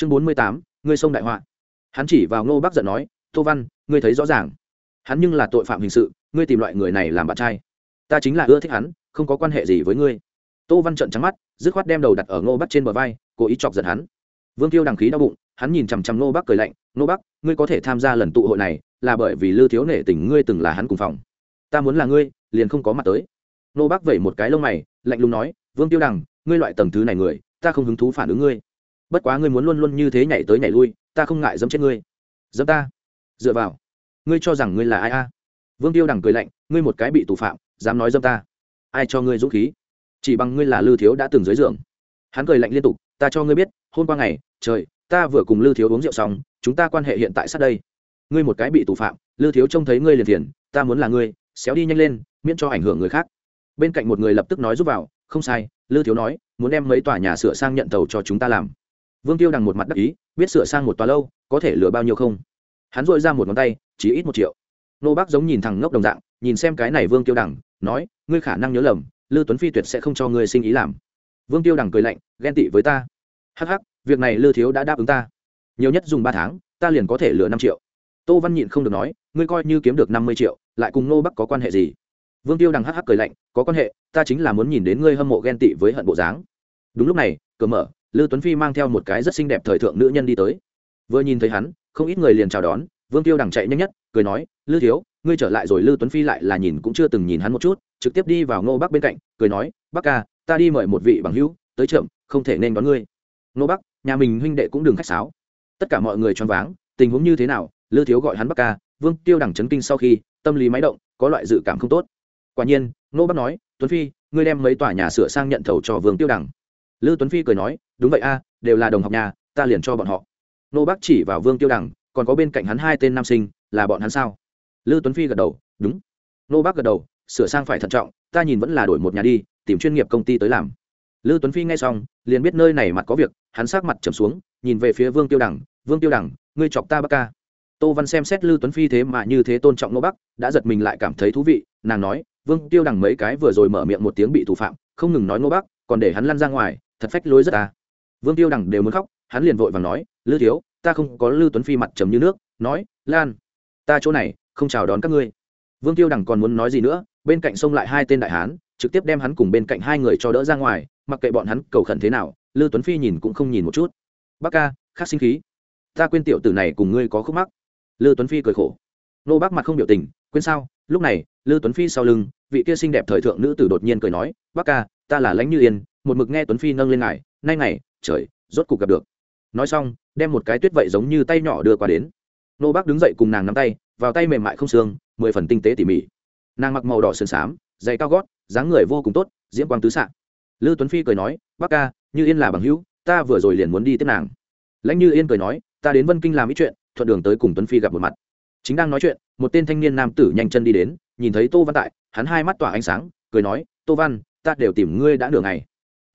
chương bốn mươi tám, ngươi sông đại họa. Hắn chỉ vào ngô bắc giận nói, tô văn, ngươi thấy rõ ràng. Hắn nhưng là tội phạm hình sự, ngươi tìm loại người này làm bạn trai. Ta chính là ưa thích hắn, không có quan hệ gì với ngươi. Tô văn trận trắng mắt, dứt khoát đem đầu đặt ở ngô bắc trên bờ vai, cố ý chọc giận hắn. Vương tiêu đằng khí đau bụng, hắn nhìn chằm chằm ngô bắc cười lạnh, ngô bắc, ngươi có thể tham gia lần tụ hội này, là bởi vì lư thiếu nể tình ngươi từng là hắn cùng phòng. Ta muốn là ngươi, liền không có mặt tới. Ngô bắc vẩy một cái lông mày, lạnh lùng nói, vương tiêu đằng, ngươi loại tầng thứ này người, ta không hứng thú phản ứng ngươi bất quá ngươi muốn luôn luôn như thế nhảy tới nhảy lui, ta không ngại dẫm chết ngươi. Dẫm ta. Dựa vào. Ngươi cho rằng ngươi là ai a? Vương tiêu đằng cười lạnh, ngươi một cái bị tù phạm, dám nói dâm ta. Ai cho ngươi dũng khí? Chỉ bằng ngươi là lư thiếu đã từng dưới giường. Hắn cười lạnh liên tục, ta cho ngươi biết, hôm qua ngày, trời, ta vừa cùng lư thiếu uống rượu xong, chúng ta quan hệ hiện tại sát đây. Ngươi một cái bị tù phạm, lư thiếu trông thấy ngươi liền thiền ta muốn là ngươi, xéo đi nhanh lên, miễn cho ảnh hưởng người khác. Bên cạnh một người lập tức nói giúp vào, không sai, lư thiếu nói, muốn đem mấy tòa nhà sửa sang nhận tàu cho chúng ta làm vương tiêu đằng một mặt đắc ý, biết sửa sang một tòa lâu, có thể lừa bao nhiêu không? Hắn dội ra một ngón tay, chỉ ít một triệu. Nô bác giống nhìn thằng ngốc đồng dạng, nhìn xem cái này vương tiêu đằng, nói, ngươi khả năng nhớ lầm, lư tuấn phi tuyệt sẽ không cho ngươi sinh ý làm. Vương tiêu đằng cười lạnh, ghen tị với ta. Hắc hắc, việc này lư thiếu đã đáp ứng ta. Nhiều nhất dùng ba tháng, ta liền có thể lừa năm triệu. Tô văn nhịn không được nói, ngươi coi như kiếm được năm mươi triệu, lại cùng nô bắc có quan hệ gì? Vương tiêu đằng hắc hắc cười lạnh, có quan hệ, ta chính là muốn nhìn đến ngươi hâm mộ ghen tị với hận bộ dáng. Đúng lúc này, cửa mở lư tuấn phi mang theo một cái rất xinh đẹp thời thượng nữ nhân đi tới. Vừa nhìn thấy hắn, không ít người liền chào đón, vương tiêu đằng chạy nhanh nhất, cười nói, lư thiếu, ngươi trở lại rồi. Lư tuấn phi lại là nhìn cũng chưa từng nhìn hắn một chút, trực tiếp đi vào ngô bắc bên cạnh, cười nói, bắc ca, ta đi mời một vị bằng hữu, tới chậm, không thể nên đón ngươi. Ngô bắc, nhà mình huynh đệ cũng đừng khách sáo. Tất cả mọi người choáng váng, tình huống như thế nào? Lư thiếu gọi hắn bắc ca, vương tiêu đằng chấn kinh sau khi, tâm lý máy động, có loại dự cảm không tốt. Quả nhiên, ngô bắc nói, tuấn phi, ngươi đem mấy tòa nhà sửa sang nhận thầu cho vương tiêu đằng lư tuấn phi cười nói, đúng vậy a, đều là đồng học nhà, ta liền cho bọn họ. Nô bác chỉ vào vương tiêu đằng, còn có bên cạnh hắn hai tên nam sinh, là bọn hắn sao? Lư tuấn phi gật đầu, đúng. Nô bác gật đầu, sửa sang phải thận trọng, ta nhìn vẫn là đổi một nhà đi, tìm chuyên nghiệp công ty tới làm. Lư tuấn phi nghe xong, liền biết nơi này mặt có việc, hắn sát mặt trầm xuống, nhìn về phía vương tiêu đằng, vương tiêu đằng, ngươi chọc ta bắc ca. Tô văn xem xét lư tuấn phi thế mà như thế tôn trọng nô bắc đã giật mình lại cảm thấy thú vị, nàng nói, vương tiêu đằng mấy cái vừa rồi mở miệng một tiếng bị thủ phạm, không ngừng nói nô bắc còn để hắn lăn ra ngoài thật phách lối rất ta vương tiêu đằng đều muốn khóc, hắn liền vội và nói, lư thiếu, ta không có lư tuấn phi mặt trầm như nước. Nói, lan, ta chỗ này không chào đón các ngươi. Vương tiêu đằng còn muốn nói gì nữa, bên cạnh xông lại hai tên đại hán, trực tiếp đem hắn cùng bên cạnh hai người cho đỡ ra ngoài, mặc kệ bọn hắn cầu khẩn thế nào, lư tuấn phi nhìn cũng không nhìn một chút. Bác ca, khắc sinh khí. Ta quên tiểu tử này cùng ngươi có khúc mắc. Lư tuấn phi cười khổ. Nô bác mặt không biểu tình, quên sao? Lúc này, lư tuấn phi sau lưng, vị kia xinh đẹp thời thượng nữ tử đột nhiên cười nói, bác ca, ta là lãnh như yên một mực nghe tuấn phi nâng lên ngài, nay này trời, rốt cục gặp được. Nói xong, đem một cái tuyết vậy giống như tay nhỏ đưa qua đến. Nô bác đứng dậy cùng nàng nắm tay, vào tay mềm mại không xương, mười phần tinh tế tỉ mỉ. Nàng mặc màu đỏ sườn xám dày cao gót, dáng người vô cùng tốt, diễm quang tứ s ạ lư tuấn phi cười nói, bác ca, như yên là bằng hữu, ta vừa rồi liền muốn đi tiếp nàng. Lãnh như yên cười nói, ta đến vân kinh làm ít chuyện, thuận đường tới cùng tuấn phi gặp một mặt. Chính đang nói chuyện, một tên thanh niên nam tử nhanh chân đi đến, nhìn thấy tô văn tại, hắn hai mắt tỏa ánh sáng, cười nói, tô văn, ta đều tìm ngươi đã nửa ngày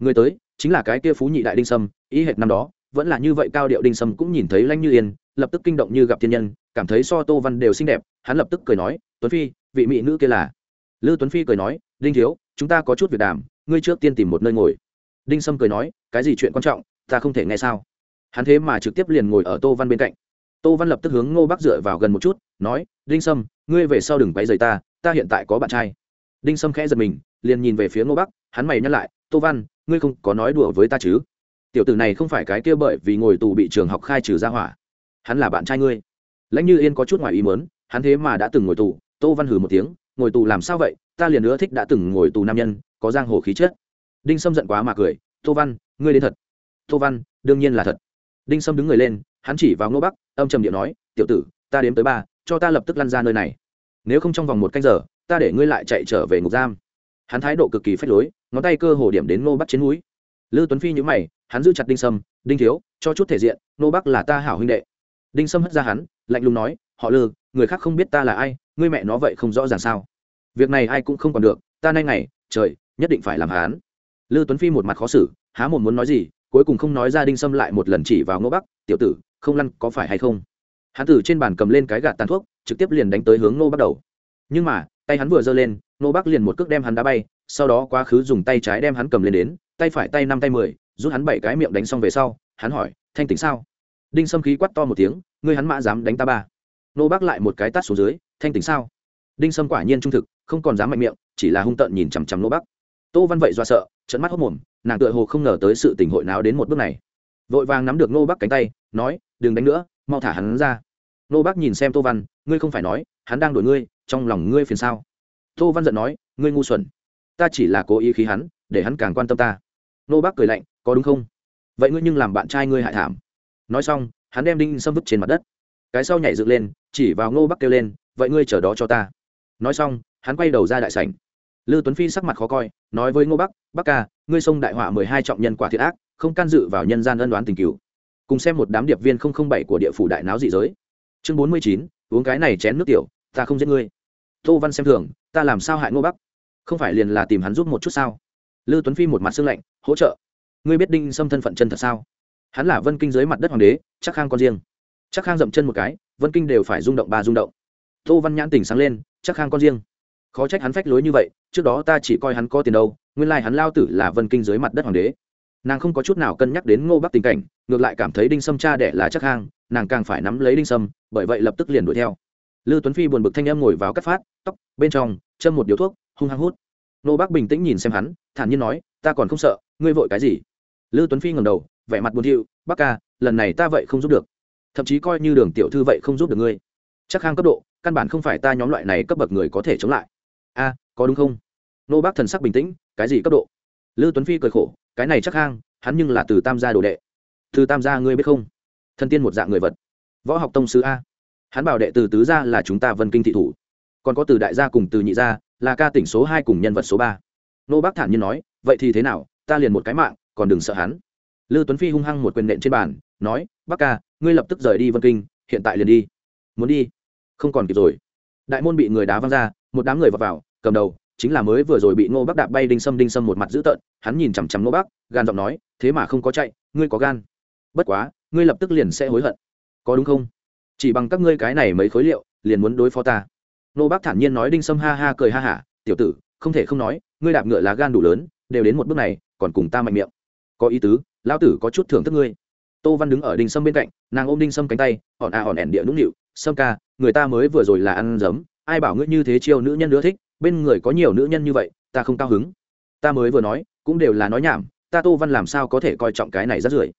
người tới, chính là cái kia phú nhị đại đinh sâm, ý hệt năm đó, vẫn là như vậy cao điệu đinh sâm cũng nhìn thấy lanh như yên, lập tức kinh động như gặp thiên nhân, cảm thấy so tô văn đều xinh đẹp, hắn lập tức cười nói, tuấn phi, vị mỹ nữ kia là? Lư tuấn phi cười nói, đinh thiếu, chúng ta có chút việc đàm, ngươi trước tiên tìm một nơi ngồi. Đinh sâm cười nói, cái gì chuyện quan trọng, ta không thể nghe sao? Hắn thế mà trực tiếp liền ngồi ở tô văn bên cạnh. Tô văn lập tức hướng ngô bắc dựa vào gần một chút, nói, đinh sâm, ngươi về sau đừng bay dày ta ta hiện tại có bạn trai. Đinh sâm khẽ giật mình, liền nhìn về phía ngô bắc, hắn mày nhắc lại tô văn, ngươi không có nói đùa với ta chứ? Tiểu tử này không phải cái kia bởi vì ngồi tù bị trường học khai trừ ra hỏa. Hắn là bạn trai ngươi. Lãnh như yên có chút ngoài ý mớn hắn thế mà đã từng ngồi tù. Tô văn hừ một tiếng, ngồi tù làm sao vậy? Ta liền nữa thích đã từng ngồi tù nam nhân, có giang hồ khí chất. Đinh sâm giận quá mà cười, tô văn, ngươi đến thật. Tô văn, đương nhiên là thật. Đinh sâm đứng người lên, hắn chỉ vào ngô bắc, âm trầm điện nói, tiểu tử, ta đếm tới ba, cho ta lập tức lăn ra nơi này. Nếu không trong vòng một canh giờ, ta để ngươi lại chạy trở về ngục giam. Hắn thái độ cực kỳ phách lối ngón tay cơ hồ điểm đến nô bắc trên núi. Lư tuấn phi nhữ mày, hắn giữ chặt đinh sâm, đinh thiếu, cho chút thể diện nô bắc là ta hảo huynh đệ. Đinh sâm hất ra hắn, lạnh lùng nói, họ lư, người khác không biết ta là ai, ngươi mẹ nó vậy không rõ ràng sao. Việc này ai cũng không còn được, ta nay ngày, trời, nhất định phải làm hắn lư tuấn phi một mặt khó xử, há một muốn nói gì, cuối cùng không nói ra đinh sâm lại một lần chỉ vào ngô bắc, tiểu tử, không lăn có phải hay không? Hắn tử trên bàn cầm lên cái gạt tàn thuốc, trực tiếp liền đánh tới hướng ngô bắt đầu. Nhưng mà, tay hắn vừa giơ lên, ngô bắc liền một cước đem hắn đá bay sau đó quá khứ dùng tay trái đem hắn cầm lên đến, tay phải tay năm tay mười, rút hắn bảy cái miệng đánh xong về sau, hắn hỏi, thanh tỉnh sao? Đinh sâm khí quát to một tiếng, ngươi hắn mã dám đánh ta ba. Nô bác lại một cái tát xuống dưới, thanh tính sao? Đinh sâm quả nhiên trung thực, không còn dám mạnh miệng, chỉ là hung tợn nhìn chằm chằm nô bác. Tô văn vậy do sợ trận mắt hốc mồm, nàng tựa hồ không ngờ tới sự tình hội nào đến một bước này. Vội vàng nắm được nô bác cánh tay, nói, đừng đánh nữa, mau thả hắn ra. Nô bác nhìn xem tô văn, ngươi không phải nói, hắn đang đuổi ngươi, trong lòng ngươi phiền sao? Tô văn giận nói, ngươi ngu xuẩn ta chỉ là cố ý khí hắn, để hắn càng quan tâm ta. Nô bác cười lạnh, có đúng không? Vậy ngươi nhưng làm bạn trai ngươi hại thảm. Nói xong, hắn đem đinh sâm vứt trên mặt đất. Cái sau nhảy dựng lên, chỉ vào ngô bắc kêu lên, vậy ngươi chờ đó cho ta. Nói xong, hắn quay đầu ra đại sảnh. Lư tuấn phi sắc mặt khó coi, nói với ngô bắc bắc ca, ngươi xông đại họa mười hai trọng nhân quả thiệt ác, không can dự vào nhân gian ân đoán tình cựu cùng xem một đám điệp viên không không bảy của địa phủ đại náo dị giới. Chương bốn mươi chín, uống cái này chén nước tiểu, ta không giết ngươi. Tô văn xem thường, ta làm sao hại ngô bắc không phải liền là tìm hắn giúp một chút sao? Lư tuấn phi một mặt xương lạnh, hỗ trợ. Ngươi biết đinh xâm thân phận chân thật sao? Hắn là vân kinh dưới mặt đất hoàng đế, chắc khang con riêng. Chắc khang dậm chân một cái, vân kinh đều phải rung động ba rung động. Tô văn nhãn tỉnh sáng lên, chắc khang con riêng. Khó trách hắn phách lối như vậy, trước đó ta chỉ coi hắn có tiền đâu, nguyên lai hắn lao tử là vân kinh dưới mặt đất hoàng đế. Nàng không có chút nào cân nhắc đến ngô bắc tình cảnh, ngược lại cảm thấy đinh sâm cha đẻ là chắc khang, nàng càng phải nắm lấy đinh sâm, bởi vậy lập tức liền đuổi theo. Lư tuấn phi buồn bực thanh em ngồi vào cắt phát, tóc, bên trong, châm một điếu thuốc hung hăng hút. Nô bác bình tĩnh nhìn xem hắn, thản nhiên nói, ta còn không sợ, ngươi vội cái gì? Lư tuấn phi ngầm đầu, vẻ mặt buồn thiu, bác ca, lần này ta vậy không giúp được. Thậm chí coi như đường tiểu thư vậy không giúp được ngươi. Chắc khang cấp độ, căn bản không phải ta nhóm loại này cấp bậc người có thể chống lại. A, có đúng không? Nô bác thần sắc bình tĩnh, cái gì cấp độ? Lư tuấn phi cười khổ, cái này chắc khang hắn nhưng là từ tam gia đồ đệ. Từ tam gia ngươi biết không? Thân tiên một dạng người vật. Võ học tông sư a. Hắn bảo đệ từ tứ gia là chúng ta vân kinh thị thủ. Còn có từ đại gia cùng từ nhị gia là ca tỉnh số hai cùng nhân vật số ba. Nô bác thản nhiên nói vậy thì thế nào? Ta liền một cái mạng còn đừng sợ hắn. Lư tuấn phi hung hăng một quyền nện trên bàn nói bác ca ngươi lập tức rời đi vân kinh hiện tại liền đi. Muốn đi? Không còn kịp rồi. Đại môn bị người đá văng ra một đám người vào, vào cầm đầu chính là mới vừa rồi bị ngô bắc đạp bay đinh sâm đinh sâm một mặt dữ tợn hắn nhìn chằm chằm ngô bắc gan giọng nói thế mà không có chạy ngươi có gan. Bất quá ngươi lập tức liền sẽ hối hận. Có đúng không? Chỉ bằng các ngươi cái này mấy khối liệu liền muốn đối phó ta. Nô bác thản nhiên nói đinh sâm ha ha cười ha hả, tiểu tử, không thể không nói, ngươi đạp ngựa lá gan đủ lớn, đều đến một bước này, còn cùng ta mạnh miệng. Có ý tứ, lão tử có chút thưởng thức ngươi. Tô văn đứng ở đinh sâm bên cạnh, nàng ôm đinh sâm cánh tay, hòn à hòn ẻn địa nũng nịu, sâm ca, người ta mới vừa rồi là ăn giấm, ai bảo ngươi như thế chiêu nữ nhân nữa thích, bên người có nhiều nữ nhân như vậy, ta không cao hứng. Ta mới vừa nói, cũng đều là nói nhảm, ta tô văn làm sao có thể coi trọng cái này rất rưởi?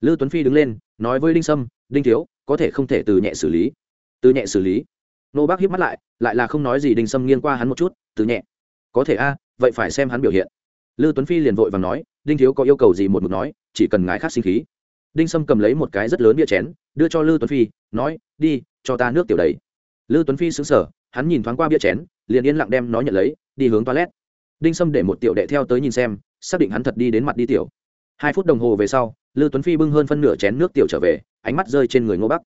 Lư tuấn phi đứng lên, nói với đinh sâm, đinh thiếu, có thể không thể từ nhẹ xử lý. Từ nhẹ xử lý? Nô bác hiếp mắt lại lại là không nói gì đinh sâm nghiêng qua hắn một chút, từ nhẹ. Có thể a, vậy phải xem hắn biểu hiện. Lư tuấn phi liền vội và nói, đinh thiếu có yêu cầu gì một mực nói, chỉ cần ngái khác sinh khí. Đinh sâm cầm lấy một cái rất lớn bia chén, đưa cho lư tuấn phi, nói, đi, cho ta nước tiểu đầy. Lư tuấn phi xứng sở hắn nhìn thoáng qua bia chén, liền yên lặng đem nó nhận lấy, đi hướng toilet. Đinh sâm để một tiểu đệ theo tới nhìn xem, xác định hắn thật đi đến mặt đi tiểu. Hai phút đồng hồ về sau, lư tuấn phi bưng hơn phân nửa chén nước tiểu trở về, ánh mắt rơi trên người ngô bắc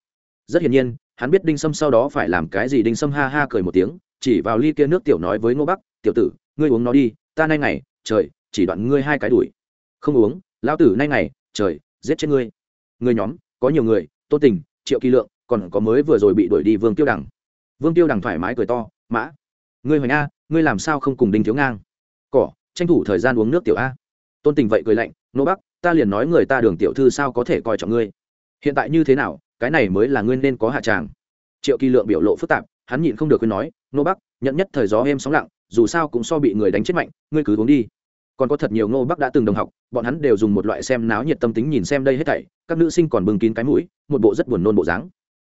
rất hiển nhiên, hắn biết đinh sâm sau đó phải làm cái gì. Đinh sâm ha ha cười một tiếng, chỉ vào ly kia nước tiểu nói với ngô bắc, tiểu tử, ngươi uống nó đi, ta nay ngày, trời, chỉ đoạn ngươi hai cái đuổi. Không uống, lão tử nay ngày, trời, giết chết ngươi. Ngươi nhóm, có nhiều người tô tình, triệu kỳ lượng, còn có mới vừa rồi bị đuổi đi vương tiêu đằng. Vương tiêu đằng thoải mái cười to, mã, ngươi hoành a, ngươi làm sao không cùng đinh thiếu ngang? Cỏ, tranh thủ thời gian uống nước tiểu a. Tôn tình vậy cười lạnh nô bắc, ta liền nói người ta đường tiểu thư sao có thể coi trọng ngươi? Hiện tại như thế nào, cái này mới là ngươi nên có hạ tràng. Triệu kỳ lượng biểu lộ phức tạp, hắn nhịn không được khuyên nói, nô bắc, nhận nhất thời gió êm sóng lặng, dù sao cũng so bị người đánh chết mạnh, ngươi cứ uống đi. Còn có thật nhiều ngô bắc đã từng đồng học, bọn hắn đều dùng một loại xem náo nhiệt tâm tính nhìn xem đây hết thảy, các nữ sinh còn bưng kín cái mũi, một bộ rất buồn nôn bộ dáng.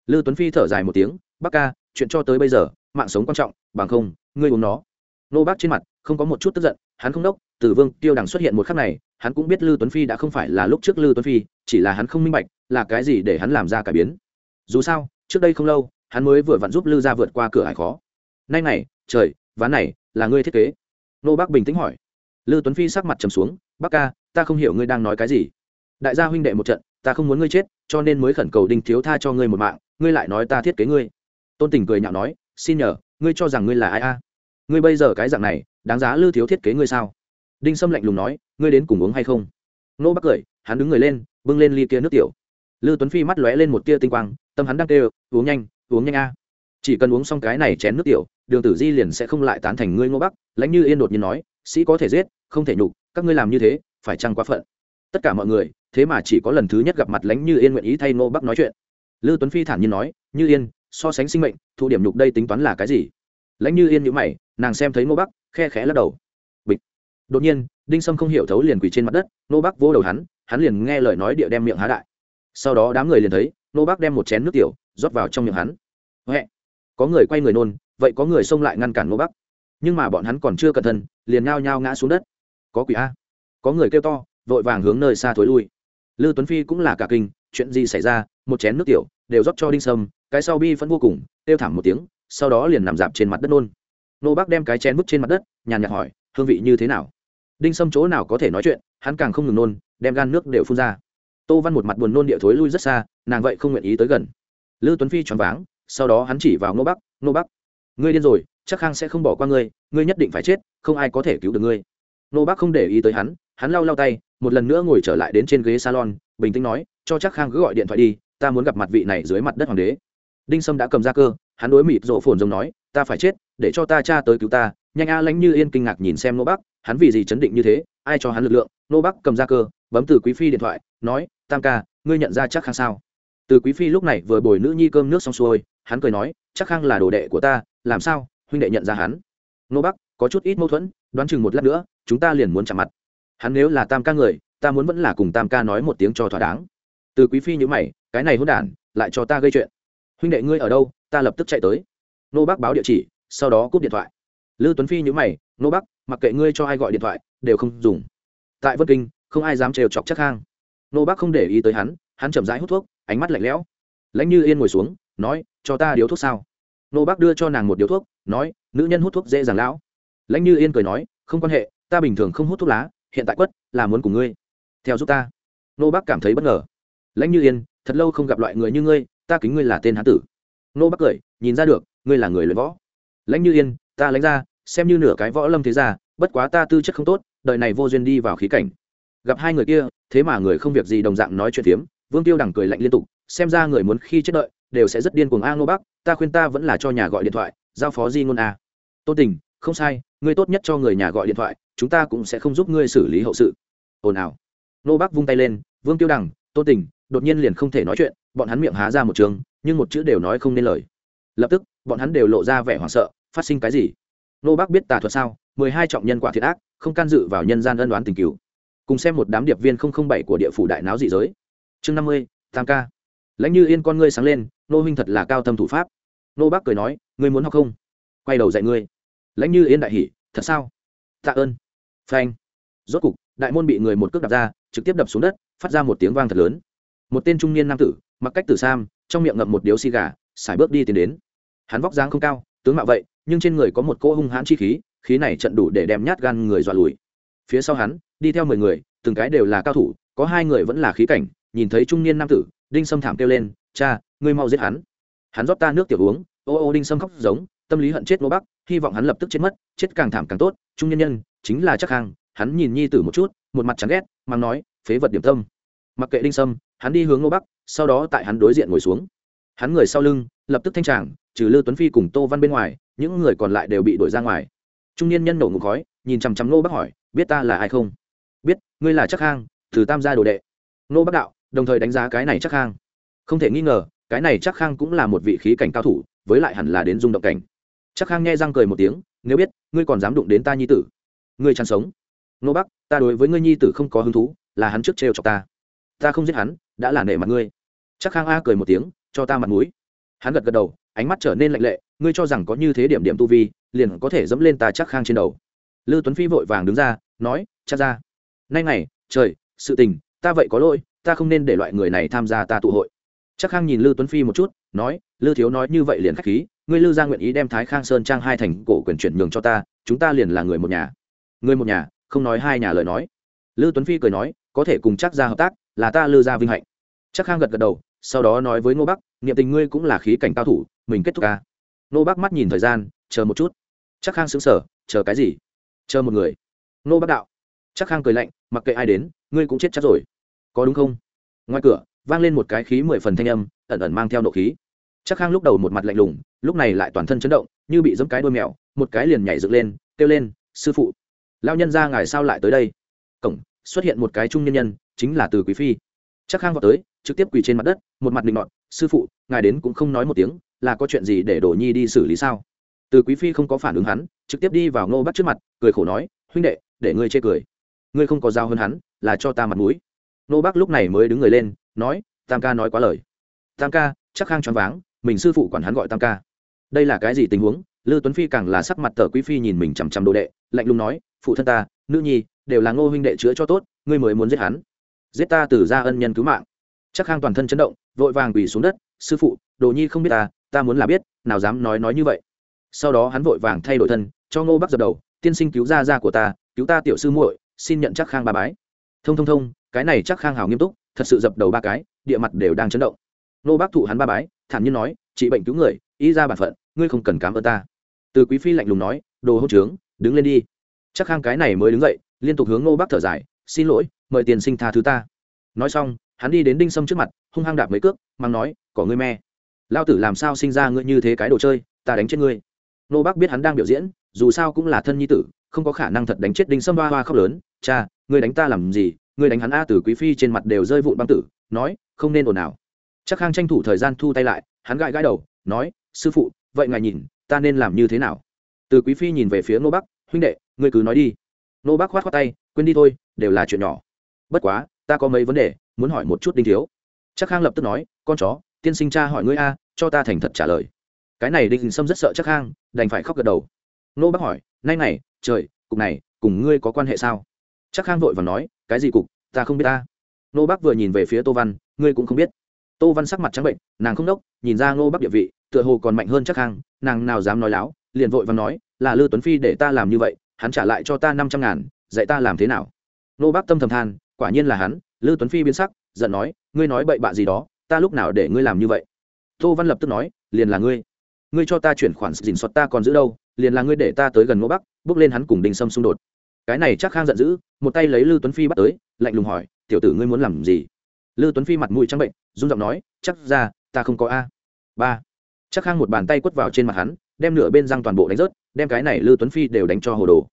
Lư tuấn phi thở dài một tiếng, bắc ca, chuyện cho tới bây giờ, mạng sống quan trọng, bằng không, ngươi uống nó. Nô bắc trên mặt không có một chút tức giận, hắn không đốc, từ vương tiêu đằng xuất hiện một khắc này hắn cũng biết lư tuấn phi đã không phải là lúc trước lư tuấn phi, chỉ là hắn không minh bạch là cái gì để hắn làm ra cải biến. Dù sao, trước đây không lâu, hắn mới vừa vặn giúp lư gia vượt qua cửa ải khó. Nay này, trời, ván này, là ngươi thiết kế. Nô bác bình tĩnh hỏi. Lư tuấn phi sắc mặt trầm xuống, bác ca, ta không hiểu ngươi đang nói cái gì. Đại gia huynh đệ một trận, ta không muốn ngươi chết, cho nên mới khẩn cầu đinh thiếu tha cho ngươi một mạng, ngươi lại nói ta thiết kế ngươi. Tôn tình cười nhạo nói, xin nhờ, ngươi cho rằng ngươi là ai a? Ngươi bây giờ cái dạng này, đáng giá lư thiếu thiết kế ngươi sao? Đinh sâm lạnh lùng nói, ngươi đến cùng uống hay không? Nô bắc cười, hắn đứng người lên, bưng lên ly kia nước tiểu. Lư tuấn phi mắt lóe lên một tia tinh quang, tâm hắn đang kêu, uống nhanh uống nhanh a. Chỉ cần uống xong cái này chén nước tiểu, đường tử di liền sẽ không lại tán thành ngươi, ngô bắc. Lãnh như yên đột nhiên nói, sĩ có thể giết, không thể nhục, các ngươi làm như thế, phải chăng quá phận? Tất cả mọi người, thế mà chỉ có lần thứ nhất gặp mặt lãnh như yên nguyện ý thay ngô bắc nói chuyện. Lư tuấn phi thản nhiên nói, như yên, so sánh sinh mệnh thụ điểm nhục đây tính toán là cái gì? Lãnh như yên nhữ mày, nàng xem thấy ngô bắc, khe khẽ lắc đầu đột nhiên, đinh sâm không hiểu thấu liền quỳ trên mặt đất, nô bắc vô đầu hắn hắn liền nghe lời nói địa đem miệng há đại. Sau đó đám người liền thấy, nô bắc đem một chén nước tiểu, rót vào trong miệng hắn. Huệ, có người quay người nôn, vậy có người xông lại ngăn cản nô bắc nhưng mà bọn hắn còn chưa cẩn thận, liền ngao nhao ngã xuống đất. Có quỷ a, có người kêu to, vội vàng hướng nơi xa thối lui. Lư tuấn phi cũng là cả kinh, chuyện gì xảy ra, một chén nước tiểu, đều rót cho đinh sâm, cái sau bi vẫn vô cùng, kêu thảm một tiếng, sau đó liền nằm dạp trên mặt đất nôn. Nô bác đem cái chén vứt trên mặt đất, nhàn nhạt hỏi, hương vị như thế nào? Đinh sâm chỗ nào có thể nói chuyện, hắn càng không ngừng nôn, đem gan nước đều phun ra. Tô văn một mặt buồn nôn địa thối lui rất xa, nàng vậy không nguyện ý tới gần. Lư tuấn phi choáng váng, sau đó hắn chỉ vào nô bắc nô bắc, ngươi điên rồi, chắc khang sẽ không bỏ qua ngươi ngươi nhất định phải chết, không ai có thể cứu được ngươi. Nô bắc không để ý tới hắn hắn lau lau tay, một lần nữa ngồi trở lại đến trên ghế salon, bình tĩnh nói, cho chắc khang cứ gọi điện thoại đi, ta muốn gặp mặt vị này dưới mặt đất hoàng đế. Đinh sâm đã cầm ra cơ, hắn đối mịt rộ phồn giống nói, ta phải chết, để cho ta cha tới cứu ta. Nhanh a lánh như yên kinh ngạc nhìn xem nô bắc hắn vì gì chấn định như thế, ai cho hắn lực lượng? Nô bắc cầm ra cơ, bấm từ quý phi điện thoại, nói, tam ca, ngươi nhận ra chắc khang sao? Từ quý phi lúc này vừa bồi nữ nhi cơm nước xong xuôi, hắn cười nói chắc khang là đồ đệ của ta, làm sao, huynh đệ nhận ra hắn? Nô bắc, có chút ít mâu thuẫn, đoán chừng một lát nữa, chúng ta liền muốn chạm mặt. Hắn nếu là tam ca người, ta muốn vẫn là cùng tam ca nói một tiếng cho thỏa đáng. Từ quý phi nhữ mày, cái này hôn đản, lại cho ta gây chuyện. Huynh đệ ngươi ở đâu, ta lập tức chạy tới. Nô bác báo địa chỉ, sau đó cúp điện thoại lư tuấn phi nhữ mày nô Bắc, mặc kệ ngươi cho ai gọi điện thoại đều không dùng. Tại vân kinh không ai dám trêu chọc chắc khang. Nô Bắc không để ý tới hắn hắn chậm rãi hút thuốc ánh mắt lạnh lẽo. Lãnh như yên ngồi xuống nói cho ta điếu thuốc sao? Nô Bắc đưa cho nàng một điếu thuốc nói nữ nhân hút thuốc dễ dàng lão. Lãnh như yên cười nói không quan hệ ta bình thường không hút thuốc lá hiện tại quất là muốn cùng ngươi theo giúp ta. Nô Bắc cảm thấy bất ngờ. Lãnh như yên thật lâu không gặp loại người như ngươi ta kính ngươi là tên hán tử. Nô Bắc cười nhìn ra được ngươi là người luyện võ. Lãnh như yên ta lãnh ra xem như nửa cái võ lâm thế gia, bất quá ta tư chất không tốt đợi này vô duyên đi vào khí cảnh. Gặp hai người kia, thế mà người không việc gì đồng dạng nói chuyện phiếm, vương tiêu đằng cười lạnh liên tục, xem ra người muốn khi chết đợi, đều sẽ rất điên cuồng a ngô bắc, ta khuyên ta vẫn là cho nhà gọi điện thoại, giao phó di ngôn a. Tôn tình, không sai, ngươi tốt nhất cho người nhà gọi điện thoại, chúng ta cũng sẽ không giúp ngươi xử lý hậu sự. Ồn ào. Nô bắc vung tay lên, vương tiêu đằng tôn tình, đột nhiên liền không thể nói chuyện, bọn hắn miệng há ra một trường, nhưng một chữ đều nói không nên lời. Lập tức, bọn hắn đều lộ ra vẻ hoảng sợ, phát sinh cái gì? Nô bác biết tà thuật sao? Mười hai trọng nhân quả thiệt ác, không can dự vào nhân gian ân đoán tình cứu cùng xem một đám điệp viên không không bảy của địa phủ đại náo dị giới. Chương năm mươi, tam ca. Lãnh như yên con ngươi sáng lên, nô huynh thật là cao thâm thủ pháp. Nô bác cười nói, ngươi muốn học không? Quay đầu dạy ngươi. Lãnh như yên đại hỉ, thật sao? Tạ ơn. Phanh. Rốt cục, đại môn bị người một cước đạp ra, trực tiếp đập xuống đất, phát ra một tiếng vang thật lớn. Một tên trung niên nam tử, mặc cách tử sam, trong miệng ngậm một điếu xì gà xài bước đi tiến đến. Hắn vóc dáng không cao, tướng mạo vậy nhưng trên người có một cỗ hung hãn chi khí khí này trận đủ để đem nhát gan người dọa lùi. Phía sau hắn, đi theo mười người, từng cái đều là cao thủ, có hai người vẫn là khí cảnh, nhìn thấy trung niên nam tử, đinh sâm thảm kêu lên, cha, ngươi mau giết hắn. Hắn rót ta nước tiểu uống, ô ô, đinh sâm khóc giống, tâm lý hận chết nô bắc, hy vọng hắn lập tức chết mất, chết càng thảm càng tốt, trung nhân nhân, chính là chắc hàng hắn nhìn nhi tử một chút, một mặt chán ghét, mang nói, phế vật điểm tâm. Mặc kệ đinh sâm, hắn đi hướng nô bắc, sau đó tại hắn đối diện ngồi xuống. Hắn người sau lưng, lập tức thanh tràng, trừ lư tuấn phi cùng tô văn bên ngoài những người còn lại đều bị đuổi ra ngoài. Trung niên nhân nổ ngục khói, nhìn chằm chằm nô bắc hỏi, biết ta là ai không? Biết, ngươi là chắc hang từ tam gia đồ đệ. Nô bắc đạo, đồng thời đánh giá cái này chắc khang. Không thể nghi ngờ, cái này chắc khang cũng là một vị khí cảnh cao thủ, với lại hẳn là đến dung động cảnh. Chắc khang nghe răng cười một tiếng, nếu biết, ngươi còn dám đụng đến ta nhi tử. Ngươi chăn sống. Nô bắc, ta đối với ngươi nhi tử không có hứng thú, là hắn trước trêu chọc ta. Ta không giết hắn, đã là nể mặt ngươi. Chắc khang a cười một tiếng, cho ta mặt mũi. Hắn gật gật đầu, ánh mắt trở nên lạnh lệ ngươi cho rằng có như thế điểm điểm tu vi, liền có thể dẫm lên ta chắc khang trên đầu. Lư tuấn phi vội vàng đứng ra, nói, chắc ra. Nay này trời, sự tình, ta vậy có lỗi, ta không nên để loại người này tham gia ta tụ hội. Chắc khang nhìn lư tuấn phi một chút, nói, lư thiếu nói như vậy liền k h á c h khí, ngươi lư ra nguyện ý đem thái khang sơn trang hai thành cổ quyền chuyển nhường cho ta, chúng ta liền là người một nhà. Người một nhà, không nói hai nhà lời nói. Lư tuấn phi cười nói, có thể cùng chắc ra hợp tác, là ta lư ra vinh hạnh. Chắc khang gật gật đầu, sau đó nói với ngô bắc, niệm tình ngươi cũng là khí cảnh cao thủ, mình kết thúc ca nô bác mắt nhìn thời gian, chờ một chút. Chắc khang xứng sở chờ cái gì? Chờ một người. Nô bác đạo. Chắc khang cười lạnh, mặc kệ ai đến, ngươi cũng chết chắc rồi. Có đúng không? Ngoài cửa, vang lên một cái khí mười phần thanh âm, ẩn ẩn mang theo nộ khí. Chắc khang lúc đầu một mặt lạnh lùng, lúc này lại toàn thân chấn động, như bị giấm cái đôi mèo, một cái liền nhảy dựng lên, kêu lên, sư phụ lao nhân ra ngài sao lại tới đây? Cổng, xuất hiện một cái trung nhân nhân, chính là từ quý phi. Chắc khang vào tới, trực tiếp quỳ trên mặt đất, một mặt định nọt, sư phụ, ngài đến cũng không nói một tiếng là có chuyện gì để đổ nhi đi xử lý sao? Từ quý phi không có phản ứng hắn, trực tiếp đi vào ngô bắt trước mặt, cười khổ nói, huynh đệ, để ngươi chê cười. Ngươi không có dao hơn hắn, là cho ta mặt mũi. Ngô bắc lúc này mới đứng người lên, nói, tam ca nói quá lời. Tam ca, chắc khang choáng váng, mình sư phụ quản hắn gọi tam ca. Đây là cái gì tình huống? Lư tuấn phi càng là sắc mặt tờ quý phi nhìn mình chằm chằm đồ đệ, lạnh lùng nói, phụ thân ta, nữ nhi, đều là ngô huynh đệ chữa cho tốt, ngươi mới muốn giết hắn. Giết ta từ ra ân nhân cứu mạng. Chắc khang toàn thân chấn động, vội vàng quỳ xuống đất, sư phụ đồ nhi không biết ta ta muốn là biết, nào dám nói nói như vậy. Sau đó hắn vội vàng thay đổi thân, cho ngô bắc dập đầu, tiên sinh cứu ra ra của ta, cứu ta tiểu sư muội, xin nhận chắc khang ba bái. Thông thông thông, cái này chắc khang hào nghiêm túc, thật sự dập đầu ba cái, địa mặt đều đang chấn động. Ngô bắc thụ hắn ba bái, thản nhiên nói, trị bệnh cứu người ý ra bản phận, ngươi không cần cám ơn ta. Từ quý phi lạnh lùng nói, đồ hỗ trướng, đứng lên đi. Chắc khang cái này mới đứng dậy, liên tục hướng ngô bắc thở dài, xin lỗi, mời tiền sinh tha thứ ta. Nói xong, hắn đi đến đinh sâm trước mặt, hung hăng đạp mấy cước, mang nói, có ngươi me lao tử làm sao sinh ra ngươi như thế cái đồ chơi, ta đánh chết ngươi. Nô bác biết hắn đang biểu diễn, dù sao cũng là thân nhi tử, không có khả năng thật đánh chết đinh sâm ba hoa khóc lớn. Cha, ngươi đánh ta làm gì? Ngươi đánh hắn a tử quý phi trên mặt đều rơi vụn băng tử, nói, không nên ồn nào chắc khang tranh thủ thời gian thu tay lại, hắn gãi gãi đầu, nói, sư phụ, vậy ngài nhìn, ta nên làm như thế nào? Từ quý phi nhìn về phía nô bắc huynh đệ, ngươi cứ nói đi. Nô bắc khoát khoát tay, quên đi thôi, đều là chuyện nhỏ. Bất quá, ta có mấy vấn đề, muốn hỏi một chút đinh thiếu. Chắc khang lập tức nói, con chó tiên sinh cha hỏi ngươi a, cho ta thành thật trả lời. Cái này đinh sâm rất sợ chắc khang đành phải khóc gật đầu. Nô bác hỏi, nay này, trời, cục này, cùng ngươi có quan hệ sao? Chắc khang vội và nói, cái gì cục, ta không biết ta. Nô bác vừa nhìn về phía tô văn, ngươi cũng không biết. Tô văn sắc mặt trắng bệnh, nàng không đốc, nhìn ra nô bác địa vị, tựa hồ còn mạnh hơn chắc khang nàng nào dám nói láo, liền vội và nói, là lư tuấn phi để ta làm như vậy, hắn trả lại cho ta năm trăm ngàn, dạy ta làm thế nào? Nô bác tâm thầm than, quả nhiên là hắn, lư tuấn phi biến sắc, giận nói, ngươi nói bậy bạ gì đó ta lúc nào để ngươi làm như vậy? Tô văn lập tức nói, liền là ngươi. Ngươi cho ta chuyển khoản dình xót ta còn giữ đâu, liền là ngươi để ta tới gần ngô bắc, bước lên hắn cùng đình sâm xung đột. Cái này chắc khang giận dữ, một tay lấy lư tuấn phi bắt tới, lạnh lùng hỏi, tiểu tử ngươi muốn làm gì? Lư tuấn phi mặt mũi trắng bệnh, run giọng nói, chắc ra, ta không có a. Ba. Chắc khang một bàn tay quất vào trên mặt hắn, đem nửa bên răng toàn bộ đánh rớt, đem cái này lư tuấn phi đều đánh cho hồ đồ.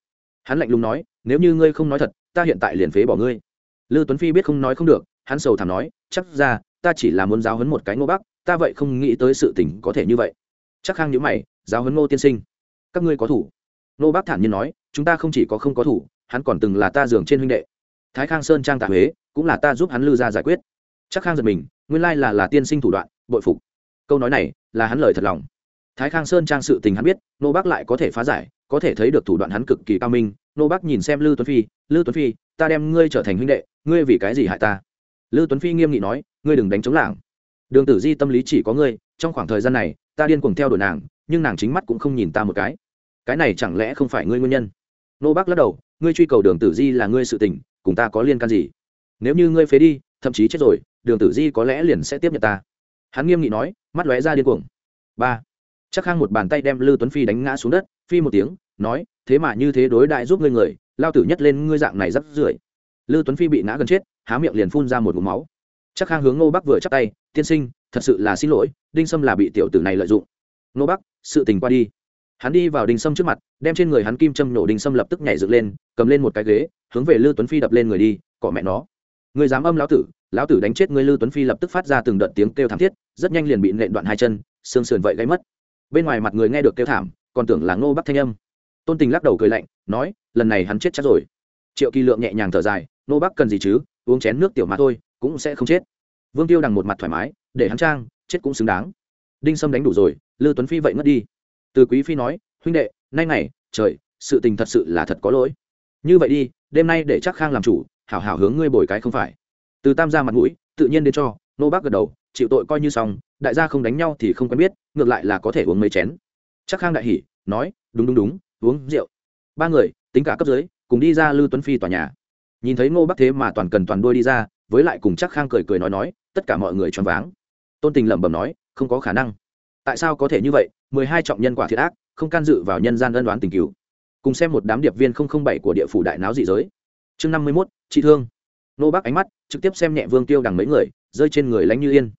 Hắn lạnh lùng nói, nếu như ngươi không nói thật, ta hiện tại liền phế bỏ ngươi. Lư tuấn phi biết không nói không được, hắn sầu thảm nói, chắc ra ta chỉ là muốn giáo hấn một cái ngô bắc ta vậy không nghĩ tới sự tình có thể như vậy. Chắc khang nhữ mày, giáo hấn ngô tiên sinh. Các ngươi có thủ. Ngô bắc thản nhiên nói, chúng ta không chỉ có không có thủ, hắn còn từng là ta giường trên huynh đệ. Thái khang sơn trang tạ huế, cũng là ta giúp hắn lư ra giải quyết. Chắc khang giật mình, nguyên lai là là tiên sinh thủ đoạn, bội phục. Câu nói này, là hắn lời thật lòng. Thái khang sơn trang sự tình hắn biết nô bác lại có thể phá giải, có thể thấy được thủ đoạn hắn cực kỳ cao minh. Nô bác nhìn xem lư tuấn phi lư tuấn phi, ta đem ngươi trở thành huynh đệ, ngươi vì cái gì hại ta? Lư tuấn phi nghiêm nghị nói, ngươi đừng đánh chống làng đường tử di tâm lý chỉ có ngươi, trong khoảng thời gian này, ta điên cuồng theo đuổi nàng, nhưng nàng chính mắt cũng không nhìn ta một cái. Cái này chẳng lẽ không phải ngươi nguyên nhân? Nô bác lắc đầu, ngươi truy cầu đường tử di là ngươi sự tình, cùng ta có liên can gì? Nếu như ngươi phế đi, thậm chí chết rồi, đường tử di có lẽ liền sẽ tiếp nhận ta. Hắn nghiêm nghị nói, mắt lóe ra điên cuồng. Ba. Chắc khang một bàn tay đem lư tuấn phi đánh ngã xuống đất, phi một tiếng, nói, thế mà như thế đối đại giúp ngươi người, lao tử nhất lên ngươi dạng này rất rưởi. Lư tuấn phi bị ngã gần chết há miệng liền phun ra một vùng máu. Chắc khang hướng ngô bắc vừa chắc tay, tiên sinh, thật sự là xin lỗi, đinh sâm là bị tiểu tử này lợi dụng. Ngô bắc, sự tình qua đi. Hắn đi vào đinh sâm trước mặt, đem trên người hắn kim châm nổ đinh sâm lập tức nhảy dựng lên, cầm lên một cái ghế, hướng về lư tuấn phi đập lên người đi, cọ mẹ nó. Người dám âm lão tử lão tử đánh chết người lư tuấn phi lập tức phát ra từng đợt tiếng kêu thảm thiết, rất nhanh liền bị nện đoạn hai chân, xương sườn vậy gãy mất. Bên ngoài mặt người nghe được kêu thảm, còn tưởng là ngô bắc thanh âm. Tôn tình lắc đầu cười lạnh, nói, lần này hắn chết chắc rồi. Triệu kỳ lượng nhẹ nhàng thở dài, ngô bắc cần gì chứ? Uống chén nước tiểu mà thôi, cũng sẽ không chết. Vương tiêu đằng một mặt thoải mái, để hắn trang, chết cũng xứng đáng. Đinh sâm đánh đủ rồi, lư tuấn phi vậy ngất đi. Từ quý phi nói, huynh đệ, nay này trời, sự tình thật sự là thật có lỗi. Như vậy đi, đêm nay để chắc khang làm chủ, hảo hảo hướng ngươi bồi cái không phải. Từ tam ra mặt mũi, tự nhiên đến cho, nô bác gật đầu, chịu tội coi như xong, đại gia không đánh nhau thì không quen biết, ngược lại là có thể uống mấy chén. Chắc khang đại hỉ, nói, đúng đúng đúng, uống rượu. Ba người, tính cả cấp dưới, cùng đi ra lư tuấn phi tòa nhà nhìn thấy ngô bắc thế mà toàn cần toàn đôi đi ra, với lại cùng chắc khang cười cười nói nói, tất cả mọi người choáng váng. Tôn tình lẩm bẩm nói, không có khả năng. Tại sao có thể như vậy? mười hai trọng nhân quả thiệt ác, không can dự vào nhân gian ân đoán tình cứu cùng xem một đám điệp viên không không bảy của địa phủ đại náo dị giới. Chương năm mươi mốt chị thương. Nô bác ánh mắt trực tiếp xem nhẹ vương tiêu đằng mấy người, rơi trên người lãnh như yên.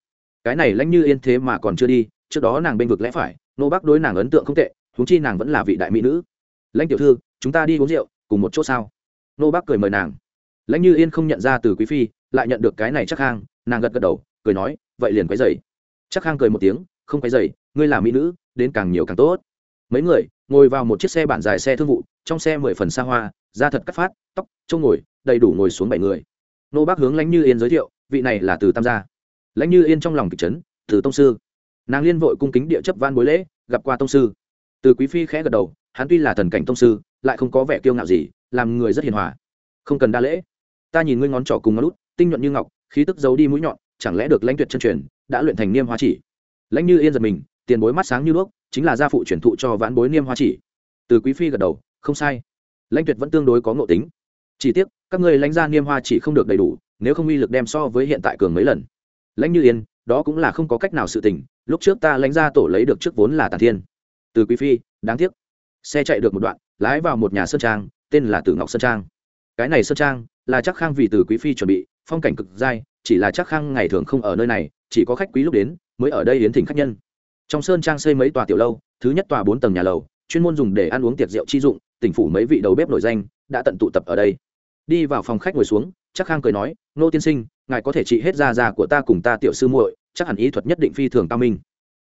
Cái này lãnh như yên thế mà còn chưa đi, trước đó nàng bên vực lẽ phải nô bác đối nàng ấn tượng không tệ húng chi nàng vẫn là vị đại mỹ nữ. Lãnh tiểu thư, chúng ta đi uống rượu, cùng một chỗ sao? Nô bác cười mời nàng lãnh như yên không nhận ra từ quý phi, lại nhận được cái này chắc khang, nàng gật gật đầu, cười nói, vậy liền quấy dày chắc khang cười một tiếng, không quấy dày ngươi là mỹ nữ, đến càng nhiều càng tốt. Mấy người ngồi vào một chiếc xe bản dài xe thương vụ, trong xe mười phần xa hoa, da thật cắt phát, tóc trông ngồi, đầy đủ ngồi xuống bảy người. Nô bác hướng lãnh như yên giới thiệu, vị này là từ tam gia. Lãnh như yên trong lòng kịch trấn từ tông sư. Nàng liên vội cung kính địa chấp van bối lễ, gặp qua tông sư. Từ quý phi khẽ gật đầu, hắn tuy là thần cảnh tông sư, lại không có vẻ kiêu ngạo gì, làm người rất hiền hòa, không cần đa lễ ta nhìn ngươi ngón trỏ cùng ngón út, tinh nhuận như ngọc, khí tức giấu đi mũi nhọn, chẳng lẽ được lãnh tuyệt chân truyền, đã luyện thành niêm hoa chỉ? Lãnh như yên giật mình, tiền bối mắt sáng như đuốc, chính là gia phụ truyền thụ cho vãn bối niêm hoa chỉ. Từ quý phi gật đầu, không sai. Lãnh tuyệt vẫn tương đối có ngộ tính. Chỉ tiếc, các ngươi lãnh gia niêm hoa chỉ không được đầy đủ, nếu không uy lực đem so với hiện tại cường mấy lần. Lãnh như yên, đó cũng là không có cách nào sự tình, lúc trước ta lãnh gia tổ lấy được trước vốn là tàn thiên. Từ quý phi, đáng tiếc. Xe chạy được một đoạn, lái vào một nhà sơn trang, tên là tử ngọc sơn trang. Cái này sơn trang là chắc khang vì từ quý phi chuẩn bị, phong cảnh cực dai, chỉ là chắc khang ngày thường không ở nơi này, chỉ có khách quý lúc đến mới ở đây yến thỉnh khách nhân. Trong sơn trang xây mấy tòa tiểu lâu, thứ nhất tòa bốn tầng nhà lầu, chuyên môn dùng để ăn uống tiệc rượu chi dụng, tỉnh phủ mấy vị đầu bếp nổi danh đã tận tụ tập ở đây. Đi vào phòng khách ngồi xuống, chắc khang cười nói nô tiên sinh, ngài có thể trị hết da da của ta cùng ta tiểu sư muội, chắc hẳn ý thuật nhất định phi thường cao minh.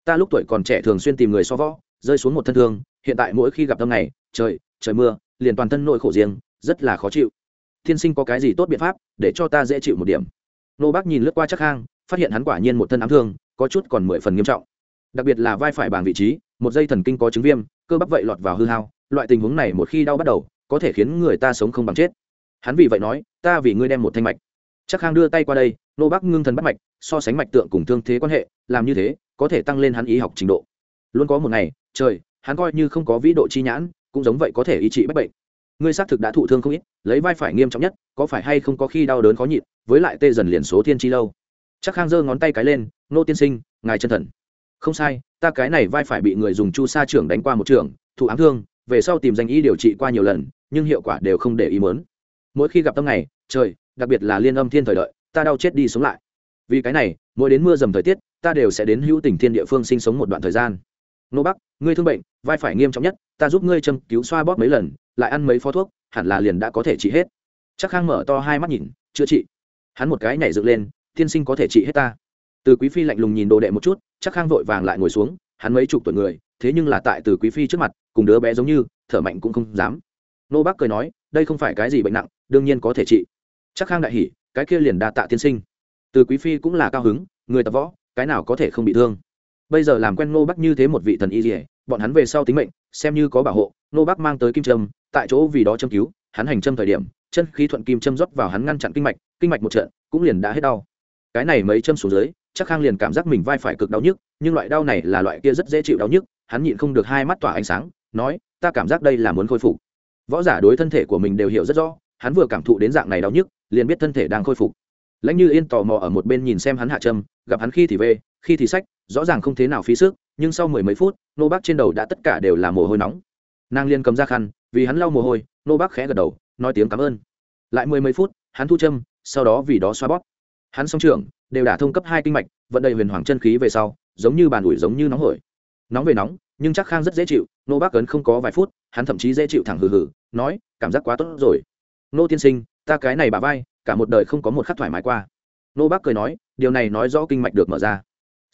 Ta lúc tuổi còn trẻ thường xuyên tìm người so võ, rơi xuống một thân thương, hiện tại mỗi khi gặp tâm này trời trời mưa, liền toàn thân nội khổ riêng, rất là khó chịu. Thiên sinh có cái gì tốt biện pháp, để cho ta dễ chịu một điểm. Nô bác nhìn lướt qua chắc khang phát hiện hắn quả nhiên một thân ám thương, có chút còn mười phần nghiêm trọng. Đặc biệt là vai phải bảng vị trí, một dây thần kinh có chứng viêm, cơ bắp vậy lọt vào hư hao, loại tình huống này một khi đau bắt đầu, có thể khiến người ta sống không bằng chết. Hắn vì vậy nói, ta vì ngươi đem một thanh mạch. Chắc khang đưa tay qua đây, nô bác ngưng thần bắt mạch, so sánh mạch tượng cùng thương thế quan hệ, làm như thế, có thể tăng lên hắn ý học trình độ. Luôn có một ngày, trời, hắn coi như không có vĩ độ chi nhãn, cũng giống vậy có thể y trị bách bệnh ngươi xác thực đã thụ thương không ít, lấy vai phải nghiêm trọng nhất, có phải hay không có khi đau đớn khó nhịn, với lại tê dần liền số thiên chi lâu. Chắc khang giơ ngón tay cái lên, nô tiên sinh, ngài chân thần. Không sai, ta cái này vai phải bị người dùng chu sa trưởng đánh qua một trường, thụ ám thương, về sau tìm danh y điều trị qua nhiều lần, nhưng hiệu quả đều không để ý mớn mỗi khi gặp tâm này, trời, đặc biệt là liên âm thiên thời đợi, ta đau chết đi sống lại. Vì cái này, mỗi đến mưa dầm thời tiết, ta đều sẽ đến hữu tỉnh thiên địa phương sinh sống một đoạn thời gian. Nô bắc, ngươi thương bệnh, vai phải nghiêm trọng nhất, ta giúp ngươi châm cứu xoa bóp mấy lần lại ăn mấy phó thuốc, hẳn là liền đã có thể trị hết. Chắc khang mở to hai mắt nhìn, chữa trị. Hắn một cái nhảy dựng lên, tiên sinh có thể trị hết ta. Từ quý phi lạnh lùng nhìn đồ đệ một chút, chắc khang vội vàng lại ngồi xuống, hắn mấy chục tuổi người, thế nhưng là tại từ quý phi trước mặt, cùng đứa bé giống như, thở mạnh cũng không dám. Nô bác cười nói, đây không phải cái gì bệnh nặng, đương nhiên có thể trị. Chắc khang đại hỉ, cái kia liền đa tạ tiên sinh. Từ quý phi cũng là cao hứng, người tập võ, cái nào có thể không bị thương? Bây giờ làm quen nô bác như thế một vị thần y dỉa bọn hắn về sau tính mệnh, xem như có bảo hộ nô bác mang tới kim trâm tại chỗ vì đó châm cứu, hắn hành châm thời điểm, chân khí thuận kim châm rót vào hắn ngăn chặn kinh mạch kinh mạch một trận, cũng liền đã hết đau. Cái này mấy châm xuống dưới, chắc khang liền cảm giác mình vai phải cực đau nhức, nhưng loại đau này là loại kia rất dễ chịu đau nhức, hắn nhịn không được hai mắt tỏa ánh sáng, nói, ta cảm giác đây là muốn khôi phục. Võ giả đối thân thể của mình đều hiểu rất rõ, hắn vừa cảm thụ đến dạng này đau nhức, liền biết thân thể đang khôi phục. Lãnh như yên tò mò ở một bên nhìn xem hắn hạ trâm gặp hắn khi thì về, khi thì sách rõ ràng không thế nào phí sức, nhưng sau mười mấy phút, nô bác trên đầu đã tất cả đều là mồ hôi nóng. Nàng liên cầm ra khăn, vì hắn lau mồ hôi, nô bác khẽ gật đầu, nói tiếng cảm ơn. Lại mười mấy phút, hắn thu châm, sau đó vì đó xoa bóp. Hắn song trưởng, đều đả thông cấp hai kinh mạch, vận đầy huyền hoàng chân khí về sau, giống như bàn ủi giống như nóng hổi. Nóng về nóng, nhưng chắc khang rất dễ chịu, nô bác ấn không có vài phút, hắn thậm chí dễ chịu thẳng hừ hừ, nói, cảm giác quá tốt rồi. Nô tiên sinh, ta cái này bà vai, cả một đời không có một khắc thoải mái qua. Nô bác cười nói, điều này nói rõ kinh mạch được mở ra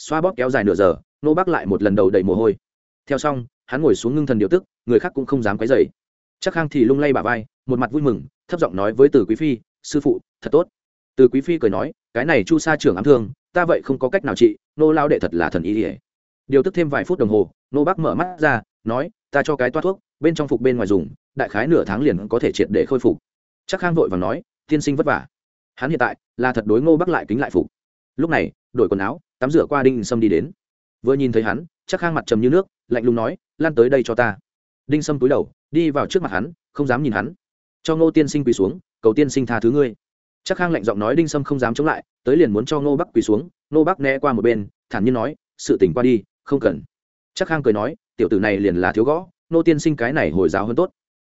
xoa bóp kéo dài nửa giờ, nô bác lại một lần đầu đầy mồ hôi. Theo xong, hắn ngồi xuống ngưng thần điều tức, người khác cũng không dám quấy dày chắc khang thì lung lay bà vai, một mặt vui mừng, thấp giọng nói với từ quý phi, sư phụ, thật tốt. Từ quý phi cười nói, cái này chu sa trưởng ám thương, ta vậy không có cách nào trị, nô lao đệ thật là thần ý ỉa điều tức thêm vài phút đồng hồ, nô bác mở mắt ra, nói, ta cho cái toa thuốc, bên trong phục bên ngoài dùng, đại khái nửa tháng liền có thể triệt để khôi phục. Chắc khang vội và nói, tiên sinh vất vả. Hắn hiện tại là thật đối ngô bắc lại kính lại phục lúc này, đổi quần áo, tắm rửa qua đinh sâm đi đến. Vừa nhìn thấy hắn, chắc khang mặt trầm như nước, lạnh lùng nói, lan tới đây cho ta. Đinh sâm túi đầu, đi vào trước mặt hắn, không dám nhìn hắn. Cho ngô tiên sinh quỳ xuống, cầu tiên sinh tha thứ ngươi. Chắc khang lạnh giọng nói, đinh sâm không dám chống lại, tới liền muốn cho ngô bắc quỳ xuống. Ngô bắc né qua một bên, thản nhiên nói, sự tỉnh qua đi, không cần. Chắc khang cười nói, tiểu tử này liền là thiếu gõ, ngô tiên sinh cái này hồi giáo hơn tốt.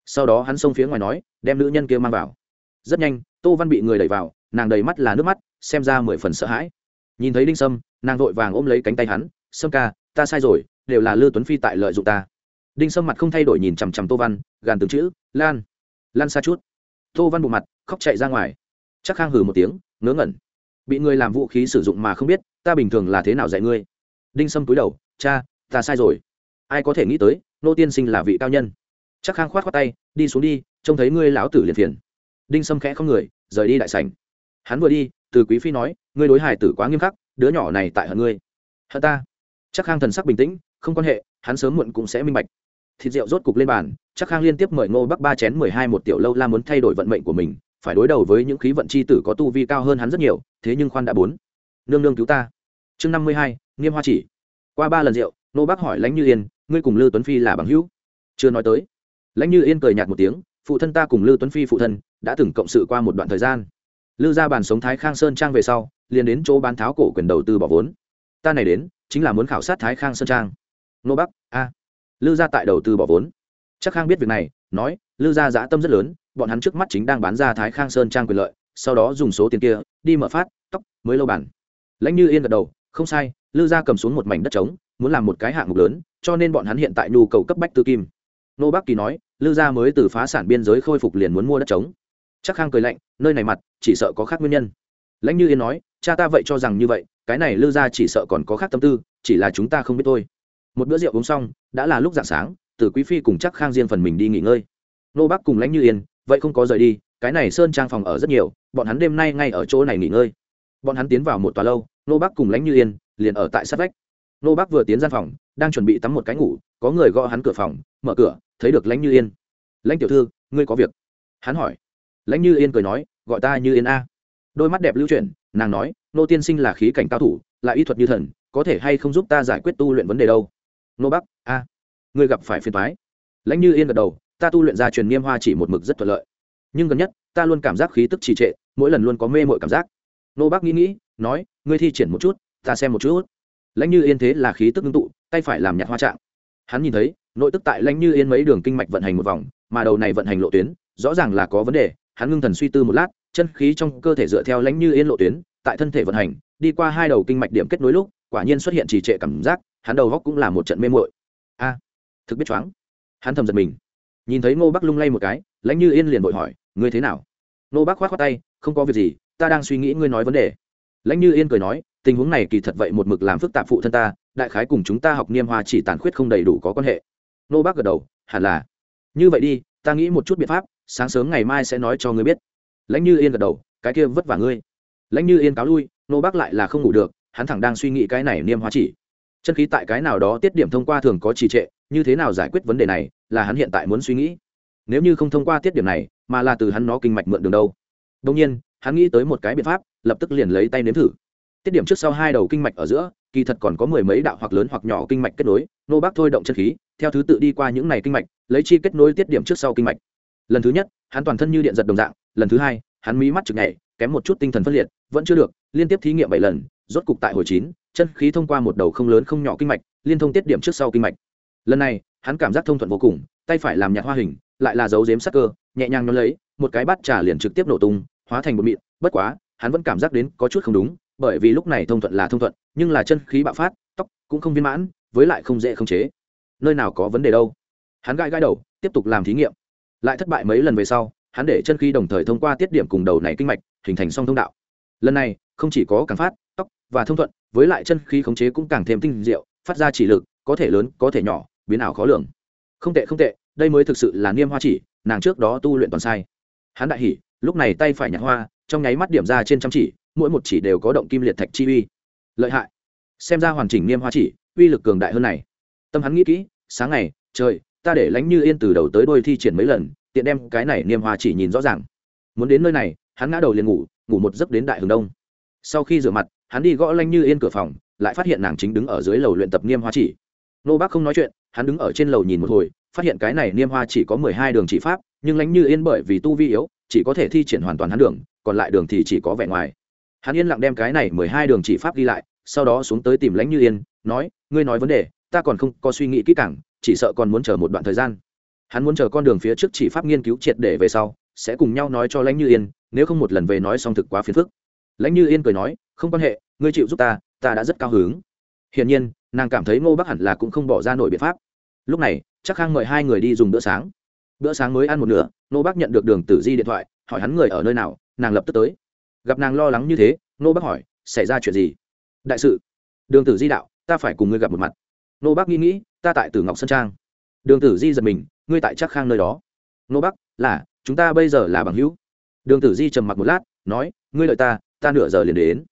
Sau đó hắn xông phía ngoài nói, đem nữ nhân kia mang vào. Rất nhanh, tô văn bị người đẩy vào, nàng đầy mắt là nước mắt xem ra mười phần sợ hãi. Nhìn thấy đinh sâm, nàng vội vàng ôm lấy cánh tay hắn, sâm ca, ta sai rồi, đều là lư tuấn phi tại lợi dụng ta. Đinh sâm mặt không thay đổi nhìn chằm chằm tô văn, gàn từng chữ, lan lan xa chút. Tô văn bộ mặt, khóc chạy ra ngoài. Chắc khang hừ một tiếng, ngớ ngẩn. Bị người làm vũ khí sử dụng mà không biết, ta bình thường là thế nào dạy ngươi? Đinh sâm cúi đầu, cha, ta sai rồi. Ai có thể nghĩ tới, nô tiên sinh là vị cao nhân. Chắc khang khoát khoát tay, đi xuống đi, trông thấy ngươi lão tử liền phiền. Đinh sâm khẽ không người, rời đi đại sảnh. Hắn vừa đi từ quý phi nói, ngươi đối hài tử quá nghiêm khắc, đứa nhỏ này tại hận ngươi. Hận ta? Chắc khang thần sắc bình tĩnh, không quan hệ, hắn sớm muộn cũng sẽ minh bạch. Thịt rượu rốt cục lên bàn, chắc khang liên tiếp mời ngô bắc ba chén mười hai một tiểu lâu la muốn thay đổi vận mệnh của mình, phải đối đầu với những khí vận c h i tử có tu vi cao hơn hắn rất nhiều, thế nhưng khoan đã bốn. Nương nương cứu ta. Chương năm mươi hai, nghiêm hoa chỉ. Qua ba lần rượu, ngô bắc hỏi lãnh như yên, ngươi cùng lư tuấn phi là bằng hữu? Chưa nói tới. Lãnh như yên cười nhạt một tiếng, phụ thân ta cùng lư tuấn phi phụ thân, đã từng cộng sự qua một đoạn thời gian lư ra bàn sống thái khang sơn trang về sau, liền đến chỗ bán tháo cổ quyền đầu tư bỏ vốn. Ta này đến, chính là muốn khảo sát thái khang sơn trang. Nô bắc, a. Lư gia tại đầu tư bỏ vốn. Chắc khang biết việc này, nói, lư gia dã tâm rất lớn, bọn hắn trước mắt chính đang bán ra thái khang sơn trang quyền lợi, sau đó dùng số tiền kia, đi mở phát, tóc, mới lâu bản. Lãnh như yên gật đầu, không sai, lư gia cầm xuống một mảnh đất trống, muốn làm một cái hạng mục lớn, cho nên bọn hắn hiện tại nhu cầu cấp bách tư kim. Nô bắc kỳ nói, lư gia mới từ phá sản biên giới khôi phục liền muốn mua đất trống chắc khang cười lạnh, nơi này mặt, chỉ sợ có khác nguyên nhân. Lãnh như yên nói, cha ta vậy cho rằng như vậy, cái này lư gia chỉ sợ còn có khác tâm tư, chỉ là chúng ta không biết thôi. Một bữa rượu uống xong, đã là lúc dạng sáng, từ quý phi cùng chắc khang riêng phần mình đi nghỉ ngơi. Nô bắc cùng lãnh như yên, vậy không có rời đi, cái này sơn trang phòng ở rất nhiều, bọn hắn đêm nay ngay ở chỗ này nghỉ ngơi. Bọn hắn tiến vào một tòa lâu, nô bắc cùng lãnh như yên liền ở tại sát vách. Nô bắc vừa tiến gian phòng, đang chuẩn bị tắm một cái ngủ, có người gõ hắn cửa phòng, mở cửa, thấy được lãnh như yên. Lãnh tiểu thư, ngươi có việc? Hắn hỏi lãnh như yên cười nói, gọi ta như yên a. Đôi mắt đẹp lưu chuyển, nàng nói, nô tiên sinh là khí cảnh cao thủ, lại y thuật như thần, có thể hay không giúp ta giải quyết tu luyện vấn đề đâu? Nô bắc, a, ngươi gặp phải phiền thoái lãnh như yên gật đầu, ta tu luyện ra truyền nghiêm hoa chỉ một mực rất thuận lợi. Nhưng gần nhất, ta luôn cảm giác khí tức trì trệ, mỗi lần luôn có mê mội cảm giác. Nô bác nghĩ nghĩ, nói, ngươi thi triển một chút, ta xem một chút. Lãnh như yên thế là khí tức ngưng tụ, tay phải làm nhạt hoa trạng. Hắn nhìn thấy, nội tức tại lãnh như yên mấy đường kinh mạch vận hành một vòng, mà đầu này vận hành lộ tuyến, rõ ràng là có vấn đề hắn ngưng thần suy tư một lát, chân khí trong cơ thể dựa theo lãnh như yên lộ tuyến, tại thân thể vận hành, đi qua hai đầu kinh mạch điểm kết nối lúc, quả nhiên xuất hiện trì trệ cảm giác, hắn đầu góc cũng là một trận mê mội a, thực biết choáng. Hắn thầm giật mình. Nhìn thấy ngô bắc lung lay một cái, lãnh như yên liền vội hỏi, ngươi thế nào? Ngô bắc khoát khoát tay, không có việc gì, ta đang suy nghĩ ngươi nói vấn đề. Lãnh như yên cười nói, tình huống này kỳ thật vậy một mực làm phức tạp phụ thân ta, đại khái cùng chúng ta học niêm hoa chỉ tàn khuyết không đầy đủ có quan hệ. Ngô bắc gật đầu, hẳn là. Như vậy đi, ta nghĩ một chút biện pháp sáng sớm ngày mai sẽ nói cho ngươi biết. Lãnh như yên gật đầu, cái kia vất vả ngươi. Lãnh như yên cáo lui, nô bác lại là không ngủ được, hắn thẳng đang suy nghĩ cái này niêm hóa chỉ. Chân khí tại cái nào đó tiết điểm thông qua thường có trì trệ, như thế nào giải quyết vấn đề này, là hắn hiện tại muốn suy nghĩ. Nếu như không thông qua tiết điểm này, mà là từ hắn nó kinh mạch mượn đường đâu. Đông nhiên, hắn nghĩ tới một cái biện pháp, lập tức liền lấy tay nếm thử. Tiết điểm trước sau hai đầu kinh mạch ở giữa, kỳ thật còn có mười mấy đạo hoặc lớn hoặc nhỏ kinh mạch kết nối, nô bác thôi động chân khí, theo thứ tự đi qua những này kinh mạch, lấy chi kết nối tiết điểm trước sau kinh mạch lần thứ nhất, hắn toàn thân như điện giật đồng dạng, lần thứ hai, hắn mí mắt chực nhảy, kém một chút tinh thần phân liệt, vẫn chưa được, liên tiếp thí nghiệm bảy lần, rốt cục tại hồi chín, chân khí thông qua một đầu không lớn không nhỏ kinh mạch, liên thông tiết điểm trước sau kinh mạch. Lần này, hắn cảm giác thông thuận vô cùng, tay phải làm nhạt hoa hình, lại là dấu dếm sắc cơ, nhẹ nhàng nó lấy, một cái bát trà liền trực tiếp nổ tung, hóa thành một mịn, bất quá, hắn vẫn cảm giác đến có chút không đúng, bởi vì lúc này thông thuận là thông thuận, nhưng là chân khí bạo phát, tóc cũng không viên mãn, với lại không dễ khống chế. Nơi nào có vấn đề đâu. Hắn gãi gãi đầu, tiếp tục làm thí nghiệm lại thất bại mấy lần về sau, hắn để chân khí đồng thời thông qua tiết điểm cùng đầu này kinh mạch, hình thành song thông đạo. Lần này, không chỉ có càng phát, tóc và thông thuận, với lại chân khí khống chế cũng càng thêm tinh diệu, phát ra chỉ lực, có thể lớn, có thể nhỏ, biến ảo khó lường. Không tệ không tệ, đây mới thực sự là niêm hoa chỉ, nàng trước đó tu luyện toàn sai. Hắn đại hỉ, lúc này tay phải nhặt hoa, trong nháy mắt điểm ra trên trăm chỉ, mỗi một chỉ đều có động kim liệt thạch chi uy. Lợi hại. Xem ra hoàn chỉnh niêm hoa chỉ, uy lực cường đại hơn này. Tâm hắn nghĩ kỹ, sáng ngày, trời ta để lánh như yên từ đầu tới đôi thi triển mấy lần, tiện đem cái này niêm hoa chỉ nhìn rõ ràng. Muốn đến nơi này, hắn ngã đầu liền ngủ ngủ một giấc đến đại hướng đông. Sau khi rửa mặt, hắn đi gõ lanh như yên cửa phòng, lại phát hiện nàng chính đứng ở dưới lầu luyện tập niêm hoa chỉ. Nô bác không nói chuyện, hắn đứng ở trên lầu nhìn một hồi, phát hiện cái này niêm hoa chỉ có mười hai đường chỉ pháp, nhưng lánh như yên bởi vì tu vi yếu, chỉ có thể thi triển hoàn toàn hắn đường, còn lại đường thì chỉ có vẻ ngoài. Hắn yên lặng đem cái này mười hai đường chỉ pháp đi lại, sau đó xuống tới tìm lãnh như yên, nói, ngươi nói vấn đề, ta còn không có suy nghĩ kỹ càng chỉ sợ còn muốn chờ một đoạn thời gian. Hắn muốn chờ con đường phía trước chỉ pháp nghiên cứu triệt để về sau, sẽ cùng nhau nói cho lãnh như yên, nếu không một lần về nói xong thực quá phiền phức. Lãnh như yên cười nói, không quan hệ, ngươi chịu giúp ta ta đã rất cao hứng. Hiển nhiên, nàng cảm thấy ngô bắc hẳn là cũng không bỏ ra nổi biện pháp. Lúc này, chắc khang mời hai người đi dùng bữa sáng. Bữa sáng mới ăn một nửa, ngô bắc nhận được đường tử di điện thoại, hỏi hắn người ở nơi nào, nàng lập tức tới. Gặp nàng lo lắng như thế, ngô bác hỏi, xảy ra chuyện gì? Đại sự. Đường tử di đạo, ta phải cùng ngươi gặp một mặt nô bác nghĩ nghĩ, ta tại tử ngọc sơn trang. Đường tử di giật mình, ngươi tại chắc khang nơi đó. Nô bác, là, chúng ta bây giờ là bằng hữu. Đường tử di trầm mặc một lát, nói, ngươi lợi ta ta nửa giờ liền đến.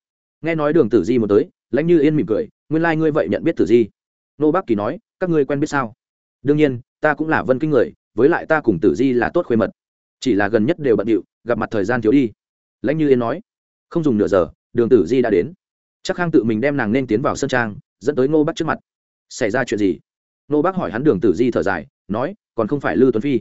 Nghe nói đường tử di một tới, lãnh như yên mỉm cười, nguyên lai、like、ngươi vậy nhận biết tử di. Nô bác kỳ nói, các ngươi quen biết sao? Đương nhiên, ta cũng là vân kinh người, với lại ta cùng tử di là tốt khuê mật. Chỉ là gần nhất đều bận điệu, gặp mặt thời gian thiếu đi. Lãnh như yên nói, không dùng nửa giờ, đường tử di đã đến. Chắc khang tự mình đem nàng nên tiến vào sân trang, dẫn tới ngô bắc trước mặt xảy ra chuyện gì? Nô bác hỏi hắn đường tử di thở dài, nói, còn không phải lư tuấn phi.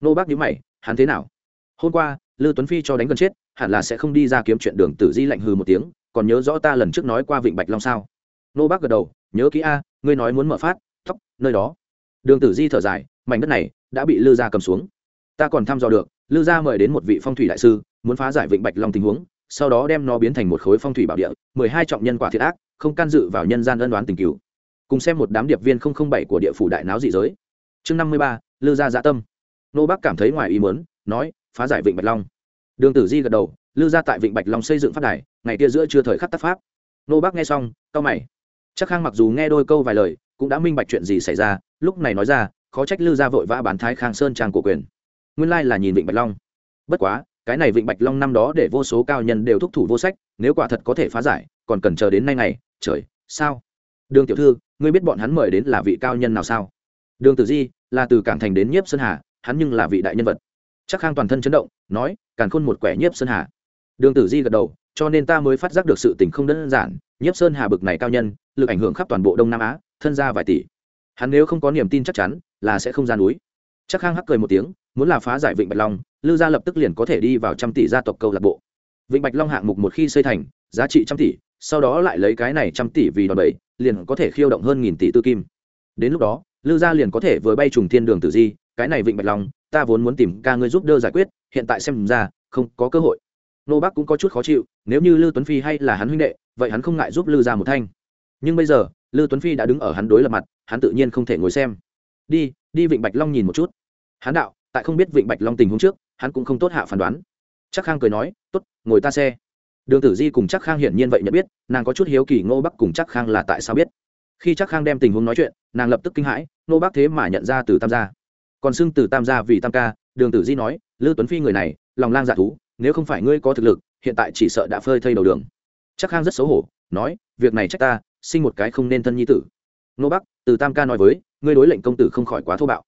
Nô bác nhíu mày, hắn thế nào? Hôm qua, lư tuấn phi cho đánh gần chết, hẳn là sẽ không đi ra kiếm chuyện đường tử di lạnh hừ một tiếng, còn nhớ rõ ta lần trước nói qua vịnh bạch long sao? Nô bác gật đầu, nhớ kỹ a, ngươi nói muốn mở phát tóc nơi đó. Đường tử di thở dài, mảnh đất này đã bị lư gia cầm xuống. Ta còn thăm dò được, lư gia mời đến một vị phong thủy đại sư, muốn phá giải vịnh bạch long tình huống, sau đó đem nó biến thành một khối phong thủy bảo địa, mười hai trọng nhân quả thiệt ác, không can dự vào nhân gian ân đoán tình cứu cùng xem một đám điệp viên bảy của địa phủ đại náo dị giới. Chương năm mươi ba, lư gia dạ tâm. Nô bác cảm thấy ngoài ý muốn, nói, phá giải vịnh bạch long. Đường tử di gật đầu, lư gia tại vịnh bạch long xây dựng pháp đài, ngày kia giữa chưa thời khắc tác pháp. Nô bác nghe xong, cau mày. Chắc khang mặc dù nghe đôi câu vài lời, cũng đã minh bạch chuyện gì xảy ra, lúc này nói ra, khó trách lư gia vội vã bán thái khang sơn trang của quyền. Nguyên lai là nhìn vịnh bạch long. Bất quá, cái này vịnh bạch long năm đó để vô số cao nhân đều thúc thủ vô sách, nếu quả thật có thể phá giải, còn cần chờ đến nay này trời, sao? Đường tiểu thư ngươi biết bọn hắn mời đến là vị cao nhân nào sao? Đường tử di là từ cảng thành đến nhiếp sơn hà, hắn nhưng là vị đại nhân vật. Chắc khang toàn thân chấn động, nói, càn khôn một quẻ nhiếp sơn hà. Đường tử di gật đầu, cho nên ta mới phát giác được sự tình không đơn giản. Nhiếp sơn hà bực này cao nhân, lực ảnh hưởng khắp toàn bộ đông nam á, thân ra vài tỷ. Hắn nếu không có niềm tin chắc chắn, là sẽ không ra núi. Chắc khang hắc cười một tiếng, muốn là phá giải vịnh bạch long, lư gia lập tức liền có thể đi vào trăm tỷ gia tộc câu lạc bộ. Vịnh bạch long hạng mục một khi xây thành, giá trị trăm tỷ, sau đó lại lấy cái này trăm tỷ vì đòn bẩy liền có thể khiêu động hơn nghìn tỷ tư kim. Đến lúc đó, lư gia liền có thể vừa bay trùng thiên đường tử di, cái này vịnh bạch long, ta vốn muốn tìm ca ngươi giúp đỡ giải quyết, hiện tại xem ra, không có cơ hội. Nô bác cũng có chút khó chịu, nếu như lư tuấn phi hay là hắn huynh đệ, vậy hắn không ngại giúp lư gia một thanh. Nhưng bây giờ, lư tuấn phi đã đứng ở hắn đối lập mặt, hắn tự nhiên không thể ngồi xem. Đi đi vịnh bạch long nhìn một chút. Hắn đạo, tại không biết vịnh bạch long tình huống trước, hắn cũng không tốt hạ phán đoán. Chắc khang cười nói, tốt, ngồi ta xe đường tử di cùng chắc khang hiển nhiên vậy nhận biết, nàng có chút hiếu kỳ ngô bắc cùng chắc khang là tại sao biết. Khi chắc khang đem tình huống nói chuyện, nàng lập tức kinh hãi, ngô bắc thế mà nhận ra từ tam gia. Còn xưng từ tam gia vì tam ca, đường tử di nói, lư tuấn phi người này, lòng lang dạ thú, nếu không phải ngươi có thực lực, hiện tại chỉ sợ đã phơi thây đầu đường. Chắc khang rất xấu hổ, nói, việc này trách ta, sinh một cái không nên thân nhi tử. Ngô bắc, từ tam ca nói với, ngươi đối lệnh công tử không khỏi quá thô bạo.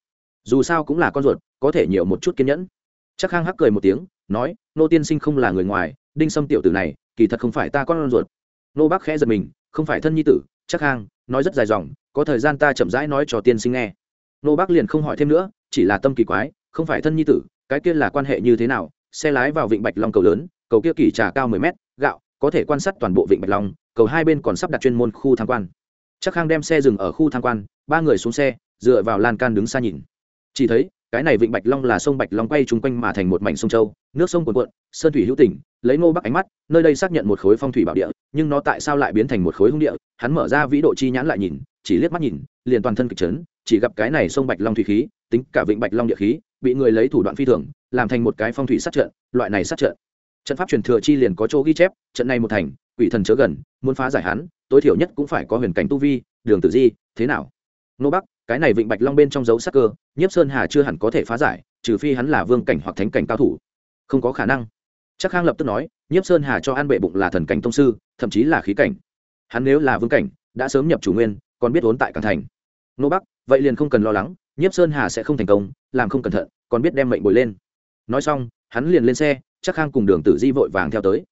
Dù sao cũng là con ruột, có thể nhiều một chút kiên nhẫn. Chắc khang hắc cười một tiếng, nói nô tiên sinh không là người ngoài, đinh sâm tiểu tử này, kỳ thật không phải ta con ruột. Nô bác khẽ giật mình, không phải thân nhi tử, chắc hang, nói rất dài dòng, có thời gian ta chậm rãi nói cho tiên sinh nghe. Nô bác liền không hỏi thêm nữa, chỉ là tâm kỳ quái, không phải thân nhi tử, cái kia là quan hệ như thế nào, xe lái vào vịnh bạch long cầu lớn, cầu kia kỳ trà cao mười mét, gạo, có thể quan sát toàn bộ vịnh bạch long, cầu hai bên còn sắp đặt chuyên môn khu tham quan. Chắc khang đem xe dừng ở khu tham quan, ba người xuống xe, dựa vào lan can đứng xa nhìn. Chỉ thấy cái này vịnh bạch long là sông bạch long quay chung quanh mà thành một mảnh sông châu, nước sông cuồn cuộn, sơn thủy hữu tỉnh lấy ngô bắc ánh mắt, nơi đây xác nhận một khối phong thủy bảo địa, nhưng nó tại sao lại biến thành một khối hung địa? Hắn mở ra vĩ độ chi nhãn lại nhìn, chỉ liếc mắt nhìn, liền toàn thân kịch trấn chỉ gặp cái này sông bạch long thủy khí, tính cả vịnh bạch long địa khí, bị người lấy thủ đoạn phi thường, làm thành một cái phong thủy sát trận, loại này sát trận. Trận pháp truyền thừa chi liền có chỗ ghi chép, trận này một thành, quỷ thần chớ gần, muốn phá giải hắn, tối thiểu nhất cũng phải có huyền cảnh tu vi, đường tử di, thế nào? Nô bắc cái này vịnh bạch long bên trong dấu sắc cơ, nhiếp sơn hà chưa hẳn có thể phá giải, trừ phi hắn là vương cảnh hoặc thánh cảnh cao thủ. Không có khả năng. Chắc khang lập tức nói, nhiếp sơn hà cho ăn bệ bụng là thần cảnh thông sư, thậm chí là khí cảnh. Hắn nếu là vương cảnh, đã sớm nhập chủ nguyên, còn biết vốn tại cảng thành. Nô bắc, vậy liền không cần lo lắng, nhiếp sơn hà sẽ không thành công, làm không cẩn thận, còn biết đem mệnh bồi lên. Nói xong, hắn liền lên xe, chắc khang cùng đường tử di vội vàng theo tới.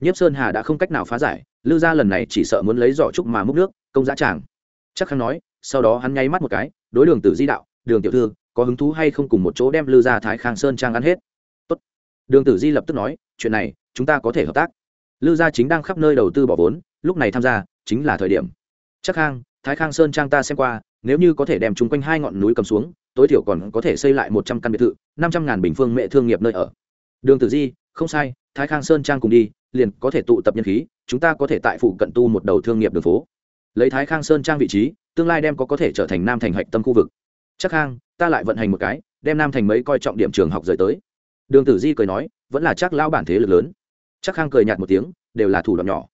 Nhiếp sơn hà đã không cách nào phá giải, lư gia lần này chỉ sợ muốn lấy giỏ trúc mà múc nước, công giá tràng chắc khang nói, sau đó hắn nháy mắt một cái, đối đường tử di đạo, đường tiểu thư, có hứng thú hay không cùng một chỗ đem lư gia thái khang sơn trang ăn hết? Tốt. đường tử di lập tức nói, chuyện này, chúng ta có thể hợp tác. Lư gia chính đang khắp nơi đầu tư bỏ vốn, lúc này tham gia, chính là thời điểm. Chắc khang, thái khang sơn trang ta xem qua, nếu như có thể đem chung quanh hai ngọn núi cầm xuống, tối thiểu còn có thể xây lại một trăm căn biệt thự, năm trăm ngàn bình phương mệ thương nghiệp nơi ở. Đường tử di, không sai, thái khang sơn trang cùng đi, liền có thể tụ tập nhân khí, chúng ta có thể tại phụ cận tu một đầu thương nghiệp đường phố lấy thái khang sơn trang vị trí, tương lai đem có có thể trở thành nam thành hạch tâm khu vực. Chắc khang, ta lại vận hành một cái, đem nam thành mấy coi trọng điểm trường học rời tới. Đường tử di cười nói, vẫn là chắc lao bản thế lực lớn. Chắc khang cười nhạt một tiếng, đều là thủ đoạn nhỏ.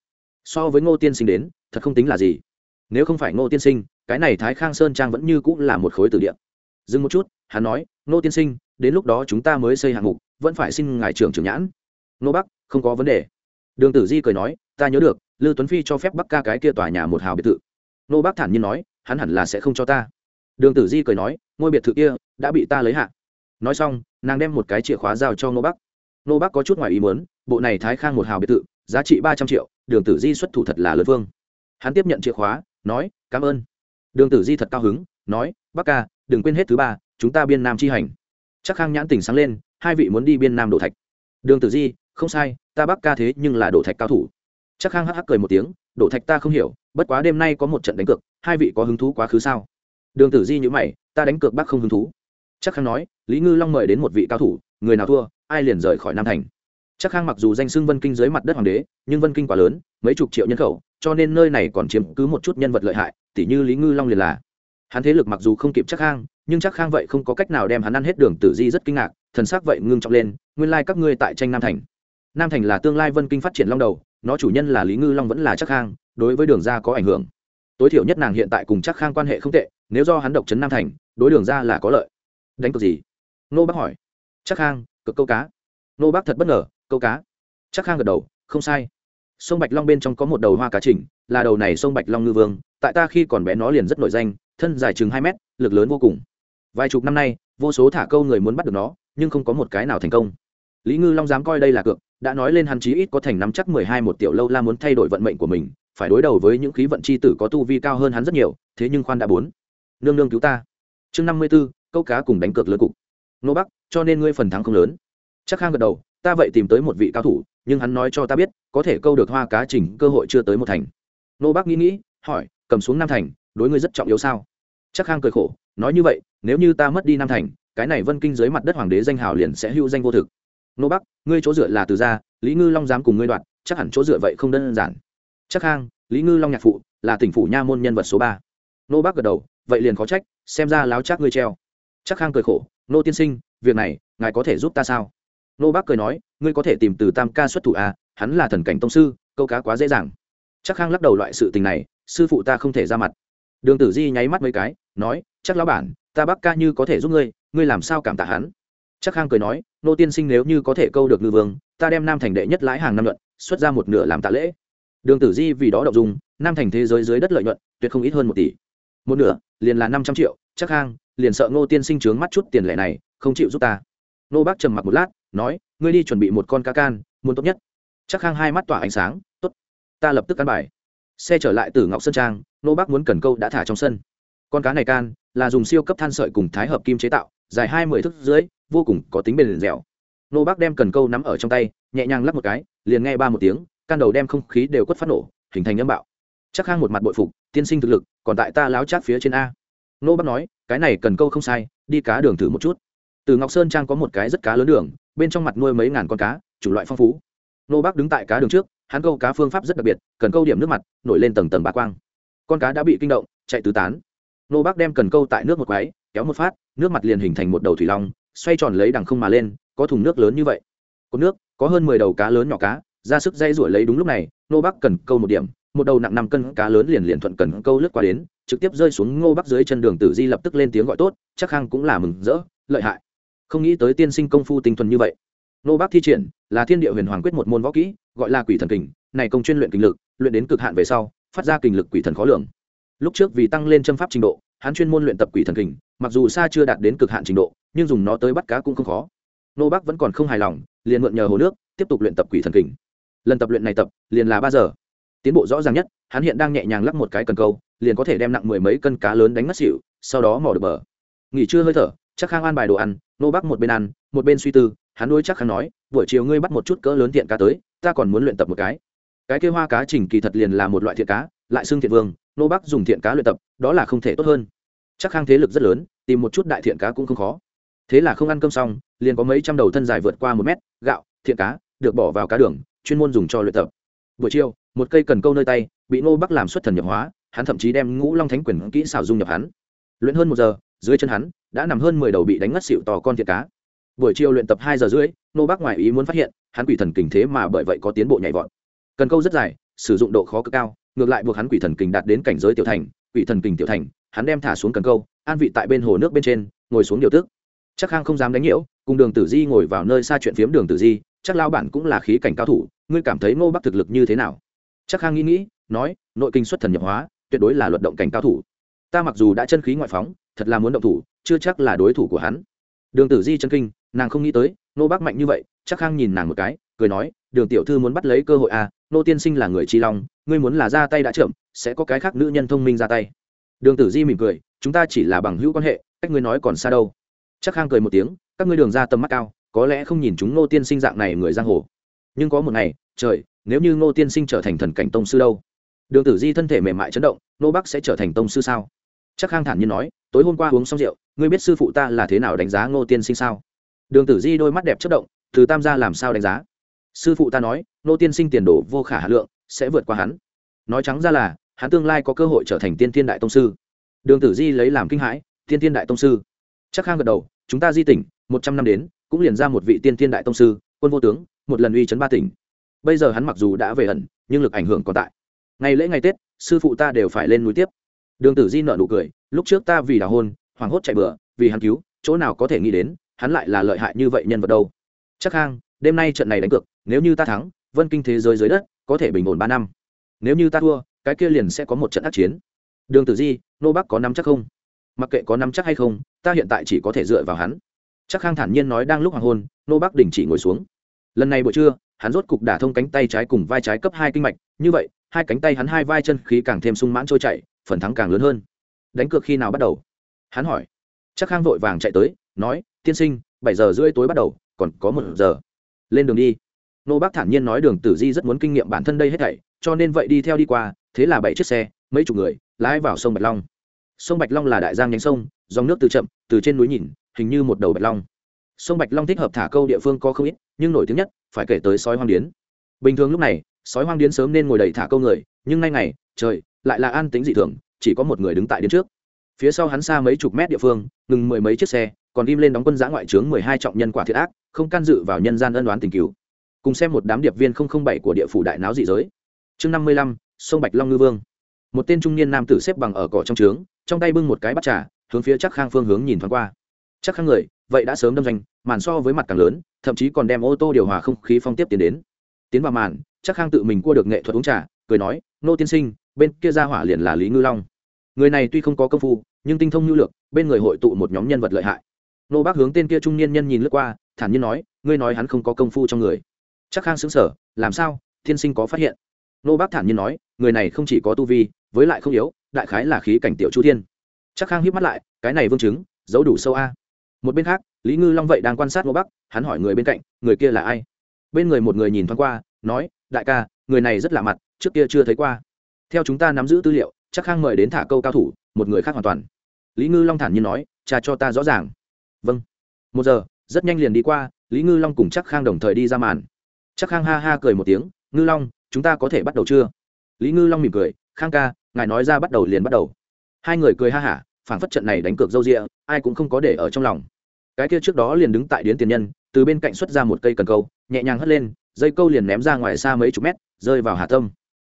So với ngô tiên sinh đến, thật không tính là gì. Nếu không phải ngô tiên sinh, cái này thái khang sơn trang vẫn như cũng là một khối từ địa. Dừng một chút, hắn nói, ngô tiên sinh, đến lúc đó chúng ta mới xây hạng mục, vẫn phải xin ngài trưởng trưởng nhãn. Ngô bắc, không có vấn đề. Đường tử di cười nói, ta nhớ được Lưu tuấn phi cho phép bắc ca cái kia tòa nhà một hào biệt thự. Nô Bác thản nhiên nói, hắn hẳn là sẽ không cho ta. Đường tử di cười nói, ngôi biệt thự kia đã bị ta lấy hạ. Nói xong, nàng đem một cái chìa khóa giao cho Nô Bác. Nô Bác có chút ngoài ý muốn, bộ này thái khang một hào biệt thự, giá trị ba trăm triệu, đường tử di xuất thủ thật là lớn vương. Hắn tiếp nhận chìa khóa, nói, cảm ơn. Đường tử di thật cao hứng, nói bắc ca, đừng quên hết thứ ba, chúng ta biên nam chi hành. Chắc khang nhãn tỉnh sáng lên, hai vị muốn đi biên nam đổ thạch. Đường tử di, không sai, ta bắc ca thế nhưng là đổ thạch cao thủ chắc khang hắc hắc cười một tiếng, đổ thạch ta không hiểu, bất quá đêm nay có một trận đánh cược, hai vị có hứng thú quá khứ sao? Đường tử di nhữ mày, ta đánh cược bác không hứng thú. Chắc khang nói, lý ngư long mời đến một vị cao thủ, người nào thua, ai liền rời khỏi nam thành. Chắc khang mặc dù danh xưng vân kinh dưới mặt đất hoàng đế, nhưng vân kinh quá lớn, mấy chục triệu nhân khẩu, cho nên nơi này còn chiếm cứ một chút nhân vật lợi hại tỷ như lý ngư long liền là. Hắn thế lực mặc dù không kịp chắc khang, nhưng chắc khang vậy không có cách nào đem hắn ăn hết đường tử di rất kinh ngạc, thần sắc vậy ngưng trọng lên, nguyên lai các ngươi tại tranh nam thành. Nam thành là tương lai vân kinh phát triển long đầu nó chủ nhân là lý ngư long vẫn là chắc khang, đối với đường ra có ảnh hưởng. Tối thiểu nhất nàng hiện tại cùng chắc khang quan hệ không tệ, nếu do hắn độc trấn nam thành, đối đường ra là có lợi. Đánh cược gì? Nô bác hỏi. Chắc khang cực câu cá. Nô bác thật bất ngờ, câu cá. Chắc khang gật đầu, không sai. Sông bạch long bên trong có một đầu hoa cá trình là đầu này sông bạch long ngư vương, tại ta khi còn bé nó liền rất nổi danh, thân dài chừng hai mét, lực lớn vô cùng. Vài chục năm nay, vô số thả câu người muốn bắt được nó, nhưng không có một cái nào thành công. Lý ngư long dám coi đây là cược đã nói lên hắn chí ít có thành nắm chắc mười hai một tiểu lâu la muốn thay đổi vận mệnh của mình, phải đối đầu với những khí vận chi tử có tu vi cao hơn hắn rất nhiều, thế nhưng khoan đã bốn. Nương nương cứu ta. Chương năm mươi b ố câu cá cùng đánh cược lớn cục. Nô bắc, cho nên ngươi phần thắng không lớn. Chắc khang gật đầu, ta vậy tìm tới một vị cao thủ, nhưng hắn nói cho ta biết, có thể câu được hoa cá trình cơ hội chưa tới một thành. Nô bắc nghĩ nghĩ, hỏi, cầm xuống năm thành, đối ngươi rất trọng yếu sao? Chắc khang cười khổ, nói như vậy, nếu như ta mất đi năm thành, cái này vân kinh dưới mặt đất hoàng đế danh hào liền sẽ hưu danh vô thực nô bắc, ngươi chỗ dựa là từ gia, lý ngư long dám cùng ngươi đoạt, chắc hẳn chỗ dựa vậy không đơn giản. Chắc khang, lý ngư long nhạc phụ, là tỉnh phủ nha môn nhân vật số ba. Nô bắc gật đầu, vậy liền khó trách, xem ra láo chắc ngươi treo. Chắc khang cười khổ, nô tiên sinh, việc này, ngài có thể giúp ta sao? Nô bắc cười nói, ngươi có thể tìm từ tam ca xuất thủ à hắn là thần cảnh tông sư, câu cá quá dễ dàng. Chắc khang lắc đầu loại sự tình này, sư phụ ta không thể ra mặt. Đường tử di nháy mắt mấy cái, nói, chắc lão bản, ta bắc ca như có thể giúp ngươi ngươi làm sao cảm tạ hắn? Chắc khang cười nói nô tiên sinh nếu như có thể câu được ngư vương, ta đem nam thành đệ nhất lãi hàng năm luận xuất ra một nửa làm tạ lễ. Đường tử di vì đó đậu dùng nam thành thế giới dưới đất lợi nhuận, tuyệt không ít hơn một tỷ. Một nửa, liền là năm trăm triệu, chắc khang liền sợ ngô tiên sinh trướng mắt chút tiền lệ này, không chịu giúp ta. Nô bác trầm mặc một lát, nói, ngươi đi chuẩn bị một con cá can, muốn tốt nhất. Chắc khang hai mắt tỏa ánh sáng, tốt. Ta lập tức ăn bài. Xe trở lại từ ngọc sơn trang, nô bác muốn cần câu đã thả trong sân. Con cá này can, là dùng siêu cấp than sợi cùng thái hợp kim chế tạo, dài hai mươi thước dưới vô cùng có tính bền dẻo. Nô bác đem cần câu nắm ở trong tay, nhẹ nhàng lắp một cái, liền nghe ba một tiếng, can đầu đem không khí đều quất phát nổ, hình thành âm bạo. Chắc khang một mặt bội phục, tiên sinh thực lực, còn tại ta láo chát phía trên a. Nô bác nói, cái này cần câu không sai, đi cá đường thử một chút. Từ ngọc sơn trang có một cái rất cá lớn đường, bên trong mặt nuôi mấy ngàn con cá, chủng loại phong phú. Nô bác đứng tại cá đường trước, hắn câu cá phương pháp rất đặc biệt, cần câu điểm nước mặt, nổi lên tầng tầng bà quang. Con cá đã bị kinh động, chạy tứ tán. Nô bác đem cần câu tại nước một quái, kéo một phát, nước mặt liền hình thành một đầu thủy long xoay tròn lấy đằng không mà lên, có thùng nước lớn như vậy. Có nước, có hơn mười đầu cá lớn nhỏ cá, ra sức dây rủi lấy đúng lúc này nô Bắc cần câu một điểm, một đầu nặng năm cân cá lớn liền liền thuận cần câu lướt qua đến, trực tiếp rơi xuống ngô bắc dưới chân đường tử di lập tức lên tiếng gọi tốt, chắc khang cũng là mừng rỡ, lợi hại. Không nghĩ tới tiên sinh công phu tinh thuần như vậy. Nô bắc thi triển, là thiên địa huyền hoàng quyết một môn võ kỹ, gọi là quỷ thần kình, này công chuyên luyện kinh lực, luyện đến cực hạn về sau, phát ra kinh lực quỷ thần khó lường. Lúc trước vì tăng lên châm pháp trình độ, hắn chuyên môn luyện tập quỷ thần kình, mặc dù xa chưa đạt đến cực hạn trình độ nhưng dùng nó tới bắt cá cũng không khó. Nô bắc vẫn còn không hài lòng, liền mượn nhờ hồ nước, tiếp tục luyện tập quỷ thần kình. Lần tập luyện này tập, liền là ba giờ. Tiến bộ rõ ràng nhất, hắn hiện đang nhẹ nhàng lắp một cái cần câu, liền có thể đem nặng mười mấy cân cá lớn đánh mất xịu sau đó mò được bờ. Nghỉ trưa hơi thở, chắc khang an bài đồ ăn, nô bắc một bên ăn, một bên suy tư, hắn đôi chắc khang nói, buổi chiều ngươi bắt một chút cỡ lớn thiện cá tới, ta còn muốn luyện tập một cái. Cái kêu hoa cá trình kỳ thật liền là một loại thiện cá, lại xương thiện vương, nô bắc dùng thiện cá luyện tập, đó là không thể tốt hơn. Chắc khang thế lực rất lớn, tìm một chút đại thiện cá cũng không khó thế là không ăn cơm xong, liền có mấy trăm đầu thân dài vượt qua một mét, gạo thiện cá, được bỏ vào cá đường, chuyên môn dùng cho luyện tập. Buổi chiều, một cây cần câu nơi tay, bị nô bắc làm xuất thần nhập hóa, hắn thậm chí đem ngũ long thánh quyền kỹ xảo dung nhập hắn. Luyện hơn một giờ, dưới chân hắn đã nằm hơn mười đầu bị đánh ngất xịu to con thiện cá. Buổi chiều luyện tập hai giờ rưỡi nô bác ngoài ý muốn phát hiện, hắn quỷ thần kình thế mà bởi vậy có tiến bộ nhảy vọt. Cần câu rất dài, sử dụng độ khó cực cao, ngược lại buộc hắn quỷ thần kình đạt đến cảnh giới tiểu thành, quỷ thần kình tiểu thành, hắn đem thả xuống cần câu, an vị tại bên hồ nước bên trên, ngồi xuống điều tức chắc khang không dám đánh nhiễu, cùng đường tử di ngồi vào nơi xa chuyện phiếm đường tử di, chắc lao bản cũng là khí cảnh cao thủ, ngươi cảm thấy ngô bắc thực lực như thế nào? Chắc khang nghĩ nghĩ, nói, nội kinh xuất thần nhập hóa, tuyệt đối là luận động cảnh cao thủ. Ta mặc dù đã chân khí ngoại phóng, thật là muốn động thủ, chưa chắc là đối thủ của hắn. Đường tử di chân kinh, nàng không nghĩ tới, Ngô Bắc mạnh như vậy, chắc khang nhìn nàng một cái, cười nói, đường tiểu thư muốn bắt lấy cơ hội à nô tiên sinh là người chi long, ngươi muốn là ra tay đã chậm, sẽ có cái khác nữ nhân thông minh ra tay. Đường tử di mỉm cười, chúng ta chỉ là bằng hữu quan hệ, cách ngươi nói còn xa đâu chắc khang cười một tiếng, các ngươi đường ra tầm mắt cao, có lẽ không nhìn chúng Ngô tiên sinh dạng này người giang hồ. Nhưng có một ngày, trời, nếu như Ngô tiên sinh trở thành thần cảnh tông sư đâu? Đường tử di thân thể mềm mại chấn động nô bắc sẽ trở thành tông sư sao? Chắc khang thản nhiên nói, tối hôm qua uống xong rượu, ngươi biết sư phụ ta là thế nào đánh giá ngô tiên sinh sao? Đường tử di đôi mắt đẹp chất động, từ tam gia làm sao đánh giá? Sư phụ ta nói, ngô tiên sinh tiền đồ vô khả hà lượng, sẽ vượt qua hắn. Nói trắng ra là, hắn tương lai có cơ hội trở thành tiên thiên đại tông sư. Đường tử di lấy làm kinh hãi, tiên thiên đại tông sư chắc khang gật đầu, chúng ta di tỉnh, một trăm năm đến, cũng liền ra một vị tiên thiên đại tông sư, quân vô tướng, một lần uy chấn ba tỉnh. Bây giờ hắn mặc dù đã về ẩn, nhưng lực ảnh hưởng còn tại. Ngày lễ ngày tết, sư phụ ta đều phải lên núi tiếp. Đường tử di nợ nụ cười, lúc trước ta vì đào hôn, hoảng hốt chạy bừa, vì hắn cứu, chỗ nào có thể nghĩ đến, hắn lại là lợi hại như vậy nhân vật đâu. Chắc khang, đêm nay trận này đánh cược, nếu như ta thắng, vân kinh thế giới dưới đất, có thể bình ổn ba năm. Nếu như ta thua, cái kia liền sẽ có một trận ác chiến. Đường tử di, nô bắc có nắm chắc không? Mặc kệ có nắm chắc hay không, ta hiện tại chỉ có thể dựa vào hắn. Chắc khang thản nhiên nói đang lúc hoàng hôn, nô bắc đình chỉ ngồi xuống. Lần này buổi trưa, hắn rốt cục đả thông cánh tay trái cùng vai trái cấp hai kinh mạch, như vậy, hai cánh tay hắn hai vai chân khí càng thêm sung mãn trôi chảy, phần thắng càng lớn hơn. Đánh cược khi nào bắt đầu? Hắn hỏi. Chắc khang vội vàng chạy tới, nói, tiên sinh, bảy giờ rưỡi tối bắt đầu, còn có một giờ. Lên đường đi. Nô bác thản nhiên nói đường tử di rất muốn kinh nghiệm bản thân đây hết thảy, cho nên vậy đi theo đi qua, thế là bảy chiếc xe, mấy chục người, lái vào sông bạch long sông bạch long là đại giang nhánh sông, dòng nước từ chậm, từ trên núi nhìn, hình như một đầu bạch long. Sông bạch long thích hợp thả câu địa phương có không ít, nhưng nổi tiếng nhất, phải kể tới sói hoang điến. Bình thường lúc này, sói hoang điến sớm nên ngồi đầy thả câu người, nhưng nay ngày, trời, lại là an tính dị thường, chỉ có một người đứng tại điến trước. Phía sau hắn xa mấy chục mét địa phương, ngừng mười mấy chiếc xe, còn im lên đóng quân giã ngoại trướng mười hai trọng nhân quả thiệt ác, không can dự vào nhân gian ân đoán tình cứu. Cùng xem một đám điệp viên không không bảy của địa phủ đại náo dị giới. Chương năm mươi lăm, sông bạch long ngư vương. Một tên trung niên nam tử xếp bằng ở cỏ trong trướng trong tay bưng một cái bắt trà, hướng phía chắc khang phương hướng nhìn thoáng qua. Chắc khang người, vậy đã sớm đâm doanh, màn so với mặt càng lớn, thậm chí còn đem ô tô điều hòa không khí phong tiếp tiến đến. Tiến vào màn chắc khang tự mình cua được nghệ thuật uống trà, cười nói, nô tiên sinh, bên kia ra hỏa liền là lý ngư long. Người này tuy không có công phu, nhưng tinh thông nhu lược bên người hội tụ một nhóm nhân vật lợi hại. Nô bác hướng tên kia trung niên nhân nhìn lướt qua, thản nhiên nói, ngươi nói hắn không có công phu trong người. Chắc khang xứng sở làm sao? Tiên sinh có phát hiện? Nô bác thản nhiên nói, người này không chỉ có tu vi, với lại không yếu đại khái là khí cảnh tiểu chu thiên. Chắc khang hiếp mắt lại, cái này vương chứng, giấu đủ sâu a. Một bên khác, lý ngư long vậy đang quan sát ngô bắc, hắn hỏi người bên cạnh, người kia là ai? Bên người một người nhìn thoáng qua, nói, đại ca, người này rất lạ mặt, trước kia chưa thấy qua. Theo chúng ta nắm giữ tư liệu, chắc khang mời đến thả câu cao thủ, một người khác hoàn toàn. Lý ngư long thản nhiên nói, cha cho ta rõ ràng. Vâng. Một giờ, rất nhanh liền đi qua, lý ngư long cùng chắc khang đồng thời đi ra màn. Chắc khang ha ha cười một tiếng, ngư long, chúng ta có thể bắt đầu chưa? Lý ngư long mỉm cười, khang ca ngài nói ra bắt đầu liền bắt đầu. Hai người cười ha hả, phảng phất trận này đánh cược râu rịa, ai cũng không có để ở trong lòng. Cái kia trước đó liền đứng tại điến tiền nhân, từ bên cạnh xuất ra một cây cần câu, nhẹ nhàng hất lên, dây câu liền ném ra ngoài xa mấy chục mét, rơi vào hà tâm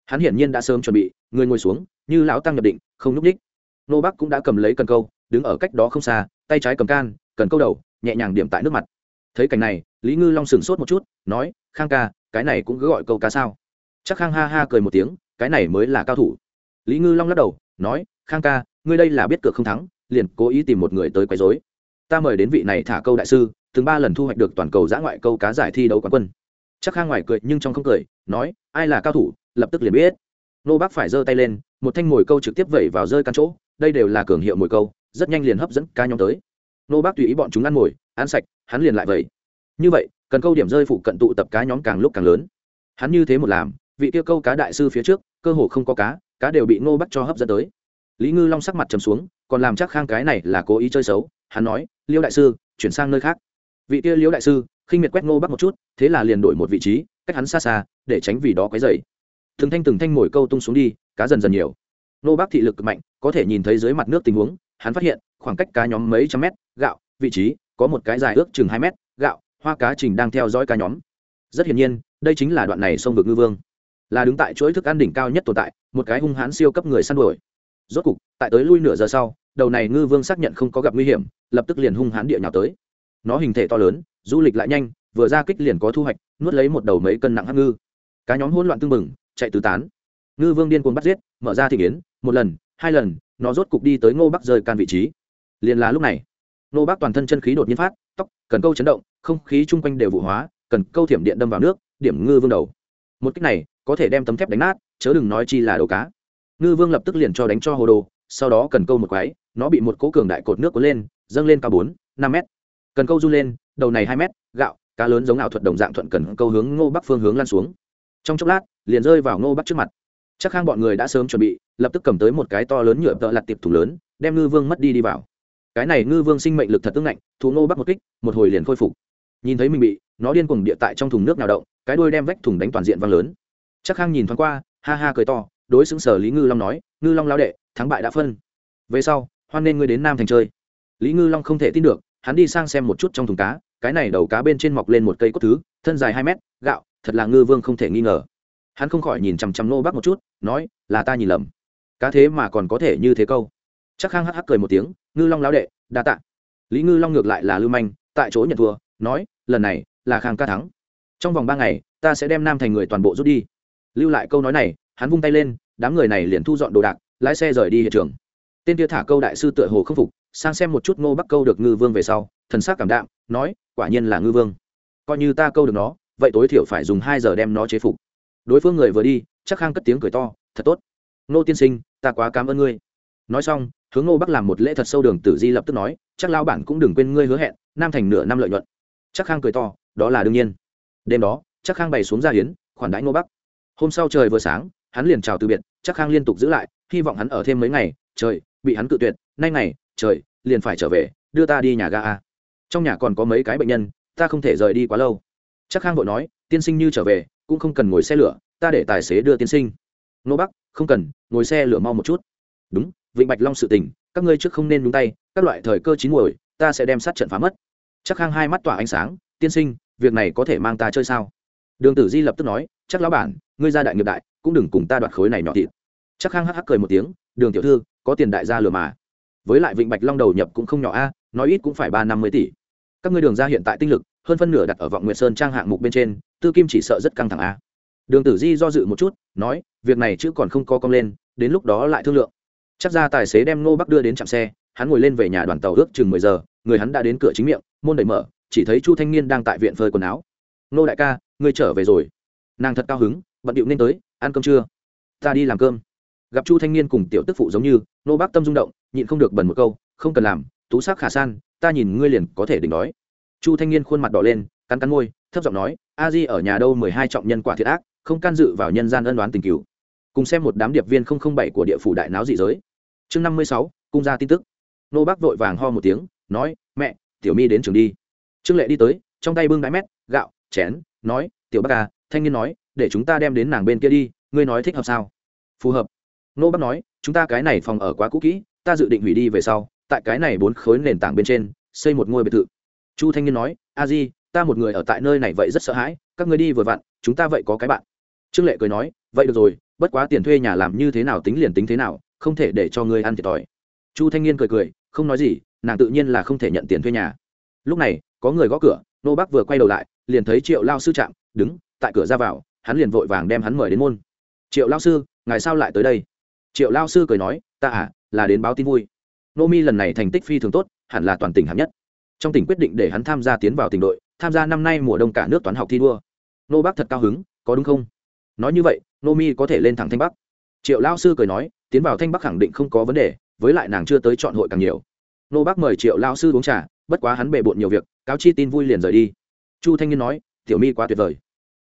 hắn hiển nhiên đã sớm chuẩn bị, người ngồi xuống, như lão tăng nhập định, không nhúc ních nô bắc cũng đã cầm lấy cần câu, đứng ở cách đó không xa, tay trái cầm can, cần câu đầu, nhẹ nhàng điểm tại nước mặt. Thấy cảnh này, lý ngư long sửng sốt một chút, nói, khang ca, cái này cũng cứ gọi câu cá sao? Chắc khang ha ha cười một tiếng, cái này mới là cao thủ lý ngư long lắc đầu, nói, khang ca, ngươi đây là biết cược không thắng, liền cố ý tìm một người tới quấy dối ta mời đến vị này thả câu đại sư, từng ba lần thu hoạch được toàn cầu giã ngoại câu cá giải thi đấu quán quân. Chắc khang ngoài cười nhưng trong không cười, nói, ai là cao thủ, lập tức liền biết. Nô bác phải giơ tay lên, một thanh mồi câu trực tiếp vẩy vào rơi căn chỗ, đây đều là cường hiệu mồi câu, rất nhanh liền hấp dẫn cá nhóm tới. Nô bác tùy ý bọn chúng ăn mồi, ăn sạch, hắn liền lại vẩy. Như vậy, cần câu điểm rơi phụ cận tụ tập cá nhóm càng lúc càng lớn. Hắn như thế một làm, vị kia câu cá đại sư phía trước, cơ hồ không có cá cá đều bị Ngô bác cho hấp dẫn tới. Lý ngư long sắc mặt trầm xuống còn làm chắc khang cái này là cố ý chơi xấu hắn nói liêu đại sư chuyển sang nơi khác. Vị kia liêu đại sư khinh miệt quét Ngô bác một chút thế là liền đổi một vị trí cách hắn xa xa để tránh vì đó quấy dày từng thanh từng thanh mồi câu tung xuống đi cá dần dần nhiều. Ngô bác thị lực cực mạnh có thể nhìn thấy dưới mặt nước tình huống hắn phát hiện khoảng cách cá nhóm mấy trăm mét gạo vị trí có một cái dài ước chừng hai mét gạo, hoa cá trình đang theo dõi cá nhóm. Rất hiển nhiên đây chính là đoạn này sông vực ngư vương là đứng tại chuỗi thức ăn đỉnh cao nhất tồn tại, một cái hung hãn siêu cấp người săn đuổi. Rốt cục, tại tới lui nửa giờ sau, đầu này ngư vương xác nhận không có gặp nguy hiểm, lập tức liền hung hãn địa nhào tới. Nó hình thể to lớn, du lịch lại nhanh, vừa ra kích liền có thu hoạch, nuốt lấy một đầu mấy cân nặng hắc ngư. Cá nhóm hỗn loạn tưng bừng, chạy tứ tán. Ngư vương điên cuồng bắt giết, mở ra thị kiến một lần, hai lần, nó rốt cục đi tới ngô bắc rơi can vị trí. Liền là lúc này, ngô bắc toàn thân chân khí đột nhiên phát, tóc, cần câu chấn động, không khí chung quanh đều vụ hóa, cần câu thiểm điện đâm vào nước, điểm ngư vương đầu một cách này, có thể đem tấm thép đánh nát, chớ đừng nói chi là đầu cá. Ngư vương lập tức liền cho đánh cho hồ đồ, sau đó cần câu một quái, nó bị một cố cường đại cột nước cuốn lên, dâng lên cao bốn, năm mét. Cần câu run lên, đầu này hai mét, gạo, cá lớn giống ảo thuật đồng dạng thuận cần câu hướng ngô bắc phương hướng lan xuống. Trong chốc lát, liền rơi vào ngô bắc trước mặt. Chắc khang bọn người đã sớm chuẩn bị, lập tức cầm tới một cái to lớn nhựa tợ lặt tiệp thùng lớn, đem ngư vương mất đi đi vào. Cái này ngư vương sinh mệnh lực thật tương lạnh thú ngô bắc một kích, một hồi liền khôi phục. Nhìn thấy mình bị, nó điên cuồng địa tại trong thùng nước nào động cái đuôi đem vách thùng đánh toàn diện vang lớn. Chắc khang nhìn thoáng qua, ha ha cười to, đối xứng sở lý ngư long nói, ngư long lao đệ, thắng bại đã phân. Về sau, hoan nên ngươi đến nam thành chơi. Lý ngư long không thể tin được, hắn đi sang xem một chút trong thùng cá, cái này đầu cá bên trên mọc lên một cây cốt thứ, thân dài hai mét, gạo, thật là ngư vương không thể nghi ngờ. Hắn không khỏi nhìn chằm chằm nô bắc một chút, nói, là ta nhìn lầm. Cá thế mà còn có thể như thế câu. Chắc khang hắc hắc cười một tiếng, ngư long lão đệ, đa tạ. Lý ngư long ngược lại là lưu manh, tại chỗ nhận thua, nói, lần này là khang ca thắng trong vòng ba ngày, ta sẽ đem nam thành người toàn bộ rút đi. Lưu lại câu nói này, hắn vung tay lên, đám người này liền thu dọn đồ đạc, lái xe rời đi hiện trường. Tên kia thả câu đại sư tựa hồ không phục, sang xem một chút ngô bắc câu được ngư vương về sau, thần sắc cảm đạm, nói, quả nhiên là ngư vương. Coi như ta câu được nó, vậy tối thiểu phải dùng hai giờ đem nó chế phục. Đối phương người vừa đi, chắc khang cất tiếng cười to, thật tốt. Ngô tiên sinh, ta quá cảm ơn ngươi. Nói xong, hướng ngô bắc làm một lễ thật sâu đường tử di lập tức nói, chắc lao bản cũng đừng quên ngươi hứa hẹn, nam thành nửa năm lợi nhuận. Chắc khang cười to, đó là đương nhiên đêm đó chắc khang bày xuống ra hiến, khoản đãi ngô bắc. Hôm sau trời vừa sáng, hắn liền chào từ biệt chắc khang liên tục giữ lại, hy vọng hắn ở thêm mấy ngày, trời, bị hắn cự tuyệt, nay ngày, trời, liền phải trở về, đưa ta đi nhà ga a. Trong nhà còn có mấy cái bệnh nhân, ta không thể rời đi quá lâu. Chắc khang vội nói, tiên sinh như trở về, cũng không cần ngồi xe lửa, ta để tài xế đưa tiên sinh. Nô bắc, không cần, ngồi xe lửa mau một chút. Đúng, vịnh bạch long sự tình, các ngươi trước không nên nhúng tay, các loại thời cơ chín muồi, ta sẽ đem sát trận phá mất. Chắc khang hai mắt tỏa ánh sáng, tiên sinh việc này có thể mang ta chơi sao? Đường tử di lập tức nói, chắc lão bản, ngươi ra đại nghiệp đại, cũng đừng cùng ta đoạt khối này nhỏ thịt. Chắc khang hắc hắc cười một tiếng, đường tiểu thư, có tiền đại gia lừa mà. Với lại vịnh bạch long đầu nhập cũng không nhỏ a, nói ít cũng phải ba năm mươi tỷ. Các ngươi đường ra hiện tại tinh lực, hơn phân nửa đặt ở vọng nguyệt sơn trang hạng mục bên trên, tư kim chỉ sợ rất căng thẳng a. Đường tử di do dự một chút, nói, việc này chứ còn không co cong lên, đến lúc đó lại thương lượng. Chắc ra tài xế đem ngô bắc đưa đến trạm xe, hắn ngồi lên về nhà đoàn tàu ước chừng mười giờ, người hắn đã đến cửa chính miệng, môn đẩy mở chỉ thấy chu thanh niên đang tại viện phơi quần áo. Nô đại ca, ngươi trở về rồi. Nàng thật cao hứng, bận điệu nên tới, ăn cơm trưa ta đi làm cơm. Gặp chu thanh niên cùng tiểu tức phụ giống như nô bác tâm rung động, nhịn không được bần một câu, không cần làm, tú sắc khả san, ta nhìn ngươi liền có thể đỉnh đói. Chu thanh niên khuôn mặt đỏ lên, cắn cắn môi, thấp giọng nói, a di ở nhà đâu mười hai trọng nhân quả thiệt ác, không can dự vào nhân gian ân đoán tình cứu cùng xem một đám điệp viên không không bảy của địa phủ đại náo dị giới. Chương năm mươi sáu, cung ra tin tức. Nô bác vội vàng ho một tiếng, nói, mẹ, tiểu mi đến trường đi trương lệ đi tới, trong tay bưng đáy mét, gạo, chén, nói, tiểu bác à thanh niên nói, để chúng ta đem đến nàng bên kia đi, ngươi nói thích hợp sao? Phù hợp. Nô bác nói, chúng ta cái này phòng ở quá cũ kỹ, ta dự định hủy đi về sau, tại cái này bốn khối nền tảng bên trên, xây một ngôi biệt thự. Chu thanh niên nói, a di, ta một người ở tại nơi này vậy rất sợ hãi, các ngươi đi vừa vặn, chúng ta vậy có cái bạn. Trương lệ cười nói, vậy được rồi, bất quá tiền thuê nhà làm như thế nào tính liền tính thế nào, không thể để cho ngươi ăn thiệt thòi. Chu thanh niên cười cười, không nói gì, nàng tự nhiên là không thể nhận tiền thuê nhà. Lúc này có người gõ cửa nô bác vừa quay đầu lại liền thấy triệu lao sư chạm, đứng tại cửa ra vào hắn liền vội vàng đem hắn mời đến môn. Triệu lao sư ngài sao lại tới đây? Triệu lao sư cười nói ta à là đến báo tin vui. Nô mi lần này thành tích phi thường tốt hẳn là toàn tỉnh hạng nhất. Trong tỉnh quyết định để hắn tham gia tiến vào tỉnh đội tham gia năm nay mùa đông cả nước toán học thi đua. Nô bác thật cao hứng có đúng không? Nói như vậy nô mi có thể lên thẳng thanh bắc. Triệu lao sư cười nói tiến vào thanh bắc khẳng định không có vấn đề với lại nàng chưa tới chọn hội càng nhiều nô bác mời triệu lao sư uống trà, bất quá hắn bề bộn nhiều việc, cáo chi tin vui liền rời đi. Chu thanh niên nói, tiểu mi quá tuyệt vời.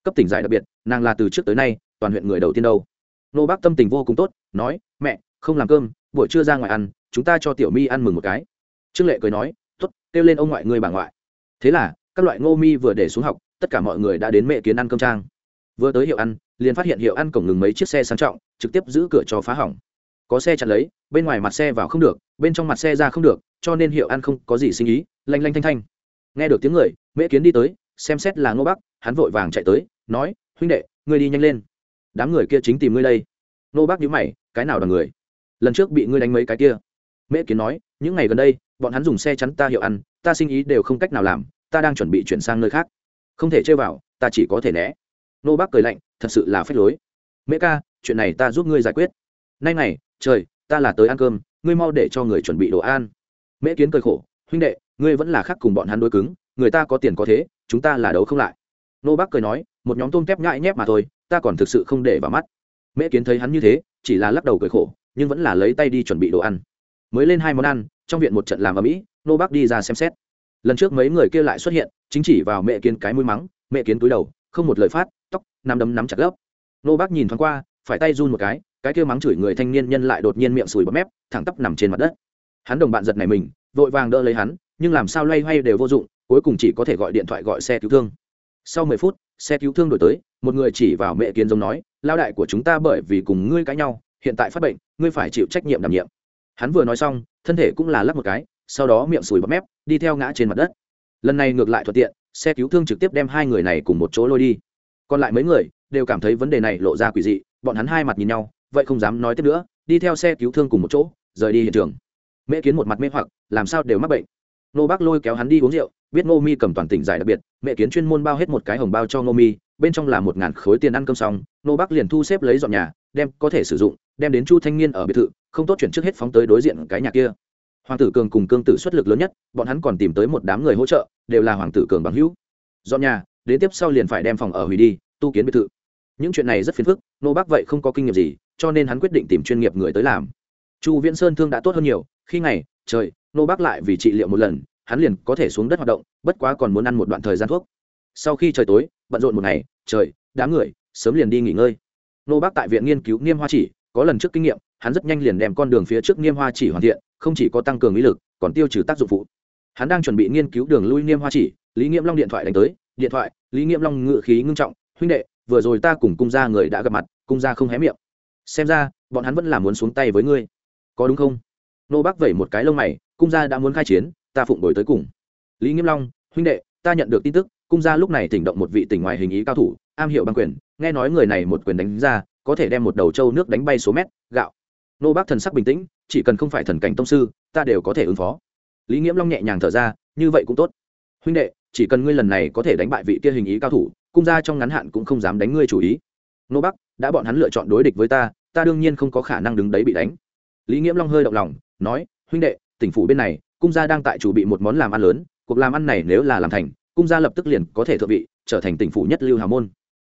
Cấp tỉnh giải đặc biệt, nàng là từ trước tới nay, toàn huyện người đầu tiên đâu. Nô bác tâm tình vô cùng tốt, nói, mẹ, không làm cơm, buổi trưa ra ngoài ăn, chúng ta cho tiểu mi ăn mừng một cái. Trương lệ cười nói t ố t kêu lên ông ngoại người bà ngoại. Thế là, các loại ngô mi vừa để xuống học, tất cả mọi người đã đến mẹ kiến ăn cơm trang. Vừa tới hiệu ăn, liền phát hiện hiệu ăn cổng ngừng mấy chiếc xe sang trọng, trực tiếp giữ cửa cho phá hỏng. Có xe chặn lấy, bên ngoài mặt xe vào không được, bên trong mặt xe ra không được cho nên hiệu ăn không có gì sinh ý, lanh lanh thanh thanh. Nghe được tiếng người mẹ kiến đi tới, xem xét là ngô bắc, hắn vội vàng chạy tới, nói, huynh đệ, ngươi đi nhanh lên. Đám người kia chính tìm ngươi đây. Ngô bắc nhíu mày, cái nào đoàn người? Lần trước bị ngươi đánh mấy cái kia. Mễ kiến nói, những ngày gần đây, bọn hắn dùng xe chắn ta hiệu ăn, ta sinh ý đều không cách nào làm, ta đang chuẩn bị chuyển sang nơi khác. Không thể chơi vào, ta chỉ có thể né. Nô bác cười lạnh, thật sự là phép lối. Mễ ca, chuyện này ta giúp ngươi giải quyết. Nay này trời, ta là tới ăn cơm, ngươi mau để cho người chuẩn bị đồ ăn mễ kiến cười khổ, huynh đệ, ngươi vẫn là khác cùng bọn hắn đối cứng, người ta có tiền có thế, chúng ta là đấu không lại. Nô bác cười nói, một nhóm tôm tép nhãi nhép mà thôi, ta còn thực sự không để vào mắt. Mễ kiến thấy hắn như thế, chỉ là lắc đầu cười khổ, nhưng vẫn là lấy tay đi chuẩn bị đồ ăn. Mới lên hai món ăn, trong viện một trận làm ở mỹ nô bác đi ra xem xét. Lần trước mấy người kia lại xuất hiện, chính chỉ vào mẹ kiến cái mũi mắng mẹ kiến túi đầu, không một lời phát, tóc nằm đấm nắm chặt gấp. Nô bác nhìn thoáng qua, phải tay run một cái cái kia mắng chửi người thanh niên nhân lại đột nhiên miệng sùi bọt mép, thẳng tắp nằm trên mặt đất hắn đồng bạn giật này mình, vội vàng đỡ lấy hắn, nhưng làm sao loay hoay đều vô dụng, cuối cùng chỉ có thể gọi điện thoại gọi xe cứu thương. Sau mười phút, xe cứu thương đổi tới, một người chỉ vào mẹ kiến giống nói lao đại của chúng ta bởi vì cùng ngươi cãi nhau, hiện tại phát bệnh, ngươi phải chịu trách nhiệm đảm nhiệm. Hắn vừa nói xong, thân thể cũng là lắp một cái, sau đó miệng sùi bọt mép, đi theo ngã trên mặt đất. Lần này ngược lại thuận tiện, xe cứu thương trực tiếp đem hai người này cùng một chỗ lôi đi. Còn lại mấy người đều cảm thấy vấn đề này lộ ra quỷ dị, bọn hắn hai mặt nhìn nhau, vậy không dám nói tiếp nữa, đi theo xe cứu thương cùng một chỗ, rời đi hiện trường mễ kiến một mặt mê hoặc, làm sao đều mắc bệnh. Nô bác lôi kéo hắn đi uống rượu, biết ngô mi cầm toàn tỉnh giải đặc biệt mẹ kiến chuyên môn bao hết một cái hồng bao cho ngô mi, bên trong là một ngàn khối tiền ăn cơm xong nô bác liền thu xếp lấy dọn nhà, đem, có thể sử dụng, đem đến chu thanh niên ở biệt thự, không tốt chuyển trước hết phóng tới đối diện cái nhà kia. Hoàng tử cường cùng cương tử xuất lực lớn nhất, bọn hắn còn tìm tới một đám người hỗ trợ, đều là hoàng tử cường bằng hữu. Dọn nhà, đến tiếp sau liền phải đem phòng ở hủy đi, tu kiến biệt thự. Những chuyện này rất phiền phức nô bác vậy không có kinh nghiệm gì, cho nên hắn quyết định tìm chuyên nghiệp người tới làm. Chu viễn sơn thương đã tốt hơn nhiều khi ngày, trời, nô bác lại vì trị liệu một lần, hắn liền có thể xuống đất hoạt động, bất quá còn muốn ăn một đoạn thời gian thuốc. Sau khi trời tối, bận rộn một ngày, trời đám người, sớm liền đi nghỉ ngơi. Nô bác tại viện nghiên cứu niêm hoa chỉ, có lần trước kinh nghiệm, hắn rất nhanh liền đem con đường phía trước niêm hoa chỉ hoàn thiện, không chỉ có tăng cường ý lực, còn tiêu trừ tác dụng phụ. Hắn đang chuẩn bị nghiên cứu đường lui niêm hoa chỉ, lý nghiễm long điện thoại đánh tới, điện thoại, lý nghiễm long ngự khí ngưng trọng, huynh đệ, vừa rồi ta cùng cung gia người đã gặp mặt, cung gia không hé miệng. Xem ra, bọn hắn vẫn là muốn xuống tay với ngươi. Có đúng không? Nô bác vẩy một cái lông mày, cung gia đã muốn khai chiến, ta phụng đổi tới cùng. Lý nghiêm long, huynh đệ, ta nhận được tin tức, cung gia lúc này tỉnh động một vị tỉnh ngoài hình ý cao thủ, am hiểu băng quyền, nghe nói người này một quyền đánh ra, có thể đem một đầu trâu nước đánh bay số mét, gạo. Nô bác thần sắc bình tĩnh, chỉ cần không phải thần cảnh tông sư, ta đều có thể ứng phó. Lý nghiễm long nhẹ nhàng thở ra, như vậy cũng tốt. Huynh đệ, chỉ cần ngươi lần này có thể đánh bại vị kia hình ý cao thủ, cung gia trong ngắn hạn cũng không dám đánh ngươi chủ ý. Nô bắc đã bọn hắn lựa chọn đối địch với ta ta đương nhiên không có khả năng đứng đấy bị đánh lý nghiễm long hơi động lòng, nói, huynh đệ, tỉnh phủ bên này, cung gia đang tại chủ bị một món làm ăn lớn, cuộc làm ăn này nếu là làm thành, cung gia lập tức liền có thể thượng vị, trở thành tỉnh phủ nhất lưu hào môn.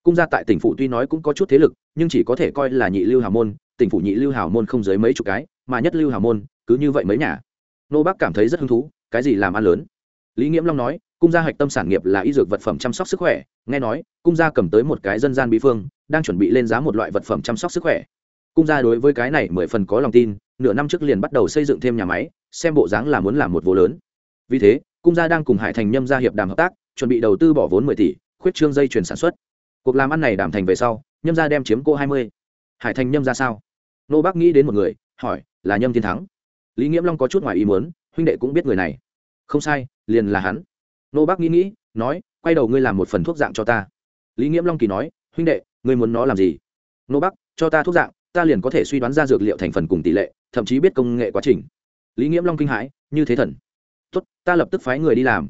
Cung gia tại tỉnh phủ tuy nói cũng có chút thế lực, nhưng chỉ có thể coi là nhị lưu hào môn, tỉnh phủ nhị lưu hào môn không dưới mấy chục cái, mà nhất lưu hào môn, cứ như vậy mấy nhà. Nô bác cảm thấy rất hứng thú, cái gì làm ăn lớn? Lý nghiễm long nói, cung gia hạch tâm sản nghiệp là y dược vật phẩm chăm sóc sức khỏe. Nghe nói, cung gia cầm tới một cái dân gian bí phương, đang chuẩn bị lên giá một loại vật phẩm chăm sóc sức khỏe cung gia đối với cái này mười phần có lòng tin, nửa năm trước liền bắt đầu xây dựng thêm nhà máy, xem bộ dáng là muốn làm một vô lớn. Vì thế, cung gia đang cùng hải thành nhâm gia hiệp đàm hợp tác, chuẩn bị đầu tư bỏ vốn mười tỷ, khuyết trương dây chuyển sản xuất. Cuộc làm ăn này đảm thành về sau, nhâm gia đem chiếm cô hai mươi. Hải thành nhâm gia sao? Nô bác nghĩ đến một người, hỏi, là nhâm thiên thắng? Lý nghiễm long có chút ngoài ý muốn, huynh đệ cũng biết người này. Không sai, liền là hắn. Nô bác nghĩ nghĩ, nói, quay đầu ngươi làm một phần thuốc dạng cho ta. Lý nghiễm long kỳ nói, huynh đệ, ngươi muốn nó làm gì? Nô bác, cho ta thuốc dạng ta liền có thể suy đoán ra dược liệu thành phần cùng tỷ lệ, thậm chí biết công nghệ quá trình. Lý nghiễm long kinh hãi, như thế thần. Tốt, ta lập tức phái người đi làm.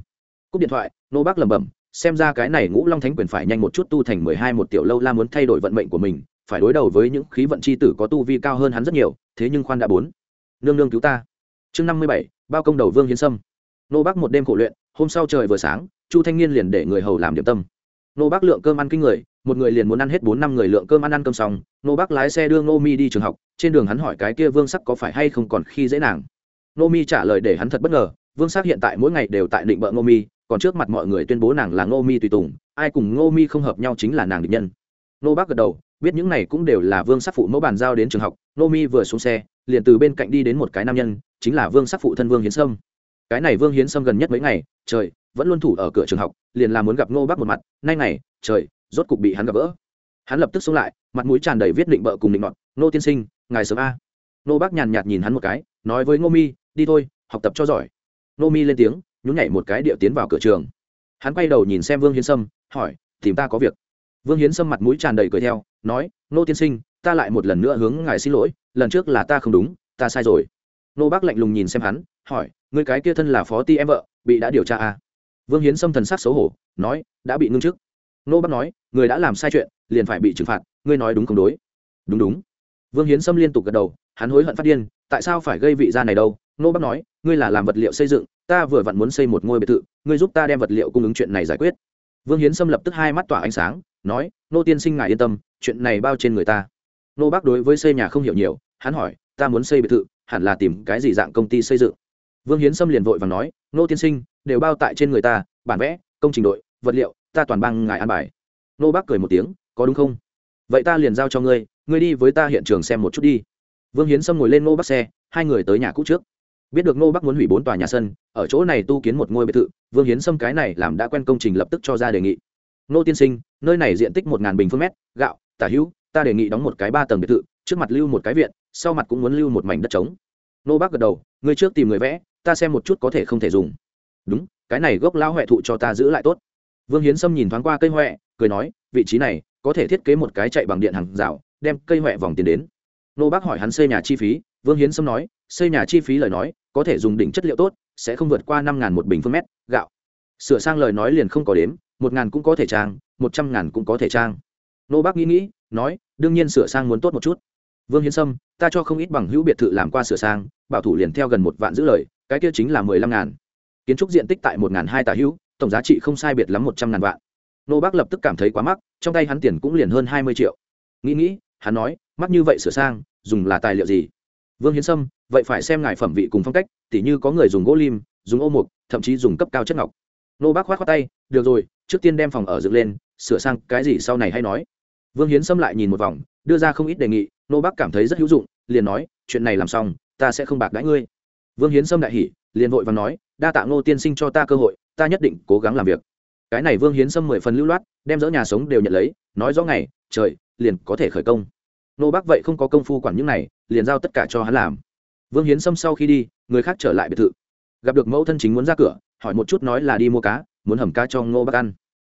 Cúp điện thoại, nô bác lẩm bẩm, xem ra cái này ngũ long thánh quyền phải nhanh một chút tu thành mười hai một tiểu lâu la muốn thay đổi vận mệnh của mình, phải đối đầu với những khí vận c h i tử có tu vi cao hơn hắn rất nhiều, thế nhưng khoan đã bốn. Nương nương cứu ta. Chương năm mươi bảy, bao công đầu vương hiến sâm. Nô bác một đêm khổ luyện, hôm sau trời vừa sáng, chu thanh niên liền để người hầu làm điểm tâm nô bác lượng cơm ăn kinh người, một người liền muốn ăn hết bốn năm người lượng cơm ăn ăn cơm xong, nô bác lái xe đưa nô mi đi trường học, trên đường hắn hỏi cái kia vương sắc có phải hay không còn khi dễ nàng. Nô mi trả lời để hắn thật bất ngờ, vương sắc hiện tại mỗi ngày đều tại định bợ nô mi, còn trước mặt mọi người tuyên bố nàng là nô mi tùy tùng, ai cùng nô mi không hợp nhau chính là nàng định nhân. Nô bác gật đầu, biết những này cũng đều là vương sắc phụ mẫu bàn giao đến trường học nô mi vừa xuống xe, liền từ bên cạnh đi đến một cái nam nhân, chính là vương sắc phụ thân vương hiến sâm. Cái này vương hiến sâm gần nhất mấy ngày, trời vẫn luôn thủ ở cửa trường học, liền là muốn gặp Ngô bác một mặt, nay ngày, trời, rốt cục bị hắn gặp gỡ. Hắn lập tức xuống lại, mặt mũi tràn đầy viết định bợ cùng định nọt, Ngô tiên sinh, ngài sớm a. Ngô bác nhàn nhạt nhìn hắn một cái, nói với ngô mi, đi thôi, học tập cho giỏi. Ngô mi lên tiếng, nhún nhảy một cái điệu tiến vào cửa trường. Hắn quay đầu nhìn xem vương hiến sâm, hỏi, tìm ta có việc? Vương hiến sâm mặt mũi tràn đầy cười theo, nói, Ngô tiên sinh, ta lại một lần nữa hướng ngài xin lỗi, lần trước là ta không đúng, ta sai rồi. Nô bác lạnh lùng nhìn xem hắn, hỏi người cái kia thân là phó ti em vợ, bị đã điều tra à? Vương hiến sâm thần sắc xấu hổ, nói, đã bị ngưng chức. Nô bác nói, người đã làm sai chuyện, liền phải bị trừng phạt, ngươi nói đúng không đối? Đúng đúng. Vương hiến sâm liên tục gật đầu, hắn hối hận phát điên, tại sao phải gây vị gia này đâu? Nô bác nói, ngươi là làm vật liệu xây dựng, ta vừa vặn muốn xây một ngôi biệt thự, ngươi giúp ta đem vật liệu cung ứng chuyện này giải quyết. Vương hiến sâm lập tức hai mắt tỏa ánh sáng, nói, nô tiên sinh ngài yên tâm, chuyện này bao trên người ta. Nô bác đối với xây nhà không hiểu nhiều, hắn hỏi, ta muốn xây biệt thự, hẳn là tìm cái gì dạng công ty xây dựng? Vương hiến sâm liền vội và nói, nô tiên sinh đều bao tại trên người ta, bản vẽ, công trình đội, vật liệu, ta toàn bằng ngài an bài. Nô bác cười một tiếng, có đúng không? Vậy ta liền giao cho ngươi ngươi đi với ta hiện trường xem một chút đi. Vương hiến sâm ngồi lên nô bác xe, hai người tới nhà cũ trước. Biết được nô bác muốn hủy bốn tòa nhà sân, ở chỗ này tu kiến một ngôi biệt thự, vương hiến sâm cái này làm đã quen công trình lập tức cho ra đề nghị. Nô tiên sinh, nơi này diện tích một bình phương mét, gạo, tả hữu, ta đề nghị đóng một cái ba tầng biệt thự, trước mặt lưu một cái viện, sau mặt cũng muốn lưu một mảnh đất trống. Nô bác gật đầu, ngươi trước tìm người vẽ, ta xem một chút có thể không thể dùng đúng, cái này gốc lao huệ thụ cho ta giữ lại tốt. Vương hiến sâm nhìn thoáng qua cây huệ cười nói, vị trí này, có thể thiết kế một cái chạy bằng điện hàng rào, đem cây huệ vòng tiền đến. Nô bác hỏi hắn xây nhà chi phí, vương hiến sâm nói, xây nhà chi phí lời nói, có thể dùng đỉnh chất liệu tốt, sẽ không vượt qua năm ngàn một bình phương mét, gạo. Sửa sang lời nói liền không có đếm, một ngàn cũng có thể trang, một trăm ngàn cũng có thể trang. Nô bác nghĩ nghĩ, nói, đương nhiên sửa sang muốn tốt một chút. Vương hiến sâm, ta cho không ít bằng hữu biệt thự làm qua sửa sang, bảo thủ liền theo gần một vạn giữ lời, cái kia chính là mười lăm ngàn kiến trúc diện tích tại một ngàn hai tà hữu, tổng giá trị không sai biệt lắm một trăm ngàn vạn. Nô bác lập tức cảm thấy quá mắc, trong tay hắn tiền cũng liền hơn hai mươi triệu. Nghĩ nghĩ, hắn nói, mắc như vậy sửa sang, dùng là tài liệu gì? Vương hiến sâm, vậy phải xem ngài phẩm vị cùng phong cách, tỉ như có người dùng gỗ lim, dùng ô mục, thậm chí dùng cấp cao chất ngọc. Nô bác khoát khoát tay, được rồi, trước tiên đem phòng ở dựng lên, sửa sang, cái gì sau này hay nói. Vương hiến sâm lại nhìn một vòng, đưa ra không ít đề nghị, nô bác cảm thấy rất hữu dụng, liền nói, chuyện này làm xong, ta sẽ không bạc đãi ngươi vương hiến sâm đại hỉ, liền vội và nói, đa tạ ngô tiên sinh cho ta cơ hội, ta nhất định cố gắng làm việc. Cái này vương hiến sâm mười phần lưu loát, đem dỡ nhà sống đều nhận lấy, nói rõ ngày, trời, liền có thể khởi công. Nô bác vậy không có công phu quản những này, liền giao tất cả cho hắn làm. Vương hiến sâm sau khi đi, người khác trở lại biệt thự. Gặp được mẫu thân chính muốn ra cửa, hỏi một chút nói là đi mua cá, muốn hầm cá cho ngô bác ăn.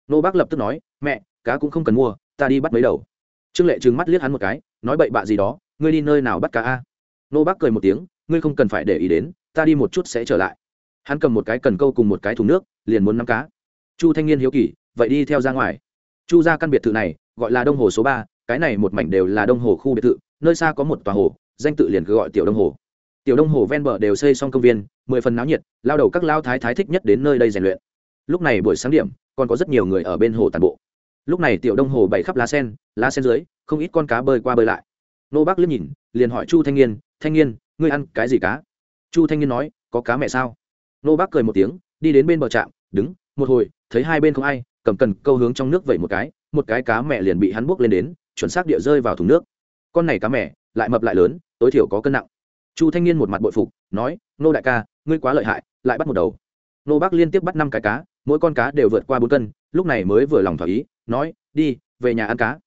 Ngô bác lập tức nói, mẹ, cá cũng không cần mua, ta đi bắt mấy đầu. Trương lệ trừng mắt liếc hắn một cái, nói, bậy bạ gì đó, ngươi đi nơi nào bắt cá a? Ngô bác cười một tiếng ngươi không cần phải để ý đến, ta đi một chút sẽ trở lại. Hắn cầm một cái cần câu cùng một cái thùng nước, liền muốn nắm cá. Chu thanh niên hiếu kỳ, vậy đi theo ra ngoài. Chu ra căn biệt thự này, gọi là đông hồ số ba, cái này một mảnh đều là đông hồ khu biệt thự, nơi xa có một tòa hồ, danh tự liền cứ gọi tiểu đông hồ. Tiểu đông hồ ven bờ đều xây xong công viên, mười phần náo nhiệt, lao đầu các lao thái thái thích nhất đến nơi đây rèn luyện. Lúc này buổi sáng điểm, còn có rất nhiều người ở bên hồ tàn bộ. Lúc này tiểu đông hồ bày khắp lá sen lá sen dưới, không ít con cá bơi qua bơi lại. Nô bác liếc nhìn, liền hỏi chu thanh niên thanh niên ngươi ăn cái gì cá? Chu thanh niên nói, có cá mẹ sao? Nô bác cười một tiếng, đi đến bên bờ trạm, đứng, một hồi, thấy hai bên không ai, cầm cần câu hướng trong nước vẩy một cái một cái cá mẹ liền bị hắn buộc lên đến, chuẩn xác địa rơi vào thùng nước. Con này cá mẹ, lại mập lại lớn, tối thiểu có cân nặng. Chu thanh niên một mặt bội phục, nói, nô đại ca, ngươi quá lợi hại, lại bắt một đầu. Nô bác liên tiếp bắt năm cái cá, mỗi con cá đều vượt qua bốn cân, lúc này mới vừa lòng thỏa ý, nói, đi, về nhà ăn cá.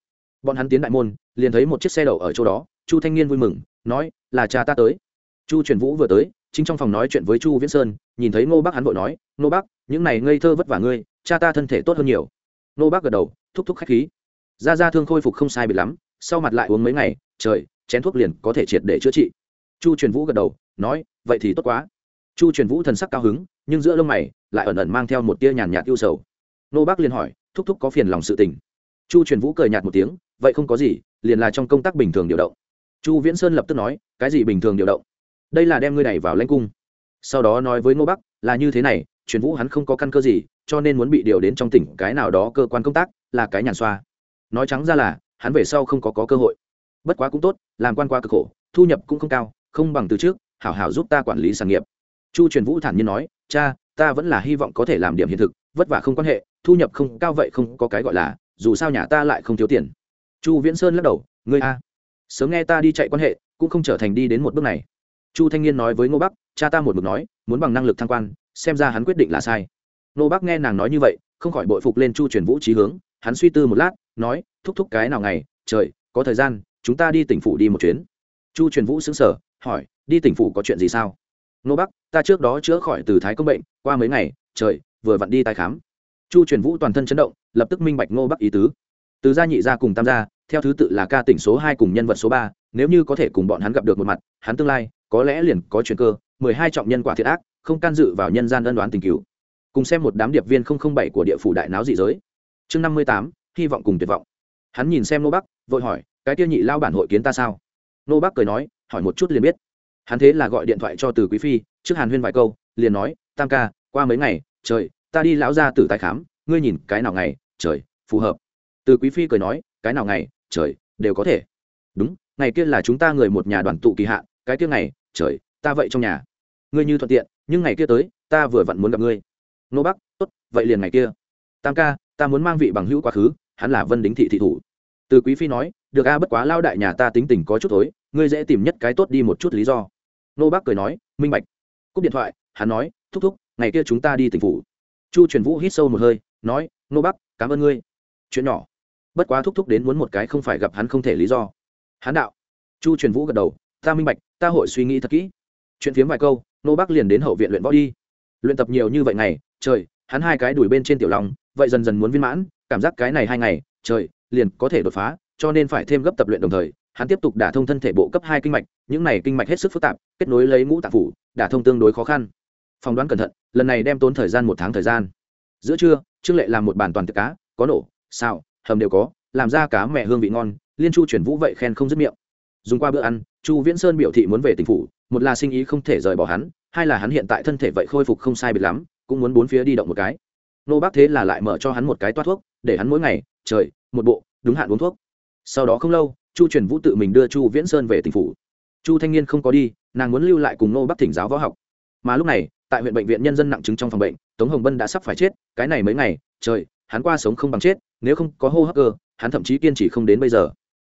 Bọn hắn tiến đại môn, liền thấy một chiếc xe đậu ở chỗ đó, chu thanh niên vui mừng, nói, là cha ta tới chu truyền vũ vừa tới, chính trong phòng nói chuyện với chu viễn sơn, nhìn thấy ngô bác hắn vội nói, ngô bác, những này ngây thơ vất vả ngươi, cha ta thân thể tốt hơn nhiều. Ngô bác gật đầu, thúc thúc khách khí. Da da thương khôi phục không sai bị lắm, sau mặt lại uống mấy ngày, trời, chén thuốc liền có thể triệt để chữa trị. Chu truyền vũ gật đầu, nói, vậy thì tốt quá. Chu truyền vũ thần sắc cao hứng, nhưng giữa lông mày lại ẩn ẩn mang theo một tia nhàn nhạt yêu sầu. Nô bác liền hỏi, thúc thúc có phiền lòng sự tình? Chu truyền vũ cười nhạt một tiếng, vậy không có gì, liền là trong công tác bình thường điều động. Chu viễn sơn lập tức nói, cái gì bình thường điều động? Đây là đem ngươi này vào lãnh cung. Sau đó nói với ngô bắc là như thế này truyền vũ hắn không có căn cơ gì cho nên muốn bị điều đến trong tỉnh cái nào đó cơ quan công tác là cái nhàn xoa. Nói trắng ra là hắn về sau không có, có cơ hội. Bất quá cũng tốt làm quan qua cực khổ thu nhập cũng không cao không bằng từ trước hảo hảo giúp ta quản lý sản nghiệp. Chu truyền vũ thản nhiên nói cha ta vẫn là hy vọng có thể làm điểm hiện thực vất vả không quan hệ thu nhập không cao vậy không có cái gọi là dù sao nhà ta lại không thiếu tiền. Chu viễn sơn lắc đầu ngươi a sớm nghe ta đi chạy quan hệ cũng không trở thành đi đến một bước này chu thanh niên nói với ngô bắc, cha ta một mực nói, muốn bằng năng lực thăng quan, xem ra hắn quyết định là sai. Ngô bắc nghe nàng nói như vậy, không khỏi bội phục lên chu truyền vũ trí hướng. Hắn suy tư một lát, nói, thúc thúc cái nào ngày? Trời, có thời gian, chúng ta đi tỉnh phủ đi một chuyến. Chu truyền vũ xứng sở hỏi, đi tỉnh phủ có chuyện gì sao? Ngô bắc, ta trước đó chữa khỏi từ thái công bệnh, qua mấy ngày, trời, vừa vặn đi tai khám. Chu truyền vũ toàn thân chấn động, lập tức minh bạch ngô bắc ý tứ. Từ gia nhị gia cùng tam gia, theo thứ tự là ca tỉnh số hai cùng nhân vật số ba, nếu như có thể cùng bọn hắn gặp được một mặt, hắn tương lai có lẽ liền có chuyện cơ, mười hai trọng nhân quả thiệt ác, không can dự vào nhân gian ân đoán tình cứu cùng xem một đám điệp viên không không bảy của địa phủ đại náo dị giới. Chương năm mươi tám, hy vọng cùng tuyệt vọng. Hắn nhìn xem nô bắc, vội hỏi, cái tiêu nhị lao bản hội kiến ta sao? Nô bắc cười nói, hỏi một chút liền biết. Hắn thế là gọi điện thoại cho từ quý phi, trước hàn huyên vài câu, liền nói, tam ca, qua mấy ngày, trời, ta đi lão ra từ tái khám, ngươi nhìn cái nào ngày, trời, phù hợp. Từ quý phi cười nói, cái nào ngày, trời, đều có thể. Đúng, ngày kia là chúng ta người một nhà đoàn tụ kỳ hạn cái kia ngày, trời, ta vậy trong nhà. Ngươi như thuận tiện, nhưng ngày kia tới, ta vừa vặn muốn gặp ngươi. Nô bắc, tốt, vậy liền ngày kia. Tam ca, ta muốn mang vị bằng hữu quá khứ, hắn là vân đính thị thị thủ. Từ quý phi nói, được a, bất quá lao đại nhà ta tính tình có chút tối ngươi dễ tìm nhất cái tốt đi một chút lý do. Nô bác cười nói, minh bạch. Cúp điện thoại, hắn nói, thúc thúc, ngày kia chúng ta đi tỉnh phủ. Chu truyền vũ hít sâu một hơi, nói, nô bác cảm ơn ngươi. Chuyện nhỏ. Bất quá thúc thúc đến muốn một cái không phải gặp hắn không thể lý do. Hắn đạo. Chu truyền vũ gật đầu, ta minh bạch ta hội suy nghĩ thật kỹ. Chuyện phiếm vài câu, nô bác liền đến hậu viện luyện võ đi. Luyện tập nhiều như vậy ngày, trời, hắn hai cái đuổi bên trên tiểu lòng vậy dần dần muốn viên mãn, cảm giác cái này hai ngày, trời, liền có thể đột phá, cho nên phải thêm gấp tập luyện đồng thời, hắn tiếp tục đả thông thân thể bộ cấp hai kinh mạch, những này kinh mạch hết sức phức tạp, kết nối lấy ngũ tạng phủ, đả thông tương đối khó khăn. Phỏng đoán cẩn thận, lần này đem tốn thời gian một tháng thời gian. Giữa trưa, trương lệ làm một bàn toàn thực cá, có nổ, xào, hầm đều có, làm ra cá mẹ hương vị ngon, liên chu chuyển vũ vậy khen không dứt miệng dùng qua bữa ăn, chu viễn sơn biểu thị muốn về tỉnh phủ, một là sinh ý không thể rời bỏ hắn, hai là hắn hiện tại thân thể vậy khôi phục không sai biệt lắm, cũng muốn bốn phía đi động một cái. Nô bác thế là lại mở cho hắn một cái toát thuốc, để hắn mỗi ngày, trời, một bộ, đúng hạn uống thuốc. Sau đó không lâu, chu truyền vũ tự mình đưa chu viễn sơn về tỉnh phủ. Chu thanh niên không có đi, nàng muốn lưu lại cùng nô Bác thỉnh giáo võ học. Mà lúc này, tại huyện bệnh viện nhân dân nặng chứng trong phòng bệnh, tống hồng bân đã sắp phải chết, cái này mấy ngày, trời, hắn qua sống không bằng chết, nếu không có hô hấp cơ, hắn thậm chí kiên trì không đến bây giờ.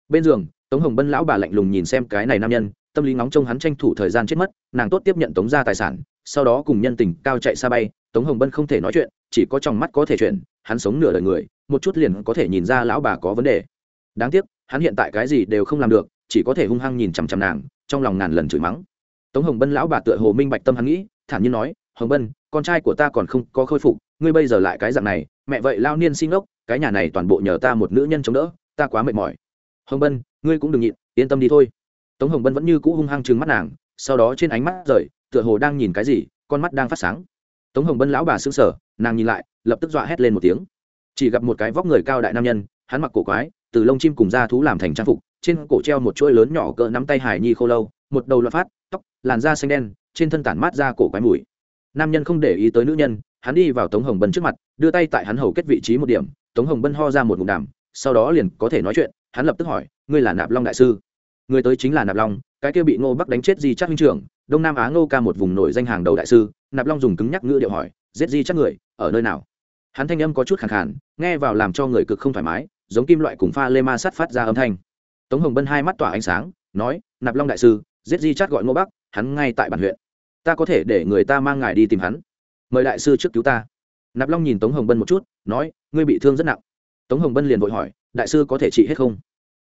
Bên giường tống hồng bân lão bà lạnh lùng nhìn xem cái này nam nhân, tâm lý ngóng trông hắn tranh thủ thời gian chết mất, nàng tốt tiếp nhận tống ra tài sản, sau đó cùng nhân tình cao chạy xa bay, tống hồng bân không thể nói chuyện, chỉ có trong mắt có thể chuyện, hắn sống nửa đời người, một chút liền có thể nhìn ra lão bà có vấn đề. Đáng tiếc, hắn hiện tại cái gì đều không làm được, chỉ có thể hung hăng nhìn chằm chằm nàng, trong lòng ngàn lần chửi mắng. Tống hồng bân lão bà tựa hồ minh bạch tâm hắn nghĩ, thản nhiên nói, hồng bân, con trai của ta còn không có khôi phục, ngươi bây giờ lại cái dạng này, mẹ vậy lao niên sinh ốc, cái nhà này toàn bộ nhờ ta một nữ nhân chống đỡ, ta quá mệt mỏi. Hồng bân ngươi cũng đừng nhịn, yên tâm đi thôi. Tống hồng bân vẫn như cũ hung hăng trừng mắt nàng, sau đó trên ánh mắt rời, tựa hồ đang nhìn cái gì, con mắt đang phát sáng. Tống hồng bân lão bà xứng sở nàng nhìn lại, lập tức dọa hét lên một tiếng. Chỉ gặp một cái vóc người cao đại nam nhân, hắn mặc cổ quái, từ lông chim cùng da thú làm thành trang phục, trên cổ treo một chuỗi lớn nhỏ cỡ nắm tay hải nhi khô lâu, một đầu loạt phát, tóc, làn da xanh đen, trên thân tản mát ra cổ quái mùi. Nam nhân không để ý tới nữ nhân, hắn đi vào tống hồng bân trước mặt, đưa tay tại hắn hầu kết vị trí một điểm, tống hồng bân ho ra một ngụm đàm sau đó liền có thể nói chuyện hắn lập tức hỏi, ngươi là nạp long đại sư? Người tới chính là nạp long, cái kia bị ngô bắc đánh chết di chắc huynh trưởng, đông nam á ngô ca một vùng nổi danh hàng đầu đại sư. Nạp long dùng cứng nhắc ngữ điệu hỏi, giết di chắc người, ở nơi nào? Hắn thanh âm có chút khẳng khản nghe vào làm cho người cực không thoải mái, giống kim loại cùng pha lê ma sắt phát ra âm thanh. Tống hồng bân hai mắt tỏa ánh sáng, nói, nạp long đại sư, giết di chắc gọi ngô bắc, hắn ngay tại bản huyện. Ta có thể để người ta mang ngài đi tìm hắn. Mời đại sư trước cứu ta. Nạp long nhìn tống hồng bân một chút, nói, ngươi bị thương rất nặng. Tống hồng bân liền vội hỏi đại sư có thể trị hết không?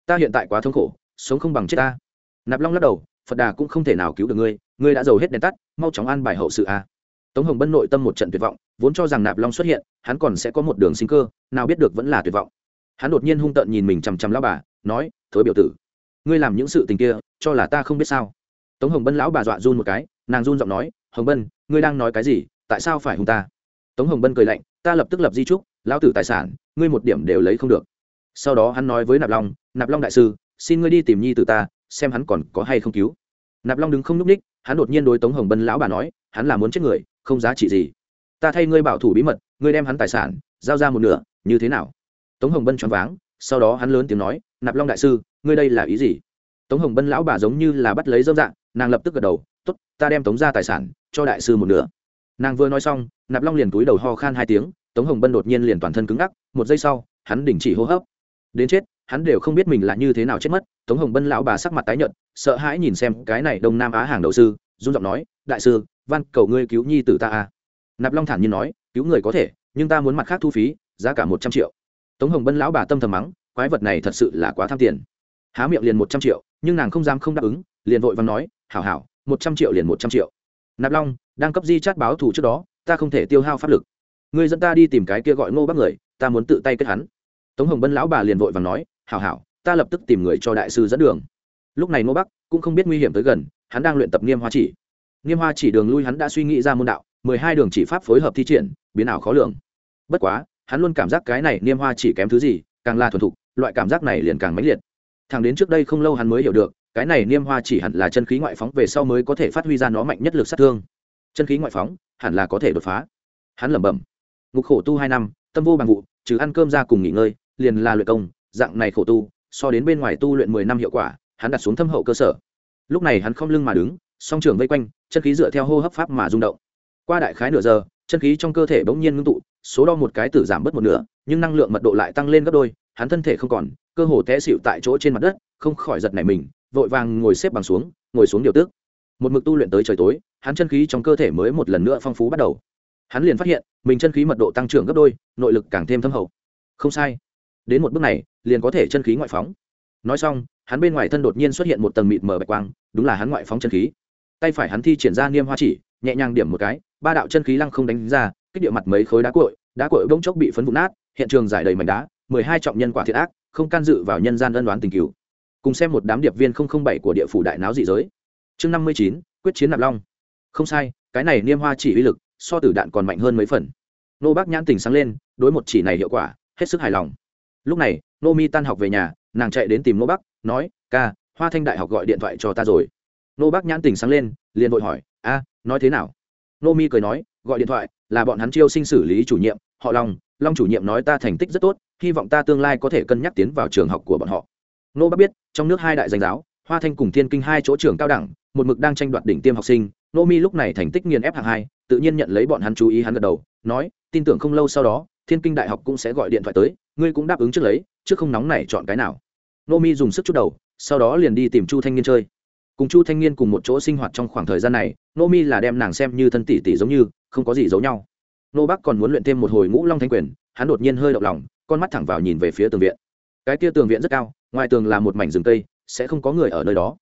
Ta hiện tại quá thống khổ, sống không bằng chết ta. Nạp long lắc đầu, phật đà cũng không thể nào cứu được ngươi ngươi đã giàu hết đèn tắt, mau chóng an bài hậu sự a. Tống hồng bân nội tâm một trận tuyệt vọng, vốn cho rằng nạp long xuất hiện, hắn còn sẽ có một đường sinh cơ, nào biết được vẫn là tuyệt vọng. Hắn đột nhiên hung tợn nhìn mình chằm chằm lão bà, nói, thối biểu tử, ngươi làm những sự tình kia, cho là ta không biết sao? Tống hồng bân lão bà dọa run một cái, nàng run giọng nói, hồng bân, ngươi đang nói cái gì, tại sao phải hung ta? Tống hồng bân cười lạnh, ta lập tức lập di trúc, lão tử tài sản, ngươi một điểm đều lấy không được sau đó hắn nói với nạp long nạp long đại sư, xin ngươi đi tìm nhi từ ta, xem hắn còn có hay không cứu. Nạp long đứng không n ú c ních hắn đột nhiên đối tống hồng bân lão bà nói, hắn là muốn chết người, không giá trị gì. Ta thay ngươi bảo thủ bí mật, ngươi đem hắn tài sản, giao ra một nửa, như thế nào? Tống hồng bân choáng váng, sau đó hắn lớn tiếng nói, nạp long đại sư, ngươi đây là ý gì? Tống hồng bân lão bà giống như là bắt lấy dâm dạng, nàng lập tức gật đầu t ố t ta đem tống ra tài sản cho đại sư một nửa. Nàng vừa nói xong, nạp long liền túi đầu ho khan hai tiếng, tống hồng bân đột nhiên liền toàn thân cứng ngắc, một giây sau, hắn đình chỉ hô hấp đến chết, hắn đều không biết mình là như thế nào chết mất. Tống hồng bân lão bà sắc mặt tái nhợt, sợ hãi nhìn xem cái này đông nam á hàng đầu sư dung giọng nói, đại sư văn cầu ngươi cứu nhi tử ta a nạp long thản nhiên nói, cứu người có thể, nhưng ta muốn mặt khác thu phí, giá cả một trăm triệu. Tống hồng bân lão bà tâm thầm mắng, quái vật này thật sự là quá tham tiền. Há miệng liền một trăm triệu, nhưng nàng không dám không đáp ứng, liền vội và nói, hảo hảo, một trăm triệu liền một trăm triệu. Nạp long, đang cấp di chát báo thù trước đó, ta không thể tiêu hao pháp lực. Ngươi dẫn ta đi tìm cái kia gọi ngô bắc người, ta muốn tự tay kết hắn tống hồng bân lão bà liền vội và nói, hảo hảo, ta lập tức tìm người cho đại sư dẫn đường. Lúc này ngô bắc cũng không biết nguy hiểm tới gần, hắn đang luyện tập niêm hoa chỉ. Niêm hoa chỉ đường lui hắn đã suy nghĩ ra môn đạo, mười hai đường chỉ pháp phối hợp thi triển, biến ảo khó lường. Bất quá, hắn luôn cảm giác cái này niêm hoa chỉ kém thứ gì, càng là thuần thục, loại cảm giác này liền càng mãnh liệt. Thằng đến trước đây không lâu hắn mới hiểu được, cái này niêm hoa chỉ hẳn là chân khí ngoại phóng về sau mới có thể phát huy ra nó mạnh nhất lực sát thương. Chân khí ngoại phóng hẳn là có thể đột phá. Hắn lẩm bẩm, ngục khổ tu hai năm, tâm vô bằng vụ, trừ ăn cơm ra cùng nghỉ ngơi liền là luyện công, dạng này khổ tu, so đến bên ngoài tu luyện mười năm hiệu quả, hắn đặt xuống thâm hậu cơ sở. Lúc này hắn không lưng mà đứng, song trường vây quanh, chân khí dựa theo hô hấp pháp mà rung động. Qua đại khái nửa giờ, chân khí trong cơ thể bỗng nhiên ngưng tụ, số đo một cái tử giảm bớt một nửa, nhưng năng lượng mật độ lại tăng lên gấp đôi, hắn thân thể không còn, cơ hồ té xịu tại chỗ trên mặt đất, không khỏi giật nảy mình, vội vàng ngồi xếp bằng xuống, ngồi xuống điều tước một mực tu luyện tới trời tối, hắn chân khí trong cơ thể mới một lần nữa phong phú bắt đầu. Hắn liền phát hiện, mình chân khí mật độ tăng trưởng gấp đôi, nội lực càng thêm thâm hậu. Không sai đến một bước này, liền có thể chân khí ngoại phóng. Nói xong, hắn bên ngoài thân đột nhiên xuất hiện một tầng mịt mờ bạch quang, đúng là hắn ngoại phóng chân khí. Tay phải hắn thi triển ra niêm hoa chỉ, nhẹ nhàng điểm một cái, ba đạo chân khí lăng không đánh ra, kích địa mặt mấy khối đá cội đá cội bỗng chốc bị phấn vụn nát, hiện trường giải đầy mảnh đá, mười hai trọng nhân quả thiệt ác, không can dự vào nhân gian ân đoán tình cứu cùng xem một đám điệp viên không không bảy của địa phủ đại náo dị giới. Chương năm mươi chín, quyết chiến nạp long. Không sai, cái này niêm hoa chỉ uy lực, so tử đạn còn mạnh hơn mấy phần. Nô bác nhãn tình sáng lên, đối một chỉ này hiệu quả, hết sức hài lòng lúc này nô mi tan học về nhà, nàng chạy đến tìm nô bắc, nói, ca, hoa thanh đại học gọi điện thoại cho ta rồi. Nô Bắc nhãn tình sáng lên, liền vội hỏi, a, nói thế nào? Nô mi cười nói, gọi điện thoại, là bọn hắn chiêu sinh xử lý chủ nhiệm, họ long long chủ nhiệm nói ta thành tích rất tốt, hy vọng ta tương lai có thể cân nhắc tiến vào trường học của bọn họ. Nô Bắc biết, trong nước hai đại danh giáo, hoa thanh cùng thiên kinh hai chỗ trường cao đẳng, một mực đang tranh đoạt đỉnh tiêm học sinh nô mi lúc này thành tích nghiền ép hạng hai, tự nhiên nhận lấy bọn hắn chú ý hắn gật đầu, nói, tin tưởng không lâu sau đó thiên kinh đại học cũng sẽ gọi điện thoại tới, ngươi cũng đáp ứng trước lấy trước không nóng này chọn cái nào. Nô mi dùng sức chút đầu, sau đó liền đi tìm chu thanh niên chơi. Cùng chu thanh niên cùng một chỗ sinh hoạt trong khoảng thời gian này, nô mi là đem nàng xem như thân tỷ tỷ giống như, không có gì giấu nhau. Nô bắc còn muốn luyện thêm một hồi ngũ long thanh quyền, hắn đột nhiên hơi động lòng, con mắt thẳng vào nhìn về phía tường viện. Cái kia tường viện rất cao, ngoài tường là một mảnh rừng cây, sẽ không có người ở nơi đó.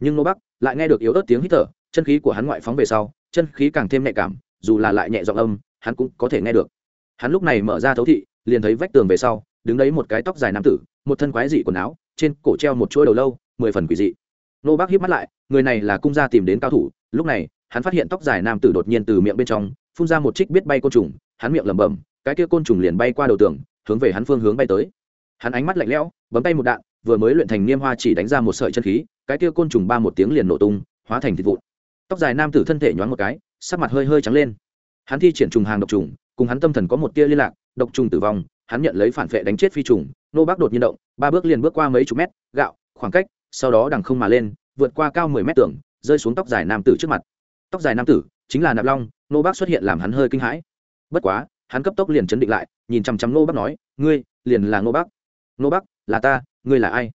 Nhưng nô bắc lại nghe được yếu ớt tiếng hít thở, chân khí của hắn ngoại phóng về sau, chân khí càng thêm nhạy cảm, dù là lại nhẹ giọng âm, hắn cũng có thể nghe được hắn lúc này mở ra thấu thị, liền thấy vách tường về sau, đứng đấy một cái tóc dài nam tử, một thân quái dị quần áo, trên cổ treo một chuỗi đầu lâu, mười phần quỷ dị. Nô bác hiếp mắt lại, người này là cung gia tìm đến cao thủ, lúc này, hắn phát hiện tóc dài nam tử đột nhiên từ miệng bên trong, phun ra một trích biết bay côn trùng, hắn miệng lẩm bẩm, cái kia côn trùng liền bay qua đầu tường, hướng về hắn phương hướng bay tới. Hắn ánh mắt lạnh lẽo, bấm tay một đạn, vừa mới luyện thành niêm hoa chỉ đánh ra một sợi chân khí, cái kia côn trùng ba một tiếng liền nổ tung, hóa thành thịt vụn. Tóc dài nam tử thân thể nhoáng một cái, sắc mặt hơi hơi trắng lên. Hắn thi triển trùng hàng độc trùng cùng hắn tâm thần có một tia liên lạc, độc trùng tử vong, hắn nhận lấy phản vệ đánh chết phi trùng, nô bác đột nhiên động, ba bước liền bước qua mấy chục mét, gạo, khoảng cách, sau đó đằng không mà lên, vượt qua cao mười mét tường, rơi xuống tóc dài nam tử trước mặt. Tóc dài nam tử, chính là nạp long, nô bác xuất hiện làm hắn hơi kinh hãi. Bất quá, hắn cấp tốc liền chấn định lại, nhìn chằm chằm nô bác nói, ngươi, liền là nô bác. Nô bác, là ta, ngươi là ai?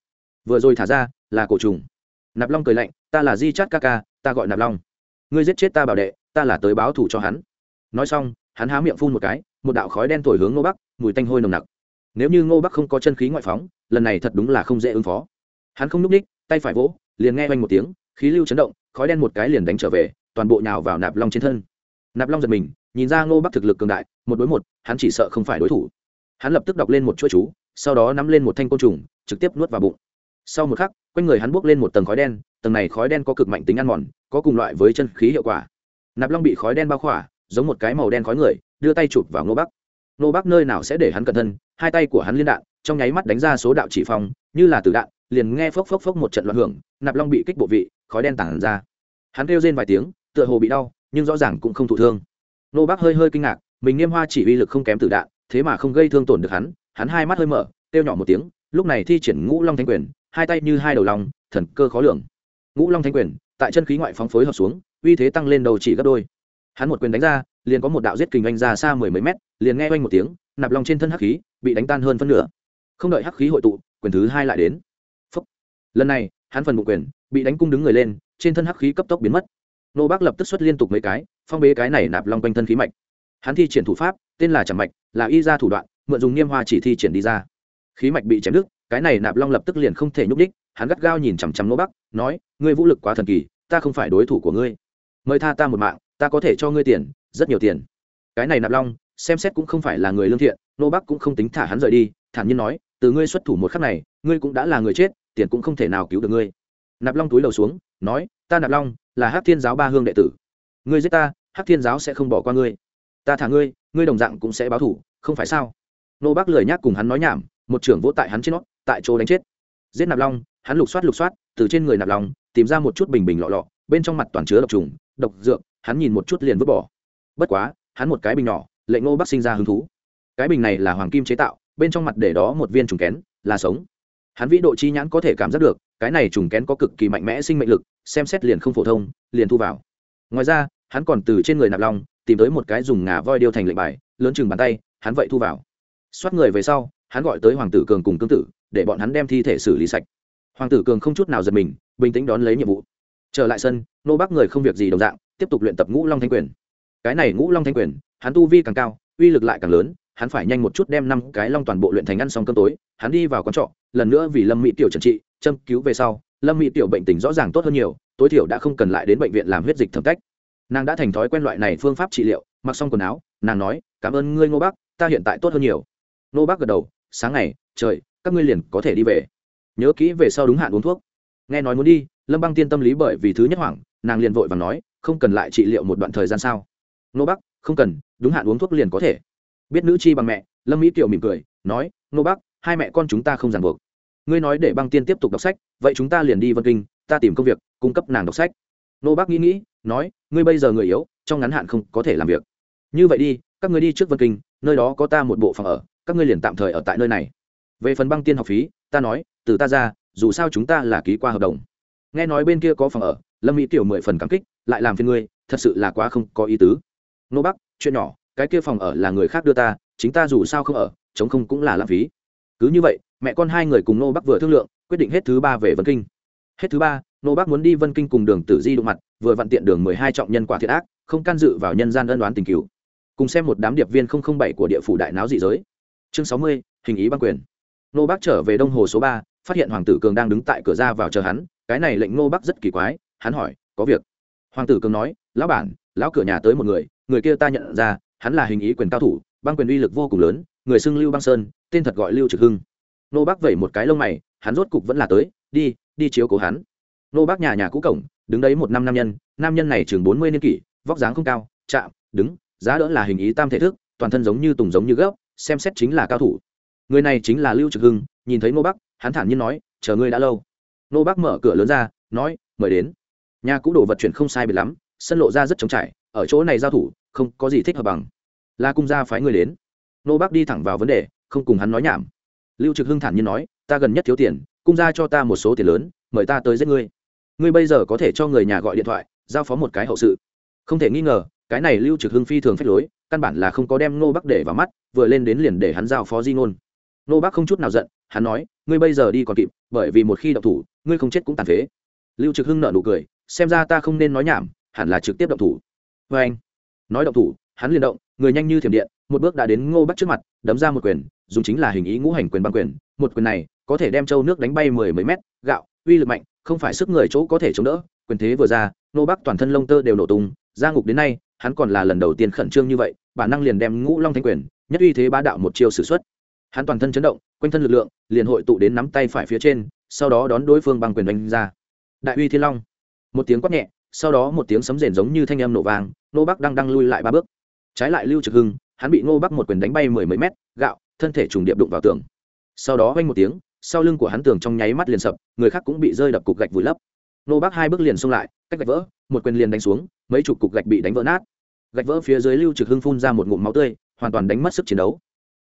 Vừa rồi thả ra, là cổ trùng. Nạp long cười lạnh, ta là di chát ca ca, ta gọi nạp long. Ngươi giết chết ta bảo đệ, ta là tới báo thù cho hắn. Nói xong hắn há miệng phun một cái, một đạo khói đen thổi hướng ngô bắc, mùi tanh hôi nồng nặc. Nếu như ngô bắc không có chân khí ngoại phóng, lần này thật đúng là không dễ ứng phó. Hắn không n ú c ních, tay phải vỗ, liền nghe oanh một tiếng, khí lưu chấn động, khói đen một cái liền đánh trở về, toàn bộ nhào vào nạp long trên thân. Nạp long giật mình, nhìn ra ngô bắc thực lực cường đại, một đối một, hắn chỉ sợ không phải đối thủ. Hắn lập tức đọc lên một chuỗi chú, sau đó nắm lên một thanh côn trùng, trực tiếp nuốt vào bụng. Sau một khắc, quanh người hắn buốc lên một tầng khói đen, tầng này khói đen có cực mạnh tính ăn mòn, có cùng loại với chân khí hiệu quả. Nạp long bị khói đen bao khỏa giống một cái màu đen khói người, đưa tay chụp vào ngô bắc. Ngô bắc nơi nào sẽ để hắn cẩn thân, hai tay của hắn liên đạn, trong nháy mắt đánh ra số đạo chỉ phong, như là từ đạn, liền nghe phốc phốc phốc một trận loạn hưởng, nạp long bị kích bộ vị, khói đen tản ra. Hắn kêu rên vài tiếng, tựa hồ bị đau, nhưng rõ ràng cũng không thụ thương. Ngô bắc hơi hơi kinh ngạc, mình niêm hoa chỉ uy lực không kém từ đạn, thế mà không gây thương tổn được hắn hắn hai mắt hơi mở, kêu nhỏ một tiếng, lúc này thi triển ngũ long thanh quyền, hai tay như hai đầu lòng thần cơ khó lường. Ngũ long thanh quyền, tại chân khí ngoại phóng phối hợp xuống, uy thế tăng lên đầu chỉ gấp đôi hắn một quyền đánh ra, liền có một đạo giết kình anh ra xa mười mấy mét, liền nghe oanh một tiếng, nạp lòng trên thân hắc khí, bị đánh tan hơn phân nửa. Không đợi hắc khí hội tụ, quyền thứ hai lại đến. Phúc. lần này, hắn phần bụng quyền, bị đánh cung đứng người lên, trên thân hắc khí cấp tốc biến mất. Nô bác lập tức xuất liên tục mấy cái, phong bế cái này nạp long quanh thân khí mạch. Hắn thi triển thủ pháp, tên là chẳng mạch, là y ra thủ đoạn, mượn dùng niêm hoa chỉ thi triển đi ra. Khí mạch bị chém đứt, cái này nạp long lập tức liền không thể nhúc đích hắn gắt gao nhìn chằm chằm nô bắc nói, ngươi vũ lực quá thần kỳ, ta không phải đối thủ của ngươi mời tha ta một mạng, ta có thể cho ngươi tiền, rất nhiều tiền. Cái này nạp long, xem xét cũng không phải là người lương thiện, nô bắc cũng không tính thả hắn rời đi, thản nhiên nói, từ ngươi xuất thủ một khắc này, ngươi cũng đã là người chết, tiền cũng không thể nào cứu được ngươi. Nạp long túi đầu xuống, nói, ta nạp long, là hát thiên giáo ba hương đệ tử. Ngươi giết ta hát thiên giáo sẽ không bỏ qua ngươi. Ta thả ngươi ngươi đồng dạng cũng sẽ báo thủ, không phải sao? Nô bác lười nhác cùng hắn nói nhảm, một trưởng vỗ tại hắn trên nó tại chỗ đánh chết. Giết nạp long, hắn lục soát lục soát, từ trên người nạp long, tìm ra một chút bình bình lọ lọ, bên trong mặt toàn chứa độc trùng độc dược, hắn nhìn một chút liền vứt bỏ. Bất quá, hắn một cái bình nhỏ lệnh ngô bác sinh ra hứng thú. Cái bình này là hoàng kim chế tạo, bên trong mặt để đó một viên trùng kén, là sống. Hắn vĩ độ chi nhãn có thể cảm giác được, cái này trùng kén có cực kỳ mạnh mẽ sinh mệnh lực, xem xét liền không phổ thông, liền thu vào. Ngoài ra, hắn còn từ trên người nạp long tìm tới một cái dùng ngà voi điêu thành lệnh bài, lớn chừng bàn tay, hắn vậy thu vào. Xoát người về sau, hắn gọi tới hoàng tử cường cùng cương tử, để bọn hắn đem thi thể xử lý sạch. Hoàng tử cường không chút nào giật mình, bình tĩnh đón lấy nhiệm vụ trở lại sân, nô bác người không việc gì đồng dạng, tiếp tục luyện tập ngũ long thanh quyền. Cái này ngũ long thanh quyền, hắn tu vi càng cao, uy lực lại càng lớn, hắn phải nhanh một chút đem năm cái long toàn bộ luyện thành ăn xong cơm tối, hắn đi vào quán trọ, lần nữa vì lâm mỹ tiểu trần trị, châm cứu về sau, lâm mỹ tiểu bệnh tình rõ ràng tốt hơn nhiều, tối thiểu đã không cần lại đến bệnh viện làm huyết dịch thẩm cách. Nàng đã thành thói quen loại này phương pháp trị liệu, mặc xong quần áo, nàng nói, cảm ơn ngươi ngô bác, ta hiện tại tốt hơn nhiều. Ngô bác gật đầu, sáng ngày, trời, các ngươi liền có thể đi về. Nhớ kỹ về sau đúng hạn uống thuốc nghe nói muốn đi, lâm băng tiên tâm lý bởi vì thứ nhất hoảng, nàng liền vội và nói, không cần lại trị liệu một đoạn thời gian sao? Nô bắc không cần, đúng hạn uống thuốc liền có thể. Biết nữ chi bằng mẹ, lâm mỹ kiều mỉm cười, nói, nô bắc hai mẹ con chúng ta không ràng buộc. Ngươi nói để băng tiên tiếp tục đọc sách, vậy chúng ta liền đi vân kinh, ta tìm công việc, cung cấp nàng đọc sách. Nô bác nghĩ nghĩ, nói, ngươi bây giờ người yếu, trong ngắn hạn không có thể làm việc. Như vậy đi, các ngươi đi trước vân kinh, nơi đó có ta một bộ phòng ở, các ngươi liền tạm thời ở tại nơi này. Về phần băng tiên học phí, ta nói, từ ta ra dù sao chúng ta là ký qua hợp đồng. Nghe nói bên kia có phòng ở, lâm mỹ tiểu mười phần cảm kích, lại làm phiền ngươi, thật sự là quá không có ý tứ. Nô bắc, chuyện nhỏ, cái kia phòng ở là người khác đưa ta, chính ta dù sao không ở, chống không cũng là lãng phí. Cứ như vậy, mẹ con hai người cùng nô bắc vừa thương lượng, quyết định hết thứ ba về vân kinh. Hết thứ ba, nô bắc muốn đi vân kinh cùng đường tử di đụng mặt, vừa vặn tiện đường mười hai trọng nhân quả thiệt ác, không can dự vào nhân gian ân đoán tình cứu cùng xem một đám điệp viên bảy của địa phủ đại náo dị giới. Chương sáu mươi, hình ý băng quyền. Nô bắc trở về đông hồ số ba phát hiện hoàng tử cường đang đứng tại cửa ra vào chờ hắn, cái này lệnh Ngô bắc rất kỳ quái, hắn hỏi, có việc? Hoàng tử cường nói, lão bản, lão cửa nhà tới một người người kia ta nhận ra, hắn là hình ý quyền cao thủ, băng quyền uy lực vô cùng lớn, người xưng lưu băng sơn, tên thật gọi lưu trực hưng. Nô bác vẩy một cái lông mày, hắn rốt cục vẫn là tới, đi đi chiếu cố hắn. Nô bác nhà nhà cũ cổng, đứng đấy một năm nam nhân nam nhân này chừng bốn mươi niên kỷ, vóc dáng không cao, chạm, đứng, giá đỡ là hình ý tam thể thức, toàn thân giống như tùng giống như gốc, xem xét chính là cao thủ. Người này chính là lưu trực hưng, nhìn thấy nô bác hắn thản nhiên nói, chờ ngươi đã lâu. Nô bác mở cửa lớn ra, nói, mời đến. Nhà cũ đồ vật chuyển không sai biệt lắm, sân lộ ra rất trống trải, ở chỗ này giao thủ, không có gì thích hợp bằng. Là cung gia phái người đến. Nô bác đi thẳng vào vấn đề, không cùng hắn nói nhảm. Lưu trực hưng thản nhiên nói, ta gần nhất thiếu tiền, cung gia cho ta một số tiền lớn, mời ta tới giết ngươi. Ngươi bây giờ có thể cho người nhà gọi điện thoại, giao phó một cái hậu sự. Không thể nghi ngờ, cái này lưu trực hưng phi thường phép lối, căn bản là không có đem nô bắc để vào mắt, vừa lên đến liền để hắn giao phó di ngôn nô Bác không chút nào giận, hắn nói, ngươi bây giờ đi còn kịp, bởi vì một khi động thủ, ngươi không chết cũng tàn phế. Lưu trực hưng nợ nụ cười, xem ra ta không nên nói nhảm, hẳn là trực tiếp động thủ. Vê anh, nói động thủ, hắn liền động, người nhanh như thiểm điện, một bước đã đến ngô bắc trước mặt, đấm ra một quyền, dùng chính là hình ý ngũ hành quyền băng quyền, một quyền này có thể đem châu nước đánh bay mười mấy mét, gạo, uy lực mạnh, không phải sức người chỗ có thể chống đỡ, quyền thế vừa ra, ngô bắc toàn thân lông tơ đều nổ tung, ra ngục đến nay, hắn còn là lần đầu tiên khẩn trương như vậy, bản năng liền đem ngũ long thanh quyền, nhất uy thế bá đạo một chiêu sử xuất hắn toàn thân chấn động, quanh thân lực lượng, liền hội tụ đến nắm tay phải phía trên, sau đó đón đối phương bằng quyền đánh ra. Đại uy thiên long. Một tiếng quát nhẹ, sau đó một tiếng sấm rền giống như thanh âm nổ vang nô bắc đang đang lui lại ba bước. Trái lại lưu trực hưng, hắn bị ngô bắc một quyền đánh bay mười mấy mét, gạo, thân thể trùng điệp đụng vào tường. Sau đó vanh một tiếng, sau lưng của hắn tường trong nháy mắt liền sập, người khác cũng bị rơi đập cục gạch vùi lấp. Ngô bắc hai bước liền xông lại, cách gạch vỡ, một quyền liền đánh xuống, mấy chục cục gạch bị đánh vỡ nát. Gạch vỡ phía dưới lưu trực hưng phun ra một ngụm máu tươi, hoàn toàn đánh mất sức chiến đấu.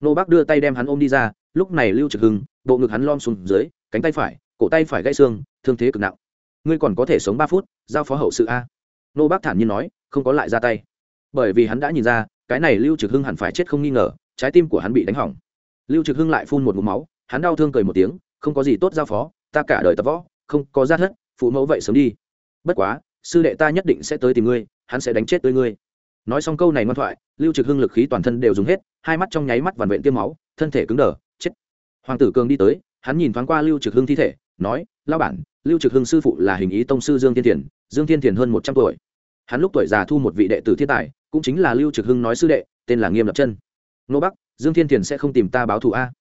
Nô bác đưa tay đem hắn ôm đi ra, lúc này lưu trực hưng, bộ ngực hắn lom xuống dưới, cánh tay phải, cổ tay phải gãy xương, thương thế cực nặng. Ngươi còn có thể sống ba phút, giao phó hậu sự a. Nô bác thản nhiên nói, không có lại ra tay. Bởi vì hắn đã nhìn ra, cái này lưu trực hưng hẳn phải chết không nghi ngờ, trái tim của hắn bị đánh hỏng. Lưu trực hưng lại phun một mũ máu, hắn đau thương cười một tiếng, không có gì tốt giao phó, ta cả đời tập võ, không có ra thất, phụ mẫu vậy sớm đi. Bất quá, sư đệ ta nhất định sẽ tới tìm ngươi, hắn sẽ đánh chết tới ngươi nói xong câu này ngoan thoại, lưu trực hưng lực khí toàn thân đều dùng hết, hai mắt trong nháy mắt vằn vện tiêm máu, thân thể cứng đờ, chết. Hoàng tử cường đi tới, hắn nhìn thoáng qua lưu trực hưng thi thể, nói lao bản, lưu trực hưng sư phụ là hình ý tông sư dương thiên thiền, dương thiên thiền hơn một trăm tuổi. Hắn lúc tuổi già thu một vị đệ tử thiên tài, cũng chính là lưu trực hưng nói sư đệ, tên là nghiêm lập chân. Nô bắc, dương thiên thiền sẽ không tìm ta báo thù a?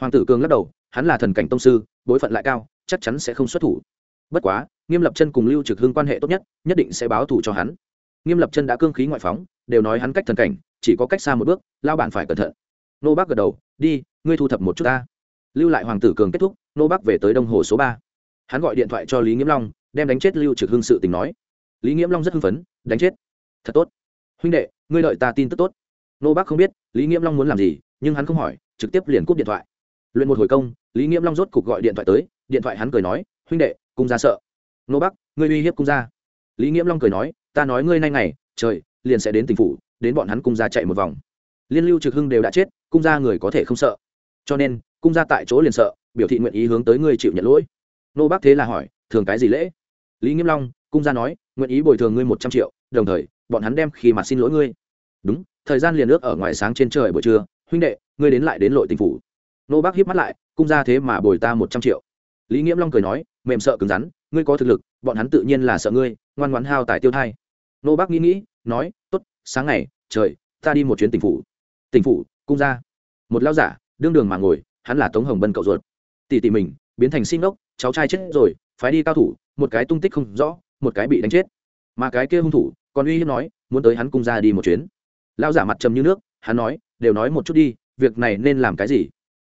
Hoàng tử cường lắc đầu, hắn là thần cảnh tông sư, bối phận lại cao, chắc chắn sẽ không xuất thủ. Bất quá, nghiêm lập chân cùng lưu trực hưng quan hệ tốt nhất nhất định sẽ báo thù cho hắn nghiêm lập chân đã cương khí ngoại phóng đều nói hắn cách thần cảnh chỉ có cách xa một bước lao bản phải cẩn thận. Nô bác gật đầu đi ngươi thu thập một chút ta. Lưu lại hoàng tử cường kết thúc nô bác về tới đông hồ số ba. Hắn gọi điện thoại cho lý nghiễm long đem đánh chết lưu trực hưng sự tình nói. Lý nghiễm long rất hưng phấn đánh chết? Thật tốt. Huynh đệ ngươi đợi ta tin tức tốt. Nô bác không biết lý nghiễm long muốn làm gì nhưng hắn không hỏi trực tiếp liền cúp điện thoại. Luyện một hồi công lý nghiễm long rốt cục gọi điện thoại tới điện thoại hắn cười nói huynh đệ cung ra sợ. Nô bác, ngươi uy hiếp cung ra lý nghiễm long cười nói ta nói ngươi nay ngày, trời, liền sẽ đến tỉnh phủ, đến bọn hắn cung ra chạy một vòng. Liên lưu trực hưng đều đã chết, cung ra người có thể không sợ. Cho nên, cung ra tại chỗ liền sợ, biểu thị nguyện ý hướng tới ngươi chịu nhận lỗi. Nô bác thế là hỏi, thường cái gì lễ? Lý nghiêm long, cung ra nói, nguyện ý bồi thường ngươi một trăm triệu, đồng thời, bọn hắn đem khi mặt xin lỗi ngươi. Đúng, thời gian liền ước ở ngoài sáng trên trời buổi trưa, huynh đệ, ngươi đến lại đến lội tình phủ. Nô bác hiếp mắt lại, cung ra thế mà bồi ta một trăm triệu. Lý nghiễm long cười nói, mềm sợ cứng rắn, ngươi có thực lực, bọn hắn tự nhiên là sợ ngươi, ngoan ngoãn hao tài tiêu thai nô bác nghĩ nghĩ, nói t ố t sáng ngày, trời, ta đi một chuyến tỉnh phủ. Tỉnh phủ, cung ra một lao giả, đương đường mà ngồi, hắn là tống hồng bân cậu ruột. Tỷ tỷ mình, biến thành xin ốc, cháu trai chết rồi, phái đi cao thủ, một cái tung tích không rõ, một cái bị đánh chết. Mà cái kia hung thủ, còn uy hiếp nói, muốn tới hắn cung ra đi một chuyến. Lao giả mặt trầm như nước, hắn nói, đều nói một chút đi, việc này nên làm cái gì?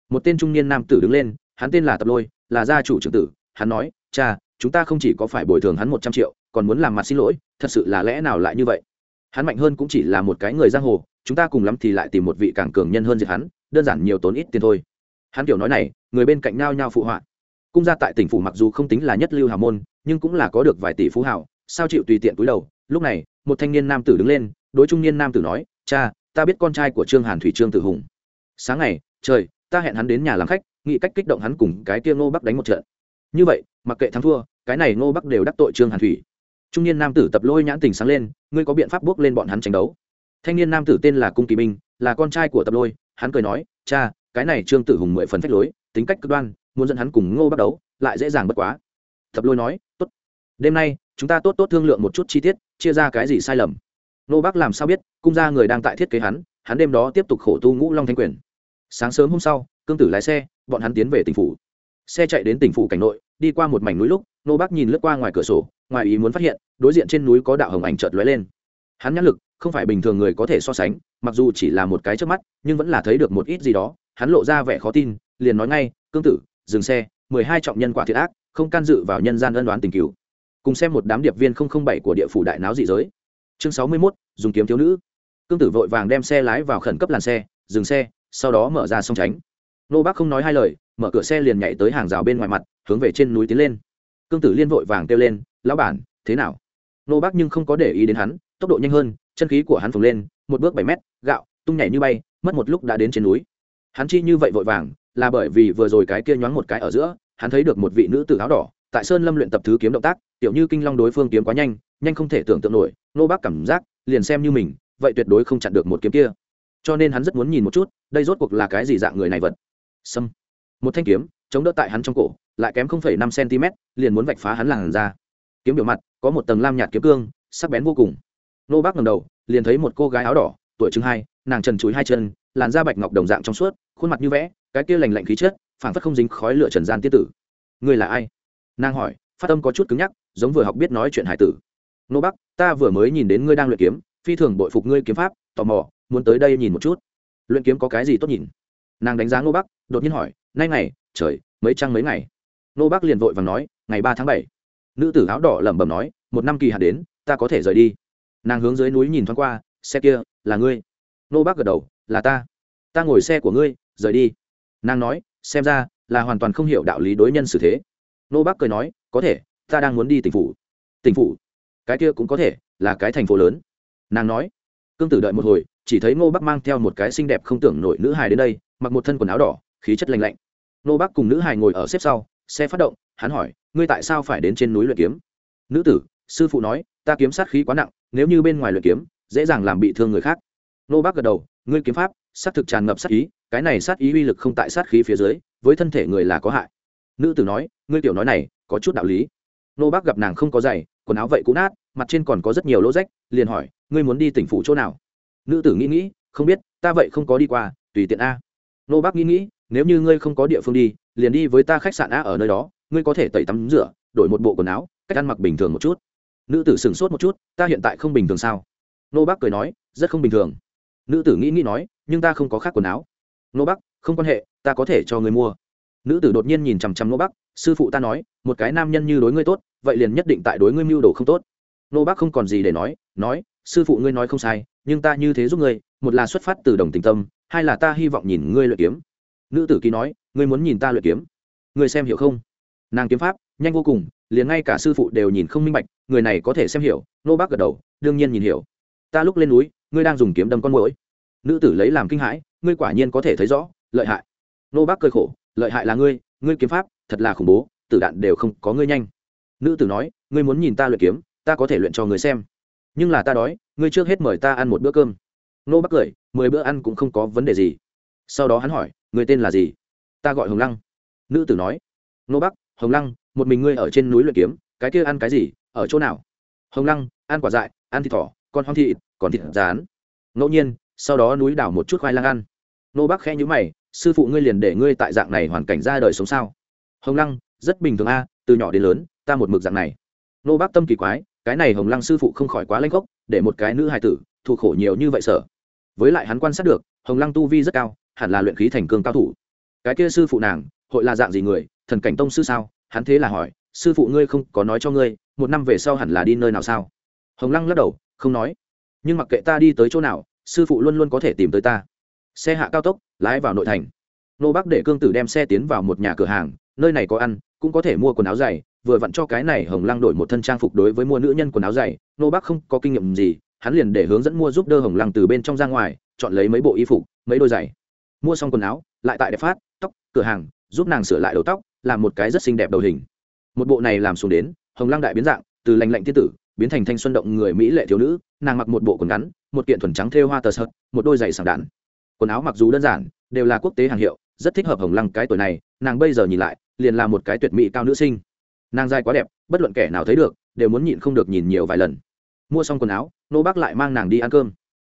Một tên trung niên nam tử đứng lên, hắn tên là tập lôi, là gia chủ trưởng tử, hắn nói, cha, chúng ta không chỉ có phải bồi thường hắn một trăm triệu, còn muốn làm mặt xin lỗi thật sự là lẽ nào lại như vậy? Hắn mạnh hơn cũng chỉ là một cái người giang hồ, chúng ta cùng lắm thì lại tìm một vị càng cường nhân hơn diệt hắn, đơn giản nhiều tốn ít tiền thôi. Hắn kiểu nói này, người bên cạnh nhao nhao phụ họa. Cung gia tại tỉnh phủ mặc dù không tính là nhất lưu hào môn, nhưng cũng là có được vài tỷ phú hào, sao chịu tùy tiện túi đầu? Lúc này, một thanh niên nam tử đứng lên, đối trung niên nam tử nói, cha, ta biết con trai của trương hàn thủy trương tử hùng. Sáng ngày, trời, ta hẹn hắn đến nhà làm khách, nghĩ cách kích động hắn cùng cái kia ngô bắc đánh một trận. Như vậy, mặc kệ thắng thua, cái này ngô bắc đều đắc tội trương hàn thủy trung niên nam tử tập lôi nhãn tình sáng lên ngươi có biện pháp bước lên bọn hắn tranh đấu? Thanh niên nam tử tên là cung kỳ Minh, là con trai của tập lôi hắn cười nói cha cái này trương tử hùng mười phần phách lối tính cách cực đoan muốn dẫn hắn cùng ngô bắt đấu lại dễ dàng bất quá. Tập lôi nói tốt. Đêm nay chúng ta tốt tốt thương lượng một chút chi tiết chia ra cái gì sai lầm. Ngô bác làm sao biết cung ra người đang tại thiết kế hắn hắn đêm đó tiếp tục khổ tu ngũ long thanh quyền. Sáng sớm hôm sau cương tử lái xe bọn hắn tiến về tỉnh phủ xe chạy đến tỉnh phủ cảnh nội đi qua một mảnh núi lúc nô bác nhìn lướt qua ngoài cửa sổ ngoài ý muốn phát hiện đối diện trên núi có đạo hồng ảnh chợt lóe lên. Hắn nhãn lực không phải bình thường người có thể so sánh mặc dù chỉ là một cái trước mắt nhưng vẫn là thấy được một ít gì đó hắn lộ ra vẻ khó tin liền nói ngay cương tử dừng xe mười hai trọng nhân quả thiệt ác không can dự vào nhân gian ân đoán tình cứu cùng xem một đám điệp viên không không bảy của địa phủ đại náo dị giới. Chương sáu mươi 61, dùng kiếm thiếu nữ. Cương tử vội vàng đem xe lái vào khẩn cấp làn xe dừng xe sau đó mở ra song tránh nô bác không nói hai lời, mở cửa xe liền nhảy tới hàng rào bên ngoài mặt, hướng về trên núi tiến lên. Cương tử liên vội vàng kêu lên, lão bản, thế nào? Nô bác nhưng không có để ý đến hắn, tốc độ nhanh hơn, chân khí của hắn phồng lên, một bước bảy mét, gạo, tung nhảy như bay, mất một lúc đã đến trên núi. Hắn chi như vậy vội vàng, là bởi vì vừa rồi cái kia nhoáng một cái ở giữa, hắn thấy được một vị nữ tử áo đỏ, tại sơn lâm luyện tập thứ kiếm động tác, tiểu như kinh long đối phương kiếm quá nhanh nhanh không thể tưởng tượng nổi. Nô bác cảm giác, liền xem như mình, vậy tuyệt đối không chặn được một kiếm kia. Cho nên hắn rất muốn nhìn một chút, đây rốt cuộc là cái gì dạng người này vật sâm. Một thanh kiếm, chống đỡ tại hắn trong cổ, lại kém năm cm, liền muốn vạch phá hắn làn ra kiếm biểu mặt, có một tầng lam nhạt kiếm cương, sắc bén vô cùng. Nô bác ngầm đầu, liền thấy một cô gái áo đỏ, tuổi chừng hai, nàng trần chúi hai chân, làn da bạch ngọc đồng dạng trong suốt, khuôn mặt như vẽ, cái kia lành lạnh khí chất, phảng phất không dính khói lửa trần gian tiết tử. Người là ai? Nàng hỏi, phát âm có chút cứng nhắc, giống vừa học biết nói chuyện hải tử. Nô bắc ta vừa mới nhìn đến ngươi đang luyện kiếm, phi thường bội phục ngươi kiếm pháp, tò mò, muốn tới đây nhìn một chút. Luyện kiếm có cái gì tốt nhìn? Nàng đánh giá Ngô bắc, đột nhiên hỏi, nay ngày, trời, mấy trăng mấy ngày? Ngô bắc liền vội và nói, ngày ba tháng bảy. Nữ tử áo đỏ lẩm bẩm nói, một năm kỳ hạn đến, ta có thể rời đi. Nàng hướng dưới núi nhìn thoáng qua, xe kia, là ngươi. Ngô Bắc gật đầu, là ta. Ta ngồi xe của ngươi, rời đi. Nàng nói, xem ra, là hoàn toàn không hiểu đạo lý đối nhân xử thế. Ngô Bắc cười nói, có thể, ta đang muốn đi tỉnh phủ. Tỉnh phủ? Cái kia cũng có thể, là cái thành phố lớn. Nàng nói, cương tử đợi một hồi, chỉ thấy ngô bắc mang theo một cái xinh đẹp không tưởng nổi nữ hài đến đây mặc một thân quần áo đỏ, khí chất lành lạnh. Nô bác cùng nữ hài ngồi ở xếp sau, xe phát động, hắn hỏi, ngươi tại sao phải đến trên núi luyện kiếm? Nữ tử, sư phụ nói, ta kiếm sát khí quá nặng, nếu như bên ngoài luyện kiếm, dễ dàng làm bị thương người khác. Nô bác gật đầu, ngươi kiếm pháp, sát thực tràn ngập sát ý, cái này sát ý uy lực không tại sát khí phía dưới, với thân thể người là có hại. Nữ tử nói, ngươi tiểu nói này, có chút đạo lý. Nô bác gặp nàng không có giày, quần áo vậy cũ nát, mặt trên còn có rất nhiều lỗ rách, liền hỏi, ngươi muốn đi tỉnh phủ chỗ nào? Nữ tử nghĩ nghĩ, không biết, ta vậy không có đi qua, tùy tiện a nô bác nghĩ nghĩ, nếu như ngươi không có địa phương đi, liền đi với ta khách sạn a ở nơi đó, ngươi có thể tẩy tắm rửa, đổi một bộ quần áo, cách ăn mặc bình thường một chút. Nữ tử sửng sốt một chút, ta hiện tại không bình thường sao? Nô bác cười nói, rất không bình thường. Nữ tử nghĩ nghĩ nói, nhưng ta không có khác quần áo. Nô bác, không quan hệ, ta có thể cho người mua. Nữ tử đột nhiên nhìn chằm chằm nô bác, sư phụ ta nói, một cái nam nhân như đối ngươi tốt, vậy liền nhất định tại đối ngươi mưu đồ không tốt. Nô bác không còn gì để nói nói, sư phụ ngươi nói không sai, nhưng ta như thế giúp ngươi, một là xuất phát từ đồng tình tâm hai là ta hy vọng nhìn ngươi luyện kiếm. Nữ tử ký nói, ngươi muốn nhìn ta luyện kiếm. Ngươi xem hiểu không? Nàng kiếm pháp, nhanh vô cùng, liền ngay cả sư phụ đều nhìn không minh bạch, người này có thể xem hiểu, nô bác gật đầu, đương nhiên nhìn hiểu. Ta lúc lên núi, ngươi đang dùng kiếm đâm con mũi nữ tử lấy làm kinh hãi, ngươi quả nhiên có thể thấy rõ, lợi hại. Nô bác cười khổ, lợi hại là ngươi ngươi kiếm pháp, thật là khủng bố, tử đạn đều không có ngươi nhanh. Nữ tử nói, ngươi muốn nhìn ta luyện kiếm, ta có thể luyện cho ngươi xem. Nhưng là ta đói, ngươi trước hết mời ta ăn một bữa cơm nô bác cười, mười bữa ăn cũng không có vấn đề gì. Sau đó hắn hỏi, người tên là gì? Ta gọi hồng lăng. Nữ tử nói, nô bắc, hồng lăng, một mình ngươi ở trên núi luyện kiếm, cái kia ăn cái gì, ở chỗ nào? Hồng lăng, ăn quả dại, ăn thịt thỏ, con hoang thịt, còn thịt rán. Ngẫu nhiên, sau đó núi đảo một chút khoai lang ăn. Nô bắc khẽ nhữ mày, sư phụ ngươi liền để ngươi tại dạng này hoàn cảnh ra đời sống sao? Hồng lăng, rất bình thường a, từ nhỏ đến lớn, ta một mực dạng này. Nô bắc tâm kỳ quái, cái này hồng lăng sư phụ không khỏi quá lanh gốc để một cái nữ hài tử thụ khổ nhiều như vậy sở với lại hắn quan sát được, hồng lăng tu vi rất cao, hẳn là luyện khí thành cương cao thủ. Cái kia sư phụ nàng, hội là dạng gì người, thần cảnh tông sư sao? Hắn thế là hỏi, sư phụ ngươi không có nói cho ngươi, một năm về sau hẳn là đi nơi nào sao? Hồng lăng lắc đầu, không nói. Nhưng mặc kệ ta đi tới chỗ nào, sư phụ luôn luôn có thể tìm tới ta. Xe hạ cao tốc, lái vào nội thành. Nô bắc để cương tử đem xe tiến vào một nhà cửa hàng, nơi này có ăn, cũng có thể mua quần áo dày, vừa vặn cho cái này hồng lăng đổi một thân trang phục đối với mua nữ nhân quần áo dày. Nô bắc không có kinh nghiệm gì hắn liền để hướng dẫn mua giúp đỡ hồng lăng từ bên trong ra ngoài, chọn lấy mấy bộ y phục, mấy đôi giày. Mua xong quần áo, lại tại đẹp phát, tóc, cửa hàng, giúp nàng sửa lại đầu tóc, làm một cái rất xinh đẹp đầu hình. Một bộ này làm xuống đến, hồng lăng đại biến dạng, từ lành lạnh tiên tử, biến thành thanh xuân động người mỹ lệ thiếu nữ, nàng mặc một bộ quần ngắn, một kiện thuần trắng thêu hoa tờ sợt, một đôi giày sảng đạn. Quần áo mặc dù đơn giản, đều là quốc tế hàng hiệu, rất thích hợp hồng lăng cái tuổi này, nàng bây giờ nhìn lại, liền là một cái tuyệt mỹ cao nữ sinh. Nàng dài quá đẹp, bất luận kẻ nào thấy được, đều muốn nhịn không được nhìn nhiều vài lần. Mua xong quần áo nô bác lại mang nàng đi ăn cơm.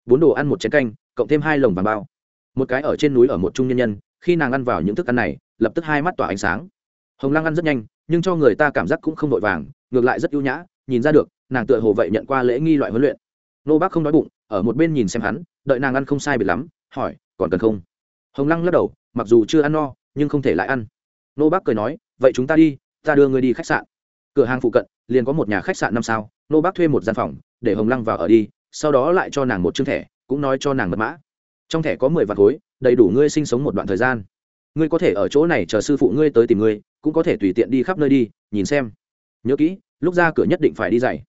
Bốn đồ ăn một chén canh, cộng thêm hai lồng vàng bao. Một cái ở trên núi ở một trung nhân nhân, khi nàng ăn vào những thức ăn này, lập tức hai mắt tỏa ánh sáng. Hồng lăng ăn rất nhanh, nhưng cho người ta cảm giác cũng không vội vàng, ngược lại rất ưu nhã, nhìn ra được, nàng tựa hồ vậy nhận qua lễ nghi loại huấn luyện. Nô bác không đói bụng, ở một bên nhìn xem hắn, đợi nàng ăn không sai biệt lắm, hỏi, còn cần không? Hồng lăng lắc đầu, mặc dù chưa ăn no, nhưng không thể lại ăn. Nô bác cười nói, vậy chúng ta đi, ta đưa người đi khách sạn. Cửa hàng phụ cận, liền có một nhà khách sạn năm sao, nô bác thuê một gian phòng để hồng lăng vào ở đi, sau đó lại cho nàng một chương thẻ, cũng nói cho nàng mật mã. Trong thẻ có mười vạn khối, đầy đủ ngươi sinh sống một đoạn thời gian. Ngươi có thể ở chỗ này chờ sư phụ ngươi tới tìm ngươi, cũng có thể tùy tiện đi khắp nơi đi, nhìn xem. Nhớ kỹ, lúc ra cửa nhất định phải đi dày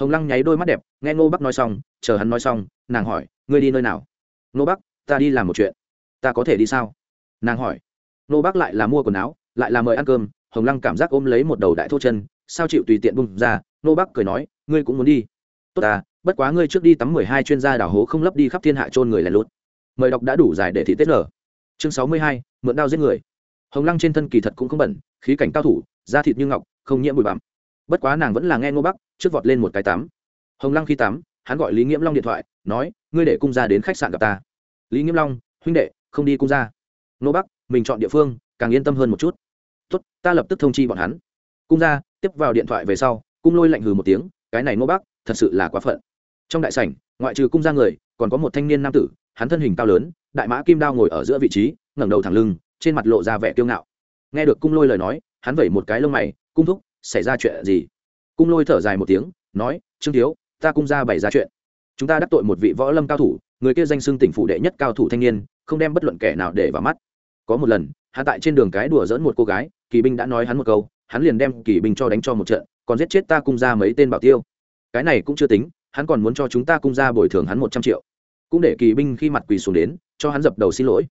hồng lăng nháy đôi mắt đẹp, nghe ngô bắc nói xong, chờ hắn nói xong, nàng hỏi, ngươi đi nơi nào? Ngô bắc, ta đi làm một chuyện. Ta có thể đi sao? Nàng hỏi. Ngô bắc lại là mua quần áo, lại là mời ăn cơm, hồng lăng cảm giác ôm lấy một đầu đại thô chân, sao chịu tùy tiện bung ra, ngô bắc cười nói, ngươi cũng muốn đi tốt ta, bất quá ngươi trước đi tắm mười hai chuyên gia đảo hố không lấp đi khắp thiên hạ trôn người lẻ lút. Mời đọc đã đủ dài để thị tết lở chương sáu mươi hai, mượn đao giết người. Hồng lăng trên thân kỳ thật cũng không bẩn, khí cảnh cao thủ, da thịt như ngọc, không nhiễm bụi bặm. Bất quá nàng vẫn là nghe ngô bắc, trước vọt lên một cái tắm. Hồng lăng khi tắm, hắn gọi lý nghiễm long điện thoại, nói, ngươi để cung ra đến khách sạn gặp ta. Lý nghiễm long, huynh đệ, không đi cung ra ngô bắc, mình chọn địa phương, càng yên tâm hơn một chút. Tốt, ta lập tức thông chi bọn hắn. Cung ra tiếp vào điện thoại về sau, cung lôi lạnh hừ một tiếng, cái này ngô bắc thật sự là quá phận. Trong đại sảnh, ngoại trừ cung ra người, còn có một thanh niên nam tử, hắn thân hình cao lớn, đại mã kim đao ngồi ở giữa vị trí, ngẩng đầu thẳng lưng, trên mặt lộ ra vẻ kiêu ngạo. Nghe được cung lôi lời nói, hắn vẩy một cái lông mày, cung thúc, xảy ra chuyện gì? Cung lôi thở dài một tiếng, nói, trương thiếu, ta cung ra bày ra chuyện. Chúng ta đắc tội một vị võ lâm cao thủ, người kia danh xưng tỉnh phủ đệ nhất cao thủ thanh niên, không đem bất luận kẻ nào để vào mắt. Có một lần, hắn tại trên đường cái đùa dỡn một cô gái, kỳ binh đã nói hắn một câu, hắn liền đem kỳ binh cho đánh cho một trận, còn giết chết ta cung ra mấy tên bảo tiêu cái này cũng chưa tính, hắn còn muốn cho chúng ta cung ra bồi thường hắn một trăm triệu. Cũng để kỳ binh khi mặt quỳ xuống đến, cho hắn dập đầu xin lỗi.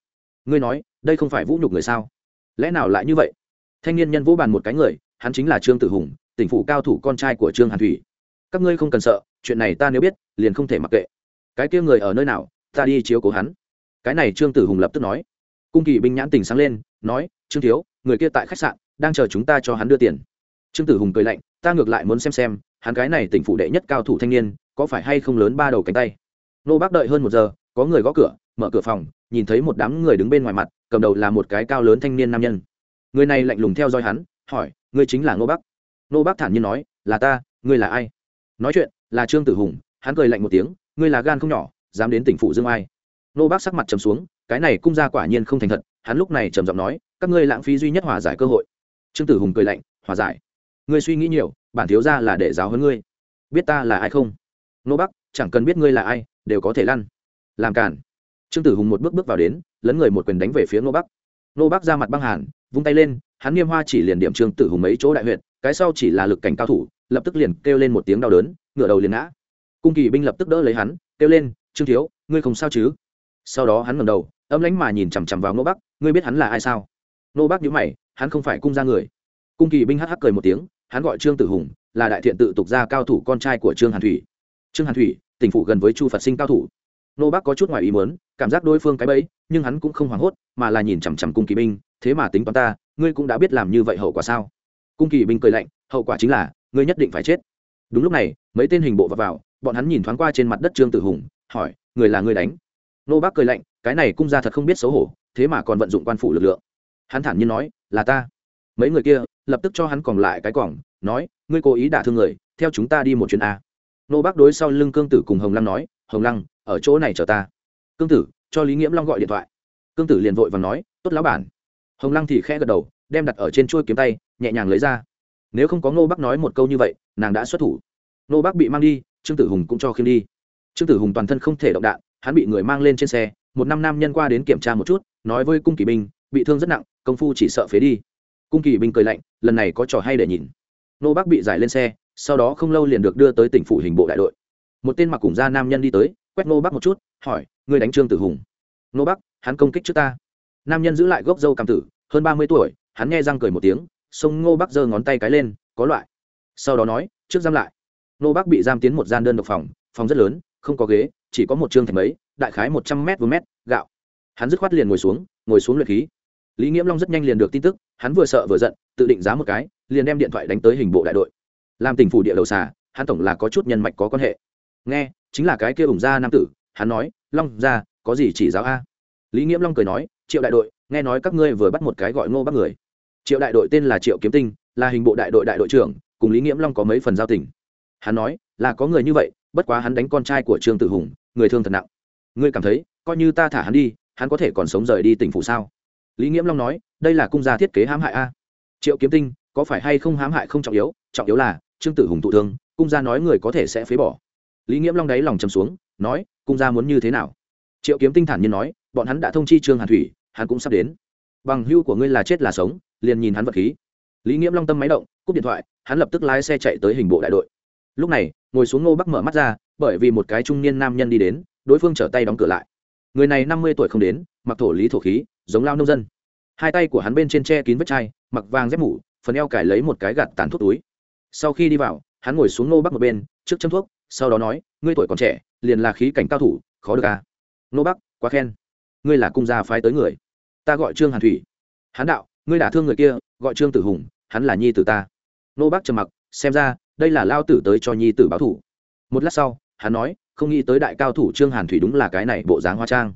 Ngươi nói, đây không phải vũ nhục người sao? Lẽ nào lại như vậy? Thanh niên nhân vũ bàn một cái người, hắn chính là trương tử hùng, tỉnh phủ cao thủ con trai của trương hàn thủy. Các ngươi không cần sợ, chuyện này ta nếu biết, liền không thể mặc kệ. Cái kia người ở nơi nào, ta đi chiếu cố hắn. Cái này trương tử hùng lập tức nói. Cung kỳ binh nhãn tình sáng lên, nói, trương thiếu, người kia tại khách sạn, đang chờ chúng ta cho hắn đưa tiền. Trương tử hùng cười lạnh, ta ngược lại muốn xem xem hắn cái này tỉnh phủ đệ nhất cao thủ thanh niên, có phải hay không lớn ba đầu cánh tay? Nô bác đợi hơn một giờ, có người gõ cửa, mở cửa phòng, nhìn thấy một đám người đứng bên ngoài mặt, cầm đầu là một cái cao lớn thanh niên nam nhân. Người này lạnh lùng theo dõi hắn, hỏi, ngươi chính là ngô bắc ngô bắc thản nhiên nói, là ta, ngươi là ai? Nói chuyện, là trương tử hùng, hắn cười lạnh một tiếng, ngươi là gan không nhỏ, dám đến tỉnh phủ dương ai? Ngô bắc sắc mặt trầm xuống, cái này cung ra quả nhiên không thành thật, hắn lúc này trầm giọng nói, các ngươi lãng phí duy nhất hòa giải cơ hội. Trương tử hùng cười lạnh, hòa giải? Ngươi suy nghĩ nhiều bản thiếu ra là để giáo hơn ngươi. Biết ta là ai không? Nô bắc, chẳng cần biết ngươi là ai, đều có thể lăn. Làm cản trương tử hùng một bước bước vào đến, lấn người một quyền đánh về phía nô bắc. Nô bắc ra mặt băng hàn, vung tay lên, hắn nghiêm hoa chỉ liền điểm trương tử hùng mấy chỗ đại huyện cái sau chỉ là lực cảnh cao thủ, lập tức liền kêu lên một tiếng đau đớn ngựa đầu liền ngã. Cung kỳ binh lập tức đỡ lấy hắn, kêu lên, trương thiếu, ngươi không sao chứ? Sau đó hắn ngầm đầu, âm lánh mà nhìn chằm chằm vào nô bắc, ngươi biết hắn là ai sao? Nô bắc nhíu mày, hắn không phải cung ra người. Cung kỳ binh hắc hắc cười một tiếng hắn gọi trương tử hùng là đại thiện tự tục gia cao thủ con trai của trương hàn thủy. Trương hàn thủy tỉnh phụ gần với chu phật sinh cao thủ. Nô bác có chút ngoài ý muốn cảm giác đối phương cái bẫy nhưng hắn cũng không hoảng hốt mà là nhìn chằm chằm cung kỳ binh thế mà tính toán ta ngươi cũng đã biết làm như vậy hậu quả sao? Cung kỳ binh cười lạnh hậu quả chính là ngươi nhất định phải chết. Đúng lúc này mấy tên hình bộ vào, vào bọn hắn nhìn thoáng qua trên mặt đất trương tử hùng hỏi người là người đánh? Nô bác cười lạnh cái này cung ra thật không biết xấu hổ thế mà còn vận dụng quan phủ lực lượng. Hắn thản nhiên nói là ta. Mấy người kia lập tức cho hắn còn lại cái cỏng, nói, ngươi cố ý đả thương người, theo chúng ta đi một chuyến a. Nô bác đối sau lưng cương tử cùng hồng lăng nói, hồng lăng, ở chỗ này chờ ta. Cương tử, cho lý nghiễm long gọi điện thoại. Cương tử liền vội và nói, tốt lão bản. Hồng lăng thì khẽ gật đầu, đem đặt ở trên chuôi kiếm tay, nhẹ nhàng lấy ra. Nếu không có ngô bác nói một câu như vậy, nàng đã xuất thủ. Ngô bác bị mang đi, trương tử hùng cũng cho khiêm đi. Trương tử hùng toàn thân không thể động đạn, hắn bị người mang lên trên xe, một năm nam nhân qua đến kiểm tra một chút, nói với cung kỳ binh, bị thương rất nặng, công phu chỉ sợ phế đi cung kỳ binh cười lạnh, lần này có trò hay để nhìn. Nô bác bị giải lên xe, sau đó không lâu liền được đưa tới tỉnh phủ hình bộ đại đội. Một tên mặc cùng gia nam nhân đi tới, quét nô bác một chút, hỏi người đánh trương tử hùng? Nô bác, hắn công kích trước ta. Nam nhân giữ lại gốc dâu cảm tử, hơn ba mươi tuổi, hắn nghe răng cười một tiếng, xông ngô bác giơ ngón tay cái lên, có loại. Sau đó nói, trước giam lại. Nô bác bị giam tiến một gian đơn độc phòng phòng rất lớn, không có ghế, chỉ có một chương thành mấy, đại khái một trăm m vừa mét, gạo. Hắn dứt khoát liền ngồi xuống ngồi xuống luyện khí lý nghiễm long rất nhanh liền được tin tức, hắn vừa sợ vừa giận, tự định giá một cái, liền đem điện thoại đánh tới hình bộ đại đội. Làm tỉnh phủ địa đầu xà, hắn tổng là có chút nhân mạch có quan hệ. Nghe, chính là cái kia ủng gia nam tử, hắn nói, long ra có gì chỉ giáo a? Lý nghiễm long cười nói, triệu đại đội, nghe nói các ngươi vừa bắt một cái gọi ngô bắt người. Triệu đại đội tên là triệu kiếm tinh, là hình bộ đại đội đại đội trưởng, cùng lý nghiễm long có mấy phần giao tình. Hắn nói, là có người như vậy, bất quá hắn đánh con trai của trương tử hùng, người thương thật nặng. Ngươi cảm thấy, coi như ta thả hắn đi, hắn có thể còn sống rời đi tỉnh phủ sao? Lý nghiễm long nói, đây là cung gia thiết kế hãm hại a. Triệu kiếm tinh, có phải hay không hãm hại không trọng yếu trọng yếu là, trương tử hùng thụ thương, cung gia nói người có thể sẽ phế bỏ. Lý nghiễm long đáy lòng chầm xuống, nói, cung gia muốn như thế nào? Triệu kiếm tinh thản nhiên nói, bọn hắn đã thông chi trương hàn thủy, hắn cũng sắp đến. Bằng hưu của ngươi là chết là sống, liền nhìn hắn vật khí. Lý nghiễm long tâm máy động, cúp điện thoại, hắn lập tức lái xe chạy tới hình bộ đại đội. Lúc này, ngồi xuống ngô bắc mở mắt ra, bởi vì một cái trung niên nam nhân đi đến, đối phương trở tay đóng cửa lại. Người này năm mươi tuổi không đến, mặc thổ lý thổ khí giống lao nông dân. Hai tay của hắn bên trên che kín vết chai, mặc vàng dép mủ phần eo cải lấy một cái gạt tàn thuốc túi. Sau khi đi vào, hắn ngồi xuống nô bắc một bên, trước châm thuốc, sau đó nói, ngươi tuổi còn trẻ, liền là khí cảnh cao thủ, khó được à? Nô bắc, quá khen. Ngươi là cung gia phái tới người. Ta gọi trương hàn thủy. Hắn đạo, ngươi đả thương người kia, gọi trương tử hùng, hắn là nhi tử ta. Nô bắc trầm mặc, xem ra, đây là lao tử tới cho nhi tử báo thủ. Một lát sau, hắn nói, không nghĩ tới đại cao thủ trương hàn thủy đúng là cái này bộ dáng hoa trang.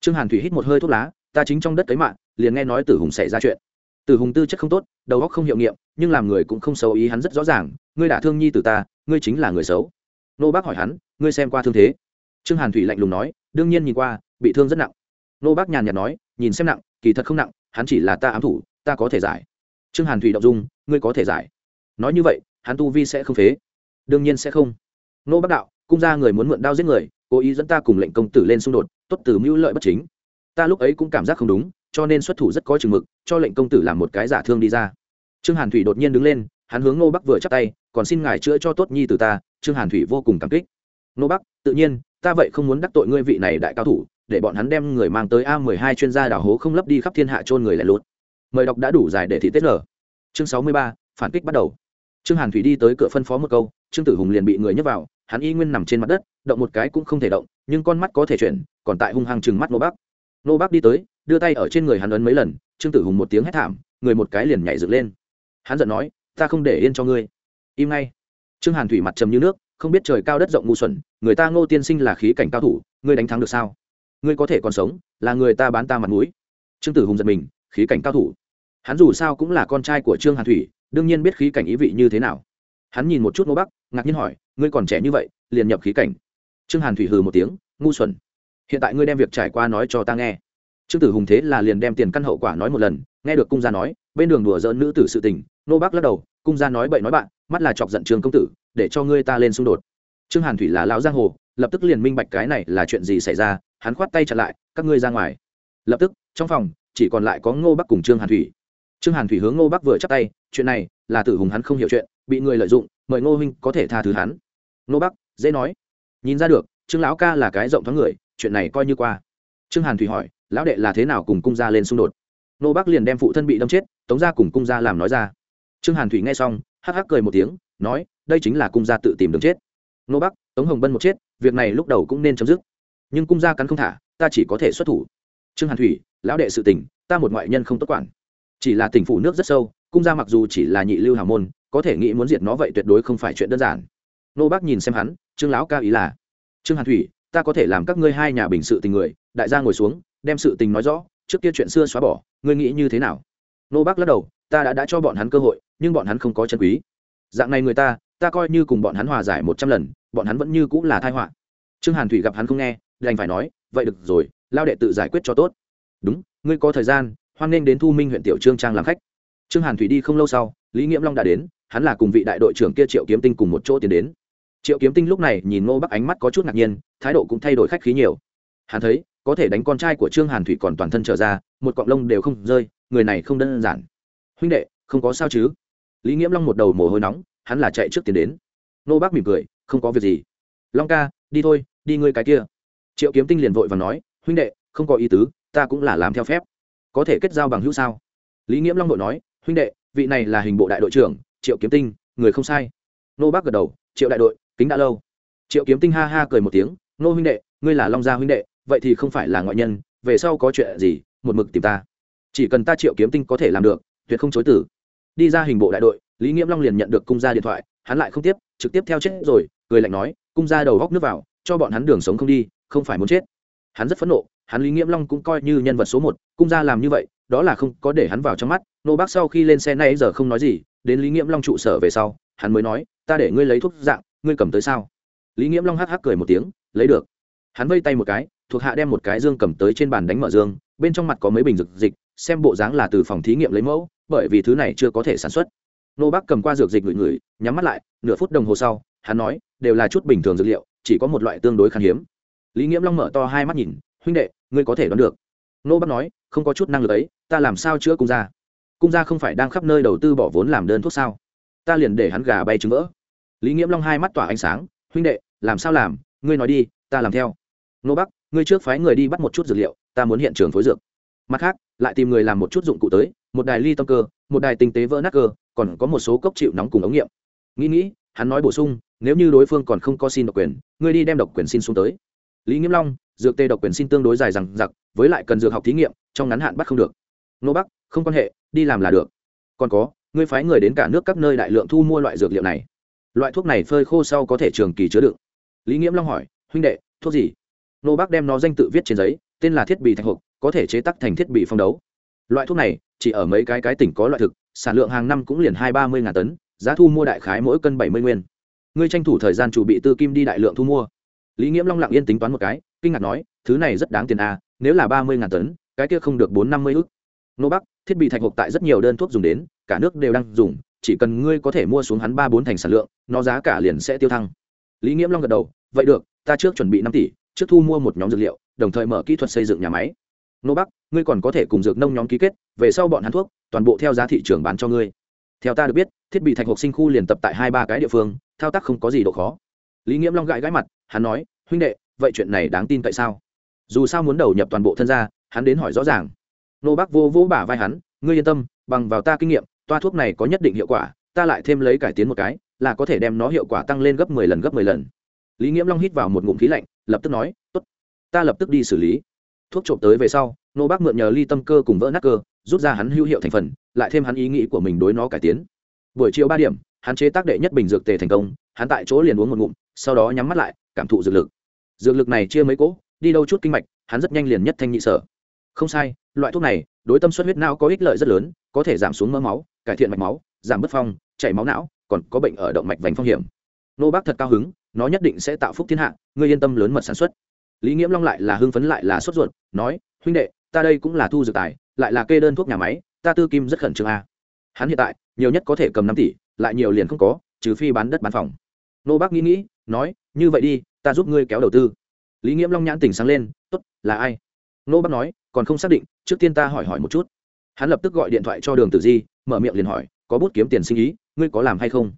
Trương hàn thủy hít một hơi thuốc lá ta chính trong đất cấy mạng, liền nghe nói tử hùng xảy ra chuyện. Tử hùng tư chất không tốt, đầu óc không hiệu nghiệm, nhưng làm người cũng không xấu ý hắn rất rõ ràng, ngươi đả thương nhi từ ta, ngươi chính là người xấu. Nô bác hỏi hắn, ngươi xem qua thương thế? Trương hàn thủy lạnh lùng nói, đương nhiên nhìn qua, bị thương rất nặng. Nô bác nhàn nhạt nói, nhìn xem nặng, kỳ thật không nặng, hắn chỉ là ta ám thủ, ta có thể giải. Trương hàn thủy động dung, ngươi có thể giải. Nói như vậy, hắn tu vi sẽ không phế. Đương nhiên sẽ không. Nô bác đạo, cung ra người muốn mượn đao giết người, cố ý dẫn ta cùng lệnh công tử lên xung đột, tốt từ mưu lợi bất chính ta lúc ấy cũng cảm giác không đúng, cho nên xuất thủ rất có chừng mực, cho lệnh công tử làm một cái giả thương đi ra. Trương hàn thủy đột nhiên đứng lên, hắn hướng ngô bắc vừa chắp tay, còn xin ngài chữa cho tốt nhi từ ta. Trương hàn thủy vô cùng cảm kích. Ngô bắc, tự nhiên, ta vậy không muốn đắc tội ngươi vị này đại cao thủ, để bọn hắn đem người mang tới a mười hai chuyên gia đào hố không lấp đi khắp thiên hạ trôn người lại luôn. mời đọc đã đủ dài để thị tết lở chương sáu mươi ba, phản kích bắt đầu. Trương hàn thủy đi tới cửa phân phó một câu, trương tử hùng liền bị người nhấc vào, hắn y nguyên nằm trên mặt đất, động một cái cũng không thể động, nhưng con mắt có thể chuyển, còn tại hung hăng chừng mắt nô bắc nô Bác đi tới, đưa tay ở trên người hắn ấn mấy lần, trương tử hùng một tiếng hét thảm, người một cái liền nhảy dựng lên. Hắn giận nói, ta không để yên cho ngươi. Im ngay. Trương hàn thủy mặt trầm như nước, không biết trời cao đất rộng ngu xuẩn, người ta ngô tiên sinh là khí cảnh cao thủ, ngươi đánh thắng được sao? Ngươi có thể còn sống, là người ta bán ta mặt mũi. Trương tử hùng giật mình, khí cảnh cao thủ. Hắn dù sao cũng là con trai của trương hàn thủy, đương nhiên biết khí cảnh ý vị như thế nào. Hắn nhìn một chút ngô bắc ngạc nhiên hỏi, ngươi còn trẻ như vậy, liền nhập khí cảnh? Trương hàn thủy hừ một tiếng, ngu xuẩn hiện tại ngươi đem việc trải qua nói cho ta nghe. Trương tử hùng thế là liền đem tiền căn hậu quả nói một lần, nghe được cung gia nói, bên đường đùa dỡn nữ tử sự tình, nô bác lắc đầu, cung gia nói bậy nói bạn, mắt là chọc giận trương công tử, để cho ngươi ta lên xung đột. Trương hàn thủy là lão giang hồ, lập tức liền minh bạch cái này là chuyện gì xảy ra, hắn khoát tay chặn lại, các ngươi ra ngoài. Lập tức, trong phòng, chỉ còn lại có ngô bắc cùng trương hàn thủy. Trương hàn thủy hướng ngô bắc vừa chắc tay, chuyện này là tử hùng hắn không hiểu chuyện, bị người lợi dụng, mời ngô huynh có thể tha thứ hắn. Ngô bắc, dễ nói. Nhìn ra được, trương lão ca là cái rộng thoáng người chuyện này coi như qua. Trương hàn thủy hỏi lão đệ là thế nào cùng cung gia lên xung đột? Nô bắc liền đem phụ thân bị đâm chết tống gia cùng cung gia làm nói ra. Trương hàn thủy nghe xong hắc hắc cười một tiếng nói đây chính là cung gia tự tìm đường chết. Nô bắc tống hồng bân một chết việc này lúc đầu cũng nên chấm dứt. Nhưng cung gia cắn không thả ta chỉ có thể xuất thủ. Trương hàn thủy lão đệ sự tỉnh, ta một ngoại nhân không tốt quản. Chỉ là tỉnh phủ nước rất sâu cung gia mặc dù chỉ là nhị lưu hào môn có thể nghĩ muốn diệt nó vậy tuyệt đối không phải chuyện đơn giản. Nô bác nhìn xem hắn trương lão ca ý là? Trương hàn thủy ta có thể làm các ngươi hai nhà bình sự tình người, đại gia ngồi xuống, đem sự tình nói rõ, trước kia chuyện xưa xóa bỏ, ngươi nghĩ như thế nào? Nô bác lắc đầu, ta đã đã cho bọn hắn cơ hội, nhưng bọn hắn không có chân quý. Dạng này người ta ta coi như cùng bọn hắn hòa giải một trăm lần, bọn hắn vẫn như cũng là thai họa. Trương hàn thủy gặp hắn không nghe, đành phải nói, vậy được rồi, lao đệ tự giải quyết cho tốt. Đúng, ngươi có thời gian, hoan nghênh đến thu minh huyện tiểu trương trang làm khách. Trương hàn thủy đi không lâu sau, lý nghiễm long đã đến, hắn là cùng vị đại đội trưởng kia triệu kiếm tinh cùng một chỗ tiến đến triệu kiếm tinh lúc này nhìn ngô bắc ánh mắt có chút ngạc nhiên, thái độ cũng thay đổi khách khí nhiều. Hắn thấy, có thể đánh con trai của trương hàn thủy còn toàn thân trở ra, một cọng lông đều không rơi, người này không đơn giản. Huynh đệ, không có sao chứ? Lý nghiễm long một đầu mồ hôi nóng, hắn là chạy trước tiến đến. Nô bác mỉm cười, không có việc gì. Long ca, đi thôi, đi ngươi cái kia. Triệu kiếm tinh liền vội và nói, huynh đệ, không có ý tứ, ta cũng là làm theo phép. Có thể kết giao bằng hữu sao? Lý nghiễm long đội nói, huynh đệ, vị này là hình bộ đại đội trưởng, triệu kiếm tinh, người không sai. Nô bác gật đầu, triệu đại đội kính đã lâu. Triệu kiếm tinh ha ha cười một tiếng, nô huynh đệ, ngươi là long gia huynh đệ, vậy thì không phải là ngoại nhân, về sau có chuyện gì, một mực tìm ta. Chỉ cần ta triệu kiếm tinh có thể làm được, tuyệt không chối tử đi ra hình bộ đại đội, lý nghiễm long liền nhận được cung gia điện thoại, hắn lại không tiếp, trực tiếp theo chết rồi, cười lạnh nói, cung gia đầu góc nước vào, cho bọn hắn đường sống không đi, không phải muốn chết. Hắn rất phẫn nộ, hắn lý nghiễm long cũng coi như nhân vật số một, cung gia làm như vậy, đó là không có để hắn vào trong mắt, nô bác sau khi lên xe nay giờ không nói gì, đến lý nghiễm long trụ sở về sau, hắn mới nói, ta để ngươi lấy thuốc dạng ngươi cầm tới sao? Lý nghiễm long hắc hắc cười một tiếng, lấy được. Hắn vây tay một cái, thuộc hạ đem một cái dương cầm tới trên bàn đánh mở dương, bên trong mặt có mấy bình dược dịch, xem bộ dáng là từ phòng thí nghiệm lấy mẫu, bởi vì thứ này chưa có thể sản xuất. Nô bác cầm qua dược dịch ngửi ngửi, nhắm mắt lại, nửa phút đồng hồ sau, hắn nói, đều là chút bình thường dược liệu, chỉ có một loại tương đối khan hiếm. Lý nghiễm long mở to hai mắt nhìn, huynh đệ, ngươi có thể đoán được. Nô bác nói, không có chút năng lực ấy, ta làm sao chữa cung gia? Cung gia không phải đang khắp nơi đầu tư bỏ vốn làm đơn thuốc sao? Ta liền để hắn gà bay trứng vỡ lý nghiễm long hai mắt tỏa ánh sáng, huynh đệ, làm sao làm? Ngươi nói đi, ta làm theo. Nô bắc, ngươi trước phái người đi bắt một chút dược liệu, ta muốn hiện trường phối dược. Mặt khác, lại tìm người làm một chút dụng cụ tới, một đài ly tâm cơ, một đài tinh tế vỡ nát cơ, còn có một số cốc chịu nóng cùng ống nghiệm. Nghĩ nghĩ, hắn nói bổ sung, nếu như đối phương còn không có xin độc quyền, ngươi đi đem độc quyền xin xuống tới. Lý nghiêm long, dược tê độc quyền xin tương đối dài rằng giặc với lại cần dược học thí nghiệm, trong ngắn hạn bắt không được. Nô bắc, không quan hệ, đi làm là được. Còn có, ngươi phái người đến cả nước các nơi đại lượng thu mua loại dược liệu này loại thuốc này phơi khô sau có thể trường kỳ chứa đựng. Lý nghiễm long hỏi, huynh đệ, thuốc gì? Nô bác đem nó danh tự viết trên giấy, tên là thiết bị thạch hộp, có thể chế tắc thành thiết bị phong đấu. Loại thuốc này, chỉ ở mấy cái cái tỉnh có loại thực, sản lượng hàng năm cũng liền hai ba mươi ngàn tấn, giá thu mua đại khái mỗi cân bảy mươi nguyên. Ngươi tranh thủ thời gian chủ bị tư kim đi đại lượng thu mua. Lý nghiễm long lặng yên tính toán một cái, kinh ngạc nói, thứ này rất đáng tiền à nếu là ba mươi ngàn tấn, cái kia không được bốn năm mươi ước nô bắc thiết bị thạch hộp tại rất nhiều đơn thuốc dùng đến, cả nước đều đang dùng chỉ cần ngươi có thể mua xuống hắn ba bốn thành sản lượng, nó giá cả liền sẽ tiêu thăng. Lý nghiễm long gật đầu, vậy được, ta trước chuẩn bị năm tỷ, trước thu mua một nhóm dược liệu, đồng thời mở kỹ thuật xây dựng nhà máy. Nô bắc, ngươi còn có thể cùng dược nông nhóm ký kết, về sau bọn hắn thuốc, toàn bộ theo giá thị trường bán cho ngươi. Theo ta được biết, thiết bị thạch hộp sinh khu liền tập tại hai ba cái địa phương, thao tác không có gì độ khó. Lý nghiễm long gãi gãi mặt, hắn nói, huynh đệ, vậy chuyện này đáng tin tại sao? Dù sao muốn đầu nhập toàn bộ thân gia, hắn đến hỏi rõ ràng. Nô bắc vô vỗ bả vai hắn, ngươi yên tâm, bằng vào ta kinh nghiệm toa thuốc này có nhất định hiệu quả, ta lại thêm lấy cải tiến một cái, là có thể đem nó hiệu quả tăng lên gấp mười lần, gấp mười lần. Lý nghiễm long hít vào một ngụm khí lạnh, lập tức nói, tốt, ta lập tức đi xử lý. Thuốc trộm tới về sau, nô bác mượn nhờ ly tâm cơ cùng vỡ nát cơ, rút ra hắn hữu hiệu thành phần, lại thêm hắn ý nghĩ của mình đối nó cải tiến. Buổi chiều ba điểm, hắn chế tác đệ nhất bình dược tề thành công, hắn tại chỗ liền uống một ngụm, sau đó nhắm mắt lại, cảm thụ dược lực. Dược lực này chia mấy cỗ, đi đâu chút kinh mạch, hắn rất nhanh liền nhất thanh nhị sở. Không sai, loại thuốc này, đối tâm suất huyết não có ích lợi rất lớn, có thể giảm xuống mỡ máu cải thiện mạch máu, giảm bất phong, chảy máu não, còn có bệnh ở động mạch vành phong hiểm. Nô bác thật cao hứng, nó nhất định sẽ tạo phúc thiên hạ, ngươi yên tâm lớn mật sản xuất. Lý nghiễm long lại là hưng phấn lại là sốt ruột, nói, huynh đệ, ta đây cũng là thu dược tài, lại là kê đơn thuốc nhà máy, ta tư kim rất khẩn trương a. Hắn hiện tại, nhiều nhất có thể cầm năm tỷ, lại nhiều liền không có, trừ phi bán đất bán phòng. Nô bác nghĩ nghĩ, nói, như vậy đi, ta giúp ngươi kéo đầu tư. Lý nghiễm long nhãn tỉnh sáng lên t ố t là ai? Nô bác nói, còn không xác định, trước tiên ta hỏi hỏi một chút. Hắn lập tức gọi điện thoại cho đường tử di mở miệng liền hỏi, có bút kiếm tiền sinh ý, ngươi có làm hay không?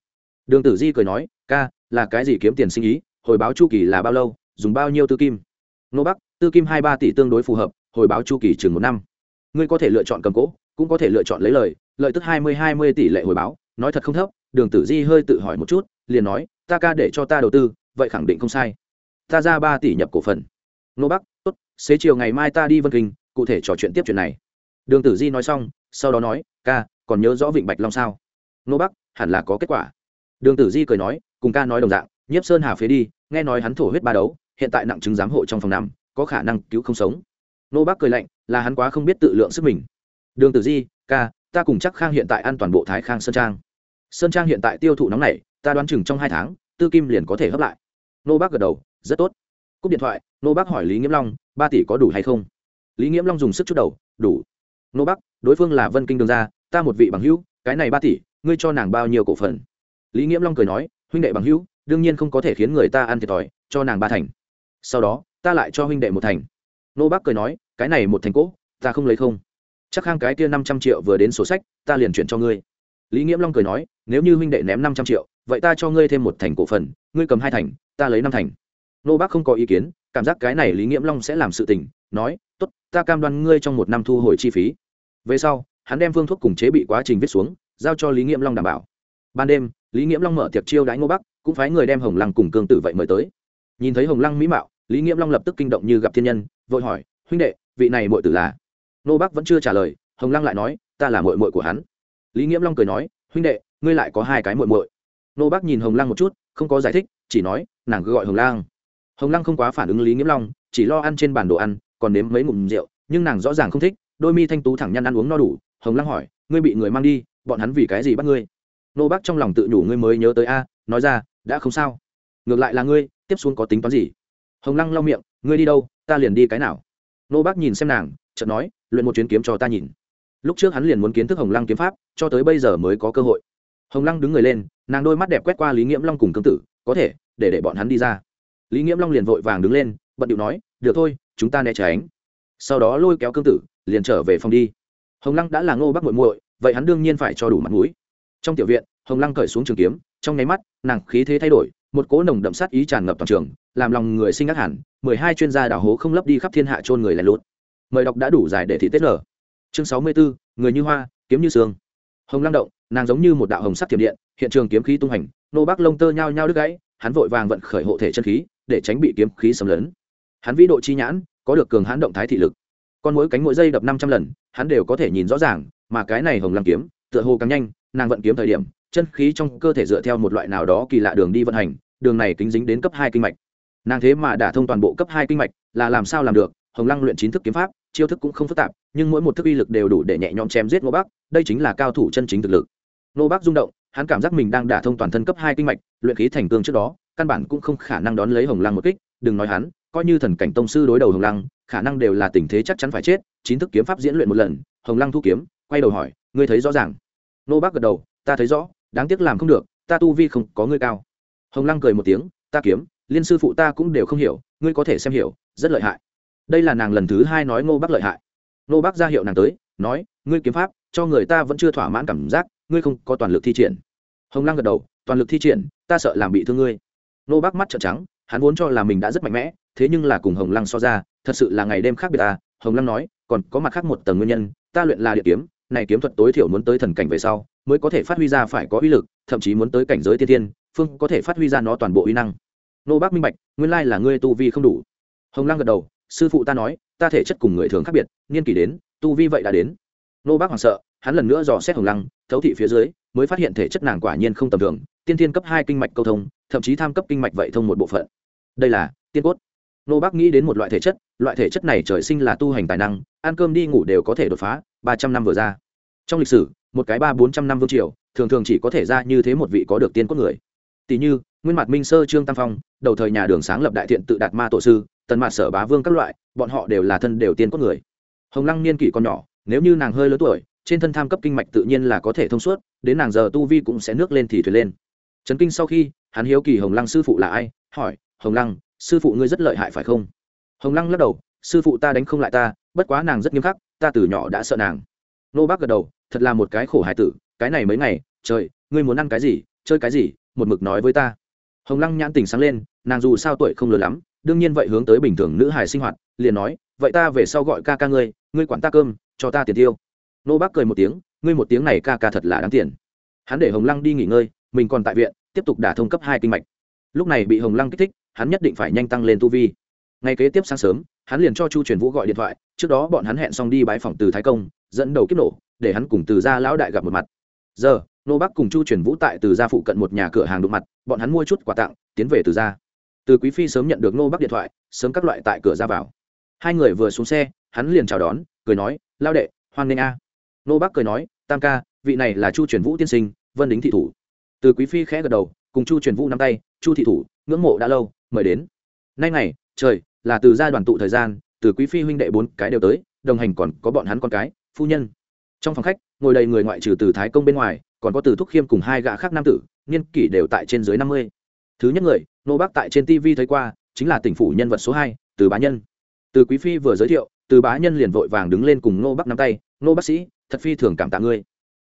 Đường tử di cười nói, ca, là cái gì kiếm tiền sinh ý? Hồi báo chu kỳ là bao lâu? Dùng bao nhiêu tư kim? Nô bắc, tư kim hai ba tỷ tương đối phù hợp, hồi báo chu kỳ chừng một năm. Ngươi có thể lựa chọn cầm cố, cũng có thể lựa chọn lấy lời, lợi tức hai mươi hai mươi tỷ lệ hồi báo, nói thật không thấp. Đường tử di hơi tự hỏi một chút, liền nói, ta ca để cho ta đầu tư, vậy khẳng định không sai. Ta ra ba tỷ nhập cổ phần. Nô bắc, tốt, xế chiều ngày mai ta đi vân kinh, cụ thể trò chuyện tiếp chuyện này. Đường tử di nói xong, sau đó nói, ca còn nhớ rõ vịnh bạch long sao? Nô bắc, hẳn là có kết quả. Đường tử di cười nói, cùng ca nói đồng dạng, nhiếp sơn hà phế đi, nghe nói hắn thổ huyết ba đấu, hiện tại nặng chứng giám hộ trong phòng nằm, có khả năng cứu không sống. Nô bác cười lạnh, là hắn quá không biết tự lượng sức mình. Đường tử di, ca, ta cùng chắc khang hiện tại an toàn bộ thái khang sơn trang. Sơn trang hiện tại tiêu thụ nóng này, ta đoán chừng trong hai tháng, tư kim liền có thể hấp lại. Nô bác gật đầu, rất tốt. Cúp điện thoại, nô bác hỏi lý nghiễm long, ba tỷ có đủ hay không? Lý nghiễm long dùng sức chút đầu, đủ. Nô bác đối phương là vân kinh đường ra ta một vị bằng hữu, cái này ba tỷ, ngươi cho nàng bao nhiêu cổ phần? Lý nghiễm long cười nói, huynh đệ bằng hữu, đương nhiên không có thể khiến người ta ăn thiệt thòi, cho nàng ba thành. Sau đó, ta lại cho huynh đệ một thành. Nô bác cười nói, cái này một thành cỗ, ta không lấy không. Chắc khang cái kia năm trăm triệu vừa đến sổ sách, ta liền chuyển cho ngươi. Lý nghiễm long cười nói, nếu như huynh đệ ném năm trăm triệu, vậy ta cho ngươi thêm một thành cổ phần, ngươi cầm hai thành, ta lấy năm thành. Nô bác không có ý kiến, cảm giác cái này lý nghiễm long sẽ làm sự tình, nói t ố t ta cam đoan ngươi trong một năm thu hồi chi phí. Về sau hắn đem phương thuốc cùng chế bị quá trình viết xuống, giao cho lý nghiễm long đảm bảo. Ban đêm, lý nghiễm long mở tiệc chiêu đãi ngô bắc, cũng phái người đem hồng lăng cùng cương tử vậy mời tới. Nhìn thấy hồng lăng mỹ mạo, lý nghiễm long lập tức kinh động như gặp thiên nhân, vội hỏi, huynh đệ, vị này muội tử là? Ngô bắc vẫn chưa trả lời, hồng lăng lại nói, ta là muội muội của hắn. Lý nghiễm long cười nói, huynh đệ, ngươi lại có hai cái muội muội. Ngô bắc nhìn hồng lăng một chút, không có giải thích, chỉ nói, nàng cứ gọi hồng lang hồng lăng không quá phản ứng lý nghiễm long, chỉ lo ăn trên bàn đồ ăn, còn nếm mấy ngụm rượu, nhưng nàng rõ ràng không thích, đôi mi thanh tú thẳng nhăn ăn uống no đủ hồng lăng hỏi, ngươi bị người mang đi, bọn hắn vì cái gì bắt ngươi? Nô bác trong lòng tự nhủ, ngươi mới nhớ tới a, nói ra, đã không sao. Ngược lại là ngươi, tiếp xuống có tính toán gì? Hồng lăng lau miệng, ngươi đi đâu, ta liền đi cái nào? Nô bác nhìn xem nàng, chợt nói, luyện một chuyến kiếm cho ta nhìn. Lúc trước hắn liền muốn kiến thức hồng lăng kiếm pháp, cho tới bây giờ mới có cơ hội. Hồng lăng đứng người lên, nàng đôi mắt đẹp quét qua lý nghiễm long cùng cương tử, có thể, để để bọn hắn đi ra. Lý nghiễm long liền vội vàng đứng lên, bận điệu nói, được thôi, chúng ta né tránh. Sau đó lôi kéo cương tử, liền trở về phòng đi hồng lăng đã là ngô Bắc muội muội, vậy hắn đương nhiên phải cho đủ mặt mũi. Trong tiểu viện, hồng lăng cởi xuống trường kiếm, trong nháy mắt, nàng khí thế thay đổi, một cỗ nồng đậm sát ý tràn ngập toàn trường, làm lòng người sinh ác hẳn, mười hai chuyên gia đào hố không lấp đi khắp thiên hạ chôn người lén lút. Mời đọc đã đủ dài để thị tết lở chương sáu mươi bốn, người như hoa, kiếm như sương. Hồng lăng động, nàng giống như một đạo hồng sắc thiểm điện, hiện trường kiếm khí tung hành nô bác lông tơ nhao nhao đứt gãy, hắn vội vàng vận khởi hộ thể chân khí, để tránh bị kiếm khí xâm lấn. hắn vĩ độ chi nhãn, có được cường hãn động thái thị lực con mỗi cánh mỗi giây đập năm trăm lần, hắn đều có thể nhìn rõ ràng, mà cái này hồng lăng kiếm, tựa hồ càng nhanh, nàng vận kiếm thời điểm, chân khí trong cơ thể dựa theo một loại nào đó kỳ lạ đường đi vận hành, đường này kính dính đến cấp hai kinh mạch. Nàng thế mà đả thông toàn bộ cấp hai kinh mạch, là làm sao làm được? Hồng lăng luyện chín thức kiếm pháp, chiêu thức cũng không phức tạp, nhưng mỗi một thức uy lực đều đủ để nhẹ nhõm chém giết Ngô bắc đây chính là cao thủ chân chính thực lực. Ngô bắc rung động, hắn cảm giác mình đang đả thông toàn thân cấp hai kinh mạch, luyện khí thành cương trước đó, căn bản cũng không khả năng đón lấy hồng lăng một kích, đừng nói hắn, coi như thần cảnh tông sư đối đầu hồng lăng khả năng đều là tình thế chắc chắn phải chết chín thức kiếm pháp diễn luyện một lần, hồng lăng thu kiếm, quay đầu hỏi, ngươi thấy rõ ràng? Nô bác gật đầu, ta thấy rõ, đáng tiếc làm không được, ta tu vi không có ngươi cao. Hồng lăng cười một tiếng, ta kiếm, liên sư phụ ta cũng đều không hiểu, ngươi có thể xem hiểu, rất lợi hại. Đây là nàng lần thứ hai nói ngô bác lợi hại. Ngô bác ra hiệu nàng tới, nói, ngươi kiếm pháp, cho người ta vẫn chưa thỏa mãn cảm giác, ngươi không có toàn lực thi triển. Hồng lăng gật đầu, toàn lực thi triển, ta sợ làm bị thương ngươi. Ngô bác mắt trợn trắng, hắn vốn cho là mình đã rất mạnh mẽ thế nhưng là cùng hồng lăng so ra, thật sự là ngày đêm khác biệt ta hồng lăng nói, còn có mặt khác một tầng nguyên nhân, ta luyện là địa kiếm, này kiếm thuật tối thiểu muốn tới thần cảnh về sau, mới có thể phát huy ra phải có uy lực, thậm chí muốn tới cảnh giới tiên tiên, phương có thể phát huy ra nó toàn bộ uy năng. Nô bác minh bạch, nguyên lai là ngươi tu vi không đủ. Hồng lăng gật đầu, sư phụ ta nói, ta thể chất cùng người thường khác biệt, niên kỷ đến, tu vi vậy đã đến. Nô bác hoảng sợ, hắn lần nữa dò xét hồng lăng, thấu thị phía dưới, mới phát hiện thể chất nàng quả nhiên không tầm thường, tiên tiên cấp hai kinh mạch câu thông, thậm chí tham cấp kinh mạch vậy thông một bộ phận. Đây là tiên cốt nô bác nghĩ đến một loại thể chất, loại thể chất này trời sinh là tu hành tài năng, ăn cơm đi ngủ đều có thể đột phá ba trăm năm vừa ra. Trong lịch sử, một cái ba bốn trăm năm vương triều, thường thường chỉ có thể ra như thế một vị có được tiên cốt người. Tỷ như, nguyên mặt minh sơ, trương tam phong, đầu thời nhà đường sáng lập đại thiện tự đạt ma tổ sư, tần mạt sở bá vương các loại, bọn họ đều là thân đều tiên cốt người. Hồng lăng niên kỷ còn nhỏ, nếu như nàng hơi lớn tuổi, trên thân tham cấp kinh mạch tự nhiên là có thể thông suốt, đến nàng giờ tu vi cũng sẽ nước lên thì thuyền lên. Trấn kinh sau khi, hắn hiếu kỳ hồng lăng sư phụ là ai, hỏi, hồng lăng sư phụ ngươi rất lợi hại phải không? Hồng lăng lắc đầu, sư phụ ta đánh không lại ta, bất quá nàng rất nghiêm khắc, ta từ nhỏ đã sợ nàng. Nô bác gật đầu, thật là một cái khổ hải tử, cái này mấy ngày, trời, ngươi muốn ăn cái gì, chơi cái gì, một mực nói với ta. Hồng lăng nhãn tình sáng lên, nàng dù sao tuổi không lớn lắm, đương nhiên vậy hướng tới bình thường nữ hài sinh hoạt, liền nói, vậy ta về sau gọi ca ca ngươi ngươi quản ta cơm, cho ta tiền tiêu. Nô bác cười một tiếng, ngươi một tiếng này ca ca thật là đáng tiền. Hắn để hồng lăng đi nghỉ ngơi, mình còn tại viện, tiếp tục đả thông cấp hai kinh mạch lúc này bị hồng lăng kích thích, hắn nhất định phải nhanh tăng lên tu vi. Ngay kế tiếp sáng sớm, hắn liền cho chu truyền vũ gọi điện thoại, trước đó bọn hắn hẹn xong đi bãi phòng từ thái công, dẫn đầu kiếp nổ, để hắn cùng từ gia lão đại gặp một mặt. Giờ, nô bắc cùng chu truyền vũ tại từ gia phụ cận một nhà cửa hàng đụng mặt, bọn hắn mua chút quà tặng, tiến về từ gia. Từ quý phi sớm nhận được nô bắc điện thoại, sớm các loại tại cửa ra vào. Hai người vừa xuống xe, hắn liền chào đón, cười nói, lao đệ, hoan nghênh a. Nô bắc cười nói, tam ca, vị này là chu truyền vũ tiên sinh, vân đính thị thủ. Từ quý phi khẽ gật đầu, cùng chu truyền vũ nắm tay chu thị thủ, ngưỡng mộ đã lâu, mời đến. Nay này trời, là từ gia đoàn tụ thời gian, từ quý phi huynh đệ bốn cái đều tới, đồng hành còn có bọn hắn con cái, phu nhân. Trong phòng khách, ngồi đầy người ngoại trừ từ thái công bên ngoài, còn có từ thúc khiêm cùng hai gã khác nam tử, niên kỷ đều tại trên dưới năm mươi. Thứ nhất người, nô bác tại trên tv thấy qua, chính là tỉnh phủ nhân vật số hai, từ bá nhân. Từ quý phi vừa giới thiệu, từ bá nhân liền vội vàng đứng lên cùng nô bác nắm tay, nô bác sĩ, thật phi thường cảm tạ ngươi.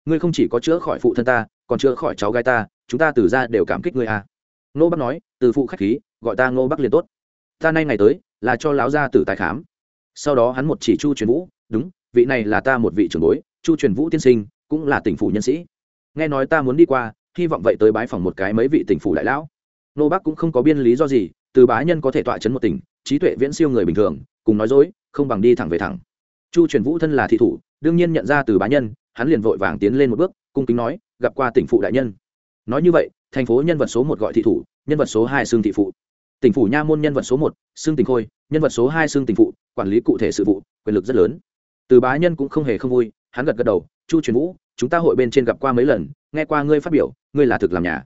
Ngươi không chỉ có chữa khỏi phụ thân ta, còn chữa khỏi cháu gái ta, chúng ta từ ra đều cảm kích ngươi à nô bác nói, từ phụ khách khí, gọi ta Ngô bác liền tốt. Ta nay ngày tới, là cho lão gia tử tài khám. Sau đó hắn một chỉ chu truyền vũ, đúng, vị này là ta một vị trưởng bối, chu truyền vũ tiên sinh, cũng là tỉnh phủ nhân sĩ. Nghe nói ta muốn đi qua, hy vọng vậy tới bái phòng một cái mấy vị tỉnh phủ đại lão. Nô bác cũng không có biên lý do gì, từ bá nhân có thể tọa chấn một tỉnh, trí tuệ viễn siêu người bình thường, cùng nói dối, không bằng đi thẳng về thẳng. Chu truyền vũ thân là thị thủ, đương nhiên nhận ra từ bá nhân, hắn liền vội vàng tiến lên một bước, cung kính nói, gặp qua tỉnh phụ đại nhân. Nói như vậy thành phố nhân vật số một gọi thị thủ nhân vật số hai xương thị phụ. Tỉnh phủ nha môn nhân vật số một xương tỉnh khôi nhân vật số hai xương tỉnh phụ quản lý cụ thể sự vụ quyền lực rất lớn. Từ bá nhân cũng không hề không vui hắn gật gật đầu chu truyền vũ chúng ta hội bên trên gặp qua mấy lần nghe qua ngươi phát biểu ngươi là thực làm nhà.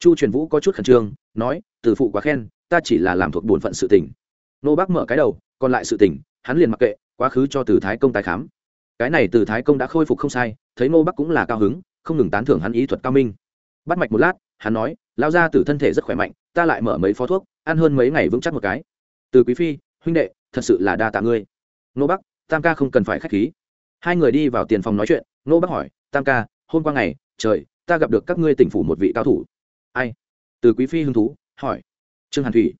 Chu truyền vũ có chút khẩn trương nói từ phụ quá khen ta chỉ là làm thuộc bổn phận sự tình. nô bác mở cái đầu còn lại sự tình, hắn liền mặc kệ quá khứ cho từ thái công tái khám. Cái này từ thái công đã khôi phục không sai thấy nô bắc cũng là cao hứng không ngừng tán thưởng hắn ý thuật cao minh. Bắt mạch một lát hắn nói lao ra từ thân thể rất khỏe mạnh, ta lại mở mấy phó thuốc, ăn hơn mấy ngày vững chắc một cái. Từ quý phi, huynh đệ, thật sự là đa tạ ngươi. Nô bắc, tam ca không cần phải k h á c h khí. Hai người đi vào tiền phòng nói chuyện, nô bắc hỏi, tam ca, hôm qua ngày, trời, ta gặp được các ngươi tỉnh phủ một vị cao thủ. Ai? Từ quý phi hứng thú, hỏi. Trương hàn thủy.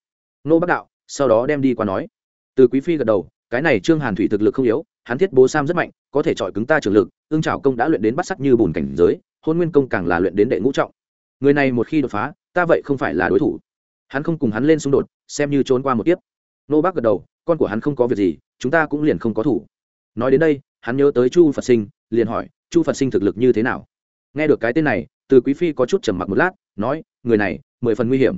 Nô bắc đạo, sau đó đem đi qua nói. Từ quý phi gật đầu, cái này trương hàn thủy thực lực không yếu, hắn thiết bố sam rất mạnh, có thể chọi cứng ta trường lực, ương trào công đã luyện đến bắt sắc như bùn cảnh giới, hôn nguyên công càng là luyện đến đệ ngũ trọng người này một khi đột phá, ta vậy không phải là đối thủ. Hắn không cùng hắn lên xung đột, xem như trốn qua một tiếp nô bác gật đầu, con của hắn không có việc gì, chúng ta cũng liền không có thủ. Nói đến đây, hắn nhớ tới chu phật sinh, liền hỏi, chu phật sinh thực lực như thế nào? Nghe được cái tên này, từ quý phi có chút trầm mặc một lát, nói, người này, mười phần nguy hiểm.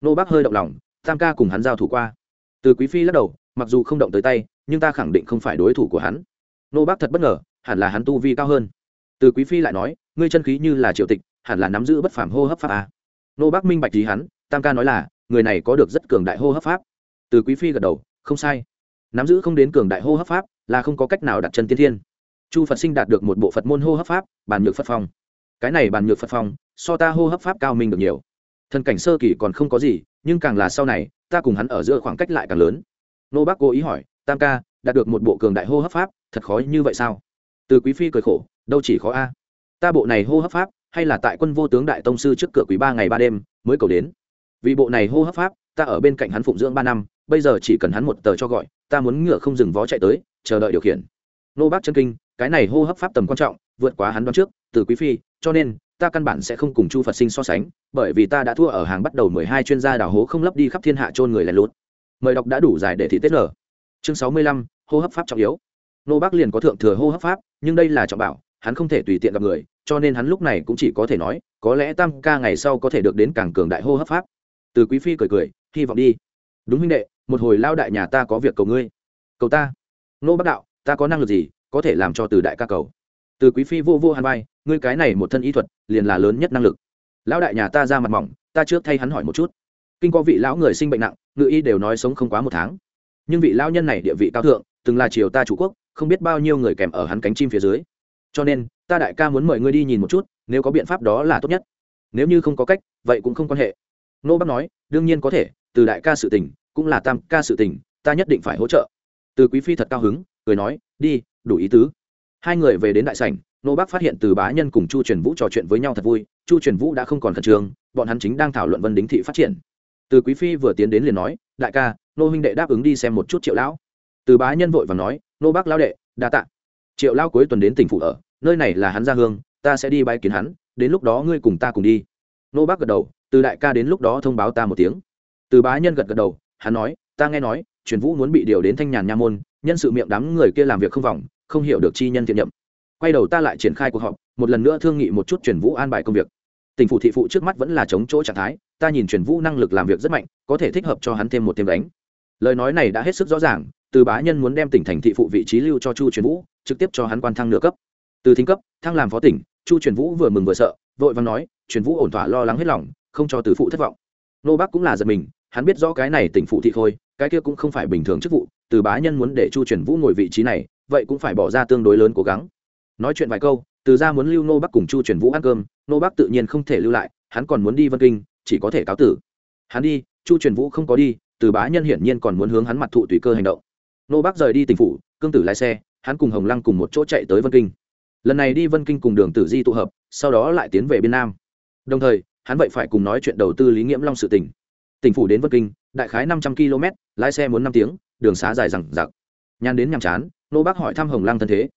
Nô bác hơi động lòng, tam ca cùng hắn giao thủ qua. Từ quý phi lắc đầu, mặc dù không động tới tay, nhưng ta khẳng định không phải đối thủ của hắn. Nô bác thật bất ngờ, hẳn là hắn tu vi cao hơn. Từ quý phi lại nói, ngươi chân khí như là triệu tịch hẳn là nắm giữ bất phàm hô hấp pháp à. nô bác minh bạch ý hắn, tam ca nói là, người này có được rất cường đại hô hấp pháp. Từ quý phi gật đầu, không sai. Nắm giữ không đến cường đại hô hấp pháp là không có cách nào đặt chân tiên thiên. Chu phật sinh đạt được một bộ phật môn hô hấp pháp bản nhược phật phong. Cái này bản nhược phật phong, so ta hô hấp pháp cao minh được nhiều. Thần cảnh sơ kỳ còn không có gì, nhưng càng là sau này, ta cùng hắn ở giữa khoảng cách lại càng lớn. Nô bác cố ý hỏi, tam ca, đạt được một bộ cường đại hô hấp pháp, thật khó như vậy sao? Từ quý phi cười khổ, đâu chỉ khó a. Ta bộ này hô hấp pháp hay là tại quân vô tướng đại tông sư trước cửa quý ba ngày ba đêm mới cầu đến. Vì bộ này hô hấp pháp, ta ở bên cạnh hắn phụng dưỡng ba năm, bây giờ chỉ cần hắn một tờ cho gọi, ta muốn ngựa không dừng vó chạy tới, chờ đợi điều khiển. Nô bác chân kinh, cái này hô hấp pháp tầm quan trọng, vượt quá hắn đoán trước, từ quý phi, cho nên, ta căn bản sẽ không cùng chu phật sinh so sánh, bởi vì ta đã thua ở hàng bắt đầu mười hai chuyên gia đào hố không lấp đi khắp thiên hạ trôn người lẻ lút. Mời đọc đã đủ dài để thị tết lở chương sáu mươi lăm, hô hấp pháp trọng yếu. Nô bác liền có thượng thừa hô hấp pháp, nhưng đây là trọng bảo hắn không thể tùy tiện gặp người, cho nên hắn lúc này cũng chỉ có thể nói, có lẽ tam ca ngày sau có thể được đến càng cường đại hô hấp pháp. Từ quý phi cười cười, hy vọng đi. Đúng huynh đệ, một hồi lao đại nhà ta có việc cầu ngươi. Cầu ta? Nô bác đạo, ta có năng lực gì, có thể làm cho từ đại ca cầu? Từ quý phi vô vô hàn vai, ngươi cái này một thân y thuật, liền là lớn nhất năng lực. Lão đại nhà ta ra mặt mỏng, ta trước thay hắn hỏi một chút. Kinh có vị lão người sinh bệnh nặng, ngự y đều nói sống không quá một tháng. Nhưng vị lão nhân này địa vị cao thượng, từng là triều ta chủ quốc, không biết bao nhiêu người kèm ở hắn cánh chim phía dưới cho nên, ta đại ca muốn mời ngươi đi nhìn một chút, nếu có biện pháp đó là tốt nhất. Nếu như không có cách, vậy cũng không quan hệ. Nô bác nói, đương nhiên có thể, từ đại ca sự tình, cũng là tam ca sự tình, ta nhất định phải hỗ trợ. Từ quý phi thật cao hứng, cười nói, đi, đủ ý tứ. Hai người về đến đại sảnh, nô bác phát hiện từ bá nhân cùng chu truyền vũ trò chuyện với nhau thật vui, chu truyền vũ đã không còn khẩn trương, bọn hắn chính đang thảo luận vân đính thị phát triển. Từ quý phi vừa tiến đến liền nói, đại ca, nô huynh đệ đáp ứng đi xem một chút triệu lão. Từ bá nhân vội và nói, nô bác lão đệ, đa tạ triệu lão cuối tuần đến tỉnh phủ ở, nơi này là hắn gia hương, ta sẽ đi bay kiến hắn, đến lúc đó ngươi cùng ta cùng đi. Nô bác gật đầu, từ đại ca đến lúc đó thông báo ta một tiếng. Từ bá nhân gật gật đầu, hắn nói, ta nghe nói, truyền vũ muốn bị điều đến thanh nhàn nha môn, nhân sự miệng đám người kia làm việc không vòng, không hiểu được chi nhân thiện nhậm quay đầu ta lại triển khai cuộc họp, một lần nữa thương nghị một chút truyền vũ an bài công việc. Tỉnh phủ thị phụ trước mắt vẫn là chống chỗ trạng thái, ta nhìn truyền vũ năng lực làm việc rất mạnh, có thể thích hợp cho hắn thêm một thêm đánh. Lời nói này đã hết sức rõ ràng từ bá nhân muốn đem tỉnh thành thị phụ vị trí lưu cho chu truyền vũ, trực tiếp cho hắn quan thăng nửa cấp. Từ thính cấp, thăng làm phó tỉnh, chu truyền vũ vừa mừng vừa sợ, vội vàng nói, truyền vũ ổn thỏa lo lắng hết lòng, không cho từ phụ thất vọng. Nô bác cũng là giật mình, hắn biết rõ cái này tỉnh phụ thị thôi cái kia cũng không phải bình thường chức vụ, từ bá nhân muốn để chu truyền vũ ngồi vị trí này, vậy cũng phải bỏ ra tương đối lớn cố gắng. Nói chuyện vài câu, từ ra muốn lưu nô bắc cùng chu truyền vũ ăn cơm, nô bắc tự nhiên không thể lưu lại, hắn còn muốn đi vân kinh, chỉ có thể cáo tử. Hắn đi, chu truyền vũ không có đi, từ bá nhân hiển nhiên còn muốn hướng hắn mặt thụ tùy cơ hành động nô bác rời đi tỉnh phủ, cương tử lái xe, hắn cùng hồng lăng cùng một chỗ chạy tới vân kinh. Lần này đi vân kinh cùng đường tử di tụ hợp, sau đó lại tiến về biên nam. Đồng thời, hắn vậy phải cùng nói chuyện đầu tư lý nghiễm long sự tỉnh tỉnh phủ đến vân kinh, đại khái năm trăm km, lái xe muốn năm tiếng, đường xá dài rằng giặc nhàn đến nhàm chán, nô bác hỏi thăm hồng lăng thân thế.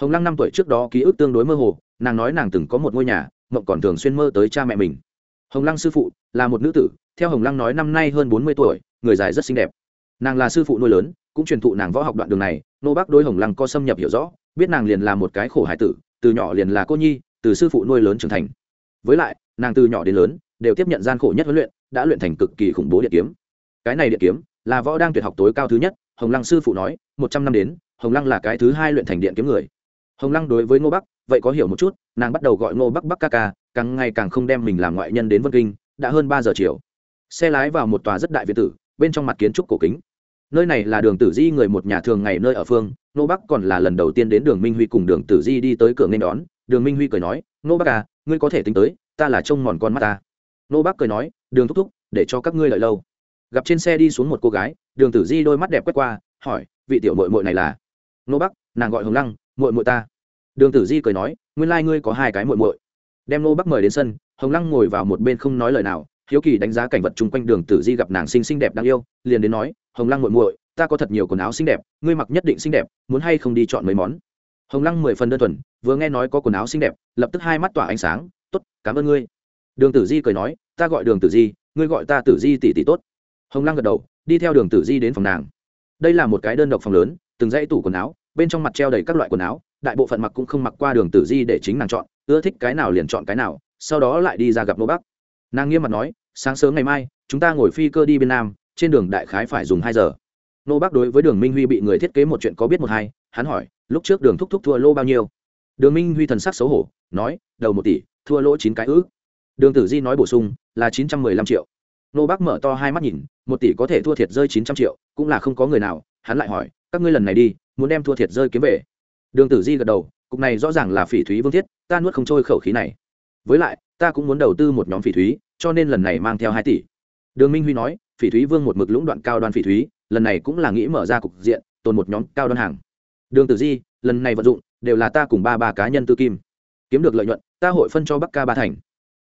Hồng lăng năm tuổi trước đó ký ức tương đối mơ hồ, nàng nói nàng từng có một ngôi nhà, mộng còn thường xuyên mơ tới cha mẹ mình. Hồng lăng sư phụ là một nữ tử, theo hồng lăng nói năm nay hơn bốn mươi tuổi, người dài rất xinh đẹp. Nàng là sư phụ nuôi lớn cũng truyền thụ nàng võ học đoạn đường này, nô bác đôi hồng lăng co xâm nhập hiểu rõ, biết nàng liền là một cái khổ hải tử, từ nhỏ liền là cô nhi, từ sư phụ nuôi lớn trưởng thành. Với lại, nàng từ nhỏ đến lớn, đều tiếp nhận gian khổ nhất huấn luyện, đã luyện thành cực kỳ khủng bố điện kiếm. Cái này điện kiếm là võ đang tuyệt học tối cao thứ nhất, hồng lăng sư phụ nói, một trăm năm đến, hồng lăng là cái thứ hai luyện thành điện kiếm người. Hồng lăng đối với ngô bắc vậy có hiểu một chút, nàng bắt đầu gọi ngô bắc bắc ca ca, càng ngày càng không đem mình làm ngoại nhân đến vân kinh, đã hơn ba giờ chiều. Xe lái vào một tòa rất đại việt tử, bên trong mặt kiến trúc cổ kính nơi này là đường tử di người một nhà thường ngày nơi ở phương Nô bắc còn là lần đầu tiên đến đường minh huy cùng đường tử di đi tới cửa nên đón. Đường minh huy cười nói Nô bắc à ngươi có thể tính tới, ta là trông mòn con mắt ta. Nô bắc cười nói, đường thúc thúc, để cho các ngươi lợi lâu. Gặp trên xe đi xuống một cô gái, đường tử di đôi mắt đẹp quét qua, hỏi, vị tiểu mội mội này là? Nô bắc, nàng gọi hồng lăng mội mội ta. Đường tử di cười nói, nguyên lai、like、ngươi có hai cái mội mội đem nô bắc mời đến sân, hồng lăng ngồi vào một bên không nói lời nào hiếu kỳ đánh giá cảnh vật chung quanh đường tử di gặp nàng xinh xinh đẹp đáng yêu, liền đến nói, hồng lăng muội muội, ta có thật nhiều quần áo xinh đẹp, ngươi mặc nhất định xinh đẹp, muốn hay không đi chọn mấy món? Hồng lăng mười phần đơn thuần, vừa nghe nói có quần áo xinh đẹp, lập tức hai mắt tỏa ánh sáng t ố t cảm ơn ngươi. Đường tử di cười nói, ta gọi đường tử di, ngươi gọi ta tử di tỷ tỷ tốt. Hồng lăng gật đầu, đi theo đường tử di đến phòng nàng. Đây là một cái đơn độc phòng lớn, từng dãy tủ quần áo, bên trong mặt treo đầy các loại quần áo, đại bộ phận mặc cũng không mặc qua đường tử di để chính nàng chọn, ưa thích cái nào liền chọn cái nào, sau đó lại đi ra gặp nô bắc nàng nghiêm mặt nói, sáng sớm ngày mai, chúng ta ngồi phi cơ đi bên nam, trên đường đại khái phải dùng hai giờ. Nô bác đối với đường minh huy bị người thiết kế một chuyện có biết một hai, hắn hỏi, lúc trước đường thúc thúc thua lô bao nhiêu? Đường minh huy thần sắc xấu hổ, nói, đầu một tỷ, thua lỗ chín cái ước đường tử di nói bổ sung, là chín trăm mười lăm triệu. Nô bác mở to hai mắt nhìn, một tỷ có thể thua thiệt rơi chín trăm triệu, cũng là không có người nào. Hắn lại hỏi, các ngươi lần này đi, muốn đem thua thiệt rơi kiếm về? Đường tử di gật đầu, cục này rõ ràng là phỉ thúy vương thiết, ta nuốt không trôi khẩu khí này với lại ta cũng muốn đầu tư một nhóm phỉ thúy cho nên lần này mang theo hai tỷ. Đường minh huy nói phỉ thúy vương một mực lũng đoạn cao đoan phỉ thúy lần này cũng là nghĩ mở ra cục diện tồn một nhóm cao đoan hàng. Đường tử di lần này vận dụng đều là ta cùng ba ba cá nhân tư kim. Kiếm được lợi nhuận ta hội phân cho bắc ca ba thành.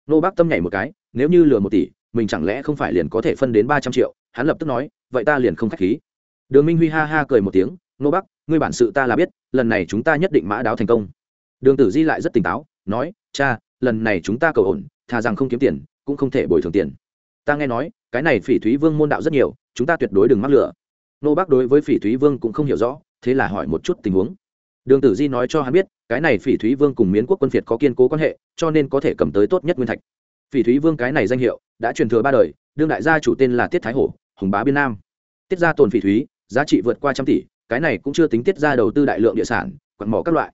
Nô bác tâm nhảy một cái nếu như lừa một tỷ mình chẳng lẽ không phải liền có thể phân đến ba trăm triệu? Hắn lập tức nói vậy ta liền không k h á c h khí. Đường minh huy ha ha cười một tiếng nô Bác, ngươi bản sự ta là biết lần này chúng ta nhất định mã đáo thành công. Đường tử di lại rất tỉnh táo nói cha lần này chúng ta cầu ổn, thà rằng không kiếm tiền, cũng không thể bồi thường tiền. Ta nghe nói, cái này phỉ thúy vương môn đạo rất nhiều, chúng ta tuyệt đối đừng mắc lửa nô bác đối với phỉ thúy vương cũng không hiểu rõ, thế là hỏi một chút tình huống. Đường tử di nói cho hắn biết, cái này phỉ thúy vương cùng miến quốc quân việt có kiên cố quan hệ, cho nên có thể cầm tới tốt nhất nguyên thạch. Phỉ thúy vương cái này danh hiệu, đã truyền thừa ba đời, đương đại gia chủ tên là tiết thái hổ, hùng bá biên nam. Tiết ra tồn phỉ thúy, giá trị vượt qua trăm tỷ, cái này cũng chưa tính tiết ra đầu tư đại lượng địa sản quặn mỏ các loại.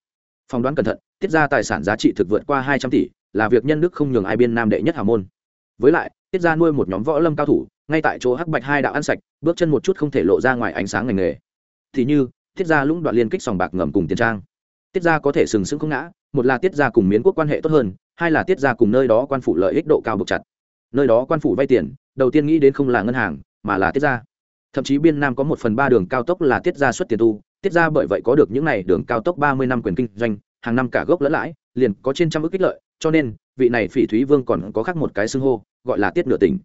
Phỏng đoán cẩn thận, tiết ra tài sản giá trị thực vượt qua hai trăm tỷ là việc nhân đức không nhường ai biên nam đệ nhất hào môn. Với lại, tiết ra nuôi một nhóm võ lâm cao thủ, ngay tại chỗ hắc bạch hai đạo ăn sạch, bước chân một chút không thể lộ ra ngoài ánh sáng ngành nghề. Thì như, tiết ra lũng đoạn liên kích sòng bạc ngầm cùng tiền trang. Tiết ra có thể sừng sững không ngã, một là tiết ra cùng miến quốc quan hệ tốt hơn, hai là tiết ra cùng nơi đó quan phủ lợi ích độ cao bực chặt. Nơi đó quan phủ vay tiền, đầu tiên nghĩ đến không là ngân hàng, mà là tiết ra thậm chí biên nam có một phần ba đường cao tốc là tiết ra xuất tiền tu, tiết ra bởi vậy có được những n à y đường cao tốc ba mươi năm quyền kinh doanh, hàng năm cả gốc lẫn lãi, liền có trên trăm ước kích lợi cho nên, vị này phỉ thúy vương còn có khác một cái xưng hô, gọi là tiết nửa tỉnh.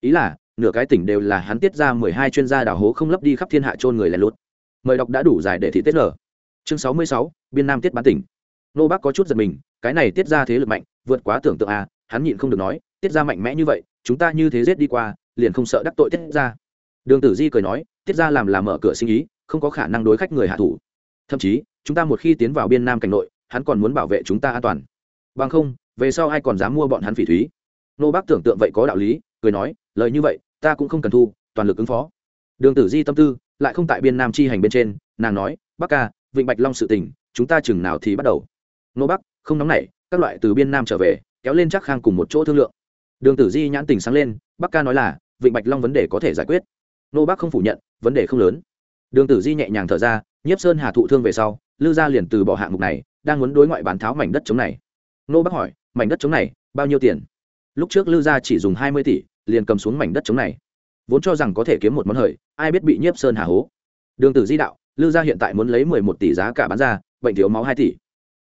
Ý là, nửa cái tỉnh đều là hắn tiết ra mười hai chuyên gia đào hố không lấp đi khắp thiên hạ trôn người lén lút. Mời đọc đã đủ dài để thị tiết lờ. chương sáu mươi sáu, biên nam tiết bán tỉnh. Nô bác có chút giật mình, cái này tiết ra thế lực mạnh, vượt quá tưởng tượng à hắn nhịn không được nói, tiết ra mạnh mẽ như vậy, chúng ta như thế giết đi qua, liền không sợ đắc tội tiết ra. Đường tử di cười nói, tiết ra làm là mở cửa sinh ý, không có khả năng đối khách người hạ thủ. Thậm chí, chúng ta một khi tiến vào biên nam cảnh nội, hắn còn muốn bảo vệ chúng ta an toàn bằng không, về sau ai còn dám mua bọn hắn phỉ thúy? Nô bác tưởng tượng vậy có đạo lý, cười nói, lời như vậy, ta cũng không cần thu, toàn lực ứng phó. Đường tử di tâm tư lại không tại biên nam chi hành bên trên, nàng nói bắc ca, vịnh bạch long sự tình, chúng ta chừng nào thì bắt đầu? Nô bắc không nóng nảy, các loại từ biên nam trở về, kéo lên chắc khang cùng một chỗ thương lượng. Đường tử di nhãn tình sáng lên bắc ca nói là, vịnh bạch long vấn đề có thể giải quyết. Nô bắc không phủ nhận, vấn đề không lớn. Đường tử di nhẹ nhàng thở ra, nhiếp sơn hà thụ thương về sau, lư gia liền từ bỏ hạng mục này, đang muốn đối ngoại bán tháo mảnh đất chống này nô bắc hỏi, mảnh đất chống này, bao nhiêu tiền? Lúc trước lư gia chỉ dùng hai mươi tỷ, liền cầm xuống mảnh đất chống này. Vốn cho rằng có thể kiếm một món hời, ai biết bị nhiếp sơn hà hố. Đường tử di đạo, lư gia hiện tại muốn lấy mười một tỷ giá cả bán ra, bệnh thiếu máu hai tỷ.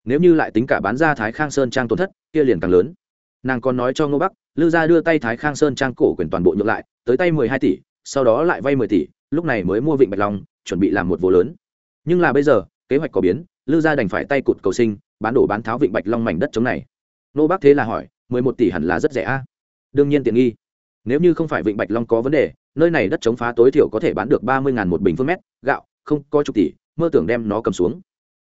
Nếu như lại tính cả bán ra thái khang sơn trang tổn thất, kia liền càng lớn. Nàng còn nói cho ngô bắc, lư gia đưa tay thái khang sơn trang cổ quyền toàn bộ nhượng lại, tới tay mười hai tỷ, sau đó lại vay mười tỷ, lúc này mới mua vịnh bạch long, chuẩn bị làm một vô lớn. Nhưng là bây giờ, kế hoạch có biến lư gia đành phải tay cụt cầu sinh, bán đổ bán tháo vịnh bạch long mảnh đất chống này. Nô bác thế là hỏi, mười một tỷ hẳn là rất rẻ a. Đương nhiên tiện nghi. Nếu như không phải vịnh bạch long có vấn đề, nơi này đất chống phá tối thiểu có thể bán được ba mươi ngàn một bình phương mét, gạo, không, có chục tỷ, mơ tưởng đem nó cầm xuống.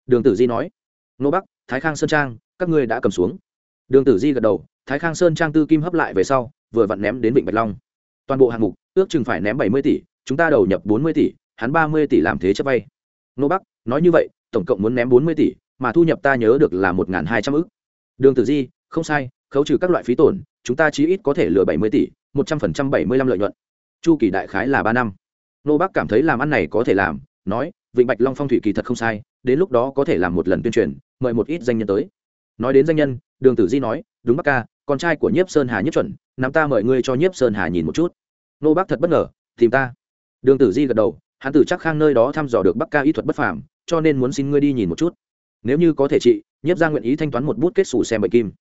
Đường tử di nói, nô bắc thái khang sơn trang, các ngươi đã cầm xuống. Đường tử di gật đầu, thái khang sơn trang tư kim hấp lại về sau, vừa vặn ném đến vịnh bạch long. Toàn bộ hạng mục, ước chừng phải ném bảy mươi tỷ, chúng ta đầu nhập bốn mươi tỷ, hắn ba mươi tỷ làm thế chấp vay. Nô bắc nói như vậy tổng cộng muốn ném bốn mươi tỷ, mà thu nhập ta nhớ được là một hai trăm ức. đường tử di, không sai, khấu trừ các loại phí tổn, chúng ta chí ít có thể lừa bảy mươi tỷ, một trăm phần trăm bảy mươi lăm lợi nhuận. Chu kỳ đại khái là ba năm. Nô bắc cảm thấy làm ăn này có thể làm, nói, vịnh bạch long phong thủy kỳ thật không sai, đến lúc đó có thể làm một lần tuyên truyền, mời một ít danh nhân tới. Nói đến danh nhân, đường tử di nói, đúng bắc ca, con trai của nhiếp sơn hà nhất chuẩn, nắm ta mời ngươi cho nhiếp sơn hà nhìn một chút. Nô bác thật bất ngờ, tìm ta. Đường tử di gật đầu, hắn từ chắc khang nơi đó thăm dò được bắc ca y thuật bất phàm cho nên muốn xin ngươi đi nhìn một chút. Nếu như có thể trị nhiếp ra nguyện ý thanh toán một bút kết xù xem bệnh kim.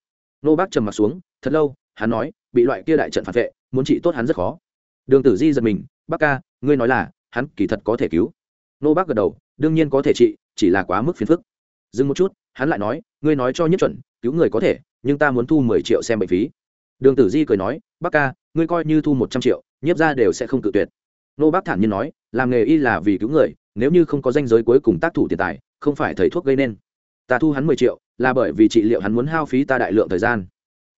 Nô bác trầm m ặ t xuống, thật lâu, hắn nói, bị loại kia đại trận phản vệ, muốn trị tốt hắn rất khó. Đường tử di giật mình, bác ca, ngươi nói là, hắn kỳ thật có thể cứu. Nô bác gật đầu, đương nhiên có thể trị chỉ là quá mức phiền phức. Dừng một chút, hắn lại nói, ngươi nói cho nhất chuẩn, cứu người có thể, nhưng ta muốn thu mười triệu xem bệnh phí. Đường tử di cười nói, bác ca, ngươi coi như thu một trăm triệu, nhiếp ra đều sẽ không tự tuyệt. Nô bác thản nhiên nói, làm nghề y là vì cứu người nếu như không có danh giới cuối cùng tác thủ tiền tài, không phải thầy thuốc gây nên. Ta thu hắn mười triệu, là bởi vì trị liệu hắn muốn hao phí ta đại lượng thời gian.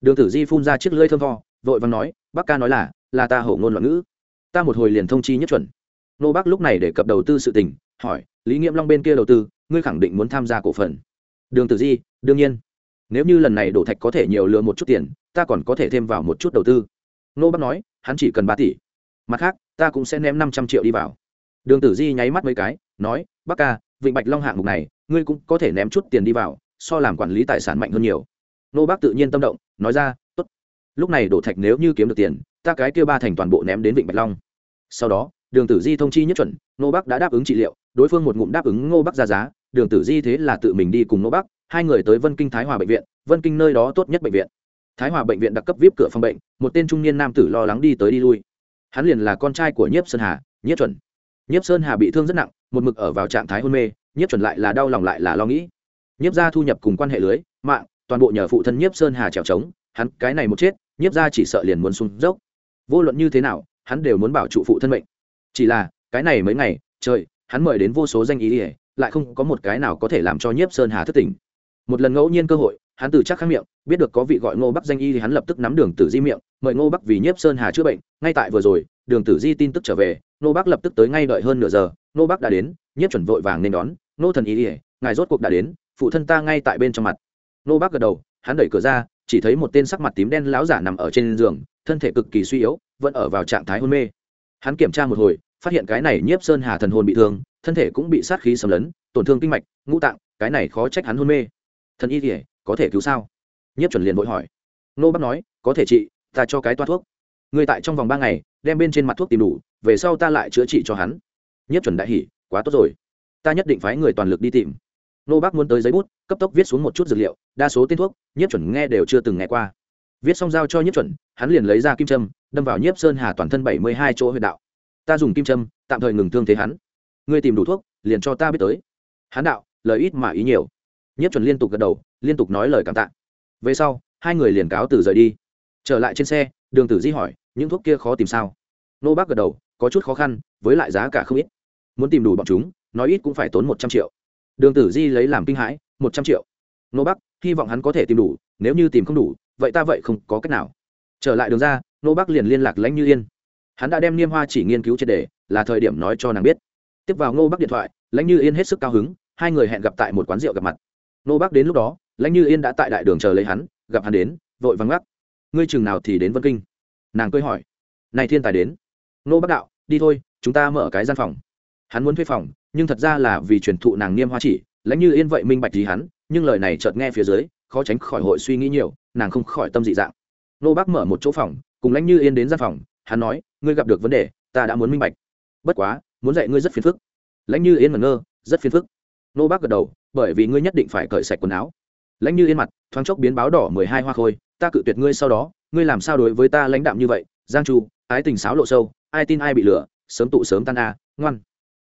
Đường tử di phun ra chiếc lưỡi thơm tho, vội vàng nói, bác ca nói là là ta hổ ngôn loạn ngữ. Ta một hồi liền thông chi nhất chuẩn. Nô bác lúc này để cập đầu tư sự tình, hỏi, lý nghiệm long bên kia đầu tư, ngươi khẳng định muốn tham gia cổ phần? Đường tử di, đương nhiên. Nếu như lần này đổ thạch có thể nhiều lừa một chút tiền, ta còn có thể thêm vào một chút đầu tư. Nô bác nói, hắn chỉ cần ba tỷ. Mặt khác, ta cũng sẽ ném năm trăm triệu đi vào đường tử di nháy mắt mấy cái, nói, bác ca, vịnh bạch long hạng mục này, ngươi cũng có thể ném chút tiền đi vào, so làm quản lý tài sản mạnh hơn nhiều. Nô bác tự nhiên tâm động, nói ra t ố t lúc này đổ thạch nếu như kiếm được tiền, ta cái kia ba thành toàn bộ ném đến vịnh bạch long. Sau đó, đường tử di thông chi nhất chuẩn, nô bác đã đáp ứng trị liệu, đối phương một ngụm đáp ứng ngô bác ra giá, đường tử di thế là tự mình đi cùng nô bác, hai người tới vân kinh thái hòa bệnh viện, vân kinh nơi đó tốt nhất bệnh viện. Thái hòa bệnh viện đặc cấp vip cửa phòng bệnh, một tên trung niên nam tử lo lắng đi tới đi lui. Hắn liền là con trai của nhiếp sơn hà, nhiếp chuẩn nhiếp sơn hà bị thương rất nặng, một mực ở vào trạng thái hôn mê, nhiếp chuẩn lại là đau lòng lại là lo nghĩ. Nhiếp gia thu nhập cùng quan hệ lưới, mạng, toàn bộ nhờ phụ thân nhiếp sơn hà trèo trống, hắn cái này một chết, nhiếp gia chỉ sợ liền muốn sung dốc. Vô luận như thế nào, hắn đều muốn bảo trụ phụ thân mệnh. Chỉ là, cái này mấy ngày, trời, hắn mời đến vô số danh ý ỉa lại không có một cái nào có thể làm cho nhiếp sơn hà thất tình. một lần ngẫu nhiên cơ hội, hắn từ chắc khắc miệng, biết được có vị gọi ngô bắc danh y thì hắn lập tức nắm đường tử di miệng, mời ngô bắc vì nhiếp sơn hà chữa bệnh. Ngay tại vừa rồi, đường tử di tin tức trở về nô bác lập tức tới ngay đợi hơn nửa giờ, nô bác đã đến, nhiếp chuẩn vội vàng nên đón, nô thần ý ỉa ngài rốt cuộc đã đến, phụ thân ta ngay tại bên trong mặt. Nô bác gật đầu, hắn đẩy cửa ra, chỉ thấy một tên sắc mặt tím đen lão giả nằm ở trên giường, thân thể cực kỳ suy yếu, vẫn ở vào trạng thái hôn mê. Hắn kiểm tra một hồi, phát hiện cái này nhiếp sơn hà thần hồn bị thương, thân thể cũng bị sát khí xâm lấn, tổn thương kinh mạch, ngũ tạng, cái này khó trách hắn hôn mê. Thần y thì có thể cứu sao? Nhiếp chuẩn liền vội hỏi. Nô bác nói, có thể trị ta cho cái toa thuốc. Người tại trong vòng ba ngày đem bên trên mặt thuốc tìm đủ, về sau ta lại chữa trị cho hắn. Nhất chuẩn đại hỉ, quá tốt rồi. Ta nhất định phái người toàn lực đi tìm. Nô bác muốn tới giấy bút, cấp tốc viết xuống một chút dược liệu, đa số tên thuốc, Nhất chuẩn nghe đều chưa từng nghe qua. Viết xong giao cho Nhất chuẩn, hắn liền lấy ra kim trâm đâm vào nhiếp sơn hà toàn thân bảy mươi hai chỗ huyệt đạo. Ta dùng kim trâm tạm thời ngừng thương thế hắn. Ngươi tìm đủ thuốc, liền cho ta biết tới. Hắn đạo, lời ít mà ý nhiều. Nhiếp chuẩn liên tục gật đầu, liên tục nói lời cảm tạ. Về sau, hai người liền cáo từ rời đi. Trở lại trên xe, đường tử di hỏi những thuốc kia khó tìm sao? Nô bác gật đầu, có chút khó khăn, với lại giá cả không ít. Muốn tìm đủ bọn chúng, nói ít cũng phải tốn một trăm triệu. Đường tử di lấy làm kinh hãi, một trăm triệu. Nô bắc hy vọng hắn có thể tìm đủ, nếu như tìm không đủ, vậy ta vậy không có cách nào. Trở lại đường ra, nô bắc liền liên lạc lãnh như yên. Hắn đã đem niêm hoa chỉ nghiên cứu triệt đề là thời điểm nói cho nàng biết. Tiếp vào ngô bắc điện thoại, lãnh như yên hết sức cao hứng, hai người hẹn gặp tại một quán rượu gặp mặt. Nô bắc đến lúc đó, lãnh như yên đã tại đại đường chờ lấy hắn, gặp hắn đến, vội vắng gắt ngươi chừng nào thì đến vân kinh? Nàng cười hỏi, này thiên tài đến. Nô bắc đạo, đi thôi, chúng ta mở cái gian phòng. Hắn muốn thuê phòng, nhưng thật ra là vì truyền thụ nàng niêm hoa chỉ, lãnh như yên vậy minh bạch gì hắn, nhưng lời này chợt nghe phía dưới, khó tránh khỏi hội suy nghĩ nhiều, nàng không khỏi tâm dị dạng. Nô bác mở một chỗ phòng, cùng lãnh như yên đến gian phòng, hắn nói, ngươi gặp được vấn đề, ta đã muốn minh bạch. Bất quá, muốn dạy ngươi rất phiền phức. Lãnh như yên mẩn ngơ, rất phiền phức. Nô bác gật đầu, bởi vì ngươi nhất định phải cởi sạch quần áo. Lãnh như yên mặt, thoáng chốc biến báo đỏ mười hai hoa khôi, ta cự tuyệt ngươi sau đó ngươi làm sao đối với ta lãnh đạm như vậy? Giang chu, ái tình sáo lộ sâu, ai tin ai bị lừa, sớm tụ sớm tan a, ngoan.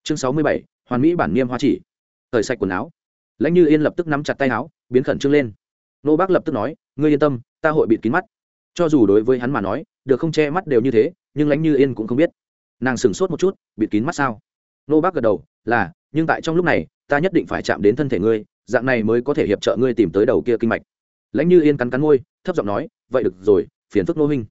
Chương sáu mươi bảy, hoàn mỹ bản niêm hoa chỉ. Thời sạch quần áo. Lãnh như yên lập tức nắm chặt tay áo, biến khẩn trương lên. Nô bác lập tức nói, ngươi yên tâm, ta hội bịt kín mắt. Cho dù đối với hắn mà nói, được không che mắt đều như thế, nhưng lãnh như yên cũng không biết. Nàng sửng sốt một chút, bịt kín mắt sao? Nô bác gật đầu, là, nhưng tại trong lúc này, ta nhất định phải chạm đến thân thể ngươi, dạng này mới có thể hiệp trợ ngươi tìm tới đầu kia kinh mạch. Lãnh như yên cắn cắn môi, thấp giọng nói vậy được rồi, phiền phức nô huynh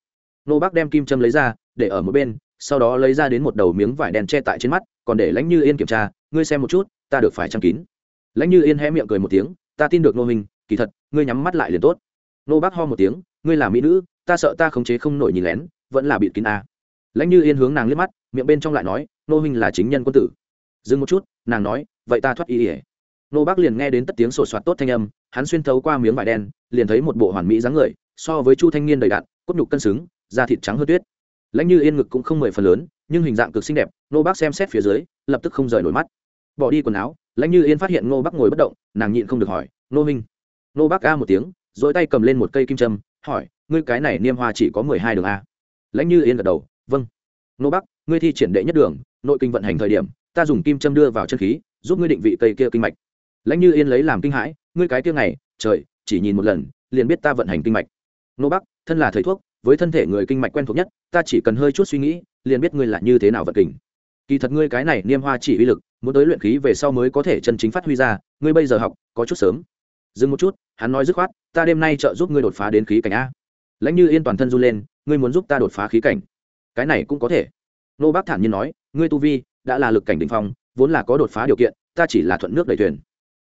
nô bác đem kim châm lấy ra, để ở một bên, sau đó lấy ra đến một đầu miếng vải đen che tại trên mắt, còn để lãnh như yên kiểm tra, ngươi xem một chút, ta được phải trang kín? Lãnh như yên hé miệng cười một tiếng, ta tin được nô hình kỳ thật, ngươi nhắm mắt lại liền tốt. Nô bác ho một tiếng, ngươi là mỹ nữ, ta sợ ta khống chế không nổi nhìn lén, vẫn là bịt kín a. Lãnh như yên hướng nàng liếc mắt, miệng bên trong lại nói, nô hình là chính nhân quân tử. Dừng một chút, nàng nói, vậy ta thoát y ỉa nô bác liền nghe đến tất tiếng sổ soạt tốt thanh âm, hắn xuyên thấu qua miếng vải đen, liền thấy một bộ hoàn mỹ dáng người, so với chu thanh niên đầy đạn cốt nhục cân xứng, da thịt trắng hơn tuyết. Lãnh như yên ngực cũng không mười phần lớn, nhưng hình dạng cực xinh đẹp, nô bác xem xét phía dưới, lập tức không rời nổi mắt. Bỏ đi quần áo, lãnh như yên phát hiện Nô bác ngồi bất động, nàng nhịn không được hỏi, nô minh? Nô bác a một tiếng, dỗi tay cầm lên một cây kim châm, hỏi, ngươi cái này niêm hoa chỉ có mười hai đường a? Lãnh như yên gật đầu vâng. Nô bác, ngươi thi triển đệ nhất đường, nội kinh vận hành thời điểm, ta dùng kim châm đưa vào chân khí, giúp ngươi định vị cây kia kinh mạch lãnh như yên lấy làm kinh hãi ngươi cái kia này, trời chỉ nhìn một lần liền biết ta vận hành kinh mạch. Nô bác thân là thầy thuốc với thân thể người kinh mạch quen thuộc nhất ta chỉ cần hơi chút suy nghĩ liền biết ngươi là như thế nào vận kình. Kỳ thật ngươi cái này niêm hoa chỉ uy lực muốn tới luyện khí về sau mới có thể chân chính phát huy ra ngươi bây giờ học có chút sớm. Dừng một chút hắn nói dứt khoát ta đêm nay trợ giúp ngươi đột phá đến khí cảnh a. Lãnh như yên toàn thân run lên ngươi muốn giúp ta đột phá khí cảnh? Cái này cũng có thể. Nô bác thản nhiên nói ngươi tu vi đã là lực cảnh đình phong vốn là có đột phá điều kiện ta chỉ là thuận nước đầy thuyền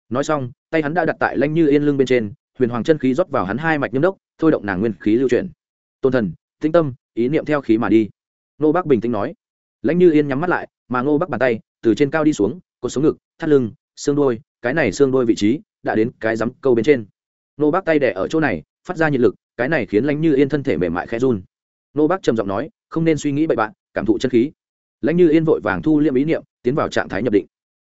nói xong, tay hắn đã đặt tại lãnh như yên lưng bên trên, huyền hoàng chân khí rót vào hắn hai mạch nhâm đốc, thôi động nàng nguyên khí lưu chuyển. Tôn thần tinh tâm, ý niệm theo khí mà đi. Nô bác bình tĩnh nói. Lãnh như yên nhắm mắt lại, mà ngô bắc bàn tay, từ trên cao đi xuống, cột sống ngực, thắt lưng, xương đôi cái này xương đôi vị trí, đã đến cái rắm câu bên trên. Nô bác tay đẻ ở chỗ này, phát ra nhiệt lực, cái này khiến lãnh như yên thân thể mềm mại khẽ run. Nô bác trầm giọng nói, không nên suy nghĩ bậy bạn cảm thụ chân khí. Lãnh như yên vội vàng thu liệm ý niệm, tiến vào trạng thái nhập định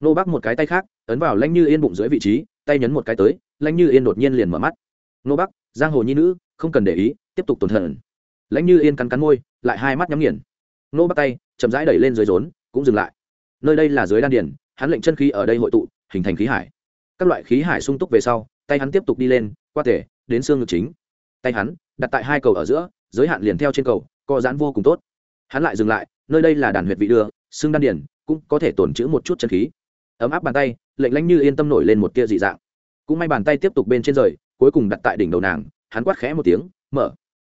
nô bác một cái tay khác, ấn vào lãnh như yên bụng dưới vị trí, tay nhấn một cái tới, lãnh như yên đột nhiên liền mở mắt. Nô bác giang hồ nhi nữ, không cần để ý, tiếp tục tổn thận lãnh như yên cắn cắn môi, lại hai mắt nhắm nghiền. Nô bác tay chậm rãi đẩy lên dưới rốn, cũng dừng lại. Nơi đây là dưới đan điền, hắn lệnh chân khí ở đây hội tụ, hình thành khí hải. Các loại khí hải sung túc về sau, tay hắn tiếp tục đi lên, qua thể, đến xương ngực chính. Tay hắn, đặt tại hai cầu ở giữa, giới hạn liền theo trên cầu, co giãn vô cùng tốt. Hắn lại dừng lại, nơi đây là đàn huyệt vị đưa, xương đan điền, cũng có thể tổn chữ một chút chân khí ấm áp bàn tay lệnh lánh như yên tâm nổi lên một tia dị dạng. Cũng may bàn tay tiếp tục bên trên rời, cuối cùng đặt tại đỉnh đầu nàng, hắn quát khẽ một tiếng, mở.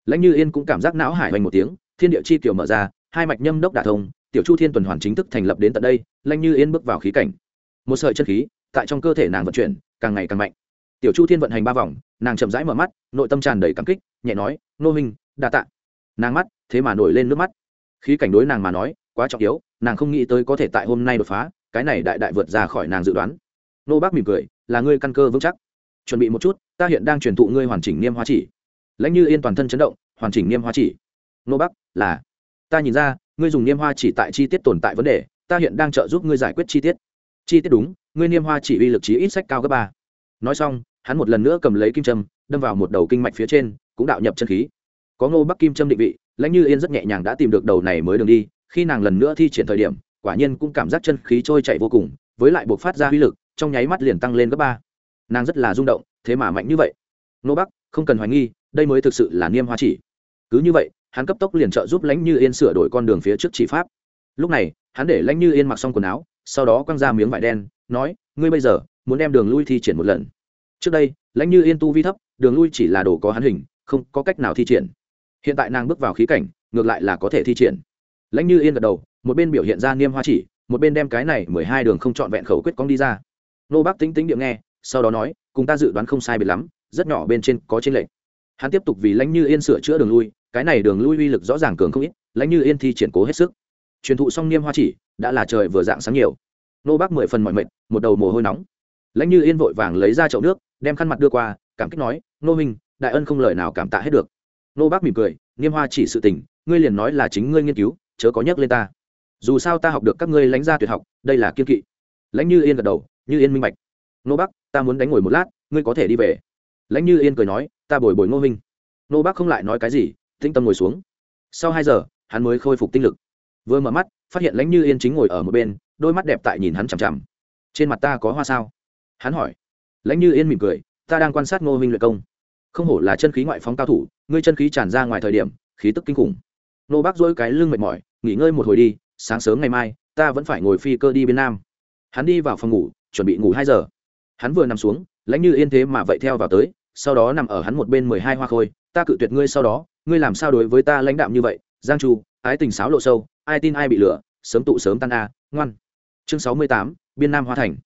Lãnh như yên cũng cảm giác não hải hoành một tiếng, thiên địa chi kiểu mở ra, hai mạch nhâm đốc đả thông, tiểu chu thiên tuần hoàn chính thức thành lập đến tận đây Lãnh như yên bước vào khí cảnh. Một sợi chân khí, tại trong cơ thể nàng vận chuyển, càng ngày càng mạnh. Tiểu chu thiên vận hành ba vòng, nàng chậm rãi mở mắt, nội tâm tràn đầy cảm kích, nhẹ nói, nô minh đa tạ. Nàng mắt, thế mà nổi lên nước mắt. Khí cảnh đối nàng mà nói, quá trọng yếu, nàng không nghĩ tới có thể tại hôm nay đột phá cái này đại đại vượt ra khỏi nàng dự đoán. Nô bác mỉm cười, là ngươi căn cơ vững chắc. Chuẩn bị một chút, ta hiện đang truyền thụ ngươi hoàn chỉnh niêm hoa chỉ. Lãnh như yên toàn thân chấn động, hoàn chỉnh niêm hoa chỉ. Nô bắc là, ta nhìn ra, ngươi dùng niêm hoa chỉ tại chi tiết tồn tại vấn đề, ta hiện đang trợ giúp ngươi giải quyết chi tiết. Chi tiết đúng, ngươi niêm hoa chỉ uy lực trí ít sách cao gấp ba. Nói xong, hắn một lần nữa cầm lấy kim châm, đâm vào một đầu kinh mạch phía trên, cũng đạo nhập chân khí. Có ngô bắc kim châm định vị, lãnh như yên rất nhẹ nhàng đã tìm được đầu này mới đường đi, khi nàng lần nữa thi triển thời điểm quả nhiên cũng cảm giác chân khí trôi chạy vô cùng, với lại buộc phát ra uy lực, trong nháy mắt liền tăng lên gấp ba. Nàng rất là rung động, thế mà mạnh như vậy. Nô bắc, không cần hoài nghi, đây mới thực sự là niêm hoa chỉ. Cứ như vậy, hắn cấp tốc liền trợ giúp lãnh như yên sửa đổi con đường phía trước chỉ pháp. Lúc này, hắn để lãnh như yên mặc xong quần áo, sau đó quăng ra miếng vải đen, nói, ngươi bây giờ muốn đem đường lui thi triển một lần. Trước đây, lãnh như yên tu vi thấp, đường lui chỉ là đồ có hắn hình, không có cách nào thi triển. Hiện tại nàng bước vào khí cảnh, ngược lại là có thể thi triển. Lãnh như yên gật đầu một bên biểu hiện ra niêm hoa chỉ, một bên đem cái này mười hai đường không trọn vẹn khẩu quyết cong đi ra. Nô bác tính tính điệu nghe, sau đó nói, cùng ta dự đoán không sai biệt lắm, rất nhỏ bên trên có trên lệnh hắn tiếp tục vì lãnh như yên sửa chữa đường lui, cái này đường lui uy lực rõ ràng cường không ít, lãnh như yên thi triển cố hết sức. Truyền thụ xong niêm hoa chỉ, đã là trời vừa dạng sáng nhiều. Nô bác mười phần mọi mệt, một đầu mồ hôi nóng. Lãnh như yên vội vàng lấy ra chậu nước, đem khăn mặt đưa qua, cảm kích nói, nô minh, đại ân không lời nào cảm tạ hết được. Nô bác mỉm cười, niêm hoa chỉ sự tình, ngươi liền nói là chính ngươi nghiên cứu, chớ có nhắc lên ta dù sao ta học được các ngươi lãnh gia tuyệt học, đây là kiên kỵ. Lãnh như yên gật đầu, như yên minh bạch. Nô bắc, ta muốn đánh ngồi một lát, ngươi có thể đi về. Lãnh như yên cười nói, ta bồi bồi ngô minh nô bắc không lại nói cái gì, tĩnh tâm ngồi xuống. Sau hai giờ, hắn mới khôi phục tinh lực. Vừa mở mắt, phát hiện lãnh như yên chính ngồi ở một bên, đôi mắt đẹp tại nhìn hắn chằm chằm. Trên mặt ta có hoa sao? Hắn hỏi. Lãnh như yên mỉm cười, ta đang quan sát ngô minh luyện công. Không hổ là chân khí ngoại phóng cao thủ, ngươi chân khí tràn ra ngoài thời điểm, khí tức kinh khủng. Nô bác dỗi cái lưng mệt mỏi, nghỉ ngơi một hồi đi sáng sớm ngày mai, ta vẫn phải ngồi phi cơ đi bên nam. Hắn đi vào phòng ngủ, chuẩn bị ngủ hai giờ. Hắn vừa nằm xuống, lãnh như yên thế mà vậy theo vào tới, sau đó nằm ở hắn một bên mười hai hoa khôi. Ta cự tuyệt ngươi sau đó, ngươi làm sao đối với ta lãnh đạm như vậy? Giang chu, ái tình sáo lộ sâu, ai tin ai bị lửa, sớm tụ sớm tan a, ngoan. Chương sáu mươi tám, biên nam hoa thành.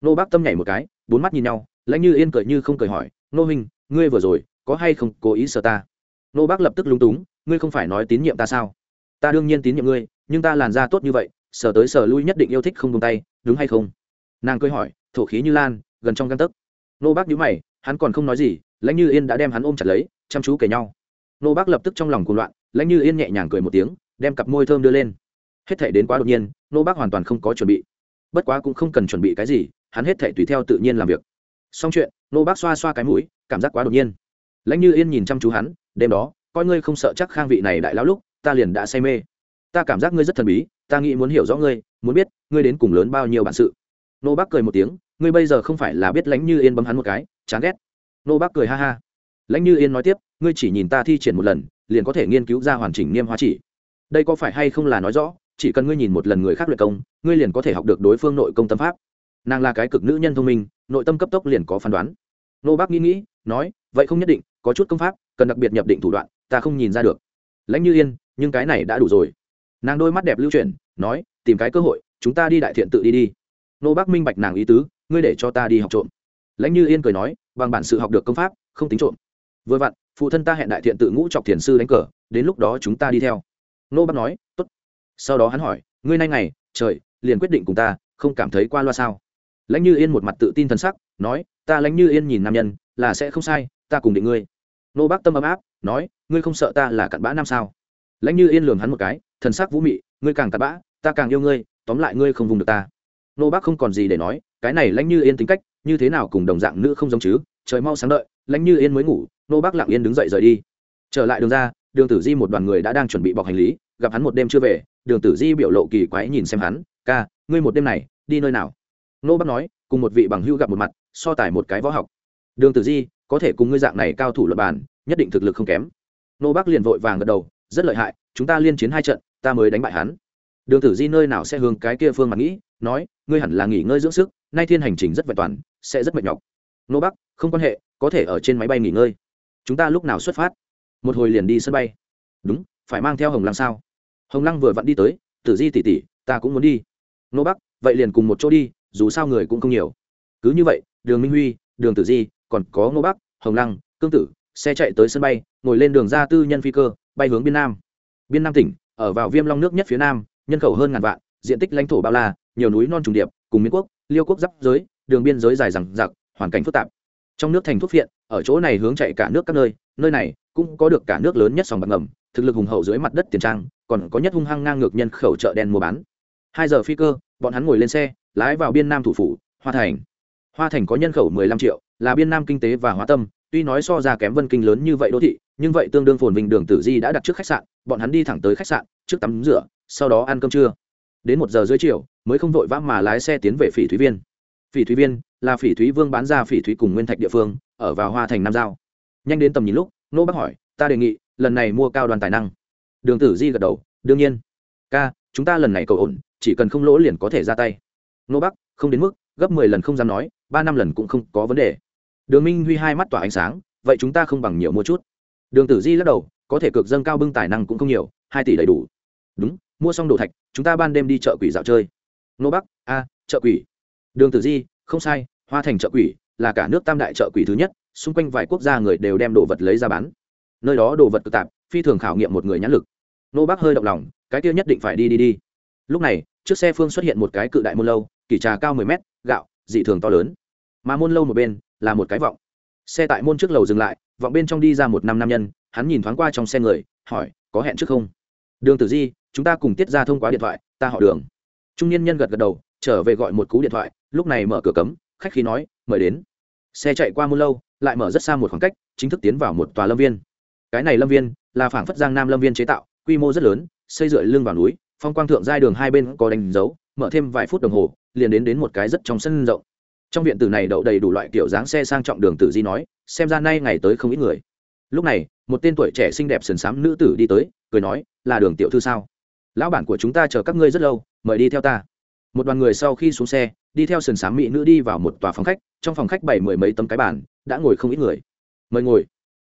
Nô bác tâm nhảy một cái, bốn mắt nhìn nhau, lãnh như yên cười như không cười hỏi, nô minh ngươi vừa rồi có hay không cố ý sợ ta? Nô bác lập tức lúng túng, ngươi không phải nói tín nhiệm ta sao? Ta đương nhiên tín nhiệm ngươi nhưng ta làn da tốt như vậy, sờ tới sờ lui nhất định yêu thích không tung tay, đúng hay không? Nàng cười hỏi, thổ khí như lan, gần trong găng tấc. Nô bác nhíu mày, hắn còn không nói gì, lãnh như yên đã đem hắn ôm chặt lấy, chăm chú kể nhau. Nô bác lập tức trong lòng cuồng loạn, lãnh như yên nhẹ nhàng cười một tiếng, đem cặp môi thơm đưa lên. Hết thể đến quá đột nhiên, nô bác hoàn toàn không có chuẩn bị. Bất quá cũng không cần chuẩn bị cái gì, hắn hết thể tùy theo tự nhiên làm việc. Xong chuyện, nô bác xoa xoa cái mũi, cảm giác quá đột nhiên. Lãnh như yên nhìn chăm chú hắn, đêm đó, coi ngươi không sợ chắc khang vị này đại lão lúc, ta liền đã say mê ta cảm giác ngươi rất thần bí, ta nghĩ muốn hiểu rõ ngươi, muốn biết ngươi đến cùng lớn bao nhiêu bản sự. Nô bác cười một tiếng, ngươi bây giờ không phải là biết lãnh như yên bấm hắn một cái, chán ghét. Nô bác cười ha ha. Lãnh như yên nói tiếp, ngươi chỉ nhìn ta thi triển một lần, liền có thể nghiên cứu ra hoàn chỉnh niêm hoa chỉ. Đây có phải hay không là nói rõ, chỉ cần ngươi nhìn một lần người khác luyện công, ngươi liền có thể học được đối phương nội công tâm pháp. Nàng là cái cực nữ nhân thông minh, nội tâm cấp tốc liền có phán đoán. Nô bác nghĩ nghĩ, nói, vậy không nhất định, có chút công pháp, cần đặc biệt nhập định thủ đoạn, ta không nhìn ra được. Lãnh như yên, nhưng cái này đã đủ rồi nàng đôi mắt đẹp lưu chuyển, nói, tìm cái cơ hội, chúng ta đi đại thiện tự đi đi. Nô bác minh bạch nàng ý tứ, ngươi để cho ta đi học trộm. Lãnh như yên cười nói, bằng bản sự học được công pháp, không tính trộm. Vừa vặn, phụ thân ta hẹn đại thiện tự ngũ chọc thiền sư đánh cờ, đến lúc đó chúng ta đi theo. Nô bác nói t ố t sau đó hắn hỏi, ngươi nay ngày, trời, liền quyết định cùng ta, không cảm thấy qua loa sao? Lãnh như yên một mặt tự tin t h ầ n sắc, nói, ta lãnh như yên nhìn nam nhân, là sẽ không sai, ta cùng định ngươi. Nô bác tâm ấm áp, nói, ngươi không sợ ta là cặn bã nam sao? Lãnh như yên lường hắn một cái thần sắc vũ mị, ngươi càng cặn bã, ta càng yêu ngươi, tóm lại ngươi không vùng được ta. Nô bác không còn gì để nói, cái này lãnh như yên tính cách, như thế nào cùng đồng dạng nữ không giống chứ, trời mau sáng đợi, lãnh như yên mới ngủ, nô bác lặng yên đứng dậy rời đi. Trở lại đường ra, đường tử di một đoàn người đã đang chuẩn bị bọc hành lý, gặp hắn một đêm chưa về, đường tử di biểu lộ kỳ quái nhìn xem hắn, ca, ngươi một đêm này, đi nơi nào? Nô bác nói, cùng một vị bằng hưu gặp một mặt, so tải một cái võ học. Đường tử di, có thể cùng ngươi dạng này cao thủ luật bàn, nhất định thực lực không kém. Nô bác liền vội vàng gật đầu, rất lợi hại chúng ta liên chiến hai trận, ta mới đánh bại hắn. Đường tử di nơi nào sẽ hướng cái kia phương mặt nghĩ, nói, ngươi hẳn là nghỉ ngơi dưỡng sức, nay thiên hành trình rất vẹn toàn, sẽ rất mệt nhọc. Nô bắc, không quan hệ, có thể ở trên máy bay nghỉ ngơi. Chúng ta lúc nào xuất phát? Một hồi liền đi sân bay. Đúng, phải mang theo hồng lăng sao? Hồng lăng vừa vặn đi tới, tử di tỉ tỉ, ta cũng muốn đi. Nô bắc, vậy liền cùng một chỗ đi, dù sao người cũng không nhiều. Cứ như vậy, đường minh huy, đường tử di, còn có ngô bắc, hồng lăng, cương tử, xe chạy tới sân bay, ngồi lên đường ra tư nhân phi cơ, bay hướng biên nam biên nam tỉnh, ở vào viêm long nước nhất phía nam, nhân khẩu hơn ngàn vạn, diện tích lãnh thổ bao la, nhiều núi non trùng điệp, cùng miến quốc, liêu quốc giáp giới, đường biên giới dài rằng giặc hoàn cảnh phức tạp. Trong nước thành thuốc phiện, ở chỗ này hướng chạy cả nước các nơi nơi này cũng có được cả nước lớn nhất sòng bạc ngầm, thực lực hùng hậu dưới mặt đất tiền trang, còn có nhất hung hăng ngang ngược nhân khẩu chợ đen mua bán. Hai giờ phi cơ, bọn hắn ngồi lên xe, lái vào biên nam thủ phủ, hoa thành. Hoa thành có nhân khẩu mười lăm triệu, là biên nam kinh tế và hóa tâm, tuy nói so ra kém vân kinh lớn như vậy đô thị nhưng vậy tương đương phồn vinh đường tử di đã đặt trước khách sạn, bọn hắn đi thẳng tới khách sạn, trước tắm rửa, sau đó ăn cơm trưa. Đến một giờ dưới chiều, mới không vội vã mà lái xe tiến về phỉ thúy viên. Phỉ thúy viên là phỉ thúy vương bán ra phỉ thúy cùng nguyên thạch địa phương, ở vào hoa thành nam giao. Nhanh đến tầm nhìn lúc, nô bác hỏi, ta đề nghị, lần này mua cao đoàn tài năng. Đường tử di gật đầu, đương nhiên. Ca, chúng ta lần này cầu ổn, chỉ cần không lỗ liền có thể ra tay. Nô bắc không đến mức, gấp mười lần không dám nói, ba năm lần cũng không có vấn đề. Đường minh huy hai mắt tỏa ánh sáng, vậy chúng ta không bằng nhiều mua chút đường tử di lắc đầu, có thể cực dâng cao bưng tài năng cũng không nhiều, hai tỷ đầy đủ. Đúng, mua xong đồ thạch, chúng ta ban đêm đi chợ quỷ dạo chơi. Nô bắc, a, chợ quỷ. Đường tử di, không sai, hoa thành chợ quỷ là cả nước tam đại chợ quỷ thứ nhất, xung quanh vài quốc gia người đều đem đồ vật lấy ra bán. Nơi đó đồ vật cực tạp, phi thường khảo nghiệm một người nhãn lực. Nô bắc hơi động lòng, cái kia nhất định phải đi đi đi. Lúc này, trước xe phương xuất hiện một cái cự đại môn lâu, kỳ trà cao mười mét, gạo, dị thường to lớn. Mà môn lâu một bên là một cái vọng xe tại môn trước lầu dừng lại, vọng bên trong đi ra một năm nam nhân, hắn nhìn thoáng qua trong xe người, hỏi, có hẹn trước không? Đường tử di, chúng ta cùng tiết ra thông qua điện thoại, ta họ đường. Trung niên nhân gật gật đầu, trở về gọi một cú điện thoại, lúc này mở cửa cấm, khách khí nói, mời đến. Xe chạy qua môn lâu, lại mở rất xa một khoảng cách, chính thức tiến vào một tòa lâm viên. Cái này lâm viên là phảng phất giang nam lâm viên chế tạo, quy mô rất lớn, xây dựa lưng vào núi, phong quang thượng giai đường hai bên có đánh dấu, mở thêm vài phút đồng hồ, liền đến đến một cái rất trong sân rộng trong viện tử này đậu đầy đủ loại kiểu dáng xe sang trọng đường tử di nói, xem ra nay ngày tới không ít người. Lúc này, một tên tuổi trẻ xinh đẹp sườn xám nữ tử đi tới, cười nói, là đường tiểu thư sao? Lão bản của chúng ta chờ các ngươi rất lâu, mời đi theo ta. Một đoàn người sau khi xuống xe, đi theo sườn xám mỹ nữ đi vào một tòa phòng khách, trong phòng khách bảy mười mấy tấm cái bàn, đã ngồi không ít người. Mời ngồi.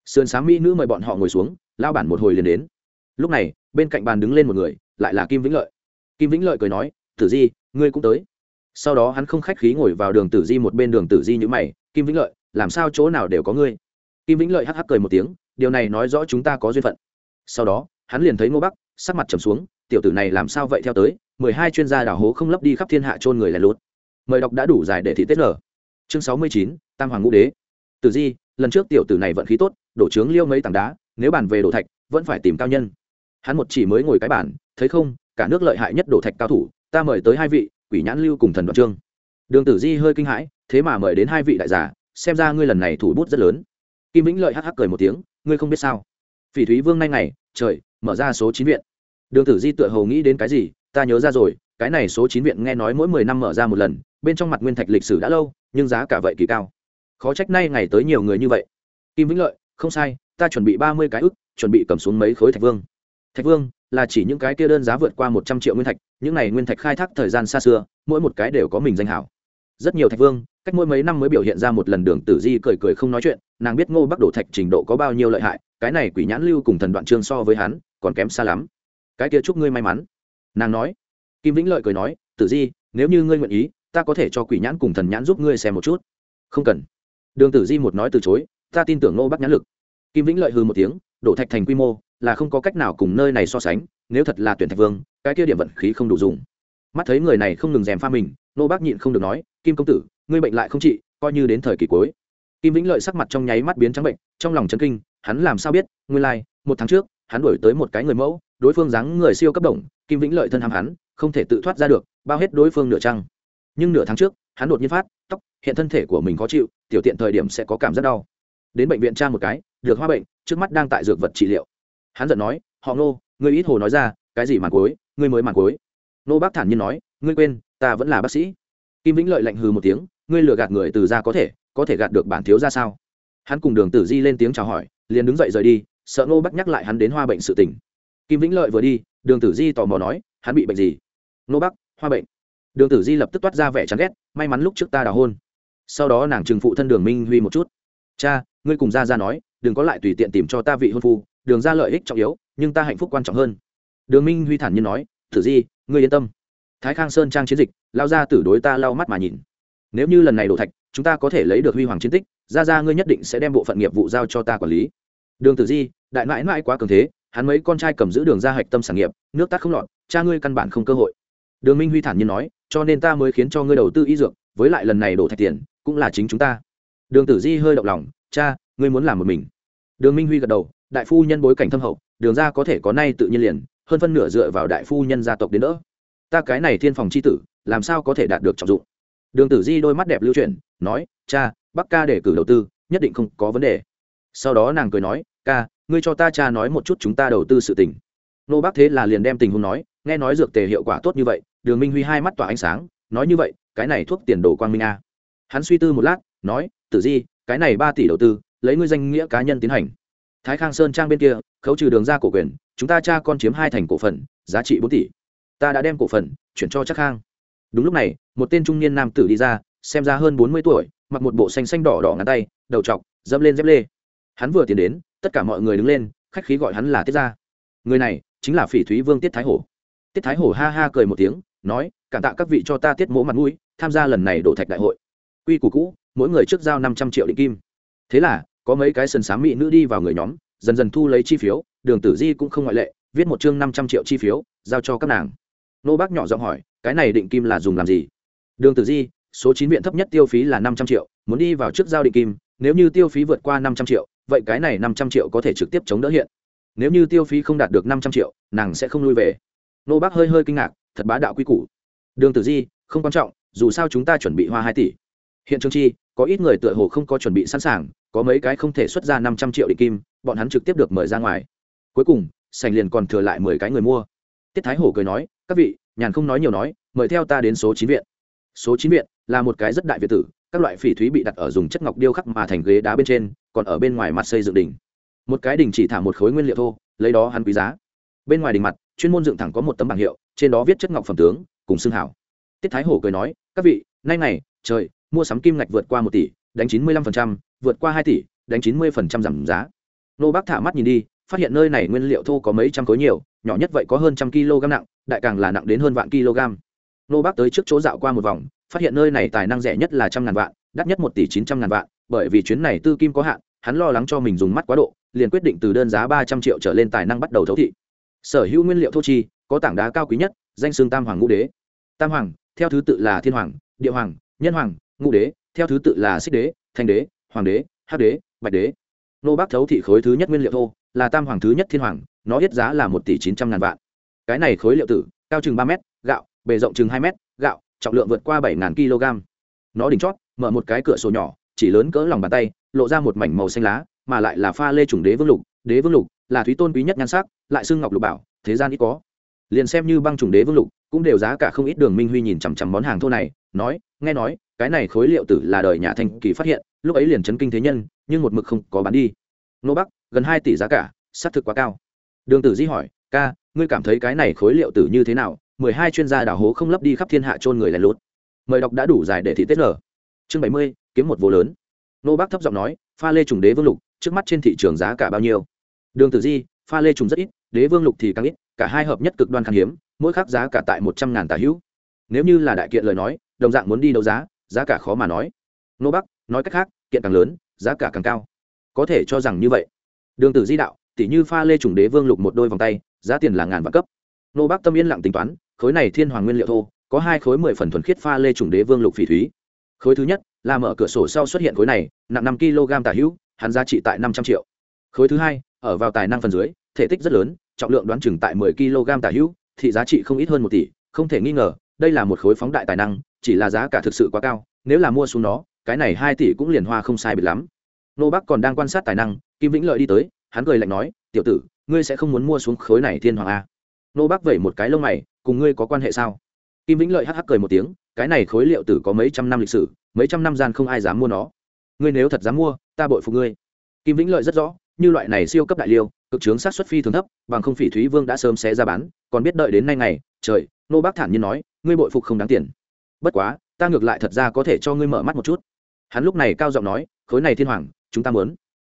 Sườn xám mỹ nữ mời bọn họ ngồi xuống, lão bản một hồi liền đến. Lúc này, bên cạnh bàn đứng lên một người, lại là kim vĩnh lợi. Kim vĩnh lợi cười nói, tử di, ngươi cũng tới sau đó hắn không khách khí ngồi vào đường tử di một bên đường tử di như mày, kim vĩnh lợi, làm sao chỗ nào đều có ngươi? Kim vĩnh lợi hắc hắc cười một tiếng, điều này nói rõ chúng ta có duyên phận. Sau đó, hắn liền thấy ngô bắc, sắc mặt trầm xuống, tiểu tử này làm sao vậy theo tới, mười hai chuyên gia đảo hố không lấp đi khắp thiên hạ chôn người lẻ lốt mời đọc đã đủ dài để thị tết lở chương sáu mươi chín, tam hoàng ngũ đế. Tử di, lần trước tiểu tử này vận khí tốt, đổ trướng liêu mấy tảng đá, nếu bàn về đổ thạch, vẫn phải tìm cao nhân. Hắn một chỉ mới ngồi cái bản thấy không, cả nước lợi hại nhất đổ thạch cao thủ, ta mời tới hai vị quỷ nhãn lưu cùng thần đoạn trương. Đường tử di hơi kinh hãi, thế mà mời đến hai vị đại giả, xem ra ngươi lần này thủ bút rất lớn. Kim vĩnh lợi hắc hắc cười một tiếng, ngươi không biết sao? Phỉ thúy vương nay ngày, trời, mở ra số chín viện. Đường tử di tựa hầu nghĩ đến cái gì, ta nhớ ra rồi, cái này số chín viện nghe nói mỗi mười năm mở ra một lần, bên trong mặt nguyên thạch lịch sử đã lâu, nhưng giá cả vậy kỳ cao. Khó trách nay ngày tới nhiều người như vậy. Kim vĩnh lợi, không sai, ta chuẩn bị ba mươi cái ức, chuẩn bị cầm xuống mấy khối thạch vương thạch vương, là chỉ những cái kia đơn giá vượt qua một trăm triệu nguyên thạch, những này nguyên thạch khai thác thời gian xa xưa, mỗi một cái đều có mình danh hảo. Rất nhiều thạch vương, cách mỗi mấy năm mới biểu hiện ra một lần đường tử di cười cười không nói chuyện, nàng biết ngô bắc đổ thạch trình độ có bao nhiêu lợi hại, cái này quỷ nhãn lưu cùng thần đoạn trương so với hắn, còn kém xa lắm. Cái kia chúc ngươi may mắn. Nàng nói. Kim vĩnh lợi cười nói, tử di, nếu như ngươi nguyện ý, ta có thể cho quỷ nhãn cùng thần nhãn giúp ngươi xem một chút. Không cần. Đường tử di một nói từ chối, ta tin tưởng ngô bắc nhãn lực. Kim vĩnh lợi hư một tiếng đổ thạch thành quy mô là không có cách nào cùng nơi này so sánh nếu thật là tuyển thạch vương cái kia điểm vận khí không đủ dùng. Mắt thấy người này không ngừng dèm pha mình nô bác nhịn không được nói kim công tử ngươi bệnh lại không trị coi như đến thời kỳ cuối. Kim vĩnh lợi sắc mặt trong nháy mắt biến trắng bệnh trong lòng chấn kinh hắn làm sao biết nguyên lai、like, một tháng trước hắn đổi tới một cái người mẫu đối phương dáng người siêu cấp đồng kim vĩnh lợi thân hàm hắn không thể tự thoát ra được bao hết đối phương nửa trăng. Nhưng nửa tháng trước hắn đột nhiên phát tóc hiện thân thể của mình khó chịu tiểu tiện thời điểm sẽ có cảm giác đau. Đến bệnh viện tra một cái được hoa bệnh trước mắt đang tại dược vật trị liệu hắn giận nói, họ nô ngươi ít hồ nói ra, cái gì màn cối ngươi mới màn cối nô bác thản nhiên nói, ngươi quên, ta vẫn là bác sĩ. Kim vĩnh lợi lạnh hừ một tiếng, ngươi lừa gạt người từ ra có thể có thể gạt được bản thiếu ra sao? Hắn cùng đường tử di lên tiếng chào hỏi, liền đứng dậy rời đi, sợ nô bác nhắc lại hắn đến hoa bệnh sự tình. Kim vĩnh lợi vừa đi, đường tử di tò mò nói, hắn bị bệnh gì? Nô bác, hoa bệnh. Đường tử di lập tức toát ra vẻ chán ghét, may mắn lúc trước ta đào hôn. Sau đó nàng trừng phụ thân đường minh huy một chút, cha, ngươi cùng ra ra nói, đừng có lại tùy tiện tìm cho ta vị hôn phu đường ra lợi ích trọng yếu, nhưng ta hạnh phúc quan trọng hơn. Đường minh huy thản nhiên nói tử di, ngươi yên tâm. Thái khang sơn trang chiến dịch lao ra tử đối ta lau mắt mà nhìn. Nếu như lần này đổ thạch, chúng ta có thể lấy được huy hoàng chiến tích ra ra ngươi nhất định sẽ đem bộ phận nghiệp vụ giao cho ta quản lý. Đường tử di, đại mãi mãi quá cường thế, hắn mấy con trai cầm giữ đường ra hạch tâm sản nghiệp, nước tắt không lọt, cha ngươi căn bản không cơ hội. Đường minh huy thản nhiên nói, cho nên ta mới khiến cho ngươi đầu tư y dược, với lại lần này đổ thạch tiền, cũng là chính chúng ta. Đường tử di hơi động lòng, cha, ngươi muốn làm một mình. Đường minh huy gật đầu đại phu nhân bối cảnh thâm hậu, đường ra có thể có nay tự nhiên liền, hơn phân nửa dựa vào đại phu nhân gia tộc đến đỡ. Ta cái này thiên phòng c h i tử, làm sao có thể đạt được trọng dụng? Đường tử di đôi mắt đẹp lưu chuyển, nói, cha bắc ca để cử đầu tư, nhất định không có vấn đề. Sau đó nàng cười nói, ca, ngươi cho ta cha nói một chút chúng ta đầu tư sự tình. Nô bác thế là liền đem tình huống nói, nghe nói dược tề hiệu quả tốt như vậy, đường minh huy hai mắt tỏa ánh sáng, nói như vậy, cái này thuốc tiền đồ quang minh a. Hắn suy tư một lát, nói, tử di, cái này ba tỷ đầu tư, lấy ngươi danh nghĩa cá nhân tiến hành thái khang sơn trang bên kia, khấu trừ đường ra cổ quyền, chúng ta cha con chiếm hai thành cổ phần, giá trị bốn tỷ. Ta đã đem cổ phần chuyển cho chắc khang. Đúng lúc này, một tên trung niên nam tử đi ra, xem ra hơn bốn mươi tuổi, mặc một bộ xanh xanh đỏ đỏ ngắn tay, đầu chọc dẫm lên dép lê. Hắn vừa tiến đến, tất cả mọi người đứng lên, khách khí gọi hắn là tiết gia. Người này chính là phỉ thúy vương tiết thái hổ. Tiết thái hổ ha ha cười một tiếng, nói, cảm tạ các vị cho ta tiết mỗ mặt mũi, tham gia lần này đổ thạch đại hội. Quy củ cũ, mỗi người trước giao năm trăm triệu định kim. Thế là có mấy cái sần sám mỹ nữ đi vào người nhóm, dần dần thu lấy chi phiếu, đường tử di cũng không ngoại lệ, viết một chương năm trăm triệu chi phiếu, giao cho các nàng. Nô bác nhỏ giọng hỏi, cái này định kim là dùng làm gì? Đường tử di, số chín viện thấp nhất tiêu phí là năm trăm triệu, muốn đi vào trước giao định kim, nếu như tiêu phí vượt qua năm trăm triệu, vậy cái này năm trăm triệu có thể trực tiếp chống đỡ hiện. Nếu như tiêu phí không đạt được năm trăm triệu, nàng sẽ không lui về. Nô bác hơi hơi kinh ngạc, thật bá đạo quy củ. Đường tử di, không quan trọng, dù sao chúng ta chuẩn bị hoa hai tỷ. Hiện trường chi có ít người tựa hồ không có chuẩn bị sẵn sàng, có mấy cái không thể xuất ra năm trăm triệu định kim, bọn hắn trực tiếp được mời ra ngoài. Cuối cùng, sành liền còn thừa lại mười cái người mua. Tiết thái hổ cười nói, các vị, nhàn không nói nhiều nói, mời theo ta đến số chín viện. Số chín viện là một cái rất đại việt tử, các loại phỉ thúy bị đặt ở dùng chất ngọc điêu khắc mà thành ghế đá bên trên, còn ở bên ngoài mặt xây dựng đỉnh. Một cái đỉnh chỉ thả một khối nguyên liệu thô, lấy đó hắn quý giá. Bên ngoài đỉnh mặt, chuyên môn dựng thẳng có một tấm bảng hiệu, trên đó viết chất ngọc phẩm tướng, cùng xương hảo. Tiết thái hổ cười nói, các vị, nay này trời mua sắm kim ngạch vượt qua một tỷ, đánh chín mươi lăm phần trăm, vượt qua hai tỷ, đánh chín mươi phần trăm giảm giá. Nô bác thả mắt nhìn đi, phát hiện nơi này nguyên liệu thô có mấy trăm khối nhiều, nhỏ nhất vậy có hơn trăm kg nặng, đại càng là nặng đến hơn vạn kg. Nô bác tới trước chỗ dạo qua một vòng, phát hiện nơi này tài năng rẻ nhất là trăm ngàn vạn, đắt nhất một tỷ chín trăm ngàn vạn, bởi vì chuyến này tư kim có hạn, hắn lo lắng cho mình dùng mắt quá độ, liền quyết định từ đơn giá ba trăm triệu trở lên tài năng bắt đầu thấu thị. Sở hữu nguyên liệu thô chi, có tảng đá cao quý nhất, danh xương tam hoàng ngũ đế. Tam hoàng, theo thứ tự là thiên hoàng, địa hoàng, nhân hoàng ngũ đế, theo thứ tự là xích đế, thanh đế, hoàng đế, hắc đế, bạch đế. Nô bác thấu thị khối thứ nhất nguyên liệu thô, là tam hoàng thứ nhất thiên hoàng, nó hết giá là một tỷ chín trăm ngàn vạn. Cái này khối liệu tử, cao chừng ba m gạo, bề rộng chừng hai m gạo, trọng lượng vượt qua bảy ngàn kg. Nó đỉnh chót, mở một cái cửa sổ nhỏ, chỉ lớn cỡ lòng bàn tay, lộ ra một mảnh màu xanh lá, mà lại là pha lê chủng đế vương lục. Đế vương lục là thúy tôn quý nhất nhan sắc, lại xưng ngọc lục bảo, thế gian ít có. Liền xem như băng chủng đế vương lục, cũng đều giá cả không ít đường minh huy nhìn chằm chằm món hàng thô này, nói, nghe nói cái này khối liệu tử là đời nhà thanh kỳ phát hiện, lúc ấy liền chấn kinh thế nhân, nhưng một mực không có bán đi. Nô bắc, gần hai tỷ giá cả, xác thực quá cao. Đường tử di hỏi, ca, ngươi cảm thấy cái này khối liệu tử như thế nào? Mười hai chuyên gia đào hố không lấp đi khắp thiên hạ trôn người lén lút. Mời đọc đã đủ dài để thị tết lở chương bảy mươi, kiếm một vô lớn. Nô bắc thấp giọng nói, pha lê trùng đế vương lục, trước mắt trên thị trường giá cả bao nhiêu? Đường tử di, pha lê trùng rất ít, đế vương lục thì càng ít, cả hai hợp nhất cực đoan khan hiếm, mỗi khác giá cả tại một trăm ngàn tà hữu. Nếu như là đại kiện lời nói, đồng dạng muốn đi đấu giá giá cả khó mà nói. Nô bắc, nói cách khác, kiện càng lớn, giá cả càng cao. Có thể cho rằng như vậy. Đường tử di đạo tỷ như pha lê trùng đế vương lục một đôi vòng tay, giá tiền là ngàn vạn cấp. Nô bắc tâm yên lặng tính toán, khối này thiên hoàng nguyên liệu thô, có hai khối mười phần thuần khiết pha lê trùng đế vương lục phỉ thúy. Khối thứ nhất, là mở cửa sổ sau xuất hiện khối này, nặng năm kg tả hữu, hắn giá trị tại năm trăm triệu. Khối thứ hai, ở vào tài năng phần dưới, thể tích rất lớn, trọng lượng đoán chừng tại mười kg tả hữu, thị giá trị không ít hơn một tỷ, không thể nghi ngờ đây là một khối phóng đại tài năng, chỉ là giá cả thực sự quá cao, nếu là mua xuống nó, cái này hai tỷ cũng liền hoa không sai biệt lắm. Nô bắc còn đang quan sát tài năng, kim vĩnh lợi đi tới, hắn cười lạnh nói, tiểu tử, ngươi sẽ không muốn mua xuống khối này thiên hoàng a nô bắc vẩy một cái lông mày, cùng ngươi có quan hệ sao? Kim vĩnh lợi hắc hắc cười một tiếng, cái này khối liệu tử có mấy trăm năm lịch sử, mấy trăm năm gian không ai dám mua nó. Ngươi nếu thật dám mua, ta bội phục ngươi. Kim vĩnh lợi rất rõ, như loại này siêu cấp đại liêu, cực trướng sát xuất phi thường thấp, bằng không phỉ thúy vương đã sớm xé ra bán, còn biết đợi đến nay ngày, trời nô bác thản nhiên nói, ngươi bội phục không đáng tiền. Bất quá, ta ngược lại thật ra có thể cho ngươi mở mắt một chút. Hắn lúc này cao giọng nói, khối này thiên hoàng, chúng ta muốn.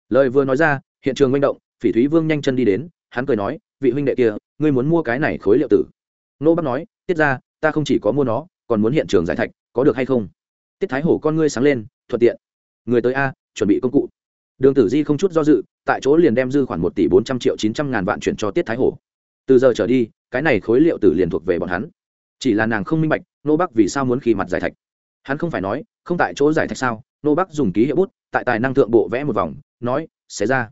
Lời vừa nói ra, hiện trường manh động, phỉ thúy vương nhanh chân đi đến, hắn cười nói, vị huynh đệ kia, ngươi muốn mua cái này khối liệu tử? Nô bác nói, tiết ra, ta không chỉ có mua nó, còn muốn hiện trường giải thạch, có được hay không? Tiết thái hổ con ngươi sáng lên, thuận tiện. Người tới a, chuẩn bị công cụ. Đường tử di không chút do dự, tại chỗ liền đem dư khoảng một tỷ bốn trăm triệu chín trăm ngàn vạn chuyển cho tiết thái hổ. Từ giờ trở đi cái này khối liệu tử liền thuộc về bọn hắn. Chỉ là nàng không minh bạch, nô bắc vì sao muốn khi mặt giải thạch. Hắn không phải nói, không tại chỗ giải thạch sao? Nô bắc dùng ký hiệu bút, tại tài năng thượng bộ vẽ một vòng, nói xé ra.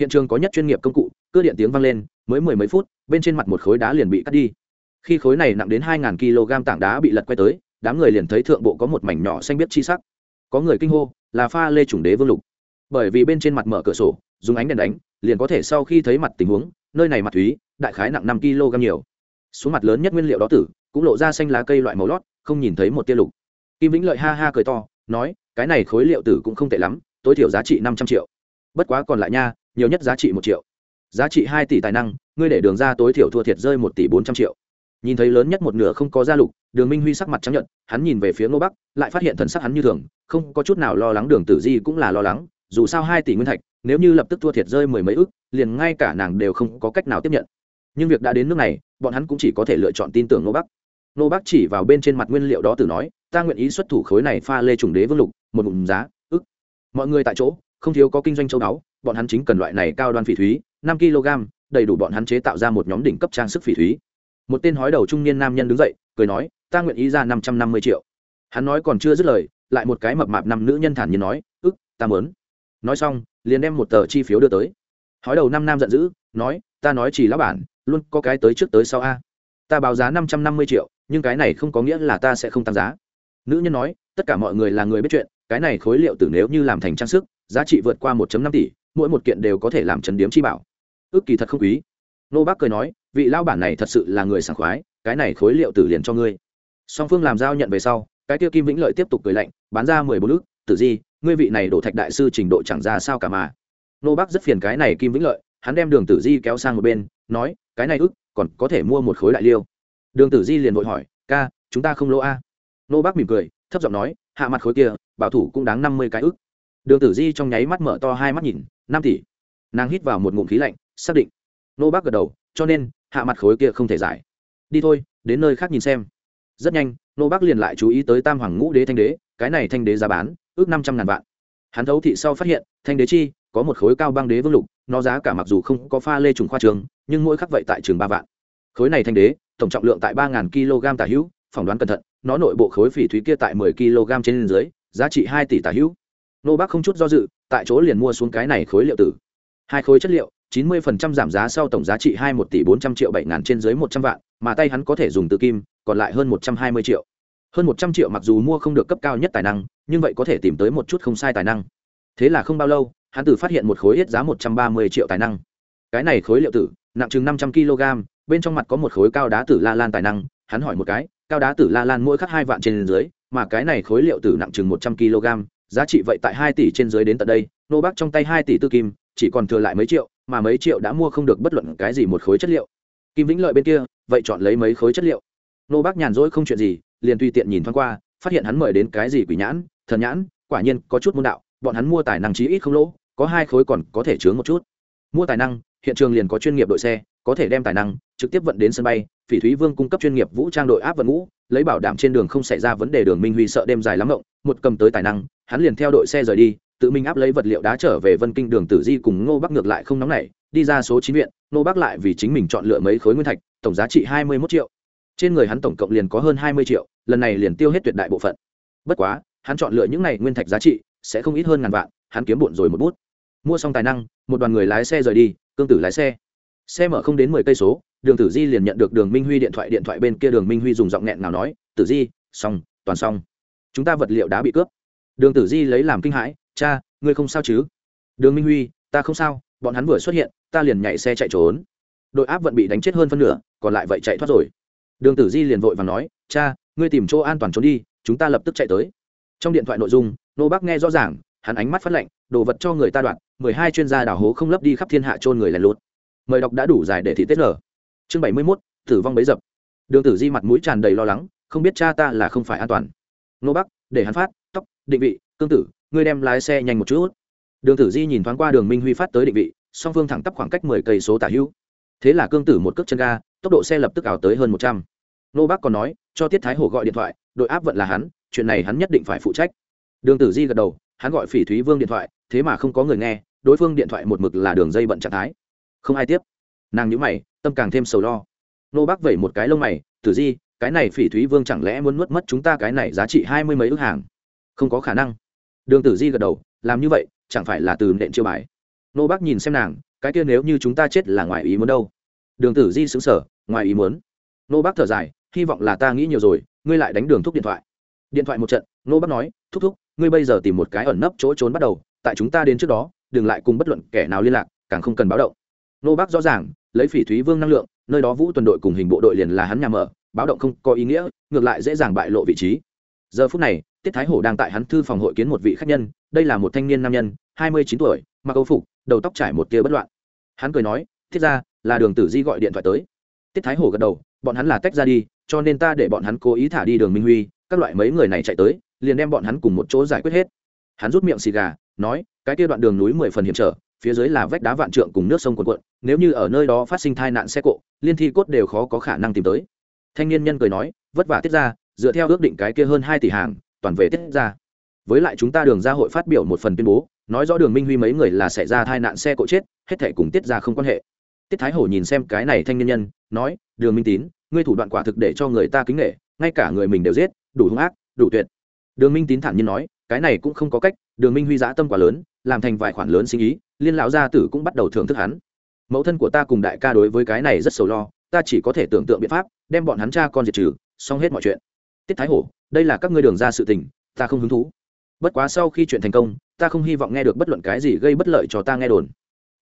Hiện trường có nhất chuyên nghiệp công cụ cơ điện tiếng vang lên, mới mười mấy phút, bên trên mặt một khối đá liền bị cắt đi. Khi khối này nặng đến hai kg tảng đá bị lật quay tới, đám người liền thấy thượng bộ có một mảnh nhỏ xanh biết chi sắc. Có người kinh hô, là pha lê chủng đế vương lục. Bởi vì bên trên mặt mở cửa sổ, dùng ánh đèn đánh, liền có thể sau khi thấy mặt tình huống, nơi này mặt thúy đại khái nặng năm kg nhiều. Xuống mặt lớn nhất nguyên liệu đó tử, cũng lộ ra xanh lá cây loại màu lót, không nhìn thấy một tia lục. Kim vĩnh lợi ha ha cười to, nói, cái này khối liệu tử cũng không tệ lắm, tối thiểu giá trị năm trăm triệu. Bất quá còn lại nha, nhiều nhất giá trị một triệu. Giá trị hai tỷ tài năng, ngươi để đường ra tối thiểu thua thiệt rơi một tỷ bốn trăm triệu. Nhìn thấy lớn nhất một nửa không có gia lục, đường minh huy sắc mặt trắng nhận hắn nhìn về phía ngô bắc, lại phát hiện thần sắc hắn như thường, không có chút nào lo lắng đường tử di cũng là lo lắng, dù sao hai tỷ nguyên thạch, nếu như lập tức thua thiệt rơi mười mấy ức, liền ngay cả nàng đều không có cách nào tiếp nhận nhưng việc đã đến nước này, bọn hắn cũng chỉ có thể lựa chọn tin tưởng ngô bắc. Ngô bắc chỉ vào bên trên mặt nguyên liệu đó từ nói, ta nguyện ý xuất thủ khối này pha lê trùng đế vương lục, một ngụm giá, ức. Mọi người tại chỗ, không thiếu có kinh doanh châu đáo bọn hắn chính cần loại này cao đoan phỉ thúy, năm kg, đầy đủ bọn hắn chế tạo ra một nhóm đỉnh cấp trang sức phỉ thúy. Một tên hói đầu trung niên nam nhân đứng dậy, cười nói, ta nguyện ý ra năm trăm năm mươi triệu. Hắn nói còn chưa dứt lời, lại một cái mập mạp năm nữ nhân thản nhiên nói, ức, ta mớn nói xong, liền đem một tờ chi phiếu đưa tới. Hói đầu năm nam giận dữ, nói ta nói chỉ lão bản, luôn có cái tới trước tới sau a. Ta báo giá năm trăm năm mươi triệu, nhưng cái này không có nghĩa là ta sẽ không tăng giá. Nữ nhân nói, tất cả mọi người là người biết chuyện, cái này khối liệu tử nếu như làm thành trang sức, giá trị vượt qua 1 năm tỷ, mỗi một kiện đều có thể làm chấn điếm chi bảo. Ước kỳ thật không quý. Nô bác cười nói, vị lao bản này thật sự là người sảng khoái, cái này khối liệu tử liền cho ngươi. Song phương làm giao nhận về sau, cái kia kim vĩnh lợi tiếp tục cười lạnh, bán ra mười bốn ước tử di, ngươi vị này đổ thạch đại sư trình độ chẳng ra sao cả mà. Nô bác rất phiền cái này kim vĩnh lợi hắn đem đường tử di kéo sang một bên, nói, cái này ước còn có thể mua một khối đại liêu. Đường tử di liền vội hỏi, ca, chúng ta không lỗ a? Nô bác mỉm cười, thấp giọng nói, hạ mặt khối kia, bảo thủ cũng đáng năm mươi cái ước đường tử di trong nháy mắt mở to hai mắt nhìn, năm tỷ. Nàng hít vào một ngụm khí lạnh, xác định. Nô bác gật đầu, cho nên, hạ mặt khối kia không thể giải. Đi thôi, đến nơi khác nhìn xem. Rất nhanh, nô bác liền lại chú ý tới tam hoàng ngũ đế thanh đế, cái này thanh đế giá bán, ước năm trăm ngàn vạn. Hắn thấu thị sau phát hiện, thanh đế chi có một khối cao băng đế vương lục, nó giá cả mặc dù không có pha lê trùng khoa trường, nhưng mỗi khắc vậy tại trường ba vạn. Khối này thanh đế, tổng trọng lượng tại ba kg tả hữu, phỏng đoán cẩn thận, nó nội bộ khối phỉ thúy kia tại mười kg trên dưới, giá trị hai tỷ tả hữu. Nô bác không chút do dự, tại chỗ liền mua xuống cái này khối liệu tử. Hai khối chất liệu, chín mươi phần trăm giảm giá sau tổng giá trị hai một tỷ bốn trăm triệu bảy ngàn trên dưới một trăm vạn, mà tay hắn có thể dùng từ kim, còn lại hơn một trăm hai mươi triệu. Hơn một trăm triệu mặc dù mua không được cấp cao nhất tài năng, nhưng vậy có thể tìm tới một chút không sai tài năng. Thế là không bao lâu hắn tự phát hiện một khối hết giá một trăm ba mươi triệu tài năng. Cái này khối liệu tử, nặng chừng năm trăm kg, bên trong mặt có một khối cao đá tử la lan tài năng. Hắn hỏi một cái, cao đá tử la lan mỗi khắc hai vạn trên dưới, mà cái này khối liệu tử nặng chừng một trăm kg, giá trị vậy tại hai tỷ trên dưới đến tận đây. Nô bác trong tay hai tỷ tư kim, chỉ còn thừa lại mấy triệu, mà mấy triệu đã mua không được bất luận cái gì một khối chất liệu. Kim vĩnh lợi bên kia, vậy chọn lấy mấy khối chất liệu? Nô bác nhàn rỗi không chuyện gì, liền tùy tiện nhìn thoáng qua, phát hiện hắn mời đến cái gì quỷ nhãn, thần nhãn, quả nhiên có chút môn đạo, bọn hắn mua tài năng chí ít không lỗ có hai khối còn có thể chứa một chút. Mua tài năng, hiện trường liền có chuyên nghiệp đội xe, có thể đem tài năng trực tiếp vận đến sân bay, phỉ thúy vương cung cấp chuyên nghiệp vũ trang đội áp vận ngũ, lấy bảo đảm trên đường không xảy ra vấn đề đường minh huy sợ đêm dài lắm rộng một cầm tới tài năng, hắn liền theo đội xe rời đi, tự mình áp lấy vật liệu đá trở về vân kinh đường tử di cùng ngô bắc ngược lại không nóng nảy, đi ra số chín viện, ngô bắc lại vì chính mình chọn lựa mấy khối nguyên thạch, tổng giá trị hai mươi mốt triệu. Trên người hắn tổng cộng liền có hơn hai mươi triệu, lần này liền tiêu hết tuyệt đại bộ phận. Bất quá, hắn chọn lựa những này nguyên thạch giá trị sẽ không ít hơn ngàn vạn hắn kiếm bộn rồi một bút. Mua xong tài năng, một đoàn người lái xe rời đi, cương tử lái xe. Xe mở không đến mười cây số, đường tử di liền nhận được đường minh huy điện thoại điện thoại bên kia đường minh huy dùng giọng nghẹn nào nói, tử di, xong, toàn xong. Chúng ta vật liệu đã bị cướp. Đường tử di lấy làm kinh hãi, cha, ngươi không sao chứ? Đường minh huy, ta không sao, bọn hắn vừa xuất hiện, ta liền nhảy xe chạy trốn. Đội áp vận bị đánh chết hơn phân nửa, còn lại vậy chạy thoát rồi. Đường tử di liền vội và nói, cha, ngươi tìm chỗ an toàn trốn đi, chúng ta lập tức chạy tới. Trong điện thoại nội dung, nô bác nghe rõ ràng hắn ánh mắt phát lạnh, đồ vật cho người ta đoạn mười hai chuyên gia đào hố không lấp đi khắp thiên hạ trôn người lèn lút. Mời đọc đã đủ dài để thị tết lở chương bảy mươi mốt tử vong bấy dập. Đường tử di mặt mũi tràn đầy lo lắng không biết cha ta là không phải an toàn. Nô bắc để hắn phát tóc định vị cương tử ngươi đem lái xe nhanh một chút. Đường tử di nhìn thoáng qua đường minh huy phát tới định vị song phương thẳng tắp khoảng cách mười cây số tả hữu. Thế là cương tử một cước chân ga tốc độ xe lập tức ảo tới hơn một trăm. Nô bác còn nói cho tiết thái hổ gọi điện thoại đội áp vận là hắn chuyện này hắn nhất định phải phụ trách. Đường tử di gật đầu hắn gọi phỉ thúy vương điện thoại, thế mà không có người nghe, đối phương điện thoại một mực là đường dây bận trạng thái. Không ai tiếp. Nàng nhữ mày, tâm càng thêm sầu lo. Nô bác vẩy một cái lông mày, tử di, cái này phỉ thúy vương chẳng lẽ muốn nuốt mất chúng ta cái này giá trị hai mươi mấy ước hàng? Không có khả năng. Đường tử di gật đầu, làm như vậy, chẳng phải là từ nện chiêu bài? Nô bác nhìn xem nàng, cái kia nếu như chúng ta chết là ngoài ý muốn đâu? Đường tử di xứng sở ngoài ý muốn? Nô bác thở dài, hy vọng là ta nghĩ nhiều rồi, ngươi lại đánh đường thúc điện thoại. Điện thoại một trận, nô bác nói, thúc thúc ngươi bây giờ tìm một cái ẩn nấp chỗ trốn bắt đầu, tại chúng ta đến trước đó, đừng lại cùng bất luận kẻ nào liên lạc, càng không cần báo động. Nô bác rõ ràng, lấy phỉ thúy vương năng lượng, nơi đó vũ tuần đội cùng hình bộ đội liền là hắn nhà mở, báo động không có ý nghĩa, ngược lại dễ dàng bại lộ vị trí. Giờ phút này, tiết thái hổ đang tại hắn thư phòng hội kiến một vị khách nhân, đây là một thanh niên nam nhân, hai mươi chín tuổi, mặc âu phục, đầu tóc trải một tia bất loạn. Hắn cười nói, thiết ra là đường tử di gọi điện thoại tới. Tiết thái hổ gật đầu, bọn hắn là tách ra đi, cho nên ta để bọn hắn cố ý thả đi đường minh huy, các loại mấy người này chạy tới liền đem bọn hắn cùng một chỗ giải quyết hết. Hắn rút miệng xì gà, nói, cái kia đoạn đường núi mười phần hiểm trở, phía dưới là vách đá vạn trượng cùng nước sông quần quận nếu như ở nơi đó phát sinh tai nạn xe cộ, liên thi cốt đều khó có khả năng tìm tới. Thanh niên nhân cười nói, vất vả tiết ra, dựa theo ước định cái kia hơn hai tỷ hàng, toàn về tiết ra. Với lại chúng ta đường ra hội phát biểu một phần tuyên bố, nói rõ đường minh huy mấy người là xảy ra tai nạn xe cộ chết, hết thể cùng tiết ra không quan hệ. Tiết thái hổ nhìn xem cái này thanh niên nhân, nói, đường minh tín, ngươi thủ đoạn quả thực để cho người ta kính nghệ ngay cả người mình đều giết, đủ hung ác, đủ tuyệt đường minh tín thản nhiên nói, cái này cũng không có cách, đường minh huy giã tâm quá lớn, làm thành vài khoản lớn sinh ý, liên lão gia tử cũng bắt đầu thưởng thức hắn. Mẫu thân của ta cùng đại ca đối với cái này rất sầu lo, ta chỉ có thể tưởng tượng biện pháp, đem bọn hắn cha con diệt trừ, xong hết mọi chuyện. Tiết thái hổ, đây là các ngươi đường ra sự tình, ta không hứng thú. Bất quá sau khi chuyện thành công, ta không hy vọng nghe được bất luận cái gì gây bất lợi cho ta nghe đồn.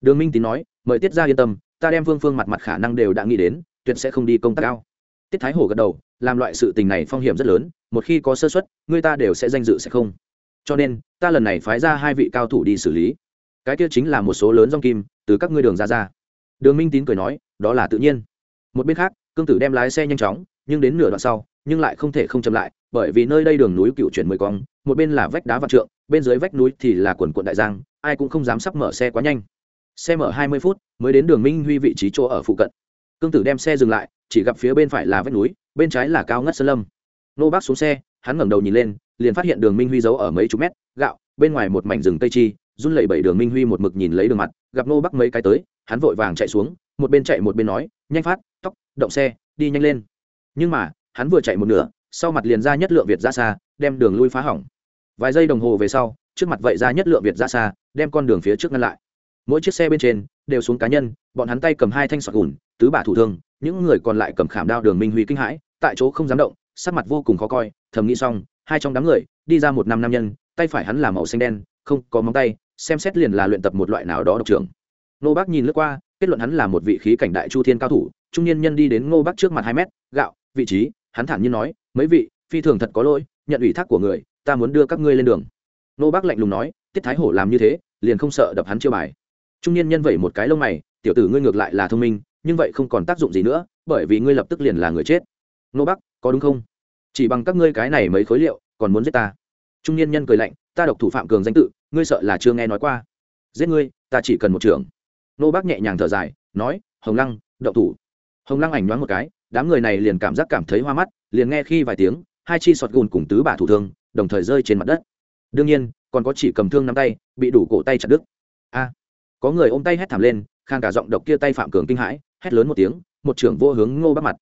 Đường minh tín nói, mời tiết ra yên tâm, ta đem phương phương mặt mặt khả năng đều đã nghĩ đến, tuyệt sẽ không đi công tác cao. Tiết thái hổ gật đầu làm loại sự tình này phong hiểm rất lớn, một khi có sơ xuất người ta đều sẽ danh dự sẽ không. Cho nên, ta lần này phái ra hai vị cao thủ đi xử lý. Cái kia chính là một số lớn dòng kim, từ các ngươi đường ra ra. Đường minh tín cười nói, đó là tự nhiên. Một bên khác, cương tử đem lái xe nhanh chóng, nhưng đến nửa đoạn sau, nhưng lại không thể không chậm lại, bởi vì nơi đây đường núi cựu chuyển mười cong, một bên là vách đá vạn trượng, bên dưới vách núi thì là quần quận đại giang, ai cũng không dám sắp mở xe quá nhanh. Xe mở hai mươi phút, mới đến đường minh huy vị trí chỗ ở phụ cận. Cương tử đem xe dừng lại, chỉ gặp phía bên phải là vách núi bên trái là cao ngất sơn lâm. Nô bác xuống xe, hắn ngẩng đầu nhìn lên, liền phát hiện đường minh huy giấu ở mấy chục mét, gạo, bên ngoài một mảnh rừng tây chi, run lẩy bẩy đường minh huy một mực nhìn lấy đường mặt, gặp nô bắc mấy cái tới, hắn vội vàng chạy xuống, một bên chạy một bên nói, nhanh phát, tóc, động xe, đi nhanh lên. Nhưng mà, hắn vừa chạy một nửa, sau mặt liền ra nhất lượng việt ra xa, đem đường lui phá hỏng. Vài giây đồng hồ về sau, trước mặt vậy ra nhất lượng việt ra xa, đem con đường phía trước ngăn lại. Mỗi chiếc xe bên trên, đều xuống cá nhân, bọn hắn tay cầm hai thanh sọt gùn, tứ bả thủ thương những người còn lại cầm khảm đao đường minh huy kinh hãi, tại chỗ không dám động, sắc mặt vô cùng khó coi, thầm nghĩ xong, hai trong đám người, đi ra một năm nam nhân, tay phải hắn là màu xanh đen, không có móng tay, xem xét liền là luyện tập một loại nào đó độc trưởng. Nô bác nhìn lướt qua, kết luận hắn là một vị khí cảnh đại chu thiên cao thủ, trung niên nhân đi đến ngô bác trước mặt hai mét, gạo, vị trí, hắn thản nhiên nói, mấy vị, phi thường thật có lỗi, nhận ủy thác của người, ta muốn đưa các ngươi lên đường. Nô bác lạnh lùng nói, tiết thái hổ làm như thế, liền không sợ đập hắn chiêu bài. Trung niên nhân vẩy một cái lông mày, tiểu tử ngươi ngược lại là thông minh nhưng vậy không còn tác dụng gì nữa, bởi vì ngươi lập tức liền là người chết. Nô bắc, có đúng không? Chỉ bằng các ngươi cái này mấy khối liệu, còn muốn giết ta. Trung niên nhân cười lạnh, ta độc thủ phạm cường danh tự, ngươi sợ là chưa nghe nói qua. Giết ngươi, ta chỉ cần một trưởng. Nô bác nhẹ nhàng thở dài, nói, hồng lăng đậu thủ. Hồng lăng ảnh đoán một cái, đám người này liền cảm giác cảm thấy hoa mắt, liền nghe khi vài tiếng, hai chi sọt gùn cùng tứ bả thủ thương, đồng thời rơi trên mặt đất. Đương nhiên, còn có chỉ cầm thương nắm tay, bị đủ cổ tay chặt đứt. A, có người ôm tay hét thảm lên, khang cả giọng độc kia tay phạm cường kinh hãi hét lớn một tiếng một trưởng vô hướng ngô bác mặt.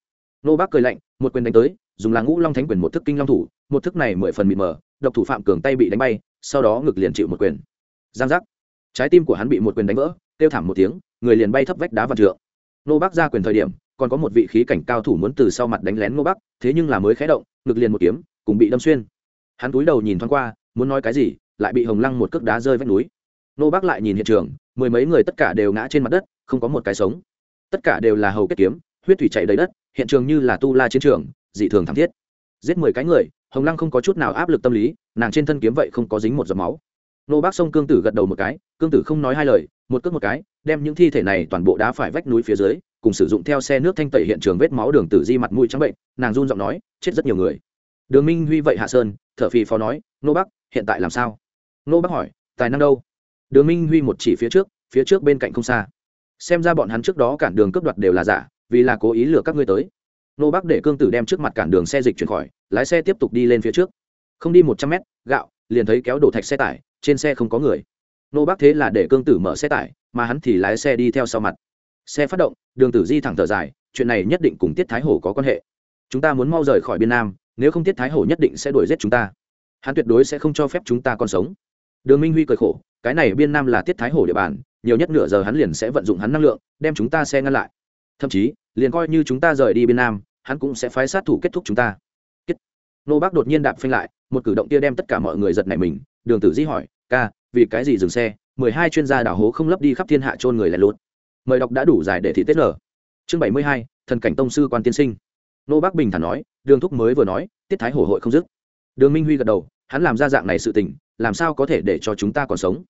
Ngô bác cười lạnh một quyền đánh tới dùng là ngũ long thánh quyền một thức kinh long thủ một thức này mười phần mịt mờ độc thủ phạm cường tay bị đánh bay sau đó ngực liền chịu một quyền. Giang giác. Trái tim của hắn bị một quyền đánh vỡ kêu thảm một tiếng người liền bay thấp vách đá và trượng. Ngô bác ra quyền thời điểm còn có một vị khí cảnh cao thủ muốn từ sau mặt đánh lén Ngô bác, thế nhưng là mới khé động ngực liền một kiếm cùng bị đâm xuyên. Hắn túi đầu nhìn thoáng qua muốn nói cái gì lại bị hồng lăng một cước đá rơi vách núi. Nô bác lại nhìn hiện trường mười mấy người tất cả đều ngã trên mặt đất không có một cái sống tất cả đều là hầu kết kiếm, huyết thủy chảy đầy đất, hiện trường như là tu la chiến trường, dị thường thảm thiết. Giết mười cái người, hồng lăng không có chút nào áp lực tâm lý, nàng trên thân kiếm vậy không có dính một giọt máu. Nô bác sông cương tử gật đầu một cái, cương tử không nói hai lời, một cước một cái, đem những thi thể này toàn bộ đá phải vách núi phía dưới, cùng sử dụng theo xe nước thanh tẩy hiện trường vết máu đường tử di mặt mũi trắng bệnh, nàng run giọng nói, chết rất nhiều người. Đường minh huy vậy hạ sơn, thở phì phò nói, nô bắc hiện tại làm sao? Nô bắc hỏi, tài năng đâu? Đường minh huy một chỉ phía trước phía trước bên cạnh không xa xem ra bọn hắn trước đó cản đường cướp đoạt đều là giả, vì là cố ý lừa các ngươi tới. Nô bác để cương tử đem trước mặt cản đường xe dịch chuyển khỏi, lái xe tiếp tục đi lên phía trước. Không đi một trăm mét, gạo, liền thấy kéo đổ thạch xe tải, trên xe không có người. Nô bác thế là để cương tử mở xe tải, mà hắn thì lái xe đi theo sau mặt. Xe phát động, đường tử di thẳng thở dài, chuyện này nhất định cùng tiết thái hổ có quan hệ. Chúng ta muốn mau rời khỏi biên nam, nếu không tiết thái hổ nhất định sẽ đuổi giết chúng ta. Hắn tuyệt đối sẽ không cho phép chúng ta còn sống. Đường minh huy cười khổ cái này biên nam là tiết thái hổ địa bàn, nhiều nhất nửa giờ hắn liền sẽ vận dụng hắn năng lượng, đem chúng ta xe ngăn lại. Thậm chí, liền coi như chúng ta rời đi biên nam, hắn cũng sẽ phái sát thủ kết thúc chúng ta. Kết. nô bác đột nhiên đạp phanh lại, một cử động kia đem tất cả mọi người giật nảy mình. Đường tử di hỏi, ca, vì cái gì dừng xe? Mười hai chuyên gia đảo hố không lấp đi khắp thiên hạ trôn người lại luôn. mời đọc đã đủ dài để thị tết lở chương bảy mươi hai, thần cảnh tông sư quan tiên sinh. Nô bác bình thản nói, đường thúc mới vừa nói, tiết thái hổ hội không dứt. Đường minh huy gật đầu, hắn làm ra dạng này sự tình làm sao có thể để cho chúng ta còn sống?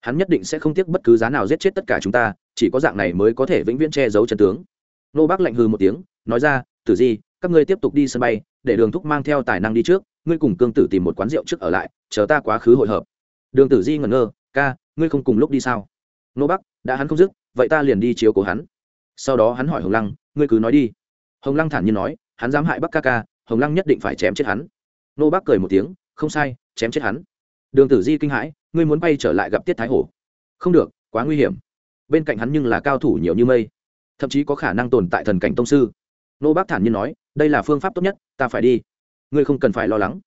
Hắn nhất định sẽ không tiếc bất cứ giá nào giết chết tất cả chúng ta, chỉ có dạng này mới có thể vĩnh viễn che giấu chân tướng. Nô bác lạnh hư một tiếng, nói ra, tử di, các ngươi tiếp tục đi sân bay, để đường thúc mang theo tài năng đi trước, ngươi cùng cương tử tìm một quán rượu trước ở lại, chờ ta quá khứ hội hợp. Đường tử di ngẩn ngơ, ca, ngươi không cùng lúc đi sao? Nô bắc đã hắn không dứt, vậy ta liền đi chiếu cố hắn. Sau đó hắn hỏi hồng lăng, ngươi cứ nói đi. Hồng lăng thản nhiên nói, hắn dám hại bắc ca ca, hồng lăng nhất định phải chém chết hắn. Nô bắc cười một tiếng, không sai, chém chết hắn đường tử di kinh hãi, ngươi muốn bay trở lại gặp tiết thái hổ? Không được, quá nguy hiểm. Bên cạnh hắn nhưng là cao thủ nhiều như mây, thậm chí có khả năng tồn tại thần cảnh tông sư. Nô bác thản nhiên nói, đây là phương pháp tốt nhất, ta phải đi. Ngươi không cần phải lo lắng.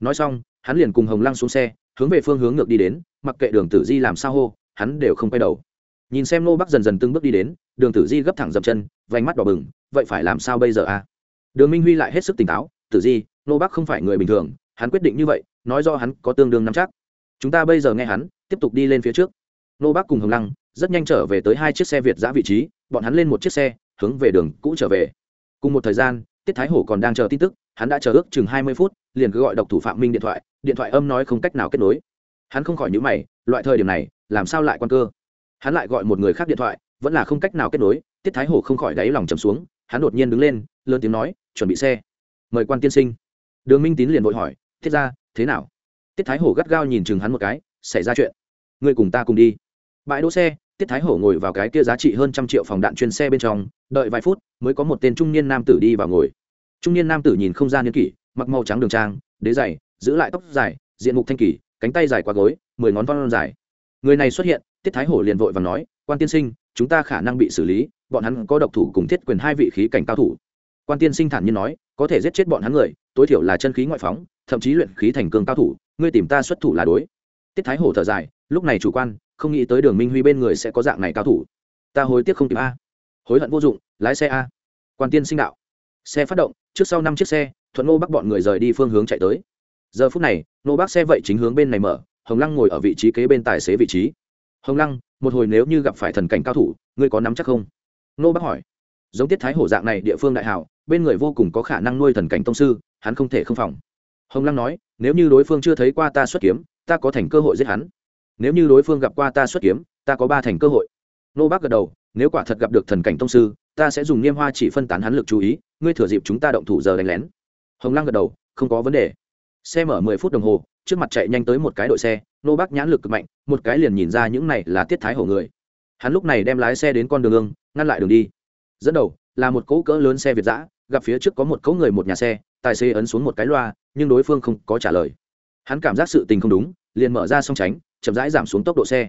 Nói xong, hắn liền cùng hồng lăng xuống xe, hướng về phương hướng ngược đi đến, mặc kệ đường tử di làm sao hô, hắn đều không quay đầu. Nhìn xem nô bác dần dần từng bước đi đến, đường tử di gấp thẳng dập chân, vành mắt đỏ bừng, vậy phải làm sao bây giờ à? đường minh huy lại hết sức tỉnh táo, tử di, nô bác không phải người bình thường, hắn quyết định như vậy, nói do hắn có tương đương nắm chắc chúng ta bây giờ nghe hắn, tiếp tục đi lên phía trước. Nô bác cùng hồng lăng rất nhanh trở về tới hai chiếc xe việt giã vị trí, bọn hắn lên một chiếc xe, hướng về đường cũ trở về. Cùng một thời gian, tiết thái hổ còn đang chờ tin tức, hắn đã chờ ước chừng hai mươi phút, liền cứ gọi độc thủ phạm minh điện thoại điện thoại âm nói không cách nào kết nối. Hắn không khỏi nhữ mày, loại thời điểm này, làm sao lại quan cơ? Hắn lại gọi một người khác điện thoại, vẫn là không cách nào kết nối, tiết thái hổ không khỏi đáy lòng trầm xuống, hắn đột nhiên đứng lên, lớn tiếng nói, chuẩn bị xe. Mời quan tiên sinh. Đường minh tín liền vội hỏi, thiết ra thế nào? Tiết thái hổ gắt gao nhìn chừng hắn một cái xảy ra chuyện. Ngươi cùng ta cùng đi. Bãi đỗ xe tiết thái hổ ngồi vào cái kia giá trị hơn trăm triệu phòng đạn chuyên xe bên trong đợi vài phút mới có một tên trung niên nam tử đi vào ngồi. Trung niên nam tử nhìn không gian niên kỷ mặc màu trắng đường trang đế dày giữ lại tóc dài diện mục thanh kỷ, cánh tay dài qua gối mười ngón von dài. Người này xuất hiện tiết thái hổ liền vội và nói quan tiên sinh chúng ta khả năng bị xử lý bọn hắn có độc thủ cùng thiết quyền hai vị khí cảnh cao thủ. Quan tiên sinh thản nhiên nói có thể giết chết bọn hắn người tối thiểu là chân khí ngoại phóng, thậm chí luyện khí thành cường cao thủ, ngươi tìm ta xuất thủ là đối. Tiết thái hổ thở dài, lúc này chủ quan, không nghĩ tới đường minh huy bên người sẽ có dạng này cao thủ. Ta hối tiếc không kịp a. Hối hận vô dụng, lái xe a. Quan tiên sinh đạo. Xe phát động, trước sau năm chiếc xe, thuận ngô bắc bọn người rời đi phương hướng chạy tới. Giờ phút này, ngô bắc xe vậy chính hướng bên này mở, hồng lăng ngồi ở vị trí kế bên tài xế vị trí. Hồng lăng, một hồi nếu như gặp phải thần cảnh cao thủ, ngươi có nắm chắc không? Ngô bắc hỏi. Giống tiết thái hổ dạng này địa phương đại hảo, bên người vô cùng có khả năng nuôi thần cảnh tông sư hắn không thể không phòng. Hồng lăng nói, nếu như đối phương chưa thấy qua ta xuất kiếm, ta có thành cơ hội giết hắn. Nếu như đối phương gặp qua ta xuất kiếm, ta có ba thành cơ hội. Nô bác gật đầu, nếu quả thật gặp được thần cảnh tông sư, ta sẽ dùng niêm hoa chỉ phân tán hắn lực chú ý, ngươi thừa dịp chúng ta động thủ giờ đánh lén. Hồng lăng gật đầu, không có vấn đề. Xe mở mười phút đồng hồ, trước mặt chạy nhanh tới một cái đội xe, nô bác nhãn lực cực mạnh, một cái liền nhìn ra những này là tiết thái hổ người. Hắn lúc này đem lái xe đến con đường ương, ngăn lại đường đi. Dẫn đầu, là một cỗ cỡ lớn xe việt giã gặp phía trước có một cỗ người một nhà xe, tài xế ấn xuống một cái loa, nhưng đối phương không có trả lời. Hắn cảm giác sự tình không đúng, liền mở ra song tránh, chậm rãi giảm xuống tốc độ xe.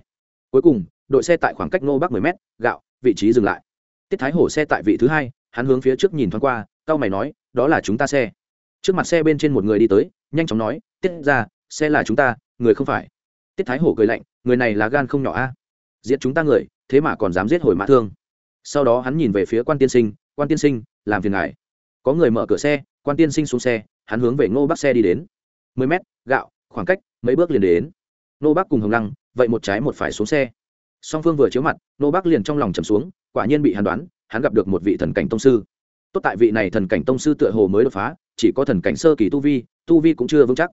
Cuối cùng, đội xe tại khoảng cách nô bắc mười m gạo, vị trí dừng lại. Tiết thái hổ xe tại vị thứ hai, hắn hướng phía trước nhìn thoáng qua cao mày nói, đó là chúng ta xe. Trước mặt xe bên trên một người đi tới, nhanh chóng nói, tiết ra, xe là chúng ta, người không phải. Tiết thái hổ cười lạnh, người này là gan không nhỏ a. Giết chúng ta người, thế mà còn dám giết hồi mã thương. Sau đó hắn nhìn về phía quan tiên sinh, quan tiên sinh, làm phiền ngài có người mở cửa xe, quan tiên sinh xuống xe, hắn hướng về ngô bắc xe đi đến. Mười mét, gạo, khoảng cách, mấy bước liền đến. Nô bác cùng hồng lăng, vậy một trái một phải xuống xe. Song phương vừa chiếu mặt nô bác liền trong lòng trầm xuống, quả nhiên bị hắn đoán, hắn gặp được một vị thần cảnh tông sư. Tốt tại vị này thần cảnh tông sư tựa hồ mới đột phá, chỉ có thần cảnh sơ kỳ tu vi tu vi cũng chưa vững chắc.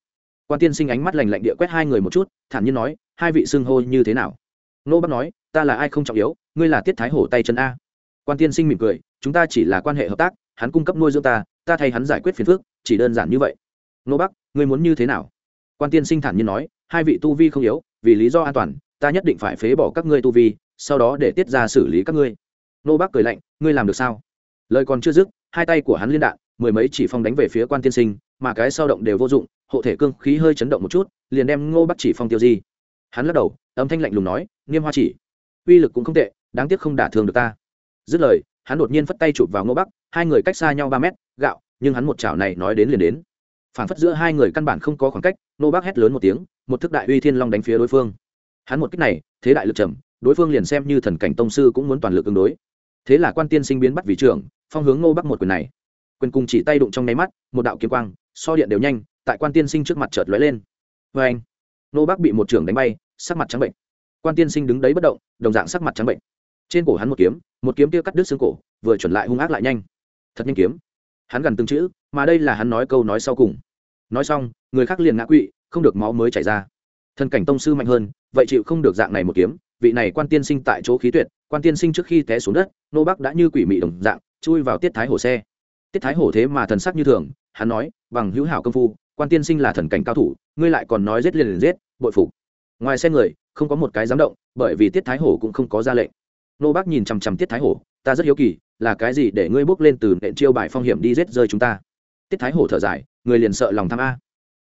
Quan tiên sinh ánh mắt lành lạnh địa quét hai người một chút, thản nhiên nói, hai vị xưng hô như thế nào? Nô bác nói, ta là ai không trọng yếu, ngươi là tiết thái hổ tay chân a. Quan tiên sinh mỉm cười, chúng ta chỉ là quan hệ hợp tác hắn cung cấp nuôi dưỡng ta ta thay hắn giải quyết phiền phức, chỉ đơn giản như vậy. Nô bắc, ngươi muốn như thế nào? Quan tiên sinh thản nhiên nói, hai vị tu vi không yếu, vì lý do an toàn, ta nhất định phải phế bỏ các ngươi tu vi, sau đó để tiết ra xử lý các ngươi. Nô Bắc cười lạnh, ngươi làm được sao? Lời còn chưa dứt, hai tay của hắn liên đạn, mười mấy chỉ phong đánh về phía quan tiên sinh, mà cái sao động đều vô dụng, hộ thể cương khí hơi chấn động một chút, liền đem ngô bắc chỉ phong tiêu di. Hắn lắc đầu, âm thanh lạnh lùng nói nghiêm hoa chỉ, uy lực cũng không tệ, đáng tiếc không đả thương được ta. Dứt lời hắn đột nhiên phất tay chụp vào ngô bắc, hai người cách xa nhau ba mét, gạo, nhưng hắn một chảo này nói đến liền đến. Phản phất giữa hai người căn bản không có khoảng cách, ngô bắc hét lớn một tiếng, một thức đại uy thiên long đánh phía đối phương. Hắn một cách này, thế đại lực trầm, đối phương liền xem như thần cảnh tông sư cũng muốn toàn lực ứng đối. Thế là quan tiên sinh biến bắt vị trưởng, phong hướng ngô bắc một quyền này. Quyền cùng chỉ tay đụng trong nháy mắt, một đạo kiếm quang, so điện đều nhanh, tại quan tiên sinh trước mặt chợt lóe lên. Vê anh ngô bắc bị một trưởng đánh bay, sắc mặt trắng bệnh. Quan tiên sinh đứng đấy bất động, đồng dạng sắc mặt trắng bệnh trên cổ hắn một kiếm một kiếm kia cắt đứt xương cổ, vừa chuẩn lại hung ác lại nhanh. Thật nhanh kiếm. Hắn gần từng chữ, mà đây là hắn nói câu nói sau cùng. Nói xong, người khác liền ngã quỵ, không được máu mới chảy ra. Thần cảnh tông sư mạnh hơn, vậy chịu không được dạng này một kiếm, vị này quan tiên sinh tại chỗ khí tuyệt, quan tiên sinh trước khi té xuống đất, nô bắc đã như quỷ mị đồng dạng, chui vào tiết thái hổ xe. Tiết thái hổ thế mà thần sắc như thường, hắn nói, bằng hữu hảo công phu, quan tiên sinh là thần cảnh cao thủ, ngươi lại còn nói giết liền liền giết, bội phục. Ngoài xe người, không có một cái dám động, bởi vì tiết thái hổ cũng không có ra lệnh nô bác nhìn chằm chằm tiết thái hổ, ta rất hiếu kỳ, là cái gì để ngươi bước lên từ nện chiêu bài phong hiểm đi giết rơi chúng ta? Tiết thái hổ thở dài, người liền sợ lòng tham a.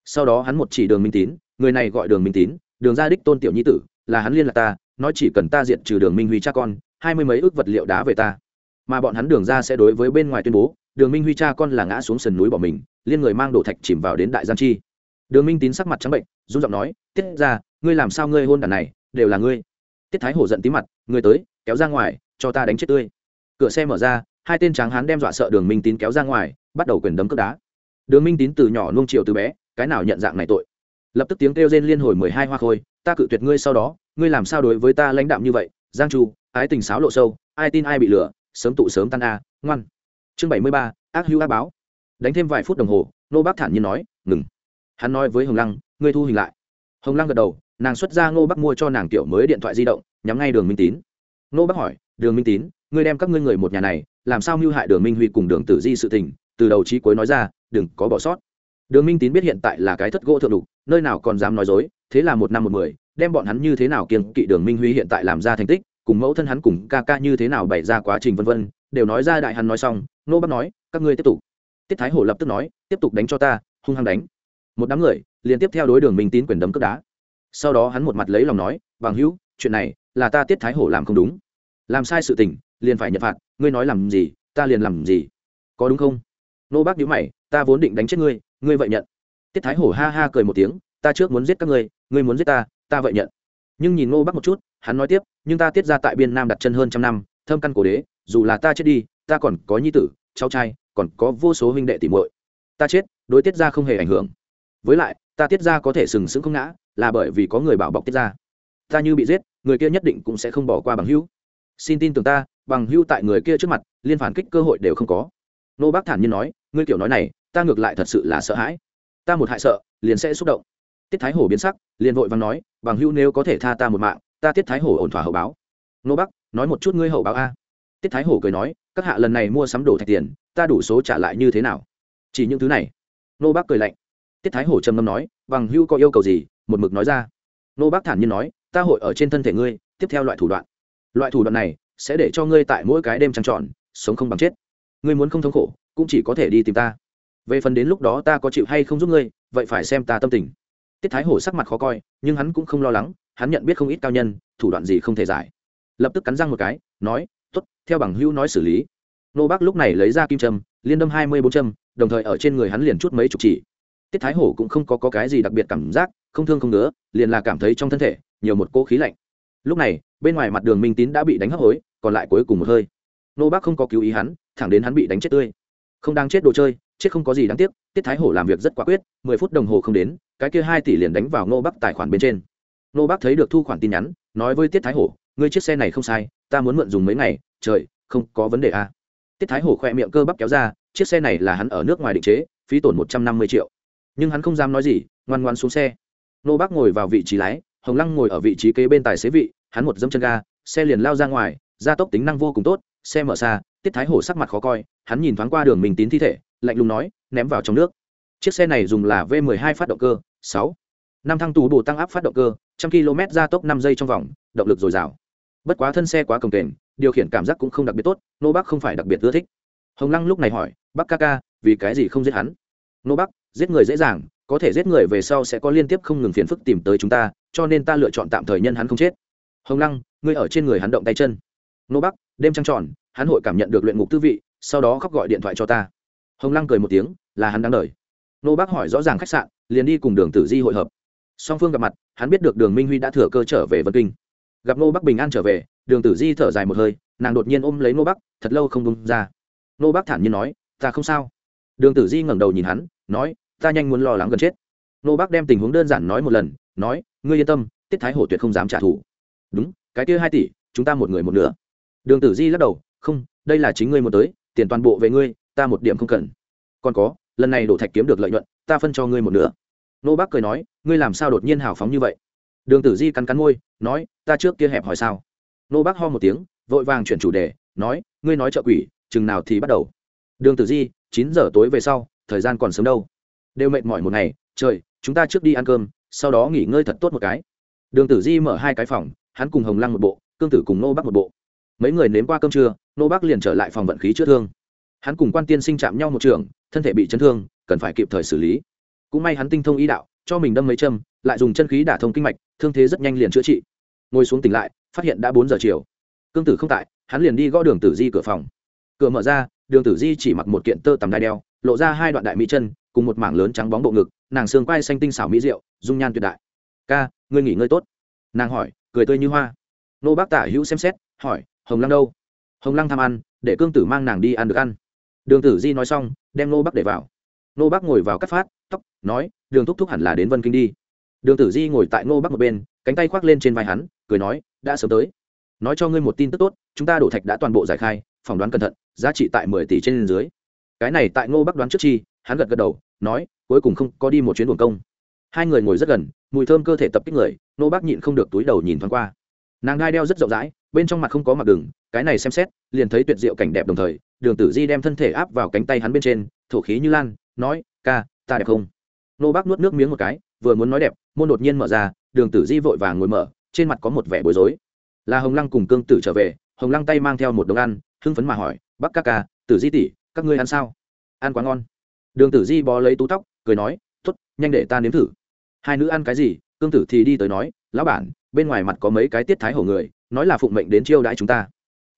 Sau đó hắn một chỉ đường minh tín, người này gọi đường minh tín, đường gia đích tôn tiểu nhi tử, là hắn liên lạc ta, nói chỉ cần ta diện trừ đường minh huy cha con, hai mươi mấy ước vật liệu đá về ta. Mà bọn hắn đường ra sẽ đối với bên ngoài tuyên bố, đường minh huy cha con là ngã xuống sườn núi bỏ mình, liên người mang đổ thạch chìm vào đến đại giang chi. Đường minh tín sắc mặt trắng bệnh, run giọng nói, tiết ra ngươi làm sao ngươi hôn đàn này, đều là ngươi. Tiết thái hổ giận tí mặt, ngươi tới kéo ra ngoài, cho ta đánh chết tươi. Cửa xe mở ra, hai tên tráng hán đem dọa sợ đường minh tín kéo ra ngoài, bắt đầu quyền đấm cướp đá. Đường minh tín từ nhỏ nung chiều từ bé, cái nào nhận dạng này tội? Lập tức tiếng kêu rên liên hồi mười hai hoa khôi, ta cự tuyệt ngươi sau đó, ngươi làm sao đối với ta lãnh đạm như vậy? Giang chu, ái tình sáo lộ sâu, ai tin ai bị lừa, sớm tụ sớm tan a, ngoan. Chương bảy mươi ba, ác hữu ác báo. Đánh thêm vài phút đồng hồ, nô bác thản nhiên nói, ngừng. Hắn nói với hồng lăng, ngươi thu hình lại. Hồng lăng gật đầu, nàng xuất ra ngô bắc mua cho nàng tiểu mới điện thoại di động, nhắm ngay đường minh tín. Nô bác hỏi, đường minh tín, ngươi đem các ngươi người một nhà này, làm sao mưu hại đường minh huy cùng đường tử di sự tình? Từ đầu trí cuối nói ra, đừng có bỏ sót. Đường minh tín biết hiện tại là cái thất gỗ thượng đục, nơi nào còn dám nói dối, thế là một năm một mười, đem bọn hắn như thế nào kiêng kỵ đường minh huy hiện tại làm ra thành tích, cùng mẫu thân hắn cùng ca ca như thế nào bày ra quá trình vân vân, đều nói ra đại hắn nói xong, nô bác nói, các ngươi tiếp tục. Tiết thái hổ lập tức nói, tiếp tục đánh cho ta, hung hăng đánh. Một đám người liền tiếp theo đối đường minh tín quyền đấm cướp đá. Sau đó hắn một mặt lấy lòng nói, bằng hữu, chuyện này là ta tiết thái hổ làm không đúng. Làm sai sự tình, liền phải nhận phạt, ngươi nói làm gì, ta liền làm gì. Có đúng không? Nô bác nhíu mày, ta vốn định đánh chết ngươi ngươi vậy nhận. Tiết thái hổ ha ha cười một tiếng, ta trước muốn giết các ngươi ngươi muốn giết ta ta vậy nhận. Nhưng nhìn nô bác một chút, hắn nói tiếp, nhưng ta tiết ra tại biên nam đặt chân hơn trăm năm, thâm căn cổ đế, dù là ta chết đi, ta còn có nhi tử, cháu trai, còn có vô số huynh đệ tỉ muội. Ta chết, đối tiết ra không hề ảnh hưởng. Với lại, ta tiết ra có thể sừng sững không ngã, là bởi vì có người bảo bọc tiết ra ta như bị giết, người kia nhất định cũng sẽ không bỏ qua bằng hữu. Xin tin tưởng ta, bằng hữu tại người kia trước mặt, liên phản kích cơ hội đều không có. Nô bác thản nhiên nói, ngươi kiểu nói này, ta ngược lại thật sự là sợ hãi. Ta một hại sợ, liền sẽ xúc động. Tiết thái hổ biến sắc, liền vội vàng nói, bằng hữu nếu có thể tha ta một mạng, ta tiết thái hổ ổn thỏa hậu báo. Nô bắc nói một chút ngươi hậu báo a. Tiết thái hổ cười nói, các hạ lần này mua sắm đồ thạch tiền, ta đủ số trả lại như thế nào? Chỉ những thứ này. Nô bắc cười lạnh. Tiết thái hổ trầm ngâm nói, bằng hữu có yêu cầu gì? Một mực nói ra. Nô bác thản nhiên nói ta hội ở trên thân thể ngươi tiếp theo loại thủ đoạn. Loại thủ đoạn này sẽ để cho ngươi tại mỗi cái đêm trăng tròn, sống không bằng chết. Ngươi muốn không thống khổ cũng chỉ có thể đi tìm ta. Về phần đến lúc đó ta có chịu hay không giúp ngươi vậy phải xem ta tâm tình. Tiết thái hổ sắc mặt khó coi nhưng hắn cũng không lo lắng hắn nhận biết không ít cao nhân thủ đoạn gì không thể giải. Lập tức cắn răng một cái nói t ố t theo bằng hữu nói xử lý. Nô bác lúc này lấy ra kim trâm liên đâm hai mươi bốn trâm đồng thời ở trên người hắn liền chút mấy chục chỉ. Tiết thái hổ cũng không có, có cái gì đặc biệt cảm giác không thương không nữa liền là cảm thấy trong thân thể nhiều một cỗ khí lạnh. Lúc này, bên ngoài mặt đường minh tín đã bị đánh hấp hối, còn lại cuối cùng một hơi. Nô bác không có cứu ý hắn, thẳng đến hắn bị đánh chết tươi. Không đang chết đồ chơi, chết không có gì đáng tiếc, tiết thái hổ làm việc rất quả quyết, mười phút đồng hồ không đến, cái kia hai tỷ liền đánh vào nô bác tài khoản bên trên. Nô bác thấy được thu khoản tin nhắn, nói với tiết thái hổ, ngươi chiếc xe này không sai, ta muốn mượn dùng mấy ngày, trời, không có vấn đề à. tiết thái hổ khoe miệng cơ bắp kéo ra, chiếc xe này là hắn ở nước ngoài định chế, phí tổn một trăm năm mươi triệu. Nhưng hắn không dám nói gì, ngoan ngoan xuống xe. Nô bác ngồi vào vị trí lái hồng lăng ngồi ở vị trí kế bên tài xế vị, hắn một dâm chân ga, xe liền lao ra ngoài, gia tốc tính năng vô cùng tốt, xe mở xa, tiết thái hổ sắc mặt khó coi, hắn nhìn thoáng qua đường mình tín thi thể, lạnh lùng nói, ném vào trong nước. Chiếc xe này dùng là v 12 phát động cơ, sáu. Năm thăng tù bổ tăng áp phát động cơ, trăm km gia tốc năm giây trong vòng, động lực dồi dào. Bất quá thân xe quá cồng kềnh, điều khiển cảm giác cũng không đặc biệt tốt, nô bác không phải đặc biệt ưa thích. Hồng lăng lúc này hỏi bác ca ca, vì cái gì không giết hắn? Nô bắc, giết người dễ dàng có thể giết người về sau sẽ có liên tiếp không ngừng phiền phức tìm tới chúng ta, cho nên ta lựa chọn tạm thời nhân hắn không chết. Hồng lăng, ngươi ở trên người hắn động tay chân. Nô bắc, đêm trăng tròn, hắn hội cảm nhận được luyện ngục tư vị, sau đó khóc gọi điện thoại cho ta. Hồng lăng cười một tiếng, là hắn đang đợi nô bắc hỏi rõ ràng khách sạn, liền đi cùng đường tử di hội hợp. Song phương gặp mặt, hắn biết được đường minh huy đã thừa cơ trở về vân kinh. Gặp nô bắc bình an trở về, đường tử di thở dài một hơi, nàng đột nhiên ôm lấy nô bắc, thật lâu không bông ra. Nô bắc thản nhiên nói, ta không sao. Đường tử di ngẩng đầu nhìn hắn, nói ta nhanh muốn lo lắng gần chết. Nô bác đem tình huống đơn giản nói một lần, nói, ngươi yên tâm, tiết thái hổ tuyệt không dám trả thù. Đúng, cái kia hai tỷ, chúng ta một người một nửa. Đường tử di lắc đầu, không, đây là chính ngươi muốn tới, tiền toàn bộ về ngươi, ta một điểm không cần. Còn có, lần này đổ thạch kiếm được lợi nhuận, ta phân cho ngươi một nửa. Nô bác cười nói, ngươi làm sao đột nhiên hào phóng như vậy? Đường tử di cắn cắn môi, nói, ta trước kia hẹp hỏi sao? Nô bác ho một tiếng, vội vàng chuyển chủ đề, nói, ngươi nói trợ quỷ, chừng nào thì bắt đầu? Đường tử di, chín giờ tối về sau, thời gian còn sớm đâu? Đều mệt mỏi một ngày, trời, chúng ta trước đi ăn cơm, sau đó nghỉ ngơi thật tốt một cái. Đường tử di mở hai cái phòng, hắn cùng hồng lăng một bộ, cương tử cùng nô bắc một bộ. Mấy người nếm qua cơm trưa, nô bắc liền trở lại phòng vận khí chữa thương. Hắn cùng quan tiên sinh chạm nhau một trường, thân thể bị chấn thương, cần phải kịp thời xử lý. Cũng may hắn tinh thông ý đạo, cho mình đâm mấy châm, lại dùng chân khí đả thông kinh mạch, thương thế rất nhanh liền chữa trị. Ngồi xuống tỉnh lại, phát hiện đã bốn giờ chiều. Cương tử không tại, hắn liền đi gõ đường tử di cửa phòng. Cửa mở ra, đường tử di chỉ mặc một kiện tơ tằm đai đeo lộ ra hai đoạn đại mỹ chân, cùng một mảng lớn trắng bóng bộ ngực, nàng xương quai xanh tinh xảo mỹ rượu dung nhan tuyệt đại. Ca, ngươi nghỉ ngơi tốt. Nàng hỏi, cười tươi như hoa. Nô bác tả hữu xem xét, hỏi, hồng lăng đâu? Hồng lăng tham ăn, để cương tử mang nàng đi ăn được ăn. Đường tử di nói xong, đem nô bác để vào. Nô bác ngồi vào cắt phát, tóc, nói, đường thúc thúc hẳn là đến vân kinh đi. Đường tử di ngồi tại nô bác một bên, cánh tay khoác lên trên vai hắn, cười nói, đã sớm tới. Nói cho ngươi một tin tức tốt, chúng ta đổ thạch đã toàn bộ giải khai, phỏng đoán cẩn thận, giá trị tại mười tỷ trên dưới cái này tại ngô bắc đoán trước chi, hắn gật gật đầu, nói, cuối cùng không có đi một chuyến buồng công. Hai người ngồi rất gần, mùi thơm cơ thể tập kích người nô bác nhịn không được túi đầu nhìn thoáng qua. Nàng đai đeo rất rộng rãi, bên trong mặt không có mặt đường, cái này xem xét, liền thấy tuyệt diệu cảnh đẹp đồng thời, đường tử di đem thân thể áp vào cánh tay hắn bên trên, thổ khí như lan, nói, ca, ta đẹp không? Nô bác nuốt nước miếng một cái, vừa muốn nói đẹp, môn đột nhiên mở ra, đường tử di vội vàng ngồi mở, trên mặt có một vẻ bối rối. Là hồng lăng cùng cương tử trở về, hồng lăng tay mang theo một đống ăn, hưng phấn mà hỏi, bắc ca ca, tử di tỷ các ngươi ăn sao? Ăn quá ngon. Đường tử di bó lấy tú tóc, cười nói t ố t nhanh để ta nếm thử. Hai nữ ăn cái gì? Cương tử thì đi tới nói, lão bản, bên ngoài mặt có mấy cái tiết thái hổ người, nói là phụng mệnh đến chiêu đãi chúng ta.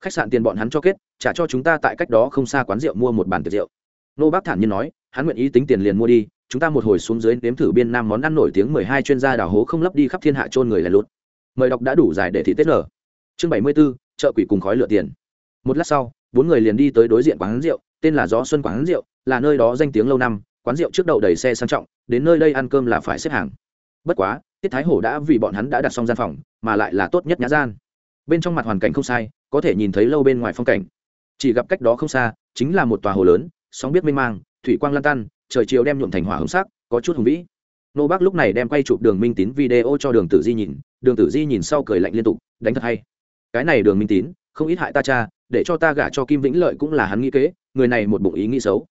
Khách sạn tiền bọn hắn cho kết, trả cho chúng ta tại cách đó không xa quán rượu mua một bàn tiệc rượu. Nô bác thản nhiên nói, hắn nguyện ý tính tiền liền mua đi, chúng ta một hồi xuống dưới nếm thử biên nam món ăn nổi tiếng mười hai chuyên gia đào hố không lấp đi khắp thiên hạ trôn người lẻ lụt mời đọc đã đủ dài để thị tết nở. Chương bảy mươi b ố chợ quỷ cùng khói lửa tiền. Một lát sau, bốn người liền đi tới đối diện quán rượu tên là gió xuân quán rượu, là nơi đó danh tiếng lâu năm, quán rượu trước đầu đầy xe sang trọng, đến nơi đây ăn cơm là phải xếp hàng. Bất quá, tiết thái hổ đã vì bọn hắn đã đặt xong gian phòng, mà lại là tốt nhất nhã gian. Bên trong mặt hoàn cảnh không sai, có thể nhìn thấy lâu bên ngoài phong cảnh. Chỉ gặp cách đó không xa, chính là một tòa hồ lớn, sóng biết mênh mang, thủy quang lan tan, trời chiều đem nhuộm thành hỏa hồng sắc, có chút hùng vĩ. Nô bác lúc này đem quay chụp đường minh tín video cho đường tử di nhìn, đường tử di nhìn sau cười lạnh liên tục, đánh thật hay. Cái này đường minh tín, không ít hại ta cha, để cho ta gả cho kim vĩnh lợi cũng là hắn nghĩ kế người này một bụng ý nghĩ xấu.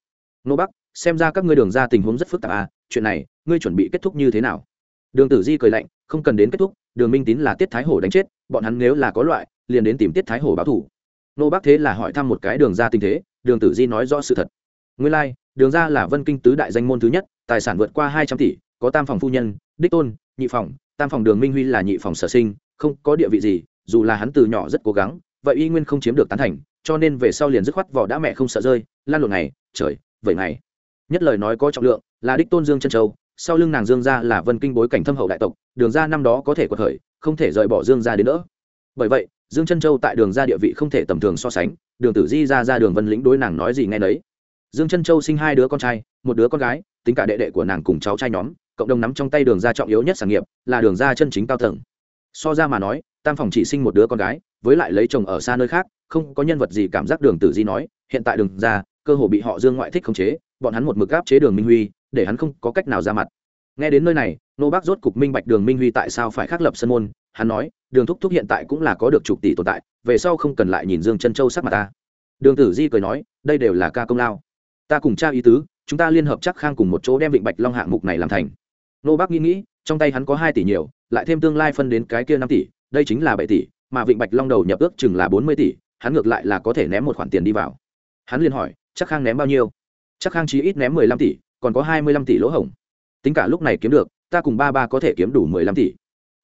Nô bắc xem ra các ngươi đường ra tình huống rất phức tạp à chuyện này ngươi chuẩn bị kết thúc như thế nào? Đường tử di cười lạnh không cần đến kết thúc đường minh tín là tiết thái hổ đánh chết bọn hắn nếu là có loại liền đến tìm tiết thái hổ báo thủ nô bắc thế là hỏi thăm một cái đường ra tình thế đường tử di nói rõ sự thật. Nguyên lai、like, đường ra là vân kinh tứ đại danh môn thứ nhất tài sản vượt qua hai trăm tỷ có tam phòng phu nhân đích tôn nhị phòng tam phòng đường minh huy là nhị phòng sở sinh không có địa vị gì dù là hắn từ nhỏ rất cố gắng vậy y nguyên không chiếm được tán thành cho nên về sau liền dứt khoát vỏ đã mẹ không sợ rơi, lan lộn này trời vậy này nhất lời nói có trọng lượng là đích tôn dương chân châu, sau lưng nàng dương gia là vân kinh bối cảnh thâm hậu đại tộc, đường gia năm đó có thể có khởi, không thể rời bỏ dương gia đến nữa bởi vậy, dương chân châu tại đường gia địa vị không thể tầm thường so sánh, đường tử di ra ra đường vân lĩnh đối nàng nói gì nghe nấy. Dương chân châu sinh hai đứa con trai, một đứa con gái, tính cả đệ đệ của nàng cùng cháu trai nhóm, cộng đồng nắm trong tay đường ra trọng yếu nhất sản nghiệp là đường ra chân chính cao tầng. So ra mà nói, tam phòng chỉ sinh một đứa con gái, với lại lấy chồng ở xa nơi khác không có nhân vật gì cảm giác đường tử di nói, hiện tại đường ra, cơ hồ bị họ dương ngoại thích khống chế, bọn hắn một mực áp chế đường minh huy, để hắn không có cách nào ra mặt. Nghe đến nơi này, nô bác rốt cục minh bạch đường minh huy tại sao phải khắc lập sân môn, hắn nói, đường thúc thúc hiện tại cũng là có được chục tỷ tồn tại, về sau không cần lại nhìn dương chân châu sắc mặt ta. Đường tử di cười nói, đây đều là ca công lao. Ta cùng cha ý tứ, chúng ta liên hợp chắc khang cùng một chỗ đem vịnh bạch long hạng mục này làm thành. Nô bác nghĩ nghĩ, trong tay hắn có hai tỷ nhiều, lại thêm tương lai phân đến cái kia năm tỷ, đây chính là bảy tỷ, mà vịnh bạch long đầu nhập ước chừng là bốn mươi tỷ hắn ngược lại là có thể ném một khoản tiền đi vào. Hắn liền hỏi, chắc khang ném bao nhiêu? Chắc khang chí ít ném mười lăm tỷ, còn có hai mươi lăm tỷ lỗ hổng. Tính cả lúc này kiếm được, ta cùng ba ba có thể kiếm đủ mười lăm tỷ.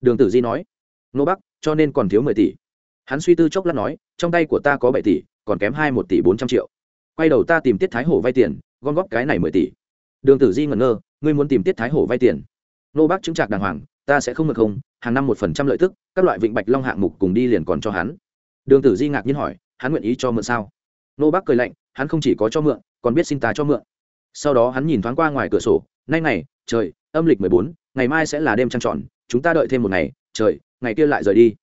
Đường tử di nói, nô bắc, cho nên còn thiếu mười tỷ. Hắn suy tư chốc lát nói, trong tay của ta có bảy tỷ, còn kém hai một tỷ bốn trăm triệu. Quay đầu ta tìm tiết thái hổ vay tiền, gom góp cái này mười tỷ. Đường tử di ngẩn ngơ, ngươi muốn tìm tiết thái hổ vay tiền? Nô bác chứng trạc đàng hoàng, ta sẽ không mượn không, hàng năm một phần trăm lợi tức, các loại vịnh bạch long hạng mục cùng đi liền còn cho hắn đường tử di ngạc nhiên hỏi, hắn nguyện ý cho mượn sao? Nô bác cười lạnh, hắn không chỉ có cho mượn, còn biết xin ta cho mượn. Sau đó hắn nhìn thoáng qua ngoài cửa sổ, nay này trời, âm lịch mười bốn, ngày mai sẽ là đêm trăng tròn, chúng ta đợi thêm một ngày, trời, ngày kia lại rời đi.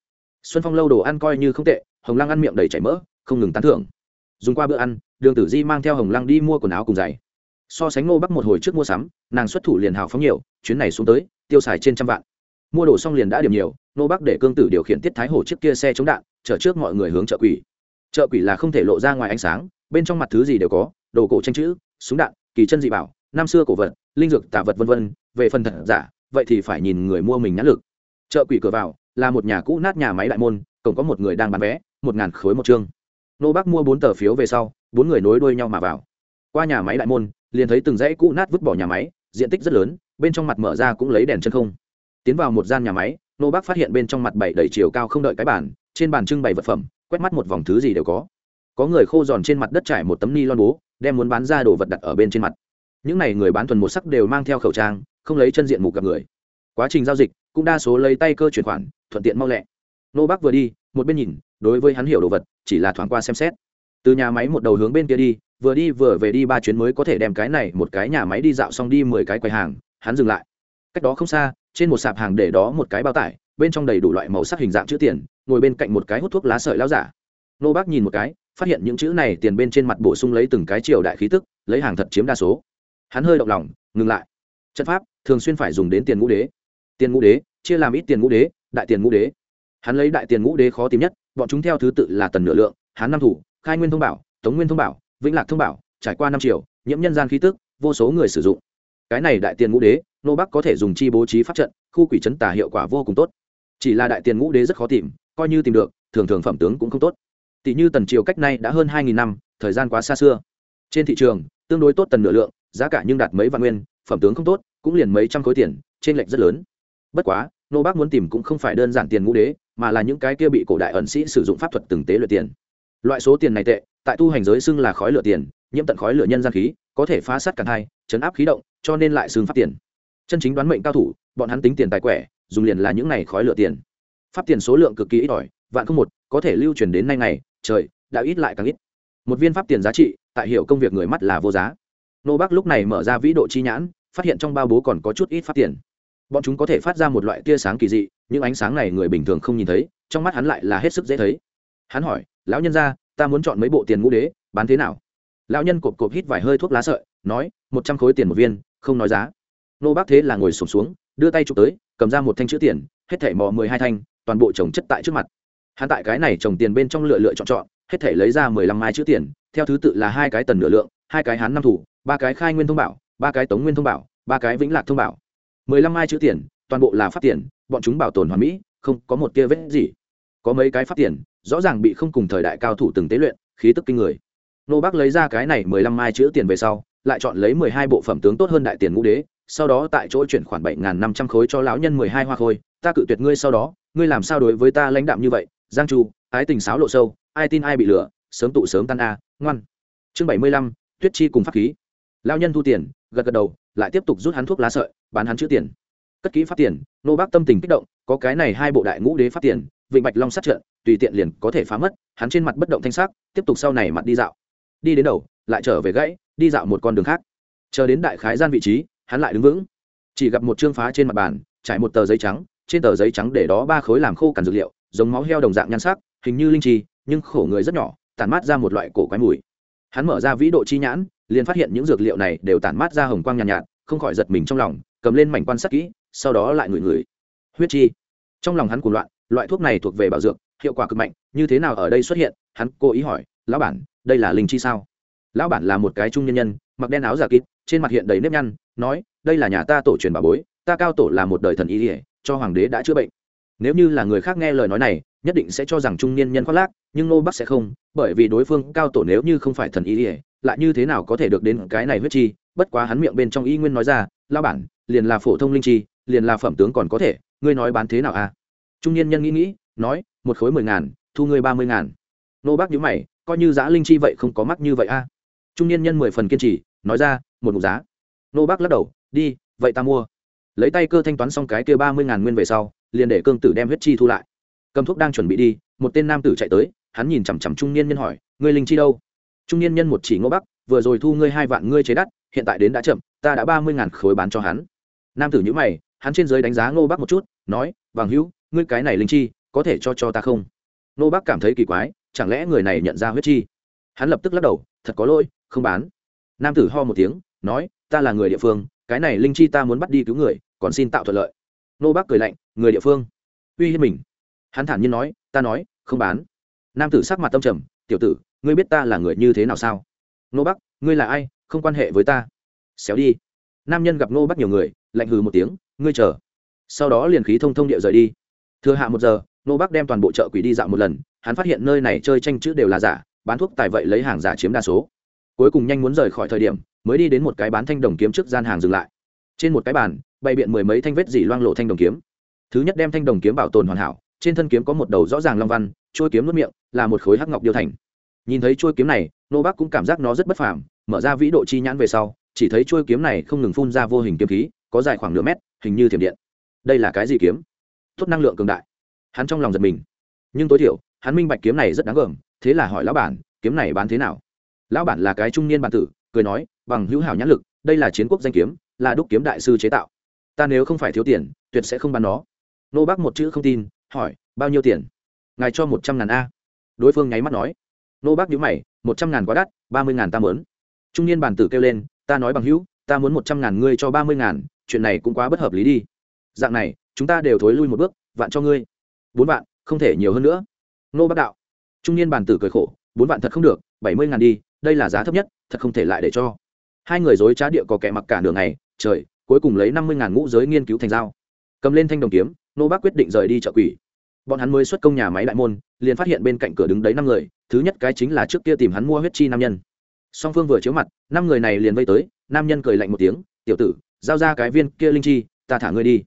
Xuân phong lâu đồ ăn coi như không tệ, hồng lăng ăn miệng đầy chảy mỡ, không ngừng tán thưởng. Dùng qua bữa ăn, đường tử di mang theo hồng lăng đi mua quần áo cùng giày. So sánh ngô bắc một hồi trước mua sắm, nàng xuất thủ liền hào phóng nhiều, chuyến này xuống tới, tiêu xài trên trăm vạn. Mua đồ xong liền đã điểm nhiều, ngô bắc để cương tử điều khiển tiết thái hổ trước kia xe chống đạn chở trước mọi người hướng chợ quỷ. Chợ quỷ là không thể lộ ra ngoài ánh sáng, bên trong mặt thứ gì đều có, đồ cổ tranh chữ, súng đạn, kỳ chân dị bảo, năm xưa cổ vật, linh dược tả vật vân vân, về phần thật giả, vậy thì phải nhìn người mua mình nhãn lực. Chợ quỷ cửa vào, là một nhà cũ nát nhà máy đại môn, cổng có một người đang bán vé, một ngàn khối một chương. Nô bác mua bốn tờ phiếu về sau, bốn người nối đuôi nhau mà vào. Qua nhà máy đại môn, liền thấy từng dãy cũ nát vứt bỏ nhà máy, diện tích rất lớn, bên trong mặt mở ra cũng lấy đèn chân không. Tiến vào một gian nhà máy, nô bác phát hiện bên trong mặt bảy đầy chiều cao không đợi cái bàn trên bàn trưng bày vật phẩm, quét mắt một vòng thứ gì đều có. Có người khô giòn trên mặt đất trải một tấm ni lon bố, đem muốn bán ra đồ vật đặt ở bên trên mặt. Những n à y người bán thuần một sắc đều mang theo khẩu trang, không lấy chân diện mục gặp người. Quá trình giao dịch cũng đa số lấy tay cơ chuyển khoản, thuận tiện mau lẹ. Nô bác vừa đi, một bên nhìn, đối với hắn hiểu đồ vật, chỉ là thoáng qua xem xét. Từ nhà máy một đầu hướng bên kia đi, vừa đi vừa về đi ba chuyến mới có thể đem cái này một cái nhà máy đi dạo xong đi mười cái quầy hàng, hắn dừng lại. Cách đó không xa, trên một sạp hàng để đó một cái bao tải, bên trong đầy đủ loại màu sắc hình dạng chữ tiền ngồi bên cạnh một cái hút thuốc lá sợi lao giả. Nô bác nhìn một cái, phát hiện những chữ này tiền bên trên mặt bổ sung lấy từng cái triều đại khí tức, lấy hàng thật chiếm đa số. Hắn hơi động lòng, ngừng lại. Trận pháp thường xuyên phải dùng đến tiền ngũ đế. Tiền ngũ đế, chia làm ít tiền ngũ đế, đại tiền ngũ đế. Hắn lấy đại tiền ngũ đế khó tìm nhất, bọn chúng theo thứ tự là tần nửa lượng, hán năm thủ, khai nguyên thông bảo, tống nguyên thông bảo, vĩnh lạc thông bảo, trải qua năm triều, nhiễm nhân gian khí tức, vô số người sử dụng. Cái này đại tiền ngũ đế, nô bắc có thể dùng chi bố trí pháp trận, khu quỷ trấn tả hiệu quả vô cùng tốt. Chỉ là đại tiền ngũ đế rất khó tìm coi như tìm được, thường thường phẩm tướng cũng không tốt. Tỷ như tần triều cách nay đã hơn hai nghìn năm, thời gian quá xa xưa. Trên thị trường, tương đối tốt tần nửa lượng, giá cả nhưng đạt mấy vạn nguyên, phẩm tướng không tốt, cũng liền mấy trăm khối tiền trên lệch rất lớn. Bất quá, nô bác muốn tìm cũng không phải đơn giản tiền ngũ đế, mà là những cái kia bị cổ đại ẩn sĩ sử dụng pháp thuật từng tế luyện tiền. Loại số tiền này tệ, tại tu hành giới xưng là khói lửa tiền, nhiễm tận khói lửa nhân gian khí, có thể phá sát cả hai, chấn áp khí động, cho nên lại xưng pháp tiền. Chân chính đoán mệnh cao thủ, bọn hắn tính tiền tài quẻ, dùng liền là những này khói lửa tiền pháp tiền số lượng cực kỳ ít ỏi vạn không một có thể lưu truyền đến nay ngày trời đã ít lại càng ít. Một viên pháp tiền giá trị tại hiệu công việc người mắt là vô giá. Nô bác lúc này mở ra vĩ độ chi nhãn phát hiện trong bao bố còn có chút ít pháp tiền. Bọn chúng có thể phát ra một loại tia sáng kỳ dị những ánh sáng này người bình thường không nhìn thấy trong mắt hắn lại là hết sức dễ thấy. Hắn hỏi lão nhân ra ta muốn chọn mấy bộ tiền ngũ đế bán thế nào? Lão nhân cộp cộp hít vài hơi thuốc lá sợi nói một trăm khối tiền một viên không nói giá. Nô bác thế là ngồi sụp xuống, xuống đưa tay chụp tới cầm ra một thanh chữ tiền hết thảy mò mười hai thanh, toàn bộ trồng chất tại trước mặt. Hắn tại cái này trồng tiền bên trong lựa lựa chọn chọn, hết thảy lấy ra mười lăm mai chữ tiền, theo thứ tự là hai cái tần nửa lượng, hai cái hán năm thủ, ba cái khai nguyên thông bảo, ba cái tống nguyên thông bảo, ba cái vĩnh lạc thông bảo. mười lăm mai chữ tiền, toàn bộ là phát tiền, bọn chúng bảo tồn hoàn mỹ, không có một tia vết gì. Có mấy cái phát tiền, rõ ràng bị không cùng thời đại cao thủ từng tế luyện, khí tức kinh người. Nô bác lấy ra cái này mười lăm mai chữ tiền về sau, lại chọn lấy mười hai bộ phẩm tướng tốt hơn đại tiền ngũ đế, sau đó tại chỗ chuyển khoản bảy n g h n năm trăm khối cho lão nhân mười hai hoa khôi ta cự tuyệt ngươi sau đó, ngươi làm sao đối với ta lãnh đạm như vậy? Giang chu, ái tình sáo lộ sâu, ai tin ai bị lửa sớm tụ sớm tan a, ngoan. Chương bảy mươi lăm, tuyết chi cùng pháp khí. Lao nhân thu tiền, gật gật đầu, lại tiếp tục rút hắn thuốc lá sợi, bán hắn chữ tiền. Cất kỹ phát tiền, nô bác tâm tình kích động, có cái này hai bộ đại ngũ đế phát tiền, vịnh bạch long sát trận, tùy tiện liền có thể phá mất, hắn trên mặt bất động thanh sắc, tiếp tục sau này mặt đi dạo. Đi đến đầu, lại trở về gãy, đi dạo một con đường khác. Chờ đến đại khái gian vị trí, hắn lại đứng vững. Chỉ gặp một chương phá trên mặt bàn, trải một tờ giấy trắng trên tờ giấy trắng để đó ba khối làm khô cằn dược liệu giống máu heo đồng dạng nhan sắc hình như linh chi nhưng khổ người rất nhỏ tản mát ra một loại cổ quái mùi. Hắn mở ra vĩ độ chi nhãn liền phát hiện những dược liệu này đều tản mát ra hồng quang nhàn nhạt, nhạt không khỏi giật mình trong lòng cầm lên mảnh quan sát kỹ sau đó lại ngửi ngửi. Huyết chi. Trong lòng hắn cuồng loạn loại thuốc này thuộc về bảo dược hiệu quả cực mạnh như thế nào ở đây xuất hiện hắn cố ý hỏi lão bản đây là linh chi sao? Lão bản là một cái trung nhân nhân mặc đen áo giả kít trên mặt hiện đầy nếp nhăn nói đây là nhà ta tổ truyền bà bối ta cao tổ là một đời thần y ỉa cho hoàng đế đã chữa bệnh. Nếu như là người khác nghe lời nói này, nhất định sẽ cho rằng trung niên nhân khoác lác, nhưng nô bắc sẽ không, bởi vì đối phương cao tổ nếu như không phải thần y ỉa lại như thế nào có thể được đến cái này huyết chi? Bất quá hắn miệng bên trong y nguyên nói ra lao bản, liền là phổ thông linh chi, liền là phẩm tướng còn có thể, ngươi nói bán thế nào à? Trung niên nhân nghĩ nghĩ, nói, một khối mười ngàn, thu ngươi ba mươi ngàn. Nô bác nhữ mày, coi như giá linh chi vậy không có mắc như vậy à? trung niên nhân mười phần kiên trì, nói ra, một mục giá. Nô bác lắc đầu, đi, vậy ta mua lấy tay cơ thanh toán xong cái kia ba mươi ngàn nguyên về sau, liền để cương tử đem huyết chi thu lại. Cầm thuốc đang chuẩn bị đi, một tên nam tử chạy tới, hắn nhìn chằm chằm trung niên nhân hỏi, ngươi linh chi đâu? Trung niên nhân một chỉ ngô bắc, vừa rồi thu ngươi hai vạn ngươi chế đắt, hiện tại đến đã chậm, ta đã ba mươi ngàn khối bán cho hắn. Nam tử nhữ mày, hắn trên giới đánh giá ngô bắc một chút, nói, vàng hữu, ngươi cái này linh chi, có thể cho cho ta không? Ngô bắc cảm thấy kỳ quái, chẳng lẽ người này nhận ra huyết chi? Hắn lập tức lắc đầu, thật có lỗi, không bán. Nam tử ho một tiếng, nói, ta là người địa phương, cái này linh chi ta muốn bắt đi cứu người còn xin tạo thuận lợi. Nô bác cười lạnh, người địa phương. Uy hiếp mình. Hắn thản nhiên nói, ta nói, không bán. Nam tử sắc mặt tâm trầm, tiểu tử, ngươi biết ta là người như thế nào sao? Nô bắc ngươi là ai, không quan hệ với ta. Xéo đi. Nam nhân gặp nô bắc nhiều người, lạnh hừ một tiếng, ngươi chờ. Sau đó liền khí thông thông địa rời đi. Thừa hạ một giờ, nô bắc đem toàn bộ chợ quỷ đi dạo một lần, hắn phát hiện nơi này chơi tranh chữ đều là giả, bán thuốc tài vậy lấy hàng giả chiếm đa số. Cuối cùng nhanh muốn rời khỏi thời điểm, mới đi đến một cái bán thanh đồng kiếm trước gian hàng dừng lại. Trên một cái bàn bày biện mười mấy thanh vết dỉ loang lộ thanh đồng kiếm. Thứ nhất đem thanh đồng kiếm bảo tồn hoàn hảo, trên thân kiếm có một đầu rõ ràng long văn trôi kiếm nuốt miệng, là một khối hắc ngọc điêu thành. Nhìn thấy trôi kiếm này, nô bác cũng cảm giác nó rất bất phàm, mở ra vĩ độ chi nhãn về sau, chỉ thấy trôi kiếm này không ngừng phun ra vô hình kiếm khí, có dài khoảng nửa mét, hình như thiểm điện. Đây là cái gì kiếm? Tốt năng lượng cường đại. Hắn trong lòng giật mình. Nhưng tối thiểu, hắn minh bạch kiếm này rất đáng gờm, thế là hỏi lão bản, kiếm này bán thế nào? Lão bản là cái trung niên bản tử, cười nói, bằng hữu hảo nhãn lực, đây là chiến quốc danh kiếm, là đúc kiếm đại sư chế tạo ta nếu không phải thiếu tiền, tuyệt sẽ không bán nó. Nô bác một chữ không tin, hỏi, bao nhiêu tiền? Ngài cho một trăm ngàn a. Đối phương nháy mắt nói. Nô bác nhíu mày, một trăm ngàn quá đắt, ba mươi ngàn ta muốn. Trung niên bản tử kêu lên, ta nói bằng hữu, ta muốn một trăm ngàn ngươi cho ba mươi ngàn, chuyện này cũng quá bất hợp lý đi. Dạng này, chúng ta đều thối lui một bước, vạn cho ngươi. Bốn vạn, không thể nhiều hơn nữa. Nô bác đạo. Trung niên bản tử cười khổ, bốn vạn thật không được, bảy mươi ngàn đi, đây là giá thấp nhất, thật không thể lại để cho. Hai người dối trá địa có kẻ mặc cả nửa ngày, trời cuối cùng lấy năm mươi ngàn ngũ giới nghiên cứu thành dao. Cầm lên thanh đồng kiếm, nô bác quyết định rời đi chợ quỷ. Bọn hắn mới xuất công nhà máy đại môn, liền phát hiện bên cạnh cửa đứng đấy năm người, thứ nhất cái chính là trước kia tìm hắn mua huyết chi nam nhân. Song phương vừa chiếu mặt, năm người này liền vây tới, nam nhân cười lạnh một tiếng, tiểu tử, giao ra cái viên kia linh chi, ta thả ngươi đi.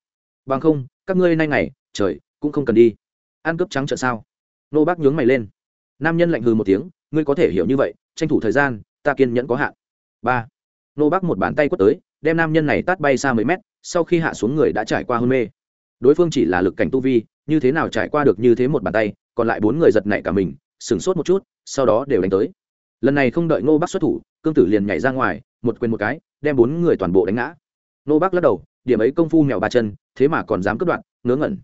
Bằng không, các ngươi nay ngày, trời, cũng không cần đi. Ăn cướp trắng trợ sao? Nô bác nhướng mày lên. Nam nhân lạnh hừ một tiếng, ngươi có thể hiểu như vậy, tranh thủ thời gian, ta kiên nhẫn có hạn. Ba. Nô bác một bàn tay quất tới đem nam nhân này tát bay xa mấy mét, sau khi hạ xuống người đã trải qua hôn mê. Đối phương chỉ là lực cảnh tu vi, như thế nào trải qua được như thế một bàn tay, còn lại bốn người giật nảy cả mình, sửng sốt một chút, sau đó đều đánh tới. Lần này không đợi ngô Bắc xuất thủ, cương tử liền nhảy ra ngoài, một quên một cái, đem bốn người toàn bộ đánh ngã. Ngô Bắc lắc đầu, điểm ấy công phu mèo ba chân, thế mà còn dám cướp đoạn ngớ ngẩn.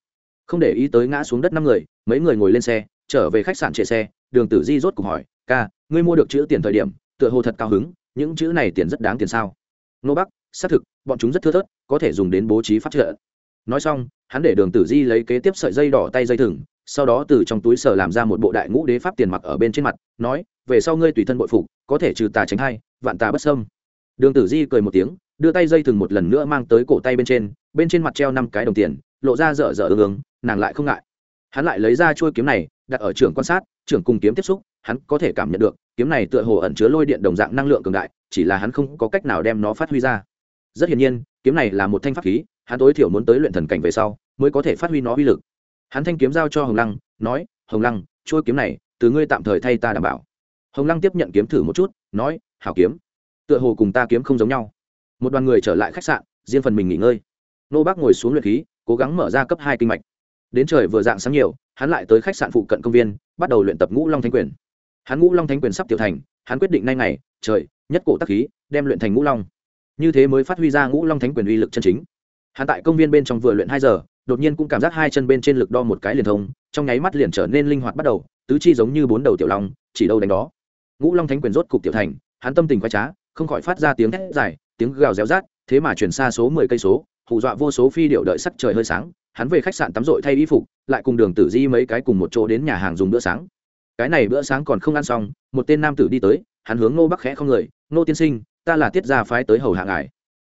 Không để ý tới ngã xuống đất năm người, mấy người ngồi lên xe, trở về khách sạn chạy xe, đường tử di rốt cục hỏi, ca, ngươi mua được chữ tiền thời điểm, tựa hồ thật cao hứng, những chữ này tiền rất đáng tiền sao? Ngô bắc xác thực, bọn chúng rất thưa thớt, có thể dùng đến bố trí phát trợ. Nói xong, hắn để đường tử di lấy kế tiếp sợi dây đỏ tay dây thừng, sau đó từ trong túi sở làm ra một bộ đại ngũ đế pháp tiền mặc ở bên trên mặt, nói, về sau ngươi tùy thân bội phục, có thể trừ tà tránh hai vạn tà bất sâm đường tử di cười một tiếng, đưa tay dây thừng một lần nữa mang tới cổ tay bên trên bên trên mặt treo năm cái đồng tiền, lộ ra dở dở ương ương, nàng lại không ngại. Hắn lại lấy ra chuôi kiếm này, đặt ở trường quan sát, trưởng cùng kiếm tiếp xúc, hắn có thể cảm nhận được, kiếm này tựa hồ ẩn chứa lôi điện đồng dạng năng lượng cường đại, chỉ là hắn không có cách nào đem nó phát huy ra rất hiển nhiên, kiếm này là một thanh pháp khí, hắn tối thiểu muốn tới luyện thần cảnh về sau, mới có thể phát huy nó uy lực. Hắn thanh kiếm giao cho hồng lăng, nói, hồng lăng trôi kiếm này, từ ngươi tạm thời thay ta đảm bảo. Hồng lăng tiếp nhận kiếm thử một chút, nói, hảo kiếm. Tựa hồ cùng ta kiếm không giống nhau. Một đoàn người trở lại khách sạn, riêng phần mình nghỉ ngơi. Nô bác ngồi xuống luyện khí, cố gắng mở ra cấp hai kinh mạch. Đến trời vừa dạng sáng nhiều, hắn lại tới khách sạn phụ cận công viên, bắt đầu luyện tập ngũ long thánh quyền. Hắn ngũ long thánh quyền sắp tiểu thành, hắn quyết định nay ngày, trời, nhất cổ tắc khí, đem luyện thành ngũ long như thế mới phát huy ra ngũ long thánh quyền uy lực chân chính. Hắn tại công viên bên trong vừa luyện hai giờ, đột nhiên cũng cảm giác hai chân bên trên lực đo một cái liền thông, trong nháy mắt liền trở nên linh hoạt bắt đầu, tứ chi giống như bốn đầu tiểu long, chỉ đâu đánh đó. Ngũ long thánh quyền rốt cục tiểu thành, hắn tâm tình khoái trá, không khỏi phát ra tiếng thét dài, tiếng gào réo rát, thế mà chuyển xa số mười cây số, hù dọa vô số phi điệu đợi sắc trời hơi sáng, hắn về khách sạn tắm rội thay y phục, lại cùng đường tử di mấy cái cùng một chỗ đến nhà hàng dùng bữa sáng. Cái này bữa sáng còn không ăn xong, một tên nam tử đi tới, hắn hướng ngô bắc khẽ không người, ngô tiên sinh ta là tiết gia phái tới hầu hạ ngài.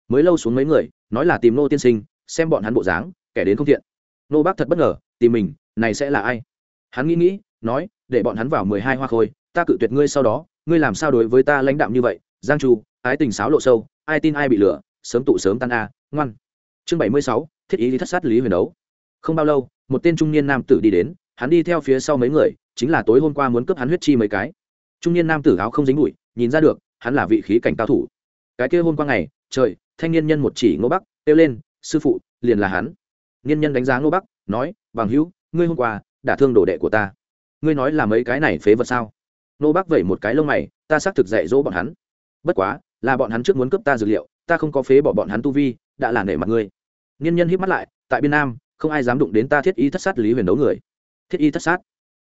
Mới lâu xuống mấy người, nói là tìm nô tiên sinh, xem bọn hắn bộ dáng, kẻ đến không thiện. Nô bác thật bất ngờ, tìm mình, này sẽ là ai? Hắn nghĩ nghĩ, nói, để bọn hắn vào mười hai hoa khôi, ta cự tuyệt ngươi sau đó, ngươi làm sao đối với ta lãnh đạm như vậy? Giang chu, ái tình sáo lộ sâu, ai tin ai bị lừa, sớm tụ sớm tan a, ngoan. Chương bảy mươi sáu, thiết ý thất sát lý huyền đấu. Không bao lâu, một tên trung niên nam tử đi đến, hắn đi theo phía sau mấy người, chính là tối hôm qua muốn cướp hắn huyết chi mấy cái. Trung niên nam tử áo không dính bụi, nhìn ra được hắn là vị khí cảnh cao thủ. Cái kia hôm qua ngày, trời, thanh niên nhân một chỉ ngô bắc, kêu lên, sư phụ, liền là hắn. Niên nhân đánh giá ngô bắc, nói, bằng hữu, ngươi hôm qua đã thương đồ đệ của ta. Ngươi nói là mấy cái này phế vật sao? Ngô bắc vẩy một cái lông mày, ta xác thực dạy dỗ bọn hắn. Bất quá, là bọn hắn trước muốn cướp ta dược liệu, ta không có phế bỏ bọn hắn tu vi, đã là nể mặt ngươi. Niên nhân hít mắt lại, tại biên nam, không ai dám đụng đến ta thiết y thất sát lý huyền đấu người. Thiết y thất sát?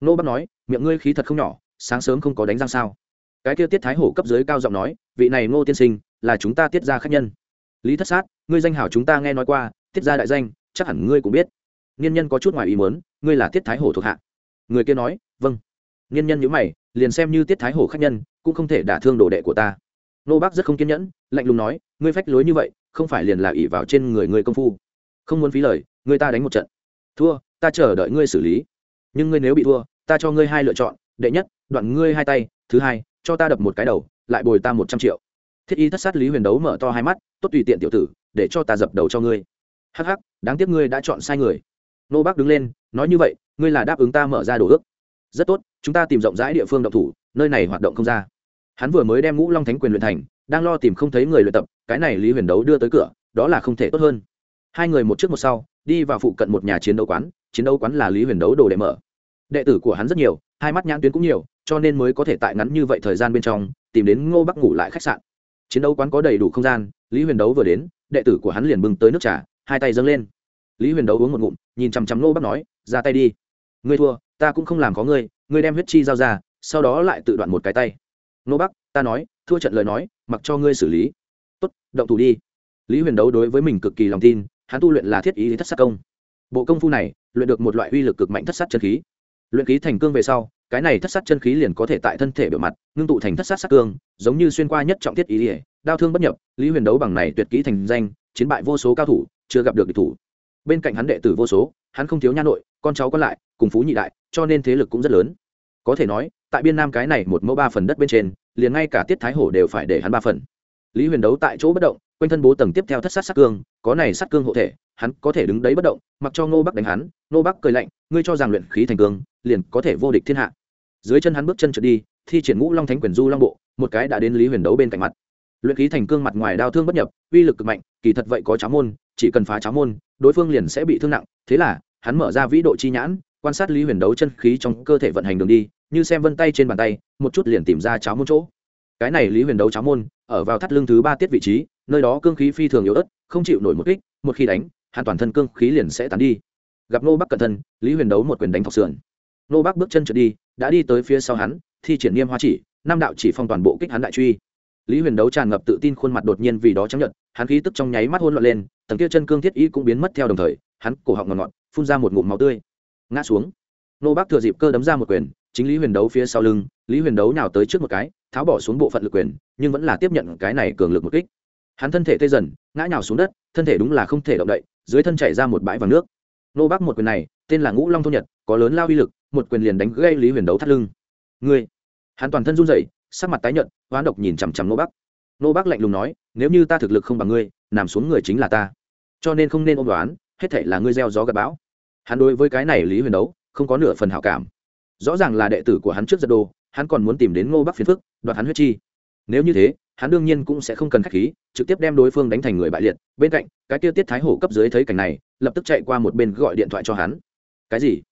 Nô bắc nói, miệng ngươi khí thật không nhỏ, sáng sớm không có đánh răng sao? Cái kia tiết thái hổ cấp dưới cao giọng nói, vị này ngô tiên sinh, là chúng ta tiết ra khách nhân. Lý thất sát, ngươi danh hảo chúng ta nghe nói qua, tiết ra đại danh, chắc hẳn ngươi cũng biết. Niên nhân có chút ngoài ý muốn, ngươi là tiết thái hổ thuộc hạ. Người kia nói vâng. Niên nhân nhữ mày, liền xem như tiết thái hổ khách nhân, cũng không thể đả thương đồ đệ của ta. Nô bác rất không kiên nhẫn, lạnh lùng nói, ngươi phách lối như vậy, không phải liền là ỉ vào trên người ngươi công phu. Không muốn phí lời, ngươi ta đánh một trận. Thua, ta chờ đợi ngươi xử lý. Nhưng ngươi nếu bị thua, ta cho ngươi hai lựa chọn, đệ nhất, đoạn ngươi hai tay, thứ hai cho ta đập một cái đầu, lại bồi ta một trăm triệu. Thiết y thất sát lý huyền đấu mở to hai mắt, tốt tùy tiện tiểu tử, để cho ta dập đầu cho ngươi. Hắc hắc, đáng tiếc ngươi đã chọn sai người. Nô bác đứng lên, nói như vậy, ngươi là đáp ứng ta mở ra đồ ước. Rất tốt, chúng ta tìm rộng rãi địa phương động thủ, nơi này hoạt động không ra. Hắn vừa mới đem ngũ long thánh quyền luyện thành, đang lo tìm không thấy người luyện tập, cái này lý huyền đấu đưa tới cửa, đó là không thể tốt hơn. Hai người một trước một sau, đi vào phụ cận một nhà chiến đấu quán, chiến đấu quán là lý huyền đấu đồ đệ mở. Đệ tử của hắn rất nhiều, hai mắt nhãn tuyến cũng nhiều cho nên mới có thể tại ngắn như vậy thời gian bên trong tìm đến ngô bắc ngủ lại khách sạn. Chiến đấu quán có đầy đủ không gian, lý huyền đấu vừa đến, đệ tử của hắn liền bưng tới nước trà, hai tay dâng lên. Lý huyền đấu uống một ngụm, nhìn chằm chằm ngô bắc nói, ra tay đi. Ngươi thua, ta cũng không làm có ngươi ngươi đem huyết chi giao ra, sau đó lại tự đoạn một cái tay. Ngô bắc, ta nói, thua trận lời nói, mặc cho ngươi xử lý. Tốt, động thủ đi. Lý huyền đấu đối với mình cực kỳ lòng tin, hắn tu luyện là thiết ý thất sát công. Bộ công phu này, luyện được một loại uy lực cực mạnh thất sát chân khí. Luyện khí thành cương về sau cái này thất sát chân khí liền có thể tại thân thể biểu mặt, ngưng tụ thành thất sát sát cương, giống như xuyên qua nhất trọng thiết ý ỉa đao thương bất nhập, lý huyền đấu bằng này tuyệt kỹ thành danh, chiến bại vô số cao thủ, chưa gặp được địch thủ. Bên cạnh hắn đệ tử vô số, hắn không thiếu nha nội, con cháu còn lại, cùng phú nhị đại, cho nên thế lực cũng rất lớn. Có thể nói, tại biên nam cái này một mẫu ba phần đất bên trên, liền ngay cả tiết thái hổ đều phải để hắn ba phần. Lý huyền đấu tại chỗ bất động, quanh thân bố tầng tiếp theo thất sát sát cương, có này sát cương hộ thể, hắn có thể đứng đấy bất động, mặc cho ngô bắc đánh hắn, ngô bắc cười lạnh, ngươi cho rằng luyện khí thành cương, liền có thể vô địch thiên hạ dưới chân hắn bước chân trượt đi, thi triển ngũ long thánh quyền du long bộ, một cái đã đến lý huyền đấu bên cạnh mặt. Luyện khí thành cương mặt ngoài đao thương bất nhập, uy lực cực mạnh, kỳ thật vậy có cháo môn, chỉ cần phá cháo môn, đối phương liền sẽ bị thương nặng. Thế là, hắn mở ra vĩ độ chi nhãn, quan sát lý huyền đấu chân khí trong cơ thể vận hành đường đi, như xem vân tay trên bàn tay, một chút liền tìm ra cháo môn chỗ. Cái này lý huyền đấu cháo môn, ở vào thắt lưng thứ ba tiết vị trí, nơi đó cương khí phi thường yếu ớt, không chịu nổi một kích, một khi đánh, hắn toàn thân cương khí liền sẽ tán đi. Gặp nô bắc cẩn thân lý huyền đấu một quyền đánh thọc sườn nô bác bước chân trượt đi, đã đi tới phía sau hắn, thi triển nghiêm hoa chỉ, năm đạo chỉ phong toàn bộ kích hắn đại truy. Lý huyền đấu tràn ngập tự tin khuôn mặt đột nhiên vì đó chấp nhận hắn khí tức trong nháy mắt hôn loạn lên, tầng kia chân cương thiết ý cũng biến mất theo đồng thời, hắn cổ họng ngọt ngọt, phun ra một ngụm máu tươi. Ngã xuống. Nô bác thừa dịp cơ đấm ra một quyền, chính lý huyền đấu phía sau lưng, lý huyền đấu nhào tới trước một cái, tháo bỏ xuống bộ phận lực quyền, nhưng vẫn là tiếp nhận cái này cường lực một kích. Hắn thân thể tê dần, ngã nhào xuống đất, thân thể đúng là không thể động đậy, dưới thân chảy ra một bãi vàng nước. Nô bác một quyền này, tên là ngũ long thôn nhật, có lớn lao uy lực một quyền liền đánh gây lý huyền đấu thắt lưng. Ngươi. Hắn toàn thân run rẩy, sắc mặt tái nhợt, hoán độc nhìn chằm chằm nô bắc nô bắc lạnh lùng nói, nếu như ta thực lực không bằng ngươi, nằm xuống người chính là ta. Cho nên không nên ôm đoán, hết thể là ngươi gieo gió gặp bão. Hắn đối với cái này lý huyền đấu, không có nửa phần hảo cảm. Rõ ràng là đệ tử của hắn trước giật đồ, hắn còn muốn tìm đến ngô bắc phiền phức, đoạt hắn huyết chi. Nếu như thế, hắn đương nhiên cũng sẽ không cần k h á c h khí, trực tiếp đem đối phương đánh thành người bại liệt. Bên cạnh, cái kia tiết thái hổ cấp dưới thấy cảnh này, lập tức chạy qua một bên gọi điện thoại cho hắn. Cái gì?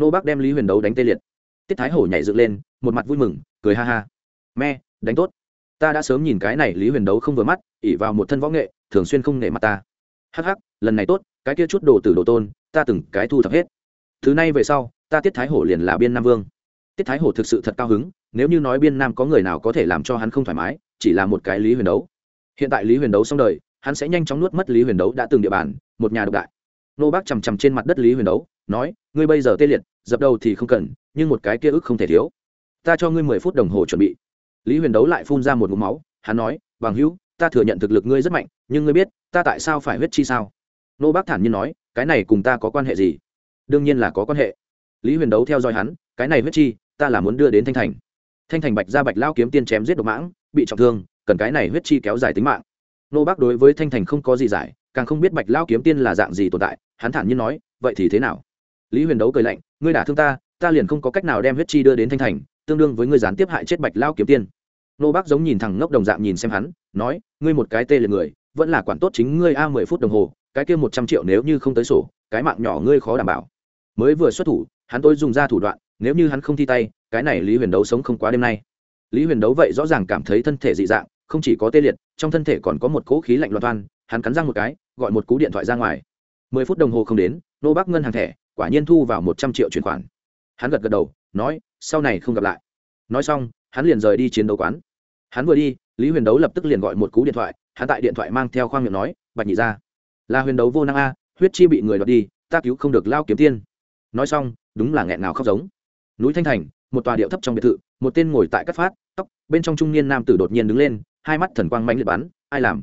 Nô bác đem lý huyền đấu đánh tê liệt. Tiết thái hổ nhảy dựng lên, một mặt vui mừng, cười ha ha. Me đánh tốt. Ta đã sớm nhìn cái này lý huyền đấu không vừa mắt ỉ vào một thân võ nghệ, thường xuyên không nể mặt ta. Hắc hắc, lần này tốt, cái kia chút đồ tử đồ tôn, ta từng cái thu thập hết. Thứ này về sau, ta tiết thái hổ liền là biên nam vương. Tiết thái hổ thực sự thật cao hứng, nếu như nói biên nam có người nào có thể làm cho hắn không thoải mái, chỉ là một cái lý huyền đấu. Hiện tại lý huyền đấu xong đời, hắn sẽ nhanh chóng nuốt mất lý huyền đấu đã từng địa bàn, một nhà độc đại nô bác chằm chằm trên mặt đất lý huyền đấu, nói, ngươi bây giờ tê liệt, dập đầu thì không cần, nhưng một cái kia ức không thể thiếu. Ta cho ngươi mười phút đồng hồ chuẩn bị. Lý huyền đấu lại phun ra một ngụm máu, hắn nói, bằng hữu, ta thừa nhận thực lực ngươi rất mạnh, nhưng ngươi biết, ta tại sao phải huyết chi sao? Nô bác thản nhiên nói, cái này cùng ta có quan hệ gì? Đương nhiên là có quan hệ. Lý huyền đấu theo dõi hắn, cái này huyết chi, ta là muốn đưa đến thanh thành. Thanh thành bạch ra bạch lao kiếm tiên chém giết độc mãng, bị trọng thương, cần cái này huyết chi kéo dài tính mạng. Nô bác đối với thanh thành không có gì giải, càng không biết bạch lao kiếm tiên là dạng gì tồn tại hắn thản nhiên nói, vậy thì thế nào? Lý huyền đấu cười lạnh, ngươi đả thương ta ta liền không có cách nào đem huyết chi đưa đến thanh thành, tương đương với ngươi gián tiếp hại chết bạch lao kiếm tiên. Nô bác giống nhìn thẳng ngốc đồng dạng nhìn xem hắn, nói, ngươi một cái tê liệt người, vẫn là quản tốt chính ngươi a mười phút đồng hồ, cái kia một trăm triệu nếu như không tới sổ, cái mạng nhỏ ngươi khó đảm bảo. Mới vừa xuất thủ, hắn tôi dùng ra thủ đoạn, nếu như hắn không thi tay, cái này lý huyền đấu sống không quá đêm nay. Lý huyền đấu vậy rõ ràng cảm thấy thân thể dị dạng, không chỉ có tê liệt, trong thân thể còn có một cỗ khí lạnh loạn toan, hắn cắn răng một cái, gọi một cú điện thoại ra ngoài mười phút đồng hồ không đến, nô bác ngân hàng thẻ, quả nhiên thu vào một trăm triệu chuyển khoản. Hắn gật gật đầu, nói, sau này không gặp lại. Nói xong, hắn liền rời đi chiến đấu quán. Hắn vừa đi, lý huyền đấu lập tức liền gọi một cú điện thoại, hắn tại điện thoại mang theo khoang miệng nói, bạch nhị ra là huyền đấu vô năng a, huyết chi bị người đoạt đi, ta cứu không được lao kiếm tiên. Nói xong, đúng là nghẹn ngào khóc giống. Núi thanh thành, một tòa điệu thấp trong biệt thự, một tên ngồi tại cắt phát, tóc, bên trong trung niên nam tử đột nhiên đứng lên, hai mắt thần quang mãnh liệt bắn, ai làm?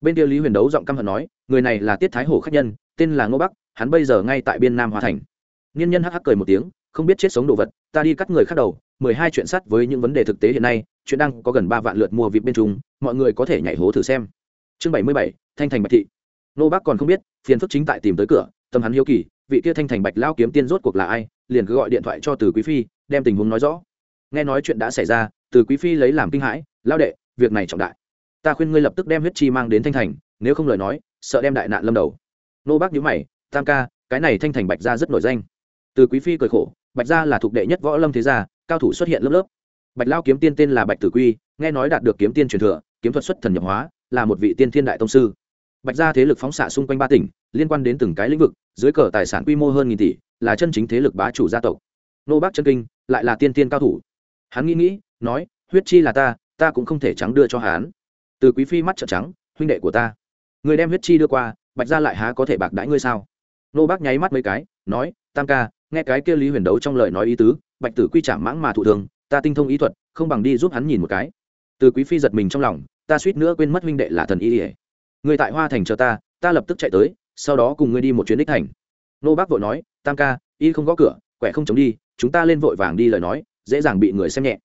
Bên kia lý huyền đấu giọng căm hận nói, người này là tiết thái hổ khách nhân tên là ngô bắc, hắn bây giờ ngay tại biên nam hoa thành. Niên nhân hắc hắc cười một tiếng, không biết chết sống đồ vật, ta đi cắt người khác đầu, mười hai chuyện sắt với những vấn đề thực tế hiện nay, chuyện đang có gần ba vạn lượt mua vịt bên trung, mọi người có thể nhảy hố thử xem. Chương bảy mươi bảy, thanh thành bạch thị. Nô bác còn không biết, phiền phức chính tại tìm tới cửa, tâm hắn hiếu kỳ, vị kia thanh thành bạch lao kiếm tiên rốt cuộc là ai, liền cứ gọi điện thoại cho từ quý phi, đem tình huống nói rõ. Nghe nói chuyện đã xảy ra, từ quý phi lấy làm kinh hãi, lao đệ, việc này trọng đại. Ta khuyên ngươi lập tức đem huyết chi mang đến thanh thành, nếu không lời nói, sợ đem đại nạn lâm đầu nô bác nhíu mày, tam ca, cái này thanh thành bạch gia rất nổi danh. Từ quý phi cười khổ, bạch gia là thuộc đệ nhất võ lâm thế gia, cao thủ xuất hiện lớp lớp. Bạch lao kiếm tiên tên là bạch tử quy, nghe nói đạt được kiếm tiên truyền thừa, kiếm thuật xuất thần nhập hóa, là một vị tiên thiên đại tông sư. Bạch gia thế lực phóng xạ xung quanh ba tỉnh, liên quan đến từng cái lĩnh vực, dưới cờ tài sản quy mô hơn nghìn tỷ, là chân chính thế lực bá chủ gia tộc. Nô bác chân kinh, lại là tiên tiên cao thủ. Hắn nghĩ nghĩ, nói, huyết chi là ta ta cũng không thể trắng đưa cho hắn. Từ quý phi mắt trợn trắng, huynh đệ của ta, người đem huyết chi đưa qua bạch gia lại há có thể bạc đãi ngươi sao? Nô bác nháy mắt mấy cái, nói, tam ca, nghe cái kia lý huyền đấu trong lời nói ý tứ, bạch tử quy chạm mãng mà thụ thường ta tinh thông ý thuật, không bằng đi giúp hắn nhìn một cái. Từ quý phi giật mình trong lòng, ta suýt nữa quên mất huynh đệ là thần y ỉa người tại hoa thành chờ ta ta lập tức chạy tới, sau đó cùng ngươi đi một chuyến đích thành. Nô bác vội nói, tam ca, y không gõ cửa, quẻ không chống đi, chúng ta lên vội vàng đi lời nói, dễ dàng bị người xem nhẹ.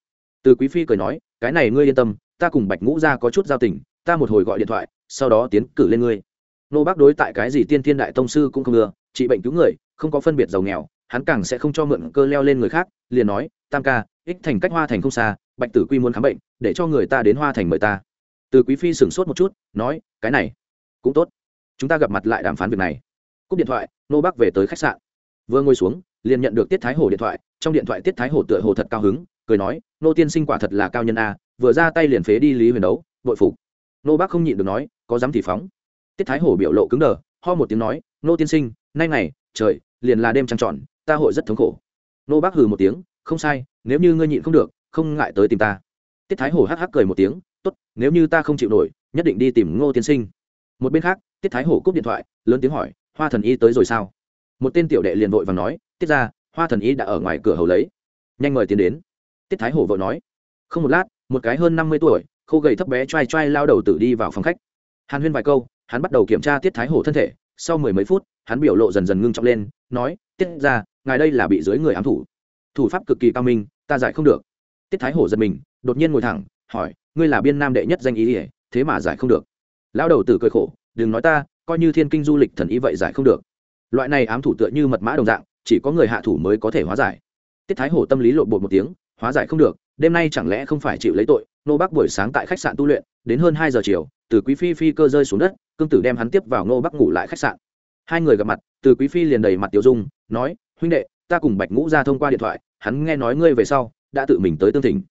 Từ quý phi cười nói, cái này ngươi yên tâm, ta cùng bạch ngũ ra có chút giao tình, ta một hồi gọi điện thoại, sau đó tiến cử lên ngươi nô bác đối tại cái gì tiên thiên đại tông sư cũng không ưa trị bệnh cứu người, không có phân biệt giàu nghèo, hắn càng sẽ không cho mượn cơ leo lên người khác, liền nói, tam ca, ích thành cách hoa thành không xa, bạch tử quy muốn khám bệnh, để cho người ta đến hoa thành mời ta. Từ quý phi sửng sốt một chút, nói, cái này cũng tốt. Chúng ta gặp mặt lại đàm phán việc này. Cúp điện thoại, nô bác về tới khách sạn. Vừa ngồi xuống, liền nhận được tiết thái hồ điện thoại, trong điện thoại tiết thái hồ tựa hồ thật cao hứng, cười nói, nô tiên sinh quả thật là cao nhân a, vừa ra tay liền phế đi lý huyền đấu, bội phục. Nô bác không nhịn được nói, có dám thì phóng tiết thái hổ biểu lộ cứng đờ, ho một tiếng nói, nô tiên sinh, nay ngày, trời, liền là đêm trăng tròn, ta hội rất thống khổ. Nô bác hừ một tiếng, không sai, nếu như ngươi nhịn không được, không ngại tới tìm ta. Tiết thái hổ hắc hắc cười một tiếng, tốt, nếu như ta không chịu nổi, nhất định đi tìm ngô tiên sinh. Một bên khác, tiết thái hổ cúp điện thoại, lớn tiếng hỏi, hoa thần y tới rồi sao? Một tên tiểu đệ liền vội và nói, tiết ra, hoa thần y đã ở ngoài cửa hầu lấy. Nhanh mời tiến đến. Tiết thái hổ vội nói. Không một lát, một cái hơn năm mươi tuổi, khô gầy thấp bé t r a i t r a i lao đầu tử đi vào phòng khách. Hàn huyên vài câu hắn bắt đầu kiểm tra tiết thái hổ thân thể, sau mười mấy phút, hắn biểu lộ dần dần ngưng trọng lên, nói, tiết ra, ngài đây là bị dưới người ám thủ. Thủ pháp cực kỳ cao minh, ta giải không được. Tiết thái hổ giật mình, đột nhiên ngồi thẳng, hỏi, ngươi là biên nam đệ nhất danh ý ỉa thế mà giải không được. Lão đầu tử cười khổ, đừng nói ta, coi như thiên kinh du lịch thần ý vậy giải không được. Loại này ám thủ tựa như mật mã đồng dạng, chỉ có người hạ thủ mới có thể hóa giải. Tiết thái hổ tâm lý lộ bột một tiếng, hóa giải không được đêm nay chẳng lẽ không phải chịu lấy tội nô bác buổi sáng tại khách sạn tu luyện, đến hơn hai giờ chiều, từ quý phi phi cơ rơi xuống đất, cương tử đem hắn tiếp vào nô bác ngủ lại khách sạn. Hai người gặp mặt, từ quý phi liền đầy mặt tiểu dung, nói, huynh đệ, ta cùng bạch ngũ ra thông qua điện thoại, hắn nghe nói ngươi về sau, đã tự mình tới tương thỉnh.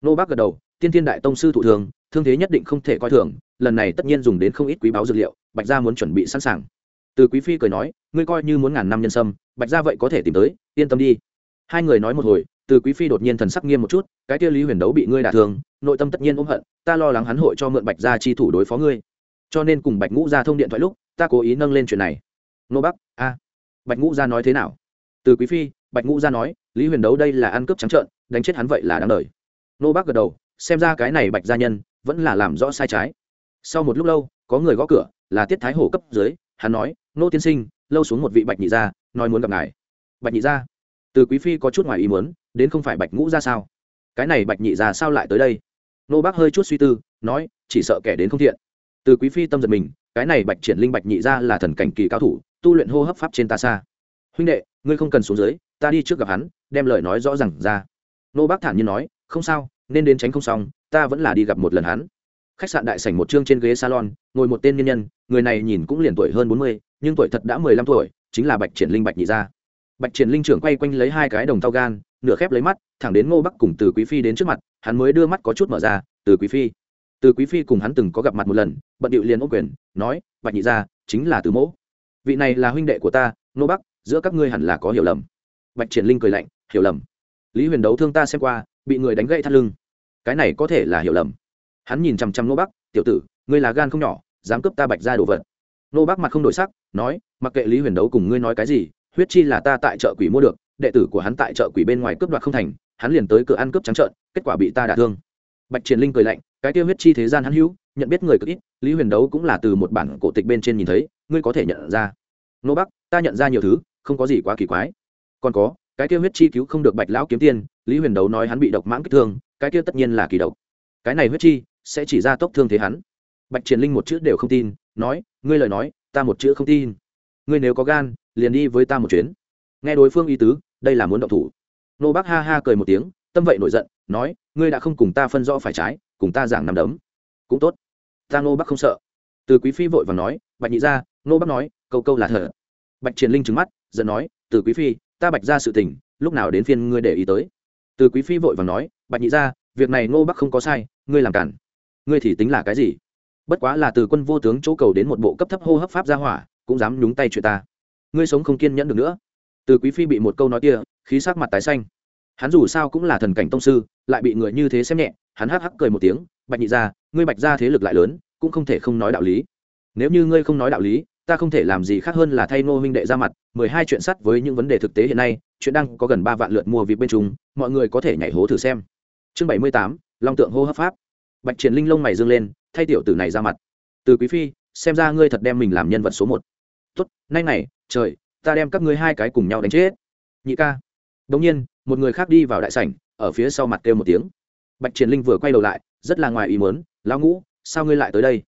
Nô bác gật đầu, tiên thiên đại tông sư thụ thường, thương thế nhất định không thể coi thường, lần này tất nhiên dùng đến không ít quý báo dược liệu, bạch gia muốn chuẩn bị sẵn sàng. Từ quý phi cười nói, ngươi coi như muốn ngàn năm nhân sâm, bạch gia vậy có thể tìm tới, yên tâm đi. Hai người nói một hồi từ quý phi đột nhiên thần sắc nghiêm một chút, cái kia lý huyền đấu bị ngươi đả thương, nội tâm tất nhiên ôm hận, ta lo lắng hắn hội cho mượn bạch gia chi thủ đối phó ngươi. Cho nên cùng bạch ngũ gia thông điện thoại lúc, ta cố ý nâng lên chuyện này. Nô bắc, a, bạch ngũ gia nói thế nào? Từ quý phi, bạch ngũ gia nói, lý huyền đấu đây là ăn cướp trắng trợn, đánh chết hắn vậy là đáng đời. Nô bắc gật đầu, xem ra cái này bạch gia nhân, vẫn là làm rõ sai trái. Sau một lúc lâu, có người gõ cửa, là tiết thái hổ cấp dưới, hắn nói, nô tiên sinh, lâu xuống một vị bạch nhị gia, nói muốn gặp ngài. Bạch nhị gia, từ quý phi có chút ngoài ý muốn đến không phải bạch ngũ ra sao? Cái này bạch nhị ra sao lại tới đây? Nô bác hơi chút suy tư, nói, chỉ sợ kẻ đến không thiện. Từ quý phi tâm giật mình, cái này bạch triển linh bạch nhị ra là thần cảnh kỳ cao thủ, tu luyện hô hấp pháp trên ta xa. Huynh đệ, ngươi không cần xuống dưới, ta đi trước gặp hắn, đem lời nói rõ rằng ra. Nô bác thản nhiên nói, không sao, nên đến tránh không xong, ta vẫn là đi gặp một lần hắn. Khách sạn đại sảnh một chương trên ghế salon, ngồi một tên nhân nhân, người này nhìn cũng liền tuổi hơn bốn mươi, nhưng tuổi thật đã mười lăm tuổi, chính là bạch triển linh bạch nhị gia bạch triển linh trưởng quay quanh lấy hai cái đồng tao gan nửa khép lấy mắt, thẳng đến ngô bắc cùng từ quý phi đến trước mặt, hắn mới đưa mắt có chút mở ra, từ quý phi. Từ quý phi cùng hắn từng có gặp mặt một lần, bận điệu liền ô quyền, nói, bạch nhị gia, chính là từ mẫu vị này là huynh đệ của ta, ngô bắc, giữa các ngươi hẳn là có hiểu lầm. Bạch triển linh cười lạnh, hiểu lầm. Lý huyền đấu thương ta xem qua, bị người đánh gậy thắt lưng. Cái này có thể là hiểu lầm. Hắn nhìn chằm chằm Ngô bắc, tiểu tử, ngươi là gan không nhỏ, dám cướp ta bạch ra đồ vật. Ngô bắc mặt không đổi sắc, nói, mặc kệ lý huyền đấu cùng ngươi nói cái gì, huyết chi là ta tại chợ quỷ mua được đệ tử của hắn tại chợ quỷ bên ngoài cướp đoạt không thành, hắn liền tới cửa ăn cướp trắng trợn, kết quả bị ta đả thương. Bạch triển linh cười lạnh, cái tiêu huyết chi thế gian hắn hữu, nhận biết người cực ít, lý huyền đấu cũng là từ một bản cổ tịch bên trên nhìn thấy, ngươi có thể nhận ra. Nô bắc, ta nhận ra nhiều thứ, không có gì quá kỳ quái. Còn có, cái tiêu huyết chi cứu không được bạch lão kiếm tiên, lý huyền đấu nói hắn bị độc mãng kích thương, cái kia tất nhiên là kỳ độc. Cái này huyết chi, sẽ chỉ ra tốc thương thế hắn. Bạch triển linh một chữ đều không tin, nói, ngươi lời nói, ta một chữ không tin. Ngươi nếu có gan, liền đi với ta một chuyến. Nghe đối phương y tứ đây là muốn động thủ. Nô bác ha ha cười một tiếng, tâm vậy nổi giận, nói, ngươi đã không cùng ta phân rõ phải trái, cùng ta giảng nằm đấm. Cũng tốt. Ta nô bác không sợ. Từ quý phi vội và nói, bạch nhị ra nô bác nói, câu câu là thở bạch triển linh trứng mắt, giận nói, từ quý phi, ta bạch ra sự tình, lúc nào đến phiên ngươi để ý tới. Từ quý phi vội và nói, bạch nhị ra việc này ngô bắc không có sai, ngươi làm cản. Ngươi thì tính là cái gì? Bất quá là từ quân vô tướng chỗ cầu đến một bộ cấp thấp hô hấp pháp gia hỏa, cũng dám nhúng tay chuyện ta. Ngươi sống không kiên nhẫn được nữa từ quý phi bị một câu nói kia, khí sắc mặt tái xanh. Hắn dù sao cũng là thần cảnh tông sư, lại bị người như thế xem nhẹ, hắn hắc hắc cười một tiếng, bạch nhị ra ngươi bạch ra thế lực lại lớn, cũng không thể không nói đạo lý. Nếu như ngươi không nói đạo lý, ta không thể làm gì khác hơn là thay ngô huynh đệ ra mặt, mười hai chuyện sắt với những vấn đề thực tế hiện nay, chuyện đang có gần ba vạn lượt mua việc bên chúng, mọi người có thể nhảy hố thử xem. Chương bảy mươi tám, long tượng hô hấp pháp. Bạch triển linh lông mày dương lên, thay tiểu tử này ra mặt. Từ quý phi, xem ra ngươi thật đem mình làm nhân vật số một. Tuất nay này trời ta đem các ngươi hai cái cùng nhau đánh chết. Nhị ca. Đông nhiên, một người khác đi vào đại sảnh, ở phía sau mặt kêu một tiếng. Bạch triển linh vừa quay đầu lại, rất là ngoài ý muốn, lão ngũ, sao ngươi lại tới đây?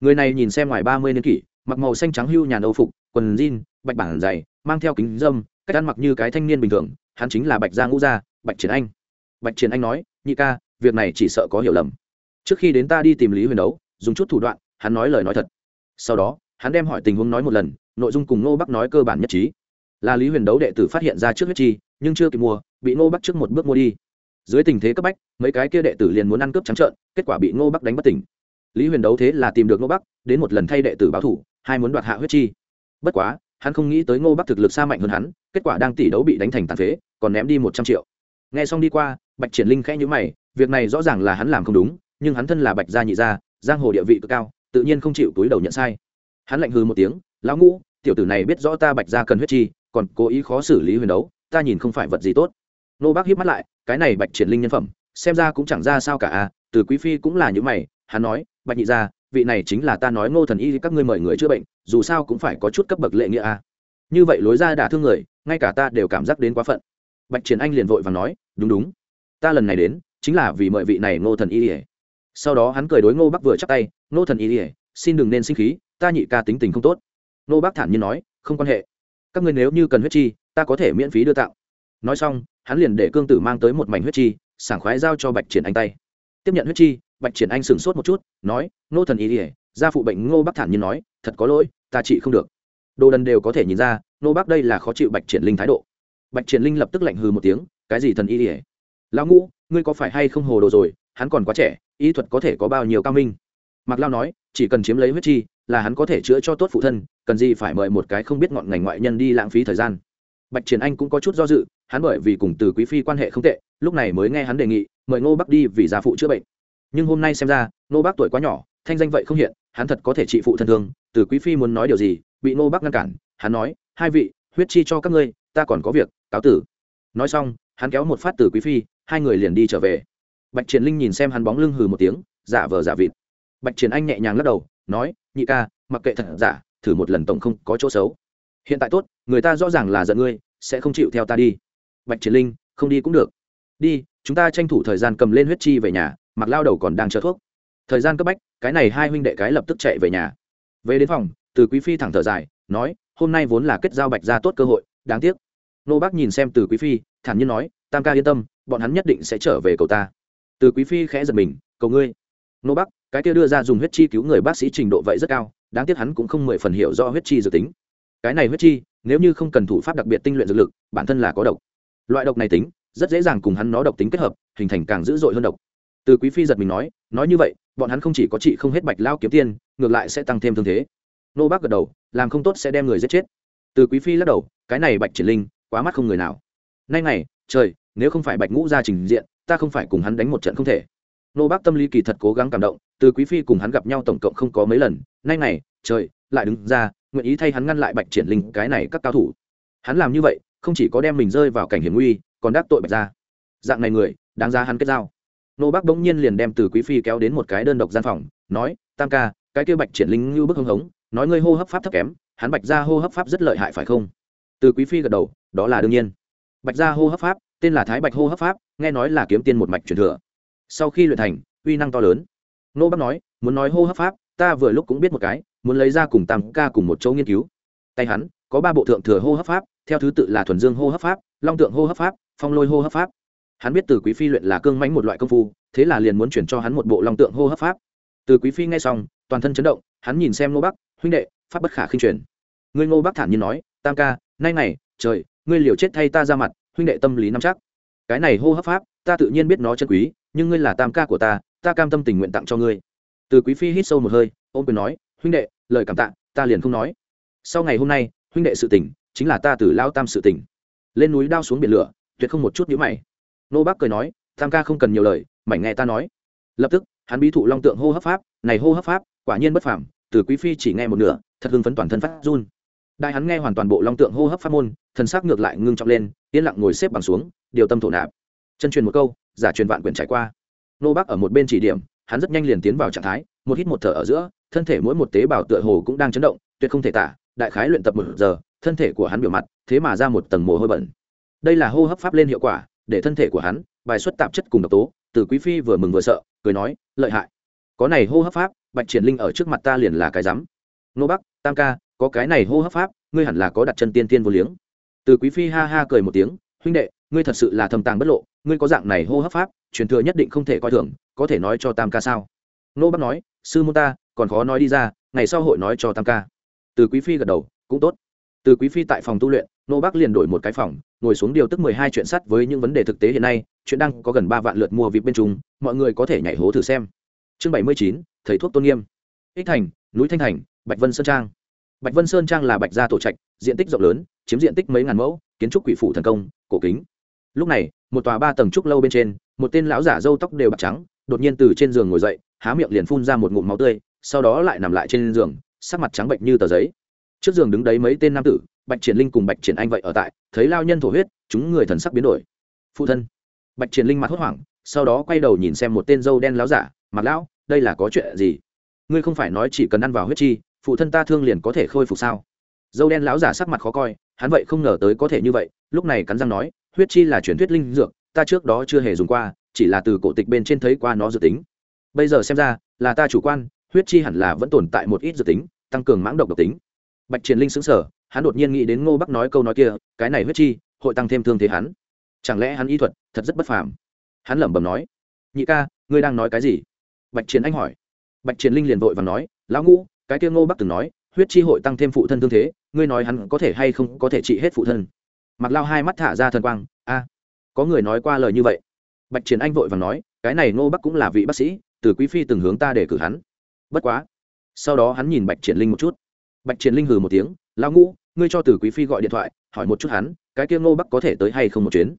Người này nhìn xem ngoài ba mươi niên kỷ, mặc màu xanh trắng hưu nhàn âu phục, quần jean, bạch bản dày, mang theo kính dâm, cách ăn mặc như cái thanh niên bình thường, hắn chính là bạch gia ngũ gia, bạch triển anh. Bạch triển anh nói, nhị ca, việc này chỉ sợ có hiểu lầm. Trước khi đến ta đi tìm lý huyền đấu, dùng chút thủ đoạn, hắn nói lời nói thật. Sau đó, hắn đem hỏi tình huống nói một lần nội dung cùng ngô bắc nói cơ bản nhất trí. Là lý huyền đấu đệ tử phát hiện ra trước huyết chi, nhưng chưa kịp mua, bị ngô bắc trước một bước mua đi. Dưới tình thế cấp bách, mấy cái kia đệ tử liền muốn ăn cướp trắng trợn, kết quả bị ngô bắc đánh bất tỉnh. Lý huyền đấu thế là tìm được ngô bắc, đến một lần thay đệ tử báo thủ, hai muốn đoạt hạ huyết chi. Bất quá, hắn không nghĩ tới ngô bắc thực lực xa mạnh hơn hắn, kết quả đang tỷ đấu bị đánh thành tàn phế, còn ném đi một trăm triệu. Nghe xong đi qua, bạch triển linh khẽ nhữ mày, việc này rõ ràng là hắn làm không đúng, nhưng hắn thân là bạch gia nhị gia, giang hồ địa vị cực cao, tự nhiên không chịu túi đầu nhận sai. Hắn lạnh hư một tiếng, lão ngũ tiểu tử này biết rõ ta bạch gia cần huyết chi, còn cố ý khó xử lý huyền đấu, ta nhìn không phải vật gì tốt. Nô bác hiếp mắt lại, cái này bạch triển linh nhân phẩm, xem ra cũng chẳng ra sao cả à từ quý phi cũng là những mày, hắn nói, bạch nhị gia, vị này chính là ta nói ngô thần y, các ngươi mời người chữa bệnh, dù sao cũng phải có chút cấp bậc lệ nghĩa à. Như vậy lối ra đả thương người, ngay cả ta đều cảm giác đến quá phận. Bạch triển anh liền vội và nói, đúng đúng. Ta lần này đến, chính là vì mời vị này ngô thần y ỉa sau đó hắn cười đối ngô bắc vừa chắc tay, ngô thần y ỉa xin đừng nên sinh khí, ta nhị ca tính tình không tốt. Nô bác thản nhiên nói, không quan hệ. Các ngươi nếu như cần huyết chi, ta có thể miễn phí đưa tặng. nói xong, hắn liền để cương tử mang tới một mảnh huyết chi, sảng khoái giao cho bạch triển anh tay. Tiếp nhận huyết chi, bạch triển anh sửng sốt một chút, nói ngô thần y ỉa gia phụ bệnh ngô bác thản nhiên nói, thật có lỗi, ta trị không được. Đồ đần đều có thể nhìn ra ngô bác đây là khó chịu bạch triển linh thái độ. Bạch triển linh lập tức lạnh hừ một tiếng, cái gì thần y ỉa lão ngũ, ngươi có phải hay không hồ đồ rồi? Hắn còn quá trẻ, y thuật có thể có bao nhiêu cao minh? Mạc lao nói, chỉ cần chiếm lấy huyết chi là hắn có thể chữa cho tốt phụ thân, cần gì phải mời một cái không biết ngọn ngành ngoại nhân đi lãng phí thời gian. Bạch triển anh cũng có chút do dự, hắn bởi vì cùng từ quý phi quan hệ không tệ, lúc này mới nghe hắn đề nghị, mời ngô bắc đi vì gia phụ chữa bệnh. Nhưng hôm nay xem ra, ngô bắc tuổi quá nhỏ, thanh danh vậy không hiện, hắn thật có thể trị phụ thân thương, từ quý phi muốn nói điều gì, bị ngô bắc ngăn cản, hắn nói, hai vị, huyết chi cho các ngươi, ta còn có việc, cáo tử. Nói xong, hắn kéo một phát từ quý phi, hai người liền đi trở về. Bạch triển linh nhìn xem hắn bóng lưng hừ một tiếng, giả vờ giả vịt. Bạch triển anh nhẹ nhàng lắc đầu nói, nhị ca, mặc kệ thật giả, thử một lần tổng không có chỗ xấu. Hiện tại tốt, người ta rõ ràng là giận ngươi, sẽ không chịu theo ta đi. Bạch triển linh, không đi cũng được. Đi, chúng ta tranh thủ thời gian cầm lên huyết chi về nhà, mặc lao đầu còn đang chờ thuốc. Thời gian cấp bách, cái này hai huynh đệ cái lập tức chạy về nhà. Về đến phòng, từ quý phi thẳng thở dài, nói, hôm nay vốn là kết giao bạch ra tốt cơ hội, đáng tiếc. Nô bác nhìn xem từ quý phi, thản nhiên nói, tam ca yên tâm, bọn hắn nhất định sẽ trở về cầu ta. Từ quý phi khẽ giật mình, cầu ngươi. Nô bác cái kia đưa ra dùng huyết chi cứu người bác sĩ trình độ vậy rất cao, đáng tiếc hắn cũng không mười phần hiểu do huyết chi dự tính. Cái này huyết chi, nếu như không cần thủ pháp đặc biệt tinh luyện dược lực, bản thân là có độc. Loại độc này tính, rất dễ dàng cùng hắn nó độc tính kết hợp, hình thành càng dữ dội hơn độc. Từ quý phi giật mình nói nói như vậy, bọn hắn không chỉ có trị không hết bạch lao kiếm tiền ngược lại sẽ tăng thêm thương thế. Nô bác gật đầu, làm không tốt sẽ đem người giết chết. Từ quý phi lắc đầu, cái này bạch triển linh, quá mắt không người nào. Nay này trời, nếu không phải bạch ngũ ra trình diện, ta không phải cùng hắn đánh một trận không thể nô bác tâm lý kỳ thật cố gắng cảm động, từ quý phi cùng hắn gặp nhau tổng cộng không có mấy lần, nay này trời, lại đứng ra, nguyện ý thay hắn ngăn lại bạch triển linh, cái này các cao thủ. Hắn làm như vậy, không chỉ có đem mình rơi vào cảnh hiểm nguy, còn đắc tội bạch ra dạng này người, đáng ra hắn kết giao. Nô bác bỗng nhiên liền đem từ quý phi kéo đến một cái đơn độc gian phòng, nói, tam ca, cái kia bạch triển linh như bức hưng hống, nói ngươi hô hấp pháp thấp kém, hắn bạch ra hô hấp pháp rất lợi hại phải không? Từ quý phi gật đầu, đó là đương nhiên. Bạch ra hô hấp pháp, tên là thái bạch hô hấp pháp, nghe nói là kiếm tiên một mạch truyền thừa sau khi luyện thành, uy năng to lớn. Nô bác nói, muốn nói hô hấp pháp, ta vừa lúc cũng biết một cái, muốn lấy ra cùng tam ca cùng một chỗ nghiên cứu. Tay hắn, có ba bộ thượng thừa hô hấp pháp, theo thứ tự là thuần dương hô hấp pháp, long tượng hô hấp pháp, phong lôi hô hấp pháp. Hắn biết từ quý phi luyện là cương mãnh một loại công phu, thế là liền muốn chuyển cho hắn một bộ long tượng hô hấp pháp. Từ quý phi nghe xong, toàn thân chấn động, hắn nhìn xem ngô bắc, huynh đệ, pháp bất khả khinh truyền. Ngươi ngô bắc thản nhiên nói, tam ca, nay này trời, ngươi liều chết thay ta ra mặt, huynh đệ tâm lý nắm chắc. Cái này hô hấp pháp ta tự nhiên biết nó chân quý, nhưng ngươi là tam ca của ta ta cam tâm tình nguyện tặng cho ngươi. Từ quý phi hít sâu một hơi, ôm quyền nói, huynh đệ, lời cảm tạ, ta liền không nói. Sau ngày hôm nay, huynh đệ sự tỉnh, chính là ta từ lao tam sự tỉnh. Lên núi đao xuống biển lửa, tuyệt không một chút nhữ mày. Nô bác cười nói, tam ca không cần nhiều lời, mảnh nghe ta nói. Lập tức, hắn bí thụ long tượng hô hấp pháp, này hô hấp pháp, quả nhiên bất phàm, từ quý phi chỉ nghe một nửa, thật hưng phấn toàn thân phát run. Đại hắn nghe hoàn toàn bộ long tượng hô hấp pháp môn, thần sắc ngược lại ngưng trọng lên, yên lặng ngồi xếp bằng xuống, điều tâm thổ nạp chân truyền một câu, giả truyền vạn quyển trải qua. Nô bác ở một bên chỉ điểm, hắn rất nhanh liền tiến vào trạng thái, một hít một thở ở giữa, thân thể mỗi một tế bào tựa hồ cũng đang chấn động, tuyệt không thể tả, đại khái luyện tập một giờ, thân thể của hắn biểu mặt, thế mà ra một tầng mồ hôi bẩn. Đây là hô hấp pháp lên hiệu quả, để thân thể của hắn, bài xuất tạp chất cùng độc tố, từ quý phi vừa mừng vừa sợ, cười nói, lợi hại. Có này hô hấp pháp, bạch triển linh ở trước mặt ta liền là cái rắm. Nô bắc, tam ca, có cái này hô hấp pháp, ngươi hẳn là có đặt chân tiên tiên vô liếng. Từ quý phi ha ha cười một tiếng, huynh đệ ngươi thật sự là thầm tàng bất lộ, ngươi có dạng này hô hấp pháp, truyền thừa nhất định không thể coi thường, có thể nói cho tam ca sao? Nô bắc nói, sư môn ta, còn khó nói đi ra, ngày sau hội nói cho tam ca. Từ quý phi gật đầu, cũng tốt. Từ quý phi tại phòng tu luyện, nô bắc liền đổi một cái phòng, ngồi xuống điều tức mười hai chuyện sắt với những vấn đề thực tế hiện nay, chuyện đang có gần ba vạn lượt mua vịt bên trung mọi người có thể nhảy hố thử xem. Chương bảy mươi chín, thầy thuốc tôn nghiêm. Ích thành, núi thanh thành, bạch vân sơn trang. Bạch vân sơn trang là bạch gia tổ trạch, diện tích rộng lớn, chiếm diện tích mấy ngàn mẫu, kiến trúc quỷ phủ thần công, cổ kính lúc này, một tòa ba tầng trúc lâu bên trên, một tên lão giả râu tóc đều bạc trắng, đột nhiên từ trên giường ngồi dậy, há miệng liền phun ra một ngụm máu tươi, sau đó lại nằm lại trên giường, sắc mặt trắng bệnh như tờ giấy. Trước giường đứng đấy mấy tên nam tử, bạch triển linh cùng bạch triển anh vậy ở tại, thấy lao nhân thổ huyết, chúng người thần sắc biến đổi. Phụ thân. Bạch triển linh mặt hốt hoảng, sau đó quay đầu nhìn xem một tên dâu đen láo giả mặt lão, đây là có chuyện gì? Ngươi không phải nói chỉ cần ăn vào huyết chi, phụ thân ta thương liền có thể khôi phục sao? Dâu đen láo giả sắc mặt khó coi, hắn vậy không ngờ tới có thể như vậy, lúc này cắn răng nói huyết chi là truyền thuyết linh dược, ta trước đó chưa hề dùng qua, chỉ là từ cổ tịch bên trên thấy qua nó dự tính. Bây giờ xem ra, là ta chủ quan, huyết chi hẳn là vẫn tồn tại một ít dự tính, tăng cường mãng độc độc tính. Bạch triển linh xứng sở hắn đột nhiên nghĩ đến ngô bắc nói câu nói kia, cái này huyết chi, hội tăng thêm thương thế hắn. Chẳng lẽ hắn y thuật, thật rất bất phàm? Hắn lẩm bẩm nói. Nhị ca, ngươi đang nói cái gì? Bạch triển anh hỏi. Bạch triển linh liền vội và nói, lão ngũ, cái kia ngô bắc từng nói, huyết chi hội tăng thêm phụ thân thương thế, ngươi nói hắn có thể hay không có thể trị hết phụ thân? Mặc lao hai mắt thả ra thần quang, a, có người nói qua lời như vậy. Bạch triển anh vội và nói, cái này ngô bắc cũng là vị bác sĩ, từ quý phi từng hướng ta để cử hắn. Bất quá. Sau đó hắn nhìn bạch triển linh một chút. Bạch triển linh hừ một tiếng lao ngũ, ngươi cho từ quý phi gọi điện thoại, hỏi một chút hắn, cái kia ngô bắc có thể tới hay không một chuyến?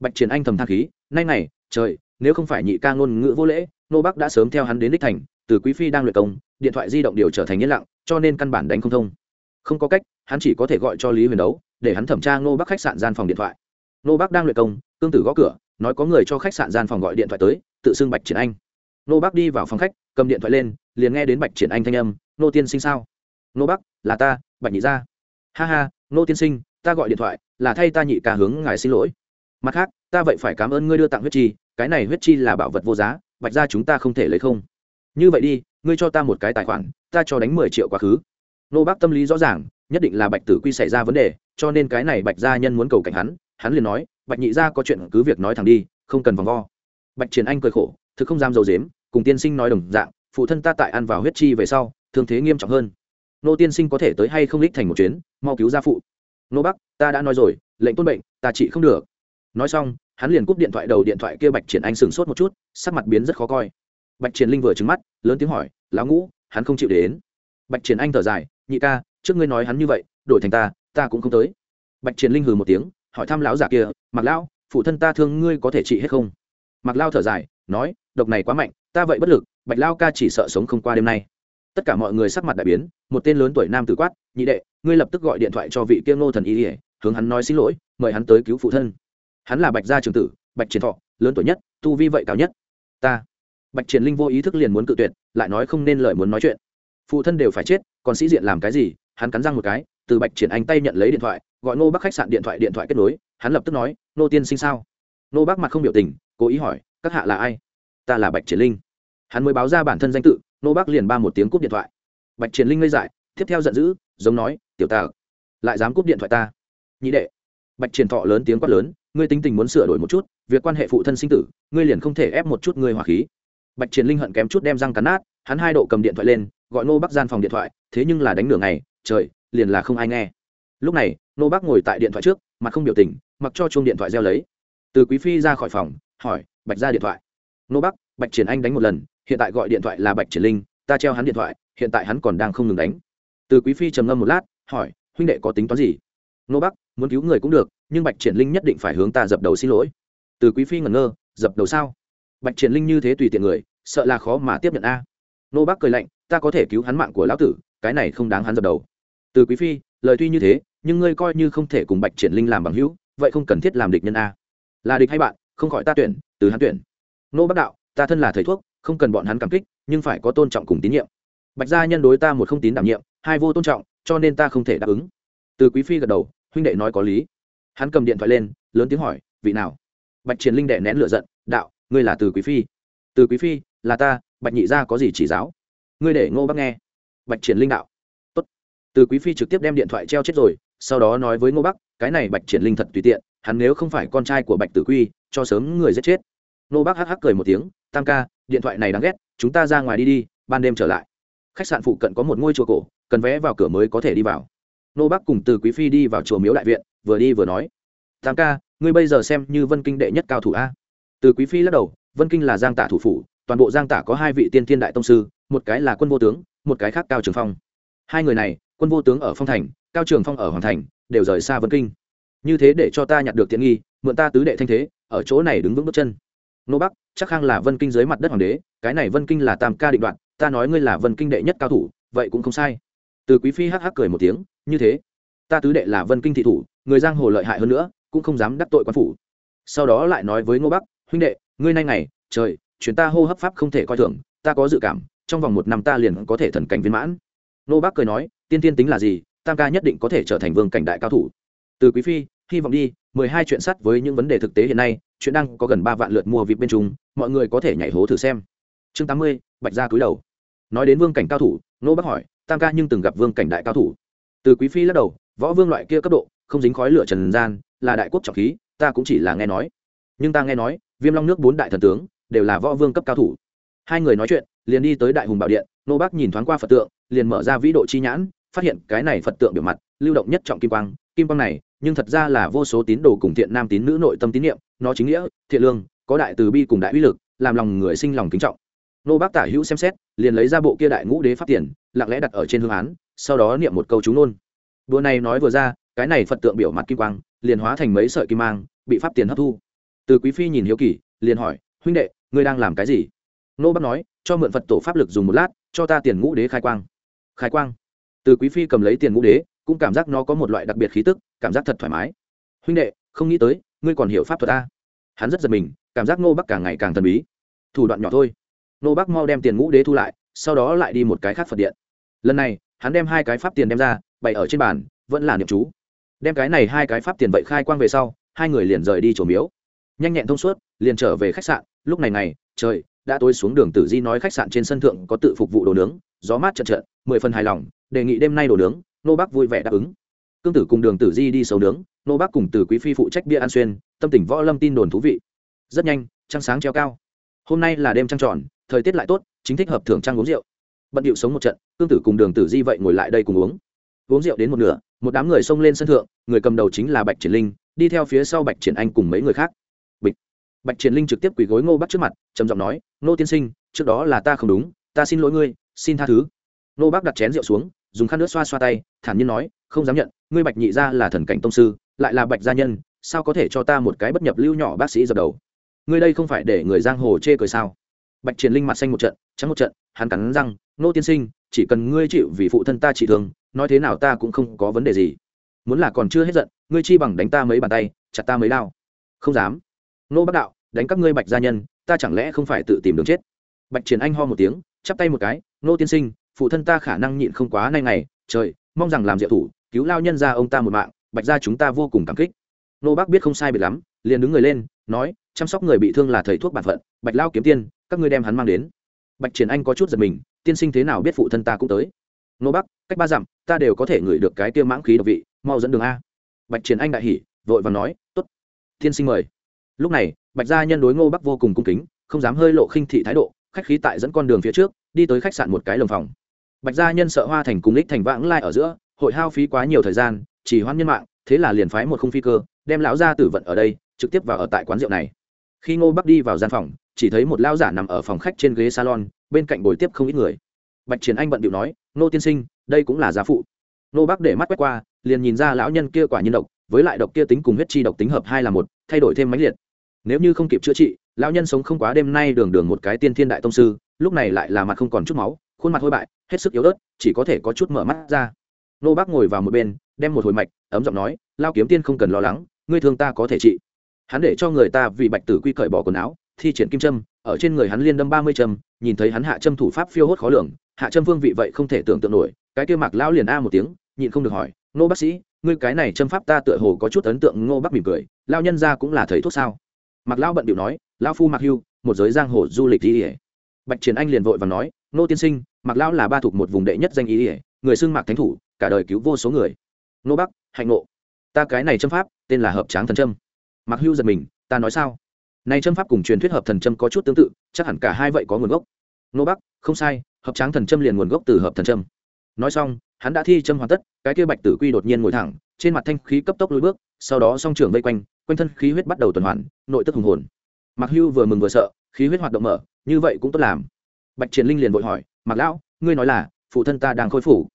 Bạch triển anh thầm than khí, nay này, trời, nếu không phải nhị ca ngôn ngữ vô lễ, ngô bắc đã sớm theo hắn đến đích thành, từ quý phi đang luyện công, điện thoại di động điều trở thành yên lặng, cho nên căn bản đánh không thông. Không có cách, hắn chỉ có thể gọi cho lý huyền đấu để hắn thẩm tra ngô bắc khách sạn gian phòng điện thoại. Ngô bắc đang luyện công, cương tử gõ cửa, nói có người cho khách sạn gian phòng gọi điện thoại tới, tự xưng bạch triển anh. Ngô bắc đi vào phòng khách, cầm điện thoại lên, liền nghe đến bạch triển anh thanh âm, Ngô tiên sinh sao? Ngô bắc, là ta, bạch nhị gia. Ha ha, Ngô tiên sinh, ta gọi điện thoại, là thay ta nhị ca hướng ngài xin lỗi. Mặt khác, ta vậy phải cảm ơn ngươi đưa tặng huyết chi, cái này huyết chi là bảo vật vô giá, bạch ra chúng ta không thể lấy không. Như vậy đi, ngươi cho ta một cái tài khoản, ta cho đánh mười triệu quá khứ. Nô bác tâm lý rõ ràng, nhất định là bạch tử quy xảy ra vấn đề cho nên cái này bạch gia nhân muốn cầu cảnh hắn hắn liền nói, bạch nhị gia có chuyện cứ việc nói thẳng đi, không cần vòng vo. Bạch triển anh cười khổ, thực không dám dầu dếm cùng tiên sinh nói đồng dạng, phụ thân ta tại ăn vào huyết chi về sau, thương thế nghiêm trọng hơn. Nô tiên sinh có thể tới hay không lích thành một chuyến, mau cứu gia phụ. Nô bắc ta đã nói rồi, lệnh tôn bệnh ta trị không được. Nói xong, hắn liền cúp điện thoại đầu điện thoại kia bạch triển anh sửng sốt một chút, sắc mặt biến rất khó coi. Bạch triển linh vừa trứng mắt, lớn tiếng hỏi, lão ngũ, hắn không chịu đến. Bạch triển anh thở dài, nhị ca, trước ngươi nói hắn như vậy, đổi thành ta ta cũng không tới. Bạch triển linh hừ một tiếng, hỏi thăm lão giả kia mặc lão, phụ thân ta thương ngươi có thể trị hết không? Mặc lao thở dài, nói, độc này quá mạnh, ta vậy bất lực, bạch lao ca chỉ sợ sống không qua đêm nay. Tất cả mọi người sắc mặt đại biến, một tên lớn tuổi nam tử quát, nhị đệ, ngươi lập tức gọi điện thoại cho vị kia ngô thần y ỉa hướng hắn nói xin lỗi, mời hắn tới cứu phụ thân. Hắn là bạch gia trường tử, bạch triển thọ, lớn tuổi nhất, tu vi vậy cao nhất. Ta. Bạch triển linh vô ý thức liền muốn cự tuyệt, lại nói không nên lời muốn nói chuyện. Phụ thân đều phải chết, còn sĩ diện làm cái gì, hắn cắn răng một cái từ bạch triển anh tay nhận lấy điện thoại, gọi ngô bắc khách sạn điện thoại điện thoại kết nối, hắn lập tức nói nô tiên sinh sao? Nô bắc mặt không biểu tình, cố ý hỏi, các hạ là ai? Ta là bạch triển linh. Hắn mới báo ra bản thân danh tự nô bắc liền ba một tiếng cúp điện thoại. Bạch triển linh ngây dại, tiếp theo giận dữ, giống nói, tiểu tà, lại dám cúp điện thoại ta? Nhị đệ. Bạch triển thọ lớn tiếng quát lớn, ngươi tính tình muốn sửa đổi một chút, việc quan hệ phụ thân sinh tử, ngươi liền không thể ép một chút ngươi hỏa khí. Bạch triển linh hận kém chút đem răng cắn nát, hắn hai độ cầm điện thoại lên, gọi nô bắc gian phòng điện thoại, thế nhưng là đánh nửa ngày, trời liền là không ai nghe. Lúc này nô bác ngồi tại điện thoại trước mặt không biểu tình mặc cho chuông điện thoại reo lấy. Từ quý phi ra khỏi phòng hỏi bạch ra điện thoại? Nô bác, bạch triển anh đánh một lần hiện tại gọi điện thoại là bạch triển linh ta treo hắn điện thoại hiện tại hắn còn đang không ngừng đánh. Từ quý phi trầm ngâm một lát hỏi huynh đệ có tính toán gì? Nô bắc muốn cứu người cũng được nhưng bạch triển linh nhất định phải hướng ta dập đầu xin lỗi. Từ quý phi ngẩn ngơ dập đầu sao? Bạch triển linh như thế tùy tiện người sợ là khó mà tiếp nhận a. Nô bắc cười lạnh ta có thể cứu hắn mạng của lão tử cái này không đáng hắn dập đầu từ quý phi, lời tuy như thế, nhưng ngươi coi như không thể cùng bạch triển linh làm bằng hữu, vậy không cần thiết làm địch nhân a. Là địch hay bạn, không khỏi ta tuyển, từ hắn tuyển. Nô bắc đạo, ta thân là thầy thuốc, không cần bọn hắn cảm kích, nhưng phải có tôn trọng cùng tín nhiệm. Bạch gia nhân đối ta một không tín đảm nhiệm, hai vô tôn trọng, cho nên ta không thể đáp ứng. Từ quý phi gật đầu, huynh đệ nói có lý. Hắn cầm điện thoại lên, lớn tiếng hỏi, vị nào? Bạch triển linh đệ nén lửa giận, đạo, ngươi là từ quý phi. Từ quý phi, là ta, bạch nhị gia có gì chỉ giáo? Ngươi để ngô bắc nghe. Bạch triển linh đạo từ quý phi trực tiếp đem điện thoại treo chết rồi, sau đó nói với ngô bắc, cái này bạch triển linh thật tùy tiện, hắn nếu không phải con trai của bạch tử quy, cho sớm người giết chết. Ngô bắc hắc hắc cười một tiếng, tam ca, điện thoại này đáng ghét, chúng ta ra ngoài đi đi, ban đêm trở lại. Khách sạn phụ cận có một ngôi chùa cổ, cần vé vào cửa mới có thể đi vào. Nô bắc cùng từ quý phi đi vào chùa miếu đại viện, vừa đi vừa nói, tam ca, ngươi bây giờ xem như vân kinh đệ nhất cao thủ a. Từ quý phi lắc đầu, vân kinh là giang tả thủ phủ, toàn bộ giang tả có hai vị tiên thiên đại tông sư, một cái là quân vô tướng, một cái khác cao trường phong. Hai người này quân vô tướng ở phong thành, cao trường phong ở hoàng thành, đều rời xa vân kinh. Như thế để cho ta nhặt được tiện nghi, mượn ta tứ đệ thanh thế, ở chỗ này đứng vững bước chân. Nô bắc, chắc khang là vân kinh dưới mặt đất hoàng đế, cái này vân kinh là tam ca định đoạn, ta nói ngươi là vân kinh đệ nhất cao thủ, vậy cũng không sai. Từ quý phi hắc hắc cười một tiếng, như thế. Ta tứ đệ là vân kinh thị thủ, người giang hồ lợi hại hơn nữa, cũng không dám đắc tội quan phủ. Sau đó lại nói với ngô bắc, huynh đệ, ngươi nay ngày, trời, chuyến ta hô hấp pháp không thể coi thường, ta có dự cảm, trong vòng một năm ta liền có thể thần cảnh viên mãn. Nô bác cười nói tiên tiên tính là gì? Tam ca nhất định có thể trở thành vương cảnh đại cao thủ. Từ quý phi hy vọng đi mười hai chuyện sắt với những vấn đề thực tế hiện nay chuyện đang có gần ba vạn lượt mua vịt bên chúng, mọi người có thể nhảy hố thử xem. Chương tám mươi bạch ra cúi đầu. Nói đến vương cảnh cao thủ nô bác hỏi tam ca nhưng từng gặp vương cảnh đại cao thủ? Từ quý phi lắc đầu võ vương loại kia cấp độ không dính khói lửa trần gian là đại quốc trọng khí ta cũng chỉ là nghe nói. Nhưng ta nghe nói viêm long nước bốn đại thần tướng đều là võ vương cấp cao thủ. Hai người nói chuyện liền đi tới đại hùng bảo điện nô bác nhìn thoáng qua phật tượng liền mở ra vĩ độ chi nhãn phát hiện cái này phật tượng biểu mặt lưu động nhất trọng kim quang. Kim quang này nhưng thật ra là vô số tín đồ cùng thiện nam tín nữ nội tâm tín niệm, nó chính nghĩa thiện lương có đại từ bi cùng đại uy lực làm lòng người sinh lòng kính trọng. Nô bác tả hữu xem xét liền lấy ra bộ kia đại ngũ đế pháp tiền lặng lẽ đặt ở trên hương án sau đó niệm một câu chú nôn đùa này nói vừa ra cái này phật tượng biểu mặt kim quang liền hóa thành mấy sợi kim mang bị pháp tiền hấp thu. Từ quý phi nhìn hiếu kỳ liền hỏi huynh đệ ngươi đang làm cái gì? Nô bác nói cho mượn phật tổ pháp lực dùng một lát, cho ta tiền ngũ đế khai quang. Khai quang? Từ quý phi cầm lấy tiền ngũ đế, cũng cảm giác nó có một loại đặc biệt khí tức, cảm giác thật thoải mái. Huynh đệ, không nghĩ tới, ngươi còn hiểu pháp thuật ta. Hắn rất giật mình, cảm giác nô bắc càng ngày càng thần bí. Thủ đoạn nhỏ thôi. Nô bắc mau đem tiền ngũ đế thu lại, sau đó lại đi một cái khác phật điện. Lần này, hắn đem hai cái pháp tiền đem ra, bày ở trên bàn, vẫn là niệm chú. Đem cái này hai cái pháp tiền vậy khai quang về sau, hai người liền rời đi chỗ miếu. Nhanh nhẹn thông suốt, liền trở về khách sạn. Lúc này này, trời đã tối xuống đường tử di nói khách sạn trên sân thượng có tự phục vụ đồ nướng, gió mát chật chật mười phần hài lòng, đề nghị đêm nay đồ nướng, nô bác vui vẻ đáp ứng. Cương tử cùng đường tử di đi sầu nướng, nô bác cùng từ quý phi phụ trách bia an xuyên, tâm tỉnh võ lâm tin đồn thú vị. Rất nhanh, trăng sáng treo cao. Hôm nay là đêm trăng tròn, thời tiết lại tốt, chính thích hợp thưởng trăng uống rượu. Bận điệu sống một trận, cương tử cùng đường tử di vậy ngồi lại đây cùng uống. Uống rượu đến một nửa, một đám người xông lên sân thượng, người cầm đầu chính là bạch triển linh, đi theo phía sau bạch triển anh cùng mấy người khác bạch triển linh trực tiếp quỳ gối ngô bắc trước mặt, trầm giọng nói, Ngô tiên sinh, trước đó là ta không đúng, ta xin lỗi ngươi, xin tha thứ. Ngô bắc đặt chén rượu xuống, dùng khăn nước xoa xoa tay, thản nhiên nói, không dám nhận, ngươi bạch nhị gia là thần cảnh tông sư, lại là bạch gia nhân, sao có thể cho ta một cái bất nhập lưu nhỏ bác sĩ dập đầu? Ngươi đây không phải để người giang hồ chê cười sao? Bạch triển linh mặt xanh một trận, trắng một trận, hắn cắn răng nô tiên sinh, chỉ cần ngươi chịu vì phụ thân ta trị thương, nói thế nào ta cũng không có vấn đề gì. Muốn là còn chưa hết giận, ngươi chi bằng đánh ta mấy bàn tay, chặt ta mấy đao. Không dám nô bắc đạo, đánh các ngươi bạch gia nhân, ta chẳng lẽ không phải tự tìm đường chết? Bạch triển anh ho một tiếng, chắp tay một cái, nô tiên sinh, phụ thân ta khả năng nhịn không quá nay ngày, trời, mong rằng làm diệu thủ, cứu lao nhân ra ông ta một mạng, bạch gia chúng ta vô cùng cảm kích. Nô bác biết không sai biệt lắm, liền đứng người lên, nói, chăm sóc người bị thương là thầy thuốc bản phận, bạch lao kiếm tiên, các ngươi đem hắn mang đến. Bạch triển anh có chút giật mình, tiên sinh thế nào biết phụ thân ta cũng tới? Nô bác cách ba dặm, ta đều có thể ngửi được cái tiêu mãng khí độc vị, mau dẫn đường a. Bạch triển anh đại hỉ, vội và nói t ố t tiên sinh mời lúc này, bạch gia nhân đối ngô bắc vô cùng cung kính, không dám hơi lộ khinh thị thái độ, khách khí tại dẫn con đường phía trước, đi tới khách sạn một cái lồng phòng. Bạch gia nhân sợ hoa thành cùng lích thành vãng lai ở giữa, hội hao phí quá nhiều thời gian, chỉ hoan nhân mạng, thế là liền phái một khung phi cơ, đem lão gia tử vận ở đây, trực tiếp vào ở tại quán rượu này. Khi ngô bắc đi vào gian phòng, chỉ thấy một lão giả nằm ở phòng khách trên ghế salon, bên cạnh bồi tiếp không ít người. Bạch triển anh bận điệu nói nô tiên sinh, đây cũng là gia phụ. Nô bắc để mắt quét qua, liền nhìn ra lão nhân kia quả nhiên độc, với lại độc kia tính cùng huyết chi độc tính hợp hai là một, thay đổi thêm mãnh liệt nếu như không kịp chữa trị, lão nhân sống không quá đêm nay đường đường một cái tiên thiên đại tông sư, lúc này lại là mặt không còn chút máu, khuôn mặt hôi bại, hết sức yếu ớt, chỉ có thể có chút mở mắt ra. Nô bác ngồi vào một bên, đem một hồi mạch, ấm giọng nói lao kiếm tiên không cần lo lắng, ngươi thương ta có thể trị. Hắn để cho người ta vì bạch tử quy cởi bỏ quần áo, thi triển kim trâm ở trên người hắn liên đâm ba mươi trâm nhìn thấy hắn hạ trâm thủ pháp phiêu hốt khó lường, hạ trâm vương vị vậy không thể tưởng tượng nổi, cái kia mạc lão liền a một tiếng, nhịn không được hỏi, nô bác sĩ, ngươi cái này châm pháp ta tựa hồ có chút ấn tượng. Ngô bác mỉm cười lao nhân ra cũng là thầy thuốc sao? Mạc lão bận điệu nói Lão phu Mặc hưu một giới giang hồ du lịch y ỉa. Bạch triển anh liền vội và nói nô tiên sinh mạc lão là ba thuộc một vùng đệ nhất danh y, ỉa người xưng mạc thánh thủ cả đời cứu vô số người. Nô bắc hạnh nộ ta cái này châm pháp tên là hợp tráng thần trâm Mặc hưu giật mình ta nói sao? Này châm pháp cùng truyền thuyết hợp thần trâm có chút tương tự chắc hẳn cả hai vậy có nguồn gốc. Nô bắc không sai hợp tráng thần trâm liền nguồn gốc từ hợp thần trâm nói xong hắn đã thi châm hoàn tất cái kia bạch tử quy đột nhiên ngồi thẳng trên mặt thanh khí cấp tốc lùi bước sau đó song trưởng vây quanh quanh thân khí huyết bắt đầu tuần hoàn, nội tức hùng hồn. Mặc hưu vừa mừng vừa sợ, khí huyết hoạt động mở, như vậy cũng tốt làm. Bạch triển linh liền vội hỏi mặc lão, ngươi nói là, phụ thân ta đang khôi phủ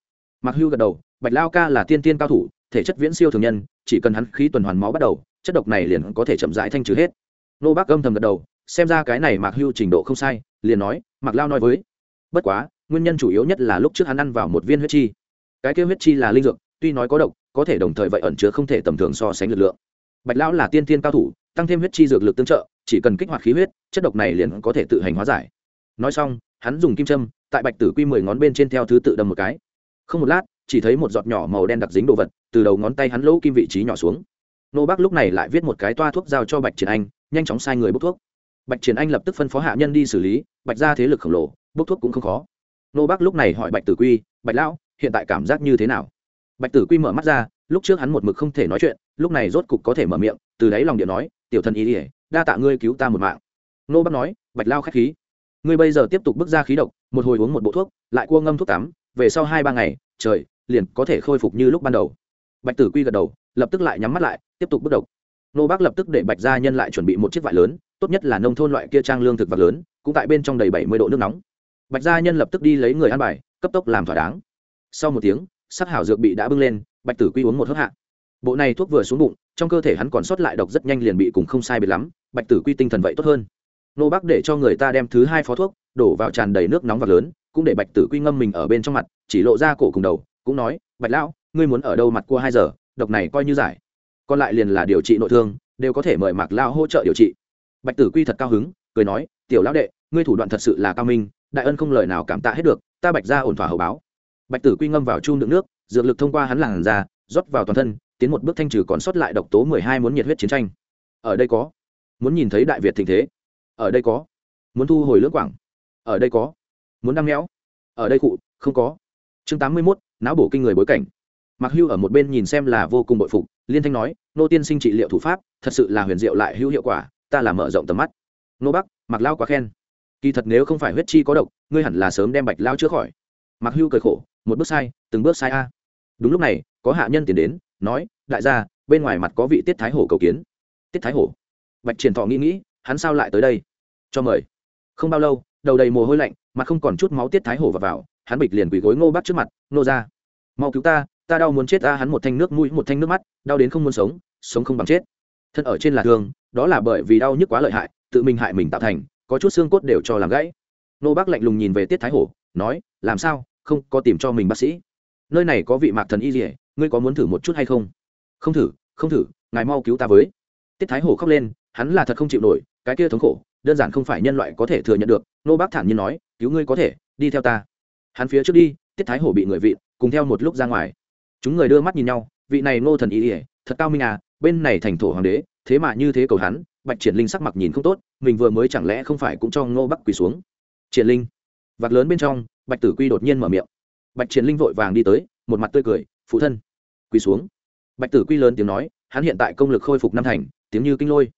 mặc hưu gật đầu, bạch lao ca là tiên tiên cao thủ, thể chất viễn siêu thường nhân, chỉ cần hắn khí tuần hoàn máu bắt đầu, chất độc này liền có thể chậm rãi thanh trừ hết. Nô bác âm thầm gật đầu, xem ra cái này mạc hưu trình độ không sai, liền nói, mạc lao nói với, bất quá, nguyên nhân chủ yếu nhất là lúc trước hắn ăn vào một viên huyết chi. Cái kia huyết chi là linh dược, tuy nói có độc, có thể đồng thời vậy ẩn chứa không thể tầm thường so sánh lực lượng bạch lão là tiên thiên cao thủ, tăng thêm huyết chi dược lực tương trợ, chỉ cần kích hoạt khí huyết, chất độc này liền có thể tự hành hóa giải. Nói xong, hắn dùng kim châm, tại bạch tử quy mười ngón bên trên theo thứ tự đâm một cái. Không một lát, chỉ thấy một giọt nhỏ màu đen đặc dính đồ vật, từ đầu ngón tay hắn lỗ kim vị trí nhỏ xuống. Nô bác lúc này lại viết một cái toa thuốc giao cho bạch triển anh, nhanh chóng sai người bốc thuốc. Bạch triển anh lập tức phân phó hạ nhân đi xử lý, bạch ra thế lực khổng lồ, bốc thuốc cũng không khó. Nô bác lúc này hỏi bạch tử quy, bạch lão, hiện tại cảm giác như thế nào? Bạch tử quy mở mắt ra, lúc trước hắn một mực không thể nói chuyện lúc này rốt cục có thể mở miệng, từ đáy lòng điện nói, tiểu thần ý ỉa đa tạ ngươi cứu ta một mạng. Nô bác nói, bạch lao k h á c h khí. Ngươi bây giờ tiếp tục bước ra khí độc, một hồi uống một bộ thuốc, lại cua ngâm thuốc tắm, về sau hai ba ngày, trời, liền có thể khôi phục như lúc ban đầu. Bạch tử quy gật đầu, lập tức lại nhắm mắt lại, tiếp tục bước độc. Nô bác lập tức để bạch gia nhân lại chuẩn bị một chiếc vải lớn, tốt nhất là nông thôn loại kia trang lương thực vật lớn, cũng tại bên trong đầy bảy mươi độ nước nóng. Bạch gia nhân lập tức đi lấy người ăn bài, cấp tốc làm thỏa đáng. Sau một tiếng, sắc hảo dược bị đã bưng lên, bạch tử quy uống một hớp hạ bộ này thuốc vừa xuống bụng, trong cơ thể hắn còn sót lại độc rất nhanh liền bị cùng không sai biệt lắm, bạch tử quy tinh thần vậy tốt hơn. Nô bác để cho người ta đem thứ hai phó thuốc đổ vào tràn đầy nước nóng và lớn, cũng để bạch tử quy ngâm mình ở bên trong mặt, chỉ lộ ra cổ cùng đầu, cũng nói, bạch lão, ngươi muốn ở đâu mặt cua hai giờ, độc này coi như giải. Còn lại liền là điều trị nội thương, đều có thể mời mạc lao hỗ trợ điều trị. Bạch tử quy thật cao hứng, cười nói, tiểu lão đệ, ngươi thủ đoạn thật sự là cao minh, đại ân không lời nào cảm tạ hết được, ta bạch ra ổn thỏa hậu báo. Bạch tử quy ngâm vào chung đựng nước, dược lực thông qua hắn làn ra rót vào toàn thân, tiến một bước thanh trừ còn sót lại độc tố mười hai muốn nhiệt huyết chiến tranh. Ở đây có. Muốn nhìn thấy đại việt tình thế. Ở đây có. Muốn thu hồi lưỡng quảng. Ở đây có. Muốn đăng méo. Ở đây cụ, không có. Chương tám mươi mốt, não bổ kinh người bối cảnh. Mặc hưu ở một bên nhìn xem là vô cùng bội phục, liên thanh nói, nô tiên sinh trị liệu thủ pháp, thật sự là huyền diệu lại hữu hiệu quả, ta là mở rộng tầm mắt. Nô bắc mặc lao quá khen. Kỳ thật nếu không phải huyết chi có độc, ngươi hẳn là sớm đem bạch lao chữa khỏi. Mặc hưu cười khổ, một bước sai, từng bước sai a đúng lúc này có hạ nhân tiến đến nói đại gia bên ngoài mặt có vị tiết thái hổ cầu kiến. Tiết thái hổ? Bạch triển thọ nghĩ nghĩ hắn sao lại tới đây? Cho mời. Không bao lâu đầu đầy mồ hôi lạnh mặt không còn chút máu tiết thái hổ vào, vào hắn bịch liền quỳ gối ngô bắt trước mặt nô ra mau cứu ta ta đau muốn chết ta hắn một thanh nước mũi một thanh nước mắt đau đến không muốn sống sống không bằng chết. Thân ở trên là thương đó là bởi vì đau nhức quá lợi hại tự mình hại mình tạo thành có chút xương cốt đều cho làm gãy. Nô bác lạnh lùng nhìn về tiết thái hổ nói làm sao? Không có tìm cho mình bác sĩ? Nơi này có vị mạc thần y dỉa ngươi có muốn thử một chút hay không? Không thử không thử, ngài mau cứu ta với. Tiết thái hổ khóc lên, hắn là thật không chịu nổi, cái kia thống khổ, đơn giản không phải nhân loại có thể thừa nhận được, nô bác thản nhiên nói, cứu ngươi có thể, đi theo ta. Hắn phía trước đi, tiết thái hổ bị người vị, cùng theo một lúc ra ngoài. Chúng người đưa mắt nhìn nhau, vị này ngô thần y ỉa thật cao minh à bên này thành thổ hoàng đế, thế mà như thế cầu hắn, bạch triển linh sắc mặt nhìn không tốt, mình vừa mới chẳng lẽ không phải cũng cho ngô bắc quỳ xuống. Triển linh, vạc lớn bên trong, bạch tử quy đột nhiên mở miệng bạch triển linh vội vàng đi tới, một mặt tươi cười, phụ thân. Quỳ xuống. Bạch tử quy lớn tiếng nói, hắn hiện tại công lực khôi phục năm thành, tiếng như kinh lôi.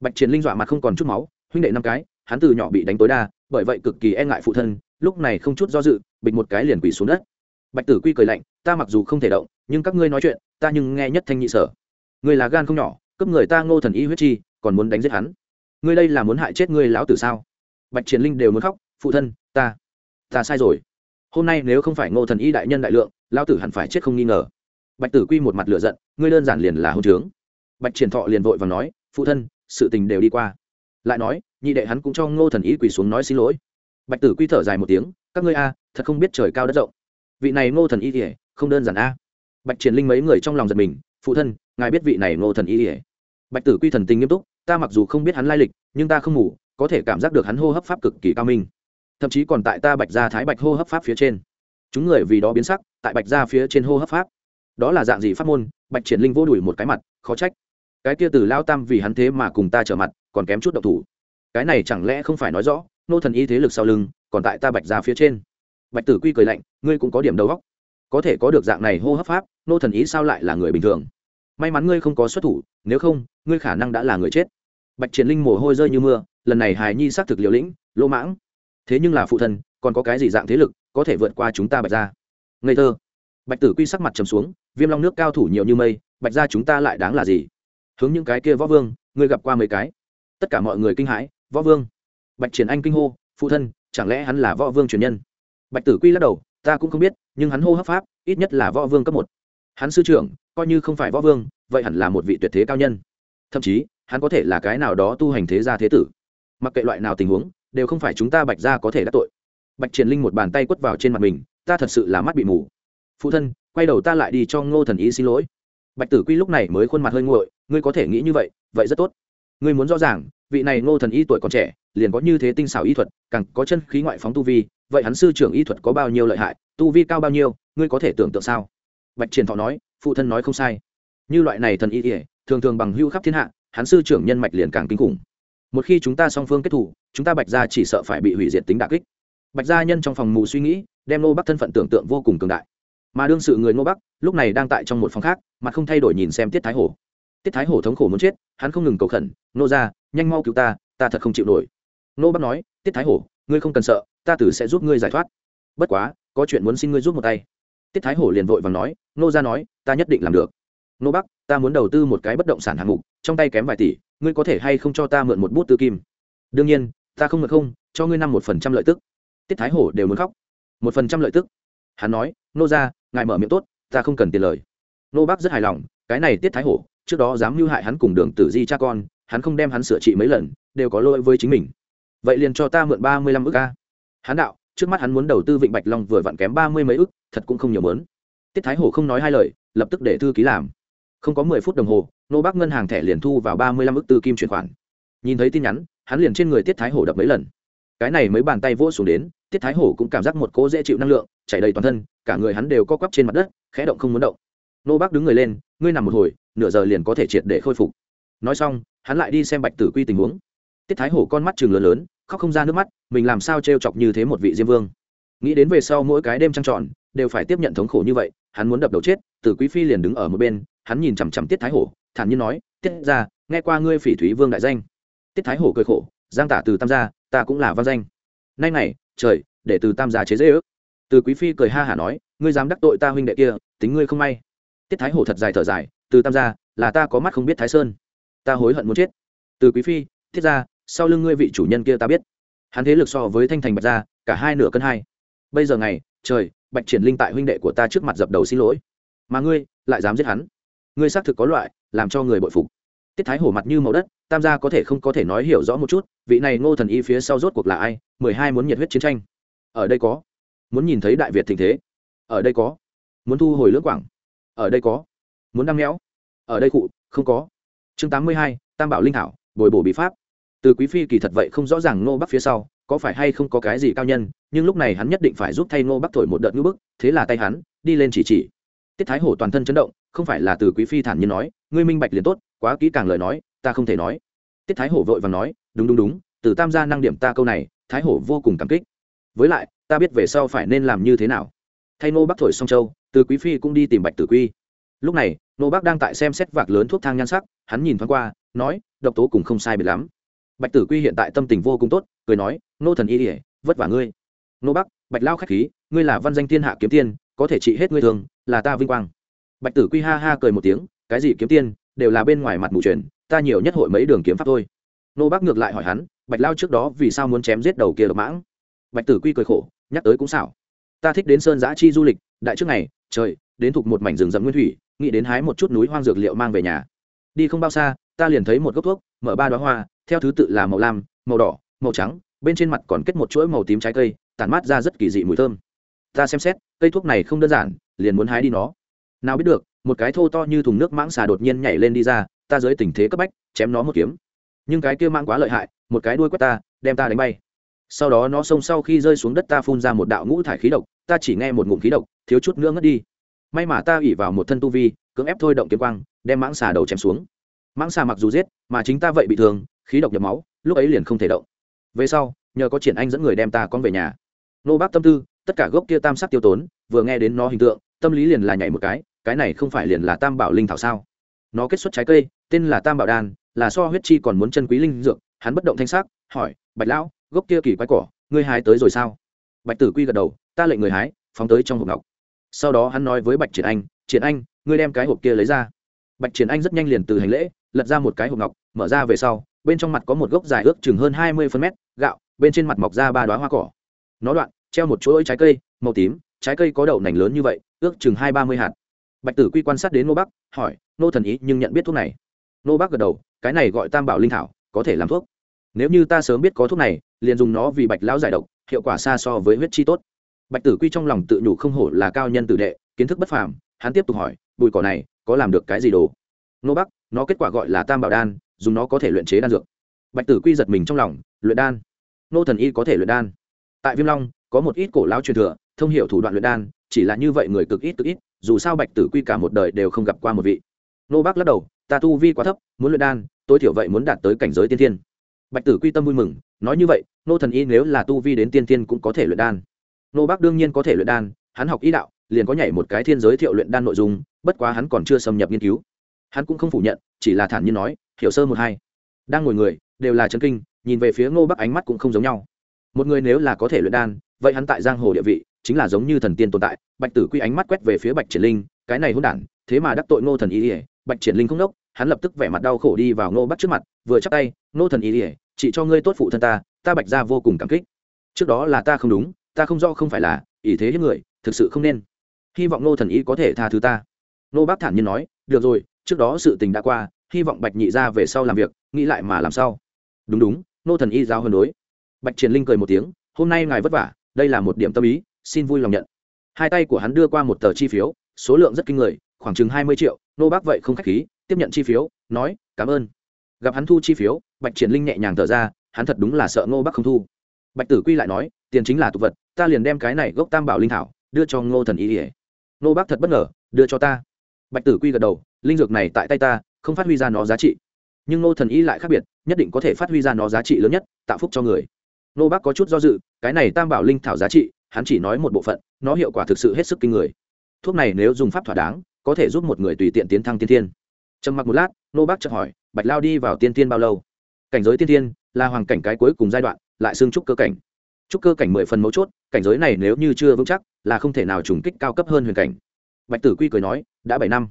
Bạch triển linh dọa mặt không còn chút máu, huynh đệ năm cái, hắn từ nhỏ bị đánh tối đa, bởi vậy cực kỳ e ngại phụ thân, lúc này không chút do dự, bịch một cái liền quỳ xuống đất. Bạch tử quy cười lạnh, ta mặc dù không thể động, nhưng các ngươi nói chuyện, ta nhưng nghe nhất thanh nhị sở. Ngươi là gan không nhỏ cấp người ta ngô thần y huyết chi, còn muốn đánh giết hắn. Ngươi đây là muốn hại chết ngươi lão tử sao? Bạch triển linh đều muốn khóc, phụ thân, ta ta sai rồi hôm nay nếu không phải ngô thần y đại nhân đại lượng, lão tử hẳn phải chết không nghi ngờ. Bạch tử quy một mặt lửa giận, ngươi đơn giản liền là hôn trướng. Bạch triển thọ liền vội và nói, phụ thân, sự tình đều đi qua. Lại nói, nhị đệ hắn cũng cho ngô thần y quỳ xuống nói xin lỗi. Bạch tử quy thở dài một tiếng, các ngươi a, thật không biết trời cao đất rộng. Vị này ngô thần y kỉa không đơn giản a. Bạch triển linh mấy người trong lòng giật mình, phụ thân, ngài biết vị này ngô thần y kỉa bạch tử quy thần tình nghiêm túc, ta mặc dù không biết hắn lai lịch, nhưng ta không ngủ, có thể cảm giác được hắn hô hấp pháp cực kỳ cao minh thậm chí còn tại ta bạch gia thái bạch hô hấp pháp phía trên. Chúng người vì đó biến sắc, tại bạch gia phía trên hô hấp pháp. Đó là dạng gì pháp môn? Bạch triển linh vô đùi một cái mặt, khó trách. Cái kia từ lao tam vì hắn thế mà cùng ta trở mặt, còn kém chút độc thủ. Cái này chẳng lẽ không phải nói rõ, nô thần y thế lực sau lưng, còn tại ta bạch gia phía trên. Bạch tử quy cười lạnh, ngươi cũng có điểm đầu góc có thể có được dạng này hô hấp pháp, nô thần ý sao lại là người bình thường? May mắn ngươi không có xuất thủ, nếu không, ngươi khả năng đã là người chết. Bạch triển linh mồ hôi rơi như mưa, lần này hài nhi xác thực liều lĩnh, lỗ mãng thế nhưng là phụ thân, còn có cái gì dạng thế lực có thể vượt qua chúng ta bạch ra ngây thơ. Bạch tử quy sắc mặt trầm xuống, viêm long nước cao thủ nhiều như mây, bạch ra chúng ta lại đáng là gì? Hướng những cái kia võ vương, ngươi gặp qua mấy cái? Tất cả mọi người kinh hãi, võ vương. Bạch triển anh kinh hô, phụ thân, chẳng lẽ hắn là võ vương truyền nhân? Bạch tử quy lắc đầu, ta cũng không biết, nhưng hắn hô hấp pháp, ít nhất là võ vương cấp một. Hắn sư trưởng, coi như không phải võ vương, vậy hẳn là một vị tuyệt thế cao nhân. Thậm chí, hắn có thể là cái nào đó tu hành thế gia thế tử. Mặc kệ loại nào tình huống đều không phải chúng ta bạch ra có thể đắc tội. Bạch triển linh một bàn tay quất vào trên mặt mình, ta thật sự là mắt bị mù. Phụ thân, quay đầu ta lại đi cho ngô thần ý xin lỗi. Bạch tử quy lúc này mới khuôn mặt hơi nguội, ngươi có thể nghĩ như vậy vậy rất tốt. Ngươi muốn rõ ràng, vị này ngô thần y tuổi còn trẻ, liền có như thế tinh xảo y thuật, càng có chân khí ngoại phóng tu vi, vậy hắn sư trưởng y thuật có bao nhiêu lợi hại, tu vi cao bao nhiêu, ngươi có thể tưởng tượng sao? Bạch triển thọ nói, phụ thân nói không sai. Như loại này thần y ỉa thường thường bằng hưu khắp thiên hạ, hắn sư trưởng nhân mạch liền càng kinh khủng một khi chúng ta song phương kết thủ, chúng ta bạch gia chỉ sợ phải bị hủy diệt tính đà kích. Bạch gia nhân trong phòng mù suy nghĩ, đem nô bắc thân phận tưởng tượng vô cùng cường đại. Mà đương sự người nô bắc, lúc này đang tại trong một phòng khác mà không thay đổi nhìn xem tiết thái hổ. Tiết thái hổ thống khổ muốn chết, hắn không ngừng cầu khẩn nô ra nhanh mau cứu ta ta thật không chịu nổi. Nô bắc nói, tiết thái hổ, ngươi không cần sợ, ta tử sẽ giúp ngươi giải thoát. Bất quá, có chuyện muốn xin ngươi giúp một tay. Tiết thái hổ liền vội và nói nô ra nói, ta nhất định làm được nô bắc, ta muốn đầu tư một cái bất động sản hạng mục, trong tay kém vài tỷ, ngươi có thể hay không cho ta mượn một bút tư kim? Đương nhiên, ta không mượn không, cho ngươi năm một phần trăm lợi tức. Tiết thái hổ đều muốn khóc. Một phần trăm lợi tức? Hắn nói, nô ra ngài mở miệng tốt, ta không cần tiền lời. Nô bắc rất hài lòng, cái này tiết thái hổ, trước đó dám mưu hại hắn cùng đường tử di cha con, hắn không đem hắn sửa trị mấy lần, đều có lỗi với chính mình. Vậy liền cho ta mượn ba mươi lăm ức ca hắn đạo, trước mắt hắn muốn đầu tư vịnh bạch long vừa vặn kém ba mươi mấy ức, thật cũng không nhiều mớn tiết thái hổ không nói hai lời, lập tức để thư ký làm không có mười phút đồng hồ, nô bác ngân hàng thẻ liền thu vào ba mươi lăm ức tư kim chuyển khoản. Nhìn thấy tin nhắn, hắn liền trên người tiết thái hổ đập mấy lần. Cái này mấy bàn tay vỗ xuống đến, tiết thái hổ cũng cảm giác một cỗ dễ chịu năng lượng, chảy đầy toàn thân, cả người hắn đều co quắp trên mặt đất, khẽ động không muốn động. Nô bác đứng người lên, ngươi nằm một hồi, nửa giờ liền có thể triệt để khôi phục. Nói xong, hắn lại đi xem bạch tử quy tình huống. Tiết thái hổ con mắt chừng lớn lớn, khóc không ra nước mắt, mình làm sao t chọc như thế một vị diêm vương? Nghĩ đến về sau mỗi cái đêm trăng tròn, đều phải tiếp nhận thống khổ như vậy hắn muốn đập đầu chết, từ quý phi liền đứng ở một bên, hắn nhìn chằm chằm tiết thái hổ, thản nhiên nói, tiết ra, nghe qua ngươi phỉ thúy vương đại danh. Tiết thái hổ cười khổ, giang tả từ tam gia, ta cũng là văn danh. Nay này, trời, để từ tam gia chế dễ ước. Từ quý phi cười ha hả nói, ngươi dám đắc tội ta huynh đệ kia, tính ngươi không may. Tiết thái hổ thật dài thở dài, từ tam gia, là ta có mắt không biết thái sơn. Ta hối hận muốn chết. Từ quý phi thiết ra, sau lưng ngươi vị chủ nhân kia ta biết. Hắn thế lực so với thanh thành bạch gia, cả hai nửa cân hai. Bây giờ ngày, trời bạch triển linh tại huynh đệ của ta trước mặt dập đầu xin lỗi. Mà ngươi, lại dám giết hắn. Ngươi xác thực có loại, làm cho người bội phục. Tiết thái hổ mặt như màu đất, tam gia có thể không có thể nói hiểu rõ một chút, vị này ngô thần y phía sau rốt cuộc là ai, mười hai muốn nhiệt huyết chiến tranh. Ở đây có. Muốn nhìn thấy đại việt tình thế. Ở đây có. Muốn thu hồi lưỡng quảng. Ở đây có. Muốn đăng méo. Ở đây cụ, không có. Chương tám mươi hai, tam bảo linh thảo, bồi bổ bị pháp. Từ quý phi kỳ thật vậy không rõ ràng ngô bắc phía sau, có phải hay không có cái gì cao nhân nhưng lúc này hắn nhất định phải giúp thay ngô bắc thổi một đợt ngữ bức, thế là tay hắn, đi lên chỉ chỉ. Tiết thái hổ toàn thân chấn động, không phải là từ quý phi thản nhiên nói, ngươi minh bạch liền tốt, quá kỹ càng lời nói, ta không thể nói. Tiết thái hổ vội và nói, đúng đúng đúng, từ tam gia năng điểm ta câu này, thái hổ vô cùng cảm kích. Với lại, ta biết về sau phải nên làm như thế nào. Thay ngô bắc thổi song châu, từ quý phi cũng đi tìm bạch tử quy. Lúc này, Ngô Bắc đang tại xem xét vạc lớn thuốc thang nhan sắc, hắn nhìn thoáng qua, nói, độc tố cùng không sai biệt lắm. Bạch tử quy hiện tại tâm tình vô cùng tốt, cười nói nô thần y ỉa vất vả ngươi nô bắc, bạch lao k h á c h khí, ngươi là văn danh thiên hạ kiếm tiên, có thể trị hết ngươi thường, là ta vinh quang. Bạch tử quy ha ha cười một tiếng, cái gì kiếm tiên, đều là bên ngoài mặt mù truyền ta nhiều nhất hội mấy đường kiếm pháp thôi. Nô bắc ngược lại hỏi hắn, bạch lao trước đó vì sao muốn chém giết đầu kia độc mãng? Bạch tử quy cười khổ, nhắc tới cũng xảo. Ta thích đến sơn giã chi du lịch, đại trước ngày, trời, đến thuộc một mảnh rừng rậm nguyên thủy, nghĩ đến hái một chút núi hoang dược liệu mang về nhà. Đi không bao xa, ta liền thấy một gốc thuốc, mở ba đoá hoa, theo thứ tự là màu lam, màu đỏ, màu trắng, bên trên mặt còn kết một chuỗi màu tím trái cây tản mát ra rất kỳ dị mùi thơm. Ta xem xét, cây thuốc này không đơn giản, liền muốn hái đi nó. Nào biết được, một cái thô to như thùng nước mãng xà đột nhiên nhảy lên đi ra, ta dưới tình thế cấp bách, chém nó một kiếm. Nhưng cái kia mãng quá lợi hại, một cái đuôi quét ta, đem ta đánh bay. Sau đó nó xông sau khi rơi xuống đất ta phun ra một đạo ngũ thải khí độc, ta chỉ nghe một ngụm khí độc, thiếu chút nữa ngất đi. May mà ta ủy vào một thân tu vi, cưỡng ép thôi động kiếm quang, đem mãng xà đầu chém xuống. Mãng xà mặc dù giết, mà chính ta vậy bị thương, khí độc nhập máu, lúc ấy liền không thể động. Về sau, nhờ có triển anh dẫn người đem ta con về nhà nô bác tâm tư, tất cả gốc kia tam sắc tiêu tốn, vừa nghe đến nó hình tượng, tâm lý liền là nhảy một cái cái này không phải liền là tam bảo linh thảo sao? Nó kết xuất trái cây, tên là tam bảo đan, là so huyết chi còn muốn chân quý linh dược, hắn bất động thanh sắc, hỏi, bạch lão, gốc kia kỳ quái cỏ, ngươi hái tới rồi sao? Bạch tử quy gật đầu, ta lệnh người hái, phóng tới trong hộp ngọc. Sau đó hắn nói với bạch triển anh triển anh, ngươi đem cái hộp kia lấy ra. Bạch triển anh rất nhanh liền từ hành lễ, lật ra một cái hộp ngọc, mở ra về sau, bên trong mặt có một gốc dài ước chừng hơn hai mươi phân mét, gạo, bên trên mặt mọc ra ba đoá hoa cỏ. Nó đoạn treo một chuỗi trái cây, màu tím, trái cây có đậu nành lớn như vậy, ước chừng hai ba mươi hạt. Bạch tử quy quan sát đến nô bắc, hỏi, nô thần ý, nhưng nhận biết thuốc này? Nô bắc gật đầu, cái này gọi tam bảo linh thảo, có thể làm thuốc. Nếu như ta sớm biết có thuốc này, liền dùng nó vì bạch lão giải độc, hiệu quả xa so với huyết chi tốt. Bạch tử quy trong lòng tự nhủ không hổ là cao nhân tử đệ, kiến thức bất phàm, hắn tiếp tục hỏi bụi cỏ này, có làm được cái gì đồ? Nô bắc, nó kết quả gọi là tam bảo đan, dùng nó có thể luyện chế đan dược. Bạch tử quy giật mình trong lòng, luyện đan? Nô thần y có thể luyện đan? Tại viêm long có một ít cổ lão truyền thừa, thông hiểu thủ đoạn luyện đan, chỉ là như vậy người cực ít cực ít, dù sao bạch tử quy cả một đời đều không gặp qua một vị. Nô bác lắc đầu, ta tu vi quá thấp, muốn luyện đan, tối thiểu vậy muốn đạt tới cảnh giới tiên thiên. Bạch tử quy tâm vui mừng, nói như vậy, nô thần y nếu là tu vi đến tiên thiên cũng có thể luyện đan. Nô bác đương nhiên có thể luyện đan, hắn học ý đạo, liền có nhảy một cái thiên giới thiệu luyện đan nội dung, bất quá hắn còn chưa xâm nhập nghiên cứu. Hắn cũng không phủ nhận, chỉ là thản nhiên nói, hiểu sơ một hai. Đang ngồi người, đều là chân kinh, nhìn về phía ngô bắc ánh mắt cũng không giống nhau. Một người nếu là có thể luyện đan vậy hắn tại giang hồ địa vị chính là giống như thần tiên tồn tại. Bạch tử quy ánh mắt quét về phía bạch triển linh, cái này hôn đản, thế mà đắc tội ngô thần ý ỉa bạch triển linh không đốc hắn lập tức vẻ mặt đau khổ đi vào ngô bắt trước mặt, vừa chắc tay, ngô thần ý ỉa chỉ cho ngươi tốt phụ thân ta ta bạch ra vô cùng cảm kích. Trước đó là ta không đúng, ta không do không phải là ý thế hiếp người, thực sự không nên. Hy vọng nô thần ý có thể tha thứ ta. Nô bác thản nhiên nói, được rồi, trước đó sự tình đã qua, hy vọng bạch nhị ra về sau làm việc, nghĩ lại mà làm sao. Đúng đúng nô thần y giao hơn đối. Bạch triển linh cười một tiếng, hôm nay ngài vất vả đây là một điểm tâm ý, xin vui lòng nhận. Hai tay của hắn đưa qua một tờ chi phiếu, số lượng rất kinh người, khoảng chừng hai mươi triệu, nô bác vậy không k h á c h khí, tiếp nhận chi phiếu, nói, cảm ơn. Gặp hắn thu chi phiếu, bạch triển linh nhẹ nhàng thở ra, hắn thật đúng là sợ ngô bác không thu. Bạch tử quy lại nói, tiền chính là tục vật, ta liền đem cái này gốc tam bảo linh thảo đưa cho ngô thần y ỉa ngô bác thật bất ngờ, đưa cho ta. Bạch tử quy gật đầu, linh dược này tại tay ta, không phát huy ra nó giá trị. Nhưng ngô thần y lại khác biệt, nhất định có thể phát huy ra nó giá trị lớn nhất, tạo phúc cho người nô bác có chút do dự, cái này tam bảo linh thảo giá trị, hắn chỉ nói một bộ phận, nó hiệu quả thực sự hết sức kinh người. Thuốc này nếu dùng pháp thỏa đáng, có thể giúp một người tùy tiện tiến thăng tiên thiên. Trầm mặc một lát, nô bác chợt hỏi, bạch lao đi vào tiên thiên bao lâu? Cảnh giới tiên thiên là hoàng cảnh cái cuối cùng giai đoạn, lại xương trúc cơ cảnh. Trúc cơ cảnh mười phần mấu chốt, cảnh giới này nếu như chưa vững chắc, là không thể nào trùng kích cao cấp hơn huyền cảnh. Bạch tử quy cười nói, đã bảy năm.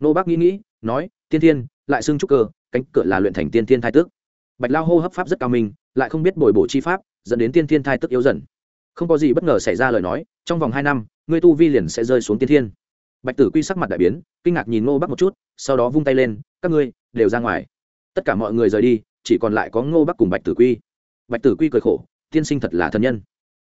Nô bác nghĩ nghĩ, nói, tiên thiên, lại xương trúc cơ, cánh cửa là luyện thành tiên thiên thai tước. Bạch lao hô hấp pháp rất cao minh, lại không biết bồi bổ chi pháp dẫn đến tiên thiên thai tức yếu dần. Không có gì bất ngờ xảy ra lời nói, trong vòng hai năm ngươi tu vi liền sẽ rơi xuống tiên thiên. Bạch tử quy sắc mặt đại biến, kinh ngạc nhìn ngô bắc một chút, sau đó vung tay lên, các ngươi, đều ra ngoài. Tất cả mọi người rời đi, chỉ còn lại có ngô bắc cùng bạch tử quy. Bạch tử quy cười khổ, tiên sinh thật là thân nhân.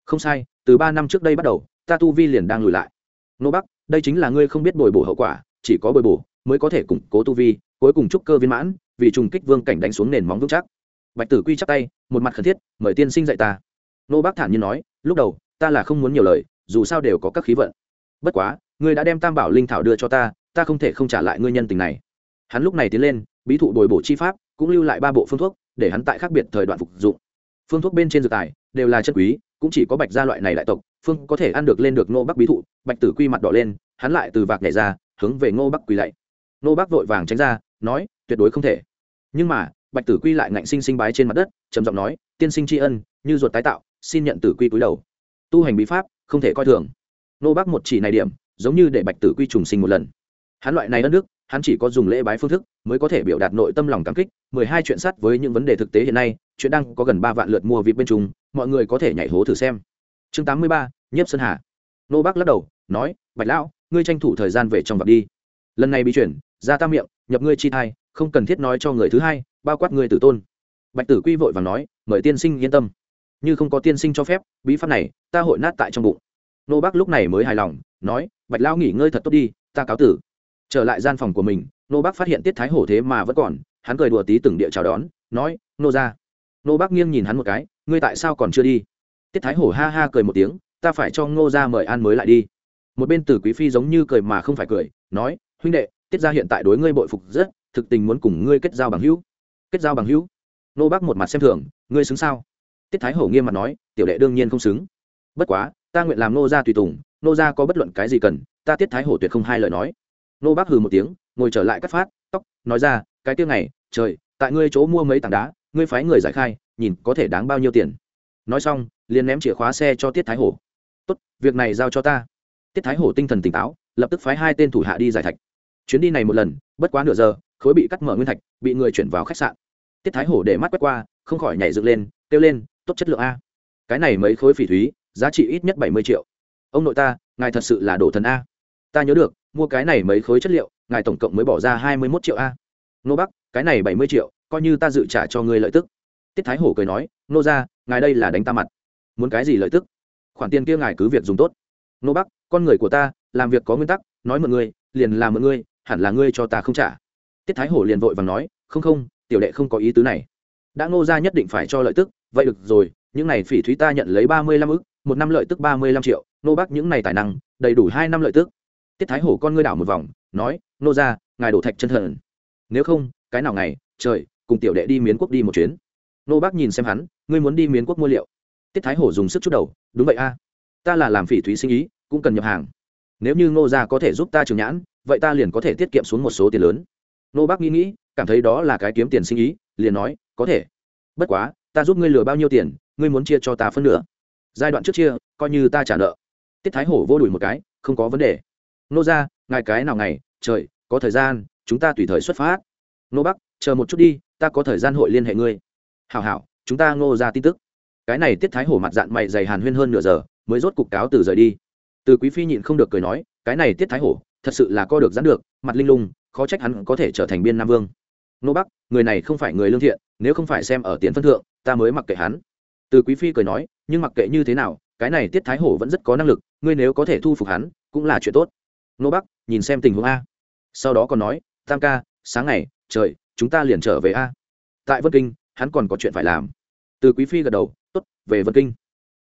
Không sai, từ ba năm trước đây bắt đầu, ta tu vi liền đang lùi lại. Ngô bắc, đây chính là ngươi không biết bồi bổ hậu quả, chỉ có bồi bổ mới có thể củng cố tu vi, cuối cùng trúc cơ viên mãn, vì trùng kích vương cảnh đánh xuống nền móng vững chắc bạch tử quy chắp tay, một mặt khẩn thiết, mời tiên sinh dạy ta. Nô bác thản nhiên nói, lúc đầu, ta là không muốn nhiều lời, dù sao đều có các khí vận. Bất quá, ngươi đã đem tam bảo linh thảo đưa cho ta ta không thể không trả lại ngươi nhân tình này. Hắn lúc này tiến lên, bí thụ bồi bổ chi pháp, cũng lưu lại ba bộ phương thuốc, để hắn tại khác biệt thời đoạn phục dụng. Phương thuốc bên trên dược tài, đều là chân quý, cũng chỉ có bạch gia loại này đại tộc, phương có thể ăn được lên được nô bắc bí thụ. Bạch tử quy mặt đỏ lên, hắn lại từ vạc nhảy ra, hướng về ngô bắc quỳ lạy. Nô bắc vội vàng tránh ra, nói, tuyệt đối không thể. Nhưng mà bạch tử quy lại ngạnh sinh sinh bái trên mặt đất trầm giọng nói tiên sinh tri ân như ruột tái tạo xin nhận tử quy cúi đầu. Tu hành bí pháp không thể coi thường. Nô bác một chỉ này điểm giống như để bạch tử quy trùng sinh một lần. Hắn loại này đất nước hắn chỉ có dùng lễ bái phương thức mới có thể biểu đạt nội tâm lòng cảm kích mười hai chuyện sắt với những vấn đề thực tế hiện nay chuyện đang có gần ba vạn lượt mua vịt bên chúng, mọi người có thể nhảy hố thử xem. Chương tám mươi ba nhiếp sơn hà. Nô bác lắc đầu nói bạch lão ngươi tranh thủ thời gian về trong vật đi. Lần này bị chuyển ra ta miệng nhập ngươi chi thai không cần thiết nói cho người thứ hai bao quát người tử tôn. Bạch tử quy vội và nói, mời tiên sinh yên tâm. Như không có tiên sinh cho phép, bí pháp này ta hội nát tại trong bụng. Nô bác lúc này mới hài lòng, nói, bạch lão nghỉ ngơi thật tốt đi, ta cáo tử. Trở lại gian phòng của mình, nô bác phát hiện tiết thái hổ thế mà vẫn còn, hắn cười đùa tí từng địa chào đón, nói, nô ra nô bác nghiêng nhìn hắn một cái, ngươi tại sao còn chưa đi? Tiết thái hổ ha ha cười một tiếng, ta phải cho ngô ra mời an mới lại đi. Một bên tử quý phi giống như cười mà không phải cười, nói, huynh đệ, tiết ra hiện tại đối ngươi bội phục rất, thực tình muốn cùng ngươi kết giao bằng hữu kết giao bằng hữu. Nô bác một mặt xem thường, ngươi xứng sao? Tiết thái hổ nghiêm mặt nói, tiểu đệ đương nhiên không xứng. Bất quá, ta nguyện làm nô gia tùy tùng, nô gia có bất luận cái gì cần, ta tiết thái hổ tuyệt không hai lời nói. Nô bác hừ một tiếng, ngồi trở lại cắt phát, tóc, nói ra, cái tiêu này trời, tại ngươi chỗ mua mấy tảng đá, ngươi phái người giải khai, nhìn có thể đáng bao nhiêu tiền. Nói xong, liền ném chìa khóa xe cho tiết thái hổ. Tốt, việc này giao cho ta. Tiết thái hổ tinh thần tỉnh táo, lập tức phái hai tên thủ hạ đi giải thạch chuyến đi này một lần, bất quá nửa giờ, khối bị cắt mở nguyên thạch, bị người chuyển vào khách sạn. Tiết thái hổ để mắt quét qua, không khỏi nhảy dựng lên, kêu lên, tốt chất lượng a. Cái này mấy khối phỉ thúy, giá trị ít nhất bảy mươi triệu. Ông nội ta, ngài thật sự là đồ thần a. Ta nhớ được, mua cái này mấy khối chất liệu, ngài tổng cộng mới bỏ ra hai mươi mốt triệu a. Nô bắc, cái này bảy mươi triệu, coi như ta dự trả cho ngươi lợi tức. Tiết thái hổ cười nói, nô ra ngài đây là đánh ta mặt. Muốn cái gì lợi tức? Khoản tiền kia ngài cứ việc dùng tốt. Nô bắc, con người của ta, làm việc có nguyên tắc, nói mượn ngươi, liền làm mượn ngươi hẳn là ngươi cho ta không trả. Tiết thái hổ liền vội và nói, không không, tiểu đệ không có ý tứ này. Đã ngô ra nhất định phải cho lợi tức, vậy được rồi, những này phỉ thúy ta nhận lấy ba mươi lăm ức, một năm lợi tức ba mươi lăm triệu nô bác những này tài năng, đầy đủ hai năm lợi tức. Tiết thái hổ con ngươi đảo một vòng, nói nô ra ngài đổ thạch chân thần. Nếu không, cái nào ngày, trời, cùng tiểu đệ đi miến quốc đi một chuyến. Nô bác nhìn xem hắn, ngươi muốn đi miến quốc mua liệu? Tiết thái hổ dùng sức chút đầu, đúng vậy a. Ta là làm phỉ thúy sinh ý, cũng cần nhập hàng. Nếu như ngô gia có thể giúp ta trường nhãn vậy ta liền có thể tiết kiệm xuống một số tiền lớn. Nô bác nghĩ nghĩ, cảm thấy đó là cái kiếm tiền sinh ý, liền nói, có thể. Bất quá, ta giúp ngươi lừa bao nhiêu tiền, ngươi muốn chia cho ta phân nửa. Giai đoạn trước chia, coi như ta trả nợ. Tiết thái hổ vô đùi một cái, không có vấn đề. Nô ra, ngài cái nào ngày, trời, có thời gian, chúng ta tùy thời xuất phát. Nô bắc chờ một chút đi, ta có thời gian hội liên hệ ngươi. Hảo hảo, chúng ta ngô ra tin tức. Cái này tiết thái hổ mặt dạng mày dày hàn huyên hơn nửa giờ, mới rốt cục cáo từ rời đi. Từ quý phi nhịn không được cười nói, cái này tiết thái hổ thật sự là co được dán được, mặt linh lung, khó trách hắn có thể trở thành biên nam vương. Nô bắc, người này không phải người lương thiện, nếu không phải xem ở tiền phân thượng, ta mới mặc kệ hắn. Từ quý phi cười nói, nhưng mặc kệ như thế nào, cái này tiết thái hổ vẫn rất có năng lực, ngươi nếu có thể thu phục hắn, cũng là chuyện tốt. Nô bắc, nhìn xem tình huống a. Sau đó còn nói, tam ca, sáng ngày, trời, chúng ta liền trở về a. Tại vân kinh, hắn còn có chuyện phải làm. Từ quý phi gật đầu, tốt, về vân kinh.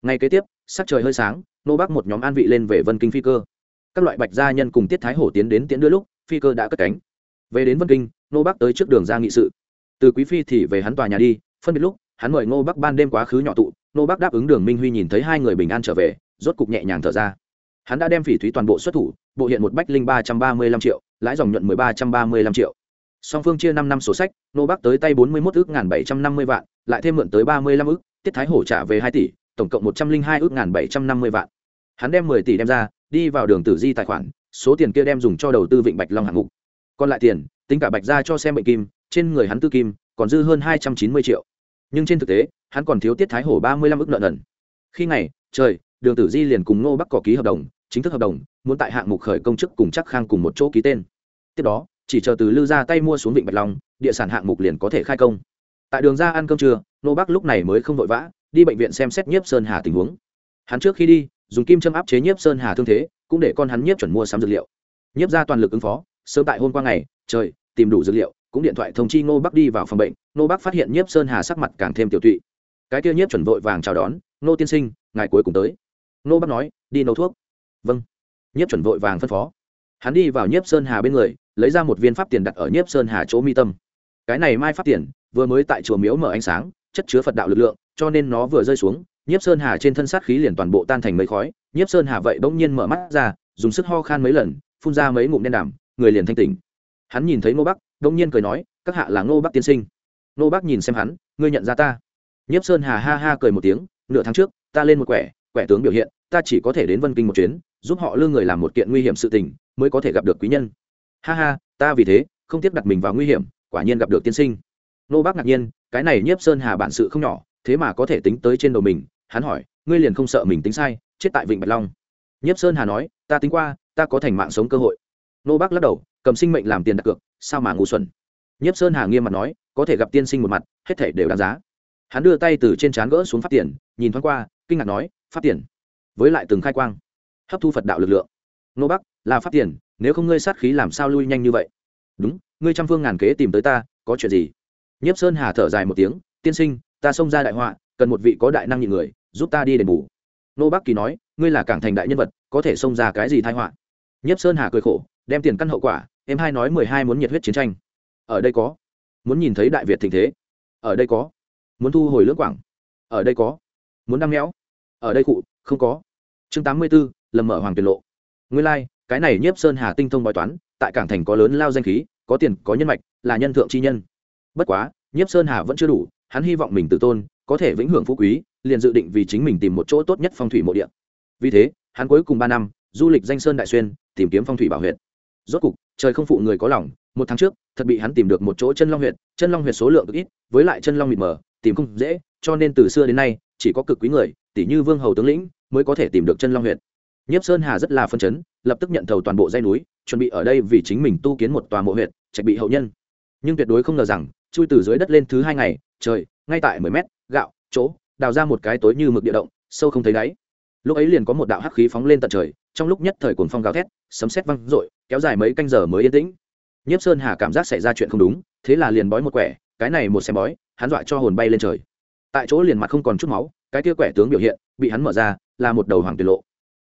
Ngay kế tiếp, sắc trời hơi sáng, nô bắc một nhóm an vị lên về vân kinh phi cơ các loại bạch gia nhân cùng tiết thái hổ tiến đến tiễn đưa lúc, phi cơ đã cất cánh. Về đến vân kinh nô bắc tới trước đường ra nghị sự. Từ quý phi thì về hắn tòa nhà đi, phân biệt lúc, hắn mời ngô bắc ban đêm quá khứ nhỏ tụ nô bắc đáp ứng đường minh huy nhìn thấy hai người bình an trở về, rốt cục nhẹ nhàng thở ra. Hắn đã đem phỉ thúy toàn bộ xuất thủ, bộ hiện một bách linh ba trăm ba mươi lăm triệu, lãi dòng nhuận mười ba trăm ba mươi lăm triệu. Song phương chia năm năm sổ sách nô bắc tới tay bốn mươi một ước ngàn bảy trăm năm mươi vạn, lại thêm mượn tới ba mươi lăm ước, tiết thái hổ trả về hai tỷ, tổng cộng một trăm linh hai ước ngàn bảy trăm năm mươi vạn. Hắn đem mười tỷ đem ra đi vào đường tử di tài khoản, số tiền kia đem dùng cho đầu tư vịnh bạch long hạng mục. Còn lại tiền, tính cả bạch ra cho xem bệnh kim, trên người hắn tư kim, còn dư hơn hai trăm chín mươi triệu. Nhưng trên thực tế, hắn còn thiếu tiết thái hổ ba mươi lăm ức nợ nần. Khi ngày trời, đường tử di liền cùng ngô bắc cỏ ký hợp đồng, chính thức hợp đồng, muốn tại hạng mục khởi công chức cùng chắc khang cùng một chỗ ký tên. Tiếp đó, chỉ chờ từ lư ra tay mua xuống vịnh bạch long, địa sản hạng mục liền có thể khai công. Tại đường ra ăn cơm trưa nô bắc lúc này mới không vội vã, đi bệnh viện xem xét nhiếp sơn hà tình huống. Hắn trước khi đi dùng kim châm áp chế nhiếp sơn hà thương thế, cũng để con hắn nhiếp chuẩn mua sắm dược liệu. Nhiếp ra toàn lực ứng phó, sớm tại hôm qua ngày, trời, tìm đủ dược liệu, cũng điện thoại thông chi ngô bắc đi vào phòng bệnh, ngô bắc phát hiện nhiếp sơn hà sắc mặt càng thêm tiểu tụy. Cái kia nhiếp chuẩn vội vàng chào đón, ngô tiên sinh ngày cuối cùng tới. Ngô bắc nói, đi nấu thuốc. Vâng. Nhiếp chuẩn vội vàng phân phó. Hắn đi vào nhiếp sơn hà bên người, lấy ra một viên pháp tiền đặt ở nhiếp sơn hà chỗ mi tâm. Cái này mai pháp tiền, vừa mới tại chùa miếu mở ánh sáng, chất chứa phật đạo lực lượng, cho nên nó vừa rơi xuống nhiếp sơn hà trên thân sát khí liền toàn bộ tan thành mấy khói, nhiếp sơn hà vậy bỗng nhiên mở mắt ra, dùng sức ho khan mấy lần, phun ra mấy ngụm đen đàm người liền thanh tỉnh. Hắn nhìn thấy ngô bắc, bỗng nhiên cười nói, các hạ là ngô bắc tiên sinh. Ngô bắc nhìn xem hắn, ngươi nhận ra ta? Nhiếp sơn hà ha ha cười một tiếng, nửa tháng trước, ta lên một quẻ quẻ tướng biểu hiện, ta chỉ có thể đến vân kinh một chuyến, giúp họ lương người làm một kiện nguy hiểm sự tình, mới có thể gặp được quý nhân. Ha ha, ta vì thế, không tiếp đặt mình vào nguy hiểm, quả nhiên gặp được tiên sinh. Nô bác ngạc nhiên, cái này nhiếp sơn hà bản sự không nhỏ, thế mà có thể tính tới trên đầu mình hắn hỏi, ngươi liền không sợ mình tính sai, chết tại vịnh bạch long? Nhiếp sơn hà nói, ta tính qua, ta có thành mạng sống cơ hội. Nô bác lắc đầu, cầm sinh mệnh làm tiền đặt cược, sao mà ngu xuẩn? Nhiếp sơn hà nghiêm mặt nói, có thể gặp tiên sinh một mặt, hết thể đều đáng giá. Hắn đưa tay từ trên trán gỡ xuống phát tiền, nhìn thoáng qua, kinh ngạc nói phát tiền? Với lại từng khai quang, hấp thu phật đạo lực lượng. Nô bắc là phát tiền, nếu không ngươi sát khí làm sao lui nhanh như vậy? Đúng, ngươi trăm phương ngàn kế tìm tới ta, có chuyện gì? Nhiếp sơn hà thở dài một tiếng, tiên sinh, ta xông ra đại họa, cần một vị có đại năng nhị người giúp ta đi đền bù. Nô bắc kỳ nói ngươi là cảng thành đại nhân vật có thể xông ra cái gì thai họa? Nhiếp sơn hà cười khổ đem tiền căn hậu quả em hai nói mười hai muốn nhiệt huyết chiến tranh. Ở đây có. Muốn nhìn thấy đại việt tình thế. Ở đây có. Muốn thu hồi lưỡng quảng. Ở đây có. Muốn đăng méo. Ở đây cụ không có. Chương tám mươi b ố lầm mở hoàng tiền lộ. Ngươi lai、like, cái này nhiếp sơn hà tinh thông bói toán tại cảng thành có lớn lao danh khí có tiền có nhân mạch là nhân thượng chi nhân. Bất quá nhiếp sơn hà vẫn chưa đủ hắn hy vọng mình tự tôn có thể vĩnh hưởng phú quý liền dự định vì chính mình tìm một chỗ tốt nhất phong thủy mộ địa. Vì thế, hắn cuối cùng ba năm, du lịch danh sơn đại xuyên, tìm kiếm phong thủy bảo huyện rốt cục, trời không phụ người có lòng, một tháng trước, thật bị hắn tìm được một chỗ chân long huyện chân long huyện số lượng ít, với lại chân long mịt mờ, tìm không dễ, cho nên từ xưa đến nay, chỉ có cực quý người tỷ như vương hầu tướng lĩnh, mới có thể tìm được chân long huyện nhiếp sơn hà rất là phân chấn, lập tức nhận thầu toàn bộ dây núi, chuẩn bị ở đây vì chính mình tu kiến một tòa mộ huyện trạch bị hậu nhân. Nhưng tuyệt đối không ngờ rằng, chui từ dưới đất lên thứ hai ngày, trời, ngay tại mười mét, gạo, chỗ đào ra một cái tối như mực địa động, sâu không thấy đáy. Lúc ấy liền có một đạo hắc khí phóng lên tận trời, trong lúc nhất thời cuồng phong gào thét, sấm sét văng rội kéo dài mấy canh giờ mới yên tĩnh. Nhiếp sơn hà cảm giác xảy ra chuyện không đúng, thế là liền bói một quẻ, cái này một xem bói, hắn dọa cho hồn bay lên trời. Tại chỗ liền mặt không còn chút máu, cái kia quẻ tướng biểu hiện, bị hắn mở ra, là một đầu hoàng tuyền lộ.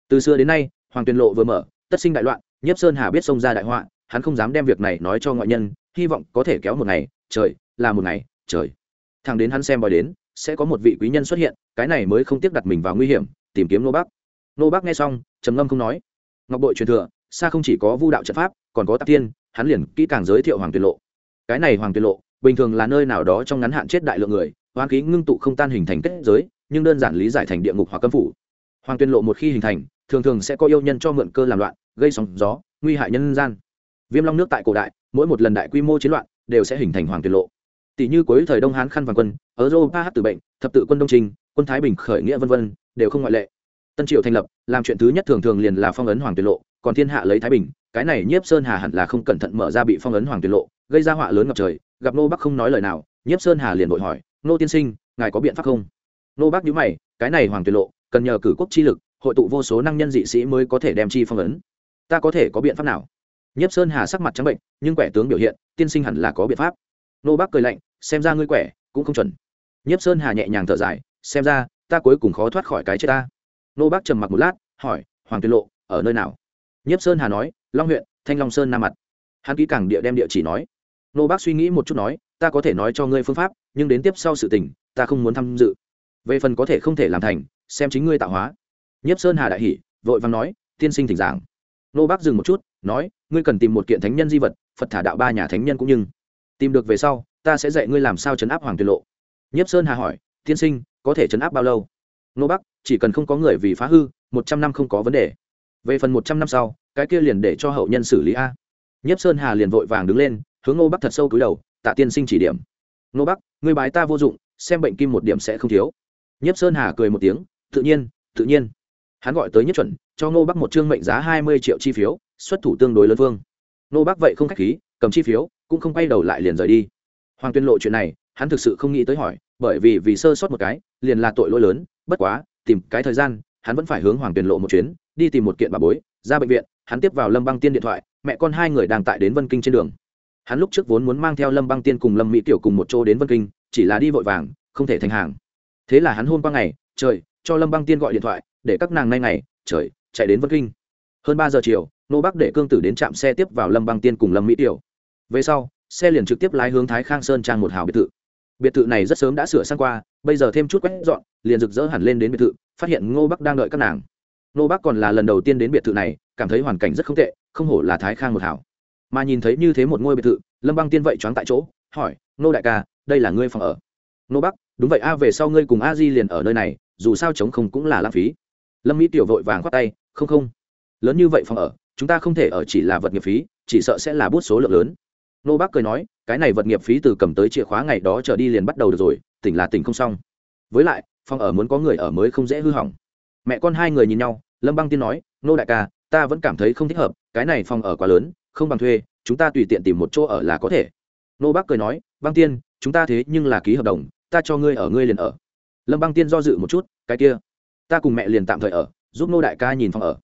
Từ xưa đến nay, hoàng tuyên lộ vừa mở, tất sinh đại loạn, nhiếp sơn hà biết xông ra đại họa, hắn không dám đem việc này nói cho ngoại nhân, hy vọng có thể kéo một ngày, trời, là một ngày, trời. Thằng đến hắn xem bói đến sẽ có một vị quý nhân xuất hiện, cái này mới không tiếc đặt mình vào nguy hiểm, tìm kiếm nô bắc nô bắc nghe xong, trầm ngâm không nói. Ngọc bội truyền thừa, xa không chỉ có vu đạo trận pháp, còn có tạp tiên, hắn liền kỹ càng giới thiệu hoàng tuyệt lộ. Cái này hoàng tuyệt lộ, bình thường là nơi nào đó trong ngắn hạn chết đại lượng người hoán khí ngưng tụ không tan hình thành kết giới, nhưng đơn giản lý giải thành địa ngục hoặc cấm phủ. Hoàng tuyên lộ một khi hình thành, thường thường sẽ có yêu nhân cho mượn cơ làm loạn, gây sóng gió, nguy hại nhân gian. Viêm long nước tại cổ đại, mỗi một lần đại quy mô chiến loạn, đều sẽ hình thành hoàng tuyên lộ tỷ như cuối thời đông hán khăn vàng quân ở europa hát tử bệnh, thập tự quân đông trình, quân thái bình khởi nghĩa vân vân, đều không ngoại lệ. Tân triệu thành lập, làm chuyện thứ nhất thường thường liền là phong ấn hoàng tuyên lộ, còn thiên hạ lấy thái bình, cái này nhiếp sơn hà hẳn là không cẩn thận mở ra bị phong ấn hoàng tuyên lộ, gây ra họa lớn ngập trời, gặp nô bắc không nói lời nào, nhiếp sơn hà liền vội hỏi, nô tiên sinh, ngài có biện pháp không? Nô bắc nhíu mày, cái này hoàng tuyên lộ, cần nhờ cử quốc chi lực, hội tụ vô số năng nhân dị sĩ mới có thể đem chi phong ấn. Ta có thể có biện pháp nào? Nhiếp sơn hà sắc mặt trắng bệnh, nhưng quẻ tướng biểu hiện, tiên sinh hẳn là có biện pháp. Nô Bắc cười lạnh xem ra ngươi quẻ, cũng không chuẩn. Nhiếp sơn hà nhẹ nhàng thở dài, xem ra, ta cuối cùng khó thoát khỏi cái chết ta. Nô bác trầm mặc một lát, hỏi, hoàng tuyên lộ, ở nơi nào? Nhiếp sơn hà nói, long huyện, thanh long sơn nam mặt. Hắn kỹ càng địa đem địa chỉ nói. Nô bác suy nghĩ một chút nói, ta có thể nói cho ngươi phương pháp, nhưng đến tiếp sau sự tình, ta không muốn tham dự. Về phần có thể không thể làm thành, xem chính ngươi tạo hóa. Nhiếp sơn hà đại hỷ vội vàng nói, tiên sinh thỉnh giảng. Nô bác dừng một chút, nói, ngươi cần tìm một kiện thánh nhân di vật, phật thả đạo ba nhà thánh nhân cũng nhưng. Tìm được về sau ta sẽ dạy ngươi làm sao chấn áp hoàng tuyệt lộ. Nhiếp sơn hà hỏi, tiên sinh, có thể chấn áp bao lâu? Nô bắc, chỉ cần không có người vì phá hư, một trăm năm không có vấn đề. Về phần một trăm năm sau, cái kia liền để cho hậu nhân xử lý a. Nhiếp sơn hà liền vội vàng đứng lên, hướng nô bắc thật sâu cúi đầu, tạ tiên sinh chỉ điểm. Nô bắc, ngươi bái ta vô dụng, xem bệnh kim một điểm sẽ không thiếu. Nhiếp sơn hà cười một tiếng, tự nhiên tự nhiên. Hắn gọi tới nhất chuẩn, cho nô bắc một chương mệnh giá hai mươi triệu chi phiếu, xuất thủ tương đối lớn vương. Nô bắc vậy không k h á c h khí, cầm chi phiếu, cũng không quay đầu lại liền rời đi hoàng tuyên lộ chuyện này, hắn thực sự không nghĩ tới hỏi, bởi vì vì sơ sót một cái, liền là tội lỗi lớn, bất quá, tìm cái thời gian, hắn vẫn phải hướng hoàng tuyên lộ một chuyến, đi tìm một kiện bà bối, ra bệnh viện, hắn tiếp vào lâm băng tiên điện thoại, mẹ con hai người đang tại đến vân kinh trên đường. Hắn lúc trước vốn muốn mang theo lâm băng tiên cùng lâm mỹ tiểu cùng một chỗ đến vân kinh, chỉ là đi vội vàng, không thể thành hàng. Thế là hắn hôm qua ngày, trời, cho lâm băng tiên gọi điện thoại, để các nàng ngay ngày, trời, chạy đến vân kinh. Hơn ba giờ chiều, nô bắc để cương tử đến trạm xe tiếp vào lâm băng tiên cùng lâm mỹ tiểu. Về sau xe liền trực tiếp lái hướng thái khang sơn trang một hào biệt thự. Biệt thự này rất sớm đã sửa sang qua, bây giờ thêm chút quét dọn, liền rực rỡ hẳn lên đến biệt thự, phát hiện ngô bắc đang đợi các nàng. Ngô bắc còn là lần đầu tiên đến biệt thự này, cảm thấy hoàn cảnh rất không tệ, không hổ là thái khang một hảo mà nhìn thấy như thế một ngôi biệt thự, lâm băng tiên vậy choáng tại chỗ, hỏi, ngô đại ca, đây là ngươi phòng ở? Ngô bắc, đúng vậy a, về sau ngươi cùng a di liền ở nơi này, dù sao chống không cũng là lãng phí. Lâm mỹ tiểu vội vàng khoát tay, không không, lớn như vậy phòng ở, chúng ta không thể ở chỉ là vật nghiệp phí, chỉ sợ sẽ là bút số lượng lớn nô bác cười nói, cái này vật nghiệp phí từ cầm tới chìa khóa ngày đó trở đi liền bắt đầu được rồi, tỉnh là tỉnh không xong. Với lại, phòng ở muốn có người ở mới không dễ hư hỏng. Mẹ con hai người nhìn nhau, lâm băng tiên nói, nô đại ca, ta vẫn cảm thấy không thích hợp, cái này phòng ở quá lớn, không bằng thuê, chúng ta tùy tiện tìm một chỗ ở là có thể. Nô bác cười nói, băng tiên, chúng ta thế nhưng là ký hợp đồng, ta cho ngươi ở ngươi liền ở. Lâm băng tiên do dự một chút, cái kia, ta cùng mẹ liền tạm thời ở, giúp nô đại ca nhìn phòng ở.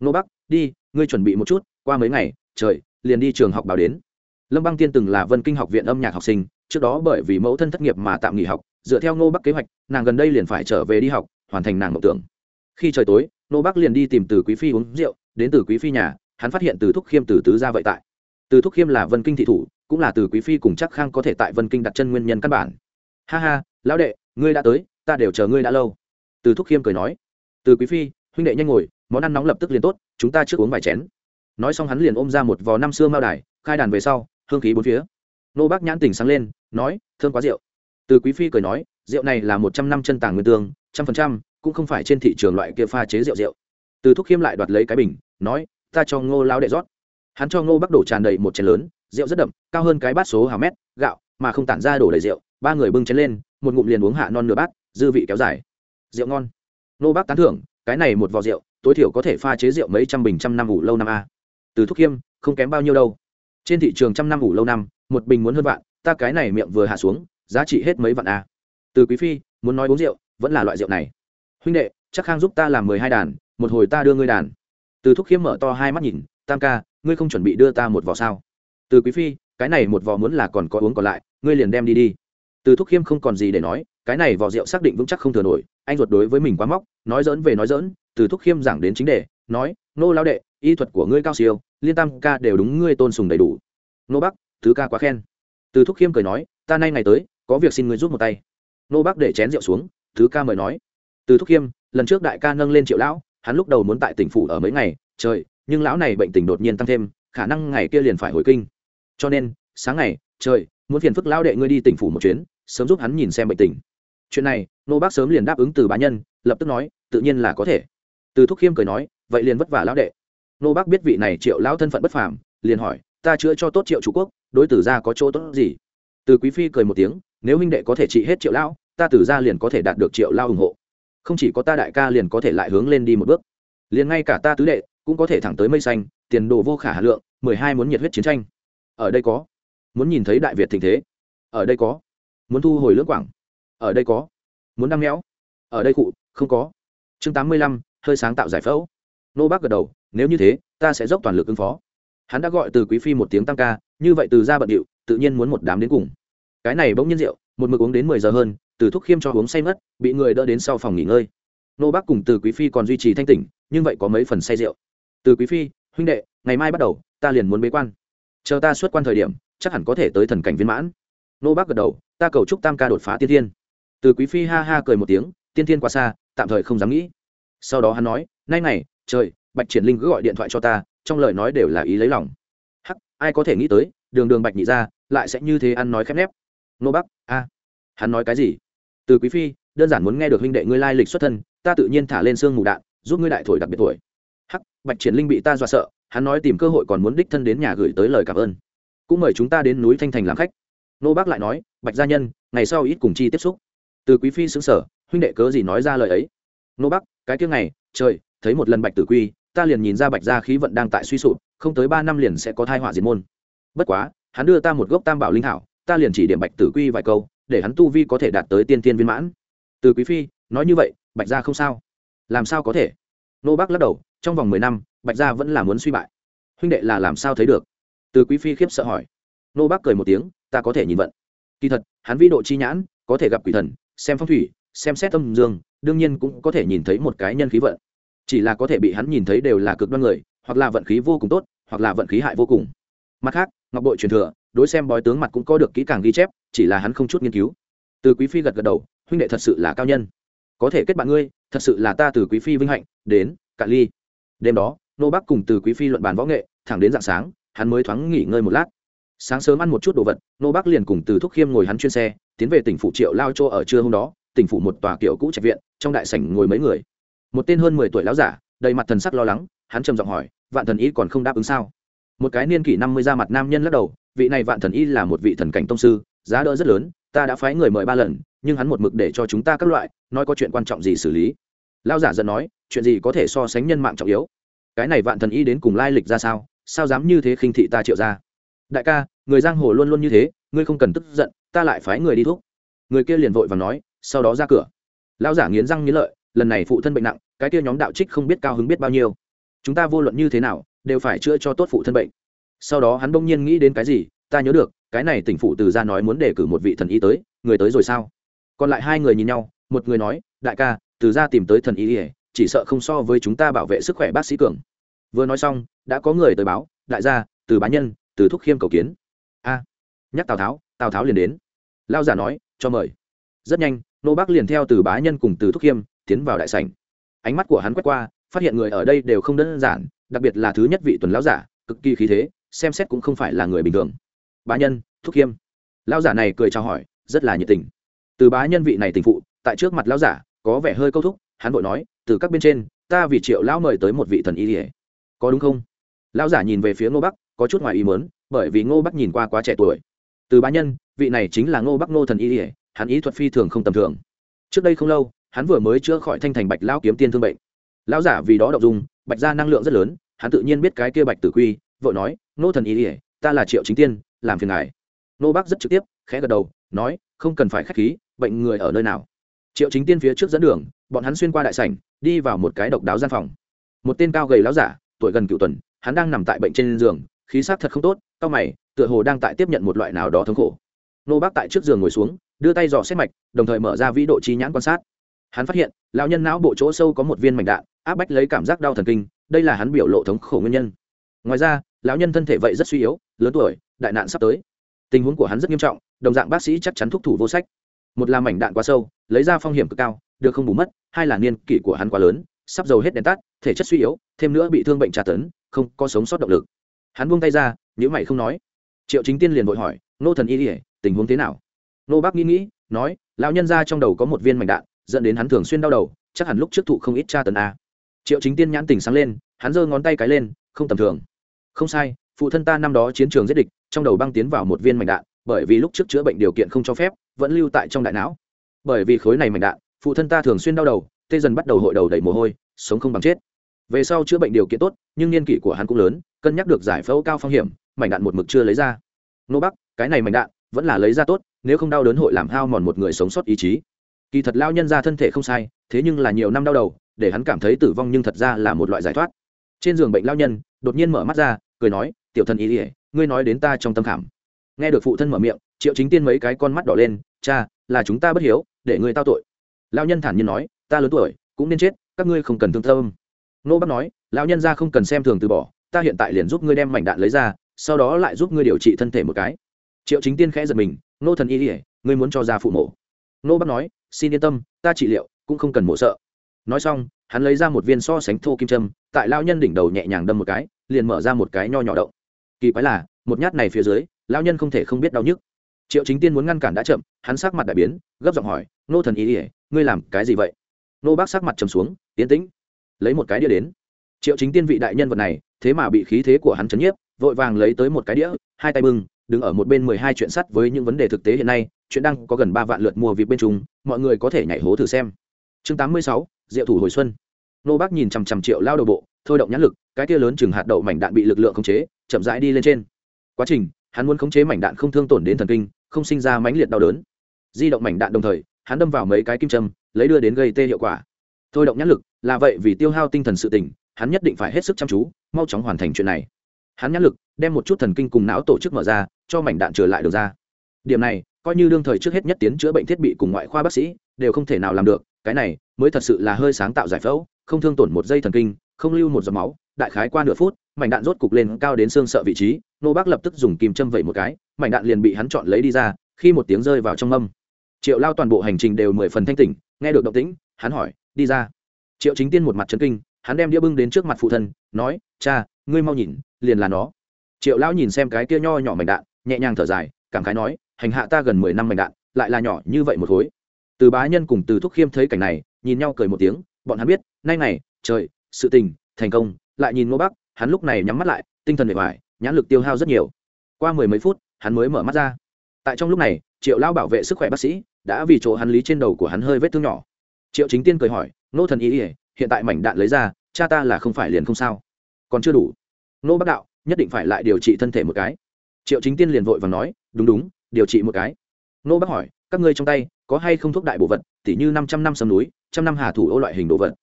Nô bắc đi, ngươi chuẩn bị một chút, qua mấy ngày, trời, liền đi trường học báo đến lâm băng tiên từng là vân kinh học viện âm nhạc học sinh, trước đó bởi vì mẫu thân thất nghiệp mà tạm nghỉ học, dựa theo ngô bắc kế hoạch, nàng gần đây liền phải trở về đi học, hoàn thành nàng mộng tưởng. Khi trời tối, ngô bắc liền đi tìm từ quý phi uống rượu, đến từ quý phi nhà, hắn phát hiện từ thúc khiêm từ tứ ra vậy tại. Từ thúc khiêm là vân kinh thị thủ, cũng là từ quý phi cùng chắc khang có thể tại vân kinh đặt chân nguyên nhân căn bản. Ha ha, lão đệ, ngươi đã tới, ta đều chờ ngươi đã lâu. Từ thúc khiêm cười nói. Từ quý phi, huynh đệ nhanh ngồi, món ăn nóng lập tức liền tốt, chúng ta trước uống vài chén. Nói xong hắn liền ôm ra một vò năm xưa mao đài, khai đàn về sau hương khí bốn phía. Nô bác nhãn tỉnh sáng lên, nói, thơm quá rượu. Từ quý phi cười nói, rượu này là một trăm năm chân tàng nguyên tương, trăm phần trăm cũng không phải trên thị trường loại kia pha chế rượu rượu. Từ thúc khiêm lại đoạt lấy cái bình, nói, ta cho ngô lao đệ rót. Hắn cho ngô bắc đổ tràn đầy một chén lớn, rượu rất đậm, cao hơn cái bát số hào mét, gạo, mà không tản ra đổ đầy rượu, ba người bưng chén lên, một ngụm liền uống hạ non nửa bát, dư vị kéo dài. Rượu ngon. Nô bác tán thưởng, cái này một vò rượu, tối thiểu có thể pha chế rượu mấy trăm bình trăm năm ủ lâu năm a. Từ thúc khiêm, không kém bao nhiêu đâu trên thị trường trăm năm ủ lâu năm, một bình muốn hơn vạn, ta cái này miệng vừa hạ xuống, giá trị hết mấy vạn a từ quý phi, muốn nói uống rượu, vẫn là loại rượu này. Huynh đệ, chắc khang giúp ta làm mười hai đàn, một hồi ta đưa ngươi đàn. Từ thúc khiêm mở to hai mắt nhìn, tam ca, ngươi không chuẩn bị đưa ta một vò sao? Từ quý phi, cái này một vò muốn là còn có uống còn lại, ngươi liền đem đi đi. Từ thúc khiêm không còn gì để nói, cái này vò rượu xác định vững chắc không thừa nổi, anh ruột đối với mình quá móc, nói dỡn về nói dỡn từ thúc khiêm giảng đến chính đề, nói, nô lao đệ, y thuật của ngươi cao siêu liên tam ca đều đúng ngươi tôn sùng đầy đủ. Nô bắc, thứ ca quá khen. Từ thúc khiêm cười nói, ta nay ngày tới, có việc xin ngươi giúp một tay. Nô bắc để chén rượu xuống, thứ ca mời nói. Từ thúc khiêm, lần trước đại ca nâng lên triệu lão, hắn lúc đầu muốn tại tỉnh phủ ở mấy ngày, trời, nhưng lão này bệnh tình đột nhiên tăng thêm, khả năng ngày kia liền phải hồi kinh. Cho nên, sáng ngày, trời, muốn phiền phức lão đệ ngươi đi tỉnh phủ một chuyến, sớm giúp hắn nhìn xem bệnh tình. Chuyện này, nô bác sớm liền đáp ứng từ bá nhân, lập tức nói, tự nhiên là có thể. Từ thúc khiêm cười nói, vậy liền vất vả lão đệ nô bác biết vị này triệu lão thân phận bất phàm, liền hỏi, ta chữa cho tốt triệu chủ quốc, đối tử ra có chỗ tốt gì? Từ quý phi cười một tiếng, nếu huynh đệ có thể trị hết triệu lão, ta tử ra liền có thể đạt được triệu lao ủng hộ. Không chỉ có ta đại ca liền có thể lại hướng lên đi một bước. Liền ngay cả ta tứ đệ cũng có thể thẳng tới mây xanh, tiền đồ vô khả hà lượng, mười hai muốn nhiệt huyết chiến tranh. Ở đây có. Muốn nhìn thấy đại việt tình thế. Ở đây có. Muốn thu hồi lưỡng quảng. Ở đây có. Muốn đăng méo. Ở đây cụ, không có. Chương tám mươi lăm, hơi sáng tạo giải phẫu. Nô bác gật đầu nếu như thế, ta sẽ dốc toàn lực ứng phó. Hắn đã gọi từ quý phi một tiếng tăng ca, như vậy từ ra bận điệu, tự nhiên muốn một đám đến cùng. Cái này bỗng nhiên rượu, một mực uống đến mười giờ hơn, từ thuốc khiêm cho uống say mất bị người đỡ đến sau phòng nghỉ ngơi. Nô bác cùng từ quý phi còn duy trì thanh tỉnh, nhưng vậy có mấy phần say rượu. Từ quý phi, huynh đệ, ngày mai bắt đầu, ta liền muốn bế quan. Chờ ta xuất quan thời điểm, chắc hẳn có thể tới thần cảnh viên mãn. Nô bác gật đầu, ta cầu chúc tam ca đột phá tiên thiên. Từ quý phi ha ha cười một tiếng, tiên thiên quá xa, tạm thời không dám nghĩ. Sau đó hắn nói, nay này trời bạch triển linh cứ gọi điện thoại cho ta, trong lời nói đều là ý lấy lòng. Hắc, ai có thể nghĩ tới, đường đường bạch nhị ra lại sẽ như thế ăn nói khép nép. Nô bắc, a, hắn nói cái gì? Từ quý phi, đơn giản muốn nghe được huynh đệ ngươi lai lịch xuất thân, ta tự nhiên thả lên xương mù đạn, giúp ngươi đại thổi đặc biệt tuổi hắc, bạch triển linh bị ta dọa sợ, hắn nói tìm cơ hội còn muốn đích thân đến nhà gửi tới lời cảm ơn. Cũng mời chúng ta đến núi thanh thành làm khách. Nô bác lại nói, bạch gia nhân, ngày sau ít cùng chi tiếp xúc. Từ quý phi xứng sở huynh đệ cớ gì nói ra lời ấy? Nô bác cái tiếng này trời, thấy một lần bạch tử quy ta liền nhìn ra bạch gia khí vận đang tại suy sụp, không tới ba năm liền sẽ có thai họa diệt môn. Bất quá, hắn đưa ta một gốc tam bảo linh hảo ta liền chỉ điểm bạch tử quy vài câu, để hắn tu vi có thể đạt tới tiên tiên viên mãn. Từ quý phi, nói như vậy, bạch gia không sao. Làm sao có thể? Nô bác lắc đầu, trong vòng mười năm, bạch gia vẫn là muốn suy bại. Huynh đệ là làm sao thấy được? Từ quý phi khiếp sợ hỏi. Nô bác cười một tiếng, ta có thể nhìn vận. Kỳ thật, hắn vĩ độ chi nhãn, có thể gặp quỷ thần, xem phong thủy, xem xét tâm dương, đương nhiên cũng có thể nhìn thấy một cái nhân khí vận chỉ là có thể bị hắn nhìn thấy đều là cực đoan người, hoặc là vận khí vô cùng tốt, hoặc là vận khí hại vô cùng. Mặt khác, ngọc bội truyền thừa, đối xem bói tướng mặt cũng có được kỹ càng ghi chép, chỉ là hắn không chút nghiên cứu. Từ quý phi gật gật đầu, huynh đệ thật sự là cao nhân. Có thể kết bạn ngươi, thật sự là ta từ quý phi vinh hạnh, đến, cạn ly. Đêm đó, nô bắc cùng từ quý phi luận bàn võ nghệ, thẳng đến dạng sáng, hắn mới thoáng nghỉ ngơi một lát. Sáng sớm ăn một chút đồ vật, nô bắc liền cùng từ thúc khiêm ngồi hắn chuyên xe, tiến về tỉnh phủ triệu lao châu ở trưa hôm đó, tỉnh phủ một tòa kiểu cũ trạch viện, trong đại sảnh ngồi mấy người một tên hơn mười tuổi lão giả, đầy mặt thần sắc lo lắng, hắn trầm giọng hỏi, vạn thần y còn không đáp ứng sao? Một cái niên kỷ năm mươi ra mặt nam nhân lắc đầu, vị này vạn thần y là một vị thần cảnh tông sư, giá đỡ rất lớn, ta đã phái người mời ba lần, nhưng hắn một mực để cho chúng ta các loại, nói có chuyện quan trọng gì xử lý. Lao giả giận nói, chuyện gì có thể so sánh nhân mạng trọng yếu? Cái này vạn thần y đến cùng lai lịch ra sao? Sao dám như thế khinh thị ta triệu ra đại ca, người giang hồ luôn luôn như thế, ngươi không cần tức giận, ta lại phái người đi thuốc. Người kia liền vội và nói, sau đó ra cửa. Lão giả nghiến răng nghiến lợi, lần này phụ thân bệnh nặng cái kia nhóm đạo trích không biết cao hứng biết bao nhiêu. Chúng ta vô luận như thế nào, đều phải chữa cho tốt phụ thân bệnh. Sau đó hắn bỗng nhiên nghĩ đến cái gì, ta nhớ được, cái này tỉnh phụ từ ra nói muốn đề cử một vị thần y tới, người tới rồi sao? Còn lại hai người nhìn nhau, một người nói, đại ca, từ ra tìm tới thần y ỉa chỉ sợ không so với chúng ta bảo vệ sức khỏe bác sĩ cường. Vừa nói xong, đã có người tới báo, đại gia, từ bá nhân, từ thúc khiêm cầu kiến. A, nhắc tào tháo tào tháo liền đến. Lao giả nói, cho mời. Rất nhanh, nô bác liền theo từ bá nhân cùng từ thúc khiêm tiến vào đại sảnh ánh mắt của hắn quét qua, phát hiện người ở đây đều không đơn giản, đặc biệt là thứ nhất vị tuần lão giả, cực kỳ khí thế, xem xét cũng không phải là người bình thường. Bá nhân, thúc khiêm lão giả này cười chào hỏi, rất là nhiệt tình. Từ bá nhân vị này tình phụ, tại trước mặt lão giả, có vẻ hơi câu thúc, hắn vội nói, từ các bên trên, ta vì triệu lão mời tới một vị thần y ỉa có đúng không? Lão giả nhìn về phía ngô bắc, có chút ngoài ý mớn bởi vì ngô bắc nhìn qua quá trẻ tuổi. Từ bá nhân, vị này chính là ngô bắc ngô thần y ỉa hắn ý thuật phi thường không tầm thường. Trước đây không lâu hắn vừa mới chữa khỏi thanh thành bạch lão kiếm tiên thương bệnh. Lão giả vì đó đậu dung bạch ra năng lượng rất lớn hắn tự nhiên biết cái kia bạch tử quy vội nói nô thần ý, ỉa ta là triệu chính tiên làm phiền ngài. Nô bác rất trực tiếp khẽ gật đầu nói không cần phải k h á c h khí bệnh người ở nơi nào? Triệu chính tiên phía trước dẫn đường bọn hắn xuyên qua đại sảnh đi vào một cái độc đáo gian phòng. Một tên cao gầy láo giả tuổi gần cựu tuần hắn đang nằm tại bệnh trên giường khí sắc thật không tốt cao mày tựa hồ đang tại tiếp nhận một loại nào đó thống khổ. Nô bác tại trước giường ngồi xuống đưa tay dò xét mạch đồng thời mở ra vĩ độ chi nhãn quan sát hắn phát hiện, lão nhân não bộ chỗ sâu có một viên mảnh đạn, áp bách lấy cảm giác đau thần kinh, đây là hắn biểu lộ thống khổ nguyên nhân. Ngoài ra, lão nhân thân thể vậy rất suy yếu, lớn tuổi, đại nạn sắp tới. Tình huống của hắn rất nghiêm trọng, đồng dạng bác sĩ chắc chắn thúc thủ vô sách. Một là mảnh đạn quá sâu, lấy ra phong hiểm cực cao, được không bù mất, hai là niên kỷ của hắn quá lớn, sắp dầu hết đèn tắt, thể chất suy yếu, thêm nữa bị thương bệnh tra tấn, không có sống sót động lực. Hắn buông tay ra nhữ mày không nói. Triệu chính tiên liền vội hỏi, nô thần y ỉa tình huống thế nào? Nô bác nghĩ nghĩ, nói, lão nhân ra trong đầu có một viên mảnh đạn dẫn đến hắn thường xuyên đau đầu, chắc hẳn lúc trước thụ không ít tra tấn a. Triệu chính tiên nhãn tình sáng lên, hắn giơ ngón tay cái lên, không tầm thường. Không sai, phụ thân ta năm đó chiến trường giết địch, trong đầu băng tiến vào một viên mảnh đạn, bởi vì lúc trước chữa bệnh điều kiện không cho phép, vẫn lưu tại trong đại não. Bởi vì khối này mảnh đạn, phụ thân ta thường xuyên đau đầu, tê dần bắt đầu hội đầu đầy mồ hôi, sống không bằng chết. Về sau chữa bệnh điều kiện tốt, nhưng niên kỷ của hắn cũng lớn, cân nhắc được giải phẫu cao phong hiểm, mảnh đạn một mực chưa lấy ra. Nô bắc, cái này mảnh đạn vẫn là lấy ra tốt, nếu không đau đớn hội làm hao mòn một người sống sót ý chí kỳ thật lao nhân ra thân thể không sai, thế nhưng là nhiều năm đau đầu, để hắn cảm thấy tử vong nhưng thật ra là một loại giải thoát. Trên giường bệnh lao nhân, đột nhiên mở mắt ra, cười nói, tiểu thân ý ỉa ngươi nói đến ta trong tâm khảm. Nghe được phụ thân mở miệng, triệu chính tiên mấy cái con mắt đỏ lên, cha, là chúng ta bất hiếu, để ngươi tao tội. Lao nhân thản nhiên nói, ta lớn tuổi, cũng nên chết, các ngươi không cần thương tâm. Nô bác nói, lão nhân ra không cần xem thường từ bỏ, ta hiện tại liền giúp ngươi đem mảnh đạn lấy ra, sau đó lại giúp ngươi điều trị thân thể một cái. Triệu chính tiên khẽ giật mình, nô thần y ỉa ngươi muốn cho ra phụ mổ nô bác nói xin yên tâm, ta trị liệu, cũng không cần mổ sợ. Nói xong, hắn lấy ra một viên so sánh thô kim châm, tại lao nhân đỉnh đầu nhẹ nhàng đâm một cái, liền mở ra một cái nho nhỏ động. Kỳ quái là, một nhát này phía dưới lao nhân không thể không biết đau nhức. Triệu chính tiên muốn ngăn cản đã chậm, hắn sắc mặt đại biến, gấp giọng hỏi, nô thần ý ỉa ngươi làm cái gì vậy? Nô bác sắc mặt trầm xuống tiến tĩnh, lấy một cái đĩa đến. Triệu chính tiên vị đại nhân vật này, thế mà bị khí thế của hắn chấn nhiếp, vội vàng lấy tới một cái đĩa, hai tay bưng, đứng ở một bên mười hai chuyện sắt với những vấn đề thực tế hiện nay chuyện đang có gần ba vạn lượt mua việc bên chúng mọi người có thể nhảy hố thử xem. Chương tám mươi sáu, diệu thủ hồi xuân. Nô bác nhìn chằm chằm triệu lao đầu bộ, thôi động nhãn lực, cái kia lớn chừng hạt đậu mảnh đạn bị lực lượng khống chế, chậm rãi đi lên trên. Quá trình, hắn muốn khống chế mảnh đạn không thương tổn đến thần kinh, không sinh ra mãnh liệt đau đớn. Di động mảnh đạn đồng thời, hắn đâm vào mấy cái kim châm, lấy đưa đến gây tê hiệu quả. Thôi động nhãn lực, là vậy vì tiêu hao tinh thần sự tỉnh, hắn nhất định phải hết sức chăm chú, mau chóng hoàn thành chuyện này. Hắn nhãn lực, đem một chút thần kinh cùng não tổ chức mở ra, cho mảnh đạn trở lại được ra. Điểm này coi như đương thời trước hết nhất tiến chữa bệnh thiết bị cùng ngoại khoa bác sĩ, đều không thể nào làm được, cái này mới thật sự là hơi sáng tạo giải phẫu, không thương tổn một dây thần kinh, không lưu một giọt máu, đại khái qua nửa phút, mảnh đạn rốt cục lên cao đến xương sợ vị trí, nô bác lập tức dùng kim châm vẩy một cái, mảnh đạn liền bị hắn chọn lấy đi ra, khi một tiếng rơi vào trong âm, triệu lao toàn bộ hành trình đều mười phần thanh tỉnh, nghe được động tĩnh, hắn hỏi, đi ra. Triệu chính tiên một mặt chấn kinh, hắn đem đĩa bưng đến trước mặt phụ thân, nói, cha, ngươi mau nhìn, liền là nó. Triệu lão nhìn xem cái kia nho nhỏ mảnh đạn, nhẹ nhàng thở dài, cảm khái nói hành hạ ta gần mười năm mảnh đạn, lại là nhỏ như vậy một khối. Từ bá nhân cùng từ thúc khiêm thấy cảnh này, nhìn nhau cười một tiếng, bọn hắn biết, nay này, trời, sự tình, thành công, lại nhìn ngô bắc, hắn lúc này nhắm mắt lại, tinh thần bề ngoài nhãn lực tiêu hao rất nhiều. Qua mười mấy phút, hắn mới mở mắt ra. Tại trong lúc này, triệu lao bảo vệ sức khỏe bác sĩ đã vì chỗ hắn lý trên đầu của hắn hơi vết thương nhỏ. Triệu chính tiên cười hỏi nô thần ý ỉa hiện tại mảnh đạn lấy ra, cha ta là không phải liền không sao? Còn chưa đủ. Nô bắc đạo, nhất định phải lại điều trị thân thể một cái. Triệu chính tiên liền vội và nói, đúng đúng điều trị một cái. Nô bác hỏi, các ngươi trong tay có hay không thuốc đại bộ vật, tỉ như năm trăm năm sầm núi, trăm năm hà thủ ô loại hình đồ vật.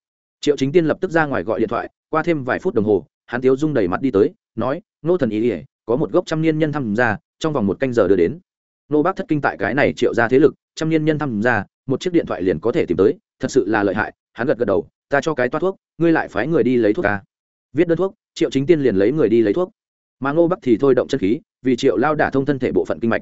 Triệu chính tiên lập tức ra ngoài gọi điện thoại, qua thêm vài phút đồng hồ, hắn tiếu dung đầy mặt đi tới, nói, nô thần ý ỉa có một gốc trăm niên nhân tham gia, trong vòng một canh giờ đưa đến. Nô bác thất kinh tại cái này triệu ra thế lực, trăm niên nhân tham gia, một chiếc điện thoại liền có thể tìm tới, thật sự là lợi hại, hắn gật gật đầu, ta cho cái toát thuốc, ngươi lại phái người đi lấy thuốc ca viết đơn thuốc, triệu chính tiên liền lấy người đi lấy thuốc. Mà ngô bắc thì thôi động chân khí, vì triệu lao đả thông thân thể bộ phận kinh mạch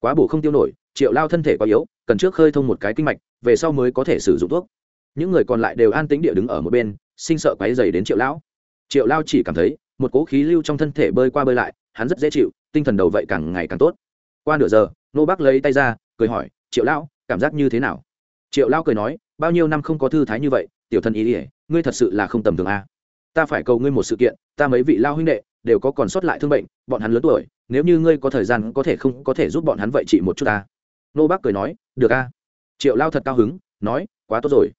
quá bổ không tiêu nổi, triệu lao thân thể quá yếu, cần trước khơi thông một cái kinh mạch, về sau mới có thể sử dụng thuốc. Những người còn lại đều an tĩnh địa đứng ở một bên, sinh sợ quáy dày đến triệu lão. Triệu lao chỉ cảm thấy, một cố khí lưu trong thân thể bơi qua bơi lại, hắn rất dễ chịu, tinh thần đầu vậy càng ngày càng tốt. Qua nửa giờ, nô bác lấy tay ra, cười hỏi, triệu lão, cảm giác như thế nào? Triệu lão cười nói, bao nhiêu năm không có thư thái như vậy, tiểu thần ý ỉa ngươi thật sự là không tầm thường a. Ta phải cầu ngươi một sự kiện, ta mấy vị lao huynh đệ đều có còn sót lại thương bệnh, bọn hắn lớn tuổi, nếu như ngươi có thời gian có thể không có thể giúp bọn hắn vậy trị một chút ta. Nô bác cười nói, được a. Triệu lao thật cao hứng, nói, quá tốt rồi.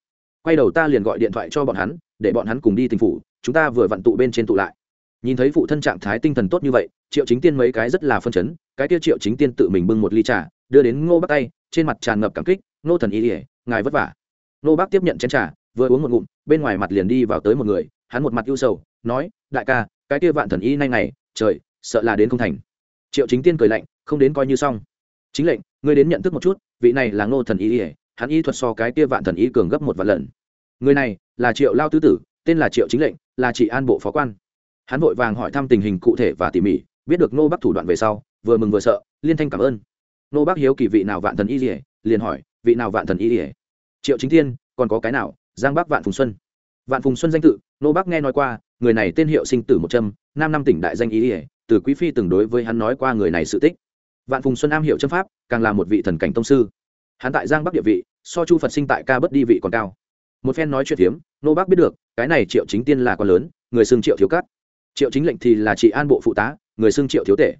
Quay đầu ta liền gọi điện thoại cho bọn hắn, để bọn hắn cùng đi tình phủ, chúng ta vừa vặn tụ bên trên tụ lại. Nhìn thấy phụ thân trạng thái tinh thần tốt như vậy, triệu chính tiên mấy cái rất là phân chấn, cái kia triệu chính tiên tự mình bưng một ly trà, đưa đến ngô bác tay, trên mặt tràn ngập cảm kích, nô thần ý ỉa ngài vất vả. Nô bác tiếp nhận chén trà, vừa uống một ngụm, bên ngoài mặt liền đi vào tới một người, hắn một mặt ưu sầu, nói, đại ca cái kia vạn thần y nay ngày, trời sợ là đến không thành. Triệu chính tiên cười lạnh không đến coi như xong. Chính lệnh ngươi đến nhận thức một chút vị này là ngô thần y ỉa hắn y thuật so cái kia vạn thần y cường gấp một vạn lần. Người này là triệu lao tứ tử tên là triệu chính lệnh là trị an bộ phó quan. Hắn vội vàng hỏi thăm tình hình cụ thể và tỉ mỉ biết được nô bắc thủ đoạn về sau vừa mừng vừa sợ liên thanh cảm ơn. Nô bắc hiếu kỳ vị nào vạn thần y ỉa liền hỏi vị nào vạn thần y ỉa triệu chính thiên còn có cái nào? Giang bắc vạn phùng xuân. Vạn phùng xuân danh tự nô bắc nghe nói qua người này tên hiệu sinh tử một trâm nam năm tỉnh đại danh y ỉa từ quý phi từng đối với hắn nói qua người này sự tích. Vạn phùng xuân am hiệu châm pháp càng là một vị thần cảnh tông sư. Hắn tại giang bắc địa vị so chu phật sinh tại ca bất đi vị còn cao. Một phen nói chuyện hiếm, nô bác biết được cái này triệu chính tiên là con lớn người xưng triệu thiếu cát. Triệu chính lệnh thì là trị an bộ phụ tá người xưng triệu thiếu tể.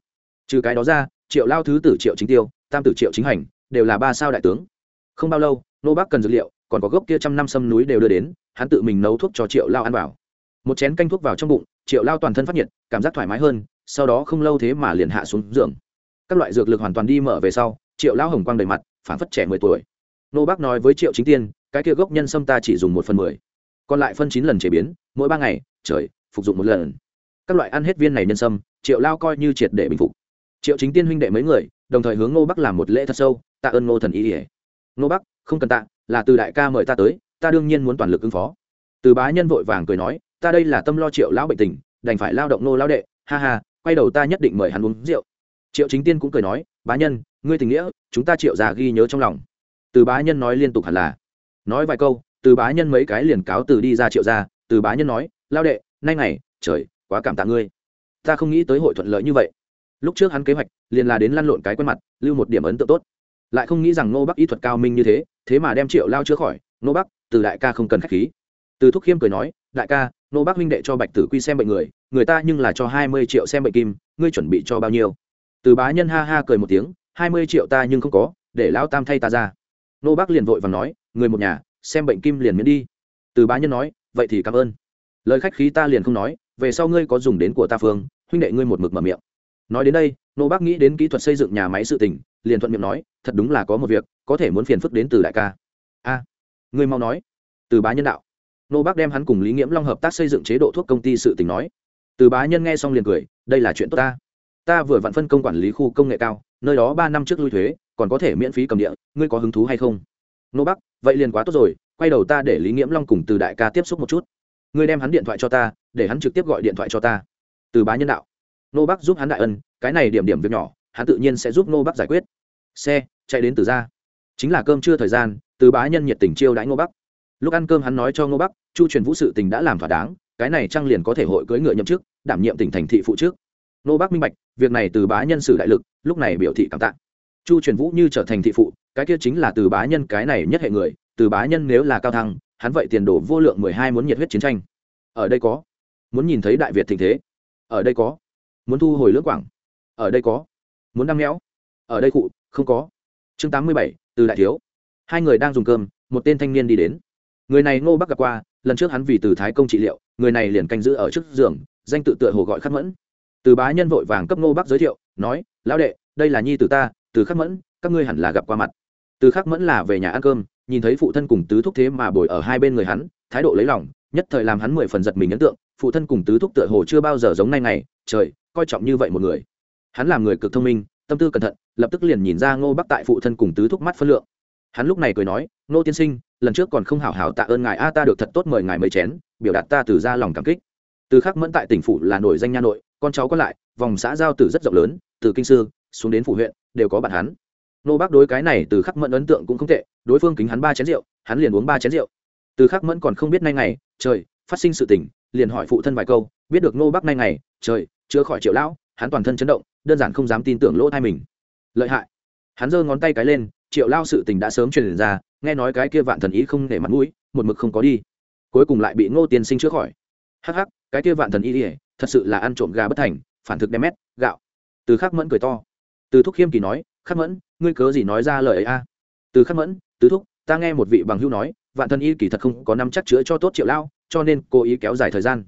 Trừ cái đó ra triệu lao thứ tử triệu chính tiêu tam tử triệu chính hành đều là ba sao đại tướng. Không bao lâu nô bác cần dược liệu còn có gốc kia trăm năm sâm núi đều đưa đến hắn tự mình nấu thuốc cho triệu lao ăn vào một chén canh thuốc vào trong bụng, triệu lao toàn thân phát nhiệt, cảm giác thoải mái hơn, sau đó không lâu thế mà liền hạ xuống giường. Các loại dược lực hoàn toàn đi mở về sau, triệu lao hồng quang đầy mặt phản phất trẻ mười tuổi. Nô bác nói với triệu chính tiên, cái kia gốc nhân sâm ta chỉ dùng một phần mười, còn lại phân chín lần chế biến, mỗi ba ngày, trời, phục dụng một lần. Các loại ăn hết viên này nhân sâm, triệu lao coi như triệt để bình phục. Triệu chính tiên huynh đệ mấy người, đồng thời hướng nô bắc làm một lễ thật sâu, tạ ơn ngô thần ý ỉa nô bắc không cần tạ, là từ đại ca mời ta tới, ta đương nhiên muốn toàn lực ứng phó. Từ bá nhân vội vàng cười nói ta đây là tâm lo triệu lão bệnh tình, đành phải lao động nô lao đệ, ha ha, quay đầu ta nhất định mời hắn uống rượu. Triệu chính tiên cũng cười nói, bá nhân, ngươi tình nghĩa, chúng ta triệu già ghi nhớ trong lòng. Từ bá nhân nói liên tục hẳn là. Nói vài câu, từ bá nhân mấy cái liền cáo từ đi ra triệu gia, từ bá nhân nói, lao đệ, nay ngày, trời, quá cảm tạ ngươi. Ta không nghĩ tới hội thuận lợi như vậy. Lúc trước hắn kế hoạch, liền là đến lăn lộn cái quen mặt, lưu một điểm ấn tượng tốt. Lại không nghĩ rằng nô bắc y thuật cao minh như thế thế mà đem triệu lao chữa khỏi. Nô bắc, từ đại ca không cần k h á c h khí. Từ thúc khiêm cười nói, đại ca nô bắc huynh đệ cho bạch tử quy xem bệnh người người ta nhưng là cho hai mươi triệu xem bệnh kim, ngươi chuẩn bị cho bao nhiêu? Từ bá nhân ha ha cười một tiếng, hai mươi triệu ta nhưng không có, để lão tam thay ta ra. Nô bắc liền vội và nói, người một nhà, xem bệnh kim liền miễn đi. Từ bá nhân nói, vậy thì cảm ơn. Lời khách khí ta liền không nói, về sau ngươi có dùng đến của ta phương, huynh đệ ngươi một mực mở miệng. Nói đến đây, nô bác nghĩ đến kỹ thuật xây dựng nhà máy sự tình, liền thuận miệng nói, thật đúng là có một việc, có thể muốn phiền phức đến từ đại ca. A, ngươi mau nói. Từ bá nhân đạo nô bác đem hắn cùng lý nghiễm long hợp tác xây dựng chế độ thuốc công ty sự tình nói. Từ bá nhân nghe xong liền cười, đây là chuyện tốt ta. Ta vừa vặn phân công quản lý khu công nghệ cao, nơi đó ba năm trước lui thuế, còn có thể miễn phí cầm địa, ngươi có hứng thú hay không? Nô bắc vậy liền quá tốt rồi, quay đầu ta để lý nghiễm long cùng từ đại ca tiếp xúc một chút. Ngươi đem hắn điện thoại cho ta, để hắn trực tiếp gọi điện thoại cho ta. Từ bá nhân đạo. Nô bắc giúp hắn đại ân, cái này điểm điểm việc nhỏ, hắn tự nhiên sẽ giúp nô bắc giải quyết. Xe, chạy đến từ ra chính là cơm trưa thời gian, từ bá nhân nhiệt tình chiêu đãi nô bắc lúc ăn cơm hắn nói cho nô bắc chu truyền vũ sự tình đã làm thỏa đáng, cái này trang liền có thể hội cưỡi ngựa nhậm chức, đảm nhiệm tỉnh thành thị phụ trước. Nô bắc minh bạch, việc này từ bá nhân sử đại lực, lúc này biểu thị cảm tạ. Chu truyền vũ như trở thành thị phụ, cái kia chính là từ bá nhân cái này nhất hệ người, từ bá nhân nếu là cao thăng, hắn vậy tiền đồ vô lượng mười hai muốn nhiệt huyết chiến tranh. Ở đây có. Muốn nhìn thấy đại việt thịnh thế. Ở đây có. Muốn thu hồi lưỡng quảng. Ở đây có. Muốn đăng méo ở đây cụ không có. Chương tám mươi bảy, từ đại thiếu. Hai người đang dùng cơm, một tên thanh niên đi đến. Người này ngô bắc gặp qua lần trước hắn vì từ thái công trị liệu, người này liền canh giữ ở trước giường, danh tự tựa hồ gọi khắc mẫn. Từ bá nhân vội vàng cấp ngô bắc giới thiệu, nói, lão đệ, đây là nhi từ ta, từ khắc mẫn, các ngươi hẳn là gặp qua mặt. Từ khắc mẫn là về nhà ăn cơm, nhìn thấy phụ thân cùng tứ thúc thế mà bồi ở hai bên người hắn, thái độ lấy lòng, nhất thời làm hắn mười phần giật mình ấn tượng, phụ thân cùng tứ thúc tựa hồ chưa bao giờ giống nay ngày, trời, coi trọng như vậy một người. Hắn làm người cực thông minh, tâm tư cẩn thận, lập tức liền nhìn ra ngô bắc tại phụ thân cùng tứ thúc mắt phân lượng. Hắn lúc này cười nói, ngô tiên sinh lần trước còn không hảo hảo tạ ơn ngài, a, ta được thật tốt mời ngài mấy chén, biểu đạt ta từ ra lòng cảm kích. Từ khắc mẫn tại tỉnh phủ là nổi danh nha nội, con cháu còn lại, vòng xã giao tử rất rộng lớn, từ kinh sư, xuống đến phủ huyện, đều có bạn hắn. Nô bác đối cái này từ khắc mẫn ấn tượng cũng không tệ, đối phương kính hắn ba chén rượu, hắn liền uống ba chén rượu. Từ khắc mẫn còn không biết nay ngày, trời, phát sinh sự tình, liền hỏi phụ thân vài câu, biết được nô bác nay ngày, trời chữa khỏi triệu lão, hắn toàn thân chấn động, đơn giản không dám tin tưởng lỗ thai mình. Lợi hại. Hắn giơ ngón tay cái lên triệu lao sự tình đã sớm truyền ra, nghe nói cái kia vạn thần ý không để mặt mũi, một mực không có đi. Cuối cùng lại bị ngô tiên sinh chữa khỏi. Hắc hắc, cái kia vạn thần ý ỉa thật sự là ăn trộm gà bất thành, phản thực đem mét, gạo. Từ khắc mẫn cười to. Từ thúc khiêm kỳ nói, khắc mẫn, ngươi cớ gì nói ra lời ấy a? Từ khắc mẫn tứ thúc, ta nghe một vị bằng hữu nói, vạn thần y kỳ thật không có năm chắc chữa cho tốt triệu lao, cho nên cố ý kéo dài thời gian.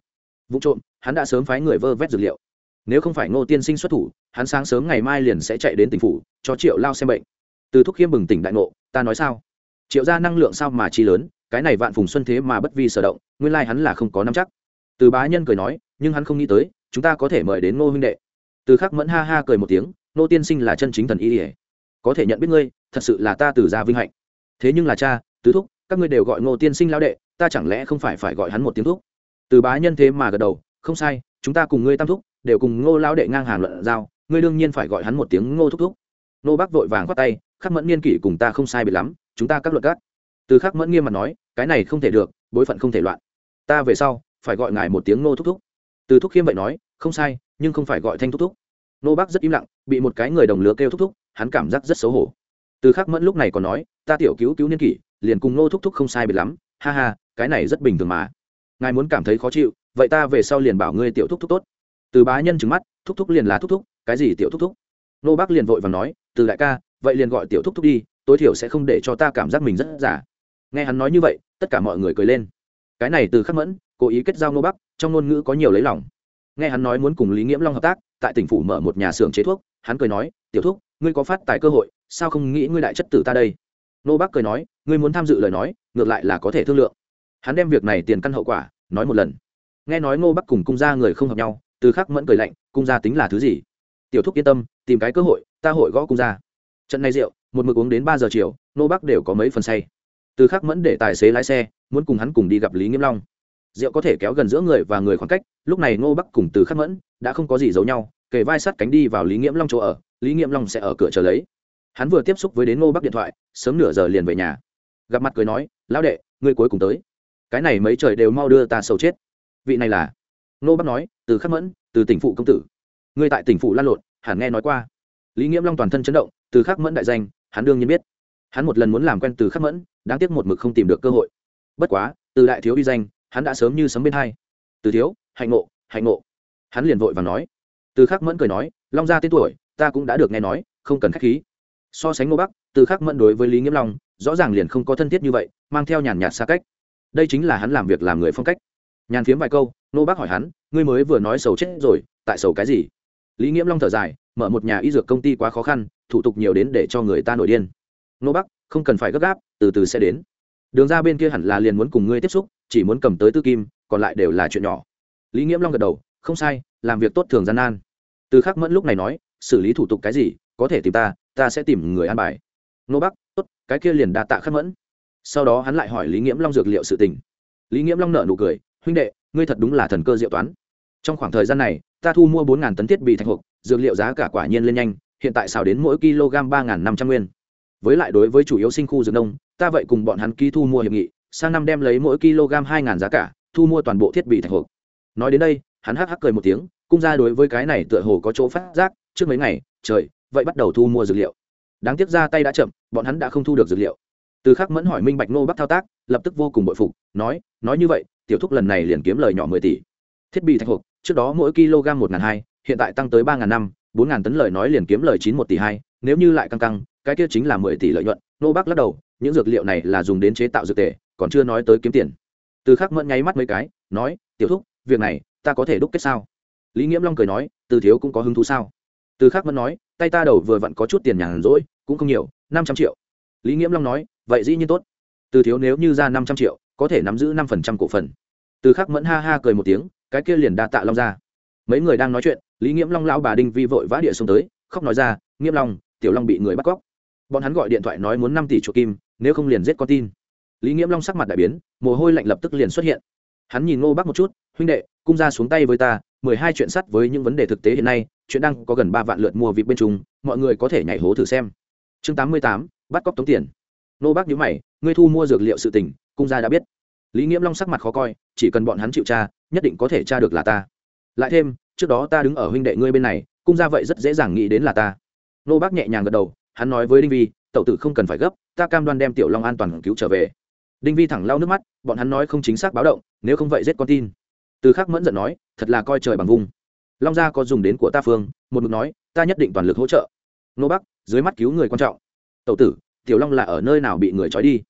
Vụ trộm, hắn đã sớm phái người vơ vét dược liệu. Nếu không phải ngô tiên sinh xuất thủ, hắn sáng sớm ngày mai liền sẽ chạy đến tỉnh phủ, cho triệu lao xem bệnh từ thúc khiêm bừng tỉnh đại ngộ, ta nói sao? Triệu ra năng lượng sao mà chi lớn, cái này vạn phùng xuân thế mà bất vi sở động, nguyên lai hắn là không có nắm chắc. Từ bá nhân cười nói, nhưng hắn không nghĩ tới, chúng ta có thể mời đến ngô huynh đệ. Từ khắc mẫn ha ha cười một tiếng, ngô tiên sinh là chân chính thần y ỉa có thể nhận biết ngươi, thật sự là ta từ gia vinh hạnh. Thế nhưng là cha tứ thúc, các ngươi đều gọi ngô tiên sinh lao đệ, ta chẳng lẽ không phải phải gọi hắn một tiếng thúc? Từ bá nhân thế mà gật đầu, không sai, chúng ta cùng ngươi tam thúc, đều cùng ngô lao đệ ngang hàng luận giao, ngươi đương nhiên phải gọi hắn một tiếng ngô thúc thúc. Nô bác vội vàng khoát tay khắc mẫn niên kỷ cùng ta không sai biệt lắm, chúng ta các luận các. Từ khắc mẫn nghiêm mặt nói, cái này không thể được, bối phận không thể loạn. Ta về sau, phải gọi ngài một tiếng nô thúc thúc. Từ thúc khiêm vậy nói, không sai, nhưng không phải gọi thanh thúc thúc. Nô bác rất im lặng, bị một cái người đồng lứa kêu thúc thúc, hắn cảm giác rất xấu hổ. Từ khắc mẫn lúc này còn nói, ta tiểu cứu cứu niên kỷ, liền cùng nô thúc thúc không sai biệt lắm, ha ha, cái này rất bình thường mà. Ngài muốn cảm thấy khó chịu, vậy ta về sau liền bảo ngươi tiểu thúc thúc tốt. Từ bá nhân trừng mắt, thúc thúc liền là thúc thúc, cái gì tiểu thúc thúc? Nô bác liền vội và nói, từ đại ca vậy liền gọi tiểu thúc thúc đi, tối thiểu sẽ không để cho ta cảm giác mình rất giả. Nghe hắn nói như vậy, tất cả mọi người cười lên. Cái này từ khắc mẫn, cố ý kết giao nô bắc, trong ngôn ngữ có nhiều lấy lòng. Nghe hắn nói muốn cùng lý nghiễm long hợp tác, tại tỉnh phủ mở một nhà xưởng chế thuốc, hắn cười nói, tiểu thúc, ngươi có phát tài cơ hội, sao không nghĩ ngươi đại chất tử ta đây? Nô bắc cười nói, ngươi muốn tham dự lời nói, ngược lại là có thể thương lượng. Hắn đem việc này tiền căn hậu quả, nói một lần. Nghe nói ngô bắc cùng cung gia người không hợp nhau, từ khắc mẫn cười lạnh, cung gia tính là thứ gì? Tiểu thúc yên tâm, tìm cái cơ hội, ta hội gõ cung gia trận này rượu, một mực uống đến ba giờ chiều, nô bắc đều có mấy phần say. Từ khắc mẫn để tài xế lái xe, muốn cùng hắn cùng đi gặp lý nghiêm long. Rượu có thể kéo gần giữa người và người khoảng cách, lúc này ngô bắc cùng từ khắc mẫn đã không có gì giấu nhau, kề vai sát cánh đi vào lý nghiễm long chỗ ở, lý nghiệm long sẽ ở cửa chờ lấy. Hắn vừa tiếp xúc với đến ngô bắc điện thoại, sớm nửa giờ liền về nhà. Gặp mặt cười nói, lão đệ, ngươi cuối cùng tới. Cái này mấy trời đều mau đưa ta sầu chết. Vị này là? Ngô bắc nói, từ khắc mẫn, từ tỉnh phụ công tử. Ngươi tại tỉnh phụ lan lộn, hẳn nghe nói qua. Lý nghiễm long toàn thân chấn động từ khắc mẫn đại danh, hắn đương nhiên biết. Hắn một lần muốn làm quen từ khắc mẫn, đáng tiếc một mực không tìm được cơ hội. Bất quá, từ đại thiếu uy danh, hắn đã sớm như sấm bên hai. Từ thiếu, hạnh ngộ hạnh ngộ. Hắn liền vội và nói. Từ khắc mẫn cười nói, long gia tên tuổi, ta cũng đã được nghe nói, không cần k h á c h khí. So sánh ngô bắc, từ khắc mẫn đối với lý nghiêm long, rõ ràng liền không có thân thiết như vậy, mang theo nhàn nhạt xa cách. Đây chính là hắn làm việc làm người phong cách. Nhàn phiếm vài câu, ngô bắc hỏi hắn, ngươi mới vừa nói sầu chết rồi, tại sầu cái gì? Lý nghiêm long thở dài mở một nhà y dược công ty quá khó khăn, thủ tục nhiều đến để cho người ta nổi điên. Ngô bắc, không cần phải gấp gáp, từ từ sẽ đến. Đường ra bên kia hẳn là liền muốn cùng ngươi tiếp xúc, chỉ muốn cầm tới tư kim, còn lại đều là chuyện nhỏ. Lý nghiễm long gật đầu, không sai, làm việc tốt thường gian nan. Từ khắc mẫn lúc này nói, xử lý thủ tục cái gì, có thể tìm ta ta sẽ tìm người an bài. Nô bắc, tốt, cái kia liền đa tạ khắc mẫn. Sau đó hắn lại hỏi lý nghiễm long dược liệu sự tình. Lý nghiễm long nợ nụ cười, huynh đệ, ngươi thật đúng là thần cơ diệu toán. Trong khoảng thời gian này, ta thu mua bốn tấn thiết bị thạch hộp dược liệu giá cả quả nhiên lên nhanh, hiện tại xào đến mỗi kg ba năm trăm nguyên. Với lại đối với chủ yếu sinh khu dược nông, ta vậy cùng bọn hắn ký thu mua hiệp nghị, sang năm đem lấy mỗi kg hai giá cả, thu mua toàn bộ thiết bị thạch hộp. Nói đến đây, hắn hắc hắc cười một tiếng, cung ra đối với cái này tựa hồ có chỗ phát giác, trước mấy ngày, trời, vậy bắt đầu thu mua dược liệu. Đáng tiếc ra tay đã chậm, bọn hắn đã không thu được dược liệu. Từ khắc mẫn hỏi minh bạch nô bắc thao tác, lập tức vô cùng bội phục, nói nói như vậy, tiểu thúc lần này liền kiếm lời nhỏ mười tỷ. Thiết bị thạch hộp, trước đó mỗi kg một n g h n hai hiện tại tăng tới ba ngàn năm, bốn ngàn tấn lời nói liền kiếm lời chín một tỷ hai, nếu như lại căng căng, cái kia chính là mười tỷ lợi nhuận. Nô bắc lắc đầu, những dược liệu này là dùng đến chế tạo dược tề, còn chưa nói tới kiếm tiền. Từ khắc mẫn nháy mắt mấy cái, nói, tiểu thúc, việc này, ta có thể đúc kết sao? Lý nghiễm long cười nói, từ thiếu cũng có hứng thú sao? Từ khắc mẫn nói, tay ta đầu vừa vặn có chút tiền nhàn rỗi, cũng không nhiều, năm trăm triệu. Lý nghiễm long nói, vậy dĩ nhiên tốt. Từ thiếu nếu như ra năm trăm triệu, có thể nắm giữ năm phần trăm cổ phần. Từ khắc mẫn ha ha cười một tiếng, cái kia liền đa tạ long ra. Mấy người đang nói chuyện lý nghiễm long lão bà đinh vi vội vã địa xuống tới khóc nói ra nghiễm long tiểu long bị người bắt cóc. Bọn hắn gọi điện thoại nói muốn năm tỷ chuộc kim nếu không liền giết con tin. Lý nghiễm long sắc mặt đại biến mồ hôi lạnh lập tức liền xuất hiện. Hắn nhìn ngô bắc một chút huynh đệ cung ra xuống tay với ta mười hai chuyện sắt với những vấn đề thực tế hiện nay chuyện đang có gần ba vạn lượt mua vịt bên chúng, mọi người có thể nhảy hố thử xem. Chương tám mươi tám bắt cóc tống tiền. Ngô Bắc nhữ mày ngươi thu mua dược liệu sự tỉnh, cung gia đã biết. Lý nghiễm long sắc mặt khó coi chỉ cần bọn hắn chịu tra nhất định có thể tra được là ta lại thêm, trước đó ta đứng ở huynh đệ ngươi bên này, cung gia vậy rất dễ dàng nghĩ đến là ta. Nô bác nhẹ nhàng gật đầu, hắn nói với đinh vi, tẩu tử không cần phải gấp, ta cam đoan đem tiểu long an toàn cứu trở về. Đinh vi thẳng lau nước mắt, bọn hắn nói không chính xác báo động, nếu không vậy giết con tin. Từ khắc mẫn giận nói, thật là coi trời bằng vung long gia có dùng đến của ta phương, một mực nói, ta nhất định toàn lực hỗ trợ. Nô bắc dưới mắt cứu người quan trọng. Tậu tử, tiểu long là ở nơi nào bị người trói đi?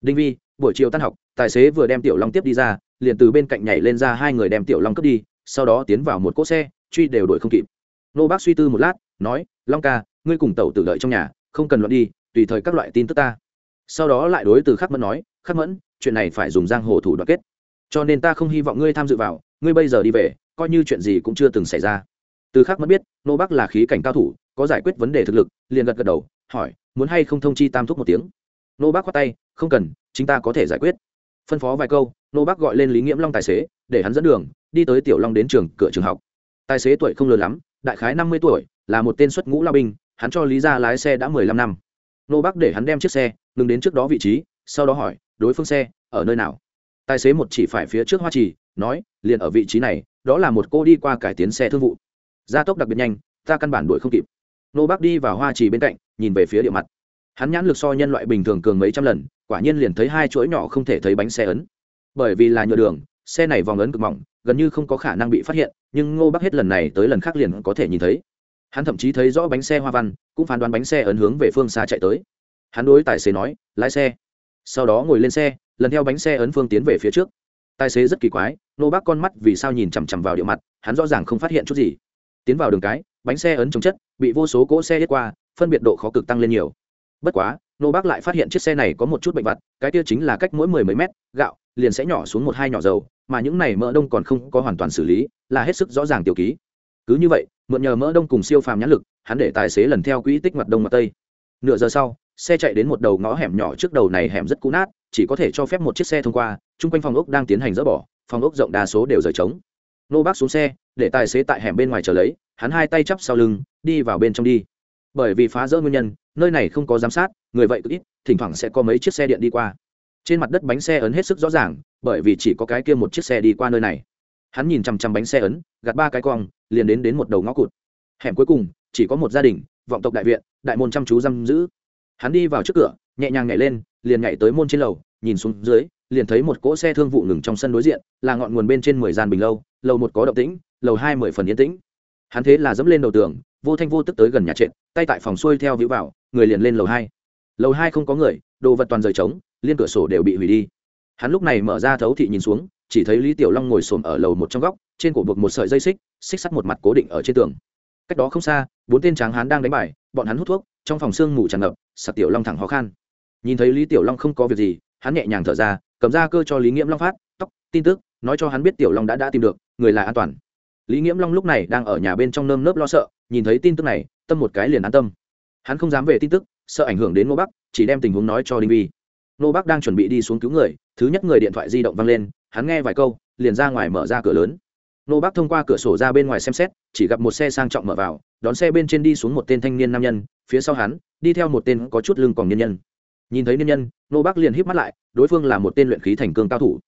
Đinh vi, buổi chiều tan học, tài xế vừa đem tiểu long tiếp đi ra, liền từ bên cạnh nhảy lên ra hai người đem tiểu long cướp đi sau đó tiến vào một cỗ xe, truy đều đuổi không kịp. Nô bác suy tư một lát, nói, long ca, ngươi cùng tẩu tử đợi trong nhà, không cần luận đi, tùy thời các loại tin tức ta. Sau đó lại đối từ khắc mẫn nói, khắc mẫn, chuyện này phải dùng giang hồ thủ đoạn kết. Cho nên ta không hy vọng ngươi tham dự vào, ngươi bây giờ đi về, coi như chuyện gì cũng chưa từng xảy ra. Từ khắc mẫn biết, nô bác là khí cảnh cao thủ, có giải quyết vấn đề thực lực, liền gật gật đầu, hỏi, muốn hay không thông chi tam thúc một tiếng? Nô bác khoát tay, không cần chúng ta có thể giải quyết. Phân phó vài câu, nô bác gọi lên lý nghiễm long tài xế, để hắn dẫn đường đi tới tiểu long đến trường, cửa trường học. Tài xế tuổi không lớn lắm, đại khái năm mươi tuổi, là một tên xuất ngũ lao binh, hắn cho lý ra lái xe đã mười lăm năm. Nô bắc để hắn đem chiếc xe, ngừng đến trước đó vị trí, sau đó hỏi, đối phương xe, ở nơi nào? Tài xế một chỉ phải phía trước hoa trì, nói, liền ở vị trí này, đó là một cô đi qua cải tiến xe thương vụ. Gia tốc đặc biệt nhanh, ta căn bản đuổi không kịp. Nô bác đi vào hoa trì bên cạnh, nhìn về phía địa mặt. Hắn nhãn lực so nhân loại bình thường cường mấy trăm lần, quả nhiên liền thấy hai chuỗi nhỏ không thể thấy bánh xe ấn. Bởi vì là nhựa đường xe này vòng ấn cực mỏng, gần như không có khả năng bị phát hiện, nhưng ngô bác hết lần này tới lần khác liền có thể nhìn thấy. Hắn thậm chí thấy rõ bánh xe hoa văn, cũng phán đoán bánh xe ấn hướng về phương xa chạy tới. Hắn đối tài xế nói, lái xe. Sau đó ngồi lên xe, lần theo bánh xe ấn phương tiến về phía trước. Tài xế rất kỳ quái nô bác con mắt vì sao nhìn chằm chằm vào điệu mặt, hắn rõ ràng không phát hiện chút gì. Tiến vào đường cái, bánh xe ấn chống chất, bị vô số cỗ xe hết qua, phân biệt độ khó cực tăng lên nhiều. Bất quá nô bác lại phát hiện chiếc xe này có một chút bệnh vặt, cái kia chính là cách mỗi mười mấy mét, gạo liền sẽ nhỏ xuống một hai nhỏ dầu, mà những này mỡ đông còn không có hoàn toàn xử lý, là hết sức rõ ràng tiểu ký. Cứ như vậy, mượn nhờ mỡ đông cùng siêu phàm nhãn lực, hắn để tài xế lần theo quỹ tích mặt đông mặt tây. Nửa giờ sau, xe chạy đến một đầu ngõ hẻm nhỏ trước đầu này hẻm rất cũ nát, chỉ có thể cho phép một chiếc xe thông qua, chung quanh phòng ốc đang tiến hành dỡ bỏ, phòng ốc rộng đa số đều rời trống. Nô bác xuống xe, để tài xế tại hẻm bên ngoài chờ lấy, hắn hai tay chắp sau lưng, đi vào bên trong đi. Bởi vì phá rỡ nguyên nhân, nơi này không có giám sát, người vậy ít, thỉnh thoảng sẽ có mấy chiếc xe điện đi qua trên mặt đất bánh xe ấn hết sức rõ ràng, bởi vì chỉ có cái kia một chiếc xe đi qua nơi này. Hắn nhìn chằm chằm bánh xe ấn, gạt ba cái cong, liền đến đến một đầu ngõ cụt. Hẻm cuối cùng, chỉ có một gia đình, vọng tộc đại viện, đại môn chăm chú giam giữ. Hắn đi vào trước cửa, nhẹ nhàng nhảy lên, liền nhảy tới môn trên lầu, nhìn xuống dưới, liền thấy một cỗ xe thương vụ ngừng trong sân đối diện, là ngọn nguồn bên trên mười gian bình lâu, lầu một có động tĩnh, lầu hai mười phần yên tĩnh. Hắn thế là dẫm lên đầu tường, vô thanh vô tức tới gần nhà trệt, tay tại phòng xuôi theo vĩ vào, người liền lên lầu hai. Lầu hai không có người, đồ vật toàn rời trống liên cửa sổ đều bị hủy đi. Hắn lúc này mở ra thấu thị nhìn xuống, chỉ thấy lý tiểu long ngồi xổm ở lầu một trong góc, trên cổ buộc một sợi dây xích xích sắt một mặt cố định ở trên tường. Cách đó không xa, bốn tên tráng hán đang đánh bài, bọn hắn hút thuốc, trong phòng sương ngủ tràn ngập, sặc tiểu long thẳng khó khăn nhìn thấy lý tiểu long không có việc gì, hắn nhẹ nhàng thở ra, cầm ra cơ cho lý nghiễm long phát, tóc, tin tức, nói cho hắn biết tiểu long đã đã tìm được, người là an toàn. Lý nghiễm long lúc này đang ở nhà bên trong nơm nớp lo sợ, nhìn thấy tin tức này, tâm một cái liền an tâm. Hắn không dám về tin tức, sợ ảnh hưởng đến ngô bắc, chỉ đem tình huống nói cho đinh vi Nô bác đang chuẩn bị đi xuống cứu người, thứ nhất người điện thoại di động văng lên, hắn nghe vài câu, liền ra ngoài mở ra cửa lớn. Nô bác thông qua cửa sổ ra bên ngoài xem xét, chỉ gặp một xe sang trọng mở vào, đón xe bên trên đi xuống một tên thanh niên nam nhân, phía sau hắn, đi theo một tên có chút lưng còn nhân nhân. Nhìn thấy nhân nhân, Nô bác liền híp mắt lại, đối phương là một tên luyện khí thành cương cao thủ.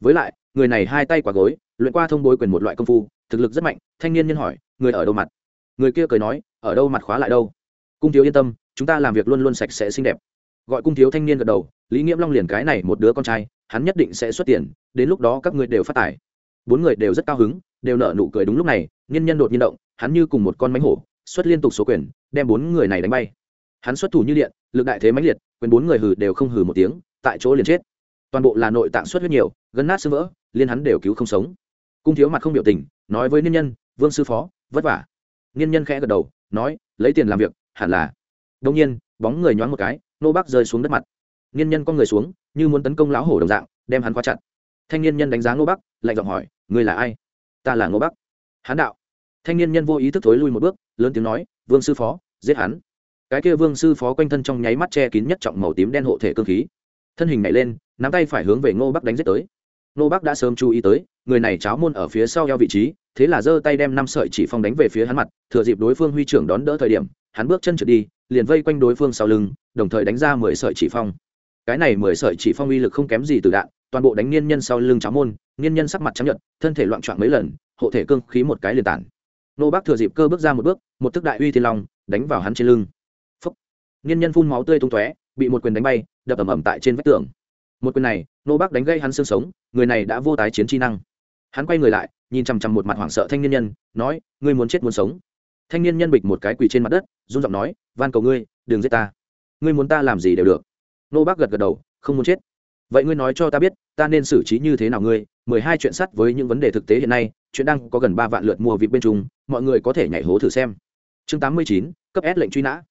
Với lại, người này hai tay quả gối, luyện qua thông bối quyền một loại công phu, thực lực rất mạnh, thanh niên nhân hỏi, người ở đâu mặt? Người kia cười nói, ở đâu mặt khóa lại đâu? Cung thiếu yên tâm, chúng ta làm việc luôn luôn sạch sẽ, xinh đẹp gọi cung thiếu thanh niên gật đầu, lý nghiễm long liền cái này một đứa con trai, hắn nhất định sẽ xuất tiền, đến lúc đó các ngươi đều phát tài. Bốn người đều rất cao hứng, đều nở nụ cười đúng lúc này, nhân nhân đột nhiên động, hắn như cùng một con mánh hổ, xuất liên tục số quyền, đem bốn người này đánh bay. Hắn xuất thủ như điện, lực đại thế mãnh liệt, quyền bốn người hừ đều không hừ một tiếng, tại chỗ liền chết. Toàn bộ là nội tạng xuất huyết nhiều, gân nát xương vỡ, liên hắn đều cứu không sống. Cung thiếu mặt không biểu tình, nói với niên nhân, vương sư phó, vất vả. Niên nhân khẽ gật đầu, nói, lấy tiền làm việc, hẳn là. Đông nhiên, bóng người nhoáng một cái nô bác rơi xuống đất mặt. Niên nhân con người xuống, như muốn tấn công lão hổ đồng dạng, đem hắn khóa chặt. Thanh niên nhân đánh giá nô bắc lạnh giọng hỏi người là ai? Ta là nô bắc hán đạo. Thanh niên nhân vô ý thức thối lui một bước, lớn tiếng nói, vương sư phó, giết hắn. Cái kia vương sư phó quanh thân trong nháy mắt che kín nhất trọng màu tím đen hộ thể cơ khí. Thân hình nhảy lên, nắm tay phải hướng về ngô bắc đánh giết tới. Ngô bắc đã sớm chú ý tới, người này cháo môn ở phía sau eo vị trí, thế là giơ tay đem năm sợi chỉ phong đánh về phía hắn mặt, thừa dịp đối phương huy trưởng đón đỡ thời điểm, hắn bước chân trượt đi liền vây quanh đối phương sau lưng, đồng thời đánh ra mười sợi chỉ phong. Cái này mười sợi chỉ phong uy lực không kém gì từ đạn, toàn bộ đánh niên nhân sau lưng cháo môn niên nhân sắc mặt chấp nhận thân thể loạn trọn mấy lần, hộ thể cương khí một cái liền tản. Nô bác thừa dịp cơ bước ra một bước, một thức đại uy thiên long, đánh vào hắn trên lưng. Phúc. Niên nhân phun máu tươi tung tóe, bị một quyền đánh bay, đập ầm ầm tại trên vách tường. Một quyền này, nô bác đánh gây hắn xương sống, người này đã vô tái chiến chi năng. Hắn quay người lại, nhìn chằm chằm một mặt hoảng sợ thanh niên nhân, nói, ngươi muốn chết muốn sống thanh niên nhân bịch một cái quỳ trên mặt đất, run giọng nói, van cầu ngươi, đừng giết ta. Ngươi muốn ta làm gì đều được. Nô bác gật gật đầu, không muốn chết. Vậy ngươi nói cho ta biết, ta nên xử trí như thế nào ngươi? Mười hai chuyện sắt với những vấn đề thực tế hiện nay, chuyện đang có gần ba vạn lượt mua vịt bên trung mọi người có thể nhảy hố thử xem. Chương tám mươi chín, cấp s lệnh truy nã.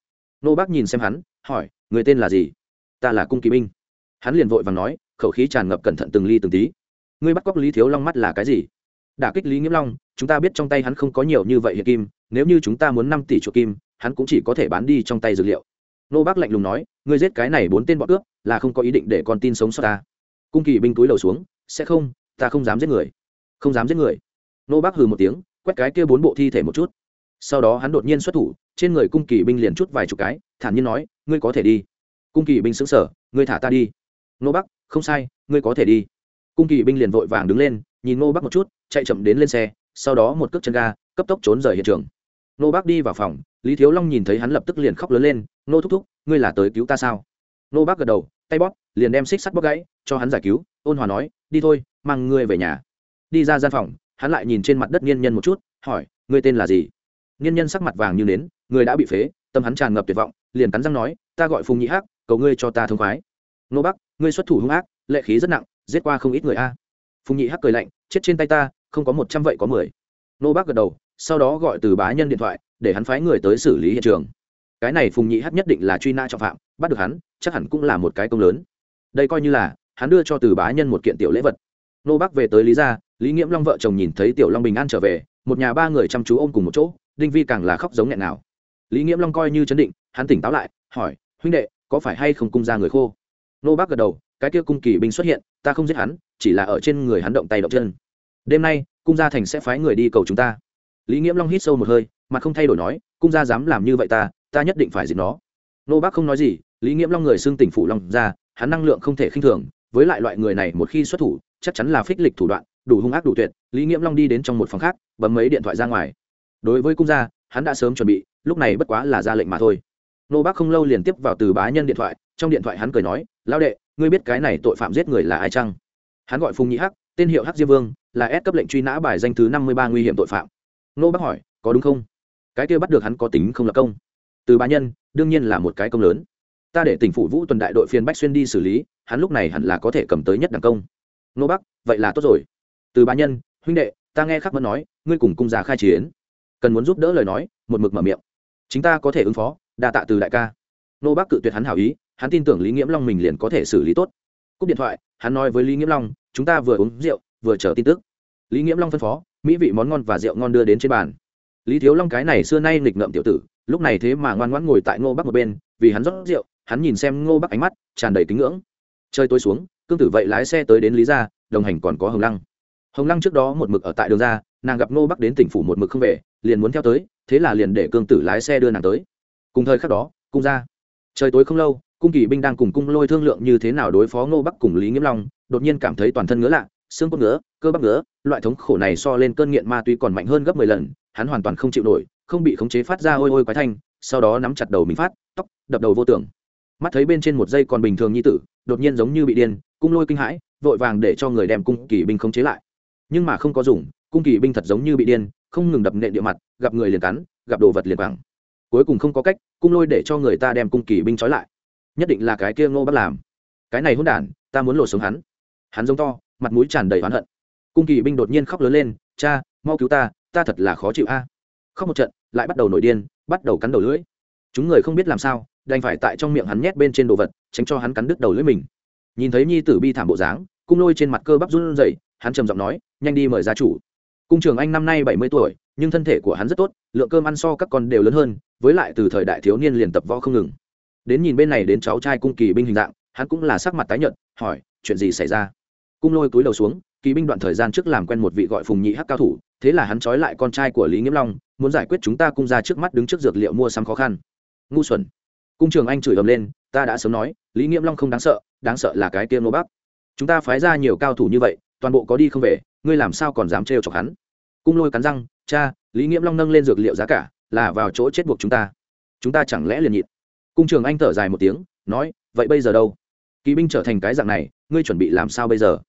Nô bác nhìn xem hắn, hỏi, người tên là gì? Ta là cung kỳ binh. Hắn liền vội vàng nói, khẩu khí tràn ngập cẩn thận từng ly từng tí. Ngươi bắt cóc lý thiếu long mắt là cái gì? Đả kích lý nghiễm long, chúng ta biết trong tay hắn không có nhiều như vậy hiện kim, nếu như chúng ta muốn năm tỷ chuộc kim, hắn cũng chỉ có thể bán đi trong tay dược liệu. Nô bác lạnh lùng nói, ngươi giết cái này bốn tên bọn cướp, là không có ý định để con tin sống sót ta. Cung kỳ binh túi lầu xuống, sẽ không, ta không dám giết người. Không dám giết người. Nô bác hừ một tiếng, quét cái kia bốn bộ thi thể một chút. Sau đó hắn đột nhiên xuất thủ, trên người cung kỳ binh liền chút vài chục cái, thản nhiên nói, ngươi có thể đi. Cung kỳ binh xứng sở ngươi thả ta đi. Nô bắc không sai, ngươi có thể đi. Cung kỳ binh liền vội vàng đứng lên nhìn Ngô bắc một chút, chạy chậm đến lên xe, sau đó một cước chân ga, cấp tốc trốn rời hiện trường. Ngô bắc đi vào phòng, lý thiếu long nhìn thấy hắn lập tức liền khóc lớn lên, Ngô thúc thúc, ngươi là tới cứu ta sao? Ngô bắc gật đầu, tay bóp, liền đem xích sắt bóp gãy, cho hắn giải cứu, ôn hòa nói, đi thôi, mang ngươi về nhà. Đi ra gian phòng, hắn lại nhìn trên mặt đất niên nhân một chút, hỏi, ngươi tên là gì? Niên nhân sắc mặt vàng như nến người đã bị phế, tâm hắn tràn ngập tuyệt vọng, liền cắn răng nói, ta gọi phùng nhị hắc, cầu ngươi cho ta thông khoái. Nô bắc ngươi xuất thủ hung ác, lệ khí rất nặng, giết qua không ít người a phùng nhị hắc cười lạnh, chết trên tay ta, không có một trăm vậy có mười. Nô bác gật đầu, sau đó gọi từ bá nhân điện thoại, để hắn phái người tới xử lý hiện trường. Cái này phùng nhị hắc nhất định là truy nã trọng phạm, bắt được hắn, chắc hẳn cũng là một cái công lớn. Đây coi như là, hắn đưa cho từ bá nhân một kiện tiểu lễ vật. Nô bác về tới lý gia, lý nghiễm long vợ chồng nhìn thấy tiểu long bình an trở về, một nhà ba người chăm chú ôm cùng một chỗ, đinh vi càng là khóc giống nghẹn nào. Lý nghiễm long coi như chấn định, hắn tỉnh táo lại, hỏi, huynh đệ, có phải hay không cung ra người khô? Nô bác gật đầu cái kia cung kỳ binh xuất hiện, ta không giết hắn, chỉ là ở trên người hắn động tay động chân. Đêm nay, cung gia thành sẽ phái người đi cầu chúng ta. Lý nghiễm long hít sâu một hơi, mà không thay đổi nói, cung gia dám làm như vậy ta ta nhất định phải diệt nó. Nô bác không nói gì, lý nghiễm long người xưng tỉnh phủ long ra hắn năng lượng không thể khinh thường, với lại loại người này một khi xuất thủ, chắc chắn là phích lịch thủ đoạn, đủ hung ác đủ tuyệt. Lý nghiễm long đi đến trong một phòng khác, bấm mấy điện thoại ra ngoài. Đối với cung gia, hắn đã sớm chuẩn bị, lúc này bất quá là ra lệnh mà thôi. Nô bác không lâu liền tiếp vào từ bá nhân điện thoại, trong điện thoại hắn cười nói lao đệ ngươi biết cái này tội phạm giết người là ai chăng? Hắn gọi phùng nhị hắc, tên hiệu hắc diêm vương, là ép cấp lệnh truy nã bài danh thứ năm mươi ba nguy hiểm tội phạm. Nô bác hỏi, có đúng không? Cái kia bắt được hắn có tính không lập công? Từ bá nhân, đương nhiên là một cái công lớn. Ta để tỉnh phủ vũ tuần đại đội phiên bách xuyên đi xử lý, hắn lúc này hẳn là có thể cầm tới nhất đẳng công. Nô bắc, vậy là tốt rồi. Từ bá nhân, huynh đệ, ta nghe khắc mẫn nói, ngươi cùng cung già khai chiến. Cần muốn giúp đỡ lời nói, một mực mở miệng. Chính ta có thể ứng phó, đa tạ từ đại ca. Nô bắc cự tuyệt hắn hảo ý hắn tin tưởng lý nghiễm long mình liền có thể xử lý tốt. Cúp điện thoại, hắn nói với lý nghiễm long, chúng ta vừa uống rượu, vừa chờ tin tức. Lý nghiễm long phân phó, mỹ vị món ngon và rượu ngon đưa đến trên bàn. Lý thiếu long cái này xưa nay nghịch ngợm tiểu tử, lúc này thế mà ngoan ngoãn ngồi tại ngô bắc một bên, vì hắn rót rượu, hắn nhìn xem ngô bắc ánh mắt tràn đầy kính ngưỡng. Chơi tối xuống, cương tử vậy lái xe tới đến lý gia, đồng hành còn có hồng lăng. Hồng lăng trước đó một mực ở tại đường ra, nàng gặp ngô bắc đến tỉnh phủ một mực không về, liền muốn theo tới, thế là liền để cương tử lái xe đưa nàng tới. Cùng thời khắc đó, cung ra. Trời tối không lâu cung kỳ binh đang cùng cung lôi thương lượng như thế nào đối phó ngô bắc cùng lý nghiêm long, đột nhiên cảm thấy toàn thân ngứa lạ, xương cốt ngứa, cơ bắp ngứa, loại thống khổ này so lên cơn nghiện ma túy còn mạnh hơn gấp mười lần, hắn hoàn toàn không chịu nổi, không bị khống chế phát ra ôi ôi quái thanh, sau đó nắm chặt đầu mình phát, tóc, đập đầu vô tưởng mắt thấy bên trên một giây còn bình thường như tử, đột nhiên giống như bị điên, cung lôi kinh hãi, vội vàng để cho người đem cung kỳ binh khống chế lại. Nhưng mà không có dùng, cung kỳ binh thật giống như bị điên, không ngừng đập nện địa mặt, gặp người liền cắn, gặp đồ vật liền vàng cuối cùng không có cách, cung lôi để cho người ta đem cung kỳ binh trói lại nhất định là cái kia ngô bắt làm. Cái này hôn đản, ta muốn lộ sống hắn. Hắn giống to, mặt mũi tràn đầy oán hận. Cung kỳ binh đột nhiên khóc lớn lên, cha, mau cứu ta ta thật là khó chịu a. Khóc một trận, lại bắt đầu nổi điên, bắt đầu cắn đầu lưỡi. Chúng người không biết làm sao, đành phải tại trong miệng hắn nhét bên trên đồ vật, tránh cho hắn cắn đứt đầu lưỡi mình. Nhìn thấy nhi tử bi thảm bộ dáng, cung lôi trên mặt cơ bắp run rẩy, hắn trầm giọng nói, nhanh đi mời gia chủ. Cung trường anh năm nay bảy mươi tuổi, nhưng thân thể của hắn rất tốt, lượng cơm ăn so các con đều lớn hơn, với lại từ thời đại thiếu niên liền tập võ không ngừng đến nhìn bên này đến cháu trai cung kỳ binh hình dạng, hắn cũng là sắc mặt tái nhợt, hỏi, chuyện gì xảy ra? Cung lôi cúi đầu xuống, kỳ binh đoạn thời gian trước làm quen một vị gọi phùng nhị hắc cao thủ, thế là hắn trói lại con trai của lý nghiễm long, muốn giải quyết chúng ta cung ra trước mắt đứng trước dược liệu mua sắm khó khăn. Ngu xuẩn. Cung trường anh chửi ầm lên, ta đã sớm nói, lý nghiễm long không đáng sợ đáng sợ là cái tiêm nô bắc chúng ta phái ra nhiều cao thủ như vậy, toàn bộ có đi không về, ngươi làm sao còn dám trêu chọc hắn? Cung lôi cắn răng, cha, lý nghiễm long nâng lên dược liệu giá cả, là vào chỗ chết buộc chúng ta. Chúng ta chẳng lẽ liền nhịn? Cung trường anh thở dài một tiếng, nói, vậy bây giờ đâu? Kỵ binh trở thành cái dạng này, ngươi chuẩn bị làm sao bây giờ?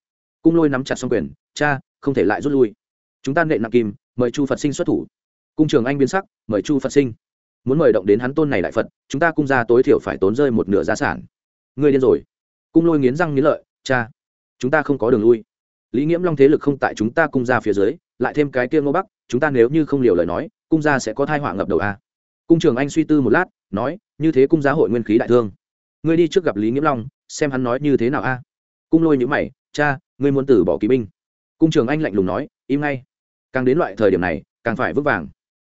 Cung lôi nắm chặt xong quyền, cha, không thể lại rút lui. Chúng ta nệ nặng kim, mời chu phật sinh xuất thủ. Cung trường anh biến sắc, mời chu phật sinh. Muốn mời động đến hắn tôn này đại phật, chúng ta cung ra tối thiểu phải tốn rơi một nửa gia sản. Ngươi điên rồi. Cung lôi nghiến răng nghiến lợi, cha, chúng ta không có đường lui. Lý nghiễm long thế lực không tại chúng ta cung ra phía dưới, lại thêm cái kia ngô bắc, chúng ta nếu như không liều lời nói, cung gia sẽ có thai họa ngập đầu a. Cung trường anh suy tư một lát nói, như thế cung giá hội nguyên khí đại thương. Ngươi đi trước gặp lý nghiễm long, xem hắn nói như thế nào a. Cung lôi nhữ mày, cha, ngươi muốn từ bỏ kỵ binh. Cung trường anh lạnh lùng nói, im ngay. Càng đến loại thời điểm này, càng phải vững vàng.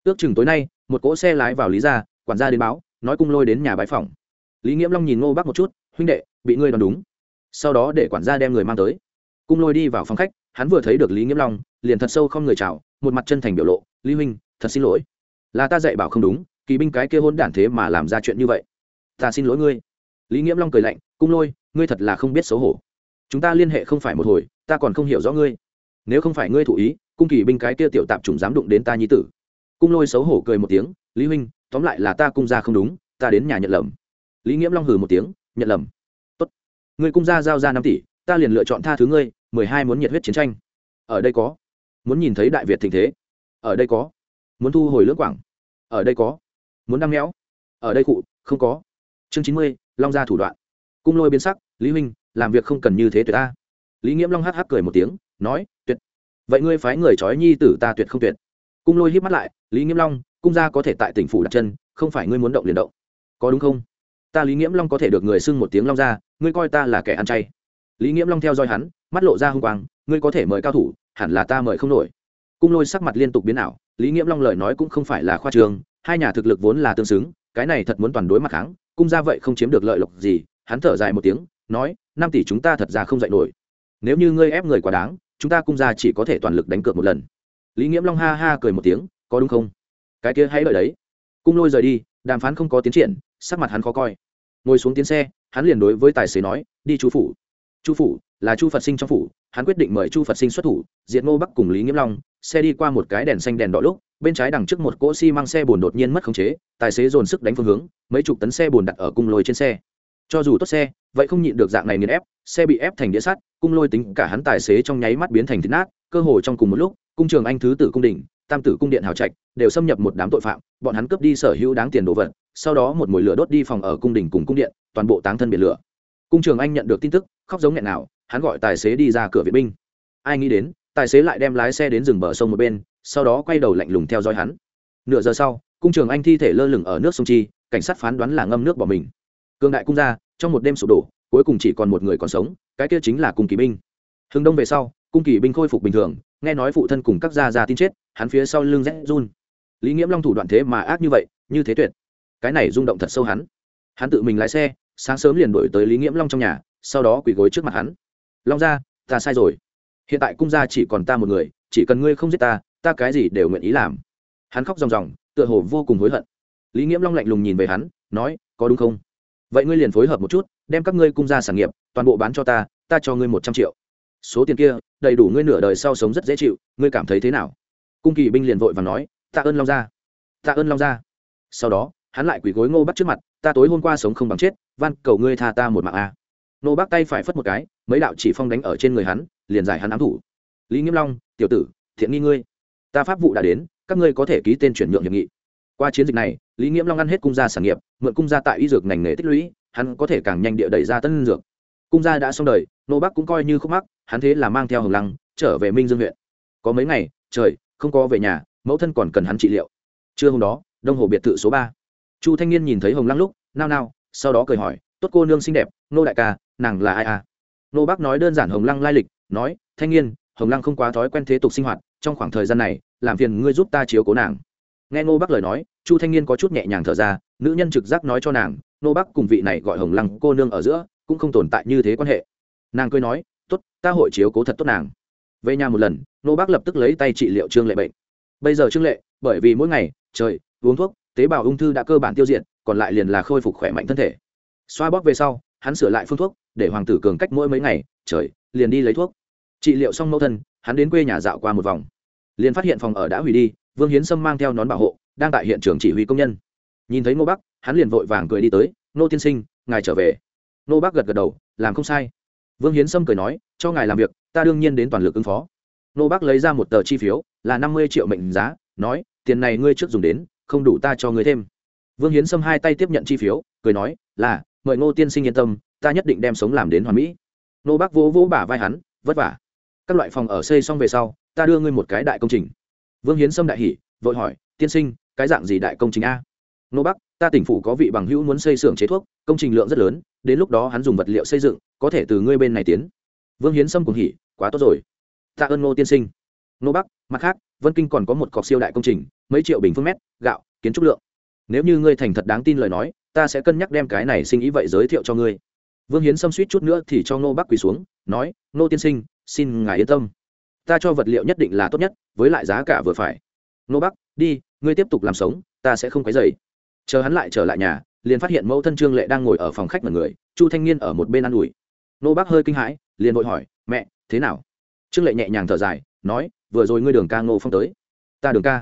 Ước chừng tối nay, một cỗ xe lái vào lý gia, quản gia đến báo, nói cung lôi đến nhà bãi phòng. Lý nghiễm long nhìn ngô Bác một chút, huynh đệ, bị ngươi đoán đúng. Sau đó để quản gia đem người mang tới. Cung lôi đi vào phòng khách, hắn vừa thấy được lý nghiễm long, liền thật sâu không người chào, một mặt chân thành biểu lộ, lý huynh, thật xin lỗi. Là ta dạy bảo không đúng kỳ binh cái kia hôn đản thế mà làm ra chuyện như vậy. Ta xin lỗi ngươi. Lý nghiễm long cười lạnh, cung lôi, ngươi thật là không biết xấu hổ. Chúng ta liên hệ không phải một hồi, ta còn không hiểu rõ ngươi. Nếu không phải ngươi thủ ý, cung kỳ binh cái kia tiểu tạp chủng dám đụng đến ta nhi tử. Cung lôi xấu hổ cười một tiếng, lý huynh, tóm lại là ta cung ra không đúng, ta đến nhà nhận lầm. Lý nghiễm long hừ một tiếng, nhận lầm. Tốt. Ngươi cung ra giao ra năm tỷ, ta liền lựa chọn tha thứ ngươi, mười hai muốn nhiệt huyết chiến tranh. Ở đây có. Muốn nhìn thấy đại việt tình thế. Ở đây có. Muốn thu hồi lưỡng quảng. Ở đây có muốn đăng méo. Ở đây cụ, không có. Chương chín mươi, long ra thủ đoạn. Cung lôi biến sắc, lý huynh, làm việc không cần như thế tuyệt ta lý nghiễm long hắc hắc cười một tiếng, nói, tuyệt. Vậy ngươi phái người trói nhi tử ta tuyệt không tuyệt. Cung lôi hít mắt lại, lý nghiễm long, cung gia có thể tại tỉnh phủ đặt chân, không phải ngươi muốn động liền động. Có đúng không? Ta lý nghiễm long có thể được người xưng một tiếng long ra ngươi coi ta là kẻ ăn chay. Lý nghiễm long theo dõi hắn, mắt lộ ra h u n g quang, ngươi có thể mời cao thủ, hẳn là ta mời không nổi. Cung lôi sắc mặt liên tục biến ảo, lý nghiễm long lời nói cũng không phải là khoa trường hai nhà thực lực vốn là tương xứng, cái này thật muốn toàn đối mặt kháng, cung ra vậy không chiếm được lợi lộc gì, hắn thở dài một tiếng, nói, năm tỷ chúng ta thật ra không dạy nổi. Nếu như ngươi ép người quá đáng, chúng ta cung ra chỉ có thể toàn lực đánh cược một lần. Lý nghiễm long ha ha cười một tiếng, có đúng không? Cái kia hãy đợi đấy. Cung lôi rời đi, đàm phán không có tiến triển, sắc mặt hắn khó coi. Ngồi xuống tiến xe, hắn liền đối với tài xế nói, đi chu phủ. Chu phủ là chu phật sinh trong phủ, hắn quyết định mời chu phật sinh xuất thủ diện ngô bắc cùng lý nghiễm long, xe đi qua một cái đèn xanh đèn đỏ lúc bên trái đằng trước một cỗ xi măng xe bồn đột nhiên mất khống chế, tài xế dồn sức đánh phương hướng, mấy chục tấn xe bồn đặt ở cung lôi trên xe. Cho dù tốt xe, vậy không nhịn được dạng này nghiền ép, xe bị ép thành đĩa sắt, cung lôi tính cả hắn tài xế trong nháy mắt biến thành thịt nát, cơ hồ trong cùng một lúc, cung trường anh thứ tử cung đình, tam tử cung điện hào trạch, đều xâm nhập một đám tội phạm, bọn hắn cướp đi sở hữu đáng tiền đồ vật, sau đó một mồi lửa đốt đi phòng ở cung đình cùng cung điện, toàn bộ táng thân biển lửa. Cung trường anh nhận được tin tức, khóc giống nghẹn nào, hắn gọi tài xế đi ra cửa viện binh. Ai nghĩ đến, tài xế lại đem lái xe đến rừng bờ sông một bên sau đó quay đầu lạnh lùng theo dõi hắn. Nửa giờ sau, cung trường anh thi thể lơ lửng ở nước sông chi, cảnh sát phán đoán là ngâm nước bỏ mình. Cương đại cung ra, trong một đêm sụp đổ, cuối cùng chỉ còn một người còn sống, cái kia chính là cung kỳ binh. Hưng đông về sau, cung kỳ binh khôi phục bình thường, nghe nói phụ thân cùng các gia gia tin chết, hắn phía sau lưng rét run. Lý nghiễm long thủ đoạn thế mà ác như vậy, như thế tuyệt. Cái này rung động thật sâu hắn. Hắn tự mình lái xe, sáng sớm liền đổi tới lý nghiễm long trong nhà, sau đó quỳ gối trước mặt hắn. Long ra ta sai rồi. Hiện tại cung gia chỉ còn ta một người, chỉ cần ngươi không giết ta ta cái gì đều nguyện ý làm. Hắn khóc ròng ròng, tựa hồ vô cùng hối hận. Lý nghiễm long lạnh lùng nhìn về hắn, nói, có đúng không? Vậy ngươi liền phối hợp một chút, đem các ngươi cung ra sản nghiệp, toàn bộ bán cho ta ta cho ngươi một trăm triệu. Số tiền kia, đầy đủ ngươi nửa đời sau sống rất dễ chịu, ngươi cảm thấy thế nào? Cung kỳ binh liền vội và nói tạ ơn long gia. Tạ ơn long gia. Sau đó, hắn lại quỳ gối ngô bắt trước mặt, ta tối hôm qua sống không bằng chết, van cầu ngươi tha ta một mạng a. Nô bác tay phải phất một cái, mấy đạo chỉ phong đánh ở trên người hắn, liền giải hắn ám thủ. Lý nghiêm long, tiểu tử, thiện nghi ngươi ta pháp vụ đã đến, các ngươi có thể ký tên chuyển nhượng hiệp nghị. Qua chiến dịch này, lý nghiễm long ăn hết cung gia sản nghiệp, mượn cung gia tại y dược ngành nghề tích lũy, hắn có thể càng nhanh địa đẩy ra tân dược. Cung gia đã xong đời, nô bắc cũng coi như khúc mắc, hắn thế là mang theo hồng lăng, trở về minh dương huyện. Có mấy ngày, trời, không có về nhà, mẫu thân còn cần hắn trị liệu. Trưa hôm đó, đông hồ biệt thự số ba. Chu thanh niên nhìn thấy hồng lăng lúc, nao nao, sau đó cười hỏi, tốt cô nương xinh đẹp, nô đại ca, nàng là ai à? Nô bác nói đơn giản hồng lăng lai lịch, nói, thanh niên, hồng lăng không quá thói quen thế tục sinh hoạt, trong khoảng thời gian này làm phiền ngươi giúp ta chiếu cố nàng. Nghe ngô bác lời nói, chu thanh niên có chút nhẹ nhàng thở ra, nữ nhân trực giác nói cho nàng, Ngô bác cùng vị này gọi hồng lăng cô nương ở giữa, cũng không tồn tại như thế quan hệ. Nàng cười nói, tốt, ta hội chiếu cố thật tốt nàng. Về nhà một lần, Ngô bác lập tức lấy tay trị liệu trương lệ bệnh. Bây giờ trương lệ, bởi vì mỗi ngày, trời, uống thuốc, tế bào ung thư đã cơ bản tiêu diệt, còn lại liền là khôi phục khỏe mạnh thân thể. Xoa bóp về sau, hắn sửa lại phương thuốc, để hoàng tử cường cách mỗi mấy ngày, trời, liền đi lấy thuốc. Trị liệu xong mẫu thân, hắn đến quê nhà dạo qua một vòng liền phát hiện phòng ở đã hủy đi, vương hiến sâm mang theo nón bảo hộ, đang tại hiện trường chỉ huy công nhân. Nhìn thấy ngô bắc, hắn liền vội vàng cười đi tới nô tiên sinh, ngài trở về. Nô bắc gật gật đầu, làm không sai. Vương hiến sâm cười nói, cho ngài làm việc, ta đương nhiên đến toàn lực ứng phó. Nô bắc lấy ra một tờ chi phiếu, là năm mươi triệu mệnh giá, nói, tiền này ngươi trước dùng đến, không đủ ta cho ngươi thêm. Vương hiến sâm hai tay tiếp nhận chi phiếu, cười nói, là, mời ngô tiên sinh yên tâm, ta nhất định đem sống làm đến hoàn mỹ. Nô Bắc vỗ vỗ bả vai hắn, vất vả. Các loại phòng ở xây xong về sau ta đưa ngươi một cái đại công trình. Vương hiến sâm đại hỷ vội hỏi, tiên sinh, cái dạng gì đại công trình a? Nô bắc, ta tỉnh phủ có vị bằng hữu muốn xây xưởng chế thuốc, công trình lượng rất lớn, đến lúc đó hắn dùng vật liệu xây dựng, có thể từ ngươi bên này tiến. Vương hiến sâm cùng hỉ, quá tốt rồi. Tạ ơn ngô tiên sinh. Nô bắc, mặt khác, vân kinh còn có một cọc siêu đại công trình, mấy triệu bình phương mét, gạo, kiến trúc lượng. Nếu như ngươi thành thật đáng tin lời nói, ta sẽ cân nhắc đem cái này sinh ý vậy giới thiệu cho ngươi. Vương hiến xâm suýt chút nữa thì cho ngô bắc quỳ xuống, nói, ngô tiên sinh, xin ngài yên tâm ta cho vật liệu nhất định là tốt nhất, với lại giá cả vừa phải. Nô bắc, đi, ngươi tiếp tục làm sống, ta sẽ không quấy dày chờ hắn lại trở lại nhà, liền phát hiện mẫu thân trương lệ đang ngồi ở phòng khách mật người, chu thanh niên ở một bên ă n ủi. Nô bác hơi kinh hãi, liền vội hỏi, mẹ, thế nào? Trương lệ nhẹ nhàng thở dài, nói, vừa rồi ngươi đường ca ngô phong tới. Ta đường ca.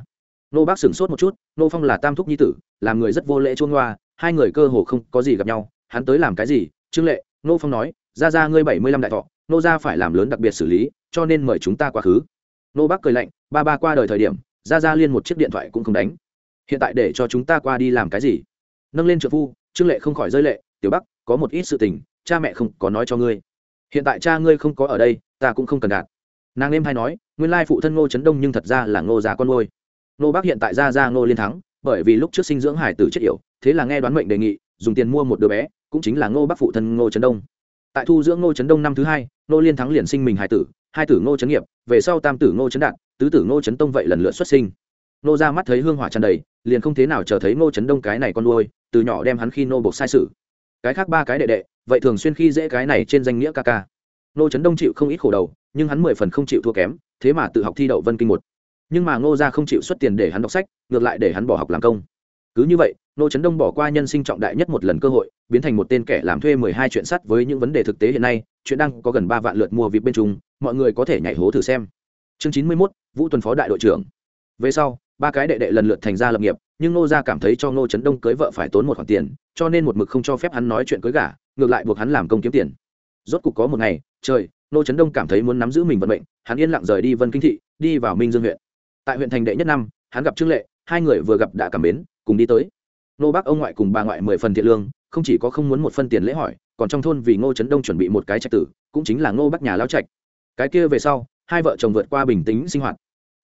Nô bác sửng sốt một chút nô phong là tam thúc nhi tử, làm người rất vô lễ chuông hoa hai người cơ hồ không có gì gặp nhau, hắn tới làm cái gì? Trương lệ nô phong nói, ra ra ngươi bảy mươi lăm đại thọ nô ra phải làm lớn đặc biệt xử lý cho nên mời chúng ta quá khứ. Nô bác cười lạnh, ba ba qua đời thời điểm ra ra liên một chiếc điện thoại cũng không đánh. Hiện tại để cho chúng ta qua đi làm cái gì? Nâng lên trợ phu, trương lệ không khỏi rơi lệ, tiểu bắc, có một ít sự tình, cha mẹ không có nói cho ngươi. Hiện tại cha ngươi không có ở đây, ta cũng không cần đạt nàng em hay nói, nguyên lai phụ thân ngô trấn đông nhưng thật ra là ngô già con ngôi Nô bác hiện tại ra ra ngô liên thắng, bởi vì lúc trước sinh dưỡng hải tử chết yểu, thế là nghe đoán mệnh đề nghị, dùng tiền mua một đứa bé, cũng chính là ngô bắc phụ thân ngô trấn đông. Tại thu dưỡng ngô trấn đông năm thứ hai, ngô liên thắng liền sinh mình hải tử hai tử ngô trấn nghiệp, về sau tam tử ngô trấn đạt, tứ tử ngô trấn tông vậy lần lượt xuất sinh. Nô ra mắt thấy hương hỏa tràn đầy, liền không thế nào chờ thấy ngô trấn đông cái này con nuôi, từ nhỏ đem hắn khi nô buộc sai sự. Cái khác ba cái đệ đệ, vậy thường xuyên khi dễ cái này trên danh nghĩa ca ca. Nô trấn đông chịu không ít khổ đầu, nhưng hắn mười phần không chịu thua kém, thế mà tự học thi đậu vân kinh một. Nhưng mà ngô ra không chịu xuất tiền để hắn đọc sách, ngược lại để hắn bỏ học làm công. Cứ như vậy nô trấn đông bỏ qua nhân sinh trọng đại nhất một lần cơ hội, biến thành một tên kẻ làm thuê mười hai chuyện sắt với những vấn đề thực tế hiện nay, chuyện đang có gần ba vạn lượt mua vịt bên trung mọi người có thể nhảy hố thử xem. Chương chín mươi mốt, vũ tuần phó đại đội trưởng. Về sau, ba cái đệ đệ lần lượt thành ra lập nghiệp, nhưng nô gia cảm thấy cho nô trấn đông cưới vợ phải tốn một khoản tiền, cho nên một mực không cho phép hắn nói chuyện cưới gả, ngược lại buộc hắn làm công kiếm tiền. Rốt cục có một ngày, trời, nô trấn đông cảm thấy muốn nắm giữ mình vận mệnh, hắn yên lặng rời đi vân kinh thị, đi vào minh dương huyện. Tại huyện thành đệ nhất năm, hắn gặp trương lệ, hai người vừa gặp đã cảm mến, cùng đi tới nô bác ông ngoại cùng bà ngoại mười phần thiện lương, không chỉ có không muốn một phân tiền lễ hỏi, còn trong thôn vì ngô trấn đông chuẩn bị một cái trạch tử, cũng chính là ngô bắc nhà lao trạch. Cái kia về sau, hai vợ chồng vượt qua bình tĩnh sinh hoạt.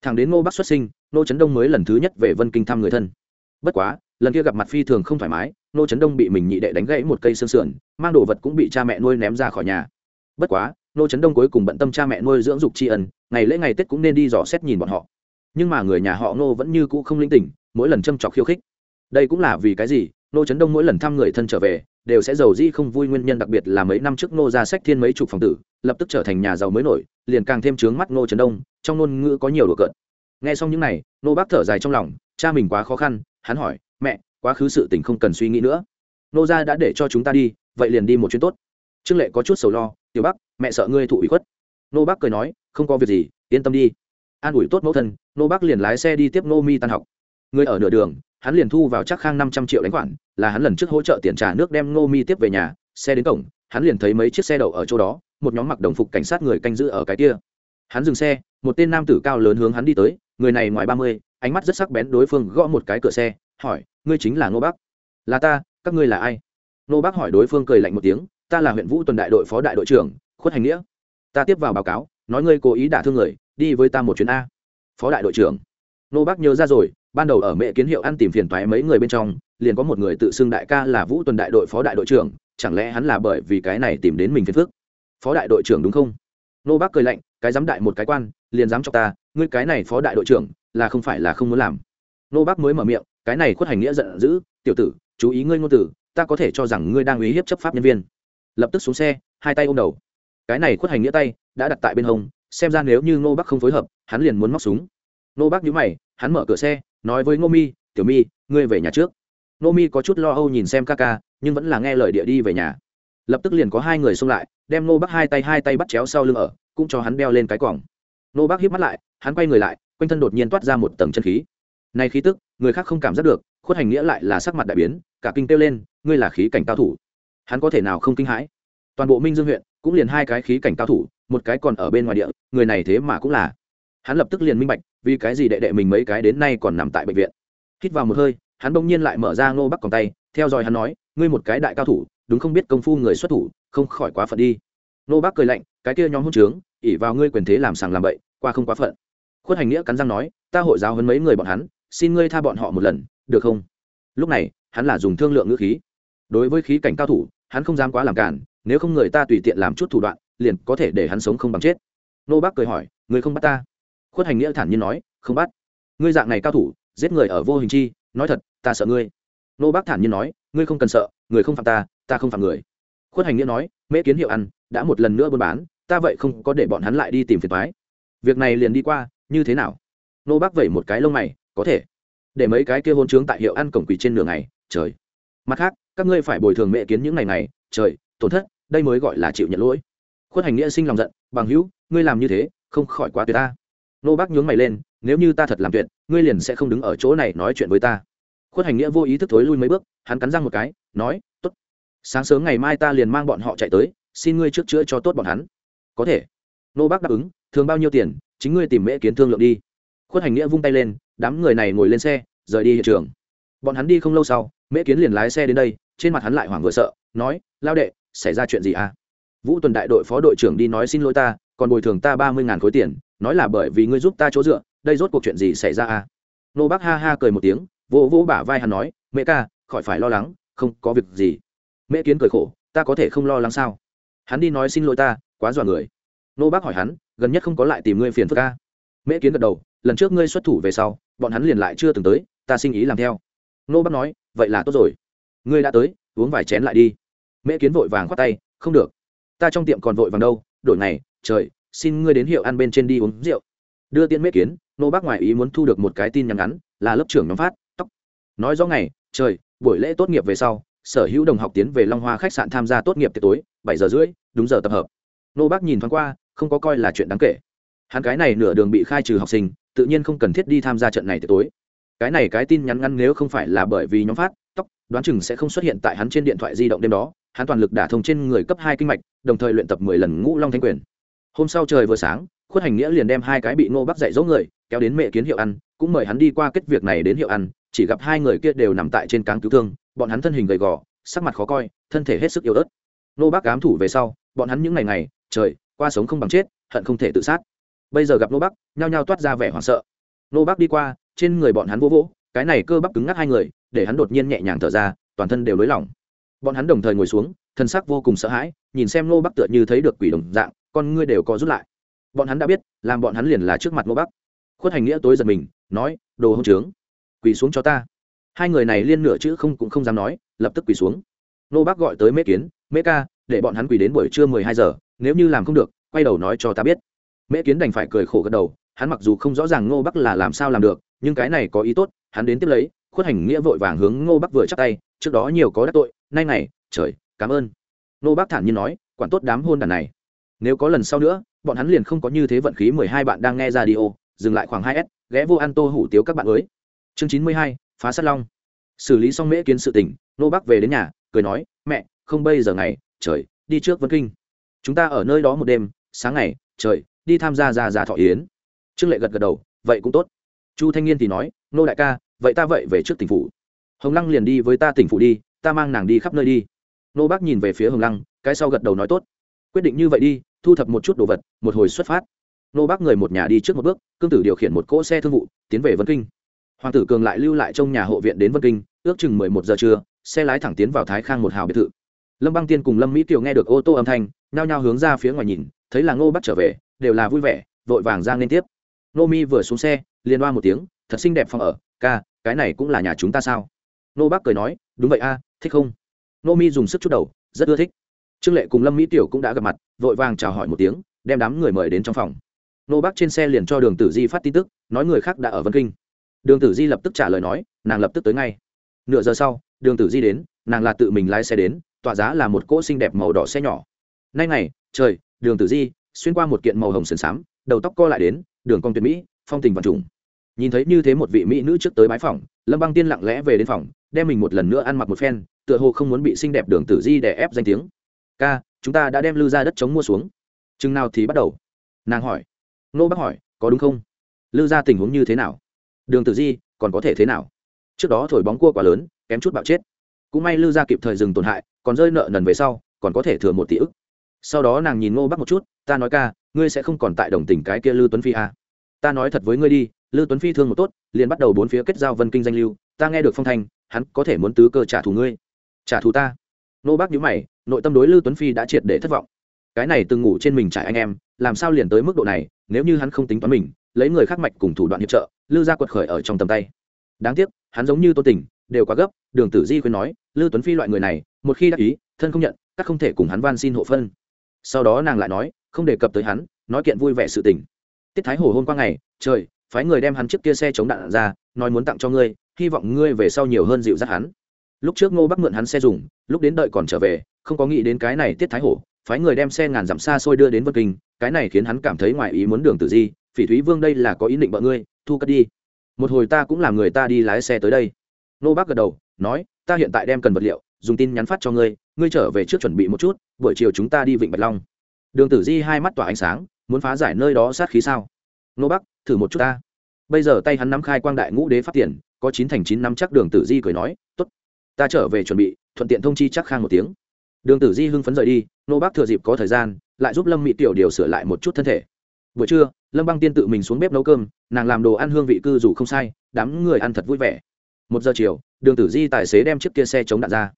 Thằng đến ngô bắc xuất sinh, ngô trấn đông mới lần thứ nhất về vân kinh thăm người thân. Bất quá, lần kia gặp mặt phi thường không thoải mái, ngô trấn đông bị mình nhị đệ đánh gãy một cây xương sườn, mang đồ vật cũng bị cha mẹ nuôi ném ra khỏi nhà. Bất quá, ngô trấn đông cuối cùng bận tâm cha mẹ nuôi dưỡng dục tri ân, ngày lễ ngày tết cũng nên đi dò xét nhìn bọn họ. Nhưng mà người nhà họ ngô vẫn như cũ không linh tỉnh, mỗi lần châm trọc khiêu khích đây cũng là vì cái gì? Nô trấn đông mỗi lần thăm người thân trở về, đều sẽ giàu di không vui nguyên nhân đặc biệt là mấy năm trước nô ra sách thiên mấy chục phòng tử, lập tức trở thành nhà giàu mới nổi, liền càng thêm trướng mắt nô trấn đông, trong ngôn ngữ có nhiều đồ cợt. Nghe xong những này, nô bác thở dài trong lòng, cha mình quá khó khăn, hắn hỏi, mẹ, quá khứ sự tình không cần suy nghĩ nữa. Nô gia đã để cho chúng ta đi, vậy liền đi một chuyến tốt. Trương lệ có chút sầu lo, tiểu bắc mẹ sợ ngươi thụ ủy khuất. Nô bác cười nói, không có việc gì, yên tâm đi. An ủi tốt mẫu thân, nô bác liền lái xe đi tiếp nô mi tan học. Người ở nửa đường hắn liền thu vào chắc khang năm trăm triệu đánh khoản, là hắn lần trước hỗ trợ tiền trả nước đem ngô mi tiếp về nhà, xe đến cổng, hắn liền thấy mấy chiếc xe đậu ở chỗ đó, một nhóm mặc đồng phục cảnh sát người canh giữ ở cái kia. Hắn dừng xe, một tên nam tử cao lớn hướng hắn đi tới, người này ngoài ba mươi, ánh mắt rất sắc bén đối phương gõ một cái cửa xe, hỏi, ngươi chính là ngô bắc là ta, các ngươi là ai? Ngô bắc hỏi đối phương cười lạnh một tiếng, ta là huyện vũ tuần đại đội phó đại đội trưởng, khuất hành nghĩa. Ta tiếp vào báo cáo, nói ngươi cố ý đả thương người, đi với ta một chuyến a. Phó đại đội trưởng. Nô bác nhớ ra rồi ban đầu ở mẹ kiến hiệu ăn tìm phiền toái mấy người bên trong, liền có một người tự xưng đại ca là vũ tuần đại đội phó đại đội trưởng, chẳng lẽ hắn là bởi vì cái này tìm đến mình phiền phức? Phó đại đội trưởng đúng không? Nô bác cười lạnh, cái dám đại một cái quan, liền dám cho ta, ngươi cái này phó đại đội trưởng, là không phải là không muốn làm. Nô bác mới mở miệng, cái này khuất hành nghĩa giận dữ, tiểu tử, chú ý ngươi ngôn tử ta có thể cho rằng ngươi đang uy hiếp chấp pháp nhân viên. Lập tức xuống xe, hai tay ôm đầu. Cái này khuất hành nghĩa tay, đã đặt tại bên hông, xem ra nếu như nô bắc không phối hợp, hắn liền muốn móc súng. Nô bác nhíu mày, hắn mở cửa xe nói với ngô mi, tiểu mi, ngươi về nhà trước. Ngô mi có chút lo âu nhìn xem ca ca, nhưng vẫn là nghe lời địa đi về nhà. Lập tức liền có hai người xông lại, đem Ngô Bắc hai tay hai tay bắt chéo sau lưng ở, cũng cho hắn đeo lên cái quòng Ngô Bắc hiếp mắt lại, hắn quay người lại, quanh thân đột nhiên toát ra một tầng chân khí. Này khí tức, người khác không cảm giác được, khuất hành nghĩa lại là sắc mặt đại biến, cả kinh kêu lên, ngươi là khí cảnh cao thủ. Hắn có thể nào không kinh hãi? Toàn bộ minh dương huyện, cũng liền hai cái khí cảnh cao thủ, một cái còn ở bên ngoài địa, người này thế mà cũng là hắn lập tức liền minh bạch, vì cái gì đệ đệ mình mấy cái đến nay còn nằm tại bệnh viện. Hít vào một hơi, hắn bỗng nhiên lại mở ra ngô bắc còn tay, theo dõi hắn nói, ngươi một cái đại cao thủ, đúng không biết công phu người xuất thủ, không khỏi quá phận đi. Ngô bắc cười lạnh, cái kia nhóm hôn trướng ỉ vào ngươi quyền thế làm sàng làm bậy, qua không quá phận. Khuất hành nghĩa cắn răng nói, ta hội giáo hơn mấy người bọn hắn, xin ngươi tha bọn họ một lần, được không? Lúc này, hắn là dùng thương lượng ngữ khí. Đối với khí cảnh cao thủ, hắn không dám quá làm cản, nếu không người ta tùy tiện làm chút thủ đoạn, liền có thể để hắn sống không bằng chết. Nô bác cười hỏi người không bắt ta? Khuất hành nghĩa thản nhiên nói, không bắt. Ngươi dạng này cao thủ, giết người ở vô hình chi, nói thật, ta sợ ngươi. Nô bác thản nhiên nói, ngươi không cần sợ, người không phạm ta ta không phạm người. Khuất hành nghĩa nói, mễ kiến hiệu ăn, đã một lần nữa buôn bán, ta vậy không có để bọn hắn lại đi tìm phiền thoái việc này liền đi qua, như thế nào? Nô bác vẩy một cái lông mày, có thể. Để mấy cái kia hôn trướng tại hiệu ăn cổng quỷ trên nửa ngày, trời. Mặt khác, các ngươi phải bồi thường mẹ kiến những ngày này trời, tổn thất, đây mới gọi là chịu nhận lỗi. Khuất hành nghĩa sinh lòng giận, bằng hữu, ngươi làm như thế, không khỏi quá tuyệt ta nô bác nhướng mày lên, nếu như ta thật làm tuyệt, ngươi liền sẽ không đứng ở chỗ này nói chuyện với ta. Khuất hành nghĩa vô ý thức thối lui mấy bước, hắn cắn răng một cái, nói t ố t sáng sớm ngày mai ta liền mang bọn họ chạy tới, xin ngươi trước chữa cho tốt bọn hắn. Có thể. Nô bác đáp ứng, thường bao nhiêu tiền, chính ngươi tìm mễ kiến thương lượng đi. Khuất hành nghĩa vung tay lên, đám người này ngồi lên xe, rời đi hiện trường. Bọn hắn đi không lâu sau, mễ kiến liền lái xe đến đây, trên mặt hắn lại hoảng vừa sợ, nói, lao đệ, xảy ra chuyện gì à? Vũ tuần đại đội phó đội trưởng đi nói xin lỗi ta, còn bồi thường ta ba mươi ngàn khối tiền nói là bởi vì ngươi giúp ta chỗ dựa, đây rốt cuộc chuyện gì xảy ra à? Nô bác ha ha cười một tiếng vỗ vỗ bả vai hắn nói, mẹ ca, khỏi phải lo lắng, không có việc gì. Mẹ kiến cười khổ, ta có thể không lo lắng sao? Hắn đi nói xin lỗi ta, quá dọa người. Nô bác hỏi hắn, gần nhất không có lại tìm ngươi phiền phức ca mẹ kiến gật đầu, lần trước ngươi xuất thủ về sau, bọn hắn liền lại chưa từng tới, ta sinh ý làm theo. Nô bác nói, vậy là tốt rồi. Ngươi đã tới, uống vài chén lại đi. Mẹ kiến vội vàng khoát tay, không được. Ta trong tiệm còn vội vàng đâu, đổi ngày, trời xin ngươi đến hiệu ăn bên trên đi uống rượu. Đưa tiên mết kiến, nô bác ngoại ý muốn thu được một cái tin nhắn ngắn, là lớp trưởng nhóm phát, tóc. Nói rõ ngày, trời, buổi lễ tốt nghiệp về sau, sở hữu đồng học tiến về long hoa khách sạn tham gia tốt nghiệp tiệc tối, bảy giờ rưỡi, đúng giờ tập hợp. Nô bác nhìn thoáng qua, không có coi là chuyện đáng kể. Hắn cái này nửa đường bị khai trừ học sinh, tự nhiên không cần thiết đi tham gia trận này tiệc tối. Cái này cái tin nhắn ngắn nếu không phải là bởi vì nhóm phát, tóc, đoán chừng sẽ không xuất hiện tại hắn trên điện thoại di động đêm đó. Hắn toàn lực đả thông trên người cấp hai kinh mạch, đồng thời luyện tập mười lần ngũ long thanh quyền hôm sau trời vừa sáng, khuất hành nghĩa liền đem hai cái bị ngô bắc dạy dỗ người, kéo đến mẹ kiến hiệu ăn, cũng mời hắn đi qua kết việc này đến hiệu ăn, chỉ gặp hai người kia đều nằm tại trên cáng cứu thương, bọn hắn thân hình gầy gò, sắc mặt khó coi, thân thể hết sức yếu ớt. Ngô bắc cám thủ về sau, bọn hắn những ngày ngày, trời, qua sống không bằng chết, hận không thể tự sát. Bây giờ gặp ngô bắc nhao nhao toát ra vẻ hoảng sợ. Ngô bắc đi qua, trên người bọn hắn vô vỗ, cái này cơ bắp cứng ngắc hai người, để hắn đột nhiên nhẹ nhàng thở ra, toàn thân đều lối lỏng. Bọn hắn đồng thời ngồi xuống, thân sắc vô cùng sợ hãi, nhìn xem ngô bắc tựa như thấy được quỷ đồng dạng con ngươi đều có rút lại. Bọn hắn đã biết, làm bọn hắn liền là trước mặt ngô bắc. Khuất hành nghĩa tối giật mình, nói, đồ hông trướng, quỳ xuống cho ta. Hai người này liên nửa chữ không cũng không dám nói, lập tức quỳ xuống. Ngô bắc gọi tới mễ kiến, mễ ca, để bọn hắn quỳ đến buổi trưa mười hai giờ, nếu như làm không được, quay đầu nói cho ta biết. Mễ kiến đành phải cười khổ gật đầu, hắn mặc dù không rõ ràng ngô bắc là làm sao làm được, nhưng cái này có ý tốt, hắn đến tiếp lấy, khuất hành nghĩa vội vàng hướng ngô bắc vừa chắc tay, trước đó nhiều có đắc tội, nay này trời, cảm ơn. Ngô bắc thản nhiên nói, quản tốt đám hôn đàn này nếu có lần sau nữa, bọn hắn liền không có như thế vận khí mười hai bạn đang nghe ra đi ô dừng lại khoảng hai s, ghé vô ăn tô hủ tiếu các bạn mới chương chín mươi hai, phá sát long. Xử lý xong mễ kiến sự tình, nô bắc về đến nhà, cười nói, mẹ, không bây giờ ngày, trời, đi trước vân kinh. Chúng ta ở nơi đó một đêm, sáng ngày, trời, đi tham gia già già thọ yến. Trương lệ gật gật đầu, vậy cũng tốt. Chu thanh niên thì nói, nô đại ca, vậy ta vậy về trước tỉnh phủ. Hồng lăng liền đi với ta tỉnh phủ đi, ta mang nàng đi khắp nơi đi. Nô bác nhìn về phía hồng lăng, cái sau gật đầu nói, tốt quyết định như vậy đi, thu thập một chút đồ vật, một hồi xuất phát. Nô bác người một nhà đi trước một bước, cương tử điều khiển một cỗ xe thương vụ, tiến về vân kinh. Hoàng tử cường lại lưu lại trong nhà hộ viện đến vân kinh, ước chừng mười một giờ trưa, xe lái thẳng tiến vào thái khang một hào biệt thự. Lâm băng tiên cùng lâm mỹ kiều nghe được ô tô âm thanh, nhao nhao hướng ra phía ngoài nhìn, thấy là ngô bắt trở về, đều là vui vẻ, vội vàng ra nên tiếp. Nô mi vừa xuống xe liên đoa một tiếng, thật xinh đẹp phòng ở, ca, cái này cũng là nhà chúng ta sao? Nô bác cười nói, đúng vậy a, thích không? Nô mi dùng sức chút đầu, rất ưa thích trương lệ cùng lâm mỹ tiểu cũng đã gặp mặt, vội vàng chào hỏi một tiếng, đem đám người mời đến trong phòng. Nô bác trên xe liền cho đường tử di phát tin tức, nói người khác đã ở vân kinh. Đường tử di lập tức trả lời nói, nàng lập tức tới ngay. Nửa giờ sau, đường tử di đến, nàng là tự mình lái xe đến, tọa giá là một cỗ xinh đẹp màu đỏ xe nhỏ. Nay ngày, trời, đường tử di, xuyên qua một kiện màu hồng sườn xám, đầu tóc co lại đến, đường cong tuyệt mỹ, phong tình vật trùng. Nhìn thấy như thế một vị mỹ nữ trước tới bái phòng, lâm băng tiên lặng lẽ về đến phòng, đem mình một lần nữa ăn mặc một phen, tựa hồ không muốn bị xinh đẹp đường tử di để ép danh tiếng ca, chúng ta đã đem lư ra đất chống mua xuống. Chừng nào thì bắt đầu? Nàng hỏi. Nô bác hỏi, có đúng không? Lư ra tình huống như thế nào? Đường tử di còn có thể thế nào? Trước đó thổi bóng cua quá lớn, kém chút bạo chết. Cũng may lư ra kịp thời dừng tổn hại, còn rơi nợ nần về sau, còn có thể thừa một tỷ ức. Sau đó nàng nhìn ngô bắc một chút, ta nói ca, ngươi sẽ không còn tại đồng tình cái kia lư tuấn phi à. ta nói thật với ngươi đi, lư tuấn phi thương một tốt, liền bắt đầu bốn phía kết giao vân kinh danh lưu, ta nghe được phong thanh, hắn có thể muốn tứ cơ trả thù ngươi. Trả thù ta? Nô bác nhữ mày, nội tâm đối Lưu tuấn phi đã triệt để thất vọng. Cái này từng ngủ trên mình trải anh em, làm sao liền tới mức độ này, nếu như hắn không tính toán mình, lấy người khác mạch cùng thủ đoạn hiệp trợ Lưu ra quật khởi ở trong tầm tay. Đáng tiếc, hắn giống như tô tình đều quá gấp, đường tử di khuyên nói Lưu tuấn phi loại người này, một khi đã ý, thân không nhận, các không thể cùng hắn van xin hộ phân. Sau đó nàng lại nói, không đề cập tới hắn, nói kiện vui vẻ sự tình. Tiết thái hồ hôm qua ngày, trời, phái người đem hắn chiếc kia xe chống đạn ra, nói muốn tặng cho ngươi, hy vọng ngươi về sau nhiều hơn dịu dắt hắn lúc trước ngô bắc mượn hắn xe dùng, lúc đến đợi còn trở về, không có nghĩ đến cái này tiết thái hổ, phái người đem xe ngàn dặm xa xôi đưa đến vân kinh, cái này khiến hắn cảm thấy ngoài ý muốn đường tử di, phỉ thúy vương đây là có ý định bợ ngươi, thu cất đi. Một hồi ta cũng làm người ta đi lái xe tới đây. Nô bác gật đầu, nói, ta hiện tại đem cần vật liệu, dùng tin nhắn phát cho ngươi ngươi trở về trước chuẩn bị một chút, buổi chiều chúng ta đi vịnh bạch long. Đường tử di hai mắt tỏa ánh sáng, muốn phá giải nơi đó sát khí sao? Nô bắc, thử một chút ta. Bây giờ tay hắn nắm khai quang đại ngũ đế phát tiền, có chín thành chín năm chắc đường tử di cười nói t ố t ta trở về chuẩn bị, thuận tiện thông chi chắc khang một tiếng. Đường tử di hưng phấn rời đi, nô bác thừa dịp có thời gian, lại giúp lâm mỹ tiểu điều sửa lại một chút thân thể. Buổi trưa, lâm băng tiên tự mình xuống bếp nấu cơm, nàng làm đồ ăn hương vị cư dù không sai, đám người ăn thật vui vẻ. Một giờ chiều, đường tử di tài xế đem chiếc kia xe chống đạn ra.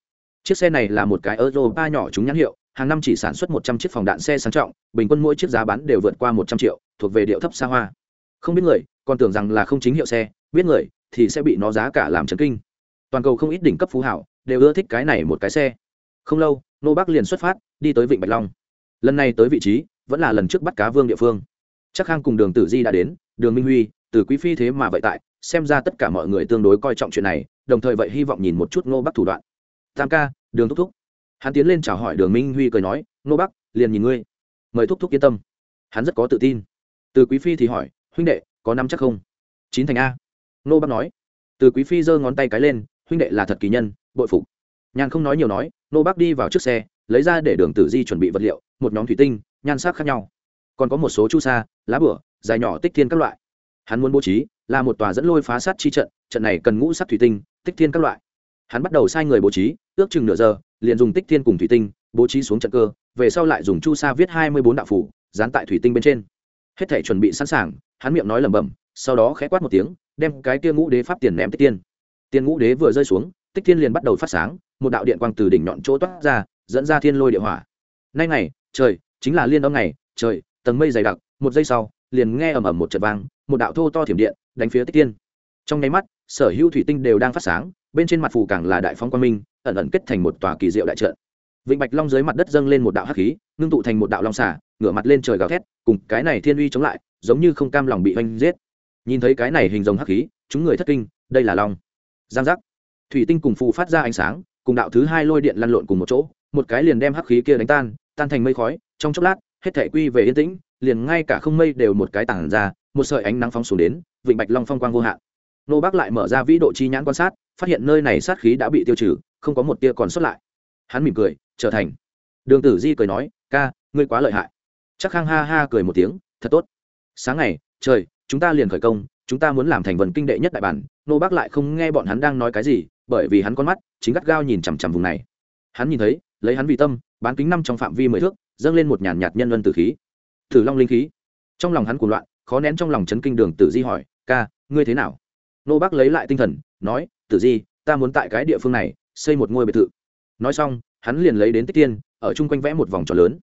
Chiếc xe này là một cái euro ba nhỏ chúng nhãn hiệu, hàng năm chỉ sản xuất một trăm chiếc phòng đạn xe sang trọng, bình quân mỗi chiếc giá bán đều vượt qua một trăm triệu, thuộc về điệu thấp xa hoa. Không biết người, còn tưởng rằng là không chính hiệu xe, biết người thì sẽ bị nó giá cả làm chấn kinh toàn cầu không ít đỉnh cấp phú hảo đều ưa thích cái này một cái xe. Không lâu, nô bắc liền xuất phát, đi tới vịnh bạch long. Lần này tới vị trí, vẫn là lần trước bắt cá vương địa phương. Chắc khang cùng đường tử di đã đến, đường minh huy, từ quý phi thế mà vậy tại, xem ra tất cả mọi người tương đối coi trọng chuyện này, đồng thời vậy hy vọng nhìn một chút ngô bắc thủ đoạn. Tam ca, đường thúc thúc. Hắn tiến lên chào hỏi đường minh huy cười nói ngô bắc, liền nhìn ngươi. Mời thúc thúc yên tâm. Hắn rất có tự tin. Từ quý phi thì hỏi, huynh đệ, có năm chắc không? Chín thành a. Ngô bắc nói. Từ quý phi giơ ngón tay cái lên huynh đệ là thật kỳ nhân, bội phục. Nhàn không nói nhiều nói, nô bác đi vào trước xe, lấy ra để đường tử di chuẩn bị vật liệu, một nhóm thủy tinh, nhan sắc khác nhau. Còn có một số chu sa, lá bửa, dài nhỏ tích thiên các loại. Hắn muốn bố trí, là một tòa dẫn lôi phá sát chi trận trận này cần ngũ sắc thủy tinh, tích thiên các loại. Hắn bắt đầu sai người bố trí, ước chừng nửa giờ, liền dùng tích thiên cùng thủy tinh, bố trí xuống trận cơ, về sau lại dùng chu sa viết hai mươi bốn đạo phủ, dán tại thủy tinh bên trên. Hết thể chuẩn bị sẵn sàng, hắn miệng nói lẩm bẩm, sau đó khẽ quát một tiếng, đem cái tia ngũ đế pháp tiền ném tích tiên Tiên ngũ đế vừa rơi xuống, tích thiên liền bắt đầu phát sáng, một đạo điện quang từ đỉnh nhọn chỗ toát ra, dẫn ra thiên lôi địa hỏa. Nay ngày, trời, chính là liên âm ngày, trời, tầng mây dày đặc, một giây sau, liền nghe ầm ầm một trận vang, một đạo thô to thiểm điện đánh phía tích Thiên. trong nháy mắt, sở hữu thủy tinh đều đang phát sáng, bên trên mặt phù càng là đại phong quang minh, ẩn ẩn kết thành một tòa kỳ diệu đại trận. Vịnh bạch long dưới mặt đất dâng lên một đạo hắc khí, ngưng tụ thành một đạo long xả ngửa mặt lên trời gào thét, cùng cái này thiên uy chống lại, giống như không cam lòng bị oanh giết. Nhìn thấy cái này hình dòng hắc khí, chúng người thất kinh, đây là long giang giác. Thủy tinh cùng phù phát ra ánh sáng, cùng đạo thứ hai lôi điện lăn lộn cùng một chỗ, một cái liền đem hắc khí kia đánh tan tan thành mây khói, trong chốc lát, hết thể quy về yên tĩnh, liền ngay cả không mây đều một cái tảng ra, một sợi ánh nắng phóng xuống đến, vịnh bạch long phong quang vô hạn. Nô bác lại mở ra vĩ độ chi nhãn quan sát, phát hiện nơi này sát khí đã bị tiêu trừ, không có một tia còn xuất lại. Hắn mỉm cười, trở thành. Đường tử di cười nói, ca, ngươi quá lợi hại. Chắc khang ha ha cười một tiếng, thật tốt. Sáng ngày, trời, chúng ta liền khởi công, chúng ta muốn làm thành vần kinh đệ nhất đại bản nô bác lại không nghe bọn hắn đang nói cái gì, bởi vì hắn con mắt chính gắt gao nhìn chằm chằm vùng này. Hắn nhìn thấy, lấy hắn vì tâm, bán kính năm trong phạm vi mười thước, dâng lên một nhàn nhạt nhân luân tử khí. Thử long linh khí. Trong lòng hắn cuồng loạn, khó nén trong lòng chấn kinh đường tử di hỏi, ca, ngươi thế nào? Nô bác lấy lại tinh thần, nói, tử di, ta muốn tại cái địa phương này, xây một ngôi biệt thự. Nói xong, hắn liền lấy đến tích tiên, ở chung quanh vẽ một vòng tròn lớn.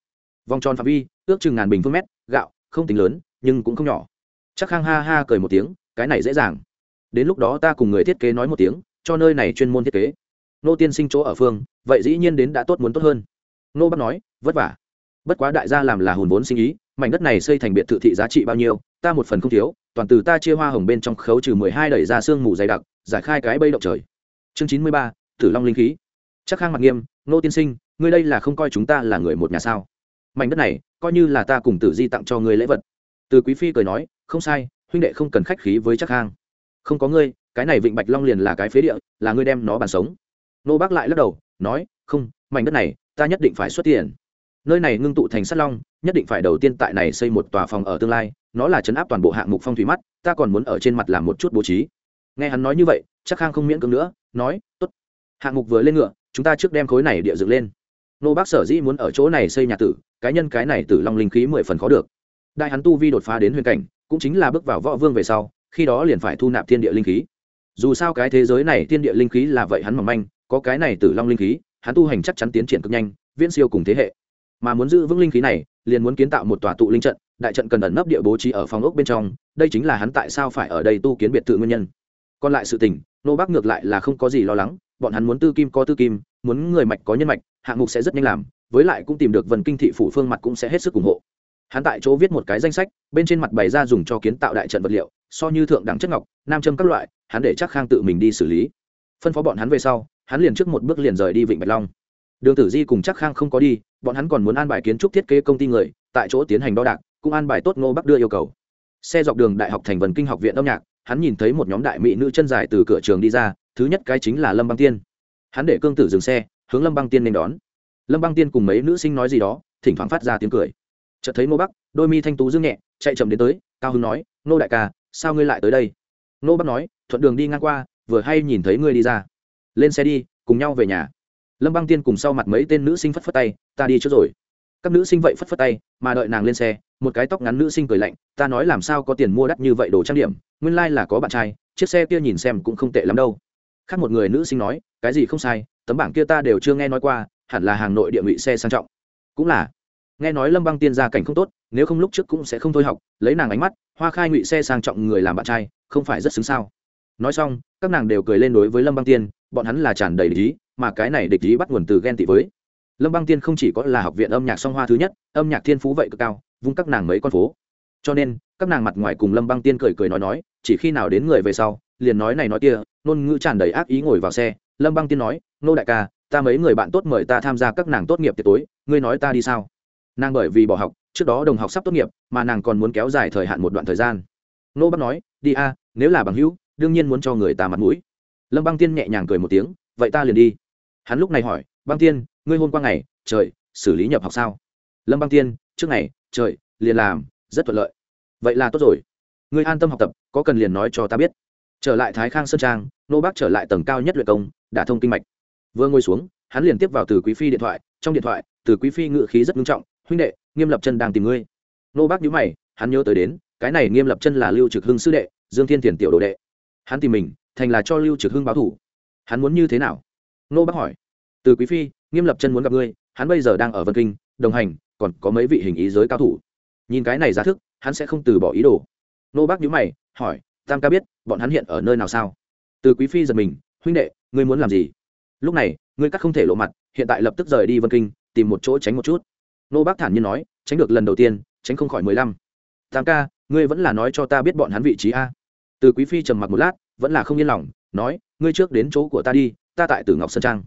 Vòng tròn phạm vi, ước chừng ngàn bình phương mét, gạo, không tính lớn, nhưng cũng không nhỏ. Chắc khang ha ha cười một tiếng, cái này dễ dàng đến lúc đó ta cùng người thiết kế nói một tiếng, cho nơi này chuyên môn thiết kế. Nô tiên sinh chỗ ở phương, vậy dĩ nhiên đến đã tốt muốn tốt hơn. Nô bác nói, vất vả. Bất quá đại gia làm là hùn vốn sinh ý, mảnh đất này xây thành biệt thự thị giá trị bao nhiêu, ta một phần không thiếu, toàn từ ta chia hoa hồng bên trong khấu trừ mười hai đẩy ra sương mù dày đặc, giải khai cái bây động trời. Chương chín mươi ba, tử long linh khí. Chắc khang mặt nghiêm, nô tiên sinh, ngươi đây là không coi chúng ta là người một nhà sao? Mảnh đất này, coi như là ta cùng tử di tặng cho ngươi lễ vật. Từ quý phi cười nói, không sai, huynh đệ không cần khách khí với chắc khang không có ngươi, cái này vịnh bạch long liền là cái phế địa, là ngươi đem nó bàn sống. Nô bác lại lắc đầu, nói, không, mảnh đất này, ta nhất định phải xuất tiền. Nơi này ngưng tụ thành sắt long, nhất định phải đầu tiên tại này xây một tòa phòng ở tương lai, nó là chấn áp toàn bộ hạng mục phong thủy mắt, ta còn muốn ở trên mặt làm một chút bố trí. Nghe hắn nói như vậy, chắc khang không miễn cưỡng nữa, nói t ố t hạng mục vừa lên ngựa, chúng ta trước đem khối này địa dựng lên. Nô bác sở dĩ muốn ở chỗ này xây nhà tử, cá nhân cái này tử long linh khí mười phần khó được. Đại hắn tu vi đột phá đến huyền cảnh, cũng chính là bước vào võ vương về sau khi đó liền phải thu nạp thiên địa linh khí. Dù sao cái thế giới này thiên địa linh khí là vậy hắn mỏng manh, có cái này tử long linh khí, hắn tu hành chắc chắn tiến triển cực nhanh, viễn siêu cùng thế hệ. Mà muốn giữ vững linh khí này, liền muốn kiến tạo một tòa tụ linh trận, đại trận cần ẩn nấp địa bố trí ở phòng ốc bên trong, đây chính là hắn tại sao phải ở đây tu kiến biệt thự nguyên nhân. Còn lại sự tình, nô bắc ngược lại là không có gì lo lắng, bọn hắn muốn tư kim có tư kim, muốn người mạch có nhân mạch, hạng mục sẽ rất nhanh làm, với lại cũng tìm được vần kinh thị phủ phương mặt cũng sẽ hết sức ủng hộ hắn tại chỗ viết một cái danh sách, bên trên mặt bày ra dùng cho kiến tạo đại trận vật liệu, so như thượng đẳng chất ngọc, nam châm các loại, hắn để chắc khang tự mình đi xử lý. Phân phó bọn hắn về sau, hắn liền trước một bước liền rời đi vịnh bạch long. Đường tử di cùng chắc khang không có đi, bọn hắn còn muốn an bài kiến trúc thiết kế công ty người, tại chỗ tiến hành đo đạc, cũng an bài tốt ngô bắc đưa yêu cầu. Xe dọc đường đại học thành vần kinh học viện âm nhạc, hắn nhìn thấy một nhóm đại mỹ nữ chân dài từ cửa trường đi ra, thứ nhất cái chính là lâm băng tiên. Hắn để cương tử dừng xe, hướng lâm băng tiên nên đón. Lâm băng tiên cùng mấy nữ sinh nói gì đó, thỉnh thoảng phát ra tiếng cười chợt thấy ngô bắc, đôi mi thanh tú dương nhẹ, chạy chậm đến tới, cao hưng nói nô đại ca, sao ngươi lại tới đây? Nô bắc nói, thuận đường đi ngang qua, vừa hay nhìn thấy ngươi đi ra. Lên xe đi, cùng nhau về nhà. Lâm băng tiên cùng sau mặt mấy tên nữ sinh phất phất tay, ta đi trước rồi. Các nữ sinh vậy phất phất tay, mà đợi nàng lên xe, một cái tóc ngắn nữ sinh cười lạnh, ta nói làm sao có tiền mua đắt như vậy đồ trang điểm, nguyên lai、like、là có bạn trai, chiếc xe kia nhìn xem cũng không tệ lắm đâu. Khác một người nữ sinh nói, cái gì không sai, tấm bảng kia ta đều chưa nghe nói qua, hẳn là hàng nội địa ngụy xe sang trọng. Cũng là nghe nói lâm băng tiên gia cảnh không tốt nếu không lúc trước cũng sẽ không thôi học lấy nàng ánh mắt hoa khai ngụy xe sang trọng người làm bạn trai không phải rất xứng sao? Nói xong các nàng đều cười lên đối với lâm băng tiên bọn hắn là tràn đầy địch ý, mà cái này địch ý bắt nguồn từ ghen tị với. Lâm băng tiên không chỉ có là học viện âm nhạc song hoa thứ nhất âm nhạc thiên phú vậy cực cao vung các nàng mấy con phố. Cho nên các nàng mặt ngoài cùng lâm băng tiên cười cười nói nói chỉ khi nào đến người về sau liền nói này nói kia ngôn ngữ tràn đầy ác ý ngồi vào xe. Lâm băng tiên nói nô đại ca ta mấy người bạn tốt mời ta tham gia các nàng tốt nghiệp tiệc tối ngươi nói ta đi sao? Nàng bởi vì bỏ học, trước đó đồng học sắp tốt nghiệp, mà nàng còn muốn kéo dài thời hạn một đoạn thời gian. Nô bác nói, đi a, nếu là bằng hữu, đương nhiên muốn cho người ta mặt mũi. Lâm băng tiên nhẹ nhàng cười một tiếng, vậy ta liền đi. Hắn lúc này hỏi, băng tiên, ngươi hôn qua ngày, trời, xử lý nhập học sao? Lâm băng tiên, trước ngày, trời, liền làm, rất thuận lợi. Vậy là tốt rồi. Ngươi an tâm học tập, có cần liền nói cho ta biết. Trở lại thái khang sơn trang, nô bác trở lại tầng cao nhất luyện công đã thông kinh mạch. Vừa ngồi xuống, hắn liền tiếp vào từ quý phi điện thoại, trong điện thoại, từ quý phi ngự khí rất nghiêm trọng huynh đệ, nghiêm lập chân đang tìm ngươi. Nô bác nhữ mày, hắn nhớ tới đến, cái này nghiêm lập chân là lưu trực hưng sư đệ, dương thiên thiền tiểu đồ đệ. Hắn tìm mình, thành là cho lưu trực hưng báo thủ hắn muốn như thế nào? Nô bác hỏi. Từ quý phi, nghiêm lập chân muốn gặp ngươi, hắn bây giờ đang ở vân kinh, đồng hành, còn có mấy vị hình ý giới cao thủ. Nhìn cái này giá thức, hắn sẽ không từ bỏ ý đồ. Nô bác nhữ mày, hỏi, tam ca biết, bọn hắn hiện ở nơi nào sao? Từ quý phi giật mình, huynh đệ, ngươi muốn làm gì? Lúc này, ngươi cắt không thể lộ mặt, hiện tại lập tức rời đi vân kinh, tìm một chỗ tránh một chút nô bác thản nhiên nói, tránh được lần đầu tiên, tránh không khỏi mười lăm. Tam ca, ngươi vẫn là nói cho ta biết bọn hắn vị trí a. Từ quý phi trầm mặc một lát, vẫn là không yên lòng, nói, ngươi trước đến chỗ của ta đi, ta tại tử ngọc sơn trang.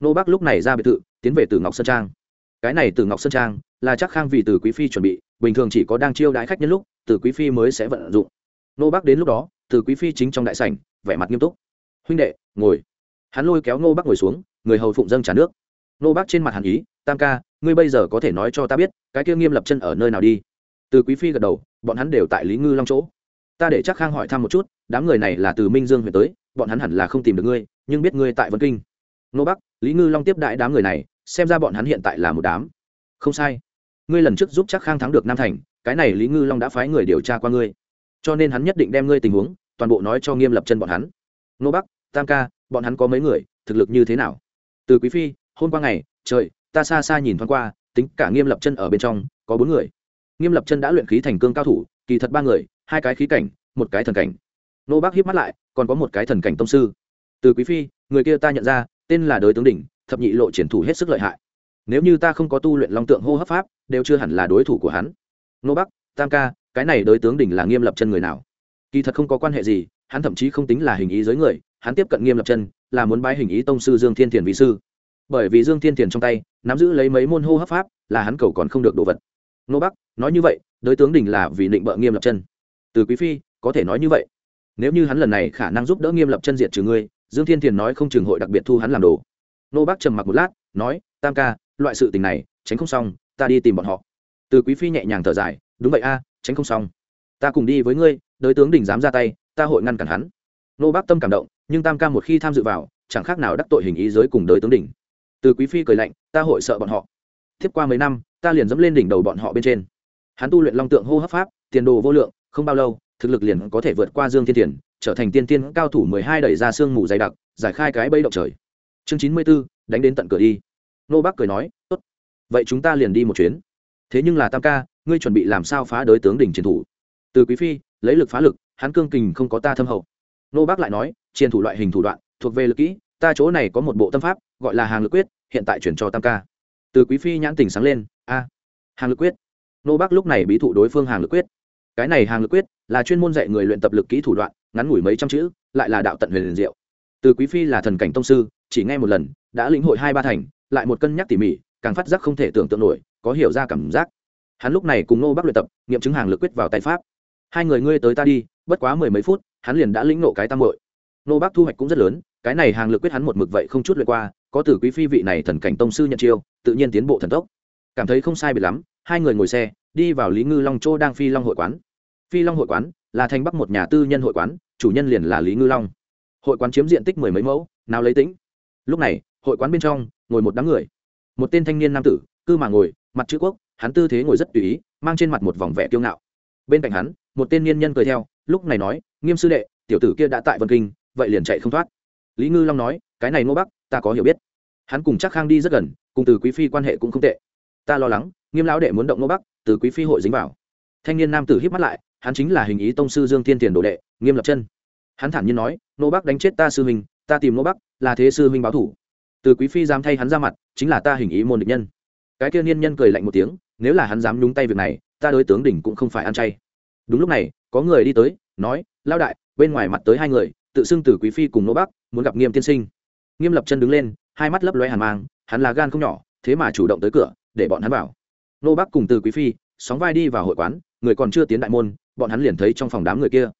Nô bác lúc này ra biệt thự, tiến về tử ngọc sơn trang. Cái này tử ngọc sơn trang là chắc khang vì từ quý phi chuẩn bị, bình thường chỉ có đang chiêu đãi khách nhân lúc, từ quý phi mới sẽ vận dụng. Nô bác đến lúc đó, từ quý phi chính trong đại sảnh, vẻ mặt nghiêm túc. Huynh đệ, ngồi. Hắn lôi kéo nô bác ngồi xuống, người hầu phụng dâng trả nước. Nô bác trên mặt hàn ý, tam ca ngươi bây giờ có thể nói cho ta biết, cái kia nghiêm lập chân ở nơi nào đi? Từ quý phi gật đầu, bọn hắn đều tại lý ngư long chỗ. Ta để chắc khang hỏi thăm một chút, đám người này là từ minh dương huyện tới, bọn hắn hẳn là không tìm được ngươi, nhưng biết ngươi tại vân kinh. Nô bắc, lý ngư long tiếp đại đám người này, xem ra bọn hắn hiện tại là một đám. Không sai. Ngươi lần trước giúp chắc khang thắng được nam thành, cái này lý ngư long đã phái người điều tra qua ngươi. Cho nên hắn nhất định đem ngươi tình huống, toàn bộ nói cho nghiêm lập chân bọn hắn. Nô bắc, tam ca, bọn hắn có mấy người, thực lực như thế nào? Từ quý phi, hôm qua ngày, trời ta xa xa nhìn thoáng qua, tính cả nghiêm lập chân ở bên trong, có bốn người. Nghiêm lập chân đã luyện khí thành cương cao thủ, kỳ thật ba người, hai cái khí cảnh, một cái thần cảnh. Nô bác hiếp mắt lại, còn có một cái thần cảnh tông sư. Từ quý phi, người kia ta nhận ra, tên là đới tướng đỉnh, thập nhị lộ triển thủ hết sức lợi hại. Nếu như ta không có tu luyện long tượng hô hấp pháp, đều chưa hẳn là đối thủ của hắn. Nô bắc tam ca, cái này đới tướng đỉnh là nghiêm lập chân người nào? Kỳ thật không có quan hệ gì, hắn thậm chí không tính là hình ý giới người, hắn tiếp cận nghiêm lập chân, là muốn bái hình ý tông sư dương thiên thiền vị sư bởi vì dương thiên thiền trong tay, nắm giữ lấy mấy môn hô hấp pháp, là hắn cầu còn không được đồ vật. Nô bắc, nói như vậy đới tướng đình là vì định bợ nghiêm lập chân. Từ quý phi, có thể nói như vậy. Nếu như hắn lần này khả năng giúp đỡ nghiêm lập chân diệt trừ ngươi, dương thiên thiền nói không trường hội đặc biệt thu hắn làm đồ. Nô bắc trầm mặc một lát, nói, tam ca, loại sự tình này, tránh không xong, ta đi tìm bọn họ. Từ quý phi nhẹ nhàng thở dài, đúng vậy a, tránh không xong. Ta cùng đi với ngươi đới tướng đình dám ra tay, ta hội ngăn cản hắn. Nô bắc tâm cảm động, nhưng tam ca một khi tham dự vào, chẳng khác nào đắc tội hình ý giới cùng đới tướng đình từ quý phi cười lạnh, ta hội sợ bọn họ. Tiếp qua mấy năm, ta liền dẫm lên đỉnh đầu bọn họ bên trên. Hắn tu luyện long tượng hô hấp pháp, tiền đồ vô lượng, không bao lâu, thực lực liền có thể vượt qua dương thiên tiền trở thành tiên tiên cao thủ mười hai đẩy ra sương mù dày đặc, giải khai cái bẫy động trời. Chương chín mươi b ố đánh đến tận cửa đi. Nô bác cười nói, tốt, vậy chúng ta liền đi một chuyến. Thế nhưng là tam ca, ngươi chuẩn bị làm sao phá đới tướng đỉnh chiến thủ? Từ quý phi, lấy lực phá lực, hắn cương kình không có ta thâm hậu. Nô bác lại nói, chiến thủ loại hình thủ đoạn, thuộc về lực kỹ ta chỗ này có một bộ tâm pháp, gọi là hàng lực quyết, hiện tại chuyển cho tam ca. Từ quý phi nhãn tình sáng lên, a, hàng lực quyết. Nô bác lúc này bí thụ đối phương hàng lực quyết. Cái này hàng lực quyết là chuyên môn dạy người luyện tập lực kỹ thủ đoạn, ngắn ngủi mấy trăm chữ, lại là đạo tận huyền liền diệu. Từ quý phi là thần cảnh tông sư, chỉ nghe một lần, đã lĩnh hội hai ba thành, lại một cân nhắc tỉ mỉ, càng phát giác không thể tưởng tượng nổi, có hiểu ra cảm giác. Hắn lúc này cùng nô bác luyện tập, nghiệm chứng hàng lực quyết vào tay pháp. Hai người ngươi tới ta đi, bất quá mười mấy phút, hắn liền đã lĩnh nộ cái tam hội nô bác thu hoạch cũng rất lớn cái này hàng lực quyết hắn một mực vậy không chút luyện qua, có từ quý phi vị này thần cảnh tông sư nhận chiêu, tự nhiên tiến bộ thần tốc. Cảm thấy không sai biệt lắm, hai người ngồi xe, đi vào lý ngư long châu đang phi long hội quán. Phi long hội quán là thành bắc một nhà tư nhân hội quán, chủ nhân liền là lý ngư long. Hội quán chiếm diện tích mười mấy mẫu, nào lấy tĩnh lúc này, hội quán bên trong ngồi một đám người. Một tên thanh niên nam tử cư mà ngồi, mặt chữ quốc, hắn tư thế ngồi rất tùy ý, mang trên mặt một vòng vẻ kiêu ngạo. Bên cạnh hắn, một tên niên nhân cười theo, lúc này nói, nghiêm sư đệ, tiểu tử kia đã tại vân kinh, vậy liền chạy không thoát lý ngư long nói, cái này ngô bắc, ta có hiểu biết. Hắn cùng chắc khang đi rất gần, cùng từ quý phi quan hệ cũng không tệ. Ta lo lắng, nghiêm lão đệ muốn động ngô bắc, từ quý phi hội dính vào. Thanh niên nam tử hít mắt lại, hắn chính là hình ý tông sư dương thiên tiền đồ đệ, nghiêm lập chân. Hắn thản nhiên nói, ngô bắc đánh chết ta sư huynh, ta tìm ngô bắc, là thế sư huynh báo thủ. Từ quý phi dám thay hắn ra mặt, chính là ta hình ý môn địch nhân. Cái kia niên nhân cười lạnh một tiếng, nếu là hắn dám nhúng tay việc này, ta đối tướng đỉnh cũng không phải ăn chay. Đúng lúc này, có người đi tới, nói lao đại, bên ngoài mặt tới hai người tự xưng từ quý phi cùng nô bắc muốn gặp nghiêm tiên sinh. Nghiêm lập chân đứng lên, hai mắt lấp loe hàn mang, hắn là gan không nhỏ, thế mà chủ động tới cửa, để bọn hắn vào. Nô bắc cùng từ quý phi, sóng vai đi vào hội quán, người còn chưa tiến đại môn, bọn hắn liền thấy trong phòng đám người kia.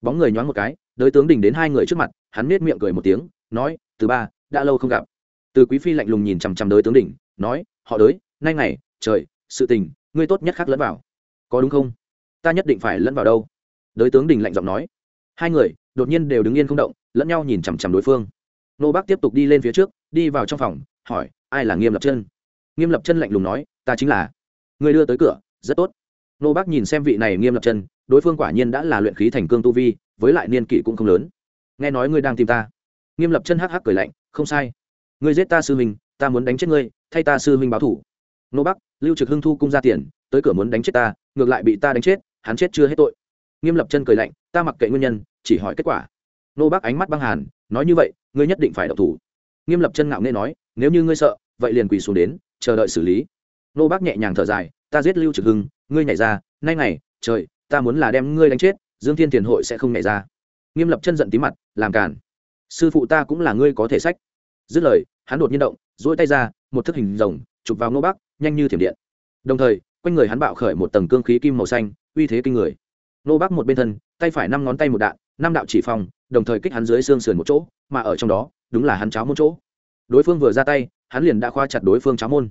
Bóng người nhoáng một cái, đới tướng đình đến hai người trước mặt, hắn nết miệng cười một tiếng, nói, từ ba, đã lâu không gặp. Từ quý phi lạnh lùng nhìn chằm chằm đới tướng đỉnh, nói, họ đới, nay ngày, trời, sự tình, ngươi tốt nhất khác lẫn vào. Có đúng không? Ta nhất định phải lẫn vào đâu? Đới tướng đình lạnh giọng nói hai người đột nhiên đều đứng yên không động, lẫn nhau nhìn chằm chằm đối phương. Nô bác tiếp tục đi lên phía trước, đi vào trong phòng, hỏi, ai là nghiêm lập chân? Nghiêm lập chân lạnh lùng nói, ta chính là. Người đưa tới cửa, rất tốt. Nô bác nhìn xem vị này nghiêm lập chân, đối phương quả nhiên đã là luyện khí thành cương tu vi, với lại niên kỷ cũng không lớn. Nghe nói ngươi đang tìm ta. Nghiêm lập chân hắc hắc cười lạnh, không sai. Ngươi giết ta sư huynh, ta muốn đánh chết ngươi, thay ta sư huynh báo thủ. Nô bắc lưu trực hưng thu cung ra tiền, tới cửa muốn đánh chết ta, ngược lại bị ta đánh chết, hắn chết chưa hết tội nghiêm lập chân cười lạnh ta mặc kệ nguyên nhân chỉ hỏi kết quả. Nô bác ánh mắt băng hàn nói như vậy ngươi nhất định phải đậu thủ. Nghiêm lập chân ngạo nghê nói nếu như ngươi sợ vậy liền quỳ xuống đến chờ đợi xử lý. Nô bác nhẹ nhàng thở dài ta giết lưu trực hưng ngươi nhảy ra nay này trời ta muốn là đem ngươi đánh chết dương thiên tiền hội sẽ không nhảy ra. Nghiêm lập chân giận tí mặt làm cản sư phụ ta cũng là ngươi có thể sách. Dứt lời hắn đột nhiên động duỗi tay ra một thức hình rồng chụp vào nô bác, nhanh như thiểm điện. Đồng thời quanh người hắn bạo khởi một tầng cương khí kim màu xanh uy thế kinh người nô bác một bên thân, tay phải năm ngón tay một đạn, năm đạo chỉ phòng, đồng thời kích hắn dưới xương sườn một chỗ, mà ở trong đó, đúng là hắn cháo một chỗ. Đối phương vừa ra tay, hắn liền đã khoa chặt đối phương cháo môn.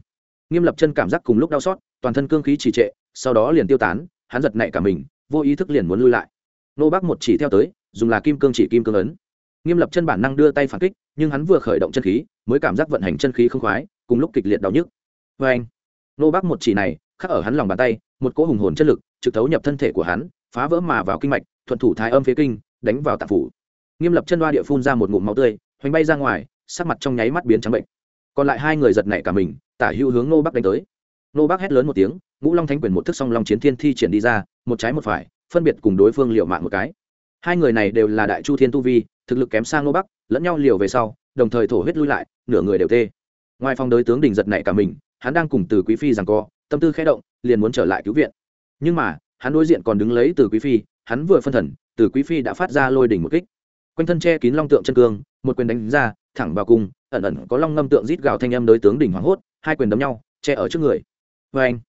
Nghiêm lập chân cảm giác cùng lúc đau xót, toàn thân cương khí trì trệ, sau đó liền tiêu tán, hắn giật nảy cả mình, vô ý thức liền muốn lui lại. Nô bác một chỉ theo tới, dùng là kim cương chỉ kim cương ấn. Nghiêm lập chân bản năng đưa tay phản kích, nhưng hắn vừa khởi động chân khí, mới cảm giác vận hành chân khí không khoái, cùng lúc kịch liệt đau nhức. Vê anh nô bác một chỉ này, khắc ở hắn lòng bàn tay, một cỗ hùng hồn chất lực, trực thấu nhập thân thể của hắn phá vỡ mà vào kinh mạch, thuận thủ thái âm phía kinh, đánh vào tạp phủ. Nghiêm lập chân đoa địa phun ra một ngụm máu tươi, hoành bay ra ngoài, sắc mặt trong nháy mắt biến trắng bệnh. Còn lại hai người giật nảy cả mình, tả hữu hướng nô bắc đánh tới. Nô bắc hét lớn một tiếng, ngũ long thánh quyền một thức song long chiến thiên thi triển đi ra, một trái một phải, phân biệt cùng đối phương liệu mạng một cái. Hai người này đều là đại chu thiên tu vi, thực lực kém sang nô bắc, lẫn nhau liều về sau, đồng thời thổ huyết lui lại, nửa người đều tê. Ngoài phòng đới tướng đình giật nảy cả mình, hắn đang cùng từ quý phi rằng co, tâm tư khẽ động, liền muốn trở lại cứu viện. Nhưng mà hắn đối diện còn đứng lấy từ quý phi, hắn vừa phân thần, từ quý phi đã phát ra lôi đỉnh một kích. Quanh thân che kín long tượng chân cương, một quyền đánh ra, thẳng vào cung, ẩn ẩn có long ngâm tượng rít gào thanh âm đối tướng đỉnh hoảng hốt, hai quyền đấm nhau, che ở trước người. Vê anh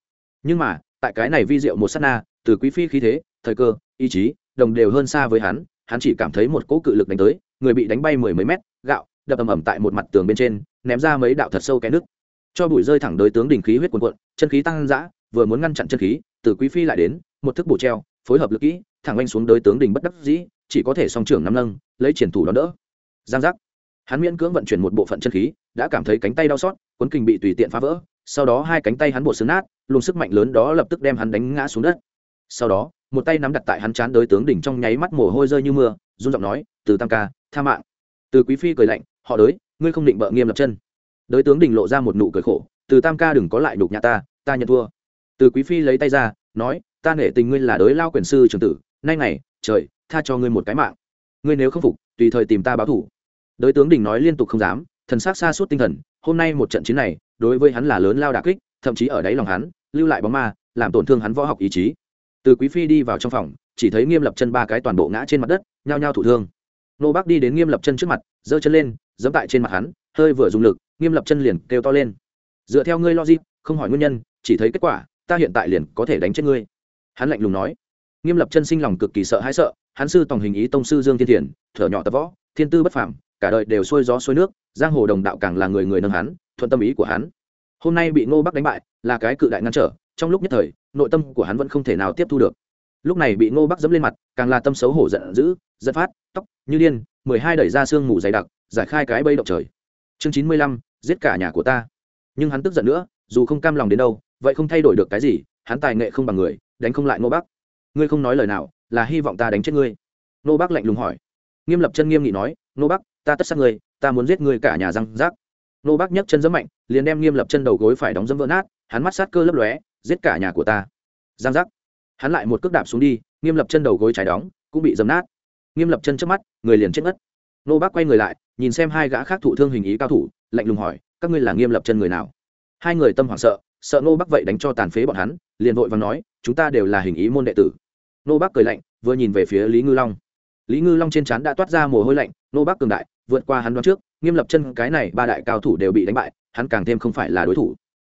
nhưng mà, tại cái này vi diệu một sát na, từ quý phi khí thế, thời cơ, ý chí, đồng đều hơn xa với hắn hắn chỉ cảm thấy một cỗ cự lực đánh tới, người bị đánh bay mười mấy mét, gạo, đập ầm ầm tại một mặt tường bên trên, ném ra mấy đạo thật sâu cái nước cho bụi rơi thẳng đối tướng đỉnh khí huyết cuồn cuộn, chân khí tăng dã, vừa muốn ngăn chặn chân khí, từ quý phi lại đến một thức bổ treo, phối hợp lực kỹ, thẳng anh xuống đối tướng đỉnh bất đắc dĩ, chỉ có thể song trưởng năm nâng, lấy triển thủ đón đỡ. Giang giác. Hắn miễn cưỡng vận chuyển một bộ phận chân khí, đã cảm thấy cánh tay đau xót, cuốn kình bị tùy tiện phá vỡ, sau đó hai cánh tay hắn bột xương nát, luồng sức mạnh lớn đó lập tức đem hắn đánh ngã xuống đất. Sau đó, một tay nắm đặt tại hắn chán đới tướng đỉnh trong nháy mắt mồ hôi rơi như mưa, run giọng nói, từ tam ca, tha mạng. Từ quý phi cười lạnh, họ đới, ngươi không định bợ nghiêm lập chân. Đới tướng đỉnh lộ ra một nụ cười khổ, từ tam ca đừng có lại đục nhà ta ta nhận thua. Từ quý phi lấy tay ra, nói ta nể tình ngươi là đới lao quyền sư trường tử, nay này trời, tha cho ngươi một cái mạng. Ngươi nếu không phục, tùy thời tìm ta báo thủ. Đới tướng đình nói liên tục không dám, thần s á c xa suốt tinh thần, hôm nay một trận chiến này, đối với hắn là lớn lao đà kích, thậm chí ở đáy lòng hắn, lưu lại bóng ma, làm tổn thương hắn võ học ý chí. Từ quý phi đi vào trong phòng, chỉ thấy nghiêm lập chân ba cái toàn bộ ngã trên mặt đất, nhao nhao thủ thương. Nô bác đi đến nghiêm lập chân trước mặt, giơ chân lên dẫm tại trên mặt hắn, hơi vừa dùng lực, nghiêm lập chân liền kêu to lên. Dựa theo ngươi logic, không hỏi nguyên nhân, chỉ thấy kết quả, ta hiện tại liền có thể đánh chết ngươi hắn lạnh lùng nói. Nghiêm lập chân sinh lòng cực kỳ sợ hãi sợ, hắn sư tòng hình ý tông sư dương thiên thiền thở nhỏ tập võ, thiên tư bất phàm, cả đời đều xuôi gió xuôi nước, giang hồ đồng đạo càng là người người nâng hắn, thuận tâm ý của hắn. Hôm nay bị ngô bắc đánh bại, là cái cự đại ngăn trở, trong lúc nhất thời, nội tâm của hắn vẫn không thể nào tiếp thu được. Lúc này bị ngô bắc dẫm lên mặt, càng là tâm xấu hổ giận dữ, giận phát, tóc, như điên, mười hai đẩy ra xương mù dày đặc, giải khai cái bây động trời. Chương chín mươi lăm, giết cả nhà của ta. Nhưng hắn tức giận nữa, dù không cam lòng đến đâu, vậy không thay đổi được cái gì hắn tài nghệ không bằng người, đánh không lại ngô bắc. Ngươi không nói lời nào, là hy vọng ta đánh chết ngươi. Ngô bắc lạnh lùng hỏi. Nghiêm lập chân nghiêm nghị nói, ngô bắc, ta tất sát ngươi, ta muốn giết ngươi cả nhà răng rác. Nô bác nhấc chân dẫm mạnh, liền đem nghiêm lập chân đầu gối phải đóng dấm vỡ nát, hắn mắt sát cơ lấp lóe, giết cả nhà của ta. Giang giác hắn lại một cước đạp xuống đi, nghiêm lập chân đầu gối trái đóng, cũng bị dấm nát. Nghiêm lập chân trước mắt, người liền chết ngất. Nô bác quay người lại, nhìn xem hai gã khác thụ thương hình ý cao thủ, lạnh lùng hỏi, các ngươi là nghiêm lập chân người nào? Hai người tâm hoảng sợ sợ nô bác vậy đánh cho tàn phế bọn hắn, liền vội và nói, chúng ta đều là hình ý môn đệ tử. Nô bác cười lạnh, vừa nhìn về phía lý ngư long. Lý ngư long trên trán đã toát ra mồ hôi lạnh nô bác cường đại, vượt qua hắn đoán trước, nghiêm lập chân cái này ba đại cao thủ đều bị đánh bại, hắn càng thêm không phải là đối thủ.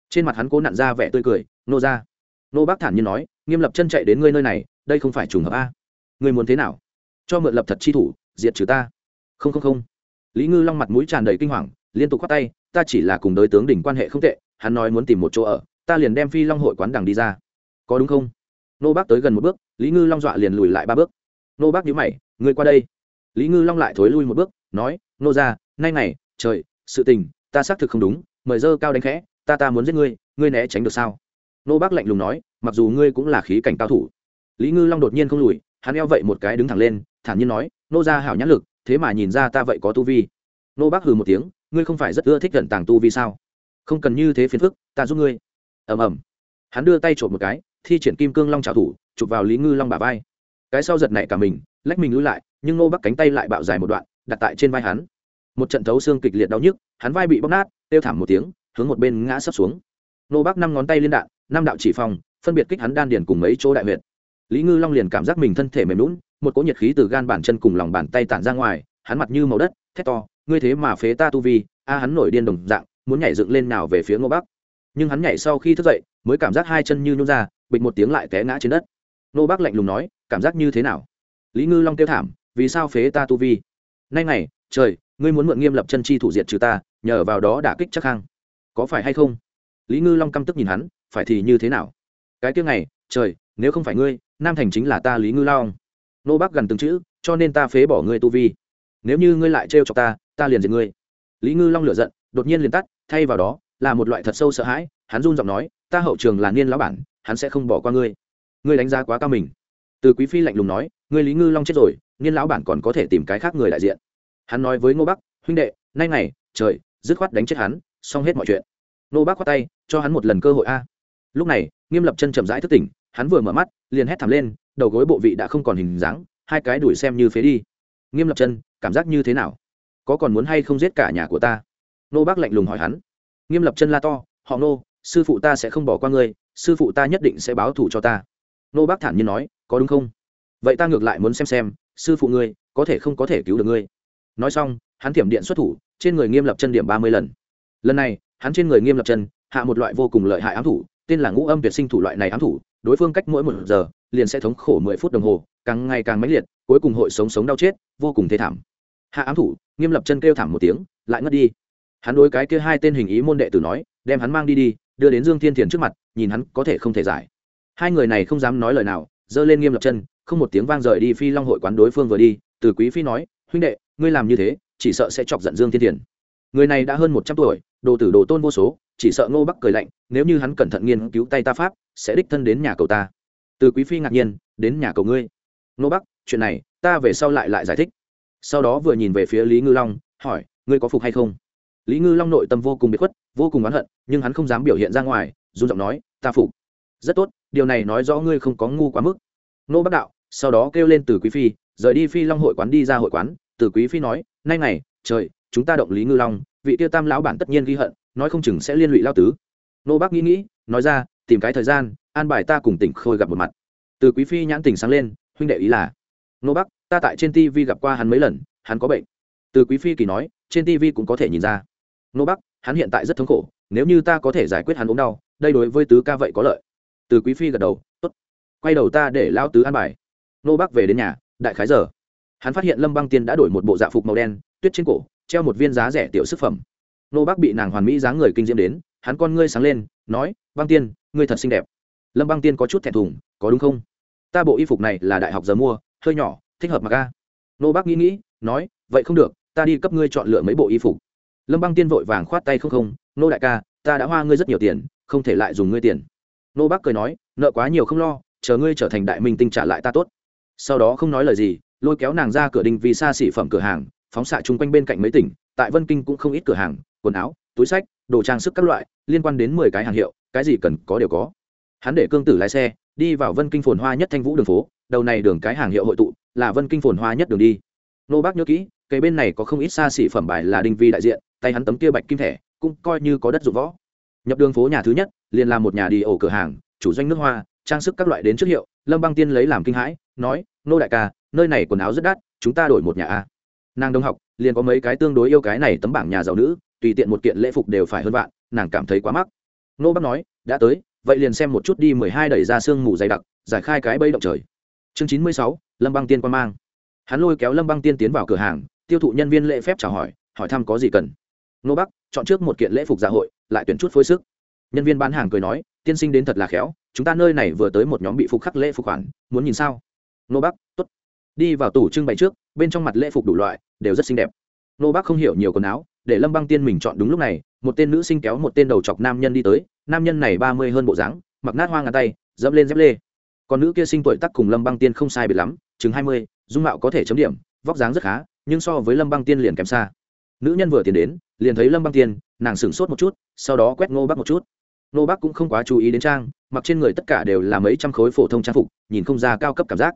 Trên mặt hắn cố nặn ra vẻ tươi cười nô ra nô bác thản nhiên nói, nghiêm lập chân chạy đến ngươi nơi này, đây không phải trùng hợp a? Ngươi muốn thế nào? Cho mượn lập thật chi thủ, diệt trừ ta. Không không không. Lý ngư long mặt mũi tràn đầy kinh hoàng, liên tục khoát tay, ta chỉ là cùng đối tướng đỉnh quan hệ không tệ hắn nói muốn tìm một chỗ ở, ta liền đem phi long hội quán đằng đi ra. Có đúng không? Nô bác tới gần một bước, lý ngư long dọa liền lùi lại ba bước. Nô bác nhíu mày, ngươi qua đây. Lý ngư long lại thối lui một bước, nói, nô ra nay này trời, sự tình, ta xác thực không đúng, mời dơ cao đánh khẽ, ta ta muốn giết ngươi ngươi né tránh được sao? Nô bác lạnh lùng nói, mặc dù ngươi cũng là khí cảnh cao thủ. Lý ngư long đột nhiên không lùi, hắn eo vậy một cái đứng thẳng lên, thản nhiên nói, nô ra hảo nhãn lực, thế mà nhìn ra ta vậy có tu vi. Nô bác hừ một tiếng, ngươi không phải rất ưa thích gần tàng tu vi sao? Không cần như thế phiền phức, ta giúp ngươi. Ầm ầm. Hắn đưa tay trộm một cái, thi triển kim cương long trào thủ, chụp vào lý ngư long bả vai. Cái sau giật nảy cả mình, lách mình lưỡi lại, nhưng nô bắc cánh tay lại bạo dài một đoạn, đặt tại trên vai hắn. Một trận thấu xương kịch liệt đau nhức, hắn vai bị bóc nát têu thảm một tiếng, hướng một bên ngã sấp xuống. Nô bắc năm ngón tay liên đạn, năm đạo chỉ phong phân biệt kích hắn đan điền cùng mấy chỗ đại huyệt. Lý ngư long liền cảm giác mình thân thể mềm lún một cỗ nhiệt khí từ gan bàn chân cùng lòng bàn tay tản ra ngoài, hắn mặt như màu đất, thét to, ngươi thế mà phế ta tu vi, a, hắn nổi điên đồng dạng muốn nhảy dựng lên nào về phía ngô bắc. Nhưng hắn nhảy sau khi thức dậy, mới cảm giác hai chân như nhún ra, bịch một tiếng lại té ngã trên đất. Ngô bắc lạnh lùng nói, cảm giác như thế nào? Lý ngư long kêu thảm, vì sao phế ta tu vi? Nay này trời, ngươi muốn mượn nghiêm lập chân chi thủ diệt trừ ta, nhờ vào đó đả kích chắc khang có phải hay không? Lý ngư long căm tức nhìn hắn, phải thì như thế nào? Cái tiếng này trời, nếu không phải ngươi, nam thành chính là ta lý ngư long. Nô bác gần từng chữ, cho nên ta phế bỏ ngươi tu vi. Nếu như ngươi lại trêu chọc ta ta liền diệt ngươi. Lý ngư long lửa giận, đột nhiên liền tắt thay vào đó là một loại thật sâu sợ hãi, hắn run giọng nói, ta hậu trường là niên lão bản, hắn sẽ không bỏ qua ngươi. Ngươi đánh giá quá cao mình. Từ quý phi lạnh lùng nói, ngươi lý ngư long chết rồi, niên lão bản còn có thể tìm cái khác người đại diện. Hắn nói với ngô bắc, huynh đệ, nay ngày, trời, dứt khoát đánh chết hắn, xong hết mọi chuyện. Ngô bắc khoát tay, cho hắn một lần cơ hội a. Lúc này, nghiêm lập chân chậm rãi thức tỉnh, hắn vừa mở mắt, liền hét thảm lên, đầu gối bộ vị đã không còn hình dáng, hai cái đuổi xem như phế đi. Nghiêm lập chân, cảm giác như thế nào? Có còn muốn hay không giết cả nhà của ta? Nô bác lạnh lùng hỏi hắn. Nghiêm lập chân la to, họ nô, sư phụ ta sẽ không bỏ qua ngươi, sư phụ ta nhất định sẽ báo thù cho ta. Nô bác thản nhiên nói, có đúng không? Vậy ta ngược lại muốn xem xem, sư phụ ngươi có thể không có thể cứu được ngươi. Nói xong, hắn thiểm điện xuất thủ, trên người nghiêm lập chân điểm ba mươi lần. Lần này, hắn trên người nghiêm lập chân hạ một loại vô cùng lợi hại ám thủ, tên là ngũ âm tuyệt sinh thủ loại này ám thủ, đối phương cách mỗi một giờ liền sẽ thống khổ mười phút đồng hồ, càng ngày càng mãnh liệt, cuối cùng hội sống sống đau chết, vô cùng thê thảm. Hạ ám thủ, nghiêm lập chân kêu thảm một tiếng, lại ngất đi hắn đối cái kia hai tên hình ý môn đệ tử nói, đem hắn mang đi đi, đưa đến dương thiên thiền trước mặt, nhìn hắn có thể không thể giải. Hai người này không dám nói lời nào, giơ lên nghiêm lập chân, không một tiếng vang rời đi phi long hội quán đối phương vừa đi, từ quý phi nói, huynh đệ, ngươi làm như thế, chỉ sợ sẽ chọc giận dương thiên thiền. Người này đã hơn một trăm tuổi, đồ tử đồ tôn vô số, chỉ sợ ngô bắc cười lạnh, nếu như hắn cẩn thận nghiên cứu tay ta pháp, sẽ đích thân đến nhà cầu ta. Từ quý phi ngạc nhiên, đến nhà cầu ngươi? Ngô bắc, chuyện này, ta về sau lại lại giải thích. Sau đó vừa nhìn về phía lý ngư long, hỏi, ngươi có phục hay không? Lý ngư long nội tâm vô cùng bị khuất, vô cùng oán hận, nhưng hắn không dám biểu hiện ra ngoài Dù giọng nói, ta phục. Rất tốt, điều này nói rõ ngươi không có ngu quá mức. Nô bắc đạo sau đó kêu lên từ quý phi, rời đi phi long hội quán đi ra hội quán. Từ quý phi nói, nay này trời, chúng ta động lý ngư long, vị tiêu tam lão bản tất nhiên ghi hận, nói không chừng sẽ liên lụy lao tứ. Nô bắc nghĩ nghĩ, nói ra, tìm cái thời gian, an bài ta cùng tỉnh khôi gặp một mặt. Từ quý phi nhãn tỉnh sáng lên, huynh đệ ý là? Nô bắc, ta tại trên tv gặp qua hắn mấy lần, hắn có bệnh. Từ quý phi kỳ nói, trên tv cũng có thể nhìn ra nô bắc, hắn hiện tại rất thống khổ, nếu như ta có thể giải quyết hắn ốm đau, đây đối với tứ ca vậy có lợi. Từ quý phi gật đầu, tốt, quay đầu ta để lao tứ an bài. Nô bắc về đến nhà, đại khái giờ. Hắn phát hiện lâm băng tiên đã đổi một bộ dạ phục màu đen, tuyết trên cổ, treo một viên giá rẻ tiểu sức phẩm. Nô bắc bị nàng hoàn mỹ dáng người kinh diễm đến, hắn con ngươi sáng lên, nói, băng tiên, ngươi thật xinh đẹp. Lâm băng tiên có chút thẹn thùng, có đúng không? Ta bộ y phục này là đại học giờ mua, hơi nhỏ, thích hợp mặc ca nô bắc nghĩ nghĩ, nói, vậy không được, ta đi cấp ngươi chọn lựa mấy bộ y phục lâm băng tiên vội vàng khoát tay không không, nô đại ca, ta đã hoa ngươi rất nhiều tiền, không thể lại dùng ngươi tiền. Nô bác cười nói, nợ quá nhiều không lo, chờ ngươi trở thành đại minh tinh trả lại ta tốt. Sau đó không nói lời gì, lôi kéo nàng ra cửa đình vì xa xỉ phẩm cửa hàng, phóng xạ chung quanh bên cạnh mấy tỉnh, tại vân kinh cũng không ít cửa hàng, quần áo, túi sách, đồ trang sức các loại, liên quan đến mười cái hàng hiệu, cái gì cần có đều có. Hắn để cương tử lái xe, đi vào vân kinh phồn hoa nhất thanh vũ đường phố, đầu này đường cái hàng hiệu hội tụ, là vân kinh phồn hoa nhất đường đi nô bác nhớ kỹ cây bên này có không ít xa xỉ phẩm bài là đinh vi đại diện, tay hắn tấm kia bạch kim thẻ, cũng coi như có đất dụng võ. Nhập đường phố nhà thứ nhất, liền là một nhà đi ổ cửa hàng, chủ doanh nước hoa, trang sức các loại đến trước hiệu, lâm băng tiên lấy làm kinh hãi, nói, nô đại ca, nơi này quần áo rất đắt, chúng ta đổi một nhà a. Nàng đông học, liền có mấy cái tương đối yêu cái này tấm bảng nhà giàu nữ, tùy tiện một kiện lễ phục đều phải hơn vạn, nàng cảm thấy quá mắc. Nô bác nói, đã tới, vậy liền xem một chút đi mười hai đẩy ra sương mù dày đặc, giải khai cái bây động trời. Chương chín mươi sáu, lâm băng tiên quan mang hắn lôi kéo lâm băng tiên tiến vào cửa hàng, tiêu thụ nhân viên lễ phép chào hỏi hỏi thăm có gì cần. Nô bắc, chọn trước một kiện lễ phục dạ hội, lại tuyển chút phối sức. Nhân viên bán hàng cười nói, tiên sinh đến thật là khéo, chúng ta nơi này vừa tới một nhóm bị phục khắc lễ phục khoản, muốn nhìn sao? Nô bắc t ố t đi vào tủ trưng bày trước, bên trong mặt lễ phục đủ loại, đều rất xinh đẹp. Nô bắc không hiểu nhiều quần áo, để lâm băng tiên mình chọn đúng lúc này, một tên nữ sinh kéo một tên đầu chọc nam nhân đi tới, nam nhân này ba mươi hơn bộ dáng, mặc nát hoa ngàn tay, dẫm lên dép lê. Còn nữ kia sinh tuổi tắc cùng lâm băng tiên không sai biệt lắm, chừng hai mươi dung mạo có thể chấm điểm, vóc dáng rất khá, nhưng so với lâm băng tiên liền kém xa. Nữ nhân vừa tiến đến, liền thấy lâm băng tiên, nàng sửng sốt một chút, sau đó quét ngô bắc một chút. Ngô bắc cũng không quá chú ý đến trang, mặc trên người tất cả đều là mấy trăm khối phổ thông trang phục, nhìn không ra cao cấp cảm giác.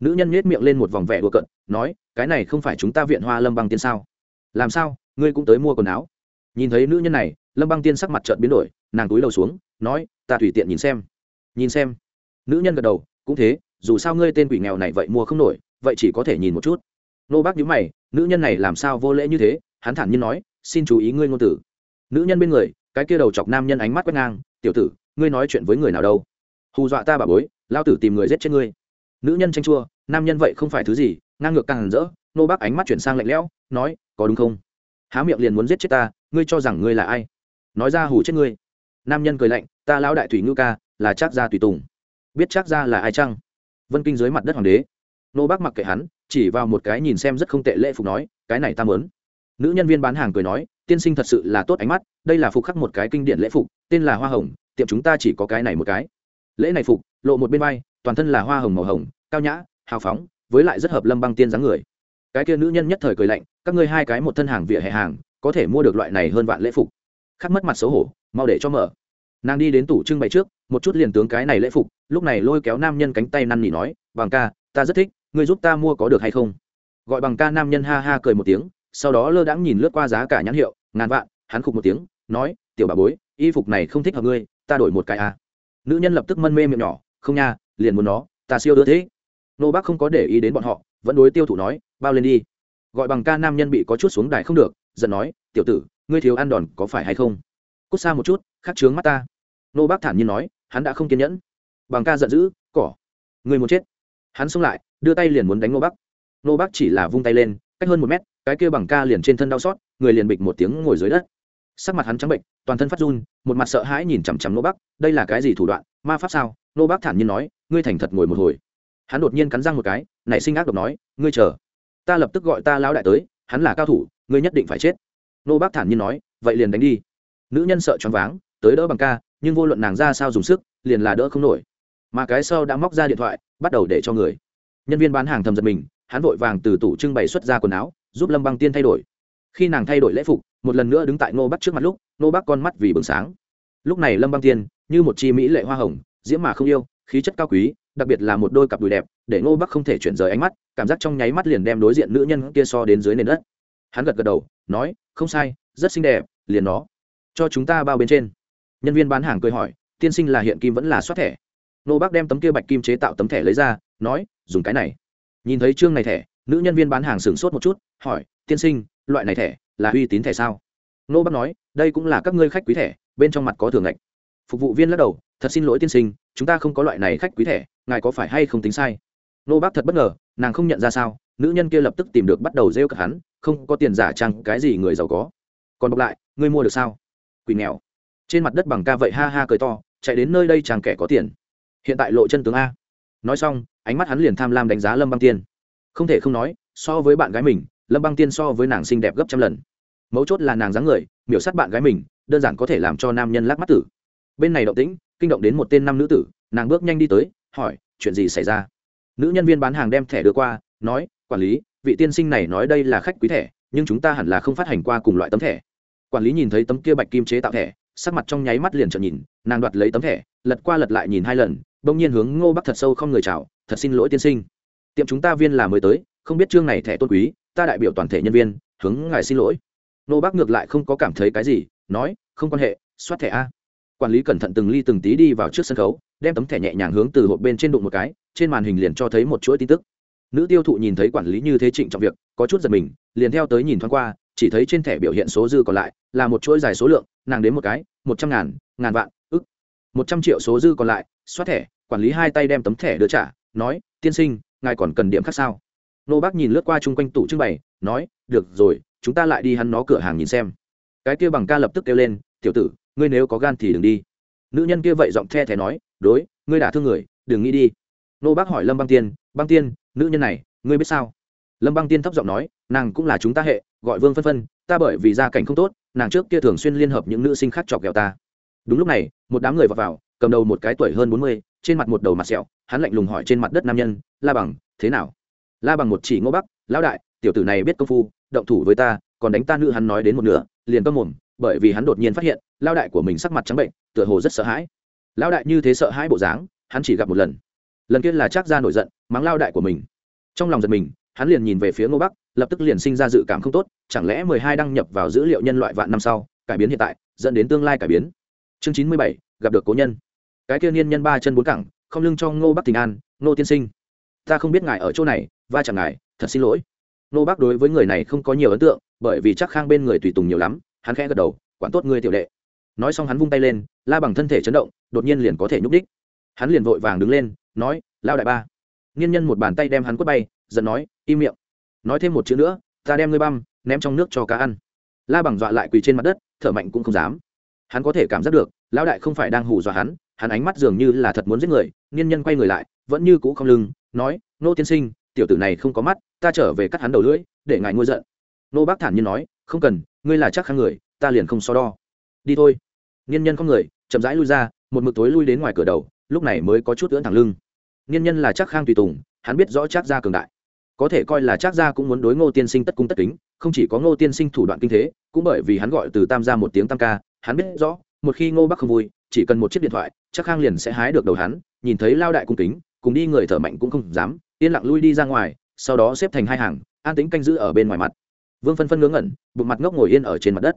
Nữ nhân nhét miệng lên một vòng vẻ đùa cận nói, cái này không phải chúng ta viện hoa lâm băng tiên sao? Làm sao, ngươi cũng tới mua quần áo? Nhìn thấy nữ nhân này, lâm băng tiên sắc mặt trợn biến đổi, nàng túi đầu xuống, nói, ta tùy tiện nhìn xem. Nhìn xem. Nữ nhân gật đầu, cũng thế, dù sao ngươi tên quỷ nghèo này vậy mua không nổi vậy chỉ có thể nhìn một chút. Nô bác nhíu mày, nữ nhân này làm sao vô lễ như thế? Hắn thản nhiên nói, xin chú ý ngươi ngôn tử nữ nhân bên người, cái kia đầu chọc nam nhân ánh mắt quét ngang, tiểu tử, ngươi nói chuyện với người nào đâu? Hù dọa ta bà bối, lao tử tìm người giết chết ngươi. Nữ nhân tranh chua, nam nhân vậy không phải thứ gì, ngang ngược càng hẳn rỡ. Nô bác ánh mắt chuyển sang lạnh lẽo, nói, có đúng không? Há miệng liền muốn giết chết ta, ngươi cho rằng ngươi là ai? Nói ra hù chết ngươi. Nam nhân cười lạnh, ta lão đại thủy ngư ca, là trác gia tùy tùng. Biết trác gia là ai chăng? Vân kinh dưới mặt đất hoàng đế nô bác mặc kệ hắn, chỉ vào một cái nhìn xem rất không tệ lễ phục nói, cái này ta mớn nữ nhân viên bán hàng cười nói, tiên sinh thật sự là tốt ánh mắt, đây là phục khắc một cái kinh điển lễ phục, tên là hoa hồng, tiệm chúng ta chỉ có cái này một cái. Lễ này phục, lộ một bên vai, toàn thân là hoa hồng màu hồng, cao nhã, hào phóng, với lại rất hợp lâm băng tiên dáng người. Cái kia nữ nhân nhất thời cười lạnh, các ngươi hai cái một thân hàng vỉa hè hàng, có thể mua được loại này hơn vạn lễ phục. Khắc mất mặt xấu hổ, mau để cho mở. Nàng đi đến tủ trưng bày trước, một chút liền tướng cái này lễ phục, lúc này lôi kéo nam nhân cánh tay năn nỉ nói bằng ca, ta rất thích ngươi giúp ta mua có được hay không? Gọi bằng ca nam nhân ha ha cười một tiếng, sau đó lơ đãng nhìn lướt qua giá cả nhãn hiệu, ngàn vạn, hắn khục một tiếng, nói, tiểu bà bối, y phục này không thích hợp ngươi, ta đổi một cái à. nữ nhân lập tức mân mê miệng nhỏ, không nha, liền muốn nó, ta siêu đưa thế. Nô bác không có để ý đến bọn họ, vẫn đối tiêu thụ nói, bao lên đi. Gọi bằng ca nam nhân bị có chút xuống đài không được, giận nói, tiểu tử, ngươi thiếu ăn đòn có phải hay không? Cút xa một chút, khắc trướng mắt ta. Nô bác thản nhiên nói, hắn đã không kiên nhẫn. Bằng ca giận dữ, cỏ người muốn chết. Hắn xông lại đưa tay liền muốn đánh nô Bắc. nô Bắc chỉ là vung tay lên cách hơn một mét cái kia bằng ca liền trên thân đau xót người liền bịch một tiếng ngồi dưới đất. Sắc mặt hắn trắng bệnh toàn thân phát run một mặt sợ hãi nhìn chằm chằm nô Bắc, đây là cái gì thủ đoạn ma pháp sao? Nô Bắc thản nhiên nói ngươi thành thật ngồi một hồi. Hắn đột nhiên cắn răng một cái nảy sinh ác độc nói ngươi chờ ta lập tức gọi ta lão đại tới hắn là cao thủ ngươi nhất định phải chết. Nô Bắc thản nhiên nói vậy liền đánh đi. Nữ nhân sợ choáng váng tới đỡ bằng ca nhưng vô luận nàng ra sao dùng sức liền là đỡ không nổi. Mà cái sau đã móc ra điện thoại bắt đầu để cho người nhân viên bán hàng thầm giật mình, hắn vội vàng từ tủ trưng bày xuất ra quần áo, giúp lâm băng tiên thay đổi. Khi nàng thay đổi lễ phục, một lần nữa đứng tại ngô bắc trước mặt lúc, ngô bắc con mắt vì bừng sáng. Lúc này lâm băng tiên, như một chi mỹ lệ hoa hồng, diễm mà không yêu, khí chất cao quý, đặc biệt là một đôi cặp đùi đẹp, để ngô bắc không thể chuyển rời ánh mắt, cảm giác trong nháy mắt liền đem đối diện nữ nhân kia so đến dưới nền đất. Hắn gật gật đầu, nói, không sai, rất xinh đẹp, liền nó, cho chúng ta bao bên trên. Nhân viên bán hàng cười hỏi, tiên sinh là hiện kim vẫn là soát thẻ? Nô bác đem tấm kia bạch kim chế tạo tấm thẻ lấy ra, nói, dùng cái này. Nhìn thấy chương này thẻ, nữ nhân viên bán hàng sửng sốt một chút, hỏi, tiên sinh, loại này thẻ là uy tín thẻ sao? Nô bác nói, đây cũng là các ngươi khách quý thẻ, bên trong mặt có thường ngạch phục vụ viên lắc đầu, thật xin lỗi tiên sinh, chúng ta không có loại này khách quý thẻ, ngài có phải hay không tính sai? Nô bác thật bất ngờ, nàng không nhận ra sao, nữ nhân kia lập tức tìm được bắt đầu rêu cả hắn, không có tiền giả chăng cái gì người giàu có. Còn bọc lại, ngươi mua được sao? Quỷ nghèo. Trên mặt đất bằng ca vậy ha ha cười to, chạy đến nơi đây chàng kẻ có tiền hiện tại lộ chân tướng a. Nói xong, ánh mắt hắn liền tham lam đánh giá lâm băng tiên. Không thể không nói, so với bạn gái mình, lâm băng tiên so với nàng xinh đẹp gấp trăm lần. Mấu chốt là nàng dáng người, miểu sát bạn gái mình, đơn giản có thể làm cho nam nhân lắc mắt tử. Bên này động tĩnh, kinh động đến một tên nam nữ tử, nàng bước nhanh đi tới, hỏi, chuyện gì xảy ra? Nữ nhân viên bán hàng đem thẻ đưa qua, nói, quản lý, vị tiên sinh này nói đây là khách quý thẻ, nhưng chúng ta hẳn là không phát hành qua cùng loại tấm thẻ. Quản lý nhìn thấy tấm kia bạch kim chế tạo thẻ, sắc mặt trong nháy mắt liền trợn nhìn, nàng đoạt lấy tấm thẻ, lật qua lật lại nhìn hai lần bỗng nhiên hướng ngô bắc thật sâu không người chào, thật xin lỗi tiên sinh. Tiệm chúng ta viên là mới tới, không biết chương này thẻ tôn quý, ta đại biểu toàn thể nhân viên, hướng ngài xin lỗi. Ngô bắc ngược lại không có cảm thấy cái gì, nói, không quan hệ, soát thẻ a. Quản lý cẩn thận từng ly từng tí đi vào trước sân khấu, đem tấm thẻ nhẹ nhàng hướng từ hộp bên trên đụng một cái, trên màn hình liền cho thấy một chuỗi tin tức. Nữ tiêu thụ nhìn thấy quản lý như thế trịnh trọng việc, có chút giật mình, liền theo tới nhìn thoáng qua, chỉ thấy trên thẻ biểu hiện số dư còn lại là một chuỗi dài số lượng, nàng đến một cái, một trăm ngàn ngàn vạn, ức. Một trăm triệu số dư còn lại xoát thẻ quản lý hai tay đem tấm thẻ đưa trả nói tiên sinh ngài còn cần điểm khác sao? Nô bác nhìn lướt qua chung quanh tủ trưng bày nói được rồi chúng ta lại đi hắn nó cửa hàng nhìn xem. Cái kia bằng ca lập tức kêu lên tiểu tử ngươi nếu có gan thì đừng đi. Nữ nhân kia vậy giọng the thẻ nói đối ngươi đã thương người đừng nghĩ đi. Nô bác hỏi lâm băng tiên băng tiên nữ nhân này ngươi biết sao? Lâm băng tiên thấp giọng nói nàng cũng là chúng ta hệ gọi vương phân phân ta bởi vì gia cảnh không tốt nàng trước kia thường xuyên liên hợp những nữ sinh khác chọc ghẹo ta. Đúng lúc này một đám người vào, vào cầm đầu một cái tuổi hơn bốn mươi trên mặt một đầu mặt sẹo, hắn lạnh lùng hỏi trên mặt đất nam nhân, la bằng, thế nào? La bằng một chỉ ngô bắc, lão đại, tiểu tử này biết công phu, động thủ với ta, còn đánh ta nữ hắn nói đến một nửa, liền cơm mồm, bởi vì hắn đột nhiên phát hiện lao đại của mình sắc mặt trắng bệnh, tựa hồ rất sợ hãi. Lao đại như thế sợ hãi bộ dáng, hắn chỉ gặp một lần. Lần kia là chắc ra nổi giận, mắng lao đại của mình. Trong lòng giật mình, hắn liền nhìn về phía ngô bắc, lập tức liền sinh ra dự cảm không tốt, chẳng lẽ mười hai đăng nhập vào dữ liệu nhân loại vạn năm sau, cải biến hiện tại, dẫn đến tương lai cải biến? Chương chín mươi bảy, gặp được cố nhân cái kia niên nhân ba chân bốn cẳng, không lưng cho ngô bắc tình an, ngô tiên sinh. Ta không biết ngài ở chỗ này, va chẳng ngài, thật xin lỗi. Ngô bắc đối với người này không có nhiều ấn tượng, bởi vì chắc khang bên người tùy tùng nhiều lắm, hắn khẽ gật đầu, quản tốt người tiểu đệ. Nói xong hắn vung tay lên, la bằng thân thể chấn động, đột nhiên liền có thể nhúc đích hắn liền vội vàng đứng lên, nói lao đại ba. Nghiên nhân một bàn tay đem hắn quất bay, giận nói, im miệng. Nói thêm một chữ nữa, ta đem ngươi băm, ném trong nước cho cá ăn. La bằng dọa lại quỳ trên mặt đất, thở mạnh cũng không dám. Hắn có thể cảm giác được, lão đại không phải đang hù dọa hắn hắn ánh mắt dường như là thật muốn giết người Niên nhân quay người lại, vẫn như cũ không lưng, nói, nô tiên sinh, tiểu tử này không có mắt, ta trở về cắt hắn đầu lưỡi, để ngài ngôi giận. Nô bác thản nhiên nói, không cần, ngươi là chắc khang người, ta liền không so đo. Đi thôi. Niên nhân không người, chậm rãi lui ra, một mực tối lui đến ngoài cửa đầu, lúc này mới có chút ưỡn thẳng lưng. Niên nhân là chắc khang tùy tùng, hắn biết rõ chắc gia cường đại. Có thể coi là chắc gia cũng muốn đối ngô tiên sinh tất cung tất kính, không chỉ có ngô tiên sinh thủ đoạn kinh thế, cũng bởi vì hắn gọi từ tam gia một tiếng tam ca, hắn biết rõ, một khi ngô bắc không vui chỉ cần một chiếc điện thoại, chắc khang liền sẽ hái được đầu hắn, nhìn thấy lao đại cung kính, cùng đi người thở mạnh cũng không dám, yên lặng lui đi ra ngoài, sau đó xếp thành hai hàng, an tính canh giữ ở bên ngoài mặt. Vương phân phân ngớ ngẩn, bụng mặt ngốc ngồi yên ở trên mặt đất.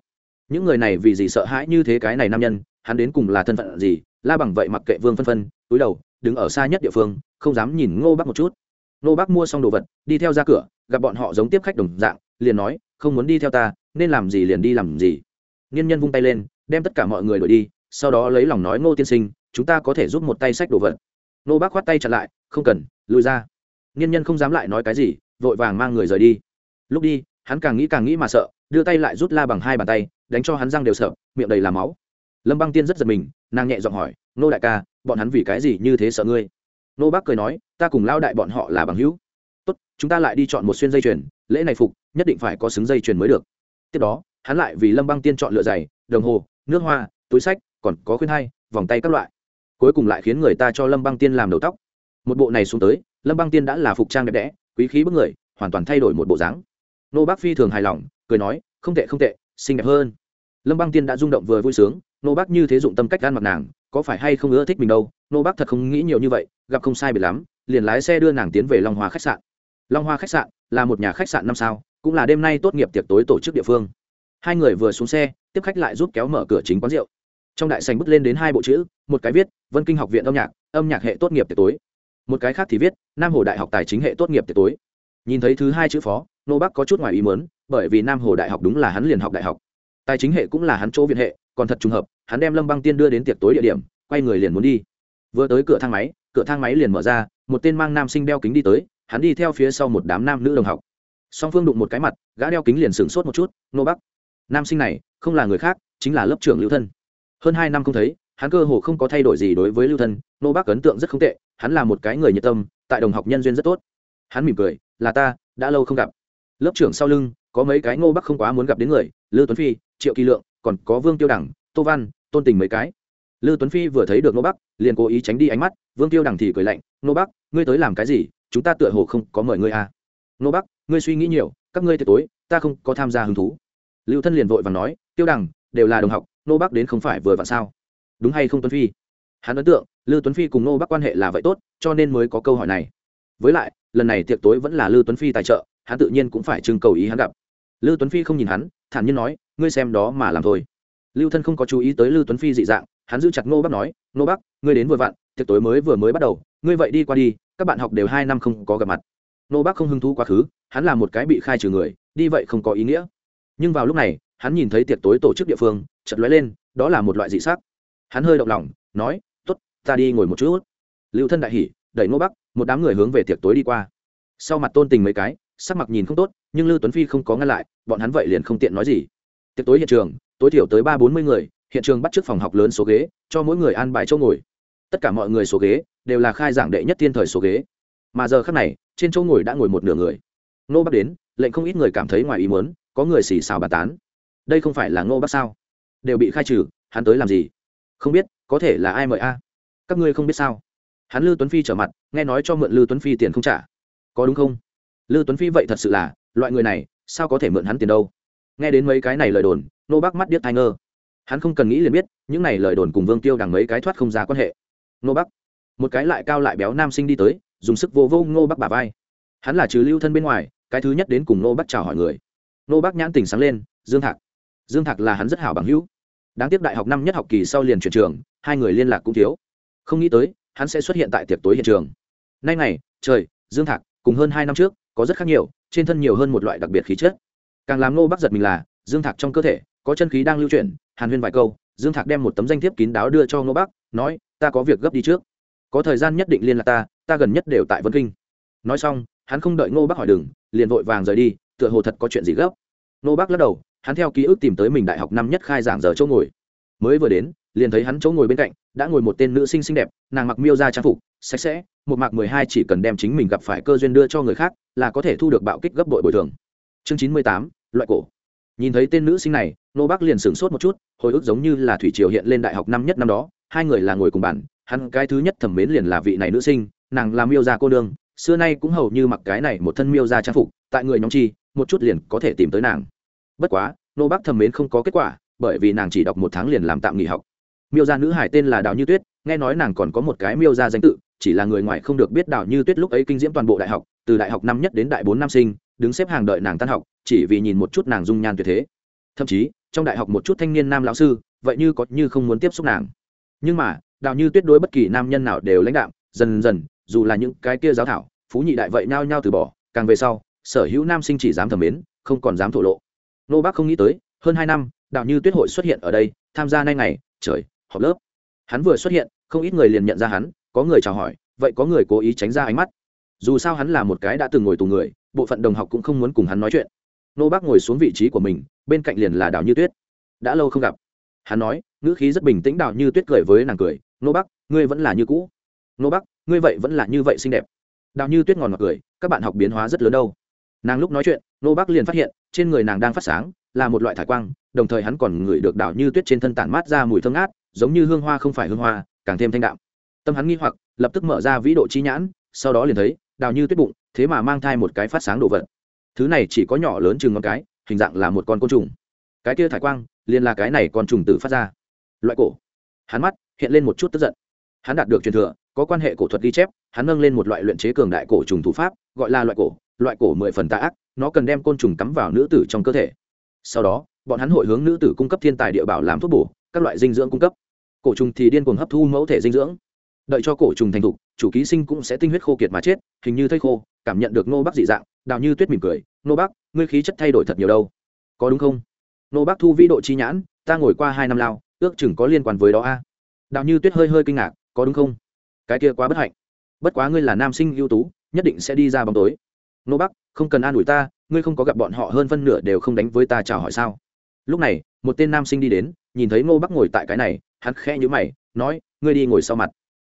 Những người này vì gì sợ hãi như thế cái này nam nhân, hắn đến cùng là thân phận gì? La bằng vậy mặc kệ vương phân phân, túi đầu, đứng ở xa nhất địa phương, không dám nhìn ngô bắc một chút. Ngô bắc mua xong đồ vật, đi theo ra cửa, gặp bọn họ giống tiếp khách đồng dạng, liền nói, không muốn đi theo ta, nên làm gì liền đi làm gì. Nghiên nhân vung tay lên, đem tất cả mọi người đuổi đi sau đó lấy lòng nói, ngô tiên sinh, chúng ta có thể giúp một tay sách đồ vật. Nô bác khoát tay chặn lại, không cần, lùi ra. Nghiên nhân không dám lại nói cái gì, vội vàng mang người rời đi. Lúc đi, hắn càng nghĩ càng nghĩ mà sợ, đưa tay lại rút la bằng hai bàn tay, đánh cho hắn răng đều sợ, miệng đầy là máu. Lâm băng tiên rất giật mình, nàng nhẹ giọng hỏi nô đại ca, bọn hắn vì cái gì như thế sợ ngươi? Nô bác cười nói, ta cùng lao đại bọn họ là bằng hữu. Tốt, chúng ta lại đi chọn một xuyên dây chuyền, lễ này phục, nhất định phải có xứng dây chuyền mới được. Tiếp đó, hắn lại vì lâm băng tiên chọn lựa giày, đồng hồ, nước hoa, túi sách còn có khuyên hai vòng tay các loại. Cuối cùng lại khiến người ta cho lâm băng tiên làm đầu tóc. Một bộ này xuống tới, lâm băng tiên đã là phục trang đẹp đẽ, quý khí bức người, hoàn toàn thay đổi một bộ dáng. Nô bác phi thường hài lòng, cười nói, không tệ không tệ, xinh đẹp hơn. Lâm băng tiên đã rung động vừa vui sướng, nô bác như thế dụng tâm cách gan mặt nàng, có phải hay không ưa thích mình đâu? Nô bác thật không nghĩ nhiều như vậy, gặp không sai biệt lắm, liền lái xe đưa nàng tiến về long hoa khách sạn. Long hoa khách sạn là một nhà khách sạn năm sao, cũng là đêm nay tốt nghiệp tiệc tối tổ chức địa phương. Hai người vừa xuống xe, tiếp khách lại giúp kéo mở cửa chính quán rượu trong đại sành bước lên đến hai bộ chữ, một cái viết, vân kinh học viện âm nhạc âm nhạc hệ tốt nghiệp tiệc tối. Một cái khác thì viết, nam hồ đại học tài chính hệ tốt nghiệp tiệc tối. Nhìn thấy thứ hai chữ phó, nô bắc có chút ngoài ý mớn bởi vì nam hồ đại học đúng là hắn liền học đại học. Tài chính hệ cũng là hắn chỗ viện hệ, còn thật trùng hợp, hắn đem lâm băng tiên đưa đến tiệc tối địa điểm, quay người liền muốn đi. Vừa tới cửa thang máy, cửa thang máy liền mở ra, một tên mang nam sinh đeo kính đi tới, hắn đi theo phía sau một đám nam nữ đồng học. Song phương đụng một cái mặt, gã đeo kính liền sửng sốt một chút, nô bắc, nam sinh này không là người khác, chính là lớp trưởng lưu thân hơn hai năm không thấy, hắn cơ hồ không có thay đổi gì đối với lưu thân, nô bác ấn tượng rất không tệ, hắn là một cái người nhiệt tâm, tại đồng học nhân duyên rất tốt. Hắn mỉm cười, là ta, đã lâu không gặp. Lớp trưởng sau lưng, có mấy cái ngô bắc không quá muốn gặp đến người, lư tuấn phi, triệu kỳ lượng, còn có vương tiêu đẳng tô văn, tôn tình mấy cái. Lư tuấn phi vừa thấy được ngô bắc liền cố ý tránh đi ánh mắt, vương tiêu đẳng thì cười lạnh ngô bắc ngươi tới làm cái gì? Chúng ta tựa hồ không có mời ngươi à. ngô bắc ngươi suy nghĩ nhiều, các ngươi tiệc tối ta không có tham gia hứng thú. Lưu thân liền vội và nói, tiêu đẳng đều là đồng học Nô bắc đến không phải vừa vặn sao? Đúng hay không tuấn phi? Hắn ấn tượng lưu tuấn phi cùng Nô bắc quan hệ là vậy tốt, cho nên mới có câu hỏi này. Với lại, lần này tiệc tối vẫn là lưu tuấn phi tài trợ, hắn tự nhiên cũng phải trưng cầu ý hắn gặp. Lưu tuấn phi không nhìn hắn, thản nhiên nói, ngươi xem đó mà làm thôi. Lưu thân không có chú ý tới lưu tuấn phi dị dạng, hắn giữ chặt Nô bắc nói, Nô bắc, ngươi đến vừa vặn, tiệc tối mới vừa mới bắt đầu, ngươi vậy đi qua đi, các bạn học đều hai năm không có gặp mặt. Nô bác không hứng thú quá khứ, hắn là một cái bị khai trừ người, đi vậy không có ý nghĩa. Nhưng vào lúc này hắn nhìn thấy tiệc tối tổ chức địa phương chật lóe lên, đó là một loại dị sắc. Hắn hơi động lòng, nói t ố t ta đi ngồi một chút. Lưu thân đại hỉ, đẩy Ngô bắc, một đám người hướng về tiệc tối đi qua. Sau mặt tôn tình mấy cái, sắc mặt nhìn không tốt, nhưng lưu tuấn phi không có ngăn lại, bọn hắn vậy liền không tiện nói gì. Tiệc tối hiện trường, tối thiểu tới ba bốn mươi người, hiện trường bắt t r ư ớ c phòng học lớn số ghế, cho mỗi người an bài chỗ ngồi. Tất cả mọi người số ghế, đều là khai giảng đệ nhất thiên thời số ghế. Mà giờ khác này, trên chỗ ngồi đã ngồi một nửa người. Nô bắc đến, lệnh không ít người cảm thấy ngoài ý muốn, có người xì xào bà tán đây không phải là ngô bắc sao? Đều bị khai trừ, hắn tới làm gì? Không biết, có thể là ai mời a? Các ngươi không biết sao? Hắn lư tuấn phi trở mặt, nghe nói cho mượn lư tuấn phi tiền không trả. Có đúng không? Lư tuấn phi vậy thật sự là, loại người này, sao có thể mượn hắn tiền đâu? Nghe đến mấy cái này lời đồn nô bác mắt điếc thai ngơ. Hắn không cần nghĩ liền biết, những này lời đồn cùng vương tiêu đằng mấy cái thoát không ra quan hệ. Nô bắc một cái lại cao lại béo nam sinh đi tới, dùng sức vô vô ngô bắc bà vai. Hắn là trừ lưu thân bên ngoài, cái thứ nhất đến cùng nô bắc chào hỏi người. Nô bắc nhãn tình sáng lên, dương thạc dương thạc là hắn rất hảo bằng hữu. Đáng tiếc đại học năm nhất học kỳ sau liền chuyển trường, hai người liên lạc cũng thiếu. Không nghĩ tới, hắn sẽ xuất hiện tại tiệc tối hiện trường. Nay này trời, dương thạc, cùng hơn hai năm trước, có rất khác nhiều, trên thân nhiều hơn một loại đặc biệt khí chất. Càng làm nô bắc giật mình là, dương thạc trong cơ thể, có chân khí đang lưu chuyển, hàn huyên vài câu, dương thạc đem một tấm danh thiếp kín đáo đưa cho nô bắc, nói, ta có việc gấp đi trước. Có thời gian nhất định liên lạc ta ta gần nhất đều tại vân kinh. Nói xong, hắn không đợi ngô bắc hỏi đừng liền vội vàng rời đi, tựa hồ thật có chuyện gì gấp. Nô bắc lắc đầu hắn theo ký ức tìm tới mình đại học năm nhất khai giảng giờ chỗ ngồi. Mới vừa đến, liền thấy hắn chỗ ngồi bên cạnh, đã ngồi một tên nữ sinh xinh đẹp, nàng mặc miêu ra trang phục, sạch sẽ, một mạc mười hai chỉ cần đem chính mình gặp phải cơ duyên đưa cho người khác, là có thể thu được bạo kích gấp đội bồi thường. Chương chín mươi tám, loại cổ. Nhìn thấy tên nữ sinh này, nô bắc liền sửng sốt một chút, hồi ức giống như là thủy triều hiện lên đại học năm nhất năm đó, hai người là ngồi cùng bản hắn cái thứ nhất thẩm mến liền là vị này nữ sinh, nàng làm miêu ra cô đương xưa nay cũng hầu như mặc cái này một thân miêu ra trang phục, tại người nhóm chi, một chút liền có thể tìm tới nàng bất quá, nô bác thầm mến không có kết quả, bởi vì nàng chỉ đọc một tháng liền làm tạm nghỉ học. Miêu gia nữ hải tên là đào như tuyết, nghe nói nàng còn có một cái miêu gia danh tự, chỉ là người ngoài không được biết đào như tuyết lúc ấy kinh diễm toàn bộ đại học, từ đại học năm nhất đến đại bốn năm sinh, đứng xếp hàng đợi nàng tan học, chỉ vì nhìn một chút nàng dung nhan tuyệt thế. Thậm chí, trong đại học một chút thanh niên nam lão sư, vậy như có như không muốn tiếp xúc nàng. Nhưng mà, đào như tuyết đối bất kỳ nam nhân nào đều lãnh đạo dần dần, dù là những cái kia giáo thảo, phú nhị đại vậy nhao nhao từ bỏ, càng về sau, sở hữu nam sinh chỉ dám thẩm mến, không còn dám thổ lộ nô bác không nghĩ tới, hơn hai năm đạo như tuyết hội xuất hiện ở đây, tham gia nay ngày, trời, họp lớp. Hắn vừa xuất hiện, không ít người liền nhận ra hắn, có người chào hỏi, vậy có người cố ý tránh ra ánh mắt. Dù sao hắn là một cái đã từng ngồi tù người, bộ phận đồng học cũng không muốn cùng hắn nói chuyện. Nô bác ngồi xuống vị trí của mình, bên cạnh liền là đào như tuyết. Đã lâu không gặp. Hắn nói, ngữ khí rất bình tĩnh đào như tuyết cười với nàng cười, nô bác, ngươi vẫn là như cũ. Nô bác, ngươi vậy vẫn là như vậy xinh đẹp. Đào như tuyết ngòn ngọt cười, các bạn học biến hóa rất lớn đâu nàng lúc nói chuyện nô bác liền phát hiện, trên người nàng đang phát sáng, là một loại thải quang, đồng thời hắn còn ngửi được đảo như tuyết trên thân tản mát ra mùi thơm ngát, giống như hương hoa không phải hương hoa, càng thêm thanh đạm. Tâm hắn nghi hoặc, lập tức mở ra vĩ độ chi nhãn, sau đó liền thấy, đào như tuyết bụng, thế mà mang thai một cái phát sáng đồ vật. Thứ này chỉ có nhỏ lớn chừng ngón cái, hình dạng là một con côn trùng. Cái kia thải quang, liền là cái này con trùng tử phát ra. Loại cổ. Hắn mắt hiện lên một chút tức giận. Hắn đạt được truyền thừa, có quan hệ cổ thuật ghi chép, hắn nâng lên một loại luyện chế cường đại cổ trùng thủ pháp, gọi là loại cổ loại cổ mười phần tà ác, nó cần đem côn trùng cắm vào nữ tử trong cơ thể. Sau đó, bọn hắn hội hướng nữ tử cung cấp thiên tài địa bảo làm thuốc bổ, các loại dinh dưỡng cung cấp. Cổ trùng thì điên cuồng hấp thu mẫu thể dinh dưỡng. Đợi cho cổ trùng thành thục, chủ ký sinh cũng sẽ tinh huyết khô kiệt mà chết, hình như thây khô, cảm nhận được nô bắc dị dạng, đào như tuyết mỉm cười nô bắc, ngươi khí chất thay đổi thật nhiều đâu. Có đúng không? Nô bắc thu vĩ độ chi nhãn, ta ngồi qua hai năm lao, ước chừng có liên quan với đó a. Đào như tuyết hơi hơi kinh ngạc, có đúng không? Cái kia quá bất hạnh. Bất quá ngươi là nam sinh ưu tú, nhất định sẽ đi ra bóng tối nô bắc, không cần an ủi ta, ngươi không có gặp bọn họ hơn phân nửa đều không đánh với ta chào hỏi sao? Lúc này, một tên nam sinh đi đến, nhìn thấy ngô bắc ngồi tại cái này, hắn khẽ nhữ mày, nói, ngươi đi ngồi sau mặt.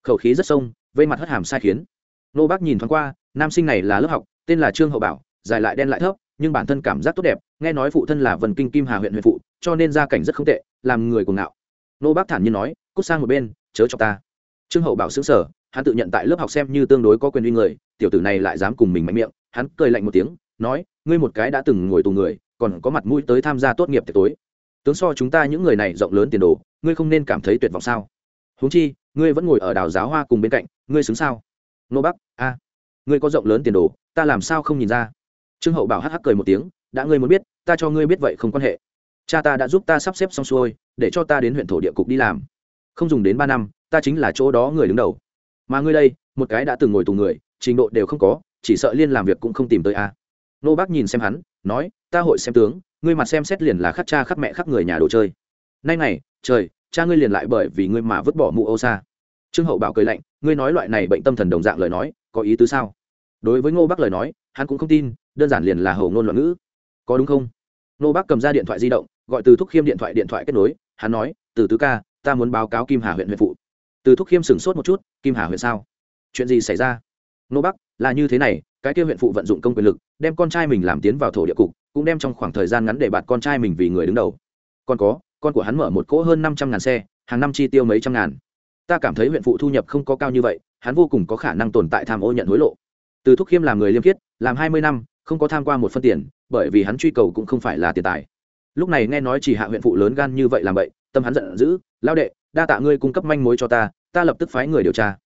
Khẩu khí rất sông, vây mặt hất hàm sai khiến. Ngô bắc nhìn thoáng qua, nam sinh này là lớp học, tên là trương hậu bảo, dài lại đen lại thấp, nhưng bản thân cảm giác tốt đẹp, nghe nói phụ thân là vần kinh kim hà huyện huyện phụ, cho nên gia cảnh rất không tệ, làm người cuồng ngạo. Nô bác thản nhiên nói, cút sang một bên, chớ cho ta. Trương hậu bảo xứng sở hắn tự nhận tại lớp học xem như tương đối có quyền uy người, tiểu tử này lại dám cùng mình mạnh miệng hắn cười lạnh một tiếng, nói, ngươi một cái đã từng ngồi tù người, còn có mặt mũi tới tham gia tốt nghiệp tiệc tối. Tướng so chúng ta những người này rộng lớn tiền đồ, ngươi không nên cảm thấy tuyệt vọng sao? Huống chi, ngươi vẫn ngồi ở đào giáo hoa cùng bên cạnh, ngươi xứng sao? Nô bắc, a, ngươi có rộng lớn tiền đồ, ta làm sao không nhìn ra? Trương hậu bảo hắc hắc cười một tiếng, đã ngươi muốn biết, ta cho ngươi biết vậy không quan hệ. Cha ta đã giúp ta sắp xếp xong xuôi, để cho ta đến huyện thổ địa cục đi làm. Không dùng đến ba năm, ta chính là chỗ đó người đứng đầu. Mà ngươi đây, một cái đã từng ngồi tù người, trình độ đều không có chỉ sợ liên làm việc cũng không tìm tới a. Nô bác nhìn xem hắn, nói, ta hội xem tướng, ngươi mặt xem xét liền là khắc cha khắc mẹ khắc người nhà đồ chơi. Nay này trời, cha ngươi liền lại bởi vì ngươi mà vứt bỏ mụ ô xa. Trương hậu bảo cười lạnh, ngươi nói loại này bệnh tâm thần đồng dạng lời nói, có ý tứ sao? Đối với ngô bác lời nói, hắn cũng không tin, đơn giản liền là hầu ngôn loạn ngữ. Có đúng không? Ngô bác cầm ra điện thoại di động, gọi từ thúc khiêm điện thoại điện thoại kết nối, hắn nói, từ tứ ca, ta muốn báo cáo kim hà huyện huyện phụ. Từ thúc khiêm sửng sốt một chút, kim hà huyện sao? Chuyện gì xảy ra? Ngô bác là như thế này, cái kia huyện phụ vận dụng công quyền lực, đem con trai mình làm tiến vào thổ địa cục, cũng đem trong khoảng thời gian ngắn để bạt con trai mình vì người đứng đầu. Còn có, con của hắn mở một cỗ hơn năm trăm ngàn xe, hàng năm chi tiêu mấy trăm ngàn. Ta cảm thấy huyện phụ thu nhập không có cao như vậy, hắn vô cùng có khả năng tồn tại tham ô nhận hối lộ. Từ thúc khiêm làm người liêm khiết, làm hai mươi năm, không có tham qua một phân tiền, bởi vì hắn truy cầu cũng không phải là tiền tài. Lúc này nghe nói chỉ hạ huyện phụ lớn gan như vậy làm vậy tâm hắn giận dữ, lao đệ, đa tạ ngươi cung cấp manh mối cho ta ta lập tức phái người điều tra.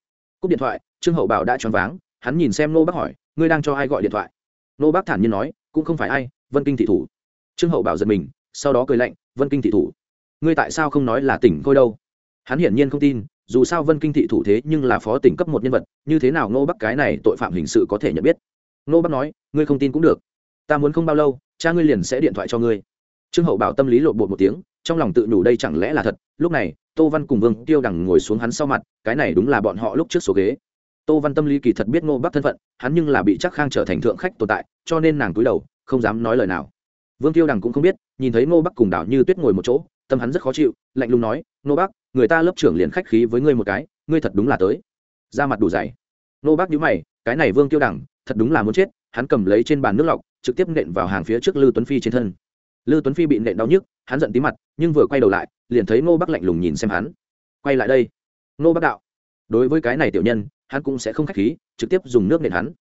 Cúp điện thoại, trương hậu bảo đã choáng váng hắn nhìn xem nô bác hỏi, ngươi đang cho ai gọi điện thoại? Nô bác thản nhiên nói, cũng không phải ai, vân kinh thị thủ. Trương hậu bảo giật mình, sau đó cười lạnh, vân kinh thị thủ? Ngươi tại sao không nói là tỉnh khôi đâu? Hắn hiển nhiên không tin, dù sao vân kinh thị thủ thế nhưng là phó tỉnh cấp một nhân vật, như thế nào Nô bắc cái này tội phạm hình sự có thể nhận biết? Nô bắc nói, ngươi không tin cũng được. Ta muốn không bao lâu, cha ngươi liền sẽ điện thoại cho ngươi. Trương hậu bảo tâm lý lộn bột một tiếng, trong lòng tự nhủ đây chẳng lẽ là thật. Lúc này, tô văn cùng vương tiêu đằng ngồi xuống hắn sau mặt, cái này đúng là bọn họ lúc trước số ghế tô văn tâm lý kỳ thật biết ngô bắc thân phận, hắn nhưng là bị chắc khang trở thành thượng khách tồn tại, cho nên nàng cúi đầu, không dám nói lời nào. Vương tiêu đằng cũng không biết, nhìn thấy ngô bắc cùng đảo như tuyết ngồi một chỗ, tâm hắn rất khó chịu, lạnh lùng nói, ngô bắc, người ta lớp trưởng liền khách khí với ngươi một cái, ngươi thật đúng là tới. Ra mặt đủ dày. Ngô bắc nhíu mày, cái này vương tiêu đằng, thật đúng là muốn chết, hắn cầm lấy trên bàn nước lọc, trực tiếp nện vào hàng phía trước lư tuấn phi trên thân. Lư tuấn phi bị nện đau nhức, hắn giận tí mặt, nhưng vừa quay đầu lại, liền thấy ngô bắc lạnh lùng nhìn xem hắn. Quay lại đây. Ngô bắc đạo, đối với cái này tiểu nhân hắn cũng sẽ không khách khí, trực tiếp dùng nước nện hắn.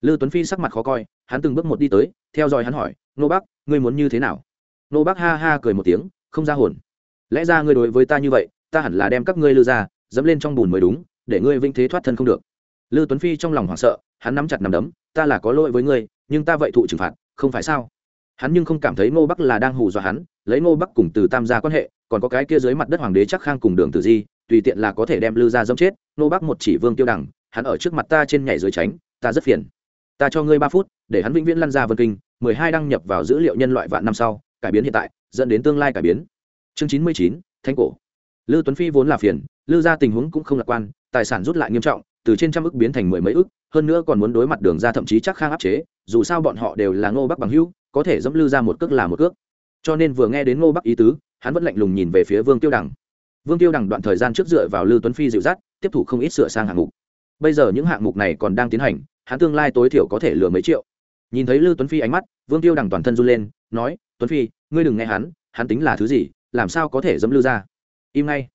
Lư tuấn phi sắc mặt khó coi, hắn từng bước một đi tới, theo dõi hắn hỏi ngô bắc ngươi muốn như thế nào? Ngô bắc ha ha cười một tiếng, không ra hồn. Lẽ ra ngươi đối với ta như vậy, ta hẳn là đem các ngươi lư ra, dẫm lên trong bùn mới đúng, để ngươi vinh thế thoát thân không được. Lư tuấn phi trong lòng hoảng sợ, hắn nắm chặt nằm đấm, ta là có lỗi với ngươi, nhưng ta vậy thụ trừng phạt, không phải sao? Hắn nhưng không cảm thấy ngô bắc là đang hù dọa hắn, lấy ngô bắc cùng từ tam gia quan hệ, còn có cái kia dưới mặt đất hoàng đế chắc khang cùng đường Tử di tùy tiện là có thể đem lư ra dâm chết ngô bắc một chỉ vương tiêu đẳng hắn ở trước mặt ta trên nhảy dưới tránh, ta rất phiền. Ta cho ngươi ba phút, để hắn vĩnh viễn lăn ra vân kinh, mười hai đăng nhập vào dữ liệu nhân loại vạn năm sau, cải biến hiện tại, dẫn đến tương lai cải biến. Chương chín mươi chín thanh cổ. Lư tuấn phi vốn là phiền, lư ra tình huống cũng không lạc quan, tài sản rút lại nghiêm trọng, từ trên trăm ức biến thành mười mấy ức, hơn nữa còn muốn đối mặt đường ra thậm chí chắc khang áp chế, dù sao bọn họ đều là ngô bắc bằng hữu, có thể dẫm lư ra một cước là một cước. Cho nên vừa nghe đến ngô bắc ý tứ, hắn vẫn lạnh lùng nhìn về phía vương tiêu đằng vương tiêu đằng đoạn thời gian trước dựa vào Lưu tuấn phi dịu dắt, tiếp thủ không ít sửa sang hạng mục. Bây giờ những hạng mục này còn đang tiến hành, hắn tương lai tối thiểu có thể lừa mấy triệu. Nhìn thấy Lưu tuấn phi ánh mắt, vương tiêu đằng toàn thân run lên, nói, tuấn phi, ngươi đừng nghe hắn hắn tính là thứ gì, làm sao có thể dẫm lưu ra? Im ngay.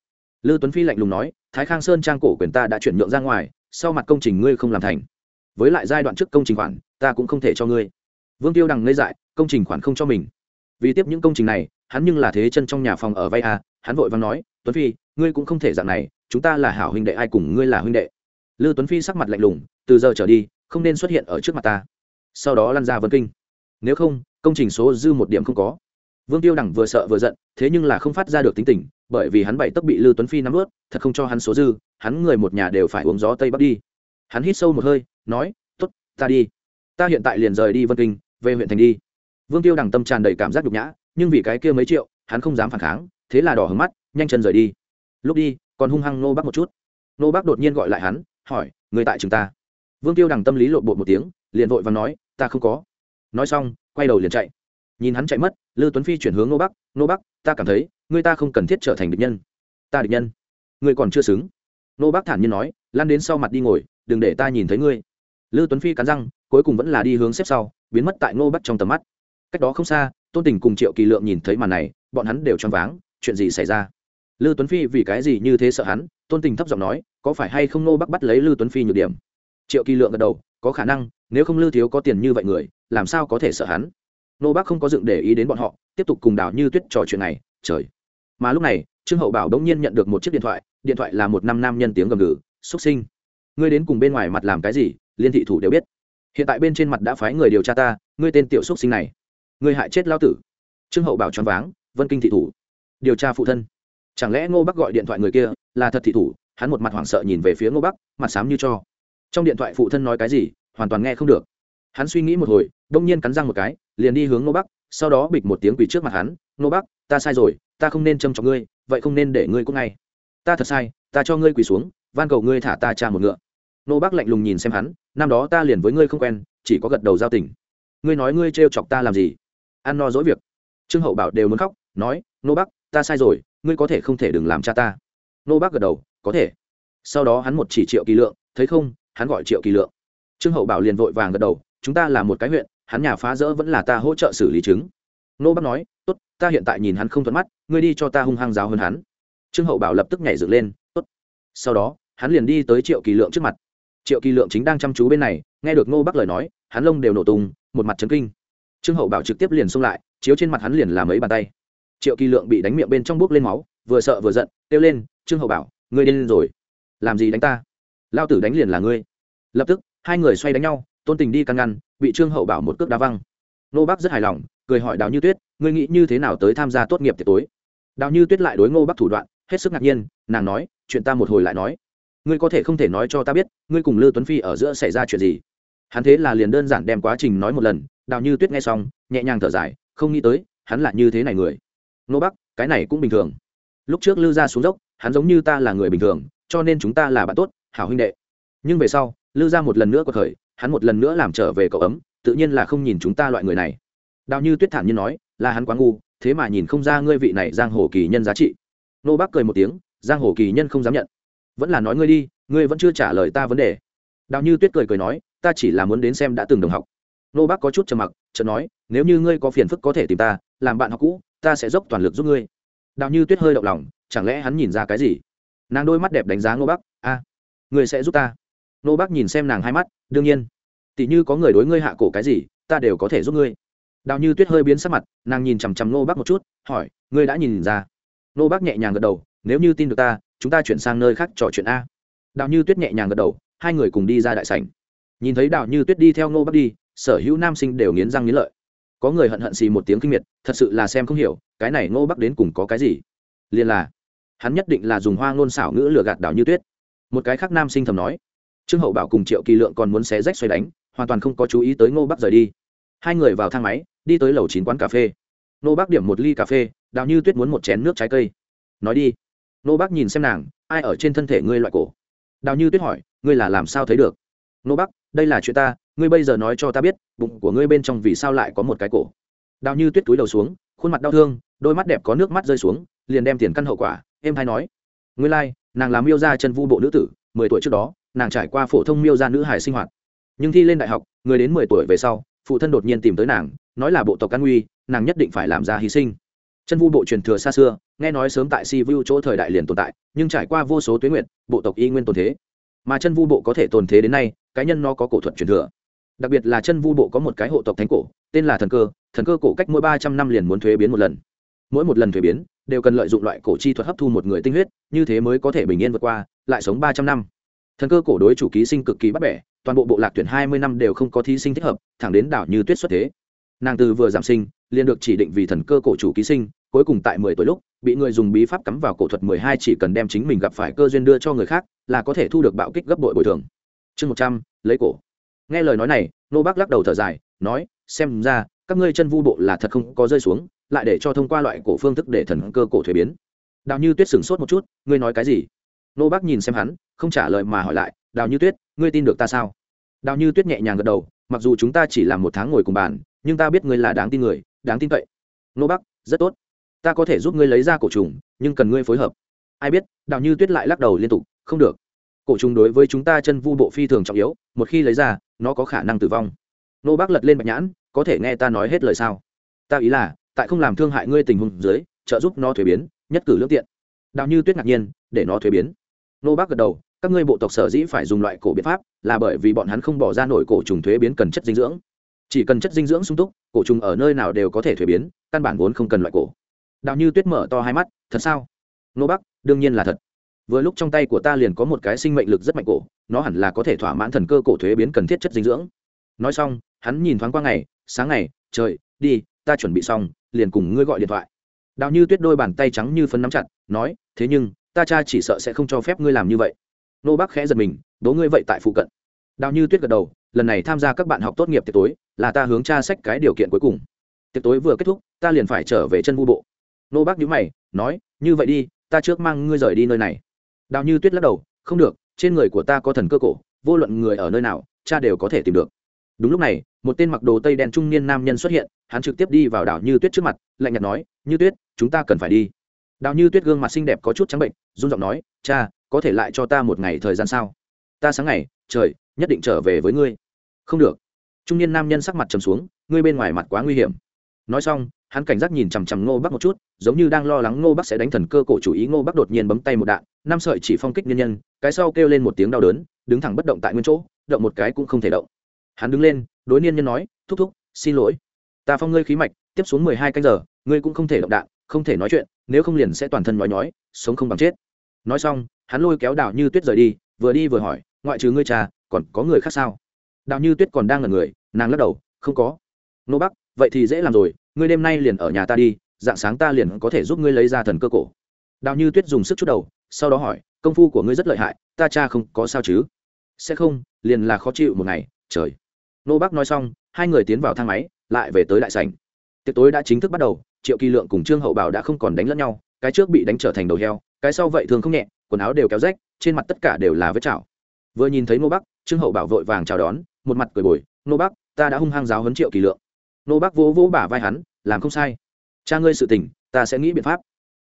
Lưu tuấn phi lạnh lùng nói, thái khang sơn trang cổ quyền ta đã chuyển nhượng ra ngoài, sau mặt công trình ngươi không làm thành. Với lại giai đoạn trước công trình khoản, ta cũng không thể cho ngươi. Vương tiêu đằng ngây dại, công trình khoản không cho mình. Vì tiếp những công trình này hắn nhưng là thế chân trong nhà phòng ở vay à, hắn vội vàng nói tuấn phi ngươi cũng không thể dạng này chúng ta là hảo huynh đệ ai cùng ngươi là huynh đệ? Lư tuấn phi sắc mặt lạnh lùng từ giờ trở đi không nên xuất hiện ở trước mặt ta. Sau đó lăn ra vân kinh. Nếu không công trình số dư một điểm không có. Vương tiêu đẳng vừa sợ vừa giận thế nhưng là không phát ra được tính tình bởi vì hắn bảy tấc bị lư tuấn phi nắm ướt thật không cho hắn số dư hắn người một nhà đều phải uống gió tây bắc đi. Hắn hít sâu một hơi nói t ố t ta đi. Ta hiện tại liền rời đi vân kinh về huyện thành đi. Vương tiêu đẳng tâm tràn đầy cảm giác nhục nhã nhưng vì cái kia mấy triệu, hắn không dám phản kháng, thế là đỏ hứng mắt, nhanh chân rời đi. Lúc đi, còn hung hăng nô bác một chút. Nô bác đột nhiên gọi lại hắn, hỏi, người tại chúng ta? Vương tiêu đằng tâm lý lộn bột một tiếng, liền vội và nói, ta không có. Nói xong, quay đầu liền chạy. Nhìn hắn chạy mất, lư tuấn phi chuyển hướng nô bắc nô bắc, ta cảm thấy, người ta không cần thiết trở thành địch nhân. Ta địch nhân? Người còn chưa xứng. Nô bắc thản nhiên nói, lan đến sau mặt đi ngồi, đừng để ta nhìn thấy ngươi. Lư tuấn phi cắn răng, cuối cùng vẫn là đi hướng xếp sau, biến mất tại nô bắc trong tầm mắt. Cách đó không xa tôn tình cùng triệu kỳ lượng nhìn thấy màn này, bọn hắn đều choáng váng, chuyện gì xảy ra? Lư tuấn phi vì cái gì như thế sợ hắn? Tôn tình thấp giọng nói, có phải hay không nô bắc bắt lấy lư tuấn phi nhược điểm? Triệu kỳ lượng gật đầu, có khả năng, nếu không lư thiếu có tiền như vậy người, làm sao có thể sợ hắn? Nô Bắc không có dựng để ý đến bọn họ, tiếp tục cùng đào như tuyết trò chuyện này, trời. Mà lúc này, trương hậu bảo đống nhiên nhận được một chiếc điện thoại điện thoại là một năm nam nhân tiếng gầm gừ xuất sinh, ngươi đến cùng bên ngoài mặt làm cái gì? Liên thị thủ đều biết. Hiện tại bên trên mặt đã phái người điều tra ta, ngươi tên tiểu xuất sinh này ngươi hại chết lao tử. Trương hậu bảo choáng váng, vân kinh thị thủ. Điều tra phụ thân. Chẳng lẽ ngô bắc gọi điện thoại người kia là thật thị thủ? Hắn một mặt hoảng sợ nhìn về phía ngô bắc, mặt xám như cho. Trong điện thoại phụ thân nói cái gì, hoàn toàn nghe không được. Hắn suy nghĩ một hồi, đông nhiên cắn răng một cái, liền đi hướng Ngô bắc, sau đó bịch một tiếng quỳ trước mặt hắn, Ngô bắc, ta sai rồi, ta không nên châm trọng ngươi, vậy không nên để ngươi cũng ngay. Ta thật sai, ta cho ngươi quỳ xuống, van cầu ngươi thả ta cha một ngựa. Ngô bắc lạnh lùng nhìn xem hắn, năm đó ta liền với ngươi không quen, chỉ có gật đầu giao tình. Ngươi nói ngươi trêu chọc ta làm gì? Ăn no dỗi việc. Trương hậu bảo đều muốn khóc, nói, nô bắc, ta sai rồi, ngươi có thể không thể đừng làm cha ta. Nô bắc gật đầu, có thể. Sau đó hắn một chỉ triệu kỳ lượng, thấy không, hắn gọi triệu kỳ lượng. Trương hậu bảo liền vội vàng gật đầu, chúng ta là một cái huyện, hắn nhà phá rỡ vẫn là ta hỗ trợ xử lý chứng. Nô bắc nói, tốt, ta hiện tại nhìn hắn không thuận mắt, ngươi đi cho ta hung hăng giáo hơn hắn. Trương hậu bảo lập tức nhảy dựng lên, tốt. Sau đó, hắn liền đi tới triệu kỳ lượng trước mặt. Triệu kỳ lượng chính đang chăm chú bên này, nghe được ngô bắc lời nói, hắn lông đều nổ tung, một mặt trấn kinh trương hậu bảo trực tiếp liền xông lại, chiếu trên mặt hắn liền làm mấy bàn tay. Triệu kỳ lượng bị đánh miệng bên trong bốc lên máu, vừa sợ vừa giận, kêu lên, trương hậu bảo, ngươi điên lên rồi. Làm gì đánh ta? Lao tử đánh liền là ngươi. Lập tức, hai người xoay đánh nhau, tôn tình đi căn ngăn, bị trương hậu bảo một cước đá văng. Nô bắc rất hài lòng, cười hỏi đào như tuyết, ngươi nghĩ như thế nào tới tham gia tốt nghiệp tiệc tối? Đào như tuyết lại đối ngô bắc thủ đoạn, hết sức ngạc nhiên, nàng nói, chuyện ta một hồi lại nói. Ngươi có thể không thể nói cho ta biết, ngươi cùng lư tuấn phi ở giữa xảy ra chuyện gì? Hắn thế là liền đơn giản đem quá trình nói một lần đào như tuyết nghe xong, nhẹ nhàng thở dài, không nghĩ tới, hắn là như thế này người. Nô bắc, cái này cũng bình thường. Lúc trước lư ra xuống dốc, hắn giống như ta là người bình thường, cho nên chúng ta là bạn tốt, hảo huynh đệ. Nhưng về sau, lư ra một lần nữa có thời hắn một lần nữa làm trở về cậu ấm, tự nhiên là không nhìn chúng ta loại người này. Đào như tuyết thản nhiên nói, là hắn quá ngu, thế mà nhìn không ra ngươi vị này giang hồ kỳ nhân giá trị. Nô bác cười một tiếng, giang hồ kỳ nhân không dám nhận. Vẫn là nói ngươi đi, ngươi vẫn chưa trả lời ta vấn đề. Đào như tuyết cười cười nói, ta chỉ là muốn đến xem đã từng đồng học nô bác có chút trầm mặc, chợt nói, nếu như ngươi có phiền phức có thể tìm ta, làm bạn học cũ, ta sẽ dốc toàn lực giúp ngươi. Đào như tuyết hơi động lòng, chẳng lẽ hắn nhìn ra cái gì? Nàng đôi mắt đẹp đánh giá nô bác, a, ngươi sẽ giúp ta. Nô bác nhìn xem nàng hai mắt, đương nhiên. Tỷ như có người đối ngươi hạ cổ cái gì, ta đều có thể giúp ngươi. Đào như tuyết hơi biến sắc mặt, nàng nhìn chằm chằm nô bác một chút, hỏi, ngươi đã nhìn ra? Nô bác nhẹ nhàng gật đầu, nếu như tin được ta, chúng ta chuyển sang nơi khác trò chuyện a. Đào như tuyết nhẹ nhàng gật đầu, hai người cùng đi ra đại sảnh. Nhìn thấy đào như tuyết đi theo nô bác đi sở hữu nam sinh đều nghiến răng nghiến lợi. Có người hận hận xì một tiếng kinh miệt, thật sự là xem không hiểu, cái này Ngô Bắc đến cùng có cái gì? Liền là, hắn nhất định là dùng hoa ngôn xảo ngữ lừa gạt đào như tuyết. Một cái khác nam sinh thầm nói, trương hậu bảo cùng triệu kỳ lượng còn muốn xé rách xoay đánh, hoàn toàn không có chú ý tới ngô bắc rời đi. Hai người vào thang máy, đi tới lầu chín quán cà phê. Ngô bắc điểm một ly cà phê, đào như tuyết muốn một chén nước trái cây. Nói đi. Ngô bắc nhìn xem nàng, ai ở trên thân thể ngươi loại cổ? Đào như tuyết hỏi, ngươi là làm sao thấy được? Ngô bắc, đây là chuyện ta ngươi bây giờ nói cho ta biết bụng của ngươi bên trong vì sao lại có một cái cổ? Đào như tuyết túi đầu xuống khuôn mặt đau thương đôi mắt đẹp có nước mắt rơi xuống liền đem tiền căn hậu quả em hay nói. Ngươi lai、like, nàng làm miêu ra chân vu bộ nữ tử mười tuổi trước đó nàng trải qua phổ thông miêu ra nữ hải sinh hoạt. Nhưng thi lên đại học người đến mười tuổi về sau phụ thân đột nhiên tìm tới nàng nói là bộ tộc căn nguy nàng nhất định phải làm ra hy sinh. Chân vu bộ truyền thừa xa xưa nghe nói sớm tại si vu chỗ thời đại liền tồn tại nhưng trải qua vô số tuyến nguyện bộ tộc y nguyên tồn thế. Mà chân vu bộ có thể tồn thế đến nay cá nhân nó có cổ thuật truyền thừa đặc biệt là chân vu bộ có một cái hộ tộc thánh cổ, tên là thần cơ thần cơ cổ cách mỗi ba trăm năm liền muốn thuế biến một lần. Mỗi một lần thuế biến, đều cần lợi dụng loại cổ chi thuật hấp thu một người tinh huyết, như thế mới có thể bình yên vượt qua, lại sống ba trăm năm. Thần cơ cổ đối chủ ký sinh cực kỳ bắt bẻ, toàn bộ bộ lạc tuyển hai mươi năm đều không có thí sinh thích hợp, thẳng đến đảo như tuyết xuất thế. Nàng từ vừa giảm sinh, liền được chỉ định vì thần cơ cổ chủ ký sinh, cuối cùng tại mười tuổi lúc, bị người dùng bí pháp cắm vào cổ thuật mười hai chỉ cần đem chính mình gặp phải cơ duyên đưa cho người khác, là có thể thu được bạo kích gấp bội bồi thường. Chương một trăm, lấy cổ nghe lời nói này nô bác lắc đầu thở dài, nói, xem ra, các ngươi chân vu bộ là thật không có rơi xuống, lại để cho thông qua loại cổ phương thức để thần cơ cổ thuế biến. Đào như tuyết sửng sốt một chút, ngươi nói cái gì? Nô bác nhìn xem hắn, không trả lời mà hỏi lại, đào như tuyết, ngươi tin được ta sao? Đào như tuyết nhẹ nhàng gật đầu, mặc dù chúng ta chỉ làm một tháng ngồi cùng bàn, nhưng ta biết ngươi là đáng tin người, đáng tin cậy. Nô bác, rất tốt. Ta có thể giúp ngươi lấy ra cổ trùng, nhưng cần ngươi phối hợp. Ai biết? Đào như tuyết lại lắc đầu liên tục, không được cổ trùng đối với chúng ta chân vu bộ phi thường trọng yếu, một khi lấy ra, nó có khả năng tử vong. Nô bác lật lên bạch nhãn, có thể nghe ta nói hết lời sao? Ta ý là, tại không làm thương hại ngươi tình huống dưới, trợ giúp nó thuế biến, nhất cử lương tiện. Đào như tuyết ngạc nhiên, để nó thuế biến. Nô bác gật đầu, các ngươi bộ tộc sở dĩ phải dùng loại cổ biện pháp, là bởi vì bọn hắn không bỏ ra nổi cổ trùng thuế biến cần chất dinh dưỡng. Chỉ cần chất dinh dưỡng sung túc, cổ trùng ở nơi nào đều có thể thuế biến, căn bản vốn không cần loại cổ. Đào như tuyết mở to hai mắt, thật sao? Nô bắc đương nhiên là thật vừa lúc trong tay của ta liền có một cái sinh mệnh lực rất mạnh cổ, nó hẳn là có thể thỏa mãn thần cơ cổ thuế biến cần thiết chất dinh dưỡng. Nói xong, hắn nhìn thoáng qua ngày, sáng ngày, trời, đi, ta chuẩn bị xong, liền cùng ngươi gọi điện thoại. Đào như tuyết đôi bàn tay trắng như phân nắm chặt, nói, thế nhưng, ta cha chỉ sợ sẽ không cho phép ngươi làm như vậy. Nô bác khẽ giật mình đố ngươi vậy tại phụ cận. Đào như tuyết gật đầu, lần này tham gia các bạn học tốt nghiệp tiệc tối, là ta hướng tra sách cái điều kiện cuối cùng. Tiệc tối vừa kết thúc, ta liền phải trở về chân vu bộ. Nô bác nhíu mày, nói, như vậy đi, ta trước mang ngươi rời đi nơi này đào như tuyết lắc đầu, không được, trên người của ta có thần cơ cổ, vô luận người ở nơi nào, cha đều có thể tìm được. Đúng lúc này, một tên mặc đồ tây đen trung niên nam nhân xuất hiện, hắn trực tiếp đi vào Đào như tuyết trước mặt, lạnh nhạt nói, như tuyết, chúng ta cần phải đi. Đào như tuyết gương mặt xinh đẹp có chút trắng bệnh, run giọng nói, cha, có thể lại cho ta một ngày thời gian sao? Ta sáng ngày, trời, nhất định trở về với ngươi. Không được. Trung niên nam nhân sắc mặt trầm xuống, ngươi bên ngoài mặt quá nguy hiểm. Nói xong hắn cảnh giác nhìn chằm chằm ngô bắc một chút giống như đang lo lắng ngô bắc sẽ đánh thần cơ cổ chủ ý ngô bắc đột nhiên bấm tay một đạn năm sợi chỉ phong kích nhân nhân cái sau kêu lên một tiếng đau đớn đứng thẳng bất động tại nguyên chỗ động một cái cũng không thể động. Hắn đứng lên đối niên nhân nói thúc thúc xin lỗi. Ta phong ngươi khí mạch tiếp xuống mười hai canh giờ ngươi cũng không thể động đạn không thể nói chuyện nếu không liền sẽ toàn thân nói nói, sống không bằng chết. Nói xong hắn lôi kéo đào như tuyết rời đi vừa đi vừa hỏi ngoại trừ ngươi cha còn có người khác sao? Đào như tuyết còn đang là người nàng lắc đầu không có. Nô bắc vậy thì dễ làm rồi ngươi đêm nay liền ở nhà ta đi, dạng sáng ta liền có thể giúp ngươi lấy ra thần cơ cổ. Đào như tuyết dùng sức chút đầu, sau đó hỏi, công phu của ngươi rất lợi hại, ta cha không có sao chứ? Sẽ không, liền là khó chịu một ngày, trời. Nô Bác nói xong, hai người tiến vào thang máy, lại về tới đại sảnh. Tiệc tối đã chính thức bắt đầu, triệu kỳ lượng cùng trương hậu bảo đã không còn đánh lẫn nhau, cái trước bị đánh trở thành đầu heo, cái sau vậy thường không nhẹ, quần áo đều kéo rách, trên mặt tất cả đều là vết chảo. Vừa nhìn thấy nô bắc trương hậu bảo vội vàng chào đón, một mặt cười bồi, nô bắc ta đã hung hăng giáo huấn triệu kỳ lượng nô bác vỗ vỗ bả vai hắn, làm không sai. Cha ngươi sự tình, ta sẽ nghĩ biện pháp.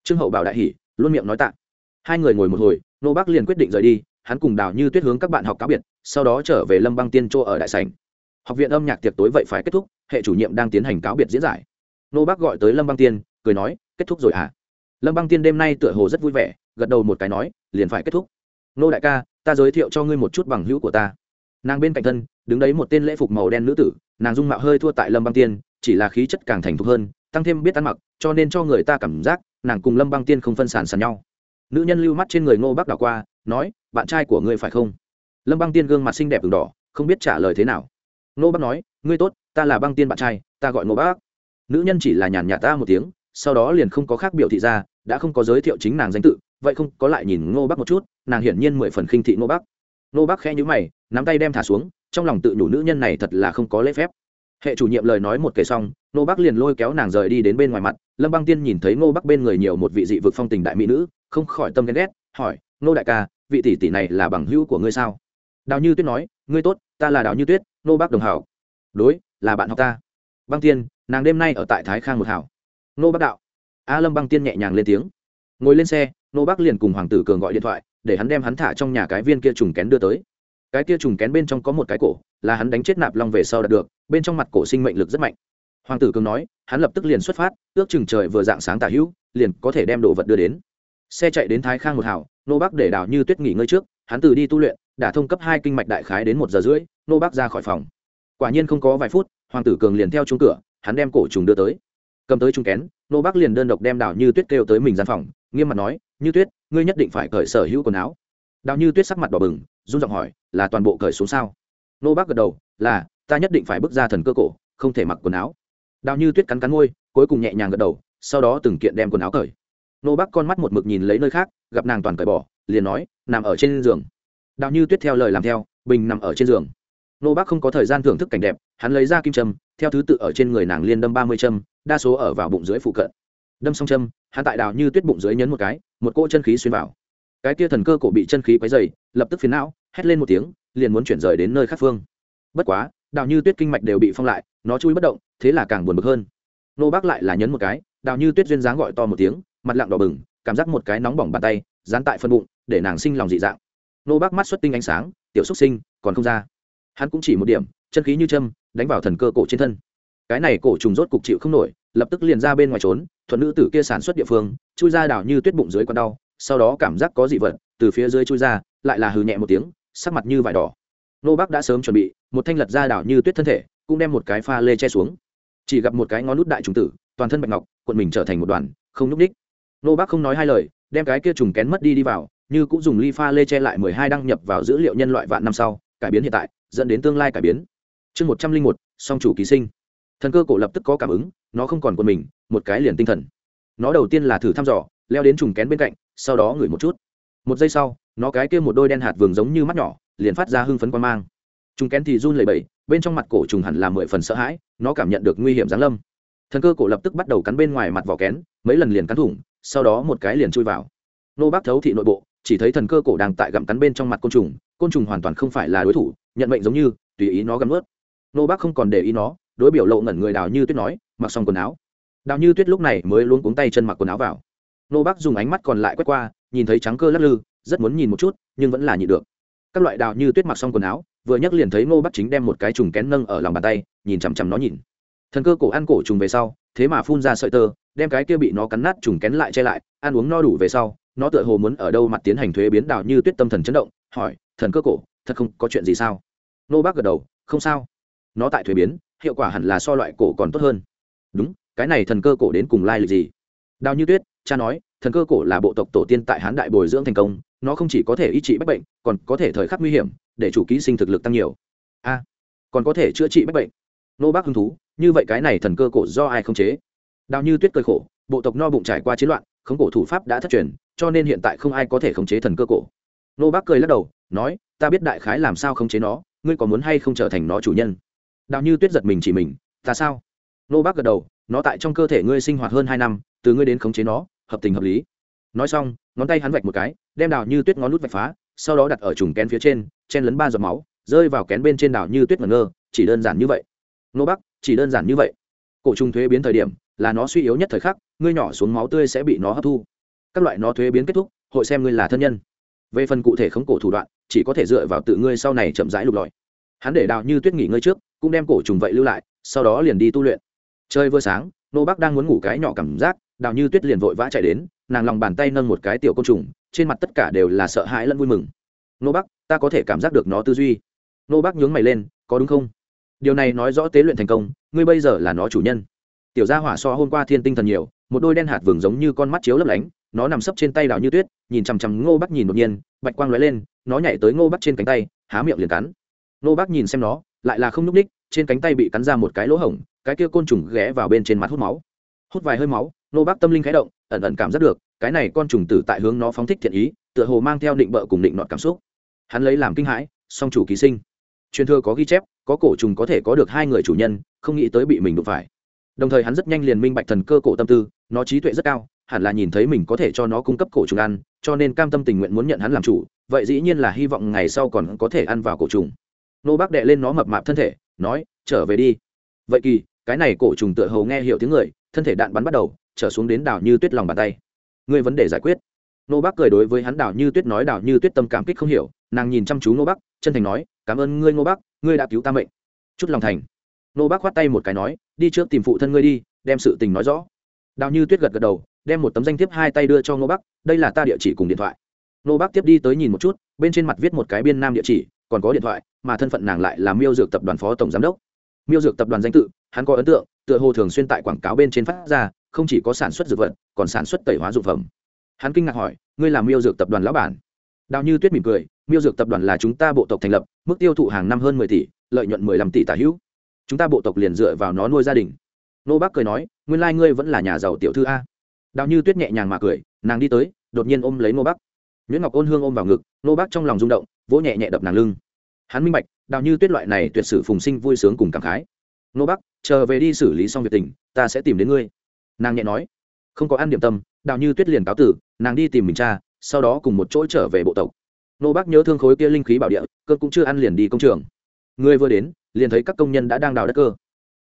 Trương hậu bảo đại hỉ, luôn miệng nói tạ. Hai người ngồi một hồi, nô bác liền quyết định rời đi, hắn cùng đào như tuyết hướng các bạn học cáo biệt, sau đó trở về lâm băng tiên châu ở đại sảnh. Học viện âm nhạc tiệc tối vậy phải kết thúc, hệ chủ nhiệm đang tiến hành cáo biệt diễn giải. Nô bác gọi tới lâm băng tiên, cười nói, kết thúc rồi à lâm băng tiên đêm nay tựa hồ rất vui vẻ, gật đầu một cái nói, liền phải kết thúc. Nô đại ca, ta giới thiệu cho ngươi một chút bằng hữu của ta nàng bên cạnh thân, đứng đấy một tên lễ phục màu đen nữ tử, nàng dung mạo hơi thua tại lâm băng tiên, chỉ là khí chất càng thành thục hơn, tăng thêm biết ăn mặc, cho nên cho người ta cảm giác, nàng cùng lâm băng tiên không phân sàn sàn nhau. Nữ nhân lưu mắt trên người ngô bác đảo qua, nói, bạn trai của ngươi phải không? Lâm băng tiên gương mặt xinh đẹp v đỏ, không biết trả lời thế nào. Ngô bác nói, ngươi tốt, ta là băng tiên bạn trai, ta gọi ngô bác nữ nhân chỉ là nhàn nhạt ta một tiếng, sau đó liền không có khác biểu thị ra, đã không có giới thiệu chính nàng danh tự, vậy không có lại nhìn ngô bắc một chút, nàng hiển nhiên mười phần khinh thị ngô bắc. Nô bác khẽ nhữ mày, nắm tay đem thả xuống, trong lòng tự nhủ nữ nhân này thật là không có lễ phép. Hệ chủ nhiệm lời nói một kể xong, nô bác liền lôi kéo nàng rời đi đến bên ngoài mặt, lâm băng tiên nhìn thấy nô bác bên người nhiều một vị dị vực phong tình đại mỹ nữ, không khỏi tâm ghen ghét, hỏi ngô đại ca, vị tỷ tỷ này là bằng hữu của ngươi sao? Đào như tuyết nói, ngươi tốt, ta là đào như tuyết, nô bác đồng hảo. Đối, là bạn học ta. Băng tiên, nàng đêm nay ở tại thái khang một hảo. Nô bác đạo. A lâm băng tiên nhẹ nhàng lên tiếng. Ngồi lên xe, nô bác liền cùng hoàng tử cường gọi điện thoại để hắn đem hắn thả trong nhà cái viên kia trùng kén đưa tới. Cái kia trùng kén bên trong có một cái cổ, là hắn đánh chết nạp long về sau đạt được, bên trong mặt cổ sinh mệnh lực rất mạnh. Hoàng tử cường nói, hắn lập tức liền xuất phát, ước chừng trời vừa dạng sáng tả hữu, liền có thể đem đồ vật đưa đến. Xe chạy đến thái khang một hảo nô bắc để đào như tuyết nghỉ ngơi trước, hắn từ đi tu luyện, đã thông cấp hai kinh mạch đại khái đến một giờ rưỡi, nô bắc ra khỏi phòng. Quả nhiên không có vài phút, hoàng tử cường liền theo chung cửa, hắn đem cổ trùng đưa tới. Cầm tới trùng kén, nô bác liền đơn độc đem đào như tuyết kêu tới mình gian phòng, nghiêm mặt nói, như tuyết ngươi nhất định phải cởi sở hữu quần áo. Đào như tuyết sắc mặt đỏ bừng, run giọng hỏi, là toàn bộ cởi xuống sao? Nô bác gật đầu, là, ta nhất định phải bước ra thần cơ cổ, không thể mặc quần áo. Đào như tuyết cắn cắn môi, cuối cùng nhẹ nhàng gật đầu, sau đó từng kiện đem quần áo cởi. Nô bác con mắt một mực nhìn lấy nơi khác, gặp nàng toàn cởi bỏ, liền nói, nằm ở trên giường. Đào như tuyết theo lời làm theo, bình nằm ở trên giường. Nô bác không có thời gian thưởng thức cảnh đẹp, hắn lấy ra kim trâm theo thứ tự ở trên người nàng liên đâm ba mươi châm, đa số ở vào bụng dưới phụ cận đâm xong châm, hắn tại đào như tuyết bụng dưới nhấn một cái, một cỗ chân khí xuyên vào. Cái kia thần cơ cổ bị chân khí quấy dày lập tức phiến não, hét lên một tiếng, liền muốn chuyển rời đến nơi khác phương. Bất quá, đào như tuyết kinh mạch đều bị phong lại, nó chui bất động, thế là càng buồn bực hơn. Nô bác lại là nhấn một cái, đào như tuyết duyên dáng gọi to một tiếng, mặt lặng đỏ bừng, cảm giác một cái nóng bỏng bàn tay, dán tại phân bụng, để nàng sinh lòng dị dạng. Nô bác mắt xuất tinh ánh sáng, tiểu xúc sinh, còn không ra. Hắn cũng chỉ một điểm, chân khí như châm, đánh vào thần cơ cổ trên thân. Cái này cổ trùng rốt cục chịu không nổi, lập tức liền ra bên ngoài trốn thuận nữ tử kia sản xuất địa phương, chui ra đảo như tuyết bụng dưới con đau, sau đó cảm giác có dị vật từ phía dưới chui ra, lại là hừ nhẹ một tiếng, sắc mặt như vải đỏ. Nô bác đã sớm chuẩn bị, một thanh lật ra đảo như tuyết thân thể, cũng đem một cái pha lê che xuống. Chỉ gặp một cái ngón nút đại trùng tử, toàn thân bạch ngọc quận mình trở thành một đoàn, không nhúc ních nô bác không nói hai lời, đem cái kia trùng kén mất đi đi vào, như cũng dùng ly pha lê che lại mười hai đăng nhập vào dữ liệu nhân loại vạn năm sau, cải biến hiện tại, dẫn đến tương lai cải biến. Chương một trăm linh một, song chủ ký sinh. Thần cơ cổ lập tức có cảm ứng, nó không còn quân mình một cái liền tinh thần. Nó đầu tiên là thử thăm dò, leo đến trùng kén bên cạnh, sau đó ngửi một chút. Một giây sau, nó cái kia một đôi đen hạt vừng giống như mắt nhỏ, liền phát ra hưng phấn quan mang. Trùng kén thì run lẩy bẩy, bên trong mặt cổ trùng hẳn là mười phần sợ hãi, nó cảm nhận được nguy hiểm giáng lâm. Thần cơ cổ lập tức bắt đầu cắn bên ngoài mặt vỏ kén, mấy lần liền cắn thủng, sau đó một cái liền chui vào. Nô bác thấu thị nội bộ, chỉ thấy thần cơ cổ đang tại gặm cắn bên trong mặt côn trùng côn trùng hoàn toàn không phải là đối thủ, nhận mệnh giống như, tùy ý nó gặm ướt nô bác không còn để ý nó, đối biểu lộ ngẩn người đào như tuyết nói, mặc xong quần áo đào như tuyết lúc này mới luôn cuống tay chân mặc quần áo vào. Nô bác dùng ánh mắt còn lại quét qua, nhìn thấy trắng cơ lắc lư, rất muốn nhìn một chút, nhưng vẫn là nhịn được. Các loại đào như tuyết mặc xong quần áo, vừa nhắc liền thấy nô bác chính đem một cái trùng kén nâng ở lòng bàn tay, nhìn chằm chằm nó nhìn. Thần cơ cổ ăn cổ trùng về sau, thế mà phun ra sợi tơ, đem cái kia bị nó cắn nát trùng kén lại che lại, ăn uống no đủ về sau, nó tựa hồ muốn ở đâu mặt tiến hành thuế biến đào như tuyết tâm thần chấn động, hỏi, thần cơ cổ, thật không có chuyện gì sao? Nô bác gật đầu, không sao. Nó tại thuế biến, hiệu quả hẳn là so loại cổ còn tốt hơn. Đúng cái này thần cơ cổ đến cùng lai lịch gì? Đào như tuyết, cha nói, thần cơ cổ là bộ tộc tổ tiên tại hán đại bồi dưỡng thành công, nó không chỉ có thể y trị bách bệnh, còn có thể thời khắc nguy hiểm, để chủ ký sinh thực lực tăng nhiều. A, còn có thể chữa trị bách bệnh. Nô bác hứng thú, như vậy cái này thần cơ cổ do ai không chế? Đào như tuyết cười khổ, bộ tộc no bụng trải qua chiến loạn, khống cổ thủ pháp đã thất truyền, cho nên hiện tại không ai có thể khống chế thần cơ cổ. Nô bác cười lắc đầu, nói, ta biết đại khái làm sao khống chế nó, ngươi có muốn hay không trở thành nó chủ nhân? Đào như tuyết giật mình chỉ mình, ta sao? Nô bác gật đầu, nó tại trong cơ thể ngươi sinh hoạt hơn hai năm, từ ngươi đến khống chế nó, hợp tình hợp lý. Nói xong, ngón tay hắn vạch một cái, đem đào như tuyết ngón nút vạch phá, sau đó đặt ở trùng kén phía trên, chen lấn ba giọt máu, rơi vào kén bên trên đào như tuyết ngẩn ngơ, chỉ đơn giản như vậy. Nô bắc chỉ đơn giản như vậy. Cổ trùng thuế biến thời điểm, là nó suy yếu nhất thời khắc, ngươi nhỏ xuống máu tươi sẽ bị nó hấp thu. Các loại nó thuế biến kết thúc, hội xem ngươi là thân nhân. Về phần cụ thể khống cổ thủ đoạn, chỉ có thể dựa vào tự ngươi sau này chậm rãi lục lọi. Hắn để đào như tuyết nghỉ ngơi trước, cũng đem cổ trùng vậy lưu lại, sau đó liền đi tu luyện chơi vừa sáng, nô bác đang muốn ngủ cái nhỏ cảm giác, đào như tuyết liền vội vã chạy đến, nàng lòng bàn tay nâng một cái tiểu côn trùng, trên mặt tất cả đều là sợ hãi lẫn vui mừng. Nô bác ta có thể cảm giác được nó tư duy. Nô bác nhướng mày lên, có đúng không? Điều này nói rõ tế luyện thành công, ngươi bây giờ là nó chủ nhân. Tiểu gia hỏa so hôm qua thiên tinh thần nhiều, một đôi đen hạt vừng giống như con mắt chiếu lấp lánh, nó nằm sấp trên tay đào như tuyết, nhìn chằm chằm ngô bắc nhìn đột nhiên, bạch quang lóe lên, nó nhảy tới ngô bắc trên cánh tay, há miệng liền cắn. Ngô bắc nhìn xem nó, lại là không n ú c ních trên cánh tay bị cắn ra một cái lỗ hổng cái kia côn trùng ghé vào bên trên mặt hút máu. Hút vài hơi máu, nô bác tâm linh khái động, ẩn ẩn cảm giác được, cái này con trùng tử tại hướng nó phóng thích thiện ý, tựa hồ mang theo định bợ cùng định nọt cảm xúc. Hắn lấy làm kinh hãi, song chủ ký sinh. Truyền thừa có ghi chép, có cổ trùng có thể có được hai người chủ nhân, không nghĩ tới bị mình đụng phải. Đồng thời hắn rất nhanh liền minh bạch thần cơ cổ tâm tư, nó trí tuệ rất cao, hẳn là nhìn thấy mình có thể cho nó cung cấp cổ trùng ăn, cho nên cam tâm tình nguyện muốn nhận hắn làm chủ, vậy dĩ nhiên là hy vọng ngày sau còn có thể ăn vào cổ trùng. Nô bác đệ lên nó mập mạp thân thể, nói, trở về đi. Vậy kỳ cái này cổ trùng tựa hầu nghe hiểu tiếng người, thân thể đạn bắn bắt đầu, trở xuống đến đảo như tuyết lòng bàn tay. Ngươi vấn đề giải quyết. Nô bác cười đối với hắn đảo như tuyết nói đảo như tuyết tâm cảm kích không hiểu, nàng nhìn chăm chú nô bác chân thành nói, cảm ơn ngươi nô bác ngươi đã cứu ta mệnh. Chút lòng thành. Nô bác khoát tay một cái nói, đi trước tìm phụ thân ngươi đi, đem sự tình nói rõ. Đào như tuyết gật gật đầu, đem một tấm danh thiếp hai tay đưa cho nô bắc, đây là ta địa chỉ cùng điện thoại. Nô bắc tiếp đi tới nhìn một chút, bên trên mặt viết một cái biên nam địa chỉ, còn có điện thoại, mà thân phận nàng lại là miêu dược tập đoàn phó tổng giám đốc miêu dược tập đoàn danh tự, hắn có ấn tượng, tựa hồ thường xuyên tại quảng cáo bên trên phát ra, không chỉ có sản xuất dược vật, còn sản xuất tẩy hóa dược phẩm. Hắn kinh ngạc hỏi, ngươi là miêu dược tập đoàn lão bản? Đào như tuyết mỉm cười, miêu dược tập đoàn là chúng ta bộ tộc thành lập, mức tiêu thụ hàng năm hơn mười tỷ, lợi nhuận mười lăm tỷ tả hữu. Chúng ta bộ tộc liền dựa vào nó nuôi gia đình. Nô bác cười nói, nguyên lai、like、ngươi vẫn là nhà giàu tiểu thư a. Đào như tuyết nhẹ nhàng mà cười, nàng đi tới, đột nhiên ôm lấy nô bác. Nguyễn ngọc ôn hương ôm vào ngực, nô bác trong lòng rung động, vỗ nhẹ nhẹ đập nàng lưng. Hắn minh bạch đào như tuyết loại này tuyệt sử phùng sinh vui sướng cùng cảm khái. Nô bác chờ về đi xử lý xong việc tình, ta sẽ tìm đến ngươi. Nàng nhẹ nói. Không có ăn điểm tâm, đào như tuyết liền cáo tử, nàng đi tìm mình cha, sau đó cùng một chỗ trở về bộ tộc. Nô bác nhớ thương khối kia linh khí bảo địa cơn cũng chưa ăn liền đi công trường. Người vừa đến, liền thấy các công nhân đã đang đào đất cơ.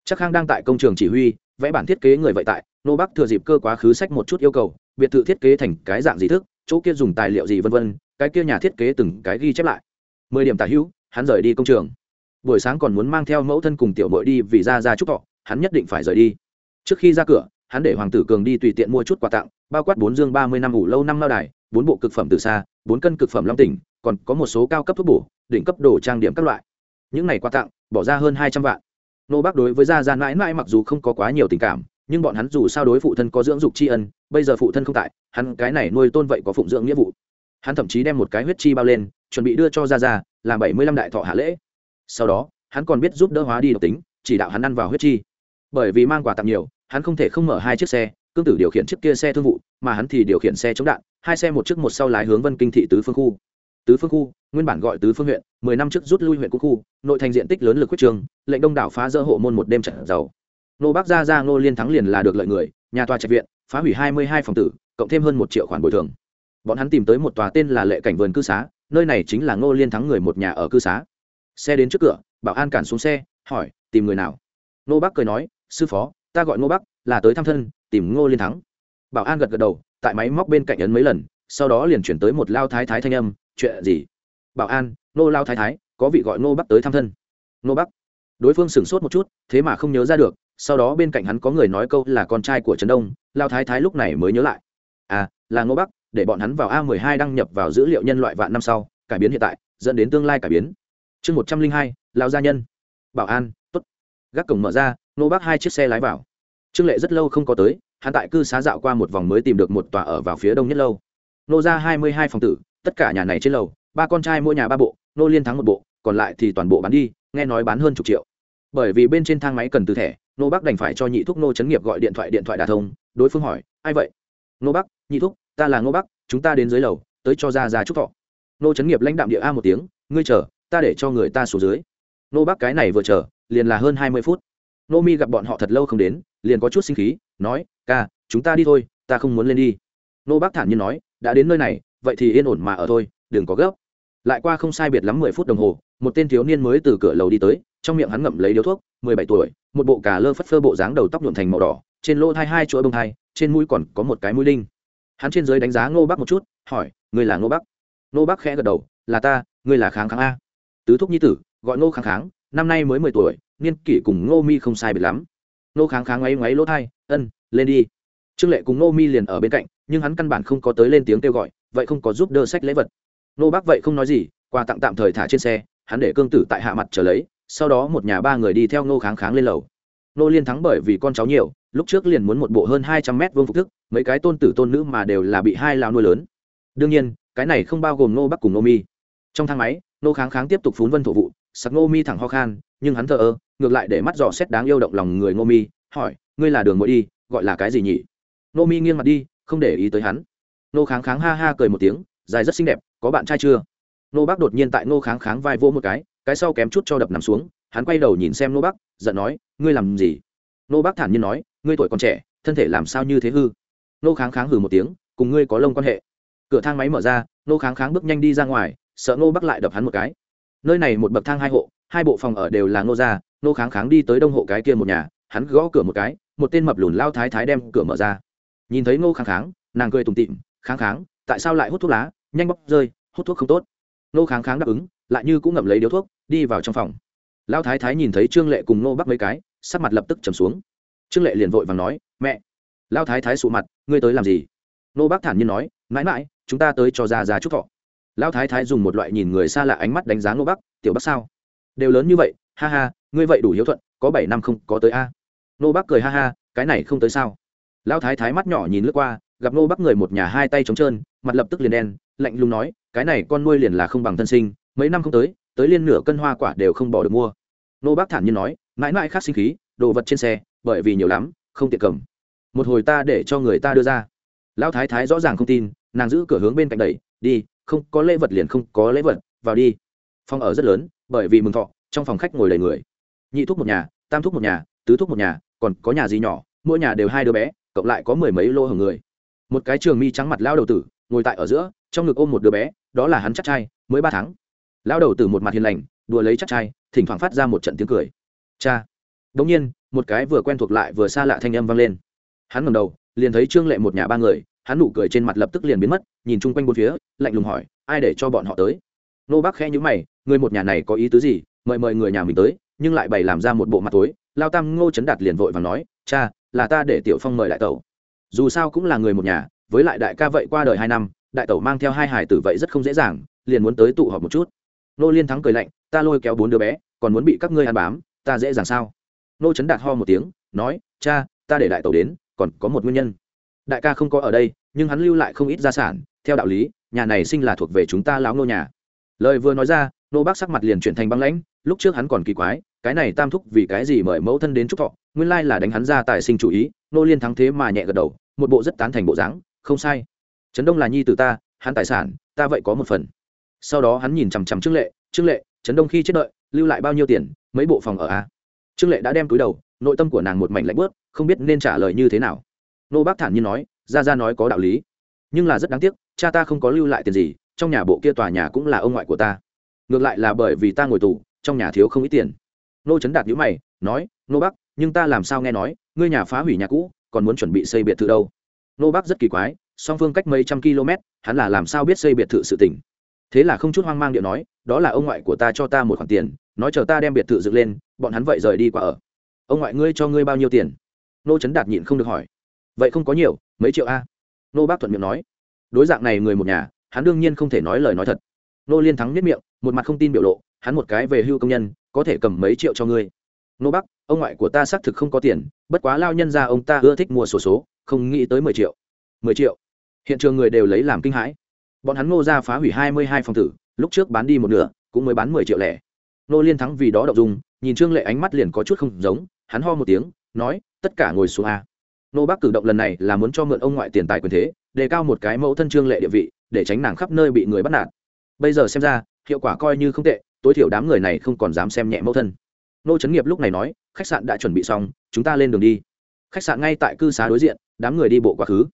Chắc khang đang tại công trường chỉ huy, vẽ bản thiết kế người vậy tại, nô bắc thừa dịp cơ quá khứ sách một chút yêu cầu, biệt thự thiết kế thành cái dạng gì thức, chỗ kia dùng tài liệu gì vân vân, cái kia nhà thiết kế từng cái ghi chép lại. Mười điểm tả hữu hắn rời đi công trường. Buổi sáng còn muốn mang theo mẫu thân cùng tiểu mội đi vì ra ra chúc thọ, hắn nhất định phải rời đi. Trước khi ra cửa, hắn để hoàng tử cường đi tùy tiện mua chút quà tặng, bao quát bốn dương ba mươi năm ngủ lâu năm lao đài, bốn bộ cực phẩm từ xa, bốn cân cực phẩm long tỉnh, còn có một số cao cấp thuốc bổ, đỉnh cấp đồ trang điểm các loại. Những này quà tặng, bỏ ra hơn hai trăm vạn. Nô bác đối với gia gia mãi mãi mặc dù không có quá nhiều tình cảm, nhưng bọn hắn dù sao đối phụ thân có dưỡng dục tri ân, bây giờ phụ thân không tại, hắn cái này nuôi tôn vậy có phụng dưỡng nghĩa vụ hắn thậm chí đem một cái huyết chi bao lên chuẩn bị đưa cho Ra Ra, làm bảy mươi lăm đại thọ hạ lễ. Sau đó hắn còn biết giúp đỡ hóa đi độc tính chỉ đạo hắn ăn vào huyết chi. Bởi vì mang quà tặng nhiều hắn không thể không mở hai chiếc xe cương tử điều khiển chiếc kia xe thương vụ mà hắn thì điều khiển xe chống đạn hai xe một chiếc một sau lái hướng vân kinh thị tứ phương khu. Tứ phương khu nguyên bản gọi tứ phương huyện mười năm trước rút lui huyện cũ khu nội thành diện tích lớn lực quyết trường lệnh đông đảo phá dỡ hộ môn một đêm trận giàu. Nô bắc ra ra ngô liên thắng liền là được lợi người nhà tòa trạch viện phá hủy hai mươi hai phòng tử cộng thêm hơn một triệu khoản bồi thường bọn hắn tìm tới một tòa tên là lệ cảnh vườn cư xá, nơi này chính là ngô liên thắng người một nhà ở cư xá. Xe đến trước cửa, bảo an cản xuống xe, hỏi, tìm người nào? Ngô bắc cười nói, sư phó, ta gọi ngô bắc, là tới thăm thân, tìm ngô liên thắng. Bảo an gật gật đầu, tại máy móc bên cạnh ấn mấy lần, sau đó liền chuyển tới một lao thái thái thanh âm, chuyện gì? Bảo an, Ngô lao thái thái, có vị gọi Ngô bắc tới thăm thân. Ngô bắc, đối phương sửng sốt một chút, thế mà không nhớ ra được, sau đó bên cạnh hắn có người nói câu là con trai của trấn đông, lao thái thái lúc này mới nhớ lại. À là ngô bắc để bọn hắn vào a 12 đăng nhập vào dữ liệu nhân loại vạn năm sau, cải biến hiện tại, dẫn đến tương lai cải biến. Chương một trăm linh hai lao gia nhân. Bảo an, tốt. Gác cổng mở ra, Nô bắc hai chiếc xe lái vào. Trương lệ rất lâu không có tới, hắn tại cư xá dạo qua một vòng mới tìm được một tòa ở vào phía đông nhất lâu. Nô ra hai mươi hai phòng tử, tất cả nhà này trên lầu, ba con trai mỗi nhà ba bộ, nô liên thắng một bộ, còn lại thì toàn bộ bán đi, nghe nói bán hơn chục triệu. Bởi vì bên trên thang máy cần từ thẻ, nô bắc đành phải cho nhị thúc nô chấn nghiệp gọi điện thoại điện thoại đà thông, đối phương hỏi, ai vậy? Nô bắc nhị thúc ta là Ngô bắc, chúng ta đến dưới lầu, tới cho ra ra chúc thọ. Nô chấn nghiệp lãnh đạm địa a một tiếng, ngươi chờ, ta để cho người ta xuống dưới. Nô bắc cái này vừa chờ, liền là hơn hai mươi phút. Nô mi gặp bọn họ thật lâu không đến, liền có chút sinh khí, nói, ca, chúng ta đi thôi, ta không muốn lên đi. Nô Bắc thản nhiên nói, đã đến nơi này, vậy thì yên ổn mà ở thôi, đừng có gấp. Lại qua không sai biệt lắm mười phút đồng hồ, một tên thiếu niên mới từ cửa lầu đi tới, trong miệng hắn ngậm lấy điếu thuốc, mười bảy tuổi, một bộ cà lơ phất phơ bộ dáng đầu tóc nhuộm thành màu đỏ, trên lỗ thai hai chuỗi bông thai, trên mũi còn có một cái mũi linh hắn trên dưới đánh giá ngô bắc một chút, hỏi người là ngô bắc? Ngô bắc khẽ gật đầu, là ta, ngươi là kháng kháng a. Tứ thúc nhi tử gọi ngô kháng kháng, năm nay mới mười tuổi, niên kỷ cùng ngô mi không sai biệt lắm. Ngô kháng kháng ngoáy ngoáy lỗ thai ân, lên đi. Trương lệ cùng ngô mi liền ở bên cạnh, nhưng hắn căn bản không có tới lên tiếng kêu gọi, vậy không có giúp đỡ sách lễ vật. Ngô Bắc vậy không nói gì, quà tặng tạm thời thả trên xe, hắn để cương tử tại hạ mặt trở lấy, sau đó một nhà ba người đi theo Ngô kháng kháng lên lầu. Nô liên thắng bởi vì con cháu nhiều lúc trước liền muốn một bộ hơn hai trăm mét vương phục thức, mấy cái tôn tử tôn nữ mà đều là bị hai lao nuôi lớn. Đương nhiên, cái này không bao gồm nô bắc cùng nô mi. Trong thang máy nô kháng kháng tiếp tục phún vân thổ vụ, sặc nô mi thẳng ho khan, nhưng hắn thờ ơ, ngược lại để mắt dò xét đáng yêu động lòng người nô mi, hỏi, ngươi là đường mỗi đi, gọi là cái gì nhỉ? Nô mi nghiêng mặt đi, không để ý tới hắn. Nô kháng kháng ha ha cười một tiếng, dài rất xinh đẹp, có bạn trai chưa? Nô bác đột nhiên tại nô kháng kháng vai vô một cái cái sau kém chút cho đập nằm xuống, hắn quay đầu nhìn xem nô bác giận nói, ngươi làm gì? Nô bác thản nhiên nói, ngươi tuổi còn trẻ, thân thể làm sao như thế hư? Nô kháng kháng hừ một tiếng, cùng ngươi có lông quan hệ. Cửa thang máy mở ra, nô kháng kháng bước nhanh đi ra ngoài, sợ nô bác lại đập hắn một cái. Nơi này một bậc thang hai hộ, hai bộ phòng ở đều là nô gia, nô kháng kháng đi tới đông hộ cái kia một nhà, hắn gõ cửa một cái, một tên mập lùn lao thái thái đem cửa mở ra. Nhìn thấy Nô kháng kháng, nàng cười tủm tịm kháng kháng, tại sao lại hút thuốc lá? Nhanh bóc rơi, hút thuốc không tốt. Nô kháng kháng đáp ứng, lại như cũng ngậm lấy điếu thuốc, đi vào trong phòng. Lao thái thái nhìn thấy trương lệ cùng Nô bắc mấy cái sắc mặt lập tức trầm xuống. Trương lệ liền vội và nói mẹ lao thái thái sụ mặt ngươi tới làm gì? Nô bác thản nhiên nói mãi mãi chúng ta tới cho ra ra chúc thọ. Lao thái thái dùng một loại nhìn người xa lạ ánh mắt đánh giá nô bác, tiểu bác sao? Đều lớn như vậy ha ha ngươi vậy đủ hiếu thuận có bảy năm không có tới a. Nô bác cười ha ha cái này không tới sao? Lão thái thái mắt nhỏ nhìn lướt qua gặp nô bác người một nhà hai tay trống trơn mặt lập tức liền đen lạnh lùng nói cái này con nuôi liền là không bằng thân sinh mấy năm không tới tới liên nửa cân hoa quả đều không bỏ được mua. Nô bác thản nhiên nói mãi mãi khác sinh khí, đồ vật trên xe, bởi vì nhiều lắm, không tiện cầm. Một hồi ta để cho người ta đưa ra. Lão thái thái rõ ràng không tin, nàng giữ cửa hướng bên cạnh đẩy, đi, không có lễ vật liền không có lễ vật, vào đi. Phòng ở rất lớn, bởi vì mừng thọ, trong phòng khách ngồi đầy người. Nhị thuốc một nhà, tam thuốc một nhà, tứ thuốc một nhà, còn có nhà gì nhỏ, mỗi nhà đều hai đứa bé, cộng lại có mười mấy lô hưởng người. Một cái trường mi trắng mặt lao đầu tử, ngồi tại ở giữa, trong ngực ôm một đứa bé, đó là hắn chắc trai mới ba tháng. Lao đầu tử một mặt hiền lành, đùa lấy chắc trai thỉnh thoảng phát ra một trận tiếng cười cha. Đống nhiên, một cái vừa quen thuộc lại vừa xa lạ thanh âm vang lên. Hắn ngầm đầu, liền thấy trương lệ một nhà ba người, hắn nụ cười trên mặt lập tức liền biến mất, nhìn chung quanh bốn phía, lạnh lùng hỏi, ai để cho bọn họ tới? Nô bác khẽ nhữ mày, người một nhà này có ý tứ gì? Mời mời người nhà mình tới, nhưng lại bày làm ra một bộ mặt tối. Lao tam ngô chấn đạt liền vội và nói, cha, là ta để tiểu phong mời đại tẩu. Dù sao cũng là người một nhà, với lại đại ca vậy qua đời hai năm, đại tẩu mang theo hai hải tử vậy rất không dễ dàng, liền muốn tới tụ họp một chút. Nô liên thắng cười lạnh, ta lôi kéo bốn đứa bé, còn muốn bị các ngươi ăn bám ta dễ dàng sao? Nô chấn đạt ho một tiếng, nói, cha, ta để đại tẩu đến, còn có một nguyên nhân. Đại ca không có ở đây, nhưng hắn lưu lại không ít gia sản. Theo đạo lý, nhà này sinh là thuộc về chúng ta lão nô nhà. Lời vừa nói ra, nô bác sắc mặt liền chuyển thành băng lãnh. Lúc trước hắn còn kỳ quái, cái này tam thúc vì cái gì mời mẫu thân đến trúc thọ? Nguyên lai là đánh hắn ra tài sinh chủ ý. Nô liên thắng thế mà nhẹ gật đầu, một bộ rất tán thành bộ dáng. Không sai. Trấn đông là nhi từ ta, hắn tài sản, ta vậy có một phần. Sau đó hắn nhìn chằm chằm trương lệ. Trương lệ, trấn đông khi chết đợi, lưu lại bao nhiêu tiền? Mấy bộ phòng ở a? Trương lệ đã đem túi đầu, nội tâm của nàng một mảnh lạnh bớt không biết nên trả lời như thế nào. Nô bác thản nhiên nói, ra ra nói có đạo lý, nhưng là rất đáng tiếc, cha ta không có lưu lại tiền gì, trong nhà bộ kia tòa nhà cũng là ông ngoại của ta. Ngược lại là bởi vì ta ngồi tù, trong nhà thiếu không ít tiền. Nô trấn đạt nhữ mày, nói, nô bác, nhưng ta làm sao nghe nói, ngươi nhà phá hủy nhà cũ, còn muốn chuẩn bị xây biệt thự đâu? Nô bác rất kỳ quái, song phương cách mấy trăm km, hắn là làm sao biết xây biệt thự sự tỉnh thế là không chút hoang mang điện nói, đó là ông ngoại của ta cho ta một khoản tiền nói chờ ta đem biệt thự dựng lên bọn hắn vậy rời đi qua ở. Ông ngoại ngươi cho ngươi bao nhiêu tiền? Nô trấn đạt nhịn không được hỏi. Vậy không có nhiều mấy triệu a? Nô bác thuận miệng nói. Đối dạng này người một nhà hắn đương nhiên không thể nói lời nói thật. Nô liên thắng nhất miệng một mặt không tin biểu lộ hắn một cái về hưu công nhân có thể cầm mấy triệu cho ngươi. Nô bắc ông ngoại của ta xác thực không có tiền bất quá lao nhân ra ông ta ưa thích mua sổ số, số không nghĩ tới mười triệu. Mười triệu? Hiện trường người đều lấy làm kinh hãi. Bọn hắn ngô ra phá hủy hai mươi hai phòng tử lúc trước bán đi một nửa cũng mới bán mười triệu lẻ nô liên thắng vì đó đậu dùng nhìn trương lệ ánh mắt liền có chút không giống, hắn ho một tiếng, nói, tất cả ngồi xuống a. Nô bác cử động lần này là muốn cho mượn ông ngoại tiền tài quyền thế, đề cao một cái mẫu thân trương lệ địa vị, để tránh nàng khắp nơi bị người bắt nạt. Bây giờ xem ra, hiệu quả coi như không tệ, tối thiểu đám người này không còn dám xem nhẹ mẫu thân. Nô trấn nghiệp lúc này nói, khách sạn đã chuẩn bị xong, chúng ta lên đường đi. Khách sạn ngay tại cư xá đối diện, đám người đi bộ quá khứ.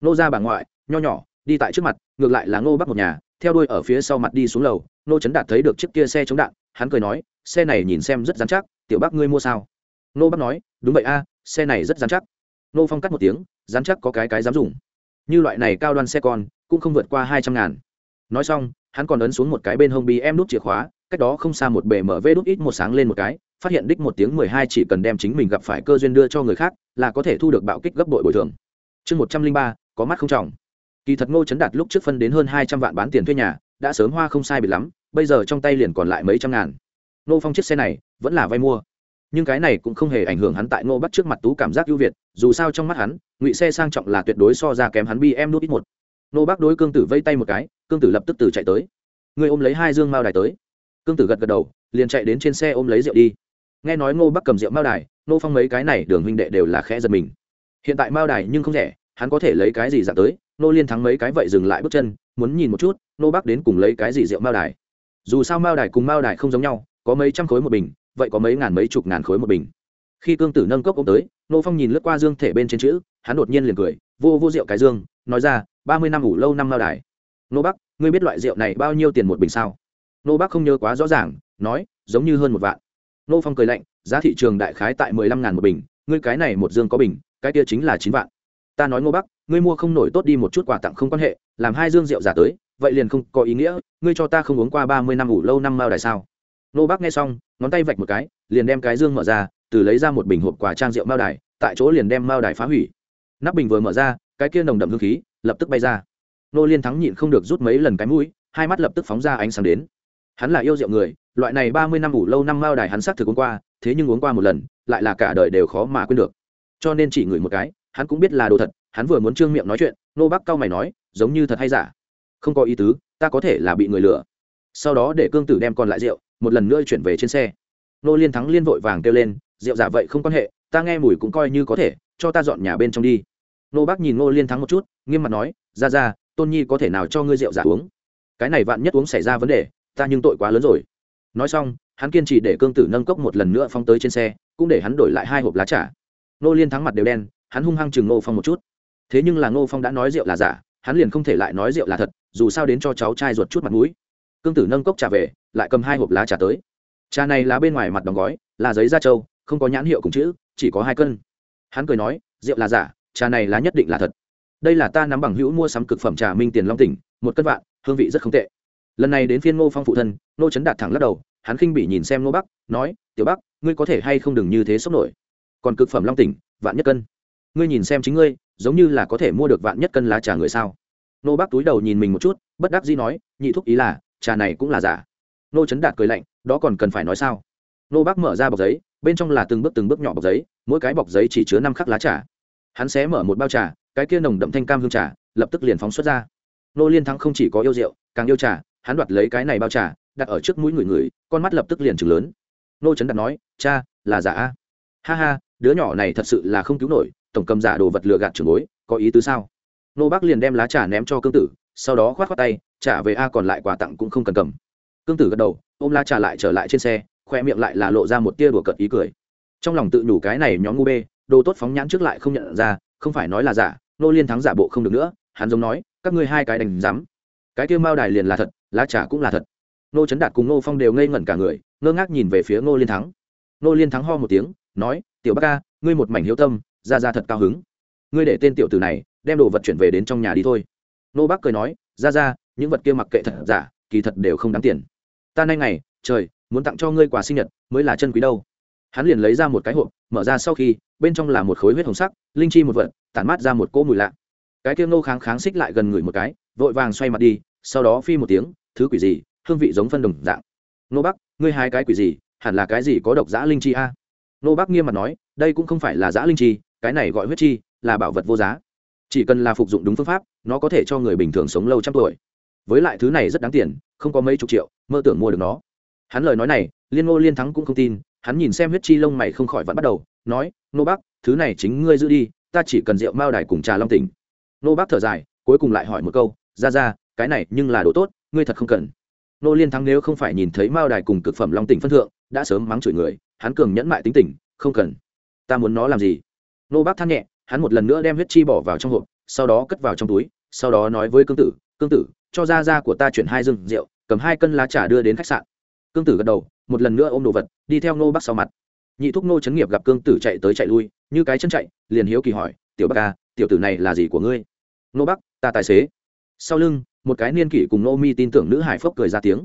Nô ra bà ngoại, nho nhỏ, đi tại trước mặt, ngược lại là ngô bắc một nhà, theo đuôi ở phía sau mặt đi xuống lầu, nô trấn đạt thấy được chiếc kia xe chống đạn hắn cười nói, xe này nhìn xem rất dán chắc, tiểu bác ngươi mua sao? Nô bác nói, đúng vậy a, xe này rất dán chắc. Nô phong cắt một tiếng, dán chắc có cái cái dám dùng. Như loại này cao đoan xe con, cũng không vượt qua hai trăm ngàn. Nói xong, hắn còn ấn xuống một cái bên hông bi em nút chìa khóa, cách đó không xa một bề mở vê đút ít một sáng lên một cái, phát hiện đích một tiếng mười hai chỉ cần đem chính mình gặp phải cơ duyên đưa cho người khác, là có thể thu được bạo kích gấp đội bồi thường. Chương một trăm linh ba, có mắt không trọng. Kỳ thật ngô chấn đạt lúc trước phân đến hơn hai trăm vạn bán tiền thuê nhà, đã sớm hoa không sai bị lắm bây giờ trong tay liền còn lại mấy trăm ngàn. Ngô phong chiếc xe này vẫn là vay mua. Nhưng cái này cũng không hề ảnh hưởng hắn tại ngô Bắc trước mặt tú cảm giác ưu việt, dù sao trong mắt hắn, ngụy xe sang trọng là tuyệt đối so ra kém hắn bi em nút ít một. Ngô Bắc đối cương tử vây tay một cái, cương tử lập tức từ chạy tới. Người ôm lấy hai dương mao đài tới. Cương tử gật gật đầu, liền chạy đến trên xe ôm lấy rượu đi. Nghe nói ngô bắc cầm rượu mao đài, ngô phong mấy cái này đường huynh đệ đều là khẽ giật mình. Hiện tại mao đài nhưng không rẻ, hắn có thể lấy cái gì dạng tới? Nô liên thắng mấy cái vậy dừng lại bước chân, muốn nhìn một chút nô bắc đến cùng lấy cái gì rượu mao đài? Dù sao mao đài cùng mao đài không giống nhau, có mấy trăm khối một bình, vậy có mấy ngàn mấy chục ngàn khối một bình. Khi cương tử nâng cốc ông tới nô phong nhìn lướt qua dương thể bên trên chữ, hắn đột nhiên liền cười, vô vô rượu cái dương, nói ra, ba mươi năm ngủ lâu năm mao đài. Nô bắc, ngươi biết loại rượu này bao nhiêu tiền một bình sao? Nô bắc không nhớ quá rõ ràng, nói, giống như hơn một vạn. Nô phong cười lạnh, giá thị trường đại khái tại mười lăm ngàn một bình, ngươi cái này một dương có bình, cái kia chính là chín vạn. Ta nói ngô bắc, ngươi mua không nổi tốt đi một chút quà tặng không quan hệ, làm hai dương rượu giả tới vậy liền không có ý nghĩa, ngươi cho ta không uống qua ba mươi năm ủ lâu năm mao đài sao? Nô bác nghe xong, ngón tay vạch một cái, liền đem cái dương mở ra, từ lấy ra một bình hộp quà trang rượu mao đài, tại chỗ liền đem mao đài phá hủy. Nắp bình vừa mở ra, cái kia nồng đậm hương khí lập tức bay ra. Nô liên thắng nhịn không được rút mấy lần cái mũi, hai mắt lập tức phóng ra ánh sáng đến. Hắn là yêu rượu người, loại này ba mươi năm ủ lâu năm mao đài hắn xác thực uống qua, thế nhưng uống qua một lần, lại là cả đời đều khó mà quên được. Cho nên chỉ ngửi một cái, hắn cũng biết là đồ thật, hắn vừa muốn trương miệng nói chuyện, nô bác cao mày nói, giống như thật hay giả? Không có ý tứ, ta có thể là bị người lừa. Sau đó để cương tử đem còn lại rượu, một lần nữa chuyển về trên xe. Nô liên thắng liên vội vàng kêu lên, rượu giả vậy không quan hệ, ta nghe mùi cũng coi như có thể, cho ta dọn nhà bên trong đi. Nô bác nhìn nô liên thắng một chút, nghiêm mặt nói, ra ra, tôn nhi có thể nào cho ngươi rượu giả uống? Cái này vạn nhất uống xảy ra vấn đề, ta nhưng tội quá lớn rồi. Nói xong, hắn kiên trì để cương tử nâng cốc một lần nữa phong tới trên xe, cũng để hắn đổi lại hai hộp lá trà. Nô liên thắng mặt đều đen, hắn hung hăng chừng nô phong một chút. Thế nhưng là nô phong đã nói rượu là giả, hắn liền không thể lại nói rượu là thật dù sao đến cho cháu trai ruột chút mặt mũi. Cương tử nâng cốc trà về, lại cầm hai hộp lá trà tới. Trà này lá bên ngoài mặt đóng gói, là giấy da trâu, không có nhãn hiệu cùng chữ, chỉ có hai cân. Hắn cười nói, rượu là giả, trà này lá nhất định là thật. Đây là ta nắm bằng hữu mua sắm cực phẩm trà minh tiền long tỉnh, một cân vạn, hương vị rất không tệ. Lần này đến phiên ngô phong phụ thân nô chấn đạt thẳng lắc đầu, hắn khinh bị nhìn xem ngô bắc, nói, tiểu bắc, ngươi có thể hay không đừng như thế sốc nổi. Còn cực phẩm long tỉnh, vạn nhất cân. Ngươi nhìn xem chính ngươi, giống như là có thể mua được vạn nhất cân lá trà người sao? Nô bác túi đầu nhìn mình một chút, bất đắc dĩ nói, nhị thúc ý là, trà này cũng là giả. Nô chấn đạt cười lạnh, đó còn cần phải nói sao? Nô bác mở ra bọc giấy, bên trong là từng bước từng bước nhỏ bọc giấy, mỗi cái bọc giấy chỉ chứa năm khắc lá trà. Hắn xé mở một bao trà, cái kia nồng đậm thanh cam hương trà, lập tức liền phóng xuất ra. Nô liên thắng không chỉ có yêu rượu, càng yêu trà, hắn đoạt lấy cái này bao trà, đặt ở trước mũi người người, con mắt lập tức liền chừng lớn. Nô chấn đạt nói, cha, là giả a. Ha ha, đứa nhỏ này thật sự là không cứu nổi, tổng cầm giả đồ vật lừa gạt trường bối, có ý tứ sao? Nô bác liền đem lá trà ném cho cương tử, sau đó khoát khoát tay, trả về a, còn lại quà tặng cũng không cần cầm. Cương tử gật đầu, ôm lá trà lại trở lại trên xe, khoe miệng lại là lộ ra một tia đùa cợt ý cười. Trong lòng tự nhủ cái này nhóm ngu bê, đồ tốt phóng nhãn trước lại không nhận ra, không phải nói là giả, nô liên thắng giả bộ không được nữa, hắn giống nói, các ngươi hai cái đành dám. Cái kia mao đài liền là thật, lá trà cũng là thật. Nô trấn đạt cùng nô phong đều ngây ngẩn cả người, ngơ ngác nhìn về phía nô liên thắng. Nô liên thắng ho một tiếng, nói, tiểu bác ca ngươi một mảnh hiếu tâm, ra ra thật cao hứng. Ngươi để tên tiểu tử này đem đồ vật chuyển về đến trong nhà đi thôi. Nô bác cười nói, ra ra, những vật kia mặc kệ thật giả, kỳ thật đều không đáng tiền. Ta nay ngày, trời, muốn tặng cho ngươi quà sinh nhật, mới là chân quý đâu. Hắn liền lấy ra một cái hộp, mở ra sau khi, bên trong là một khối huyết hồng sắc, linh chi một vật, tản mát ra một cỗ mùi lạ. Cái kia nô kháng kháng xích lại gần người một cái, vội vàng xoay mặt đi, sau đó phi một tiếng, thứ quỷ gì, hương vị giống phân đồng dạng. Nô bắc ngươi hai cái quỷ gì, hẳn là cái gì có độc giã linh chi a? Nô bắc nghiêm mặt nói, đây cũng không phải là giã linh chi, cái này gọi huyết chi, là bảo vật vô giá chỉ cần là phục dụng đúng phương pháp, nó có thể cho người bình thường sống lâu trăm tuổi. Với lại thứ này rất đáng tiền, không có mấy chục triệu, mơ tưởng mua được nó. Hắn lời nói này, liên ngô liên thắng cũng không tin, hắn nhìn xem huyết chi lông mày không khỏi vẫn bắt đầu, nói, nô bác, thứ này chính ngươi giữ đi, ta chỉ cần rượu mao đài cùng trà long tỉnh. Nô bác thở dài, cuối cùng lại hỏi một câu, ra ra, cái này nhưng là đồ tốt, ngươi thật không cần. Nô liên thắng nếu không phải nhìn thấy mao đài cùng cực phẩm long tỉnh phân thượng, đã sớm mắng chửi người, hắn cường nhẫn mại tính tình, không cần. Ta muốn nó làm gì? Nô bác than nhẹ hắn một lần nữa đem huyết chi bỏ vào trong hộp, sau đó cất vào trong túi, sau đó nói với cương tử cương tử, cho ra ra của ta chuyển hai rừng rượu, cầm hai cân lá trà đưa đến khách sạn. Cương tử gật đầu, một lần nữa ôm đồ vật, đi theo nô bắc sau mặt. Nhị thúc nô chấn nghiệp gặp cương tử chạy tới chạy lui, như cái chân chạy, liền hiếu kỳ hỏi, tiểu bắc ca tiểu tử này là gì của ngươi? Nô bắc, ta tài xế. Sau lưng, một cái niên kỷ cùng nô mi tin tưởng nữ hải phốc cười ra tiếng.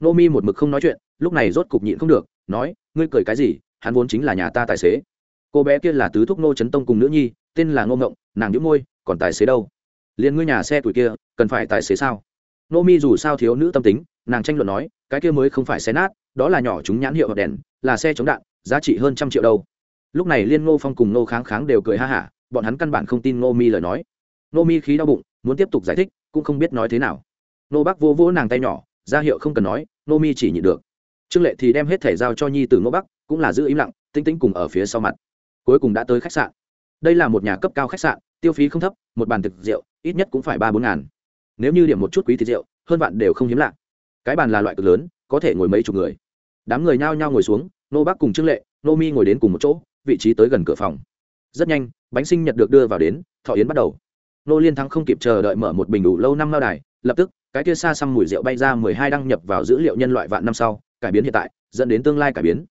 Nô mi một mực không nói chuyện, lúc này rốt cục nhịn không được, nói, ngươi cười cái gì, hắn vốn chính là nhà ta tài xế cô bé kia là tứ thúc nô trấn tông cùng nữ nhi, tên là ngô ngộng, nàng nhũ môi, còn tài xế đâu? Liền ngươi nhà xe tuổi kia, cần phải tài xế sao? Nô mi dù sao thiếu nữ tâm tính, nàng tranh luận nói, cái kia mới không phải xe nát, đó là nhỏ chúng nhãn hiệu đèn, là xe chống đạn, giá trị hơn trăm triệu đâu. Lúc này liên ngô phong cùng ngô kháng kháng đều cười ha hả, bọn hắn căn bản không tin nô mi lời nói. Nô mi khí đau bụng, muốn tiếp tục giải thích, cũng không biết nói thế nào. Nô Bắc vô vỗ nàng tay nhỏ, ra hiệu không cần nói nô mi chỉ nhịn được. Trương lệ thì đem hết thẻ giao cho nhi từ Ngô bắc, cũng là giữ im lặng tinh tĩnh cùng ở phía sau mặt cuối cùng đã tới khách sạn. Đây là một nhà cấp cao khách sạn, tiêu phí không thấp, một bàn thực rượu, ít nhất cũng phải ba bốn ngàn. Nếu như điểm một chút quý thịt rượu, hơn vạn đều không hiếm lạ. Cái bàn là loại cực lớn, có thể ngồi mấy chục người. Đám người nhao nhao ngồi xuống, nô bác cùng trương lệ, nô mi ngồi đến cùng một chỗ, vị trí tới gần cửa phòng. Rất nhanh, bánh sinh nhật được đưa vào đến, thọ yến bắt đầu. Nô liên thắng không kịp chờ đợi mở một bình đủ lâu năm lao đài, lập tức, cái kia xa xăm mùi rượu bay ra mười hai đăng nhập vào dữ liệu nhân loại vạn năm sau, cải biến hiện tại, dẫn đến tương lai cải biến.